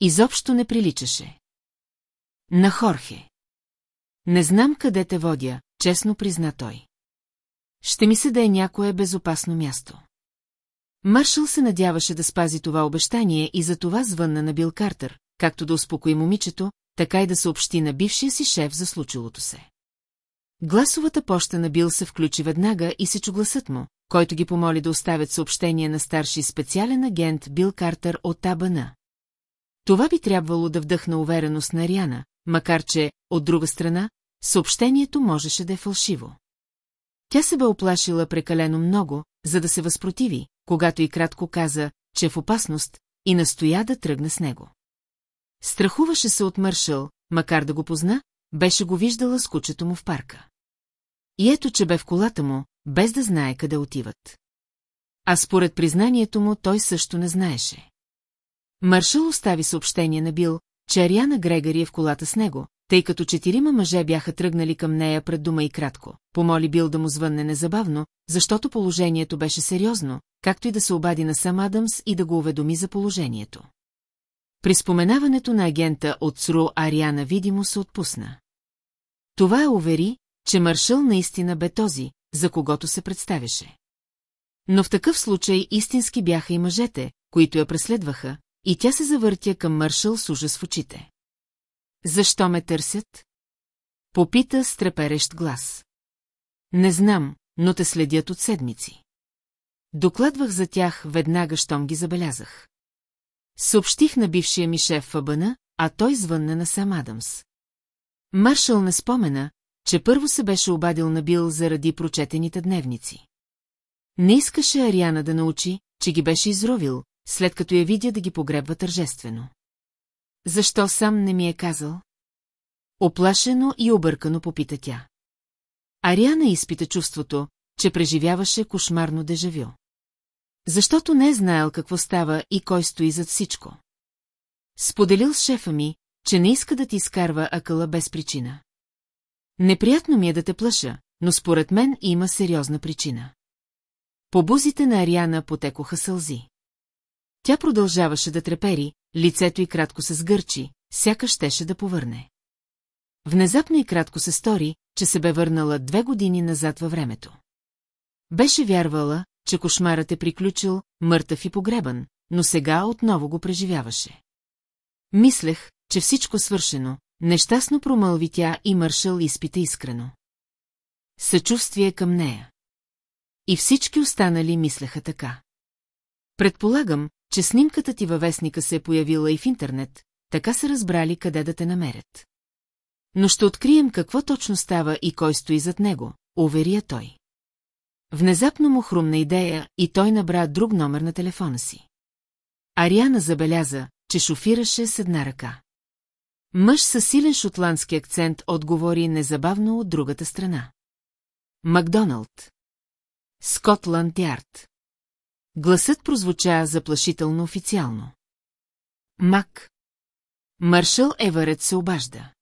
Изобщо не приличаше. На Хорхе. Не знам къде те водя, честно призна той. Ще ми се да е някое безопасно място. Маршал се надяваше да спази това обещание и за това звънна на Бил Картер, както да успокои момичето, така и да съобщи на бившия си шеф за случилото се. Гласовата поща на Бил се включи веднага и се чу гласът му, който ги помоли да оставят съобщение на старши специален агент Бил Картер от АБН. Това би трябвало да вдъхна увереност на Ариана, макар че, от друга страна, съобщението можеше да е фалшиво. Тя се бе оплашила прекалено много, за да се възпротиви, когато и кратко каза, че е в опасност, и настоя да тръгне с него. Страхуваше се от Мършъл, макар да го позна, беше го виждала с кучето му в парка. И ето, че бе в колата му, без да знае къде отиват. А според признанието му той също не знаеше. Маршал остави съобщение на Бил, че Ариана Грегори е в колата с него, тъй като четирима мъже бяха тръгнали към нея пред дома и кратко. Помоли Бил да му звънне незабавно, защото положението беше сериозно, както и да се обади на сам Адамс и да го уведоми за положението. При споменаването на агента от СРУ Ариана видимо се отпусна. Това е увери, че Маршал наистина бе този, за когото се представяше. Но в такъв случай истински бяха и мъжете, които я преследваха, и тя се завъртя към Маршал с ужас в очите. Защо ме търсят? Попита с треперещ глас. Не знам, но те следят от седмици. Докладвах за тях веднага, щом ги забелязах. Съобщих на бившия ми шеф Фабана, а той звънна на сам Адамс. Маршал не спомена, че първо се беше обадил на Бил заради прочетените дневници. Не искаше Ариана да научи, че ги беше изровил, след като я видя да ги погребва тържествено. Защо сам не ми е казал? Оплашено и объркано попита тя. Ариана изпита чувството, че преживяваше кошмарно дежавю. Защото не е знаел какво става и кой стои зад всичко. Споделил с шефа ми, че не иска да ти изкарва акъла без причина. Неприятно ми е да те плаша, но според мен има сериозна причина. По бузите на Ариана потекоха сълзи. Тя продължаваше да трепери, лицето й кратко се сгърчи, сякаш щеше да повърне. Внезапно и кратко се стори, че се бе върнала две години назад във времето. Беше вярвала, че кошмарът е приключил, мъртъв и погребан, но сега отново го преживяваше. Мислех, че всичко свършено, нещастно промълви тя и Мършъл изпита искрено. Съчувствие към нея. И всички останали мислеха така. Предполагам, че снимката ти във вестника се е появила и в интернет, така са разбрали къде да те намерят. Но ще открием какво точно става и кой стои зад него, уверия той. Внезапно му хрумна идея и той набра друг номер на телефона си. Ариана забеляза, че шофираше с една ръка. Мъж със силен шотландски акцент отговори незабавно от другата страна. Макдоналд. Скотланд Ярд. Гласът прозвуча заплашително официално. Мак. Маршал Еварет се обажда.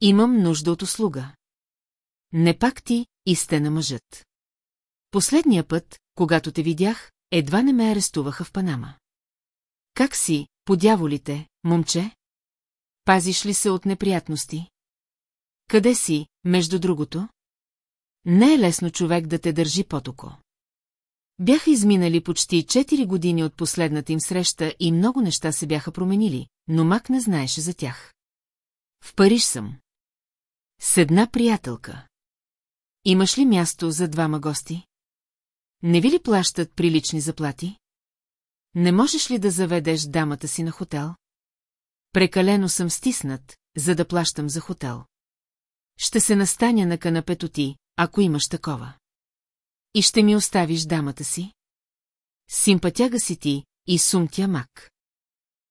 Имам нужда от услуга. Не пак ти, истина мъжът. Последния път, когато те видях, едва не ме арестуваха в Панама. Как си, по дяволите, момче? Пазиш ли се от неприятности? Къде си, между другото? Не е лесно човек да те държи потоко. Бяха изминали почти 4 години от последната им среща и много неща се бяха променили, но Мак не знаеше за тях. В Париж съм. С една приятелка. Имаш ли място за двама гости? Не ви ли плащат прилични заплати? Не можеш ли да заведеш дамата си на хотел? Прекалено съм стиснат, за да плащам за хотел. Ще се настаня на канапето ти, ако имаш такова. И ще ми оставиш дамата си? Симпатяга си ти и сумтя мак.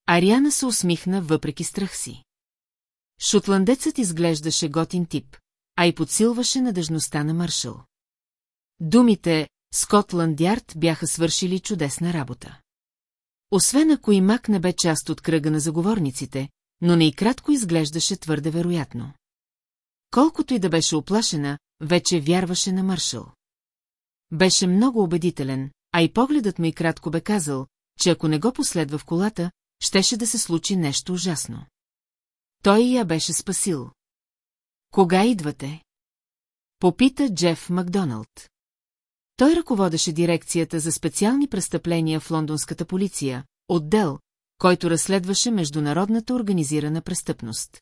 Ариана се усмихна въпреки страх си. Шотландецът изглеждаше готин тип, а и подсилваше надъжността на Маршал. Думите Скотланд Ярд бяха свършили чудесна работа. Освен ако и Мак не бе част от кръга на заговорниците, но не и кратко изглеждаше твърде вероятно. Колкото и да беше оплашена, вече вярваше на Маршал. Беше много убедителен, а и погледът му и кратко бе казал, че ако не го последва в колата, щеше да се случи нещо ужасно. Той я беше спасил. Кога идвате? Попита Джеф Макдоналд. Той ръководеше дирекцията за специални престъпления в лондонската полиция, отдел, който разследваше международната организирана престъпност.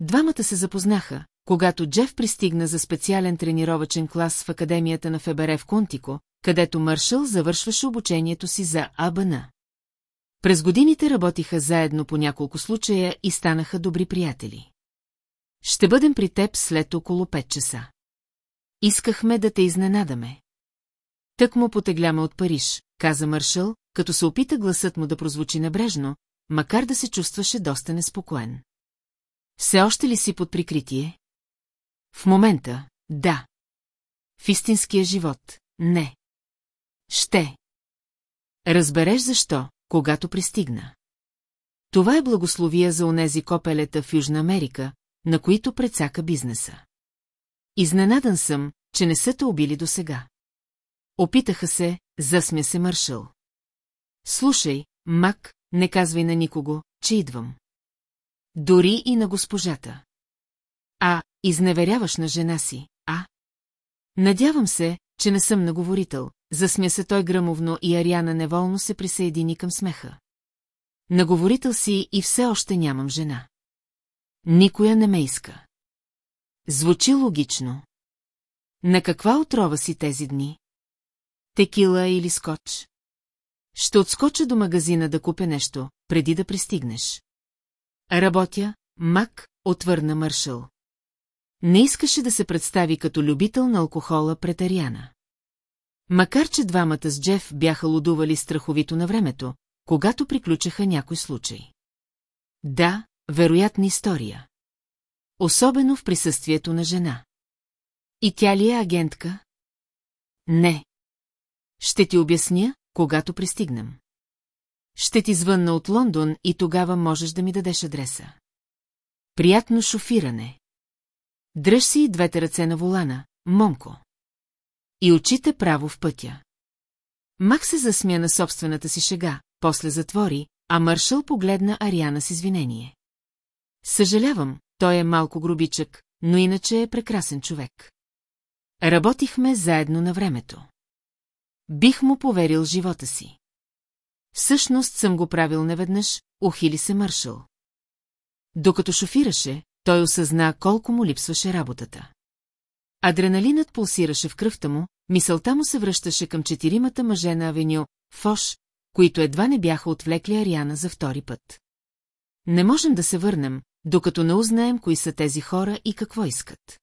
Двамата се запознаха, когато Джеф пристигна за специален тренировачен клас в Академията на ФБР в Контико, където Мършъл завършваше обучението си за АБН. През годините работиха заедно по няколко случая и станаха добри приятели. Ще бъдем при теб след около 5 часа. Искахме да те изненадаме. Тък му потегляме от Париж, каза Маршал, като се опита гласът му да прозвучи небрежно, макар да се чувстваше доста неспокоен. Все още ли си под прикритие? В момента, да. В истинския живот, не. Ще. Разбереш защо, когато пристигна. Това е благословия за онези копелета в Южна Америка, на които прецака бизнеса. Изненадан съм, че не са те убили досега. Опитаха се, засмя се Мършъл. Слушай, Мак, не казвай на никого, че идвам. Дори и на госпожата. А, изневеряваш на жена си, а? Надявам се, че не съм наговорител, засмя се той гръмовно и Ариана неволно се присъедини към смеха. Наговорител си и все още нямам жена. Никоя не ме иска. Звучи логично. На каква отрова си тези дни? Текила или скоч? Ще отскоча до магазина да купя нещо, преди да пристигнеш. Работя, мак, отвърна Мършъл. Не искаше да се представи като любител на алкохола пред Ариана. Макар, че двамата с Джеф бяха лудували страховито на времето, когато приключаха някой случай. Да, вероятна история. Особено в присъствието на жена. И тя ли е агентка? Не. Ще ти обясня, когато пристигнем. Ще ти звънна от Лондон и тогава можеш да ми дадеш адреса. Приятно шофиране. Дръж си и двете ръце на волана, момко. И очите право в пътя. Мак се засмя на собствената си шега, после затвори, а Мършъл погледна Ариана с извинение. Съжалявам, той е малко грубичък, но иначе е прекрасен човек. Работихме заедно на времето. Бих му поверил живота си. Всъщност съм го правил неведнъж, ухили се Мършъл. Докато шофираше, той осъзна колко му липсваше работата. Адреналинът пулсираше в кръвта му, мисълта му се връщаше към четиримата мъже на авеню Фош, които едва не бяха отвлекли Ариана за втори път. Не можем да се върнем, докато не узнаем кои са тези хора и какво искат.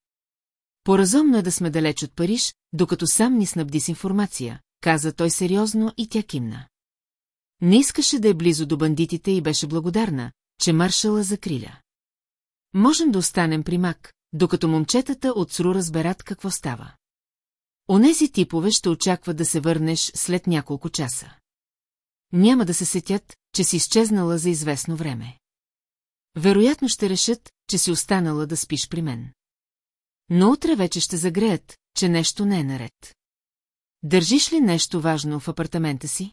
Поразумно е да сме далеч от Париж, докато сам ни снабди с информация, каза той сериозно и тя кимна. Не искаше да е близо до бандитите и беше благодарна, че маршала закриля. Можем да останем при мак, докато момчетата от Сру разберат какво става. Онези типове ще очакват да се върнеш след няколко часа. Няма да се сетят, че си изчезнала за известно време. Вероятно ще решат, че си останала да спиш при мен. Но утре вече ще загреят, че нещо не е наред. Държиш ли нещо важно в апартамента си?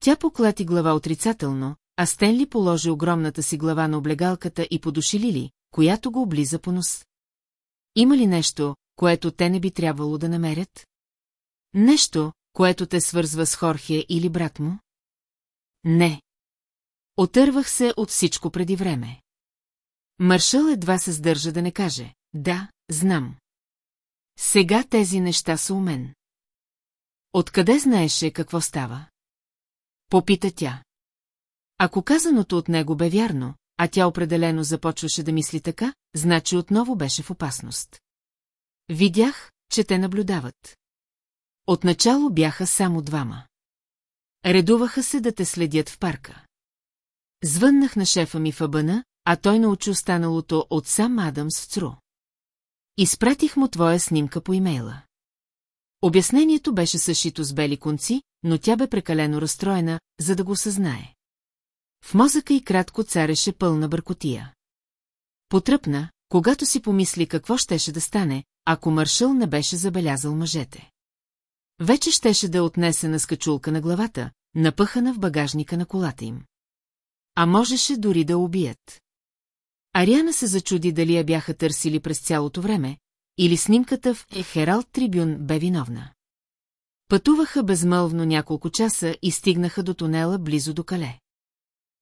Тя поклати глава отрицателно, а Стенли положи огромната си глава на облегалката и подуши Лили, която го облиза по нос. Има ли нещо, което те не би трябвало да намерят? Нещо, което те свързва с Хорхе или брат му? Не. Отървах се от всичко преди време. Маршал едва се сдържа да не каже. Да, знам. Сега тези неща са у мен. Откъде знаеше какво става? Попита тя. Ако казаното от него бе вярно, а тя определено започваше да мисли така, значи отново беше в опасност. Видях, че те наблюдават. Отначало бяха само двама. Редуваха се да те следят в парка. Звъннах на шефа ми в Абана, а той научи останалото от сам Адамс в ЦРУ. Изпратих му твоя снимка по имейла. Обяснението беше съшито с бели конци, но тя бе прекалено разстроена, за да го съзнае. В мозъка и кратко цареше пълна бъркотия. Потръпна, когато си помисли какво щеше да стане, ако Маршал не беше забелязал мъжете. Вече щеше да отнесе на скачулка на главата, напъхана в багажника на колата им. А можеше дори да убият. Ариана се зачуди дали я бяха търсили през цялото време, или снимката в Хералд Трибюн бе виновна. Пътуваха безмълвно няколко часа и стигнаха до тунела близо до Кале.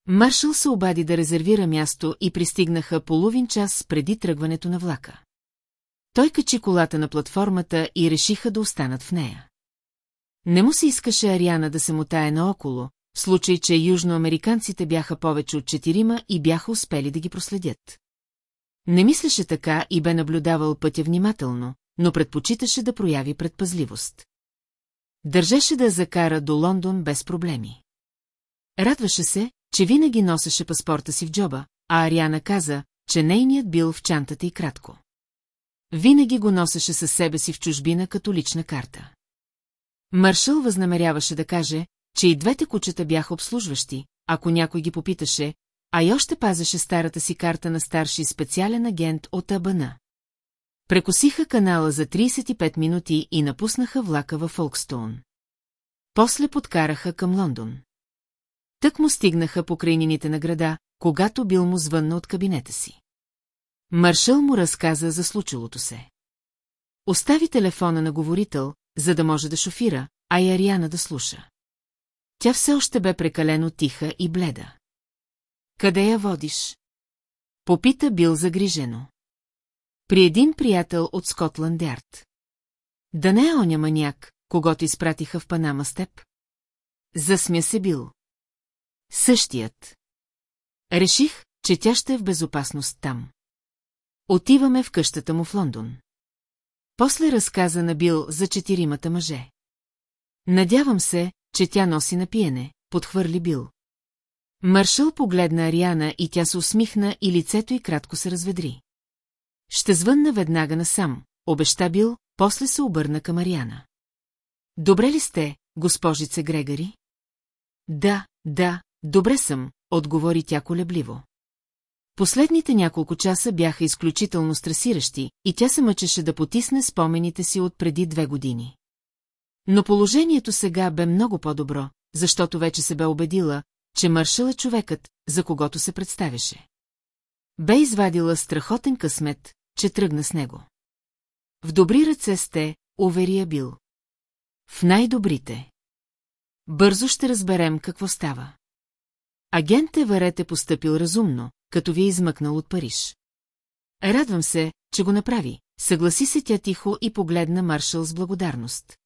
Маршал се обади да резервира място и пристигнаха половин час преди тръгването на влака. Той качи колата на платформата и решиха да останат в нея. Не му се искаше Ариана да се мутае наоколо, в случай, че южноамериканците бяха повече от четирима и бяха успели да ги проследят. Не мислеше така и бе наблюдавал пътя внимателно, но предпочиташе да прояви предпазливост. Държеше да я закара до Лондон без проблеми. Радваше се, че винаги носеше паспорта си в джоба, а Ариана каза, че нейният бил в чантата и кратко. Винаги го носеше със себе си в чужбина като лична карта. Маршал възнамеряваше да каже, че и двете кучета бяха обслужващи, ако някой ги попиташе, а и още пазеше старата си карта на старши специален агент от Абана. Прекосиха канала за 35 минути и напуснаха влака във Фолкстоун. После подкараха към Лондон. Тък му стигнаха по крайнините на града, когато бил му звънна от кабинета си. Маршал му разказа за случилото се. Остави телефона на говорител, за да може да шофира, а и Ариана да слуша. Тя все още бе прекалено тиха и бледа. Къде я водиш? Попита бил загрижено. При един приятел от Скотланд Ярд. Да не е оня маняк, когато изпратиха в Панама с теб? Засмя се бил. Същият. Реших, че тя ще е в безопасност там. Отиваме в къщата му в Лондон. После разказа на Бил за четиримата мъже. Надявам се, че тя носи напиене, подхвърли Бил. Маршал погледна Ариана и тя се усмихна и лицето й кратко се разведри. Ще звънна веднага насам, обеща Бил, после се обърна към Ариана. Добре ли сте, госпожице Грегори? Да, да, добре съм, отговори тя колебливо. Последните няколко часа бяха изключително стресиращи и тя се мъчеше да потисне спомените си от преди две години. Но положението сега бе много по-добро, защото вече се бе убедила, че Маршал е човекът, за когото се представяше. Бе извадила страхотен късмет, че тръгна с него. В добри ръце сте, уверия бил. В най-добрите. Бързо ще разберем какво става. Агент Еварет е поступил разумно, като ви е измъкнал от Париж. Радвам се, че го направи, съгласи се тя тихо и погледна Маршал с благодарност.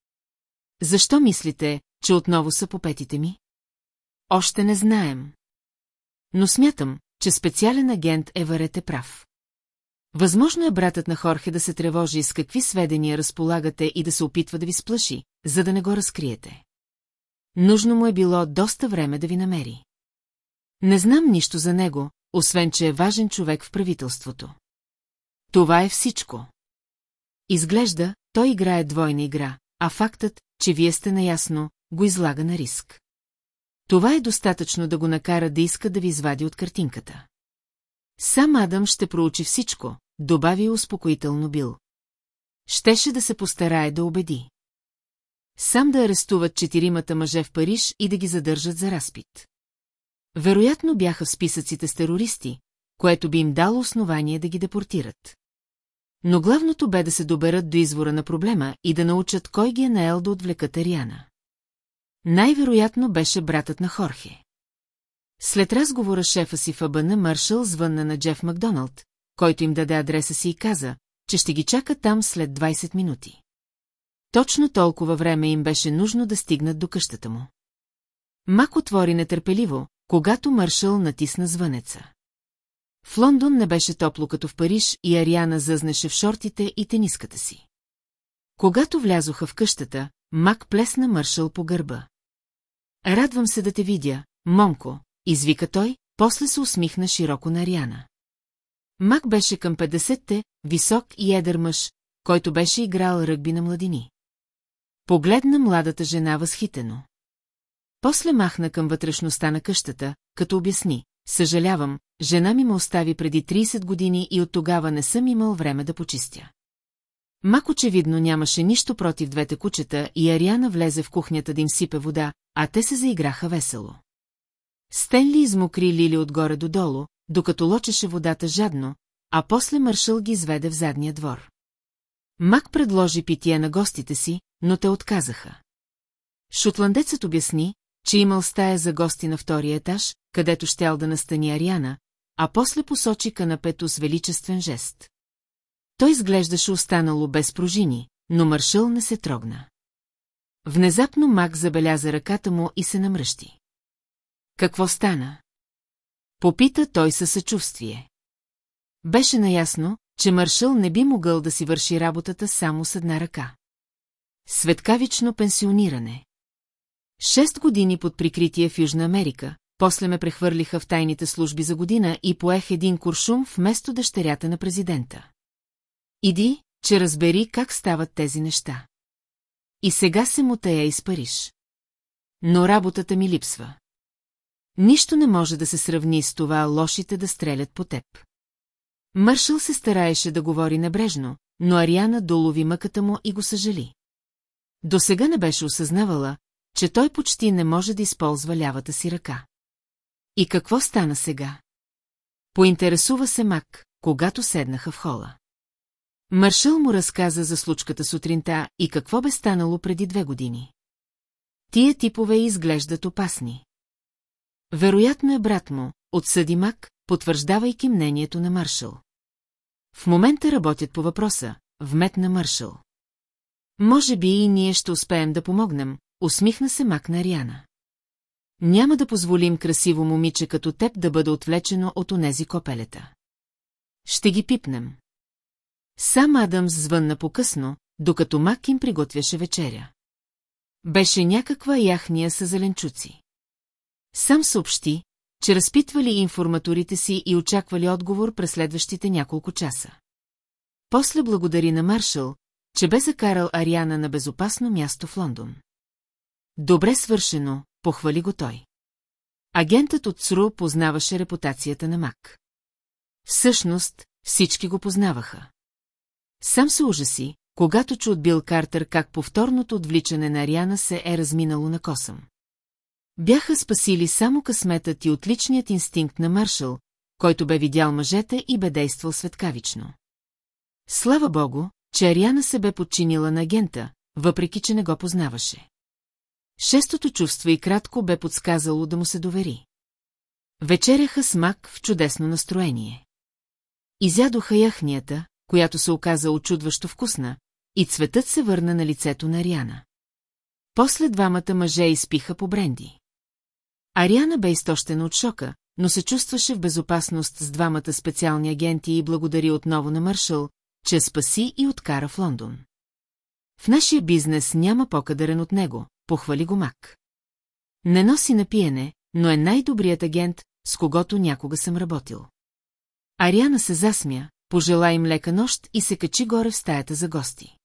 Защо мислите, че отново са по петите ми? Още не знаем. Но смятам, че специален агент Еварет е прав. Възможно е братът на Хорхе да се тревожи с какви сведения разполагате и да се опитва да ви сплаши, за да не го разкриете. Нужно му е било доста време да ви намери. Не знам нищо за него, освен че е важен човек в правителството. Това е всичко. Изглежда, той играе двойна игра, а фактът, че вие сте наясно, го излага на риск. Това е достатъчно да го накара да иска да ви извади от картинката. Сам Адам ще проучи всичко, добави успокоително Бил. Щеше да се постарае да убеди. Сам да арестуват четиримата мъже в Париж и да ги задържат за разпит. Вероятно бяха в списъците с терористи, което би им дало основание да ги депортират. Но главното бе да се доберат до извора на проблема и да научат кой ги е наел да отвлекат Ариана. Най-вероятно беше братът на Хорхе. След разговора шефа си в Абана Маршал звънна на Джеф Макдоналд, който им даде адреса си и каза, че ще ги чака там след 20 минути. Точно толкова време им беше нужно да стигнат до къщата му. Мак отвори нетърпеливо, когато Маршал натисна звънеца. В Лондон не беше топло като в Париж и Ариана зъзнеше в шортите и тениската си. Когато влязоха в къщата, Мак плесна Маршал по гърба. Радвам се да те видя, Монко, извика той, после се усмихна широко на Ариана. Мак беше към 50-те, висок и едър мъж, който беше играл ръгби на младини. Погледна младата жена възхитено. После махна към вътрешността на къщата, като обясни. Съжалявам, жена ми ме остави преди 30 години и от тогава не съм имал време да почистя. Мак очевидно нямаше нищо против двете кучета и Ариана влезе в кухнята да им сипе вода, а те се заиграха весело. Стенли измокри Лили отгоре до долу, докато лочеше водата жадно, а после Маршал ги изведе в задния двор. Мак предложи питие на гостите си, но те отказаха. Шотландецът обясни, че имал стая за гости на втория етаж, където щял да настани Ариана, а после посочи канапето с величествен жест. Той изглеждаше останало без пружини, но Маршал не се трогна. Внезапно Мак забеляза ръката му и се намръщи. Какво стана? Попита той със съчувствие. Беше наясно, че Маршал не би могъл да си върши работата само с една ръка. Светкавично пенсиониране. Шест години под прикритие в Южна Америка, после ме прехвърлиха в тайните служби за година и поех един куршум вместо дъщерята на президента. Иди, че разбери как стават тези неща. И сега се мутая из Париж. Но работата ми липсва. Нищо не може да се сравни с това лошите да стрелят по теб. Мършъл се стараеше да говори небрежно, но Ариана долови мъката му и го съжали. До сега не беше осъзнавала, че той почти не може да използва лявата си ръка. И какво стана сега? Поинтересува се Мак, когато седнаха в хола. Маршал му разказа за случката сутринта и какво бе станало преди две години. Тия типове изглеждат опасни. Вероятно е брат му, отсъди Мак, потвърждавайки мнението на Маршал. В момента работят по въпроса, вметна Маршал. Може би и ние ще успеем да помогнем, усмихна се Мак на Ариана. Няма да позволим красиво момиче като теб да бъде отвлечено от онези копелета. Ще ги пипнем. Сам Адамс звънна по-късно, докато Мак им приготвяше вечеря. Беше някаква яхния с зеленчуци. Сам съобщи, че разпитвали информаторите си и очаквали отговор през следващите няколко часа. После благодари на Маршал, че бе закарал Ариана на безопасно място в Лондон. Добре свършено, похвали го той. Агентът от ЦРУ познаваше репутацията на Мак. Всъщност, всички го познаваха. Сам се ужаси, когато чу от Бил Картер как повторното отвличане на Ариана се е разминало на косъм. Бяха спасили само късметът и отличният инстинкт на Маршал, който бе видял мъжете и бе действал светкавично. Слава богу, че Ариана се бе подчинила на агента, въпреки че не го познаваше. Шестото чувство и кратко бе подсказало да му се довери. Вечеряха с мак в чудесно настроение. Изядоха яхнията, която се оказа очудващо вкусна, и цветът се върна на лицето на Ариана. После двамата мъже изпиха по бренди. Ариана бе изтощена от шока, но се чувстваше в безопасност с двамата специални агенти и благодари отново на Маршал, че спаси и откара в Лондон. В нашия бизнес няма по-кадърен от него, похвали го Мак. Не носи напиене, но е най-добрият агент, с когото някога съм работил. Ариана се засмя, пожела им лека нощ и се качи горе в стаята за гости.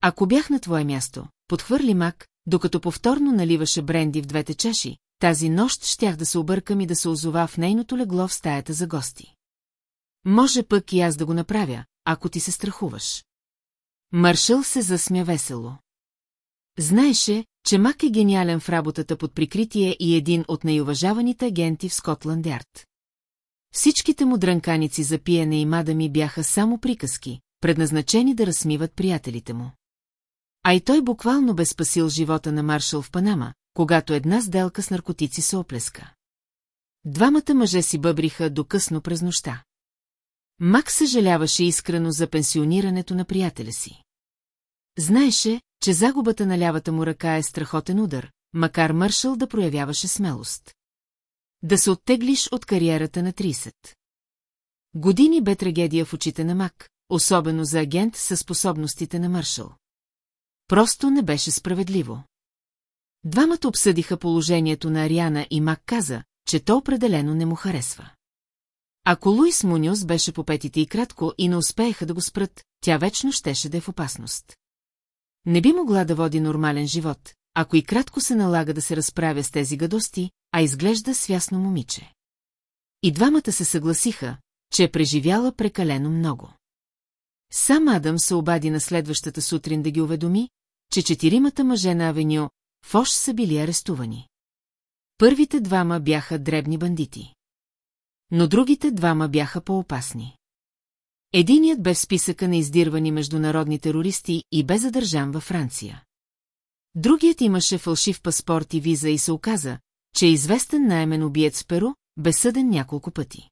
Ако бях на твое място, подхвърли Мак, докато повторно наливаше бренди в двете чаши, тази нощ щях да се объркам и да се озова в нейното легло в стаята за гости. Може пък и аз да го направя, ако ти се страхуваш. Маршал се засмя весело. Знаеше, че Мак е гениален в работата под прикритие и един от най-уважаваните агенти в Скотланд Ярд. Всичките му дрънканици за пиене и мадами бяха само приказки, предназначени да разсмиват приятелите му. А и той буквално бе спасил живота на Маршал в Панама, когато една сделка с наркотици се оплеска. Двамата мъже си бъбриха до късно през нощта. Мак съжаляваше искрено за пенсионирането на приятеля си. Знаеше, че загубата на лявата му ръка е страхотен удар, макар Мършъл да проявяваше смелост. Да се оттеглиш от кариерата на 30. Години бе трагедия в очите на Мак, особено за агент със способностите на Мършъл. Просто не беше справедливо. Двамата обсъдиха положението на Ариана и Мак каза, че то определено не му харесва. Ако Луис Муньос беше по петите и кратко и не успееха да го спрат, тя вечно щеше да е в опасност. Не би могла да води нормален живот, ако и кратко се налага да се разправя с тези гадости, а изглежда свясно момиче. И двамата се съгласиха, че е преживяла прекалено много. Сам Адам се обади на следващата сутрин да ги уведоми, че четиримата мъже на авеню Фош са били арестувани. Първите двама бяха дребни бандити. Но другите двама бяха по-опасни. Единият бе в списъка на издирвани международни терористи и бе задържан във Франция. Другият имаше фалшив паспорт и виза и се оказа, че е известен наймен убиец в Перу, безсъден няколко пъти.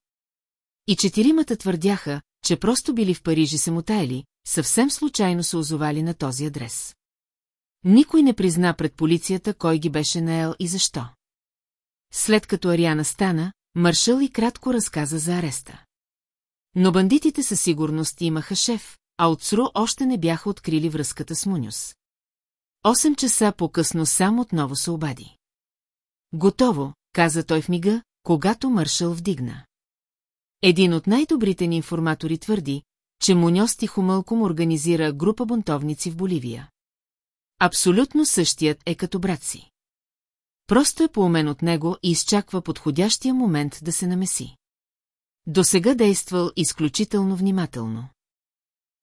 И четиримата твърдяха, че просто били в Париж и се мутаяли, съвсем случайно се озовали на този адрес. Никой не призна пред полицията кой ги беше наел и защо. След като Ариана стана, Маршал и кратко разказа за ареста. Но бандитите със сигурност имаха шеф, а от СРУ още не бяха открили връзката с Мунюс. Осем часа по-късно сам отново се обади. Готово, каза той в мига, когато Маршал вдигна. Един от най-добрите ни информатори твърди, че Муньос тихомълком организира група бунтовници в Боливия. Абсолютно същият е като брат си. Просто е поумен от него и изчаква подходящия момент да се намеси. До сега действал изключително внимателно.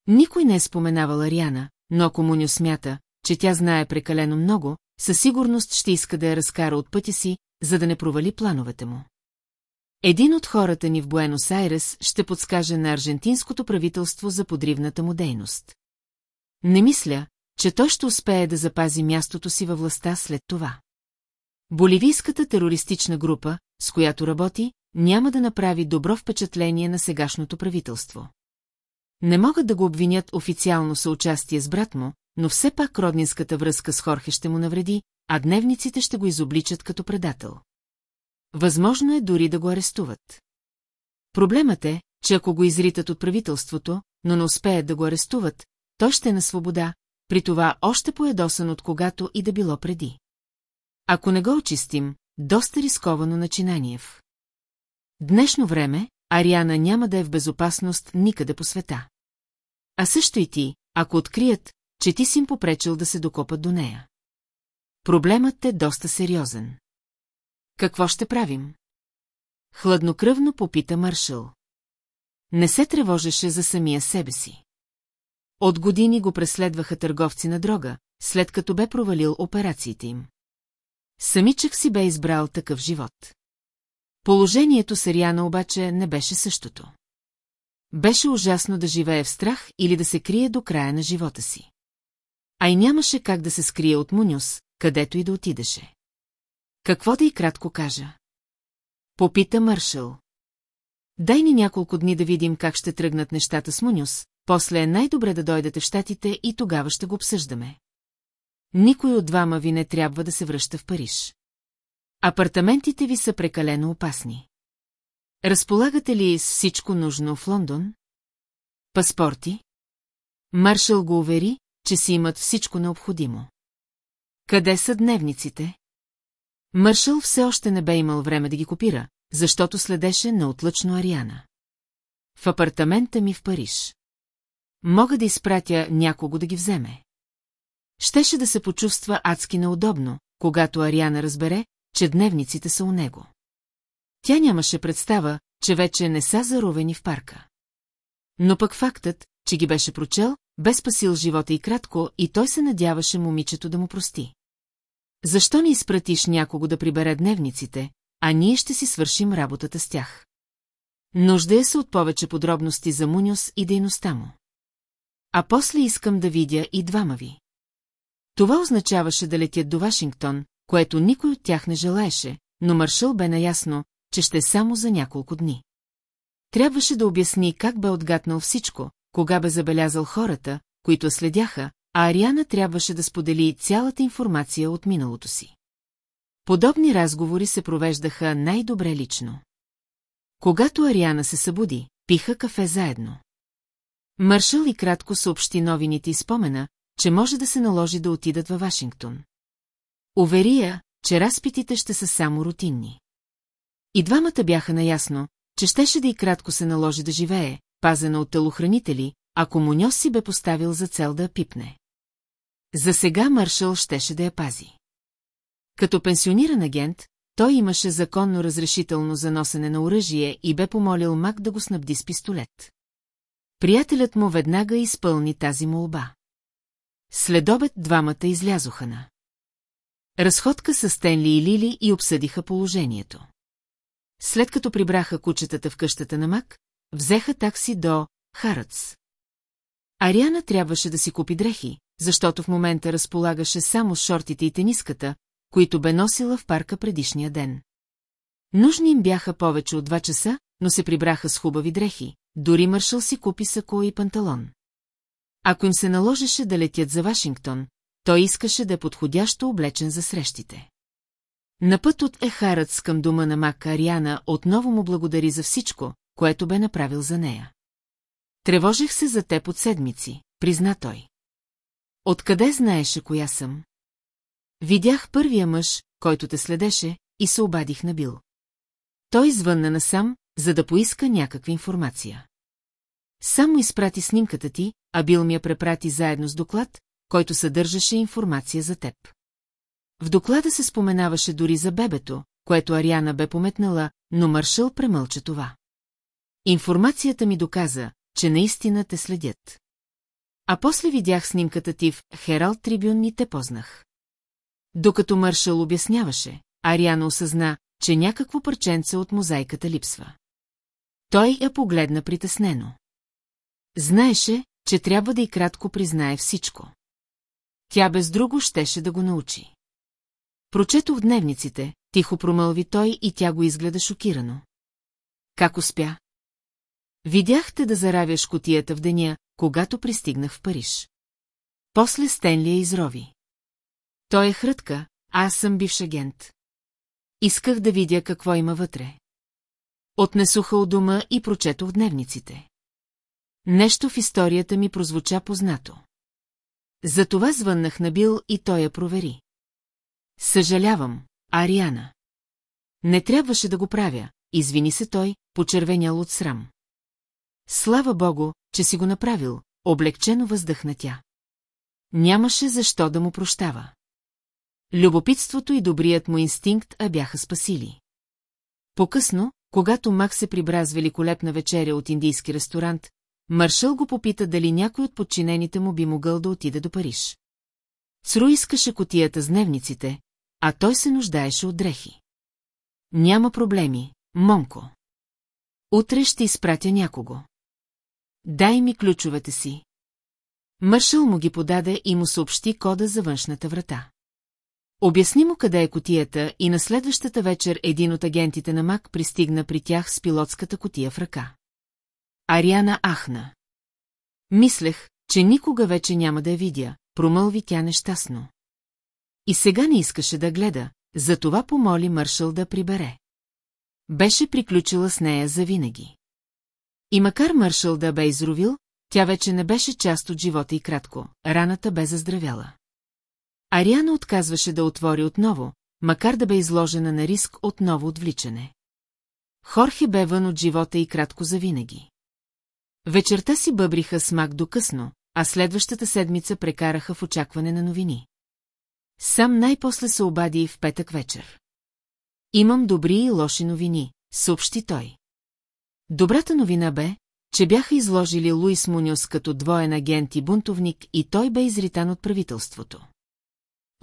Никой не е споменавал Ариана, но ако Муньо смята, че тя знае прекалено много, със сигурност ще иска да я разкара от пътя си, за да не провали плановете му. Един от хората ни в Буенос Айрес ще подскаже на аржентинското правителство за подривната му дейност. Не мисля, че той ще успее да запази мястото си във властта след това. Боливийската терористична група, с която работи, няма да направи добро впечатление на сегашното правителство. Не могат да го обвинят официално съучастие с брат му, но все пак роднинската връзка с Хорхе ще му навреди, а дневниците ще го изобличат като предател. Възможно е дори да го арестуват. Проблемът е, че ако го изритат от правителството, но не успеят да го арестуват, той ще е на свобода, при това още поедосан от когато и да било преди. Ако не го очистим, доста рисковано начинание в. Днешно време, Ариана няма да е в безопасност никъде по света. А също и ти, ако открият, че ти си им попречил да се докопат до нея. Проблемът е доста сериозен. Какво ще правим? Хладнокръвно попита Маршал. Не се тревожеше за самия себе си. От години го преследваха търговци на дрога, след като бе провалил операциите им. Самичък си бе избрал такъв живот. Положението с Ариана обаче не беше същото. Беше ужасно да живее в страх или да се крие до края на живота си. А и нямаше как да се скрие от Мунюс, където и да отидеше. Какво да и кратко кажа? Попита Мършъл. Дай ни няколко дни да видим как ще тръгнат нещата с Мунюс, после е най-добре да дойдете в щатите и тогава ще го обсъждаме. Никой от двама ви не трябва да се връща в Париж. Апартаментите ви са прекалено опасни. Разполагате ли с всичко нужно в Лондон? Паспорти? Маршал го увери, че си имат всичко необходимо. Къде са дневниците? Маршал все още не бе имал време да ги копира, защото следеше неотлъчно Ариана. В апартамента ми в Париж. Мога да изпратя някого да ги вземе. Щеше да се почувства адски неудобно, когато Ариана разбере, че дневниците са у него. Тя нямаше представа, че вече не са заровени в парка. Но пък фактът, че ги беше прочел, бе спасил живота и кратко, и той се надяваше момичето да му прости. Защо не изпратиш някого да прибере дневниците, а ние ще си свършим работата с тях? Нуждая се от повече подробности за Муньос и дейността му. А после искам да видя и двама ви. Това означаваше да летят до Вашингтон, което никой от тях не желаеше, но Маршал бе наясно, че ще е само за няколко дни. Трябваше да обясни как бе отгатнал всичко, кога бе забелязал хората, които следяха, а Ариана трябваше да сподели цялата информация от миналото си. Подобни разговори се провеждаха най-добре лично. Когато Ариана се събуди, пиха кафе заедно. Маршал и кратко съобщи новините и спомена, че може да се наложи да отидат във Вашингтон. Увери я, че разпитите ще са само рутинни. И двамата бяха наясно, че щеше да и кратко се наложи да живее, пазена от телохранители, ако Муньос си бе поставил за цел да я пипне. За сега Маршал щеше да я пази. Като пенсиониран агент, той имаше законно разрешително за носене на оръжие и бе помолил Мак да го снабди с пистолет. Приятелят му веднага изпълни тази молба. След обед двамата излязоха на. Разходка с Стенли и Лили и обсъдиха положението. След като прибраха кучетата в къщата на Мак, взеха такси до Харац. Ариана трябваше да си купи дрехи, защото в момента разполагаше само шортите и тениската, които бе носила в парка предишния ден. Нужни им бяха повече от два часа, но се прибраха с хубави дрехи, дори Мършъл си купи сако и панталон. Ако им се наложеше да летят за Вашингтон, той искаше да е подходящо облечен за срещите. На път от Ехарът към дома на Мака Ариана отново му благодари за всичко, което бе направил за нея. Тревожех се за теб от седмици, призна той. Откъде знаеше коя съм? Видях първия мъж, който те следеше, и се обадих на Бил. Той звънна насам, за да поиска някаква информация. Само изпрати снимката ти, а Бил ми я препрати заедно с доклад, който съдържаше информация за теб. В доклада се споменаваше дори за бебето, което Ариана бе пометнала, но Маршал премълча това. Информацията ми доказа, че наистина те следят. А после видях снимката ти в Хералд Трибюн и те познах. Докато Маршал обясняваше, Ариана осъзна, че някакво парченце от мозайката липсва. Той я погледна притеснено. Знаеше, че трябва да и кратко признае всичко. Тя без друго щеше да го научи. Прочетох дневниците, тихо промълви той и тя го изгледа шокирано. Как успя? Видяхте да заравяш котията в деня, когато пристигнах в Париж. После Стенли я изрови. Той е хрътка, аз съм бивш агент. Исках да видя какво има вътре. Отнесоха от дома и прочетох дневниците. Нещо в историята ми прозвуча познато. Затова звъннах на Бил и той я провери. Съжалявам, Ариана. Не трябваше да го правя, извини се той, почервенял от срам. Слава богу, че си го направил, облегчено въздъхна тя. Нямаше защо да му прощава. Любопитството и добрият му инстинкт а бяха спасили. По-късно, когато Мак се прибра с великолепна вечеря от индийски ресторант, Маршал го попита дали някой от подчинените му би могъл да отиде до Париж. Цру искаше котията с дневниците, а той се нуждаеше от дрехи. Няма проблеми, Монко. Утре ще изпратя някого. Дай ми ключовете си. Мършъл му ги подаде и му съобщи кода за външната врата. Обясни му къде е котията и на следващата вечер един от агентите на МАК пристигна при тях с пилотската котия в ръка. Ариана ахна. Мислех, че никога вече няма да я видя, промълви тя нещастно. И сега не искаше да гледа, затова помоли Мършъл да прибере. Беше приключила с нея завинаги. И макар Мършъл да бе изровил, тя вече не беше част от живота и кратко, раната бе заздравяла. Ариана отказваше да отвори отново, макар да бе изложена на риск отново отвличане. Хорхе бе вън от живота и кратко завинаги. Вечерта си бъбриха с мак до късно, а следващата седмица прекараха в очакване на новини. Сам най-после се обади в петък вечер. Имам добри и лоши новини, съобщи той. Добрата новина бе, че бяха изложили Луис Муниос като двоен агент и бунтовник и той бе изритан от правителството.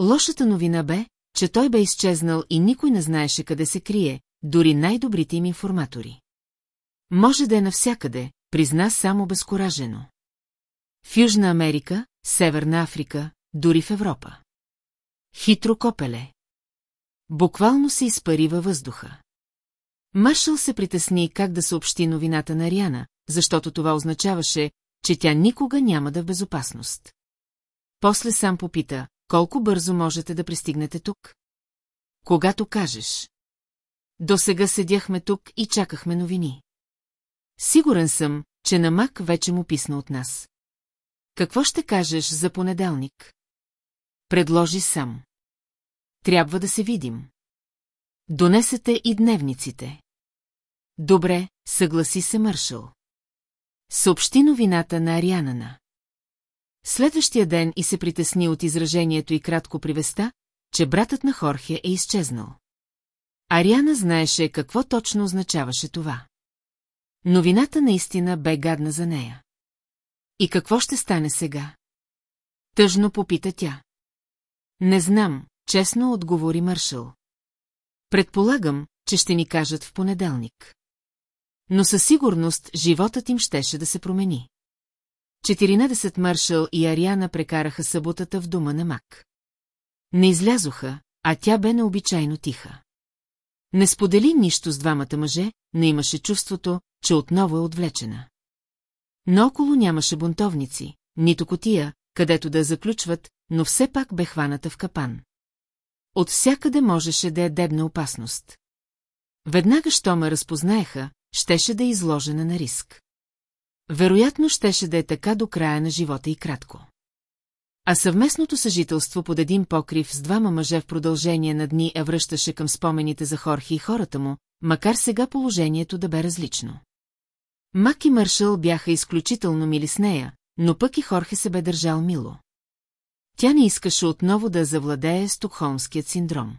Лошата новина бе, че той бе изчезнал и никой не знаеше къде се крие, дори най-добрите им информатори. Може да е навсякъде, призна само безкоражено. В Южна Америка, Северна Африка, дори в Европа. Хитро копеле. Буквално се изпари във въздуха. Маршал се притесни как да съобщи новината на Ариана, защото това означаваше, че тя никога няма да в безопасност. После сам попита, колко бързо можете да пристигнете тук? Когато кажеш. До сега седяхме тук и чакахме новини. Сигурен съм, че на Мак вече му писна от нас. Какво ще кажеш за понеделник? Предложи сам. Трябва да се видим. Донесете и дневниците. Добре, съгласи се Мършъл. Съобщи новината на Арианана. Следващия ден и се притесни от изражението и кратко привеста, че братът на Хорхе е изчезнал. Ариана знаеше какво точно означаваше това. Новината наистина бе гадна за нея. И какво ще стане сега? Тъжно попита тя. Не знам, честно отговори Мършъл. Предполагам, че ще ни кажат в понеделник. Но със сигурност животът им щеше да се промени. 14 Маршал и Ариана прекараха съботата в дома на Мак. Не излязоха, а тя бе необичайно тиха. Не сподели нищо с двамата мъже, не имаше чувството, че отново е отвлечена. Но около нямаше бунтовници, нито котия, където да заключват, но все пак бе хваната в капан. От всякъде можеше да е дебна опасност. Веднага, що ме разпознаеха, щеше да е изложена на риск. Вероятно щеше да е така до края на живота и кратко. А съвместното съжителство под един покрив с двама мъже в продължение на дни я връщаше към спомените за Хорхи и хората му, макар сега положението да бе различно. Мак и Мършъл бяха изключително мили с нея, но пък и Хорхе се бе държал мило. Тя не искаше отново да завладее стокхолмският синдром.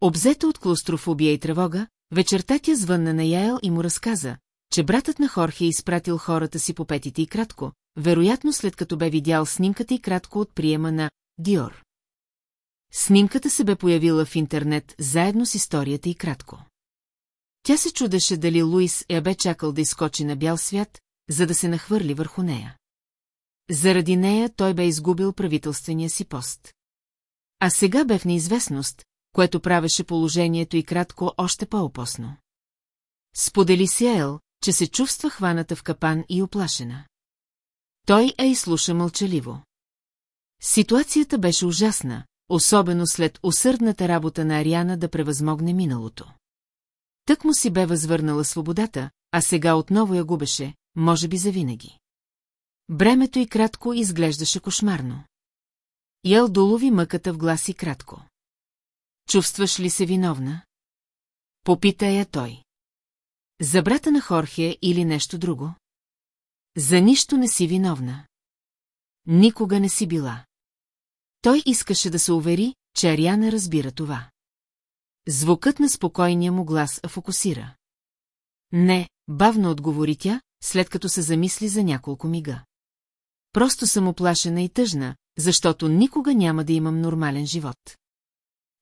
Обзета от клаустрофобия и тревога, вечерта тя звънна на Яел и му разказа, че братът на Хорхе е изпратил хората си по петите и кратко, вероятно след като бе видял снимката и кратко от приема на Диор. Снимката се бе появила в интернет заедно с историята и кратко. Тя се чудеше дали Луис я бе чакал да изкочи на бял свят, за да се нахвърли върху нея. Заради нея той бе изгубил правителствения си пост. А сега бе в неизвестност, което правеше положението и кратко още по-опосно. Сподели си Ел, че се чувства хваната в капан и оплашена. Той е изслуша мълчаливо. Ситуацията беше ужасна, особено след усърдната работа на Ариана да превъзмогне миналото. Тък му си бе възвърнала свободата, а сега отново я губеше, може би завинаги. Бремето и кратко изглеждаше кошмарно. Ял долови мъката в глас и кратко. Чувстваш ли се виновна? Попита я той. За брата на Хорхе или нещо друго? За нищо не си виновна. Никога не си била. Той искаше да се увери, че Ариана разбира това. Звукът на спокойния му глас фокусира. Не, бавно отговори тя, след като се замисли за няколко мига. Просто съм оплашена и тъжна, защото никога няма да имам нормален живот.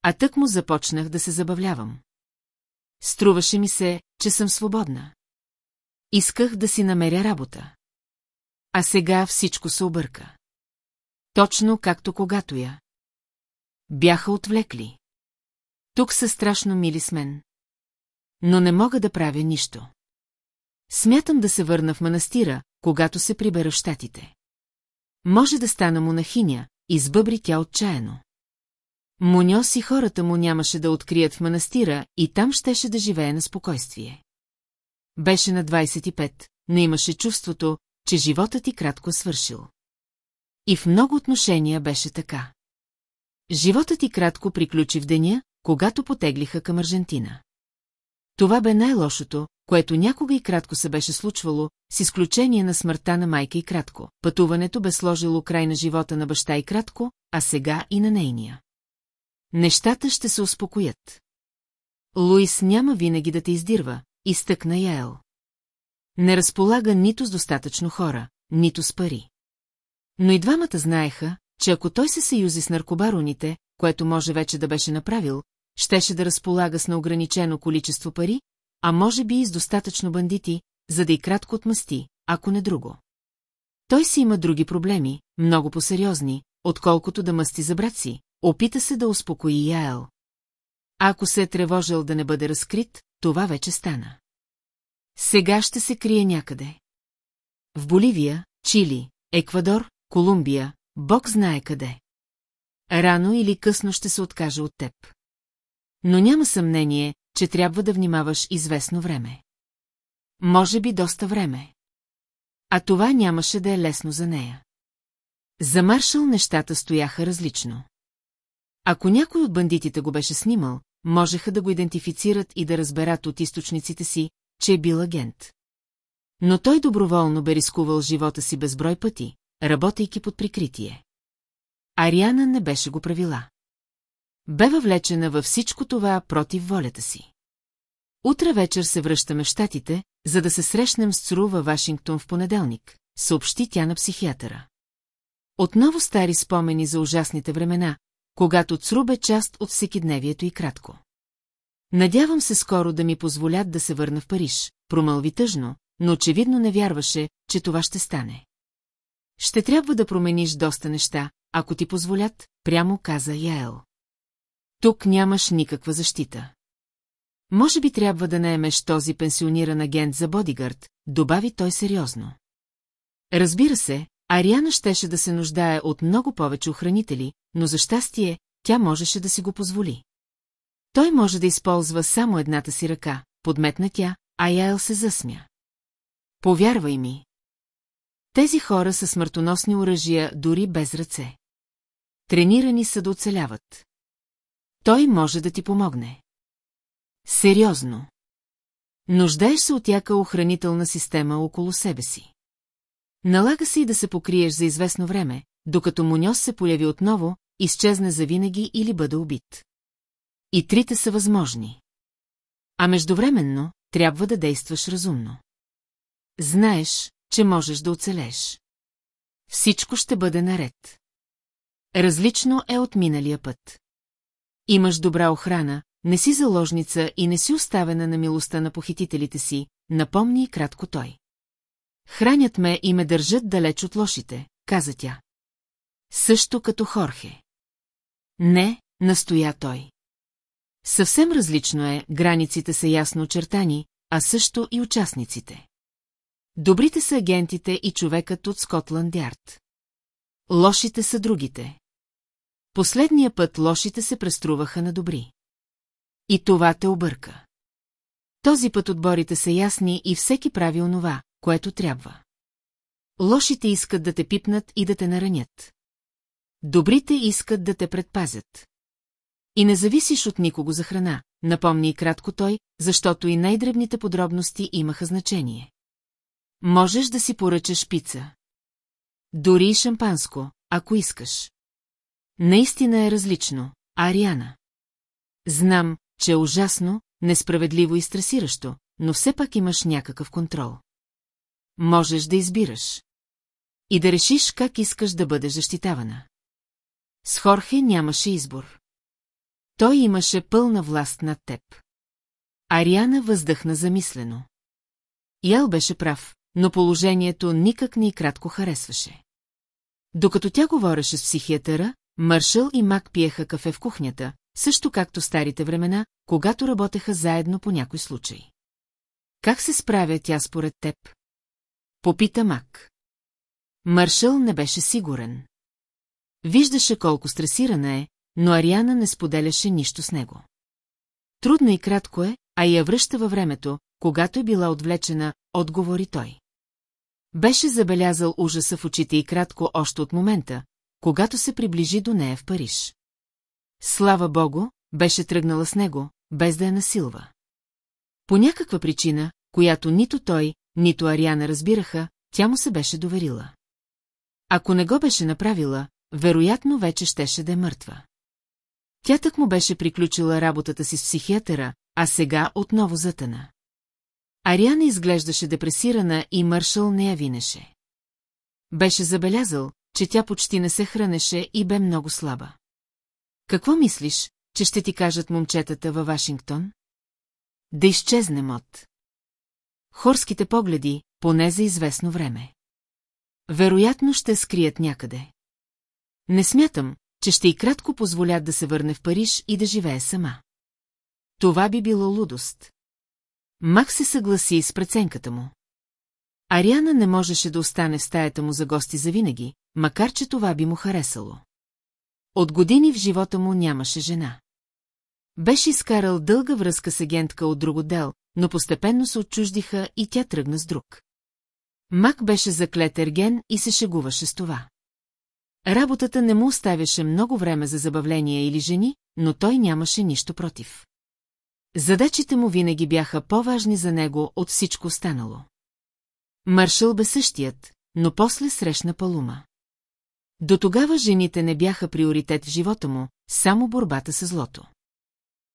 А тък му започнах да се забавлявам. Струваше ми се, че съм свободна. Исках да си намеря работа. А сега всичко се обърка. Точно както когато я. Бяха отвлекли. Тук са страшно мили с мен. Но не мога да правя нищо. Смятам да се върна в манастира, когато се прибера в щатите. Може да стана монахиня, избъбри тя отчаяно. Муньос и хората му нямаше да открият в манастира и там щеше да живее на спокойствие. Беше на 25, но имаше чувството, че животът ти кратко свършил. И в много отношения беше така. Животът ти кратко приключи в деня, когато потеглиха към Аржентина. Това бе най-лошото, което някога и кратко се беше случвало, с изключение на смъртта на майка и кратко. Пътуването бе сложило край на живота на баща и кратко, а сега и на нейния. Нещата ще се успокоят. Луис няма винаги да те издирва, изтъкна Яел. Не разполага нито с достатъчно хора, нито с пари. Но и двамата знаеха, че ако той се съюзи с наркобароните, което може вече да беше направил, щеше да разполага с неограничено количество пари, а може би и с достатъчно бандити, за да и кратко отмъсти, ако не друго. Той си има други проблеми, много по-сериозни, отколкото да мъсти за брат си, опита се да успокои Яел. Ако се е тревожил да не бъде разкрит, това вече стана. Сега ще се крие някъде. В Боливия, Чили, Еквадор, Колумбия, Бог знае къде. Рано или късно ще се откаже от теб. Но няма съмнение, че трябва да внимаваш известно време. Може би доста време. А това нямаше да е лесно за нея. За Маршал нещата стояха различно. Ако някой от бандитите го беше снимал, можеха да го идентифицират и да разберат от източниците си, че е бил агент. Но той доброволно бе рискувал живота си безброй пъти, работейки под прикритие. Ариана не беше го правила. Бе въвлечена във всичко това против волята си. Утре вечер се връщаме в Штатите, за да се срещнем с Цру във Вашингтон в понеделник, съобщи тя на психиатъра. Отново стари спомени за ужасните времена, когато Цру бе част от всекидневието и кратко. Надявам се скоро да ми позволят да се върна в Париж, промълви тъжно, но очевидно не вярваше, че това ще стане. Ще трябва да промениш доста неща, ако ти позволят, прямо каза Яел. Тук нямаш никаква защита. Може би трябва да наемеш този пенсиониран агент за бодигард, добави той сериозно. Разбира се, Ариана щеше да се нуждае от много повече охранители, но за щастие, тя можеше да си го позволи. Той може да използва само едната си ръка, подметна тя, а Яел се засмя. Повярвай ми. Тези хора са смъртоносни оръжия дори без ръце. Тренирани са да оцеляват. Той може да ти помогне. Сериозно. Нуждаеш се от яка охранителна система около себе си. Налага се и да се покриеш за известно време, докато Муньос се появи отново, изчезне завинаги или бъде убит. И трите са възможни. А междувременно трябва да действаш разумно. Знаеш, че можеш да оцелееш. Всичко ще бъде наред. Различно е от миналия път. Имаш добра охрана, не си заложница и не си оставена на милостта на похитителите си, напомни и кратко той. Хранят ме и ме държат далеч от лошите, каза тя. Също като Хорхе. Не, настоя той. Съвсем различно е, границите са ясно очертани, а също и участниците. Добрите са агентите и човекът от Скотланд Ярд. Лошите са другите. Последния път лошите се преструваха на добри. И това те обърка. Този път отборите са ясни и всеки прави онова, което трябва. Лошите искат да те пипнат и да те наранят. Добрите искат да те предпазят. И не зависиш от никого за храна, напомни и кратко той, защото и най-дребните подробности имаха значение. Можеш да си поръчаш пица. Дори и шампанско, ако искаш. Наистина е различно, Ариана. Знам, че е ужасно, несправедливо и стресиращо, но все пак имаш някакъв контрол. Можеш да избираш. И да решиш как искаш да бъдеш защитавана. С Хорхе нямаше избор. Той имаше пълна власт над теб. Ариана въздъхна замислено. Ял беше прав, но положението никак не и кратко харесваше. Докато тя говореше с психиатъра, Маршал и Мак пиеха кафе в кухнята, също както старите времена, когато работеха заедно по някой случай. Как се справя тя според теб? Попита Мак. Маршал не беше сигурен. Виждаше колко стресирана е, но Ариана не споделяше нищо с него. Трудно и кратко е, а я връща във времето, когато е била отвлечена, отговори той. Беше забелязал ужаса в очите и кратко още от момента, когато се приближи до нея в Париж. Слава богу, беше тръгнала с него, без да я насилва. По някаква причина, която нито той, нито Ариана разбираха, тя му се беше доверила. Ако не го беше направила, вероятно вече щеше да е мъртва. Тя так му беше приключила работата си с психиатъра, а сега отново затъна. Ариана изглеждаше депресирана и Мършъл не я винеше. Беше забелязал, че тя почти не се хранеше и бе много слаба. Какво мислиш, че ще ти кажат момчетата във Вашингтон? Да изчезне от. Хорските погледи, поне за известно време. Вероятно ще скрият някъде. Не смятам, че ще и кратко позволят да се върне в Париж и да живее сама. Това би било лудост. Мак се съгласи с преценката му. Ариана не можеше да остане в стаята му за гости завинаги, макар че това би му харесало. От години в живота му нямаше жена. Беше изкарал дълга връзка с агентка от друг отдел, но постепенно се отчуждиха и тя тръгна с друг. Мак беше заклет ерген и се шегуваше с това. Работата не му оставяше много време за забавления или жени, но той нямаше нищо против. Задачите му винаги бяха по-важни за него от всичко останало. Маршал бе същият, но после срещна Палума. До тогава жените не бяха приоритет в живота му, само борбата с злото.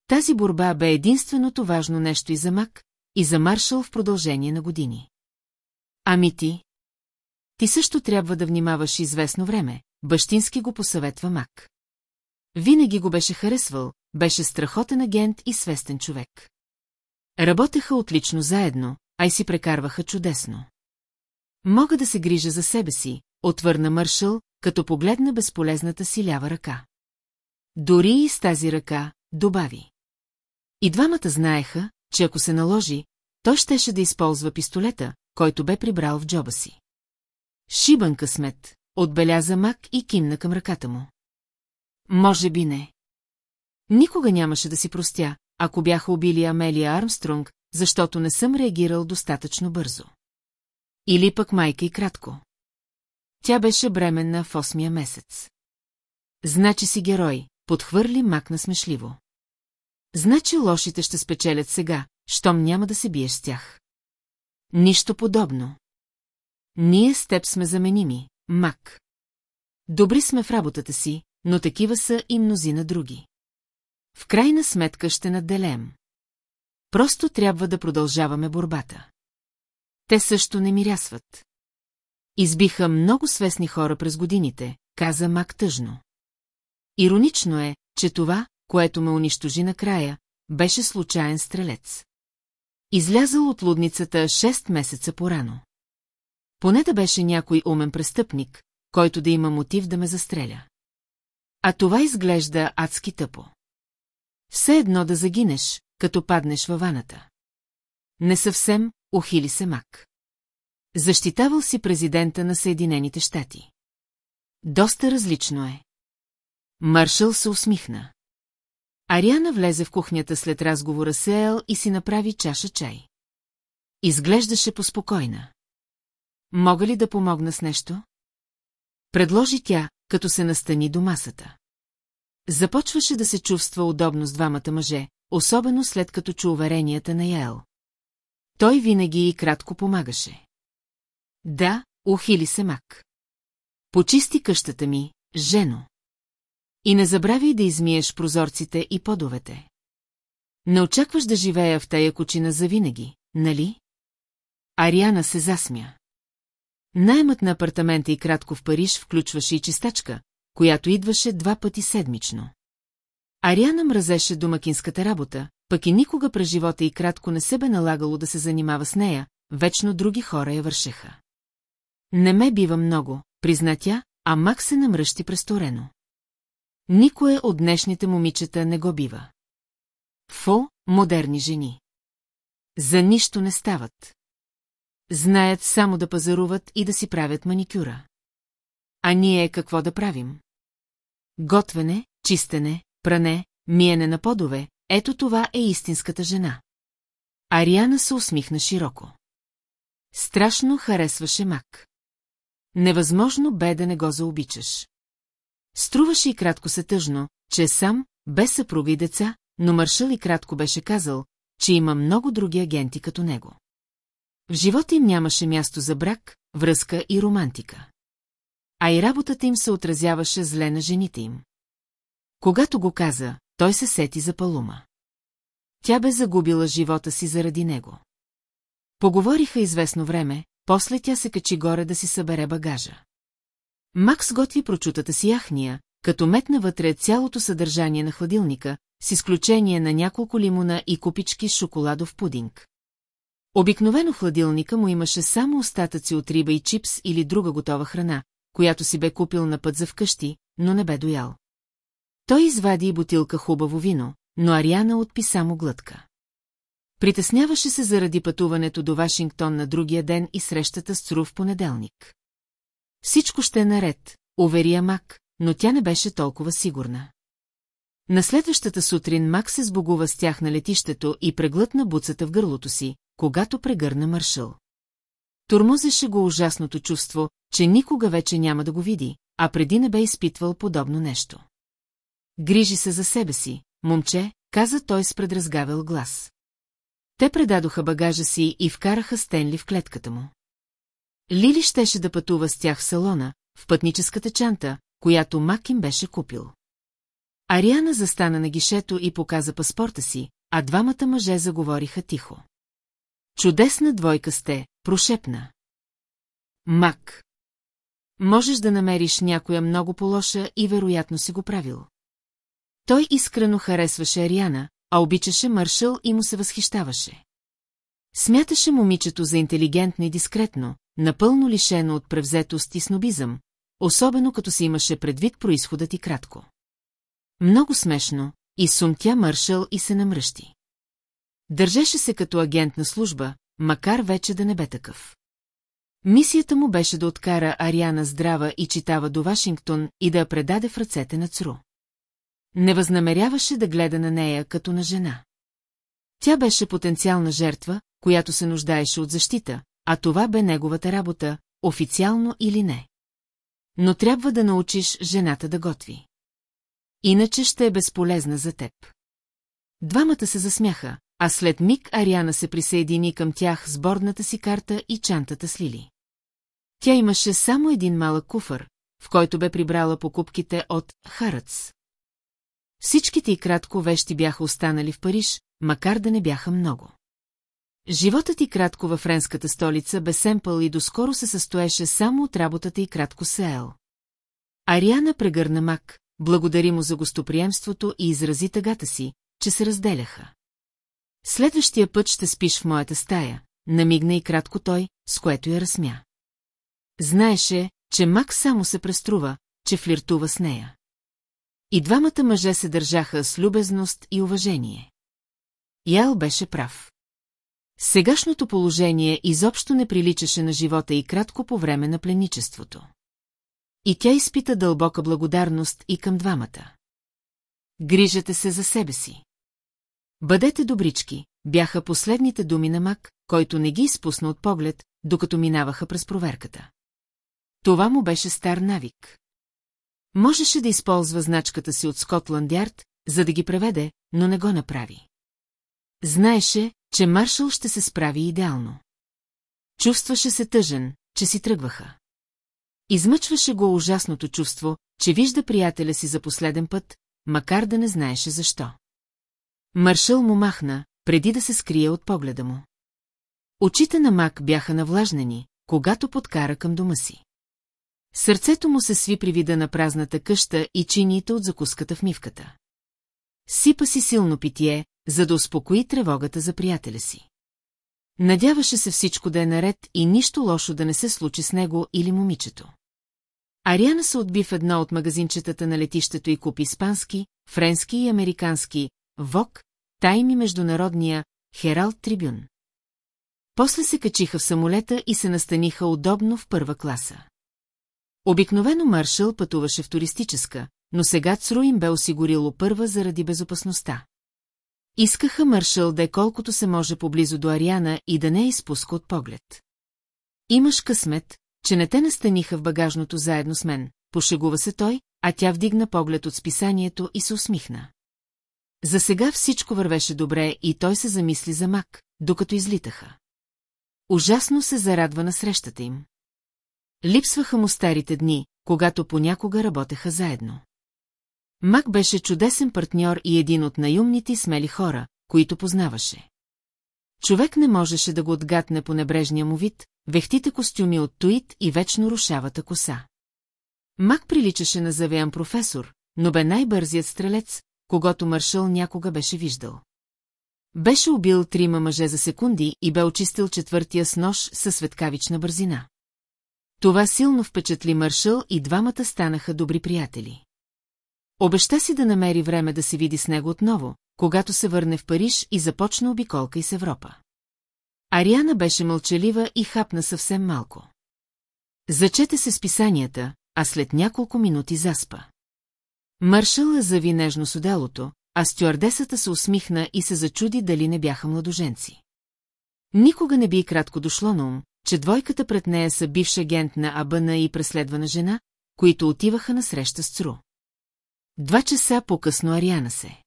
Тази борба бе единственото важно нещо и за Мак, и за Маршал в продължение на години. Ами ти? Ти също трябва да внимаваш известно време, бащински го посъветва Мак. Винаги го беше харесвал, беше страхотен агент и свестен човек. Работеха отлично заедно, а и си прекарваха чудесно. Мога да се грижа за себе си, отвърна Мършъл, като погледна безполезната си лява ръка. Дори и с тази ръка, добави. И двамата знаеха, че ако се наложи, той щеше да използва пистолета, който бе прибрал в джоба си. Шибан късмет, отбеляза Мак и кимна към ръката му. Може би не. Никога нямаше да си простя, ако бяха убили Амелия Армстронг, защото не съм реагирал достатъчно бързо. Или пък майка и кратко. Тя беше бременна в осмия месец. Значи си герой, подхвърли Мак смешливо. Значи лошите ще спечелят сега, щом няма да се биеш с тях. Нищо подобно. Ние с теб сме заменими, Мак. Добри сме в работата си, но такива са и мнозина други. В крайна сметка ще надделеем. Просто трябва да продължаваме борбата. Те също не мирясват. Избиха много свестни хора през годините, каза Мак тъжно. Иронично е, че това, което ме унищожи накрая, беше случайен стрелец. Излязъл от лудницата 6 месеца порано. Поне да беше някой умен престъпник, който да има мотив да ме застреля. А това изглежда адски тъпо. Все едно да загинеш, като паднеш във ваната. Не съвсем, ухили се мак. Защитавал си президента на Съединените щати. Доста различно е. Маршал се усмихна. Ариана влезе в кухнята след разговора с Ел и си направи чаша чай. Изглеждаше поспокойна. Мога ли да помогна с нещо? Предложи тя, като се настани до масата. Започваше да се чувства удобно с двамата мъже, особено след като чу уверенията на Яел. Той винаги и кратко помагаше. Да, ухили се мак. Почисти къщата ми, жено. И не забравяй да измиеш прозорците и подовете. Не очакваш да живея в тая кучина завинаги, нали? Ариана се засмя. Наймът на апартамента и кратко в Париж включваше и чистачка, която идваше два пъти седмично. Ариана мразеше домакинската работа, пък и никога през живота и кратко не се бе налагало да се занимава с нея, вечно други хора я вършеха. Не ме бива много, призна тя, а Мак се намръщи престорено. Никое от днешните момичета не го бива. Фо, модерни жени. За нищо не стават. Знаят само да пазаруват и да си правят маникюра. А ние какво да правим? Готвене, чистене, пране, миене на подове, ето това е истинската жена. Ариана се усмихна широко. Страшно харесваше мак. Невъзможно бе да не го заобичаш. Струваше и кратко се тъжно, че сам, без съпруга и деца, но Маршал и кратко беше казал, че има много други агенти като него. В живота им нямаше място за брак, връзка и романтика. А и работата им се отразяваше зле на жените им. Когато го каза, той се сети за Палума. Тя бе загубила живота си заради него. Поговориха известно време, после тя се качи горе да си събере багажа. Макс готви прочутата си яхния, като метна вътре цялото съдържание на хладилника, с изключение на няколко лимона и купички шоколадов пудинг. Обикновено хладилника му имаше само остатъци от риба и чипс или друга готова храна, която си бе купил на път за вкъщи, но не бе доял. Той извади и бутилка хубаво вино, но Ариана отпи само глътка. Притесняваше се заради пътуването до Вашингтон на другия ден и срещата с Цру в понеделник. Всичко ще е наред, уверия Мак, но тя не беше толкова сигурна. На следващата сутрин Мак се сбогува с тях на летището и преглътна буцата в гърлото си, когато прегърна Маршал. Турмозеше го ужасното чувство, че никога вече няма да го види, а преди не бе изпитвал подобно нещо. Грижи се за себе си, момче, каза той с предразгавел глас. Те предадоха багажа си и вкараха Стенли в клетката му. Лили щеше да пътува с тях в салона, в пътническата чанта, която Мак им беше купил. Ариана застана на гишето и показа паспорта си, а двамата мъже заговориха тихо. Чудесна двойка сте, прошепна. Мак. Можеш да намериш някоя много по-лоша и вероятно си го правил. Той искрено харесваше Ариана, а обичаше Маршал и му се възхищаваше. Смяташе момичето за интелигентно и дискретно, напълно лишено от превзетост и снобизъм, особено като си имаше предвид происходът и кратко. Много смешно, и сумтя Маршал и се намръщи. Държеше се като агент на служба, макар вече да не бе такъв. Мисията му беше да откара Ариана здрава и читава до Вашингтон и да я предаде в ръцете на Цру. Не възнамеряваше да гледа на нея като на жена. Тя беше потенциална жертва, която се нуждаеше от защита, а това бе неговата работа, официално или не. но трябва да научиш жената да готви. Иначе ще е безполезна за теб. Двамата се засмяха, а след миг Ариана се присъедини към тях с бордната си карта и чантата с Лили. Тя имаше само един малък куфър, в който бе прибрала покупките от Харъц. Всичките и кратко вещи бяха останали в Париж, макар да не бяха много. Животът и кратко във френската столица бе и доскоро се състоеше само от работата и кратко с Ел. Ариана прегърна Мак, благодари му за гостоприемството и изрази тъгата си, че се разделяха. Следващия път ще спиш в моята стая, намигна и кратко той, с което я разсмя. Знаеше, че Мак само се преструва, че флиртува с нея. И двамата мъже се държаха с любезност и уважение. Ял беше прав. Сегашното положение изобщо не приличаше на живота и кратко по време на пленичеството. И тя изпита дълбока благодарност и към двамата. Грижате се за себе си. Бъдете добрички, бяха последните думи на Мак, който не ги изпусна от поглед, докато минаваха през проверката. Това му беше стар навик. Можеше да използва значката си от Скотланд Ярд, за да ги преведе, но не го направи. Знаеше, че Маршал ще се справи идеално. Чувстваше се тъжен, че си тръгваха. Измъчваше го ужасното чувство, че вижда приятеля си за последен път, макар да не знаеше защо. Маршал му махна, преди да се скрие от погледа му. Очите на Мак бяха навлажнени, когато подкара към дома си. Сърцето му се сви при вида на празната къща и чиниите от закуската в мивката. Сипа си силно питие, за да успокои тревогата за приятеля си. Надяваше се всичко да е наред и нищо лошо да не се случи с него или момичето. Ариана се отби в едно от магазинчетата на летището и купи испански, френски и американски, ВОК, Тайм и международния Хералд Трибюн. После се качиха в самолета и се настаниха удобно в първа класа. Обикновено Маршал пътуваше в туристическа, но сега Цру им бе осигурило първа заради безопасността. Искаха Маршал да е колкото се може поблизо до Ариана и да не е изпуска от поглед. Имаш късмет, че не те настаниха в багажното заедно с мен, пошегува се той, а тя вдигна поглед от списанието и се усмихна. За сега всичко вървеше добре и той се замисли за мак, докато излитаха. Ужасно се зарадва на срещата им. Липсваха му старите дни, когато понякога работеха заедно. Мак беше чудесен партньор и един от найумните и смели хора, които познаваше. Човек не можеше да го отгатне по небрежния му вид, вехтите костюми от туит и вечно рушавата коса. Мак приличаше на завеян професор, но бе най-бързият стрелец, когато маршал някога беше виждал. Беше убил трима мъже за секунди и бе очистил четвъртия с нож със светкавична бързина. Това силно впечатли Маршал и двамата станаха добри приятели. Обеща си да намери време да се види с него отново, когато се върне в Париж и започна обиколка из Европа. Ариана беше мълчалива и хапна съвсем малко. Зачете се с писанията, а след няколко минути заспа. Маршал зави нежно с отделото, а стюардесата се усмихна и се зачуди дали не бяха младоженци. Никога не би кратко дошло на ум, че двойката пред нея са бивш агент на Абана и преследвана жена, които отиваха на среща с Цру. Два часа по-късно Ариана се.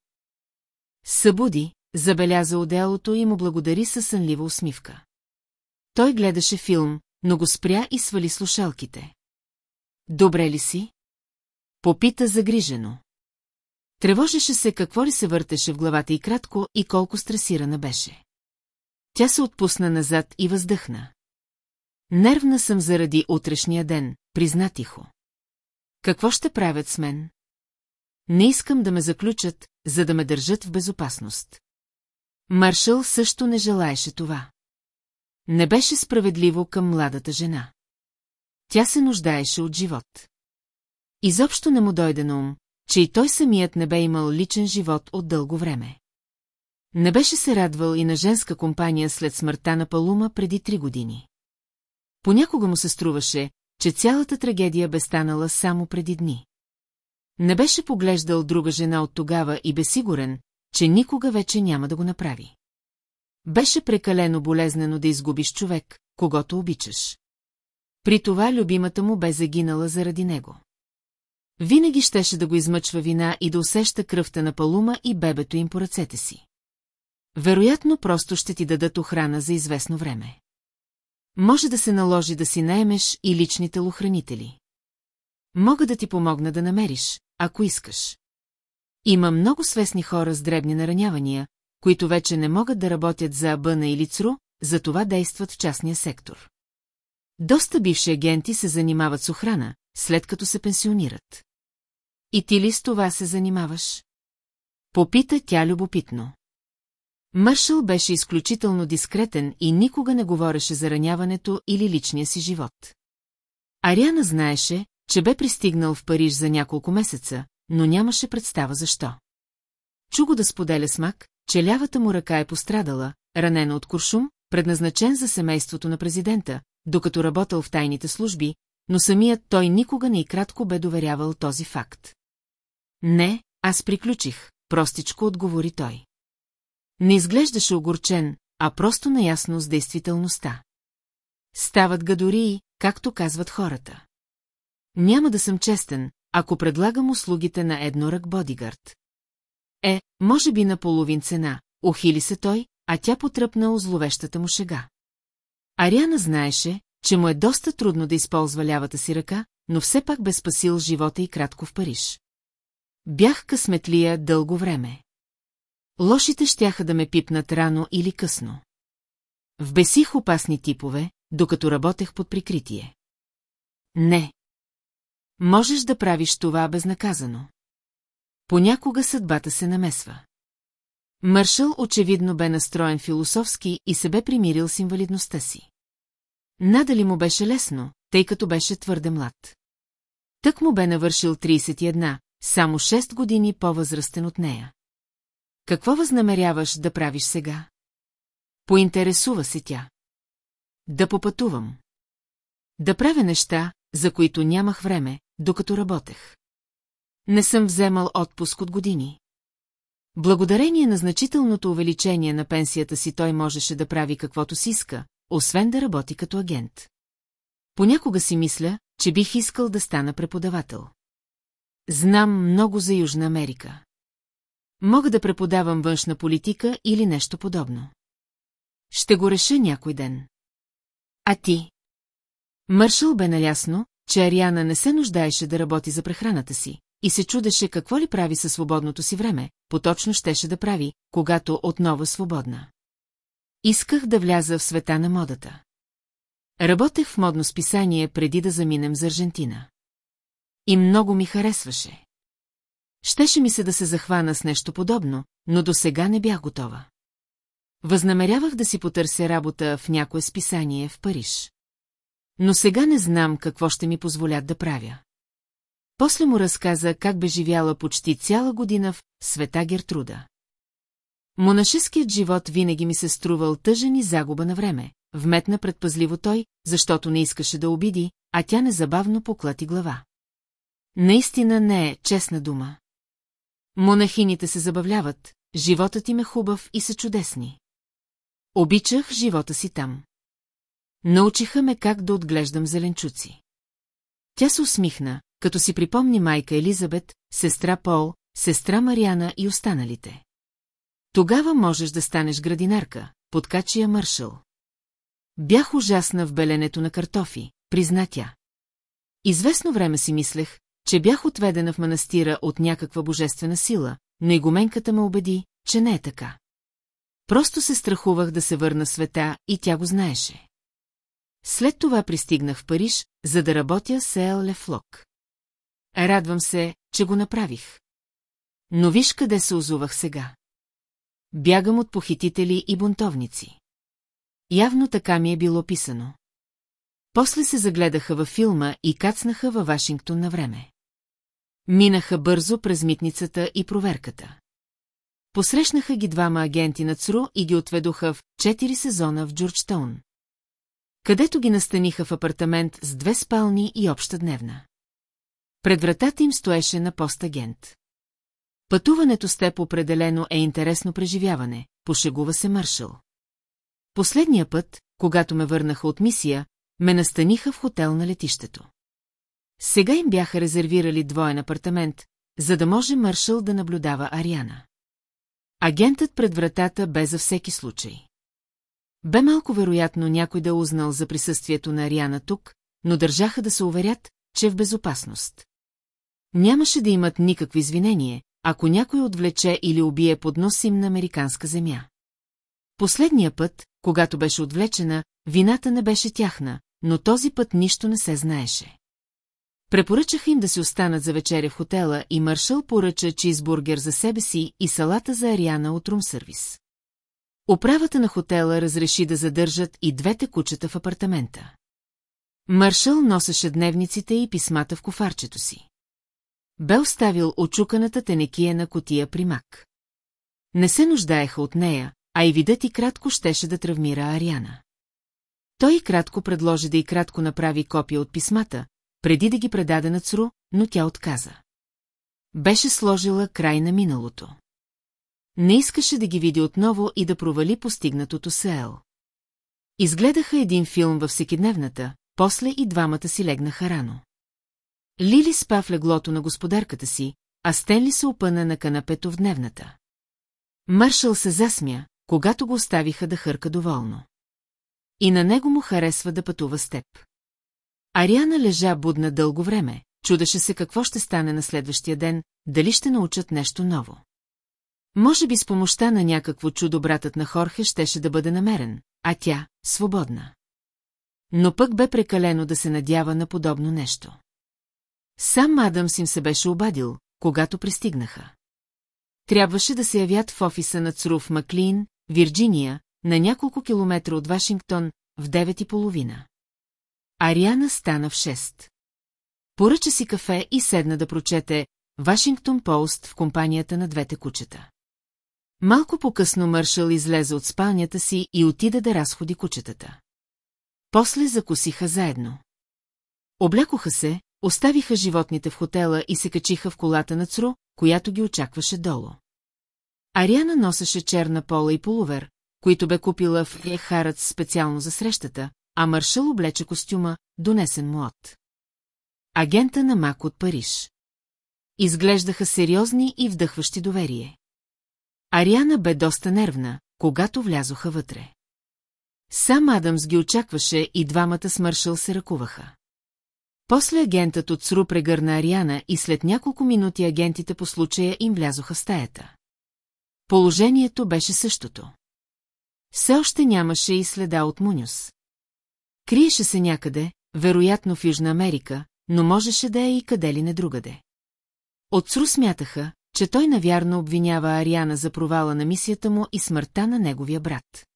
Събуди, забеляза отделото и му благодари със сънлива усмивка. Той гледаше филм, но го спря и свали слушалките. Добре ли си? Попита загрижено. Тревожеше се какво ли се въртеше в главата и кратко и колко стресирана беше. Тя се отпусна назад и въздъхна. Нервна съм заради утрешния ден, призна тихо. Какво ще правят с мен? Не искам да ме заключат, за да ме държат в безопасност. Маршал също не желаеше това. Не беше справедливо към младата жена. Тя се нуждаеше от живот. Изобщо не му дойде на ум, че и той самият не бе имал личен живот от дълго време. Не беше се радвал и на женска компания след смъртта на Палума преди три години. Понякога му се струваше, че цялата трагедия бе станала само преди дни. Не беше поглеждал друга жена от тогава и бе сигурен, че никога вече няма да го направи. Беше прекалено болезнено да изгубиш човек, когато обичаш. При това любимата му бе загинала заради него. Винаги щеше да го измъчва вина и да усеща кръвта на палума и бебето им по ръцете си. Вероятно, просто ще ти дадат охрана за известно време. Може да се наложи да си наемеш и лични телохранители. Мога да ти помогна да намериш, ако искаш. Има много свестни хора с дребни наранявания, които вече не могат да работят за Абъна или ЦРУ, затова действат в частния сектор. Доста бивши агенти се занимават с охрана, след като се пенсионират. И ти ли с това се занимаваш? Попита тя любопитно. Мършъл беше изключително дискретен и никога не говореше за раняването или личния си живот. Ариана знаеше, че бе пристигнал в Париж за няколко месеца, но нямаше представа защо. Чу го да споделя с Мак, че лявата му ръка е пострадала, ранена от куршум, предназначен за семейството на президента, докато работил в тайните служби, но самият той никога не и кратко бе доверявал този факт. Не, аз приключих, простичко отговори той. Не изглеждаше огорчен, а просто наясно с действителността. Стават гадории, както казват хората. Няма да съм честен, ако предлагам услугите на еднорък бодигард. Е, може би на половин цена, ухили се той, а тя потръпна озловещата му шега. Ариана знаеше, че му е доста трудно да използва лявата си ръка, но все пак бе спасил живота и кратко в Париж. Бях късметлия дълго време. Лошите щяха да ме пипнат рано или късно. Вбесих опасни типове, докато работех под прикритие. Не. Можеш да правиш това безнаказано. Понякога съдбата се намесва. Мършъл очевидно бе настроен философски и се бе примирил с инвалидността си. Надали му беше лесно, тъй като беше твърде млад. Тък му бе навършил 31, само 6 години по-възрастен от нея. Какво възнамеряваш да правиш сега? Поинтересува се тя. Да попътувам. Да правя неща, за които нямах време, докато работех. Не съм вземал отпуск от години. Благодарение на значителното увеличение на пенсията си той можеше да прави каквото си иска, освен да работи като агент. Понякога си мисля, че бих искал да стана преподавател. Знам много за Южна Америка. Мога да преподавам външна политика или нещо подобно. Ще го реша някой ден. А ти? Мършъл бе налясно, че Ариана не се нуждаеше да работи за прехраната си, и се чудеше какво ли прави със свободното си време, поточно щеше да прави, когато отново свободна. Исках да вляза в света на модата. Работех в модно списание преди да заминем за Аржентина. И много ми харесваше. Щеше ми се да се захвана с нещо подобно, но до сега не бях готова. Възнамерявах да си потърся работа в някое списание в Париж. Но сега не знам какво ще ми позволят да правя. После му разказа как бе живяла почти цяла година в света Гертруда. Монашеският живот винаги ми се струвал тъжен и загуба на време, вметна предпазливо той, защото не искаше да обиди, а тя незабавно поклати глава. Наистина не е честна дума. Монахините се забавляват, животът им е хубав и са чудесни. Обичах живота си там. Научиха ме как да отглеждам зеленчуци. Тя се усмихна, като си припомни майка Елизабет, сестра Пол, сестра Мариана и останалите. Тогава можеш да станеш градинарка, подкачи я Мършъл. Бях ужасна в беленето на картофи, призна тя. Известно време си мислех, че бях отведена в манастира от някаква божествена сила, но и гоменката ме убеди, че не е така. Просто се страхувах да се върна света и тя го знаеше. След това пристигнах в Париж, за да работя с Ел Лефлок. Радвам се, че го направих. Но виж къде се озувах сега. Бягам от похитители и бунтовници. Явно така ми е било писано. После се загледаха във филма и кацнаха във Вашингтон на време. Минаха бързо през митницата и проверката. Посрещнаха ги двама агенти на ЦРУ и ги отведоха в четири сезона в Джорджтаун. Където ги настаниха в апартамент с две спални и обща дневна. Пред вратата им стоеше на пост-агент. Пътуването с теб определено е интересно преживяване, пошегува се Мършъл. Последния път, когато ме върнаха от мисия, ме настаниха в хотел на летището. Сега им бяха резервирали двоен апартамент, за да може Маршал да наблюдава Ариана. Агентът пред вратата бе за всеки случай. Бе малко вероятно някой да е узнал за присъствието на Ариана тук, но държаха да се уверят, че е в безопасност. Нямаше да имат никакво извинение, ако някой отвлече или убие поднос им на американска земя. Последния път, когато беше отвлечена, вината не беше тяхна, но този път нищо не се знаеше. Препоръчаха им да се останат за вечеря в хотела и Маршал поръча чизбургер за себе си и салата за Ариана от румсервис. Управата на хотела разреши да задържат и двете кучета в апартамента. Маршал носеше дневниците и писмата в кофарчето си. Бе оставил очуканата тенекия на котия при мак. Не се нуждаеха от нея, а и видът и кратко щеше да травмира Ариана. Той и кратко предложи да и кратко направи копия от писмата, преди да ги предаде на Цру, но тя отказа. Беше сложила край на миналото. Не искаше да ги види отново и да провали постигнатото с Ел. Изгледаха един филм във всекидневната, после и двамата си легнаха рано. Лили спа в леглото на господарката си, а Стенли се опъна на канапето в дневната. Маршал се засмя, когато го оставиха да хърка доволно. И на него му харесва да пътува с теб. Ариана лежа будна дълго време, чудеше се какво ще стане на следващия ден, дали ще научат нещо ново. Може би с помощта на някакво чудо братът на Хорхе щеше да бъде намерен, а тя – свободна. Но пък бе прекалено да се надява на подобно нещо. Сам Адамс им се беше обадил, когато пристигнаха. Трябваше да се явят в офиса на Цруф Маклин, Вирджиния, на няколко километра от Вашингтон, в девет и половина. Ариана стана в 6. Поръча си кафе и седна да прочете Вашингтон Пост в компанията на двете кучета. Малко по-късно Мършъл излезе от спалнята си и отида да разходи кучетата. После закусиха заедно. Облякоха се, оставиха животните в хотела и се качиха в колата на Цру, която ги очакваше долу. Ариана носеше черна пола и полувер, които бе купила в Ехарът специално за срещата, а Маршал облече костюма, донесен му от. Агента на Мак от Париж. Изглеждаха сериозни и вдъхващи доверие. Ариана бе доста нервна, когато влязоха вътре. Сам Адамс ги очакваше и двамата с Маршал се ръкуваха. После агентът от Сру прегърна Ариана и след няколко минути агентите по случая им влязоха в стаята. Положението беше същото. Все още нямаше и следа от Мунюс. Криеше се някъде, вероятно в Южна Америка, но можеше да е и къде ли не другаде. От Сру смятаха, че той навярно обвинява Ариана за провала на мисията му и смъртта на неговия брат.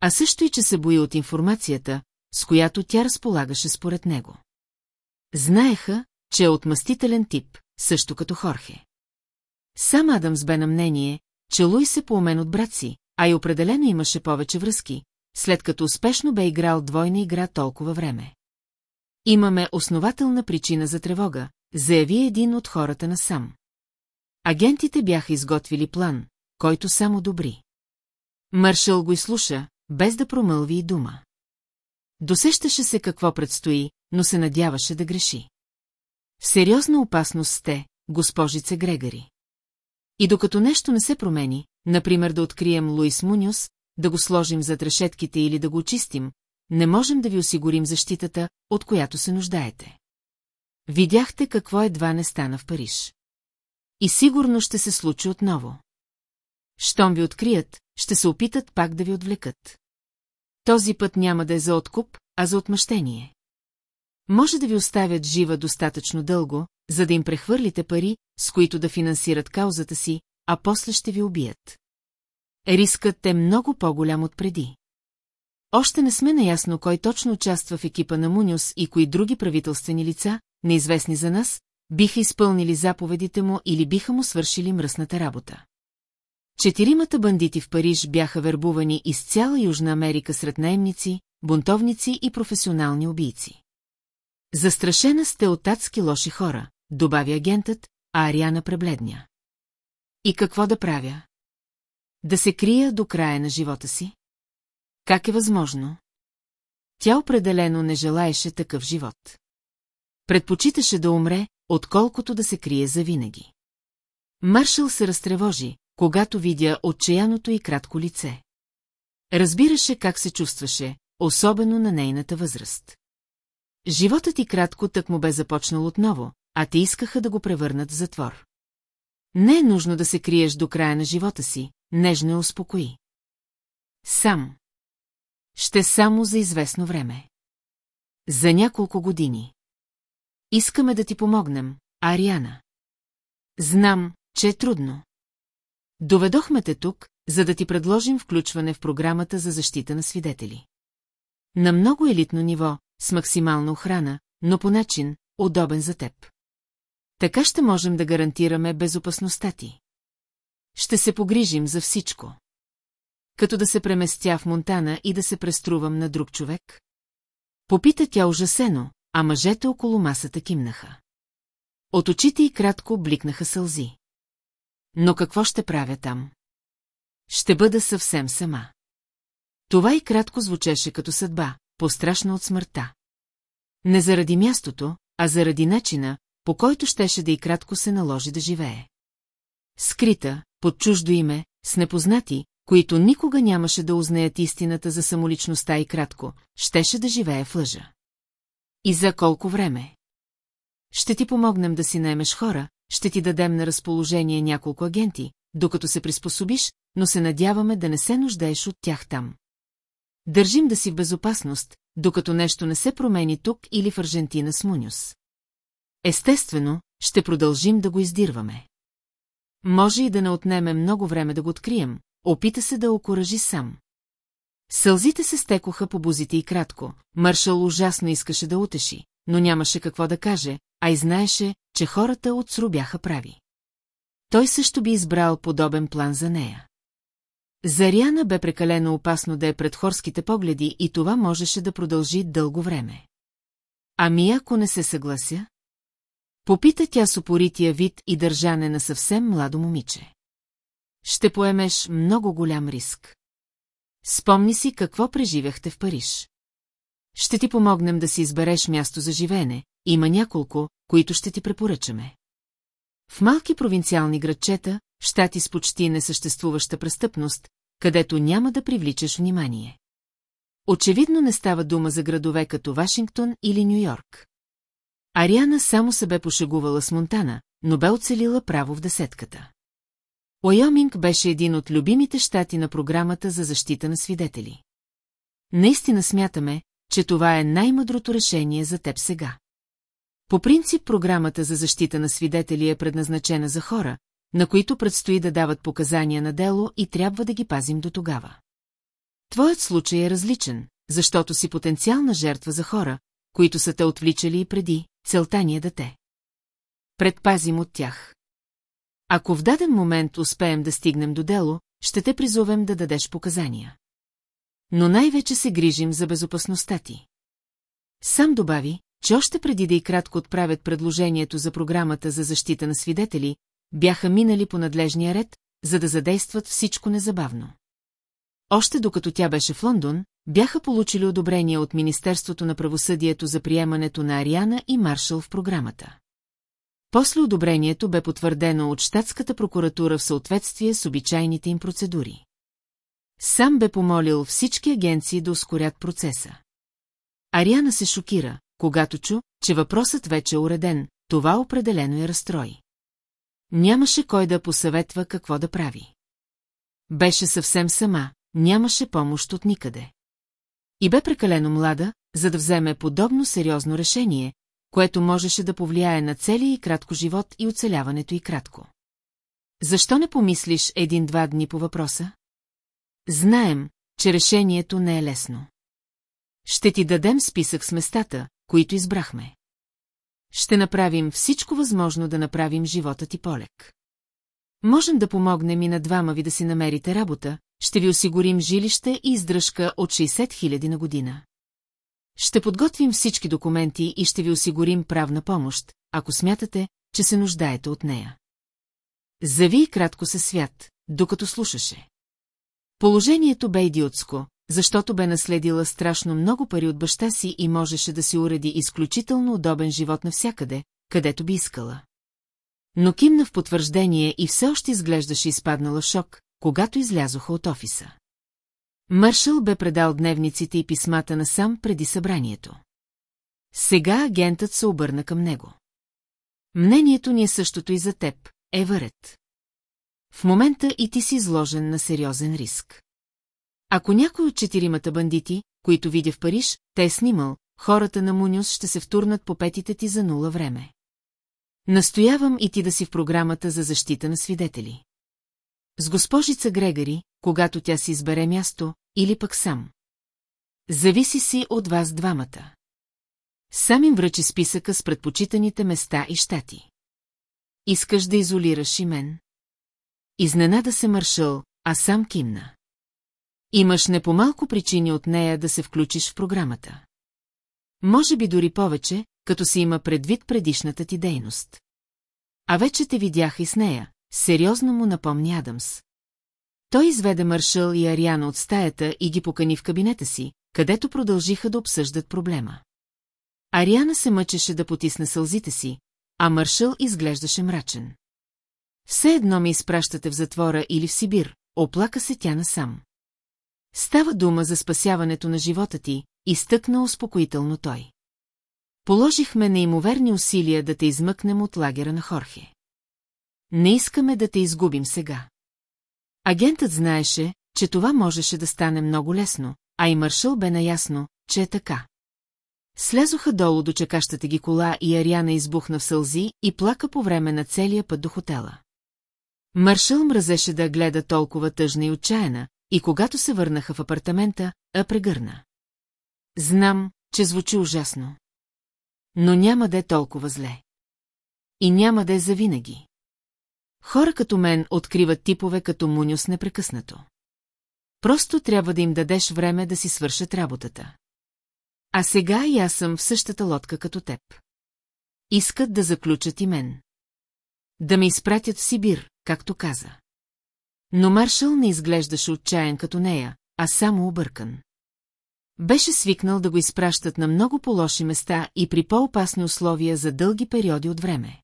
А също и, че се бои от информацията, с която тя разполагаше според него. Знаеха, че е отмъстителен тип, също като Хорхе. Сам Адамс бе на мнение, че Луи се поумен от брат си, а и определено имаше повече връзки, след като успешно бе играл двойна игра толкова време. Имаме основателна причина за тревога, заяви един от хората на сам. Агентите бяха изготвили план, който само добри. Маршал го изслуша, без да промълви и дума. Досещаше се какво предстои, но се надяваше да греши. Сериозна опасност сте, госпожице Грегари. И докато нещо не се промени, например да открием Луис Мунюс, да го сложим зад решетките или да го очистим, не можем да ви осигурим защитата, от която се нуждаете. Видяхте какво едва не стана в Париж. И сигурно ще се случи отново. Щом ви открият, ще се опитат пак да ви отвлекат. Този път няма да е за откуп, а за отмъщение. Може да ви оставят жива достатъчно дълго, за да им прехвърлите пари, с които да финансират каузата си, а после ще ви убият. Рискът е много по-голям от преди. Още не сме наясно кой точно участва в екипа на Мунюс и кои други правителствени лица, неизвестни за нас, биха изпълнили заповедите му или биха му свършили мръсната работа. Четиримата бандити в Париж бяха вербувани из цяла Южна Америка сред наемници, бунтовници и професионални убийци. Застрашена сте от адски лоши хора, добави агентът, а Ариана пребледня. И какво да правя? Да се крия до края на живота си? Как е възможно? тя определено не желаеше такъв живот. Предпочиташе да умре, отколкото да се крие завинаги. Маршал се разтревожи, когато видя отчаяното и кратко лице. Разбираше как се чувстваше, особено на нейната възраст. Животът ти кратко тък му бе започнал отново, а те искаха да го превърнат в затвор. Не е нужно да се криеш до края на живота си, нежно успокои. Сам. Ще само за известно време. За няколко години. Искаме да ти помогнем, Ариана. Знам, че е трудно. Доведохме те тук, за да ти предложим включване в програмата за защита на свидетели. На много елитно ниво, с максимална охрана, но по начин, удобен за теб. Така ще можем да гарантираме безопасността ти. Ще се погрижим за всичко. Като да се преместя в Монтана и да се преструвам на друг човек? Попита тя ужасено, а мъжете около масата кимнаха. От очите й кратко бликнаха сълзи. Но какво ще правя там? Ще бъда съвсем сама. Това и кратко звучеше като съдба, пострашна от смъртта. Не заради мястото, а заради начина, по който щеше да и кратко се наложи да живее. Скрита, под чуждо име, с непознати, които никога нямаше да узнаят истината за самоличността и кратко, щеше да живее в лъжа. И за колко време? Ще ти помогнем да си наемеш хора, ще ти дадем на разположение няколко агенти, докато се приспособиш, но се надяваме да не се нуждаеш от тях там. Държим да си в безопасност, докато нещо не се промени тук или в Аржентина с Мунюс. Естествено, ще продължим да го издирваме. Може и да не отнеме много време да го открием, опита се да окоръжи сам. Сълзите се стекоха по бузите и кратко, Маршал ужасно искаше да утеши, но нямаше какво да каже, а и знаеше, че хората от Сру прави. Той също би избрал подобен план за нея. За Риана бе прекалено опасно да е пред хорските погледи и това можеше да продължи дълго време. Ами ако не се съглася? Попита тя с опорития вид и държане на съвсем младо момиче. Ще поемеш много голям риск. Спомни си какво преживяхте в Париж. Ще ти помогнем да си избереш място за живеене, има няколко, които ще ти препоръчаме. В малки провинциални градчета, щати с почти несъществуваща престъпност, където няма да привличаш внимание. Очевидно не става дума за градове като Вашингтон или Нью-Йорк. Ариана само се бе пошегувала с Монтана, но бе оцелила право в десетката. Ойоминг беше един от любимите щати на програмата за защита на свидетели. Наистина смятаме, че това е най-мъдрото решение за теб сега. По принцип програмата за защита на свидетели е предназначена за хора, на които предстои да дават показания на дело и трябва да ги пазим до тогава. Твоят случай е различен, защото си потенциална жертва за хора, които са те отвличали и преди, целта ни е да те. Предпазим от тях. Ако в даден момент успеем да стигнем до дело, ще те призовем да дадеш показания. Но най-вече се грижим за безопасността ти. Сам добави, че още преди да и кратко отправят предложението за програмата за защита на свидетели, бяха минали по надлежния ред, за да задействат всичко незабавно. Още докато тя беше в Лондон, бяха получили одобрение от Министерството на правосъдието за приемането на Ариана и Маршал в програмата. После одобрението бе потвърдено от щатската прокуратура в съответствие с обичайните им процедури. Сам бе помолил всички агенции да ускорят процеса. Ариана се шокира, когато чу, че въпросът вече е уреден, това определено я разстрои. Нямаше кой да посъветва какво да прави. Беше съвсем сама, нямаше помощ от никъде. И бе прекалено млада, за да вземе подобно сериозно решение, което можеше да повлияе на целия и кратко живот и оцеляването и кратко. Защо не помислиш един-два дни по въпроса? Знаем, че решението не е лесно. Ще ти дадем списък с местата, които избрахме. Ще направим всичко възможно да направим живота ти полек. Можем да помогнем и на двама ви да си намерите работа, ще ви осигурим жилище и издръжка от 60 000 на година. Ще подготвим всички документи и ще ви осигурим правна помощ, ако смятате, че се нуждаете от нея. Зави кратко се свят, докато слушаше. Положението бе идиотско, защото бе наследила страшно много пари от баща си и можеше да си уреди изключително удобен живот навсякъде, където би искала. Но кимна в потвърждение и все още изглеждаше изпаднала шок, когато излязоха от офиса. Мършъл бе предал дневниците и писмата на сам преди събранието. Сега агентът се обърна към него. Мнението ни е същото и за теб, Еварет. В момента и ти си изложен на сериозен риск. Ако някой от четиримата бандити, които видя в Париж, те е снимал, хората на Муниус ще се втурнат по петите ти за нула време. Настоявам и ти да си в програмата за защита на свидетели. С госпожица Грегори, когато тя си избере място, или пък сам. Зависи си от вас двамата. Сам им връчи списъка с предпочитаните места и щати. Искаш да изолираш и мен? Изненада се Маршал, а сам кимна. Имаш не по-малко причини от нея да се включиш в програмата. Може би дори повече, като се има предвид предишната ти дейност. А вече те видях и с нея, сериозно му напомни Адамс. Той изведе Маршал и Ариана от стаята и ги покани в кабинета си, където продължиха да обсъждат проблема. Ариана се мъчеше да потисне сълзите си, а Маршал изглеждаше мрачен. Все едно ми изпращате в затвора или в Сибир, оплака се тя насам. Става дума за спасяването на живота ти, изтъкна успокоително той. Положихме неимоверни усилия да те измъкнем от лагера на Хорхе. Не искаме да те изгубим сега. Агентът знаеше, че това можеше да стане много лесно, а и Маршал бе наясно, че е така. Слязоха долу до чекащата ги кола и Ариана избухна в сълзи и плака по време на целия път до хотела. Маршал мразеше да гледа толкова тъжна и отчаяна, и когато се върнаха в апартамента, а прегърна. Знам, че звучи ужасно. Но няма да е толкова зле. И няма да е завинаги. Хора като мен откриват типове като Мунюс непрекъснато. Просто трябва да им дадеш време да си свършат работата. А сега и аз съм в същата лодка като теб. Искат да заключат и мен. Да ме изпратят в Сибир, както каза. Но Маршал не изглеждаше отчаян като нея, а само объркан. Беше свикнал да го изпращат на много по-лоши места и при по-опасни условия за дълги периоди от време.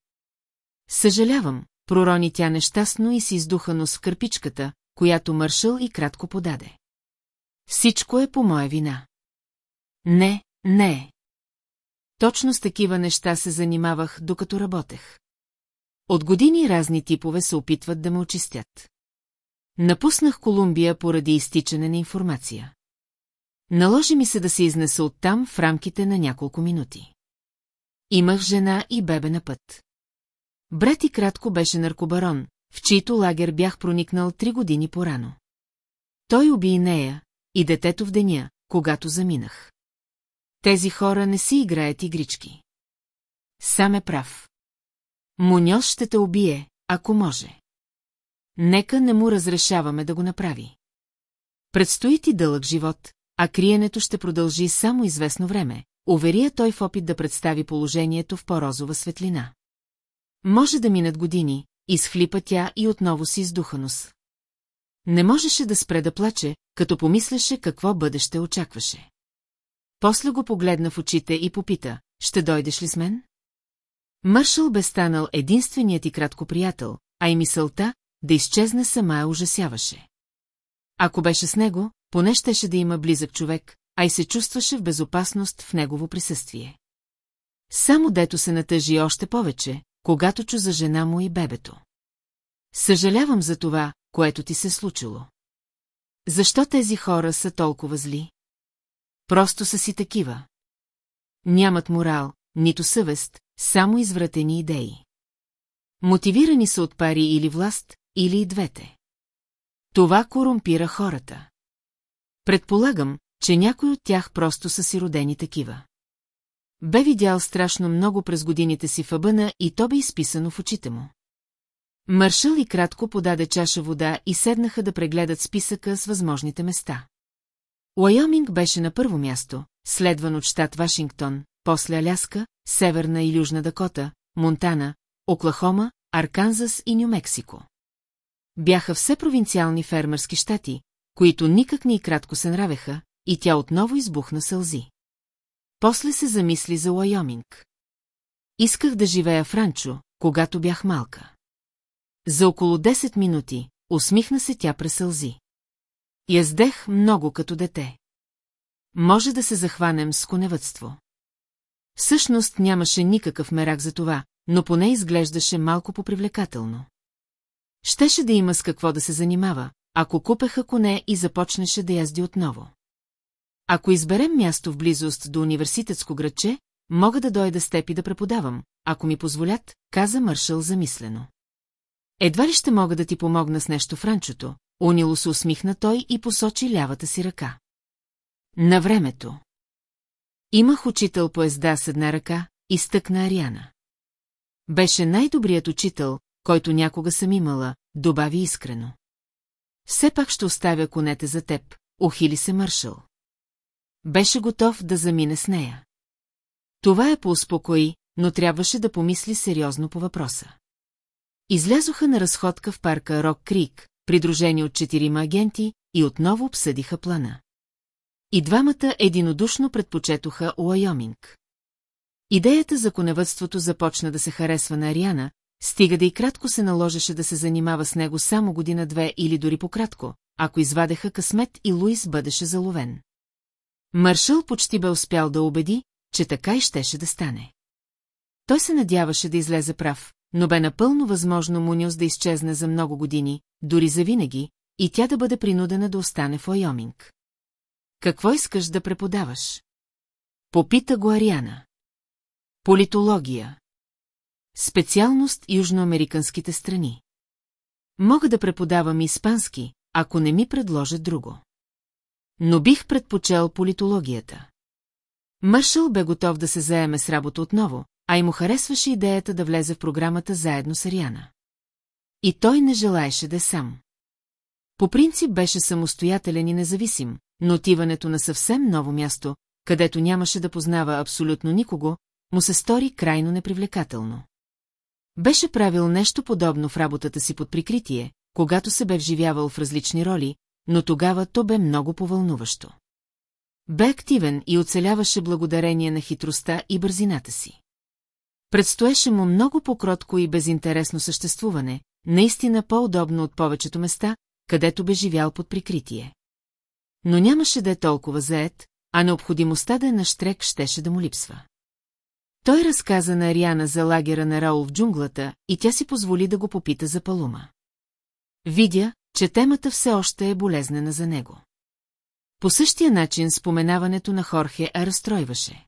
Съжалявам, пророни тя нещастно и си издуха нос в кърпичката, която Маршал и кратко подаде. Всичко е по моя вина. Не, не. Точно с такива неща се занимавах, докато работех. От години разни типове се опитват да ме очистят. Напуснах Колумбия поради изтичане на информация. Наложи ми се да се изнеса оттам в рамките на няколко минути. Имах жена и бебе на път. Брат и кратко беше наркобарон, в чийто лагер бях проникнал три години порано. Той уби и нея, и детето в деня, когато заминах. Тези хора не си играят игрички. Сам е прав. Муньоз ще те убие, ако може. Нека не му разрешаваме да го направи. Предстои ти дълъг живот, а криенето ще продължи само известно време, уверия той в опит да представи положението в по-розова светлина. Може да минат години, изхлипа тя и отново си издуха нос. Не можеше да спре да плаче, като помислеше какво бъдеще очакваше. После го погледна в очите и попита, ще дойдеш ли с мен? Мършъл бе станал единственият и кратко приятел, а и мисълта, да изчезне сама я ужасяваше. Ако беше с него, поне щеше да има близък човек, а и се чувстваше в безопасност в негово присъствие. Само дето се натъжи още повече, когато чу за жена му и бебето. Съжалявам за това, което ти се случило. Защо тези хора са толкова зли? Просто са си такива. Нямат морал, нито съвест, само извратени идеи. Мотивирани са от пари или власт, или и двете. Това корумпира хората. Предполагам, че някой от тях просто са си родени такива. Бе видял страшно много през годините си в Абъна и то бе изписано в очите му. Маршал и кратко подаде чаша вода и седнаха да прегледат списъка с възможните места. Уайоминг беше на първо място, следван от щат Вашингтон, после Аляска, Северна и Южна Дакота, Монтана, Оклахома, Арканзас и Нью-Мексико. Бяха все провинциални фермерски щати, които никак ни и кратко се нравеха, и тя отново избухна сълзи. После се замисли за Уайоминг. Исках да живея в ранчо, когато бях малка. За около 10 минути, усмихна се тя през сълзи. Яздех много като дете. Може да се захванем с коневътство. Всъщност нямаше никакъв мерак за това, но поне изглеждаше малко попривлекателно. Щеше да има с какво да се занимава, ако купеха коне и започнеше да язди отново. Ако изберем място в близост до университетско градче, мога да дойда с теб и да преподавам, ако ми позволят, каза Мършъл замислено. Едва ли ще мога да ти помогна с нещо в ранчото, унило се усмихна той и посочи лявата си ръка. На времето. Имах учител по езда с една ръка, изтъкна Ариана. Беше най-добрият учител, който някога съм имала, добави искрено. Все пак ще оставя конете за теб, ухили се Мършъл. Беше готов да замине с нея. Това е поуспокои, но трябваше да помисли сериозно по въпроса. Излязоха на разходка в парка Рок Крик, придружени от четирима агенти, и отново обсъдиха плана. И двамата единодушно предпочетоха Уайоминг. Идеята за коневътството започна да се харесва на Ариана, стига да и кратко се наложеше да се занимава с него само година-две или дори по-кратко, ако извадеха късмет и Луис бъдеше заловен. Маршал почти бе успял да убеди, че така и щеше да стане. Той се надяваше да излезе прав, но бе напълно възможно Муниос да изчезне за много години, дори за винаги, и тя да бъде принудена да остане в Ойоминг. Какво искаш да преподаваш? Попита го Ариана. Политология. Специалност южноамериканските страни. Мога да преподавам испански, ако не ми предложат друго. Но бих предпочел политологията. Мършъл бе готов да се заеме с работа отново, а и му харесваше идеята да влезе в програмата заедно с Ариана. И той не желаеше да е сам. По принцип беше самостоятелен и независим, но отиването на съвсем ново място, където нямаше да познава абсолютно никого, му се стори крайно непривлекателно. Беше правил нещо подобно в работата си под прикритие, когато се бе вживявал в различни роли, но тогава то бе много повълнуващо. Бе активен и оцеляваше благодарение на хитростта и бързината си. Предстоеше му много по-кротко и безинтересно съществуване, наистина по-удобно от повечето места, където бе живял под прикритие. Но нямаше да е толкова заед, а необходимостта да е на штрек щеше да му липсва. Той разказа на Ариана за лагера на Раул в джунглата и тя си позволи да го попита за Палума. Видя, че темата все още е болезнена за него. По същия начин споменаването на Хорхе а разстройваше.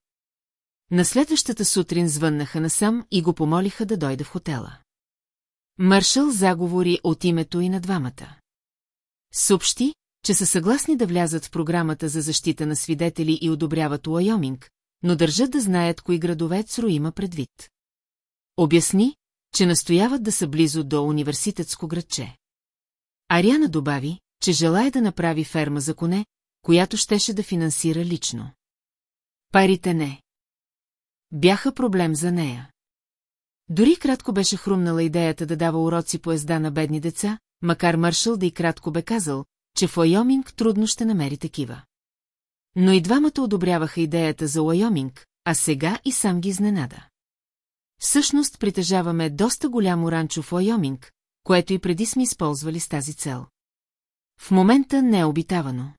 На следващата сутрин звъннаха насам и го помолиха да дойде в хотела. Маршал заговори от името и на двамата. Съобщи, че са съгласни да влязат в програмата за защита на свидетели и одобряват Уайоминг, но държат да знаят кои градове Цро има предвид. Обясни, че настояват да са близо до университетско градче. Ариана добави, че желая да направи ферма за коне, която щеше да финансира лично. Парите не. Бяха проблем за нея. Дори кратко беше хрумнала идеята да дава уроци по езда на бедни деца, макар Мършъл да и кратко бе казал, че в Уайоминг трудно ще намери такива. Но и двамата одобряваха идеята за Уайоминг, а сега и сам ги изненада. Всъщност притежаваме доста голямо ранчо в Уайоминг, което и преди сме използвали с тази цел. В момента не е обитавано.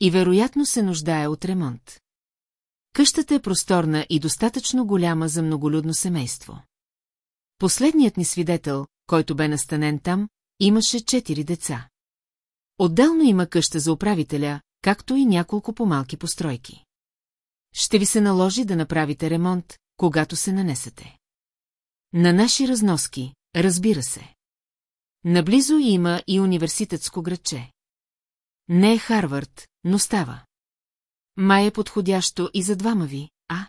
И вероятно се нуждае от ремонт. Къщата е просторна и достатъчно голяма за многолюдно семейство. Последният ни свидетел, който бе настанен там, имаше четири деца. Отделно има къща за управителя, както и няколко по-малки постройки. Ще ви се наложи да направите ремонт, когато се нанесете. На наши разноски, разбира се. Наблизо има и университетско градче. Не е Харвард, но става. Май е подходящо и за двама ви, а?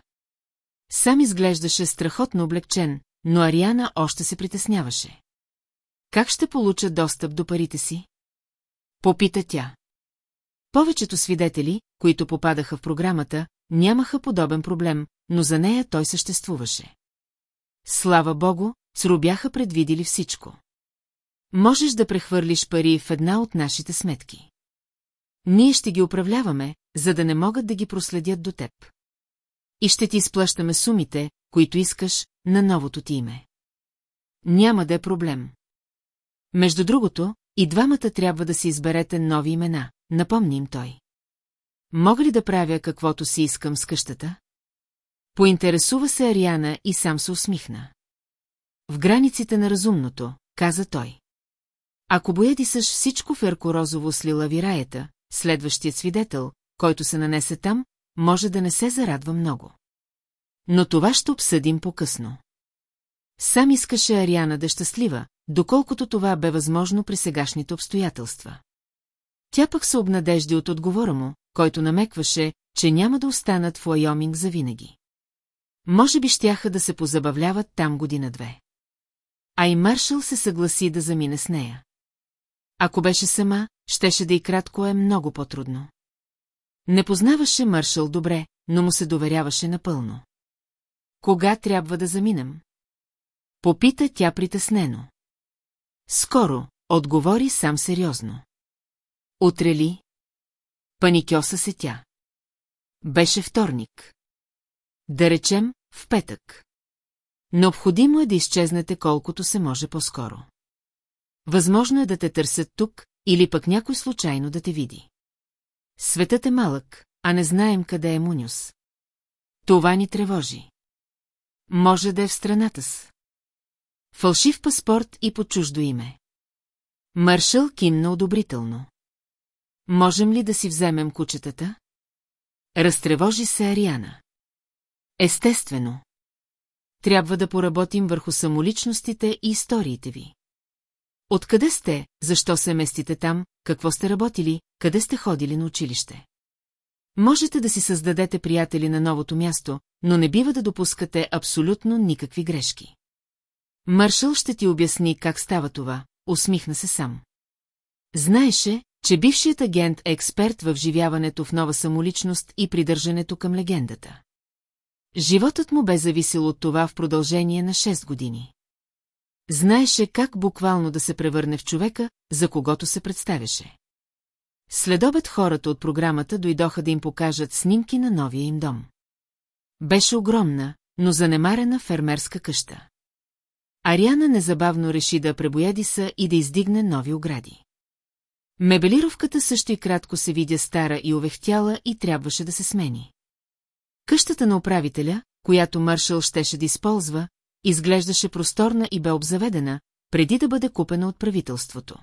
Сам изглеждаше страхотно облегчен, но Ариана още се притесняваше. Как ще получа достъп до парите си? Попита тя. Повечето свидетели, които попадаха в програмата, нямаха подобен проблем, но за нея той съществуваше. Слава богу, Цру бяха предвидили всичко. Можеш да прехвърлиш пари в една от нашите сметки. Ние ще ги управляваме, за да не могат да ги проследят до теб. И ще ти изплащаме сумите, които искаш, на новото ти име. Няма да е проблем. Между другото, и двамата трябва да си изберете нови имена, напомни им той. Мога ли да правя каквото си искам с къщата? Поинтересува се Ариана и сам се усмихна. В границите на разумното, каза той. Ако боядисаш всичко в еркорозово с лилавираята, следващият свидетел, който се нанесе там, може да не се зарадва много. Но това ще обсъдим по-късно. Сам искаше Ариана да е щастлива, доколкото това бе възможно при сегашните обстоятелства. Тя пък се обнадежди от отговора му, който намекваше, че няма да останат в Уайоминг завинаги. Може би щяха да се позабавляват там година-две. А и Маршал се съгласи да замине с нея. Ако беше сама, щеше да и кратко е много по-трудно. Не познаваше Маршал добре, но му се доверяваше напълно. Кога трябва да заминем? Попита тя притеснено. Скоро, отговори сам сериозно. Утре ли? Паникьоса се тя. Беше вторник. Да речем, в петък. Необходимо е да изчезнете колкото се може по-скоро. Възможно е да те търсят тук, или пък някой случайно да те види. Светът е малък, а не знаем къде е Мунюс. Това ни тревожи. Може да е в страната с. Фалшив паспорт и по чуждо име. Маршал кимна одобрително. Можем ли да си вземем кучетата? Разтревожи се Ариана. Естествено. Трябва да поработим върху самоличностите и историите ви. Откъде сте, защо се местите там, какво сте работили, къде сте ходили на училище? Можете да си създадете приятели на новото място, но не бива да допускате абсолютно никакви грешки. Маршал ще ти обясни как става това, усмихна се сам. Знаеше, че бившият агент е експерт в вживяването в нова самоличност и придържането към легендата. Животът му бе зависел от това в продължение на 6 години. Знаеше как буквално да се превърне в човека, за когото се представяше. Следобед хората от програмата дойдоха да им покажат снимки на новия им дом. Беше огромна, но занемарена фермерска къща. Ариана незабавно реши да пребояди са и да издигне нови огради. Мебелировката също и кратко се видя стара и овехтяла и трябваше да се смени. Къщата на управителя, която Маршал щеше да използва, изглеждаше просторна и бе обзаведена, преди да бъде купена от правителството.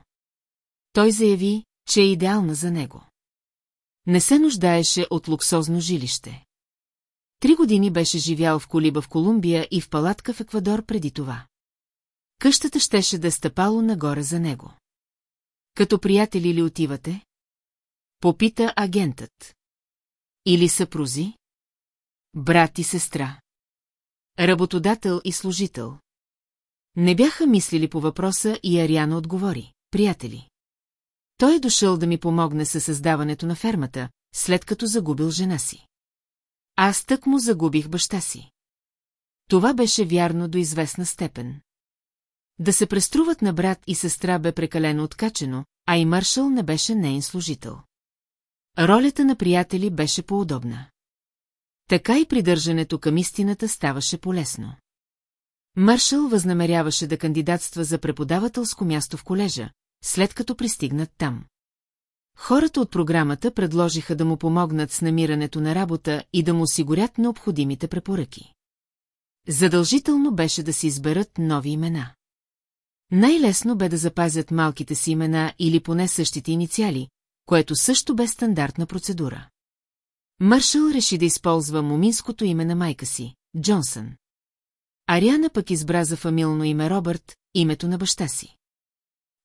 Той заяви, че е идеална за него. Не се нуждаеше от луксозно жилище. Три години беше живял в колиба в Колумбия и в палатка в Еквадор преди това. Къщата щеше да е стъпало нагоре за него. Като приятели ли отивате? Попита агентът. Или съпрузи? Брат и сестра. Работодател и служител. Не бяха мислили по въпроса и Ариана отговори. Приятели. Той е дошъл да ми помогне със създаването на фермата, след като загубил жена си. Аз тък му загубих баща си. Това беше вярно до известна степен. Да се преструват на брат и сестра бе прекалено откачено, а и Маршал не беше нейн служител. Ролята на приятели беше поудобна. Така и придържането към истината ставаше полезно. Маршал възнамеряваше да кандидатства за преподавателско място в колежа, след като пристигнат там. Хората от програмата предложиха да му помогнат с намирането на работа и да му осигурят необходимите препоръки. Задължително беше да си изберат нови имена. Най-лесно бе да запазят малките си имена или поне същите инициали, което също бе стандартна процедура. Мършъл реши да използва моминското име на майка си – Джонсън. Ариана пък избра за фамилно име Робърт, името на баща си.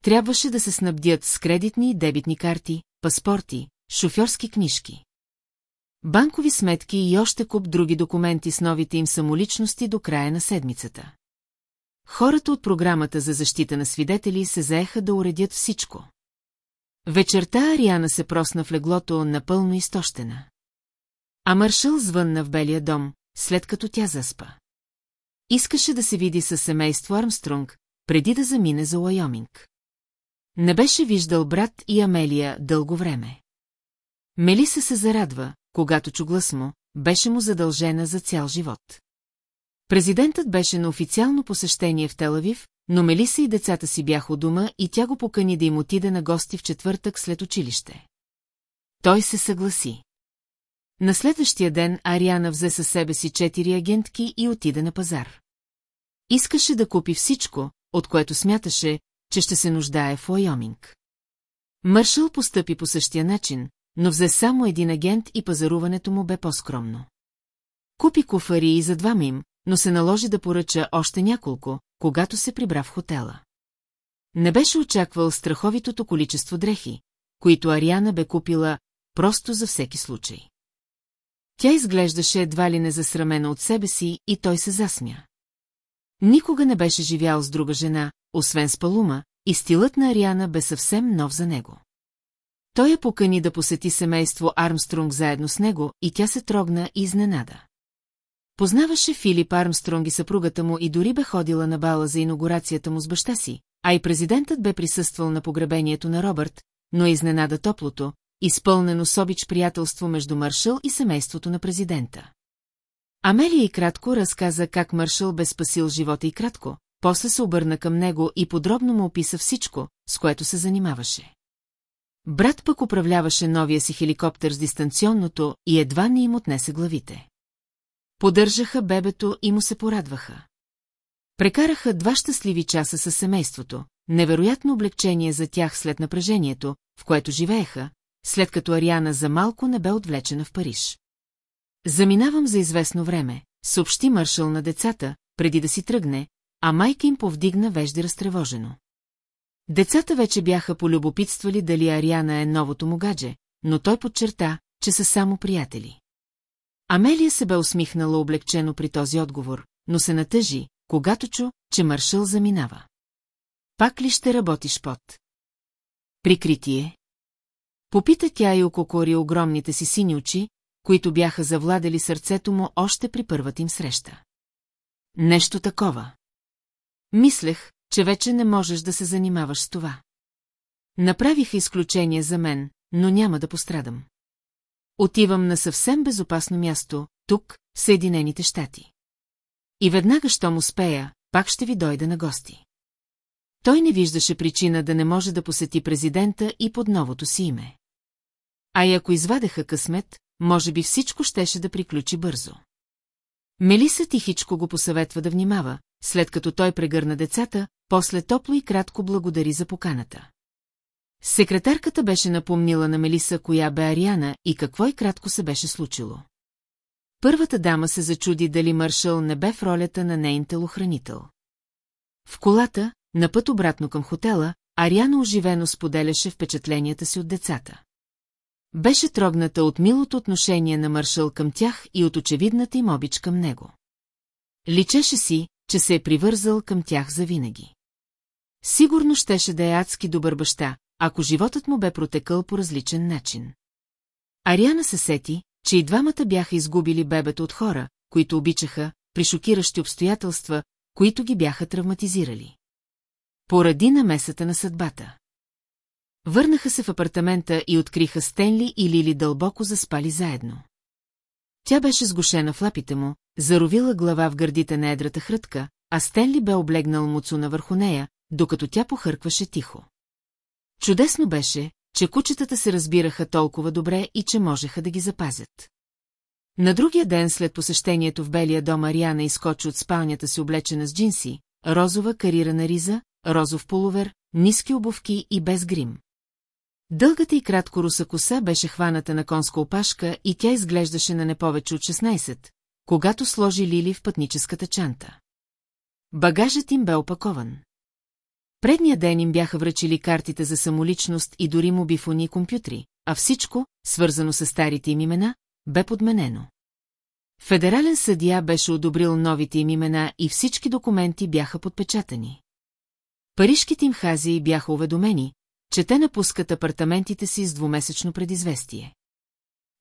Трябваше да се снабдят с кредитни и дебитни карти, паспорти, шофьорски книжки. Банкови сметки и още куп други документи с новите им самоличности до края на седмицата. Хората от програмата за защита на свидетели се заеха да уредят всичко. Вечерта Ариана се просна в леглото напълно изтощена. А Маршал звънна в Белия дом, след като тя заспа. Искаше да се види със семейство Армстронг, преди да замине за Уайоминг. Не беше виждал брат и Амелия дълго време. Мелиса се зарадва, когато чу глас му, беше му задължена за цял живот. Президентът беше на официално посещение в Телавив, но Мелиса и децата си бяха у дома и тя го покани да им отиде на гости в четвъртък след училище. Той се съгласи. На следващия ден Ариана взе със себе си четири агентки и отиде на пазар. Искаше да купи всичко, от което смяташе, че ще се нуждае в Уайоминг. Мършъл постъпи по същия начин, но взе само един агент и пазаруването му бе по-скромно. Купи куфари и за двама им, но се наложи да поръча още няколко, когато се прибра в хотела. Не беше очаквал страховитото количество дрехи, които Ариана бе купила просто за всеки случай. Тя изглеждаше едва ли не засрамена от себе си и той се засмя. Никога не беше живял с друга жена, освен с Палума, и стилът на Ариана бе съвсем нов за него. Той я покани да посети семейство Армстронг заедно с него и тя се трогна и изненада. Познаваше Филип Армстронг и съпругата му и дори бе ходила на бала за инаугурацията му с баща си, а и президентът бе присъствал на погребението на Робърт, но изненада топлото, изпълнено с обич приятелство между Маршал и семейството на президента. Амелия и кратко разказа как Маршал бе спасил живота и кратко, после се обърна към него и подробно му описа всичко, с което се занимаваше. Брат пък управляваше новия си хеликоптер с дистанционното и едва не им отнесе главите. Поддържаха бебето и му се порадваха. Прекараха два щастливи часа със семейството, невероятно облегчение за тях след напрежението, в което живееха, след като Ариана за малко не бе отвлечена в Париж. Заминавам за известно време, съобщи Мършъл на децата, преди да си тръгне, а майка им повдигна вежди разтревожено. Децата вече бяха полюбопитствали дали Ариана е новото му гадже, но той подчерта, че са само приятели. Амелия се бе усмихнала облегчено при този отговор, но се натъжи, когато чу, че Маршал заминава. Пак ли ще работиш под? Прикритие. Попита тя и ококори огромните си сини очи, които бяха завладели сърцето му още при първата им среща. Нещо такова. Мислех, че вече не можеш да се занимаваш с това. Направиха изключение за мен, но няма да пострадам. Отивам на съвсем безопасно място, тук, в Съединените щати. И веднага, щом успея, пак ще ви дойда на гости. Той не виждаше причина да не може да посети президента и под новото си име. А и ако извадеха късмет, може би всичко щеше да приключи бързо. Мелиса тихичко го посъветва да внимава, след като той прегърна децата, после топло и кратко благодари за поканата. Секретарката беше напомнила на Мелиса коя бе Ариана и какво и кратко се беше случило. Първата дама се зачуди дали Мършъл не бе в ролята на нейн телохранител. В колата, на път обратно към хотела, Ариана оживено споделяше впечатленията си от децата. Беше трогната от милото отношение на Маршал към тях и от очевидната им обич към него. Личеше си, че се е привързал към тях завинаги. Сигурно щеше да е адски добър баща, ако животът му бе протекал по различен начин. Ариана се сети, че и двамата бяха изгубили бебето от хора, които обичаха, при шокиращи обстоятелства, които ги бяха травматизирали. Поради намесата на съдбата. Върнаха се в апартамента и откриха Стенли и Лили дълбоко заспали заедно. Тя беше сгушена в лапите му, заровила глава в гърдите на едрата хрътка, а Стенли бе облегнал муцуна върху нея, докато тя похъркваше тихо. Чудесно беше, че кучетата се разбираха толкова добре и че можеха да ги запазят. На другия ден след посещението в Белия дом Ариана изкочи от спалнята си облечена с джинси, розова карирана риза, розов полувер, ниски обувки и без грим. Дългата и кратко руса коса беше хваната на конска опашка и тя изглеждаше на не повече от 16, когато сложи Лили в пътническата чанта. Багажът им бе опакован. Предния ден им бяха връчили картите за самоличност и дори мобифони и компютри, а всичко, свързано с старите им имена, бе подменено. Федерален съдия беше одобрил новите им имена и всички документи бяха подпечатани. Парижките им хази бяха уведомени, че те напускат апартаментите си с двумесечно предизвестие.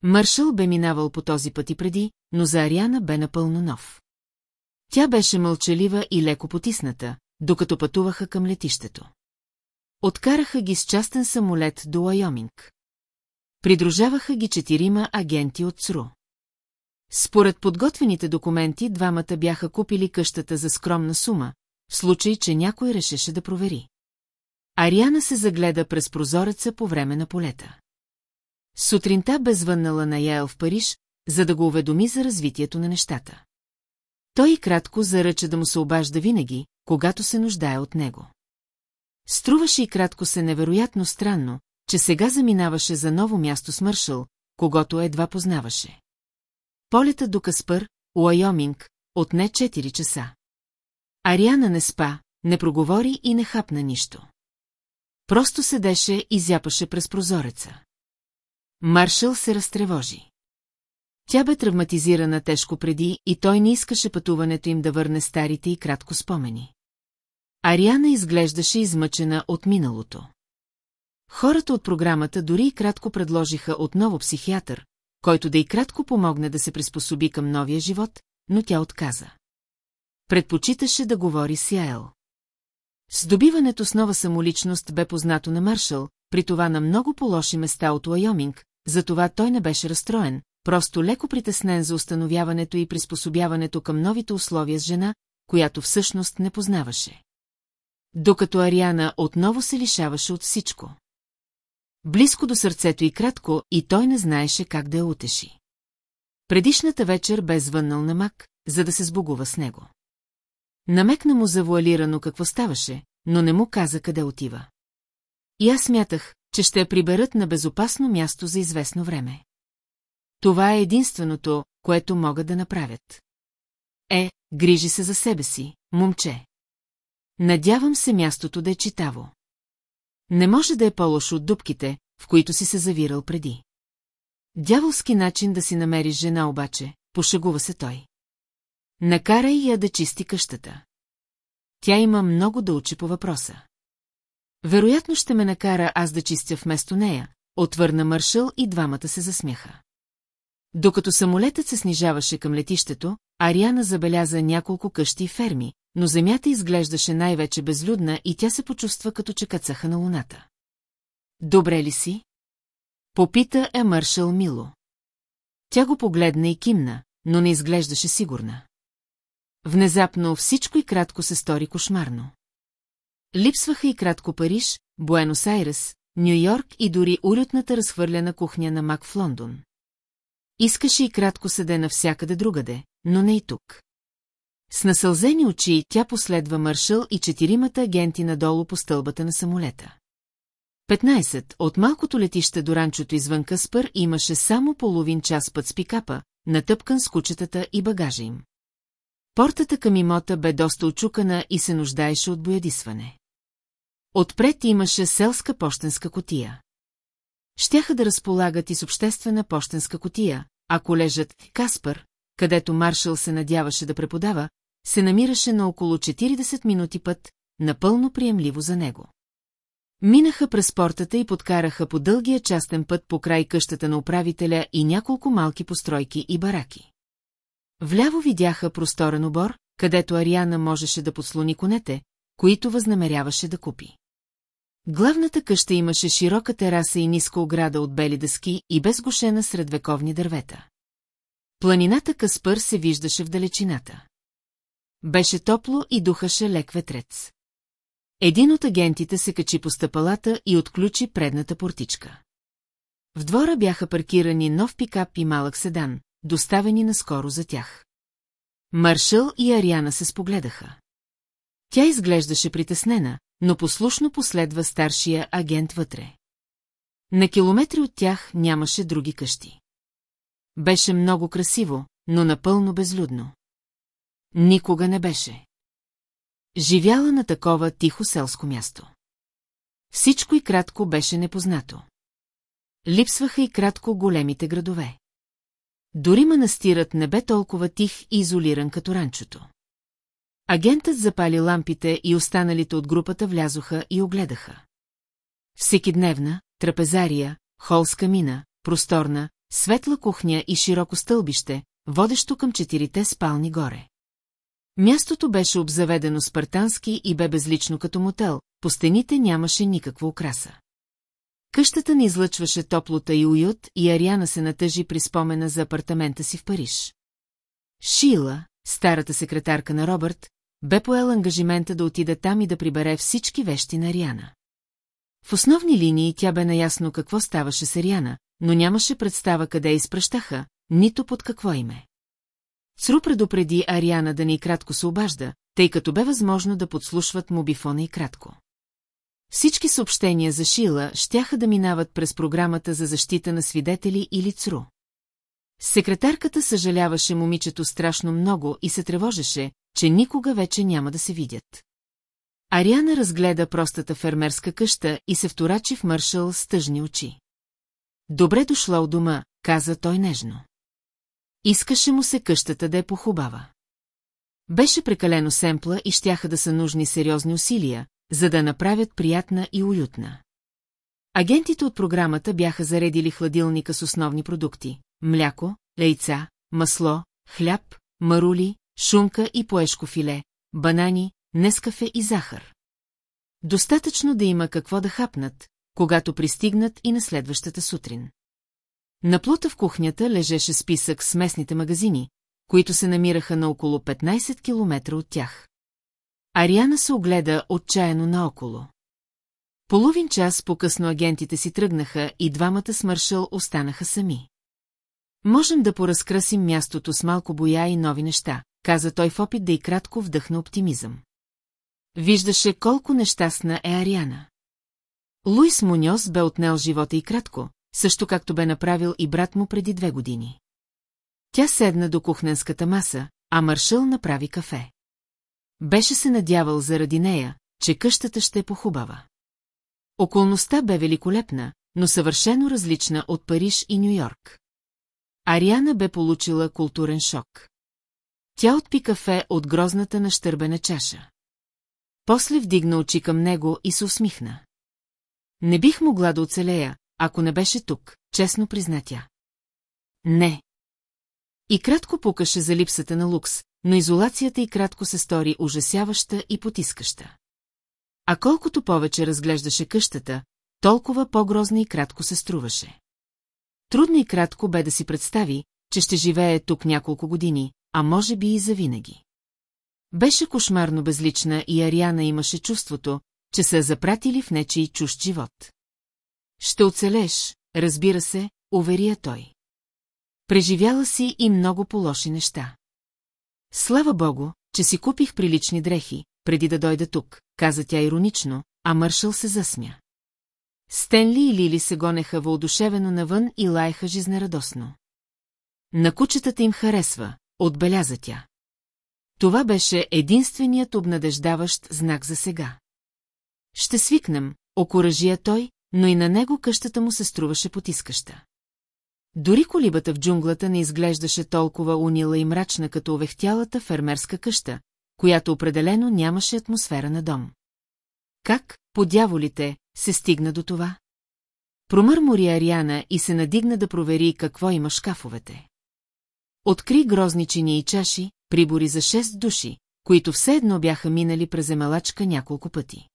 Мършъл бе минавал по този път и преди, но за Ариана бе напълно нов. Тя беше мълчалива и леко потисната, докато пътуваха към летището. Откараха ги с частен самолет до Лайоминг. Придружаваха ги четирима агенти от ЦРУ. Според подготвените документи, двамата бяха купили къщата за скромна сума, в случай, че някой решеше да провери. Ариана се загледа през прозореца по време на полета. Сутринта бе звъннала на Яел в Париж, за да го уведоми за развитието на нещата. Той и кратко заръча да му се обажда винаги, когато се нуждае от него. Струваше и кратко се невероятно странно, че сега заминаваше за ново място с Мършъл, когато едва познаваше. Полета до Каспър, Уайоминг, отне 4 часа. Ариана не спа, не проговори и не хапна нищо. Просто седеше и зяпаше през прозореца. Маршал се разтревожи. Тя бе травматизирана тежко преди и той не искаше пътуването им да върне старите и кратко спомени. Ариана изглеждаше измъчена от миналото. Хората от програмата дори и кратко предложиха отново психиатър, който да и кратко помогне да се приспособи към новия живот, но тя отказа. Предпочиташе да говори с Яел. С добиването с нова самоличност бе познато на Маршал, при това на много по-лоши места от Уайоминг, затова той не беше разстроен, просто леко притеснен за установяването и приспособяването към новите условия с жена, която всъщност не познаваше. Докато Ариана отново се лишаваше от всичко. Близко до сърцето и кратко, и той не знаеше как да я утеши. Предишната вечер бе звъннал на Мак, за да се сбогува с него. Намекна му завуалирано какво ставаше, но не му каза къде отива. И аз смятах, че ще я приберат на безопасно място за известно време. Това е единственото, което могат да направят. Е, грижи се за себе си, момче. Надявам се мястото да е читаво. Не може да е по-лошо от дубките, в които си се завирал преди. Дяволски начин да си намериш жена обаче, пошегува се той. Накарай я да чисти къщата. Тя има много да учи по въпроса. Вероятно ще ме накара аз да чистя вместо нея, отвърна Маршал и двамата се засмяха. Докато самолетът се снижаваше към летището, Ариана забеляза няколко къщи и ферми, но земята изглеждаше най-вече безлюдна и тя се почувства като че кацаха на луната. Добре ли си? Попита е Маршал мило. Тя го погледна и кимна, но не изглеждаше сигурна. Внезапно всичко и кратко се стори кошмарно. Липсваха и кратко Париж, Буенос Айрес, Нью-Йорк и дори улютната разхвърлена кухня на Мак в Лондон. Искаше и кратко седе навсякъде другаде, но не и тук. С насълзени очи тя последва маршал и четиримата агенти надолу по стълбата на самолета. 15. От малкото летище до ранчото извън Каспър имаше само половин час път с пикапа, натъпкан с кучетата и багажа им. Портата към имота бе доста очукана и се нуждаеше от боядисване. Отпред имаше селска почтенска котия. Щяха да разполагат и с обществена почтенска котия, а колежът Каспар, където Маршал се надяваше да преподава, се намираше на около 40 минути път, напълно приемливо за него. Минаха през портата и подкараха по дългия частен път по край къщата на управителя и няколко малки постройки и бараки. Вляво видяха просторен обор, където Ариана можеше да подслони конете, които възнамеряваше да купи. Главната къща имаше широка тераса и ниска ограда от бели дъски и безгошена сред вековни дървета. Планината Каспър се виждаше в далечината. Беше топло и духаше лек ветрец. Един от агентите се качи по стъпалата и отключи предната портичка. В двора бяха паркирани нов пикап и малък седан, доставени наскоро за тях. Маршал и Ариана се спогледаха. Тя изглеждаше притеснена, но послушно последва старшия агент вътре. На километри от тях нямаше други къщи. Беше много красиво, но напълно безлюдно. Никога не беше. Живяла на такова тихо селско място. Всичко и кратко беше непознато. Липсваха и кратко големите градове. Дори манастирът не бе толкова тих и изолиран като ранчото. Агентът запали лампите и останалите от групата влязоха и огледаха. Всекидневна, трапезария, холска мина, просторна, светла кухня и широко стълбище, водещо към четирите спални горе. Мястото беше обзаведено спартански и бе безлично като мотел, по стените нямаше никаква украса. Къщата не излъчваше топлота и уют и Ариана се натъжи при спомена за апартамента си в Париж. Шила, старата секретарка на Робърт, бе поел ангажимента да отиде там и да прибере всички вещи на Ариана. В основни линии тя бе наясно какво ставаше с Ариана, но нямаше представа къде изпращаха, нито под какво име. Цру предупреди Ариана да ни кратко се обажда, тъй като бе възможно да подслушват мобифона и кратко. Всички съобщения за Шила щяха да минават през програмата за защита на свидетели или ЦРУ. Секретарката съжаляваше момичето страшно много и се тревожеше, че никога вече няма да се видят. Ариана разгледа простата фермерска къща и се вторачи в Мършъл с тъжни очи. Добре дошла у дома, каза той нежно. Искаше му се къщата да е похубава. Беше прекалено семпла и щяха да са нужни сериозни усилия, за да направят приятна и уютна. Агентите от програмата бяха заредили хладилника с основни продукти – мляко, лейца, масло, хляб, марули, шунка и поешко филе, банани, нескафе и захар. Достатъчно да има какво да хапнат, когато пристигнат и на следващата сутрин. На плота в кухнята лежеше списък с местните магазини, които се намираха на около 15 км от тях. Ариана се огледа отчаяно наоколо. Половин час по-късно агентите си тръгнаха и двамата с Маршал останаха сами. Можем да поразкрасим мястото с малко боя и нови неща, каза той в опит да и кратко вдъхна оптимизъм. Виждаше колко нещастна е Ариана. Луис Муньос бе отнел живота и кратко, също както бе направил и брат му преди две години. Тя седна до кухненската маса, а Маршал направи кафе. Беше се надявал заради нея, че къщата ще е похубава. Околността бе великолепна, но съвършено различна от Париж и Нью-Йорк. Ариана бе получила културен шок. Тя отпи кафе от грозната на щърбена чаша. После вдигна очи към него и се усмихна. Не бих могла да оцелея, ако не беше тук, честно призна тя. Не. И кратко пукаше за липсата на лукс, но изолацията и кратко се стори ужасяваща и потискаща. А колкото повече разглеждаше къщата, толкова по-грозна и кратко се струваше. Трудно и кратко бе да си представи, че ще живее тук няколко години, а може би и завинаги. Беше кошмарно безлична и Ариана имаше чувството, че са запратили в нечий чужд живот. Ще оцелеш, разбира се, уверия той. Преживяла си и много по-лоши неща. Слава богу, че си купих прилични дрехи, преди да дойда тук, каза тя иронично, а Мършъл се засмя. Стенли и Лили се гонеха въодушевено навън и лаеха жизнерадосно. На кучетата им харесва, отбеляза тя. Това беше единственият обнадеждаващ знак за сега. Ще свикнем, окоръжия той, но и на него къщата му се струваше потискаща. Дори колибата в джунглата не изглеждаше толкова унила и мрачна като овехтялата фермерска къща, която определено нямаше атмосфера на дом. Как, по дяволите, се стигна до това? Промърмори Ариана и се надигна да провери какво има шкафовете. Откри грозни чини и чаши, прибори за шест души, които все едно бяха минали през емалачка няколко пъти.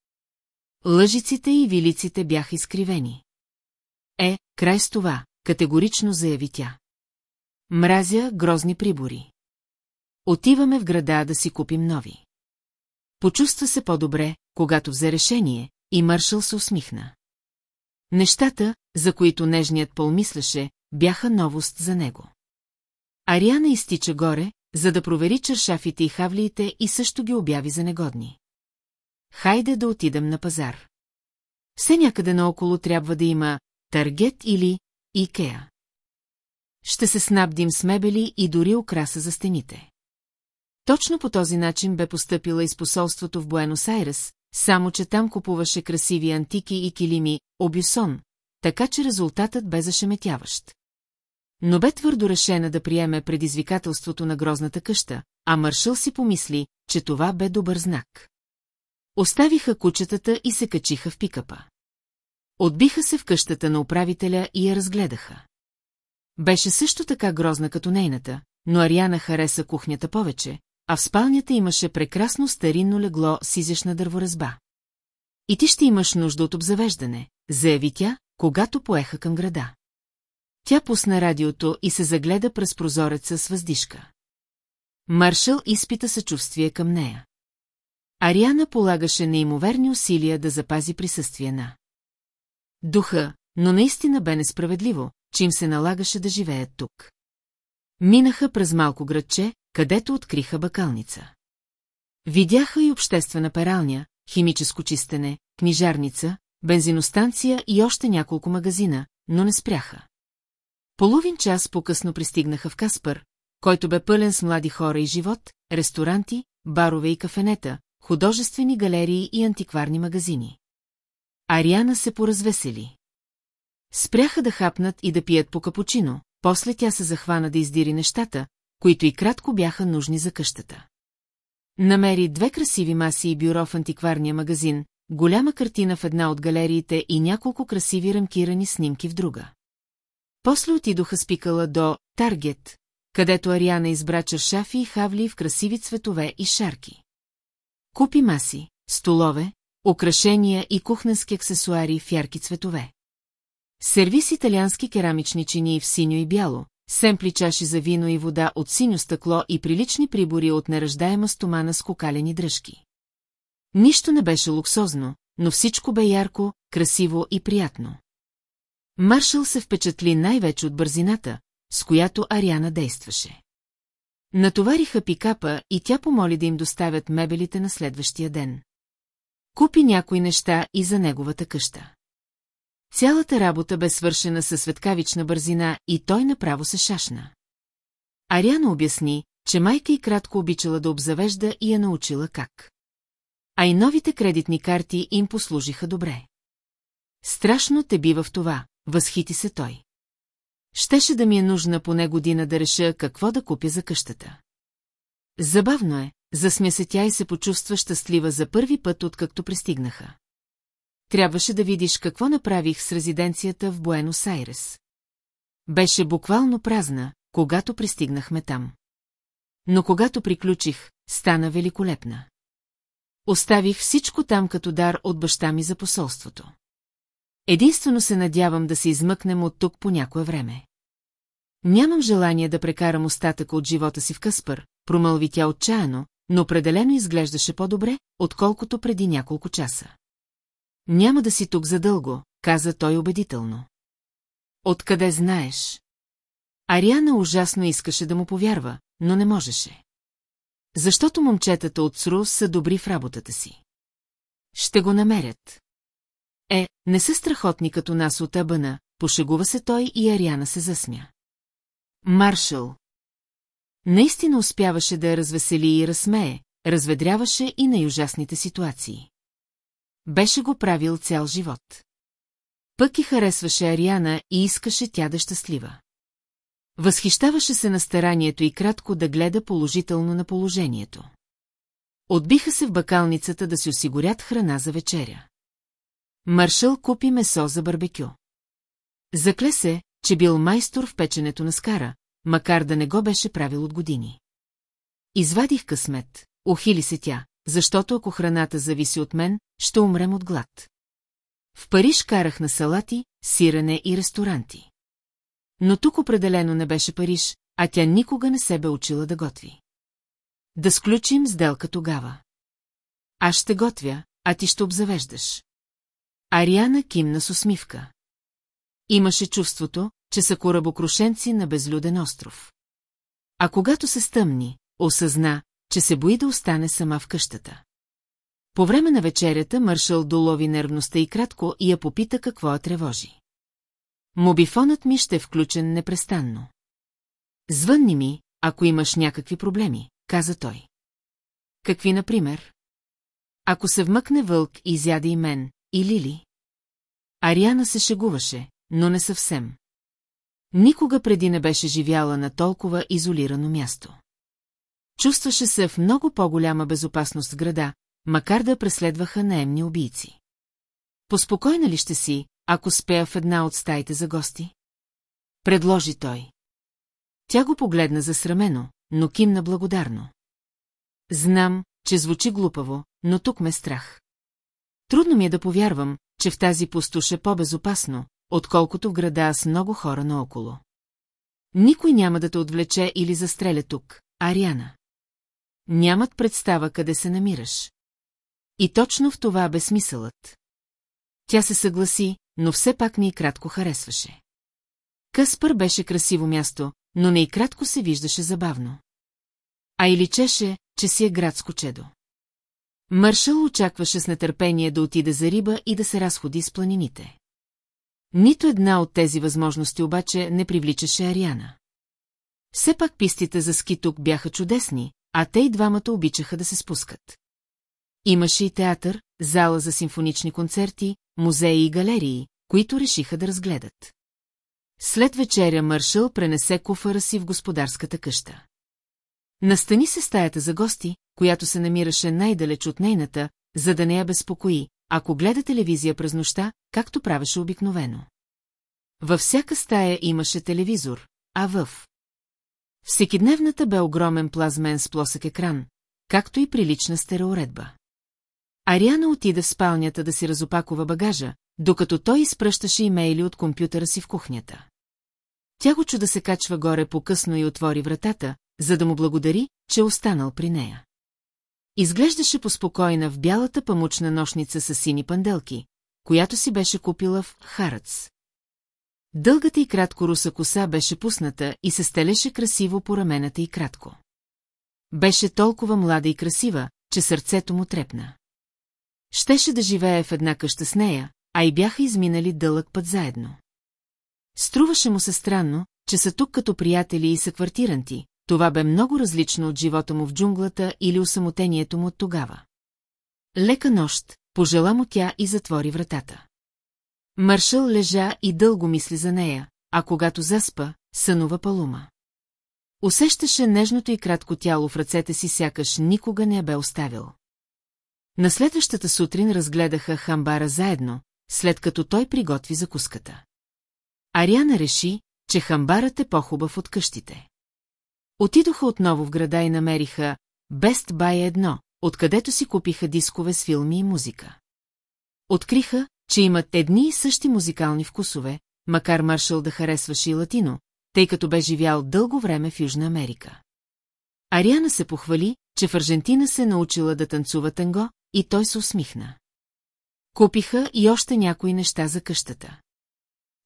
Лъжиците и вилиците бяха изкривени. Е, край с това, категорично заяви тя. Мразя грозни прибори. Отиваме в града да си купим нови. Почувства се по-добре, когато взе решение, и Мършъл се усмихна. Нещата, за които нежният пол мислеше, бяха новост за него. Ариана изтича горе, за да провери чершафите и хавлиите и също ги обяви за негодни. Хайде да отидем на пазар. Все някъде наоколо трябва да има Таргет или Икеа. Ще се снабдим с мебели и дори украса за стените. Точно по този начин бе поступила и с посолството в Буенос-Айрес, само че там купуваше красиви антики и килими обюсон, така че резултатът бе зашеметяващ. Но бе твърдо решена да приеме предизвикателството на грозната къща, а Маршал си помисли, че това бе добър знак. Оставиха кучетата и се качиха в пикапа. Отбиха се в къщата на управителя и я разгледаха. Беше също така грозна като нейната, но Ариана хареса кухнята повече, а в спалнята имаше прекрасно старинно легло с изящна дърворазба. И ти ще имаш нужда от обзавеждане, заяви тя, когато поеха към града. Тя пусна радиото и се загледа през прозореца с въздишка. Маршал изпита съчувствие към нея. Ариана полагаше неимоверни усилия да запази присъствие на духа, но наистина бе несправедливо, че им се налагаше да живеят тук. Минаха през малко градче, където откриха бакалница. Видяха и обществена пералня, химическо чистене, книжарница, бензиностанция и още няколко магазина, но не спряха. Половин час по-късно пристигнаха в Каспар, който бе пълен с млади хора и живот, ресторанти, барове и кафенета, художествени галерии и антикварни магазини. Ариана се поразвесели. Спряха да хапнат и да пият по капучино, после тя се захвана да издири нещата, които и кратко бяха нужни за къщата. Намери две красиви маси и бюро в антикварния магазин, голяма картина в една от галериите и няколко красиви рамкирани снимки в друга. После отидоха с пикала до Таргет, където Ариана избра чершафи и хавли в красиви цветове и шарки. Купи маси, столове, украшения и кухненски аксесуари в ярки цветове. Сервис италиански керамични чини в синьо и бяло, семпли чаши за вино и вода от синьо стъкло и прилични прибори от неръждаема стомана с кокалени дръжки. Нищо не беше луксозно, но всичко бе ярко, красиво и приятно. Маршал се впечатли най-вече от бързината, с която Ариана действаше. Натовариха пикапа и тя помоли да им доставят мебелите на следващия ден. Купи някои неща и за неговата къща. Цялата работа бе свършена със светкавична бързина и той направо се шашна. Ариана обясни, че майка и кратко обичала да обзавежда и я научила как. А и новите кредитни карти им послужиха добре. Страшно те бива в това, възхити се той. Щеше да ми е нужна поне година да реша какво да купя за къщата. Забавно е, засмя се тя и се почувства щастлива за първи път, откакто пристигнаха. Трябваше да видиш какво направих с резиденцията в Буенос Айрес. Беше буквално празна, когато пристигнахме там. Но когато приключих, стана великолепна. Оставих всичко там като дар от баща ми за посолството. Единствено се надявам да се измъкнем от тук по някое време. Нямам желание да прекарам остатъка от живота си в Къспър, промълви тя отчаяно, но определено изглеждаше по-добре, отколкото преди няколко часа. Няма да си тук задълго, каза той убедително. Откъде знаеш? Ариана ужасно искаше да му повярва, но не можеше. Защото момчетата от СРУ са добри в работата си. Ще го намерят. Е, не са страхотни като нас от Абана, пошегува се той и Ариана се засмя. Маршал. Наистина успяваше да я развесели и разсмее, разведряваше и най-ужасните ситуации. Беше го правил цял живот. Пък и харесваше Ариана и искаше тя да щастлива. Възхищаваше се на старанието и кратко да гледа положително на положението. Отбиха се в бакалницата да си осигурят храна за вечеря. Маршал купи месо за барбекю. Закле се, че бил майстор в печенето на скара, макар да не го беше правил от години. Извадих късмет, охили се тя, защото ако храната зависи от мен, ще умрем от глад. В Париж карах на салати, сирене и ресторанти. Но тук определено не беше Париж, а тя никога не се бе учила да готви. Да сключим сделка тогава. Аз ще готвя, а ти ще обзавеждаш. Ариана кимна с усмивка. Имаше чувството, че са корабокрушенци на безлюден остров. А когато се стъмни, осъзна, че се бои да остане сама в къщата. По време на вечерята Маршал долови нервността и кратко и я попита какво я тревожи. Мобифонът ми ще е включен непрестанно. Звънни ми, ако имаш някакви проблеми, каза той. Какви, например? Ако се вмъкне вълк и изяде и мен, или ли? Ариана се шегуваше, но не съвсем. Никога преди не беше живяла на толкова изолирано място. Чувстваше се в много по-голяма безопасност в града, макар да преследваха наемни убийци. Поспокойна ли ще си, ако спея в една от стаите за гости? Предложи той. Тя го погледна засрамено, но кимна благодарно. Знам, че звучи глупаво, но тук ме страх. Трудно ми е да повярвам, че в тази пустош е по-безопасно, отколкото в града с много хора наоколо. Никой няма да те отвлече или застреля тук, Ариана. Нямат представа къде се намираш. И точно в това бе смисълът. Тя се съгласи, но все пак не и кратко харесваше. Къспър беше красиво място, но не и кратко се виждаше забавно. А и личеше, че си е градско чедо. Мършъл очакваше с нетърпение да отиде за риба и да се разходи с планините. Нито една от тези възможности обаче не привличаше Ариана. Все пак пистите за ски тук бяха чудесни, а те и двамата обичаха да се спускат. Имаше и театър, зала за симфонични концерти, музеи и галерии, които решиха да разгледат. След вечеря Мършъл пренесе куфара си в господарската къща. Настани се стаята за гости, която се намираше най-далеч от нейната, за да не я безпокои, ако гледа телевизия през нощта, както правеше обикновено. Във всяка стая имаше телевизор, а в... Всекидневната бе огромен плазмен с плосък екран, както и прилична стереоредба. Ариана отида в спалнята да си разопакова багажа, докато той изпръщаше имейли от компютъра си в кухнята. Тя го чу да се качва горе по-късно и отвори вратата, за да му благодари, че е останал при нея. Изглеждаше поспокойна в бялата памучна нощница с сини панделки, която си беше купила в Харац. Дългата и кратко руса коса беше пусната и се стелеше красиво по рамената и кратко. Беше толкова млада и красива, че сърцето му трепна. Щеше да живее в една къща с нея, а и бяха изминали дълъг път заедно. Струваше му се странно, че са тук като приятели и са квартиранти, това бе много различно от живота му в джунглата или усамотението му от тогава. Лека нощ, пожела му тя и затвори вратата. Маршал лежа и дълго мисли за нея, а когато заспа, сънува палума. Усещаше нежното и кратко тяло в ръцете си, сякаш никога не я бе оставил. На следващата сутрин разгледаха хамбара заедно, след като той приготви закуската. Ариана реши, че хамбарът е по-хубав от къщите. Отидоха отново в града и намериха Best Buy 1, откъдето си купиха дискове с филми и музика. Откриха, че имат едни и същи музикални вкусове, макар Маршал да харесваше и латино, тъй като бе живял дълго време в Южна Америка. Ариана се похвали, че в Аржентина се научила да танцува танго, и той се усмихна. Купиха и още някои неща за къщата.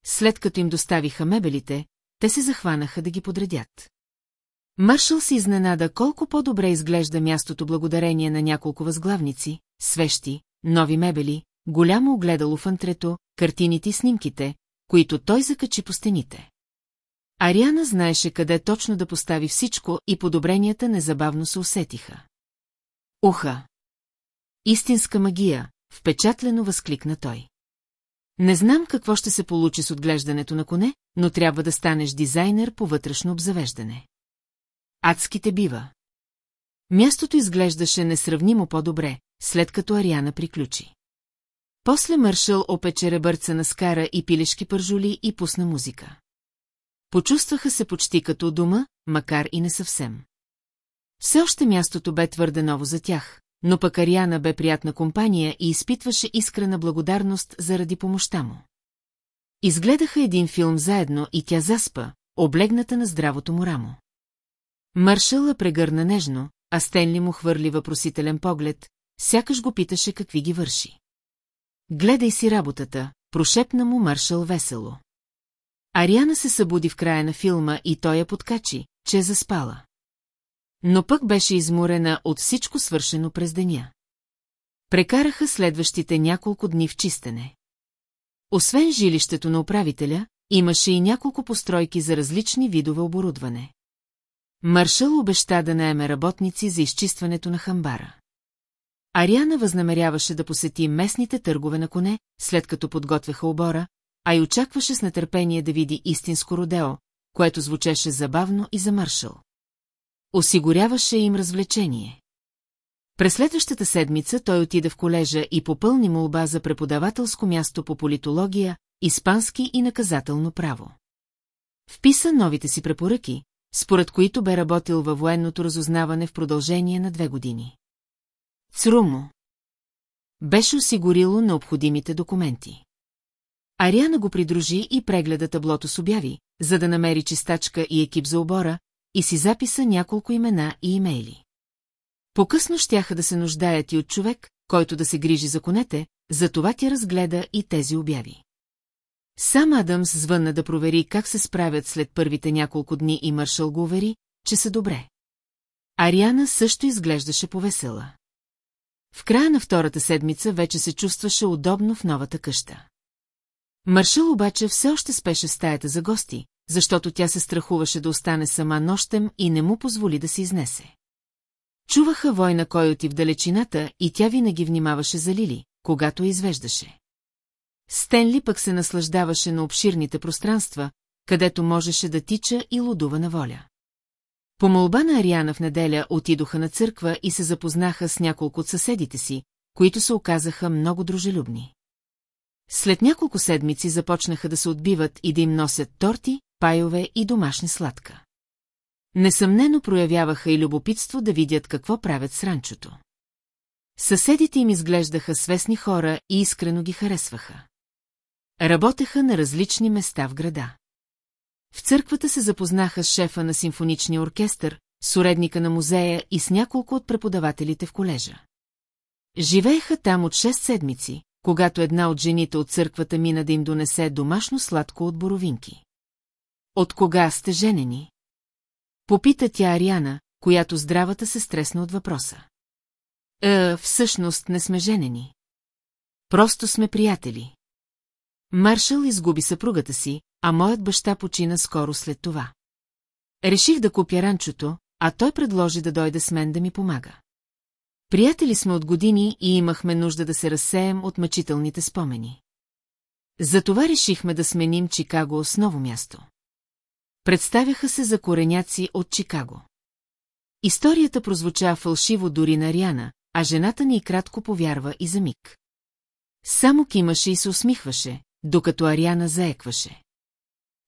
След като им доставиха мебелите, те се захванаха да ги подредят. Маршал се изненада колко по-добре изглежда мястото благодарение на няколко възглавници, свещи, нови мебели, голямо огледало в антрето, картините и снимките, които той закачи по стените. Ариана знаеше къде точно да постави всичко и подобренията незабавно се усетиха. Уха! Истинска магия, впечатлено възкликна той. Не знам какво ще се получи с отглеждането на коне, но трябва да станеш дизайнер по вътрешно обзавеждане. Адските бива. Мястото изглеждаше несравнимо по-добре, след като Ариана приключи. После Мършъл опече ребърца на скара и пилешки пържоли и пусна музика. Почувстваха се почти като дома, макар и не съвсем. Все още мястото бе твърде ново за тях, но пък Ариана бе приятна компания и изпитваше искрена благодарност заради помощта му. Изгледаха един филм заедно и тя заспа, облегната на здравото му рамо. Маршала прегърна нежно, а Стенли му хвърли въпросителен поглед, сякаш го питаше какви ги върши. Гледай си работата, прошепна му Маршал весело. Ариана се събуди в края на филма и той я подкачи, че е заспала. Но пък беше изморена от всичко свършено през деня. Прекараха следващите няколко дни в чистене. Освен жилището на управителя, имаше и няколко постройки за различни видове оборудване. Маршал обеща да наеме работници за изчистването на хамбара. Ариана възнамеряваше да посети местните търгове на коне, след като подготвяха обора, а и очакваше с нетърпение да види истинско родео, което звучеше забавно и за Маршал. Осигуряваше им развлечение. През следващата седмица той отида в колежа и попълни молба за преподавателско място по политология, испански и наказателно право. Вписа новите си препоръки, според които бе работил във военното разузнаване в продължение на две години. Црумо беше осигурило необходимите документи. Ариана го придружи и прегледа таблото с обяви, за да намери чистачка и екип за обора, и си записа няколко имена и имейли. По-късно щяха да се нуждаят и от човек, който да се грижи за конете, затова тя разгледа и тези обяви. Сам Адамс звънна да провери как се справят след първите няколко дни и Маршал го увери, че са добре. Ариана също изглеждаше повесела. В края на втората седмица вече се чувстваше удобно в новата къща. Маршал обаче все още спеше в стаята за гости, защото тя се страхуваше да остане сама нощем и не му позволи да се изнесе. Чуваха война койоти в далечината и тя винаги внимаваше за Лили, когато извеждаше. Стенли пък се наслаждаваше на обширните пространства, където можеше да тича и лудува на воля. По молба на Ариана в неделя отидоха на църква и се запознаха с няколко от съседите си, които се оказаха много дружелюбни. След няколко седмици започнаха да се отбиват и да им носят торти, пайове и домашни сладка. Несъмнено проявяваха и любопитство да видят какво правят с ранчото. Съседите им изглеждаха свестни хора и искрено ги харесваха. Работеха на различни места в града. В църквата се запознаха с шефа на симфоничния оркестър, с уредника на музея и с няколко от преподавателите в колежа. Живееха там от 6 седмици, когато една от жените от църквата мина да им донесе домашно сладко от боровинки. От кога сте женени? Попита тя Ариана, която здравата се стресна от въпроса. Е, всъщност не сме женени. Просто сме приятели. Маршал изгуби съпругата си, а моят баща почина скоро след това. Реших да купя ранчото, а той предложи да дойде с мен да ми помага. Приятели сме от години и имахме нужда да се разсеем от мъчителните спомени. Затова решихме да сменим Чикаго с ново място. Представяха се за кореняци от Чикаго. Историята прозвуча фалшиво дори на Ариана, а жената ни кратко повярва и за миг. Само кимаше и се усмихваше, докато Ариана заекваше.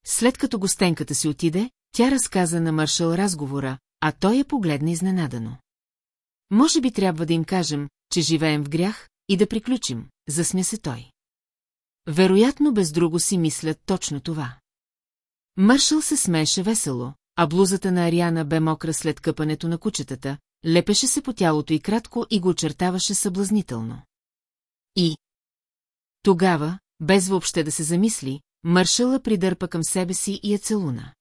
След като гостенката си отиде, тя разказа на Маршал разговора, а той я погледна изненадано. Може би трябва да им кажем, че живеем в грях и да приключим, засмя се той. Вероятно без друго си мислят точно това. Маршал се смееше весело, а блузата на Ариана бе мокра след къпането на кучетата, лепеше се по тялото и кратко и го очертаваше съблазнително. И... Тогава, без въобще да се замисли, Маршала придърпа към себе си и я целуна.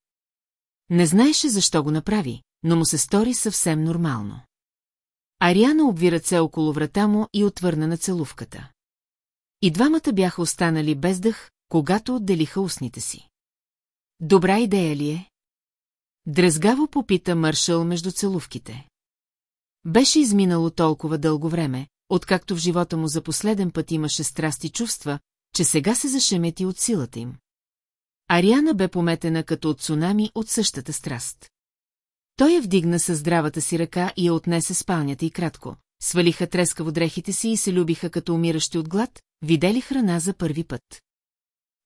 Не знаеше защо го направи, но му се стори съвсем нормално. Ариана обви ръце около врата му и отвърна на целувката. И двамата бяха останали без дъх, когато отделиха устните си. Добра идея ли е? Дрезгаво попита Маршал между целувките. Беше изминало толкова дълго време, откакто в живота му за последен път имаше страсти чувства, че сега се зашемети от силата им. Ариана бе пометена като от цунами от същата страст. Той я вдигна със здравата си ръка и я отнесе спалнята и кратко. Свалиха трескаво дрехите си и се любиха като умиращи от глад, видели храна за първи път.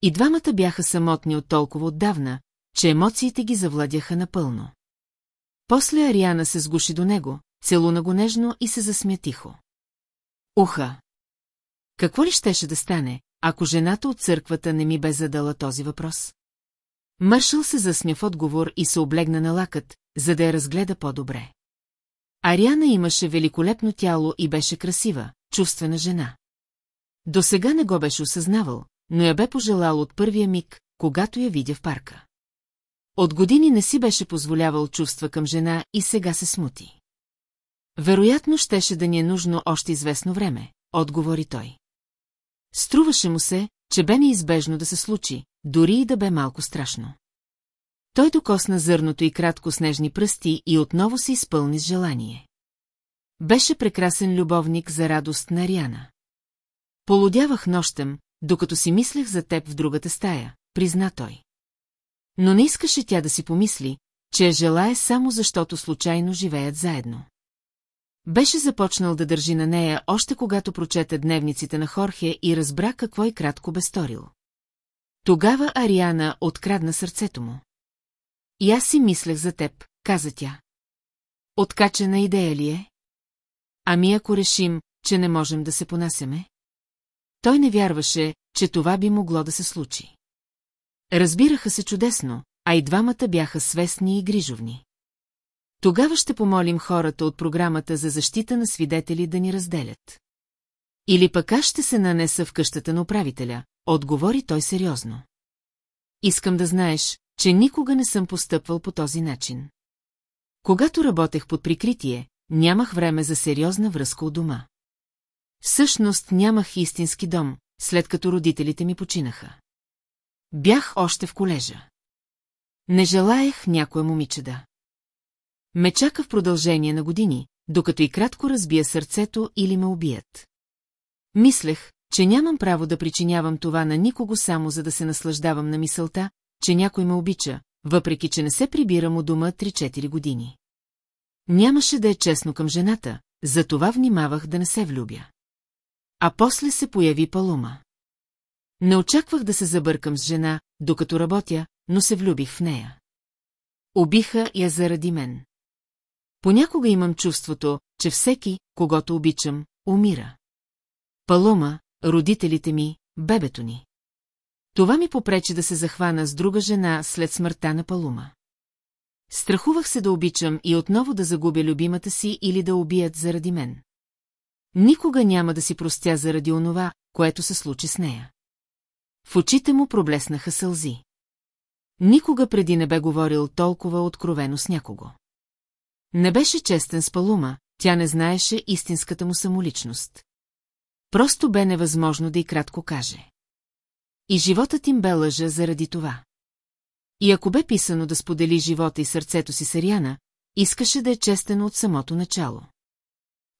И двамата бяха самотни от толкова отдавна, че емоциите ги завладяха напълно. После Ариана се сгуши до него, целуна го нежно и се засмя тихо. Уха! Какво ли щеше да стане, ако жената от църквата не ми бе задала този въпрос? Мършъл се засмя в отговор и се облегна на лакът, за да я разгледа по-добре. Ариана имаше великолепно тяло и беше красива, чувствена жена. До сега не го беше осъзнавал, но я бе пожелал от първия миг, когато я видя в парка. От години не си беше позволявал чувства към жена и сега се смути. Вероятно щеше да ни е нужно още известно време, отговори той. Струваше му се, че бе неизбежно да се случи, дори и да бе малко страшно. Той докосна зърното и кратко снежни пръсти и отново се изпълни с желание. Беше прекрасен любовник за радост на Ариана. Полудявах нощем, докато си мислех за теб в другата стая, призна той. Но не искаше тя да си помисли, че желая само защото случайно живеят заедно. Беше започнал да държи на нея, още когато прочете дневниците на Хорхе и разбра какво и кратко бе сторил. Тогава Ариана открадна сърцето му. И аз си мислех за теб, каза тя. Откачена идея ли е? Ами ако решим, че не можем да се понасяме? Той не вярваше, че това би могло да се случи. Разбираха се чудесно, а и двамата бяха свестни и грижовни. Тогава ще помолим хората от програмата за защита на свидетели да ни разделят. Или пък аз ще се нанеса в къщата на управителя, отговори той сериозно. Искам да знаеш, че никога не съм постъпвал по този начин. Когато работех под прикритие, нямах време за сериозна връзка от дома. Всъщност нямах истински дом, след като родителите ми починаха. Бях още в колежа. Не желаях някоя момиче да. Ме чака в продължение на години, докато и кратко разбия сърцето или ме убият. Мислех, че нямам право да причинявам това на никого само за да се наслаждавам на мисълта, че някой ме обича, въпреки че не се прибирам у дома 3-4 години. Нямаше да е честно към жената, затова внимавах да не се влюбя. А после се появи Палума. Не очаквах да се забъркам с жена, докато работя, но се влюбих в нея. Обиха я заради мен. Понякога имам чувството, че всеки, когато обичам, умира. Палома, родителите ми, бебето ни. Това ми попречи да се захвана с друга жена след смъртта на Палума. Страхувах се да обичам и отново да загубя любимата си или да убият заради мен. Никога няма да си простя заради онова, което се случи с нея. В очите му проблеснаха сълзи. Никога преди не бе говорил толкова откровено с някого. Не беше честен с Палума, тя не знаеше истинската му самоличност. Просто бе невъзможно да и кратко каже. И животът им бе лъжа заради това. И ако бе писано да сподели живота и сърцето си с Ариана, искаше да е честен от самото начало.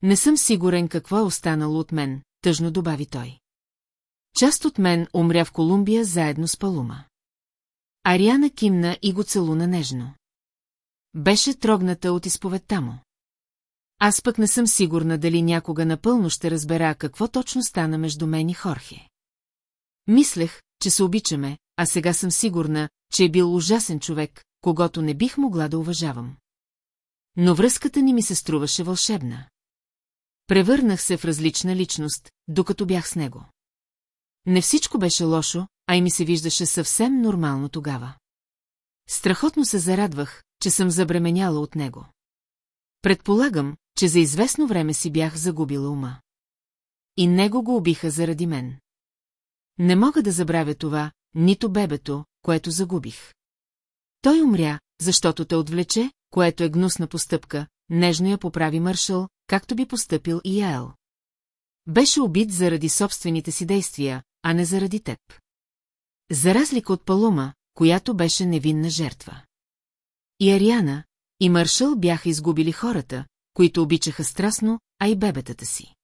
Не съм сигурен какво е останало от мен, тъжно добави той. Част от мен умря в Колумбия заедно с Палума. Ариана кимна и го целуна нежно. Беше трогната от изповедта му. Аз пък не съм сигурна дали някога напълно ще разбера какво точно стана между мен и Хорхе. Мислех, че се обичаме, а сега съм сигурна, че е бил ужасен човек, когато не бих могла да уважавам. Но връзката ни ми се струваше вълшебна. Превърнах се в различна личност, докато бях с него. Не всичко беше лошо, а и ми се виждаше съвсем нормално тогава. Страхотно се зарадвах, че съм забременяла от него. Предполагам, че за известно време си бях загубила ума. И него го убиха заради мен. Не мога да забравя това, нито бебето, което загубих. Той умря, защото те отвлече, което е гнусна постъпка, нежно я поправи Мършъл, както би постъпил и Яел. Беше убит заради собствените си действия, а не заради теб. За разлика от Палума, която беше невинна жертва. И Ариана, и Маршал бяха изгубили хората, които обичаха страстно, а и бебетата си.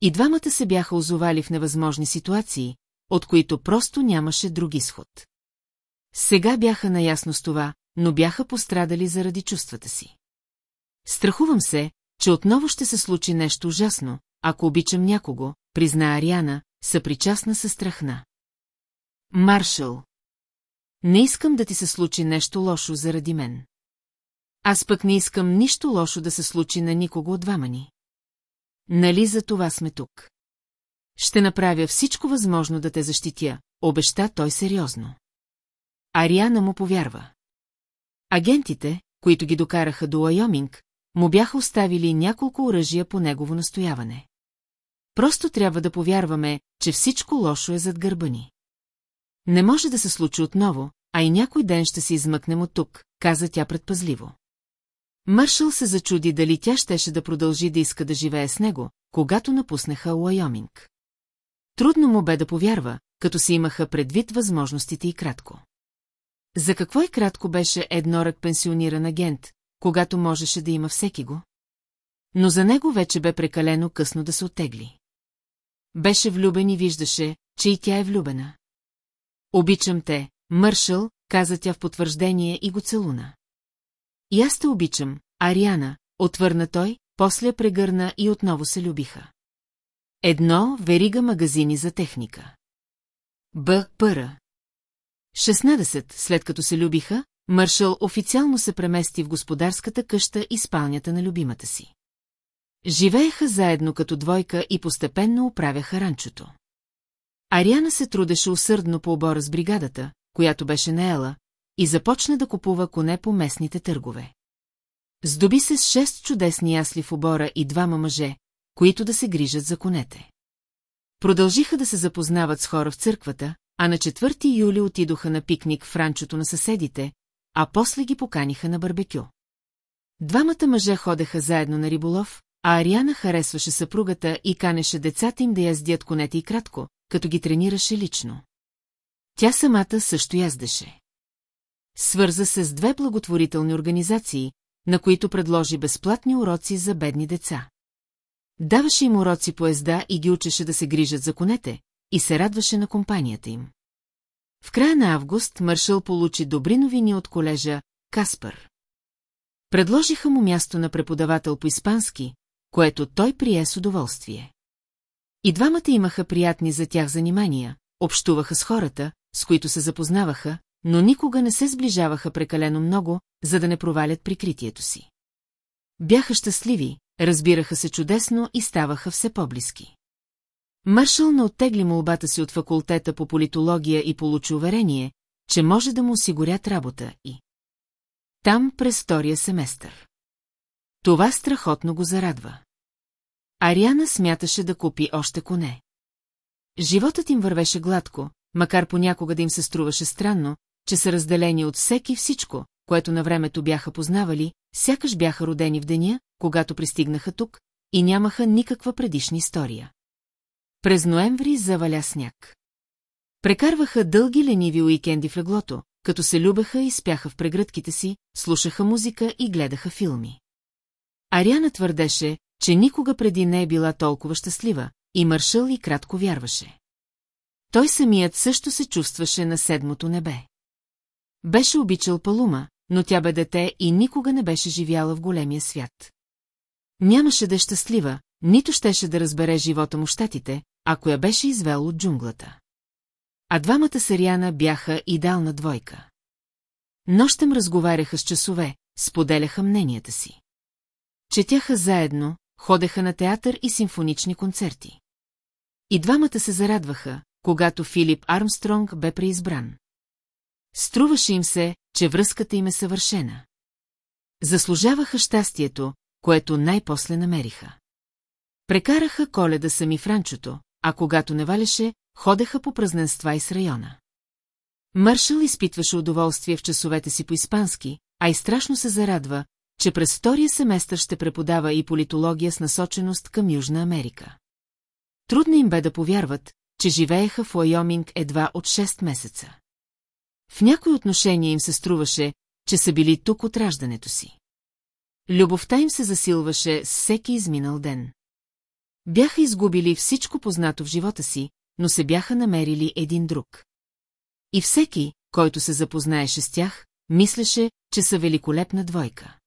И двамата се бяха озовали в невъзможни ситуации, от които просто нямаше друг изход. Сега бяха наясно с това, но бяха пострадали заради чувствата си. Страхувам се, че отново ще се случи нещо ужасно, ако обичам някого, призна Ариана, съпричастна със страхна. Маршал. Не искам да ти се случи нещо лошо заради мен. Аз пък не искам нищо лошо да се случи на никого от двама ни. Нали за това сме тук? Ще направя всичко възможно да те защитя, обеща той сериозно. Ариана му повярва. Агентите, които ги докараха до Лайоминг, му бяха оставили няколко оръжия по негово настояване. Просто трябва да повярваме, че всичко лошо е зад гърба ни. Не може да се случи отново, а и някой ден ще се измъкнем от тук, каза тя предпазливо. Мършъл се зачуди дали тя щеше да продължи да иска да живее с него, когато напуснаха Уайоминг. Трудно му бе да повярва, като си имаха предвид възможностите и кратко. За какво и кратко беше еднорък пенсиониран агент, когато можеше да има всеки го? Но за него вече бе прекалено късно да се оттегли. Беше влюбен и виждаше, че и тя е влюбена. Обичам те, Мършъл, каза тя в потвърждение и го целуна. И аз те обичам, Ариана, отвърна той, после прегърна и отново се любиха. Едно верига магазини за техника. Б. Пъра. 16. След като се любиха, Маршал официално се премести в господарската къща и спалнята на любимата си. Живееха заедно като двойка и постепенно оправяха ранчото. Ариана се трудеше усърдно по обора с бригадата, която беше наела, и започна да купува коне по местните търгове. Здоби се с шест чудесни ясли в обора и двама мъже, които да се грижат за конете. Продължиха да се запознават с хора в църквата, а на 4 юли отидоха на пикник в ранчото на съседите, а после ги поканиха на барбекю. Двамата мъже ходеха заедно на риболов, а Ариана харесваше съпругата и канеше децата им да яздят конете и кратко, като ги тренираше лично. Тя самата също яздеше. Свърза се с две благотворителни организации, на които предложи безплатни уроци за бедни деца. Даваше им уроци по езда и ги учеше да се грижат за конете, и се радваше на компанията им. В края на август Маршал получи добри новини от колежа Каспар. Предложиха му място на преподавател по испански, което той прие с удоволствие. И двамата имаха приятни за тях занимания, общуваха с хората, с които се запознаваха, но никога не се сближаваха прекалено много, за да не провалят прикритието си. Бяха щастливи, разбираха се чудесно и ставаха все по-близки. Маршал не оттегли молбата си от факултета по политология и получи уверение, че може да му осигурят работа и... Там през втория семестър. Това страхотно го зарадва. Ариана смяташе да купи още коне. Животът им вървеше гладко, макар понякога да им се струваше странно, че са разделени от всеки всичко, което на времето бяха познавали, сякаш бяха родени в деня, когато пристигнаха тук, и нямаха никаква предишна история. През ноември заваля сняг. Прекарваха дълги лениви уикенди в леглото, като се любеха и спяха в прегръдките си, слушаха музика и гледаха филми. Ариана твърдеше, че никога преди не е била толкова щастлива, и Маршал и кратко вярваше. Той самият също се чувстваше на седмото небе. Беше обичал Палума, но тя бе дете и никога не беше живяла в големия свят. Нямаше да е щастлива, нито щеше да разбере живота му щатите, ако я беше извел от джунглата. А двамата Сариана бяха идеална двойка. Нощем разговаряха с часове, споделяха мненията си. Четяха заедно, ходеха на театър и симфонични концерти. И двамата се зарадваха, когато Филип Армстронг бе преизбран. Струваше им се, че връзката им е съвършена. Заслужаваха щастието, което най-после намериха. Прекараха коледа сами в ранчото, а когато не валеше, ходеха по празненства и с района. Маршал изпитваше удоволствие в часовете си по испански, а и страшно се зарадва, че през втория семестър ще преподава и политология с насоченост към Южна Америка. Трудно им бе да повярват, че живееха в Уайоминг едва от 6 месеца. В някои отношения им се струваше, че са били тук от раждането си. Любовта им се засилваше с всеки изминал ден. Бяха изгубили всичко познато в живота си, но се бяха намерили един друг. И всеки, който се запознаеше с тях, мислеше, че са великолепна двойка.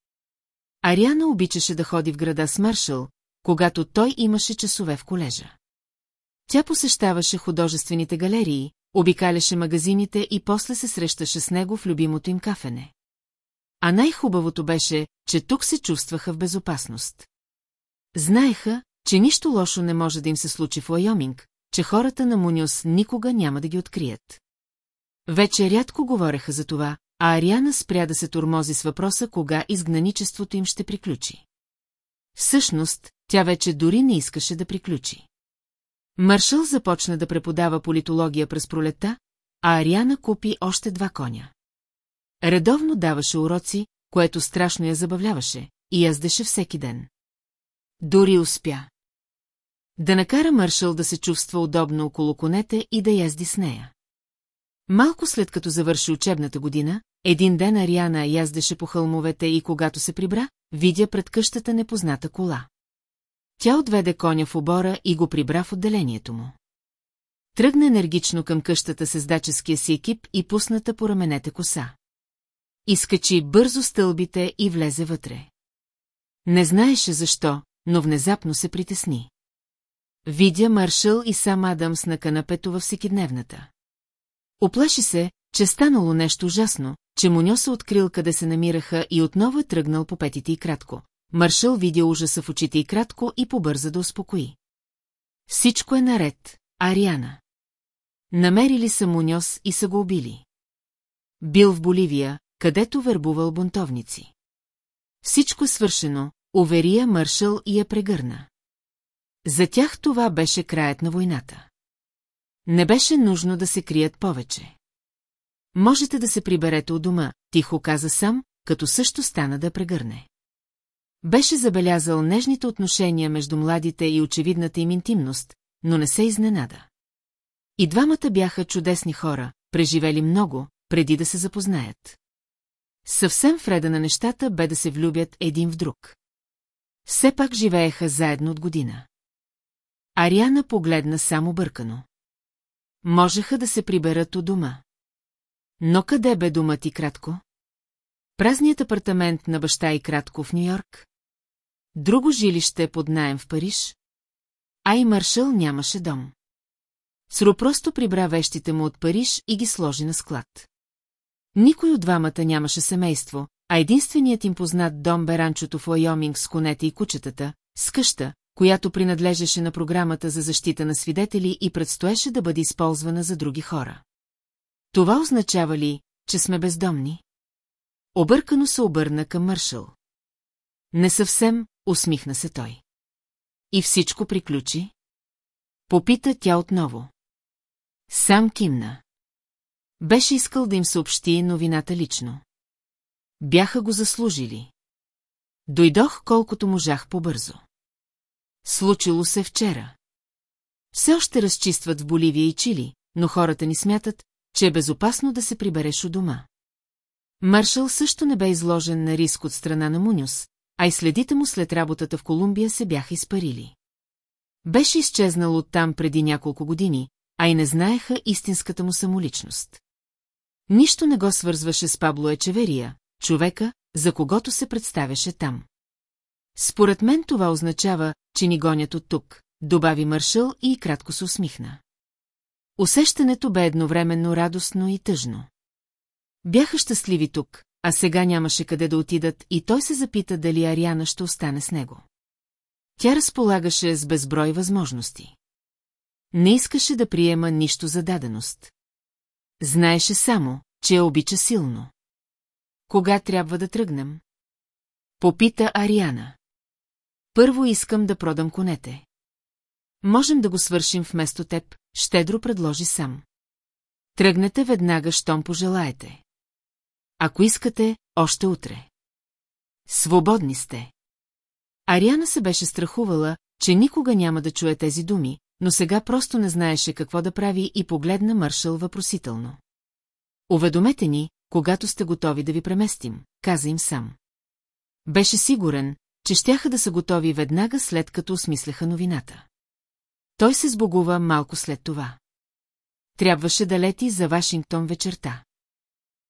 Ариана обичаше да ходи в града с Маршал, когато той имаше часове в колежа. Тя посещаваше художествените галерии, обикаляше магазините и после се срещаше с него в любимото им кафене. А най-хубавото беше, че тук се чувстваха в безопасност. Знаеха, че нищо лошо не може да им се случи в Лайоминг, че хората на Муниос никога няма да ги открият. Вече рядко говореха за това, а Ариана спря да се турмози с въпроса кога изгнаничеството им ще приключи. Всъщност, тя вече дори не искаше да приключи. Маршал започна да преподава политология през пролета, а Ариана купи още два коня. Редовно даваше уроци, което страшно я забавляваше, и яздеше всеки ден. Дори успя. Да накара Маршал да се чувства удобно около конете и да язди с нея. Малко след като завърши учебната година, един ден Ариана яздеше по хълмовете и когато се прибра, видя пред къщата непозната кола. Тя отведе коня в обора и го прибра в отделението му. Тръгна енергично към къщата с даческия си екип и пусната по раменете коса. Изкачи бързо стълбите и влезе вътре. Не знаеше защо, но внезапно се притесни. Видя Маршал и сам Адамс на канапето във всекидневната. Оплаши се, че станало нещо ужасно, че Муньо се открил къде се намираха и отново е тръгнал по петите и кратко. Маршал видя ужаса в очите и кратко и побърза да успокои. Всичко е наред, Ариана. Намерили са Муньос и са го убили. Бил в Боливия, където вербувал бунтовници. Всичко свършено, уверия Мършъл и я прегърна. За тях това беше краят на войната. Не беше нужно да се крият повече. Можете да се приберете от дома, тихо каза сам, като също стана да прегърне. Беше забелязал нежните отношения между младите и очевидната им интимност, но не се изненада. И двамата бяха чудесни хора, преживели много, преди да се запознаят. Съвсем вреда на нещата бе да се влюбят един в друг. Все пак живееха заедно от година. Ариана погледна само бъркано. Можеха да се приберат у дома. Но къде бе дома ти кратко? Празният апартамент на баща и кратко в Нью-Йорк? Друго жилище под найем в Париж? А и Маршал нямаше дом. Сро просто прибра вещите му от Париж и ги сложи на склад. Никой от двамата нямаше семейство, а единственият им познат дом бе ранчото в Лайоминг с конете и кучетата, с къща, която принадлежеше на програмата за защита на свидетели и предстоеше да бъде използвана за други хора. Това означава ли, че сме бездомни? Объркано се обърна към Мършъл. Не съвсем, усмихна се той. И всичко приключи? Попита тя отново. Сам кимна. Беше искал да им съобщи новината лично. Бяха го заслужили. Дойдох колкото можах побързо. Случило се вчера. Все още разчистват в Боливия и Чили, но хората ни смятат, че е безопасно да се прибереш у дома. Маршал също не бе изложен на риск от страна на Мунюс, а и следите му след работата в Колумбия се бяха изпарили. Беше изчезнал оттам преди няколко години, а и не знаеха истинската му самоличност. Нищо не го свързваше с Пабло Ечеверия, човека, за когото се представяше там. Според мен това означава, че ни гонят от тук, добави Маршал и кратко се усмихна. Усещането бе едновременно радостно и тъжно. Бяха щастливи тук, а сега нямаше къде да отидат и той се запита дали Ариана ще остане с него. Тя разполагаше с безброй възможности. Не искаше да приема нищо за даденост. Знаеше само, че я обича силно. Кога трябва да тръгнем? Попита Ариана. Първо искам да продам конете. Можем да го свършим вместо теб, щедро предложи сам. Тръгнете веднага, щом пожелаете. Ако искате, още утре. Свободни сте. Ариана се беше страхувала, че никога няма да чуе тези думи, но сега просто не знаеше какво да прави и погледна Маршал въпросително. Уведомете ни, когато сте готови да ви преместим, каза им сам. Беше сигурен, че щяха да са готови веднага след като осмисляха новината. Той се сбогува малко след това. Трябваше да лети за Вашингтон вечерта.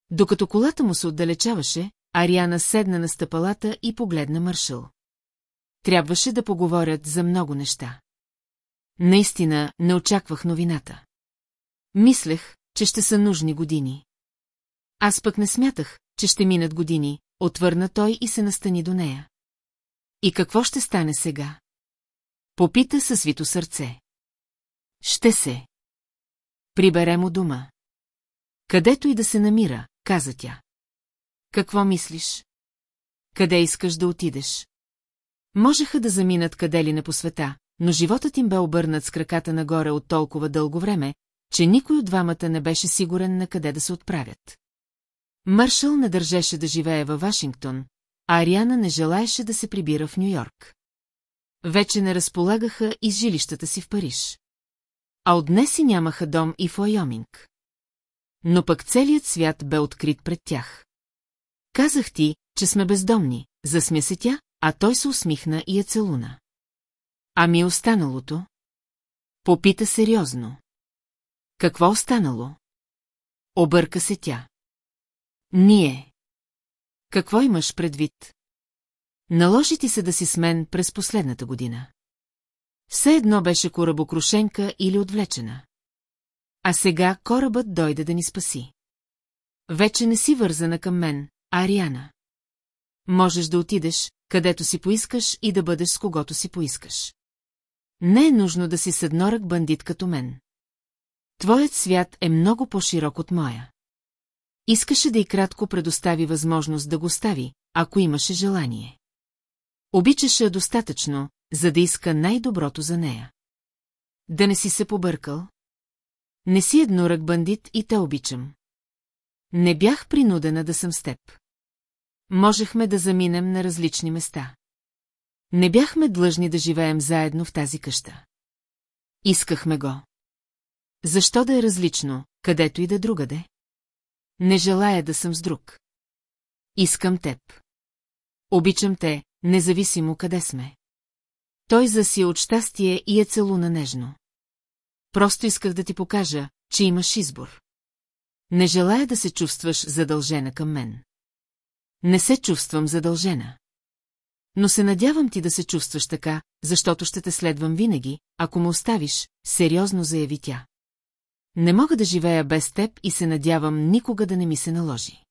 Докато колата му се отдалечаваше, Ариана седна на стъпалата и погледна Маршал. Трябваше да поговорят за много неща. Наистина не очаквах новината. Мислех, че ще са нужни години. Аз пък не смятах, че ще минат години, отвърна той и се настани до нея. И какво ще стане сега? Попита със свито сърце. Ще се. Приберем у дома. Където и да се намира, каза тя. Какво мислиш? Къде искаш да отидеш? Можеха да заминат къде ли не по света, но животът им бе обърнат с краката нагоре от толкова дълго време, че никой от двамата не беше сигурен на къде да се отправят. Мършъл не държеше да живее във Вашингтон, Ариана не желаеше да се прибира в Нью-Йорк. Вече не разполагаха и жилищата си в Париж. А от днес си нямаха дом и в Лайоминг. Но пък целият свят бе открит пред тях. Казах ти, че сме бездомни, засмя се тя, а той се усмихна и я целуна. Ами останалото? Попита сериозно. Какво останало? Обърка се тя. Ние. Какво имаш предвид? Наложи ти се да си с мен през последната година. Все едно беше корабокрушенка или отвлечена. А сега корабът дойде да ни спаси. Вече не си вързана към мен, Ариана. Можеш да отидеш, където си поискаш и да бъдеш с когото си поискаш. Не е нужно да си съднорък бандит като мен. Твоят свят е много по-широк от моя. Искаше да и кратко предостави възможност да го стави, ако имаше желание. Обичаше достатъчно, за да иска най-доброто за нея. Да не си се побъркал? Не си еднорък бандит и те обичам. Не бях принудена да съм с теб. Можехме да заминем на различни места. Не бяхме длъжни да живеем заедно в тази къща. Искахме го. Защо да е различно, където и да другаде? Не желая да съм с друг. Искам теб. Обичам те, независимо къде сме. Той заси от щастие и е целуна нежно. Просто исках да ти покажа, че имаш избор. Не желая да се чувстваш задължена към мен. Не се чувствам задължена. Но се надявам ти да се чувстваш така, защото ще те следвам винаги, ако ме оставиш, сериозно заяви тя. Не мога да живея без теб и се надявам никога да не ми се наложи.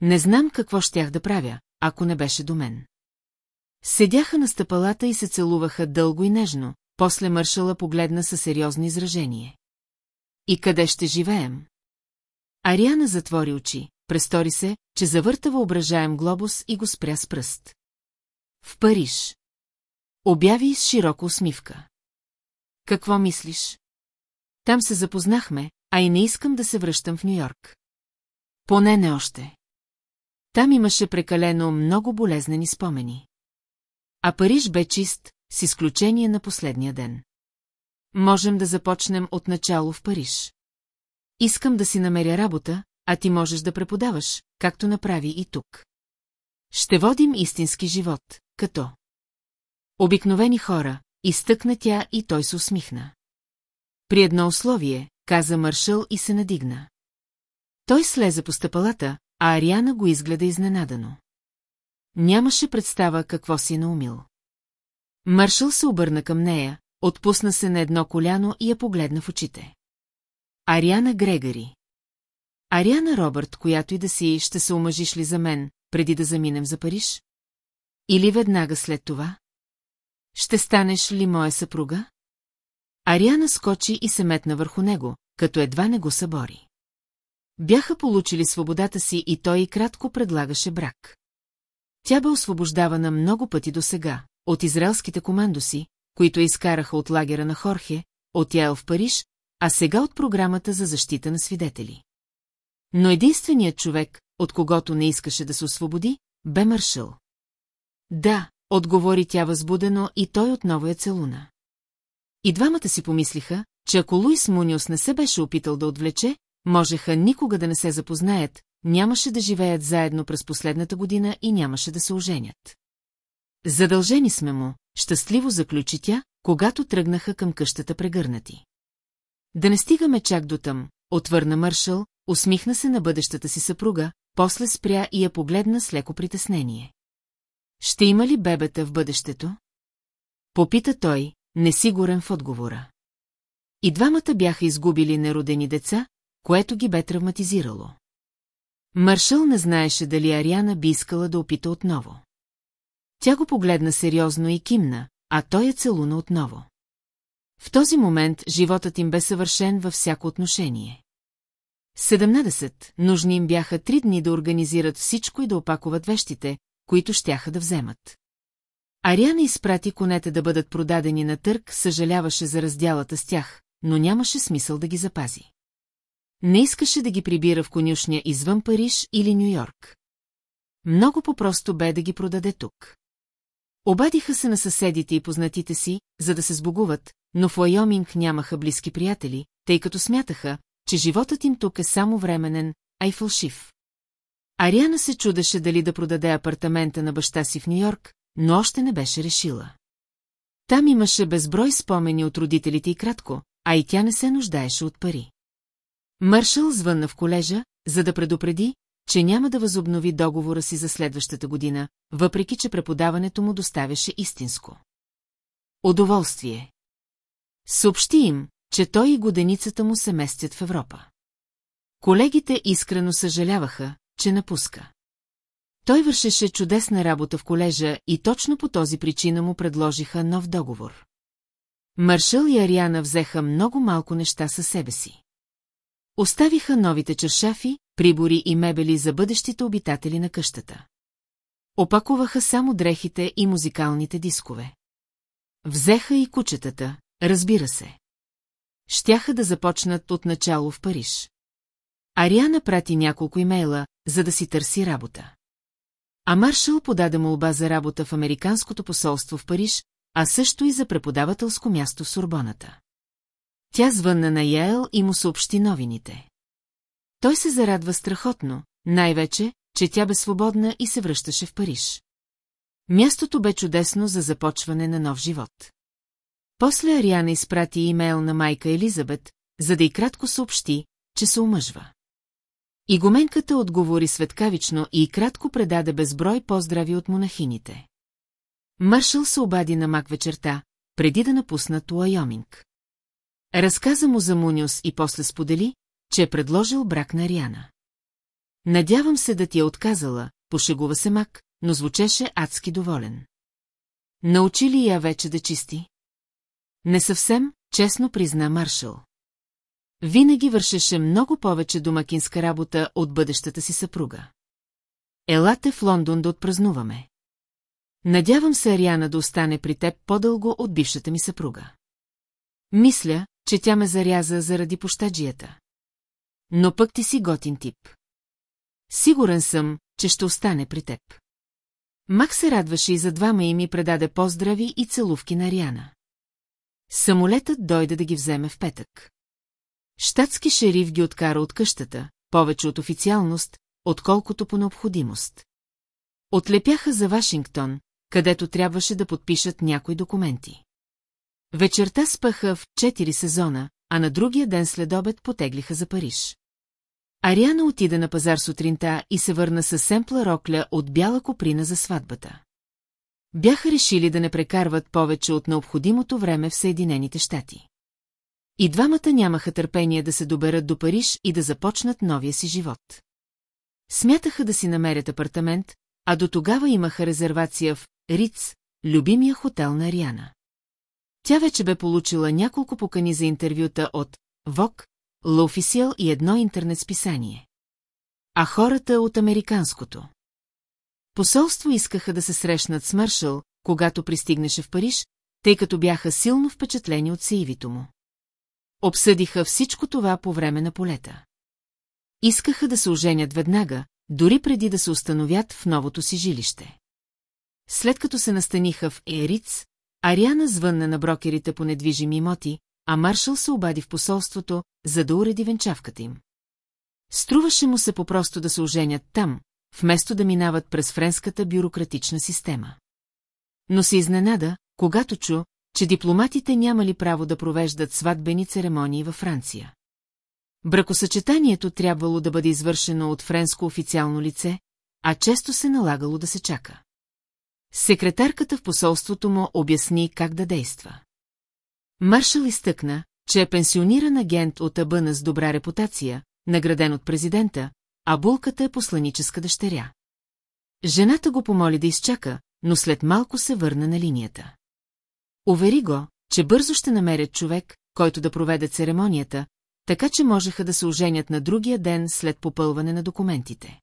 Не знам какво щях да правя, ако не беше до мен. Седяха на стъпалата и се целуваха дълго и нежно, после мършала погледна със сериозно изражение. И къде ще живеем? Ариана затвори очи, престори се, че завърта въображаем глобус и го спря с пръст. В Париж. Обяви с широка усмивка. Какво мислиш? Там се запознахме, а и не искам да се връщам в Нью-Йорк. Поне не още. Там имаше прекалено много болезнени спомени. А Париж бе чист, с изключение на последния ден. Можем да започнем от начало в Париж. Искам да си намеря работа, а ти можеш да преподаваш, както направи и тук. Ще водим истински живот, като... Обикновени хора, изтъкна тя и той се усмихна. При едно условие, каза Маршал и се надигна. Той слезе по стъпалата, а Ариана го изгледа изненадано. Нямаше представа какво си е наумил. Маршал се обърна към нея, отпусна се на едно коляно и я погледна в очите. Ариана Грегари. Ариана Робърт, която и да си, ще се омъжиш ли за мен, преди да заминем за Париж? Или веднага след това? Ще станеш ли моя съпруга? Ариана скочи и се метна върху него, като едва не го събори. Бяха получили свободата си и той кратко предлагаше брак. Тя бе освобождавана много пъти до сега, от израелските командоси, които изкараха от лагера на Хорхе, от Яел в Париж, а сега от програмата за защита на свидетели. Но единственият човек, от когото не искаше да се освободи, бе Маршал. Да, отговори тя възбудено и той отново я целуна. И двамата си помислиха, че ако Луис Муниус не се беше опитал да отвлече, можеха никога да не се запознаят, нямаше да живеят заедно през последната година и нямаше да се оженят. Задължени сме му, щастливо заключи тя, когато тръгнаха към къщата прегърнати. Да не стигаме чак до там, отвърна Мършъл, усмихна се на бъдещата си съпруга, после спря и я погледна с леко притеснение. Ще има ли бебета в бъдещето? Попита той, несигурен в отговора. И двамата бяха изгубили неродени деца, което ги бе травматизирало. Маршал не знаеше дали Ариана би искала да опита отново. Тя го погледна сериозно и кимна, а той я целуна отново. В този момент животът им бе съвършен във всяко отношение. 17. Нужни им бяха три дни да организират всичко и да опакуват вещите, които щяха да вземат. Ариана изпрати конете да бъдат продадени на търг, съжаляваше за разделата с тях, но нямаше смисъл да ги запази. Не искаше да ги прибира в конюшня извън Париж или Нью-Йорк. Много по-просто бе да ги продаде тук. Обадиха се на съседите и познатите си, за да се сбогуват, но в Уайоминг нямаха близки приятели, тъй като смятаха, че животът им тук е само временен, а и фалшив. Ариана се чудеше дали да продаде апартамента на баща си в Нью-Йорк, но още не беше решила. Там имаше безброй спомени от родителите и кратко, а и тя не се нуждаеше от пари. Мършъл звънна в колежа, за да предупреди, че няма да възобнови договора си за следващата година, въпреки че преподаването му доставяше истинско. Удоволствие. Съобщи им, че той и годеницата му се местят в Европа. Колегите искрено съжаляваха, че напуска. Той вършеше чудесна работа в колежа и точно по този причина му предложиха нов договор. Маршал и Ариана взеха много малко неща със себе си. Оставиха новите чершафи, прибори и мебели за бъдещите обитатели на къщата. Опакуваха само дрехите и музикалните дискове. Взеха и кучетата, разбира се. Щяха да започнат от начало в Париж. Ариана прати няколко имейла, за да си търси работа. А Маршал подаде молба за работа в Американското посолство в Париж, а също и за преподавателско място в Сурбоната. Тя звънна на Яел и му съобщи новините. Той се зарадва страхотно, най-вече, че тя бе свободна и се връщаше в Париж. Мястото бе чудесно за започване на нов живот. После Ариана изпрати имейл на майка Елизабет, за да и кратко съобщи, че се омъжва. И отговори светкавично и кратко предаде безброй поздрави от монахините. Маршал се обади на мак вечерта, преди да напуснат Уайоминг. Разказа му за Муниус и после сподели, че е предложил брак на Ариана. Надявам се да ти е отказала, пошегува се мак, но звучеше адски доволен. Научи ли я вече да чисти? Не съвсем, честно призна Маршал. Винаги вършеше много повече домакинска работа от бъдещата си съпруга. Елате в Лондон да отпразнуваме. Надявам се Ариана да остане при теб по-дълго от бившата ми съпруга. Мисля, че тя ме заряза заради пощаджията. Но пък ти си готин тип. Сигурен съм, че ще остане при теб. Мак се радваше и за двама и ми предаде поздрави и целувки на Ариана. Самолетът дойде да ги вземе в петък. Штатски шериф ги откара от къщата, повече от официалност, отколкото по необходимост. Отлепяха за Вашингтон, където трябваше да подпишат някои документи. Вечерта спаха в четири сезона, а на другия ден след обед потеглиха за Париж. Ариана отида на пазар сутринта и се върна с семпла рокля от бяла коприна за сватбата. Бяха решили да не прекарват повече от необходимото време в Съединените щати. И двамата нямаха търпение да се доберат до Париж и да започнат новия си живот. Смятаха да си намерят апартамент, а до тогава имаха резервация в Риц, любимия хотел на Ариана. Тя вече бе получила няколко покани за интервюта от ВОК, Лофисиал и едно интернет списание. А хората от американското. Посолство искаха да се срещнат с Маршал, когато пристигнеше в Париж, тъй като бяха силно впечатлени от сеивито му. Обсъдиха всичко това по време на полета. Искаха да се оженят веднага, дори преди да се установят в новото си жилище. След като се настаниха в Ериц, Ариана звънна на брокерите по недвижими имоти, а Маршал се обади в посолството, за да уреди венчавката им. Струваше му се попросто да се оженят там, вместо да минават през френската бюрократична система. Но се изненада, когато чу, че дипломатите нямали право да провеждат сватбени церемонии във Франция. Бракосъчетанието трябвало да бъде извършено от френско официално лице, а често се налагало да се чака. Секретарката в посолството му обясни как да действа. Маршал изтъкна, че е пенсиониран агент от Абъна с добра репутация, награден от президента, а булката е посланическа дъщеря. Жената го помоли да изчака, но след малко се върна на линията. Увери го, че бързо ще намерят човек, който да проведе церемонията, така че можеха да се оженят на другия ден след попълване на документите.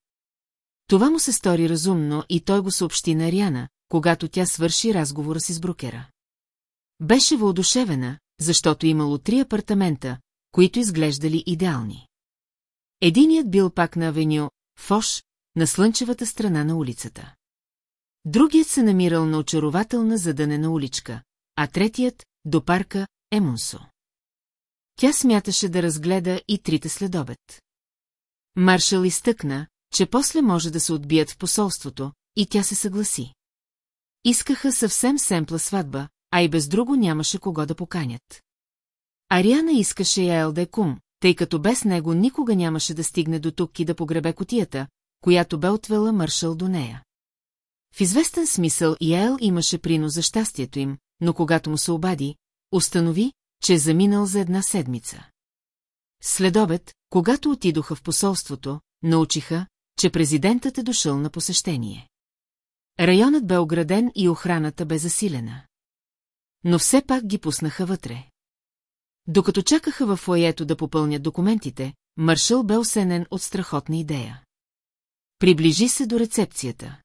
Това му се стори разумно и той го съобщи на Ариана, когато тя свърши разговора си с брокера. Беше въодушевена, защото имало три апартамента, които изглеждали идеални. Единият бил пак на авеню Фош, на слънчевата страна на улицата. Другият се намирал на очарователна задънена уличка, а третият – до парка Емунсо. Тя смяташе да разгледа и трите следобед. Маршал изтъкна, че после може да се отбият в посолството, и тя се съгласи. Искаха съвсем семпла сватба, а и без друго нямаше кого да поканят. Ариана искаше Яел да е кум, тъй като без него никога нямаше да стигне до тук и да погребе котията, която бе отвела Маршал до нея. В известен смисъл Яел имаше принос за щастието им, но когато му се обади, установи, че е заминал за една седмица. След обед, когато отидоха в посолството, научиха, че президентът е дошъл на посещение. Районът бе ограден и охраната бе засилена. но все пак ги пуснаха вътре. Докато чакаха във фоето да попълнят документите, Маршал бе осенен от страхотна идея. Приближи се до рецепцията.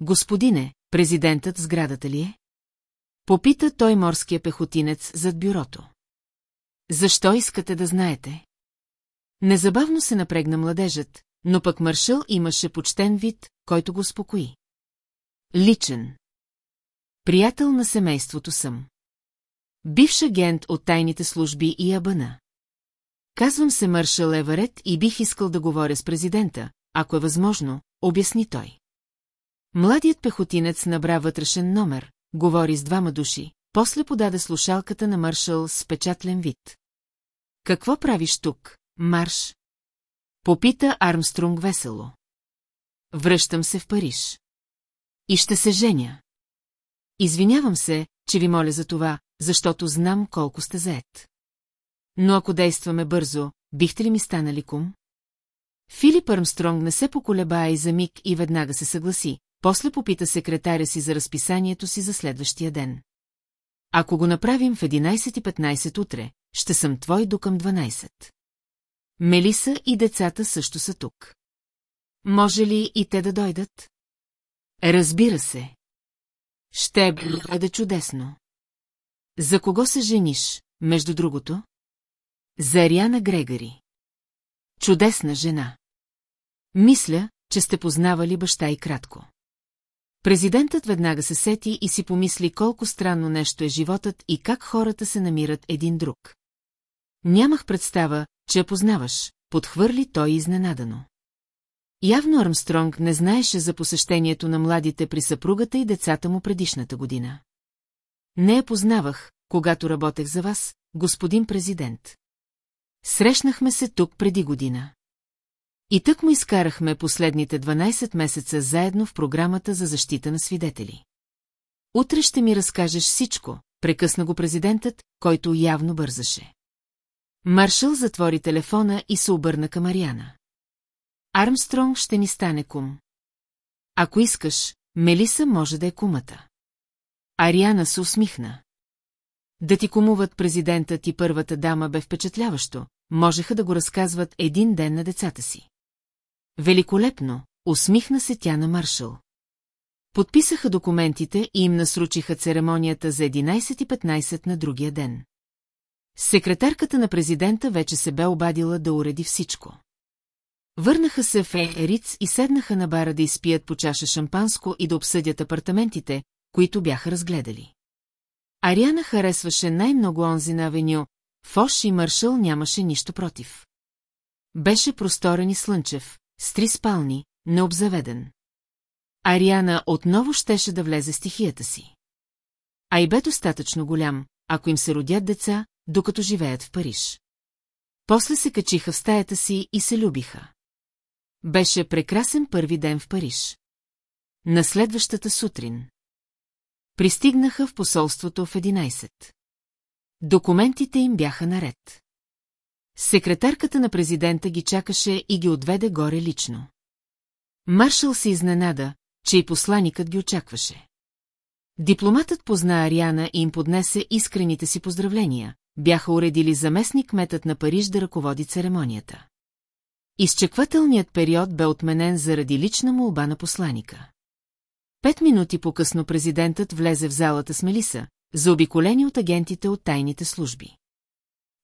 Господине, президентът сградата ли е? Попита той морския пехотинец зад бюрото. Защо искате да знаете? Незабавно се напрегна младежът, но пък Маршал имаше почтен вид, който го успокои. Личен. Приятел на семейството съм. Бивш агент от тайните служби и Абана. Казвам се Маршал Еварет и бих искал да говоря с президента, ако е възможно, обясни той. Младият пехотинец набра вътрешен номер, говори с двама души, после подаде слушалката на Маршал с печатлен вид. Какво правиш тук, Марш? Попита Армстронг весело. Връщам се в Париж. И ще се женя. Извинявам се, че ви моля за това, защото знам колко сте заед. Но ако действаме бързо, бихте ли ми станали кум? Филип Армстронг не се поколеба и за миг и веднага се съгласи, после попита секретаря си за разписанието си за следващия ден. Ако го направим в 11.15 утре, ще съм твой до към 12. Мелиса и децата също са тук. Може ли и те да дойдат? Разбира се. Ще бъде чудесно. За кого се жениш, между другото? За Ариана Грегори. Чудесна жена. Мисля, че сте познавали баща и кратко. Президентът веднага се сети и си помисли колко странно нещо е животът и как хората се намират един друг. Нямах представа, че я познаваш, подхвърли той изненадано. Явно Армстронг не знаеше за посещението на младите при съпругата и децата му предишната година. Не я познавах, когато работех за вас, господин президент. Срещнахме се тук преди година. И тък му изкарахме последните 12 месеца заедно в програмата за защита на свидетели. Утре ще ми разкажеш всичко, прекъсна го президентът, който явно бързаше. Маршал затвори телефона и се обърна към Ариана. Армстронг ще ни стане кум. Ако искаш, Мелиса може да е кумата. Ариана се усмихна. Да ти кумуват президентът и първата дама бе впечатляващо, можеха да го разказват един ден на децата си. Великолепно, усмихна се тя на Маршал. Подписаха документите и им насручиха церемонията за 11.15 на другия ден. Секретарката на президента вече се бе обадила да уреди всичко. Върнаха се в Ериц и седнаха на бара да изпият по чаша шампанско и да обсъдят апартаментите, които бяха разгледали. Ариана харесваше най-много онзи на авеню, Фош и Маршал нямаше нищо против. Беше просторен и слънчев, с три спални, необзаведен. Ариана отново щеше да влезе стихията си. А и бе достатъчно голям, ако им се родят деца, докато живеят в Париж. После се качиха в стаята си и се любиха. Беше прекрасен първи ден в Париж. На следващата сутрин. Пристигнаха в посолството в 11. Документите им бяха наред. Секретарката на президента ги чакаше и ги отведе горе лично. Маршал се изненада, че и посланикът ги очакваше. Дипломатът позна Ариана и им поднесе искрените си поздравления. Бяха уредили заместник метът на Париж да ръководи церемонията. Изчеквателният период бе отменен заради лична молба на посланика. Пет минути по-късно президентът влезе в залата с Мелиса, заобиколени от агентите от тайните служби.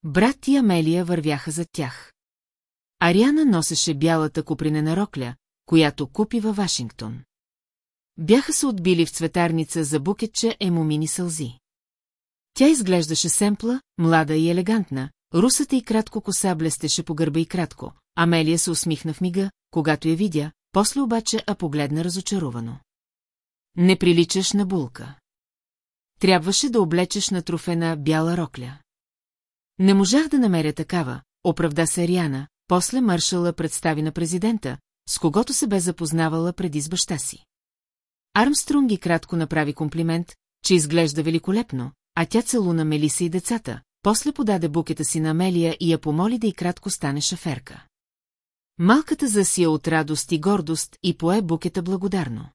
Брат и Амелия вървяха зад тях. Ариана носеше бялата купринена рокля, която купи във Вашингтон. Бяха се отбили в цветарница за букетче емомини сълзи. Тя изглеждаше семпла, млада и елегантна, русата и кратко коса блестеше по гърба и кратко. Амелия се усмихна в мига, когато я видя, после обаче а погледна разочаровано. Не приличаш на булка. Трябваше да облечеш на трофена бяла рокля. Не можах да намеря такава, оправда се Ариана, после маршала представи на президента, с когото се бе запознавала преди с баща си. Армстронг и кратко направи комплимент, че изглежда великолепно, а тя целуна Мелиса и децата, после подаде букета си на Амелия и я помоли да и кратко стане шаферка. Малката засия от радост и гордост и пое букета благодарно.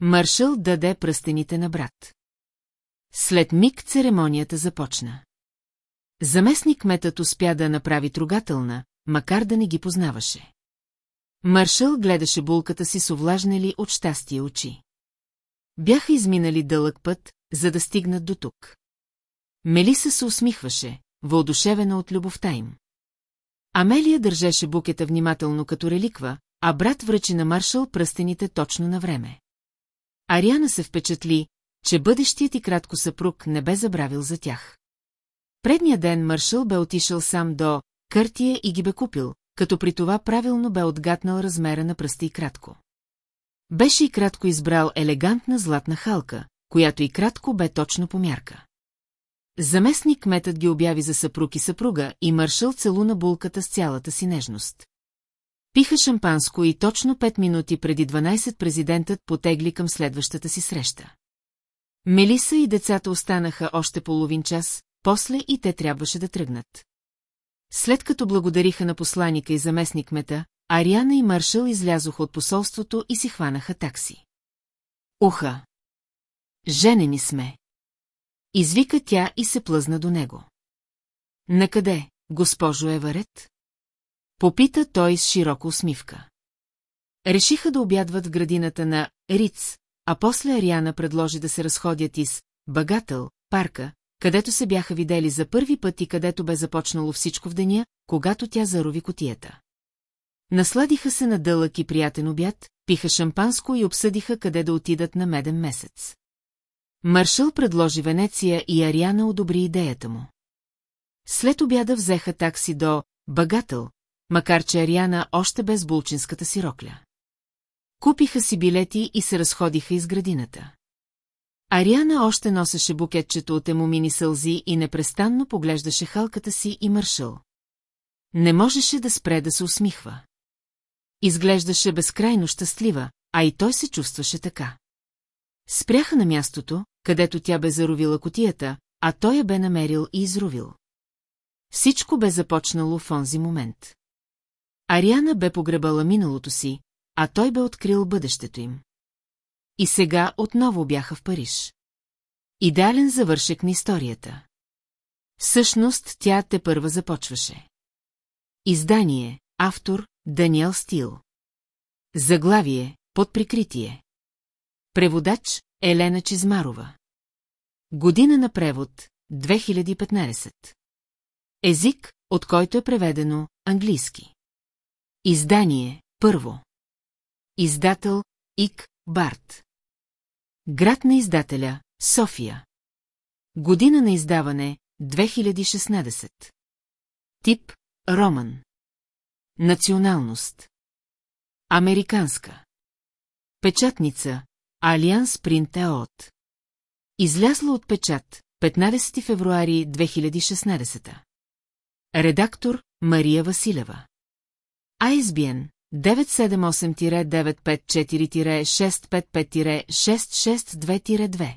Маршал даде пръстените на брат. След миг церемонията започна. Заместник метът успя да направи трогателна, макар да не ги познаваше. Маршал гледаше булката си с овлажнели от щастие очи. Бяха изминали дълъг път, за да стигнат до тук. Мелиса се усмихваше, въодушевена от любовта им. Амелия държеше букета внимателно като реликва, а брат връчи на Маршал пръстените точно на време. Ариана се впечатли, че бъдещият и кратко съпруг не бе забравил за тях. Предния ден Маршал бе отишъл сам до Къртия и ги бе купил, като при това правилно бе отгатнал размера на пръста и кратко. Беше и кратко избрал елегантна златна халка, която и кратко бе точно по мярка. Заместник метът ги обяви за съпруг и съпруга и Маршал целуна булката с цялата си нежност. Пиха шампанско и точно пет минути преди 12 президентът потегли към следващата си среща. Мелиса и децата останаха още половин час, после и те трябваше да тръгнат. След като благодариха на посланика и заместник мета, Ариана и Маршал излязоха от посолството и си хванаха такси. Уха! Женени сме! Извика тя и се плъзна до него. Накъде, госпожо Еварет? Попита той с широка усмивка. Решиха да обядват в градината на Риц, а после Ариана предложи да се разходят из Багател, парка, където се бяха видели за първи път и където бе започнало всичко в деня, когато тя зарови котията. Насладиха се на дълъг и приятен обяд, пиха шампанско и обсъдиха къде да отидат на меден месец. Маршал предложи Венеция и Ариана одобри идеята му. След обяда взеха такси до Багател, макар че Ариана още без булчинската си рокля. Купиха си билети и се разходиха из градината. Ариана още носеше букетчето от емомини сълзи и непрестанно поглеждаше халката си и маршал. Не можеше да спре да се усмихва. Изглеждаше безкрайно щастлива, а и той се чувстваше така. Спряха на мястото, където тя бе заровила котията, а той я бе намерил и изровил. Всичко бе започнало в онзи момент. Ариана бе погребала миналото си, а той бе открил бъдещето им. И сега отново бяха в Париж. Идеален завършек на историята. Всъщност тя те първа започваше. Издание, автор, Даниел Стил. Заглавие, под прикритие. Преводач, Елена Чизмарова. Година на превод, 2015. Език, от който е преведено, английски. Издание, първо. Издател, Ик, Барт. Град на издателя, София. Година на издаване, 2016. Тип, роман. Националност. Американска. Печатница, Алианс Принт Еот. Излязла от печат, 15 февруари 2016. Редактор Мария Василева. ISBN 978-954-655-662-2.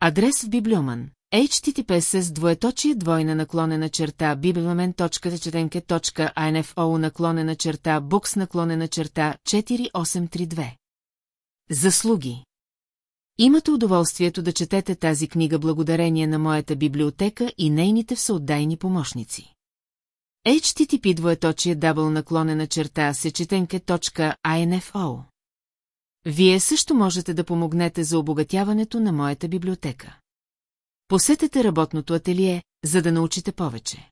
Адрес в Библиоман. HTTPS с двоеточие двойна наклонена черта biblioman.четенке.info наклонена черта букс наклонена черта 4832. Заслуги Имате удоволствието да четете тази книга благодарение на моята библиотека и нейните всеотдайни помощници. HTTP двоеточие дабл наклонена черта сечетенке.info Вие също можете да помогнете за обогатяването на моята библиотека. Посетете работното ателие, за да научите повече.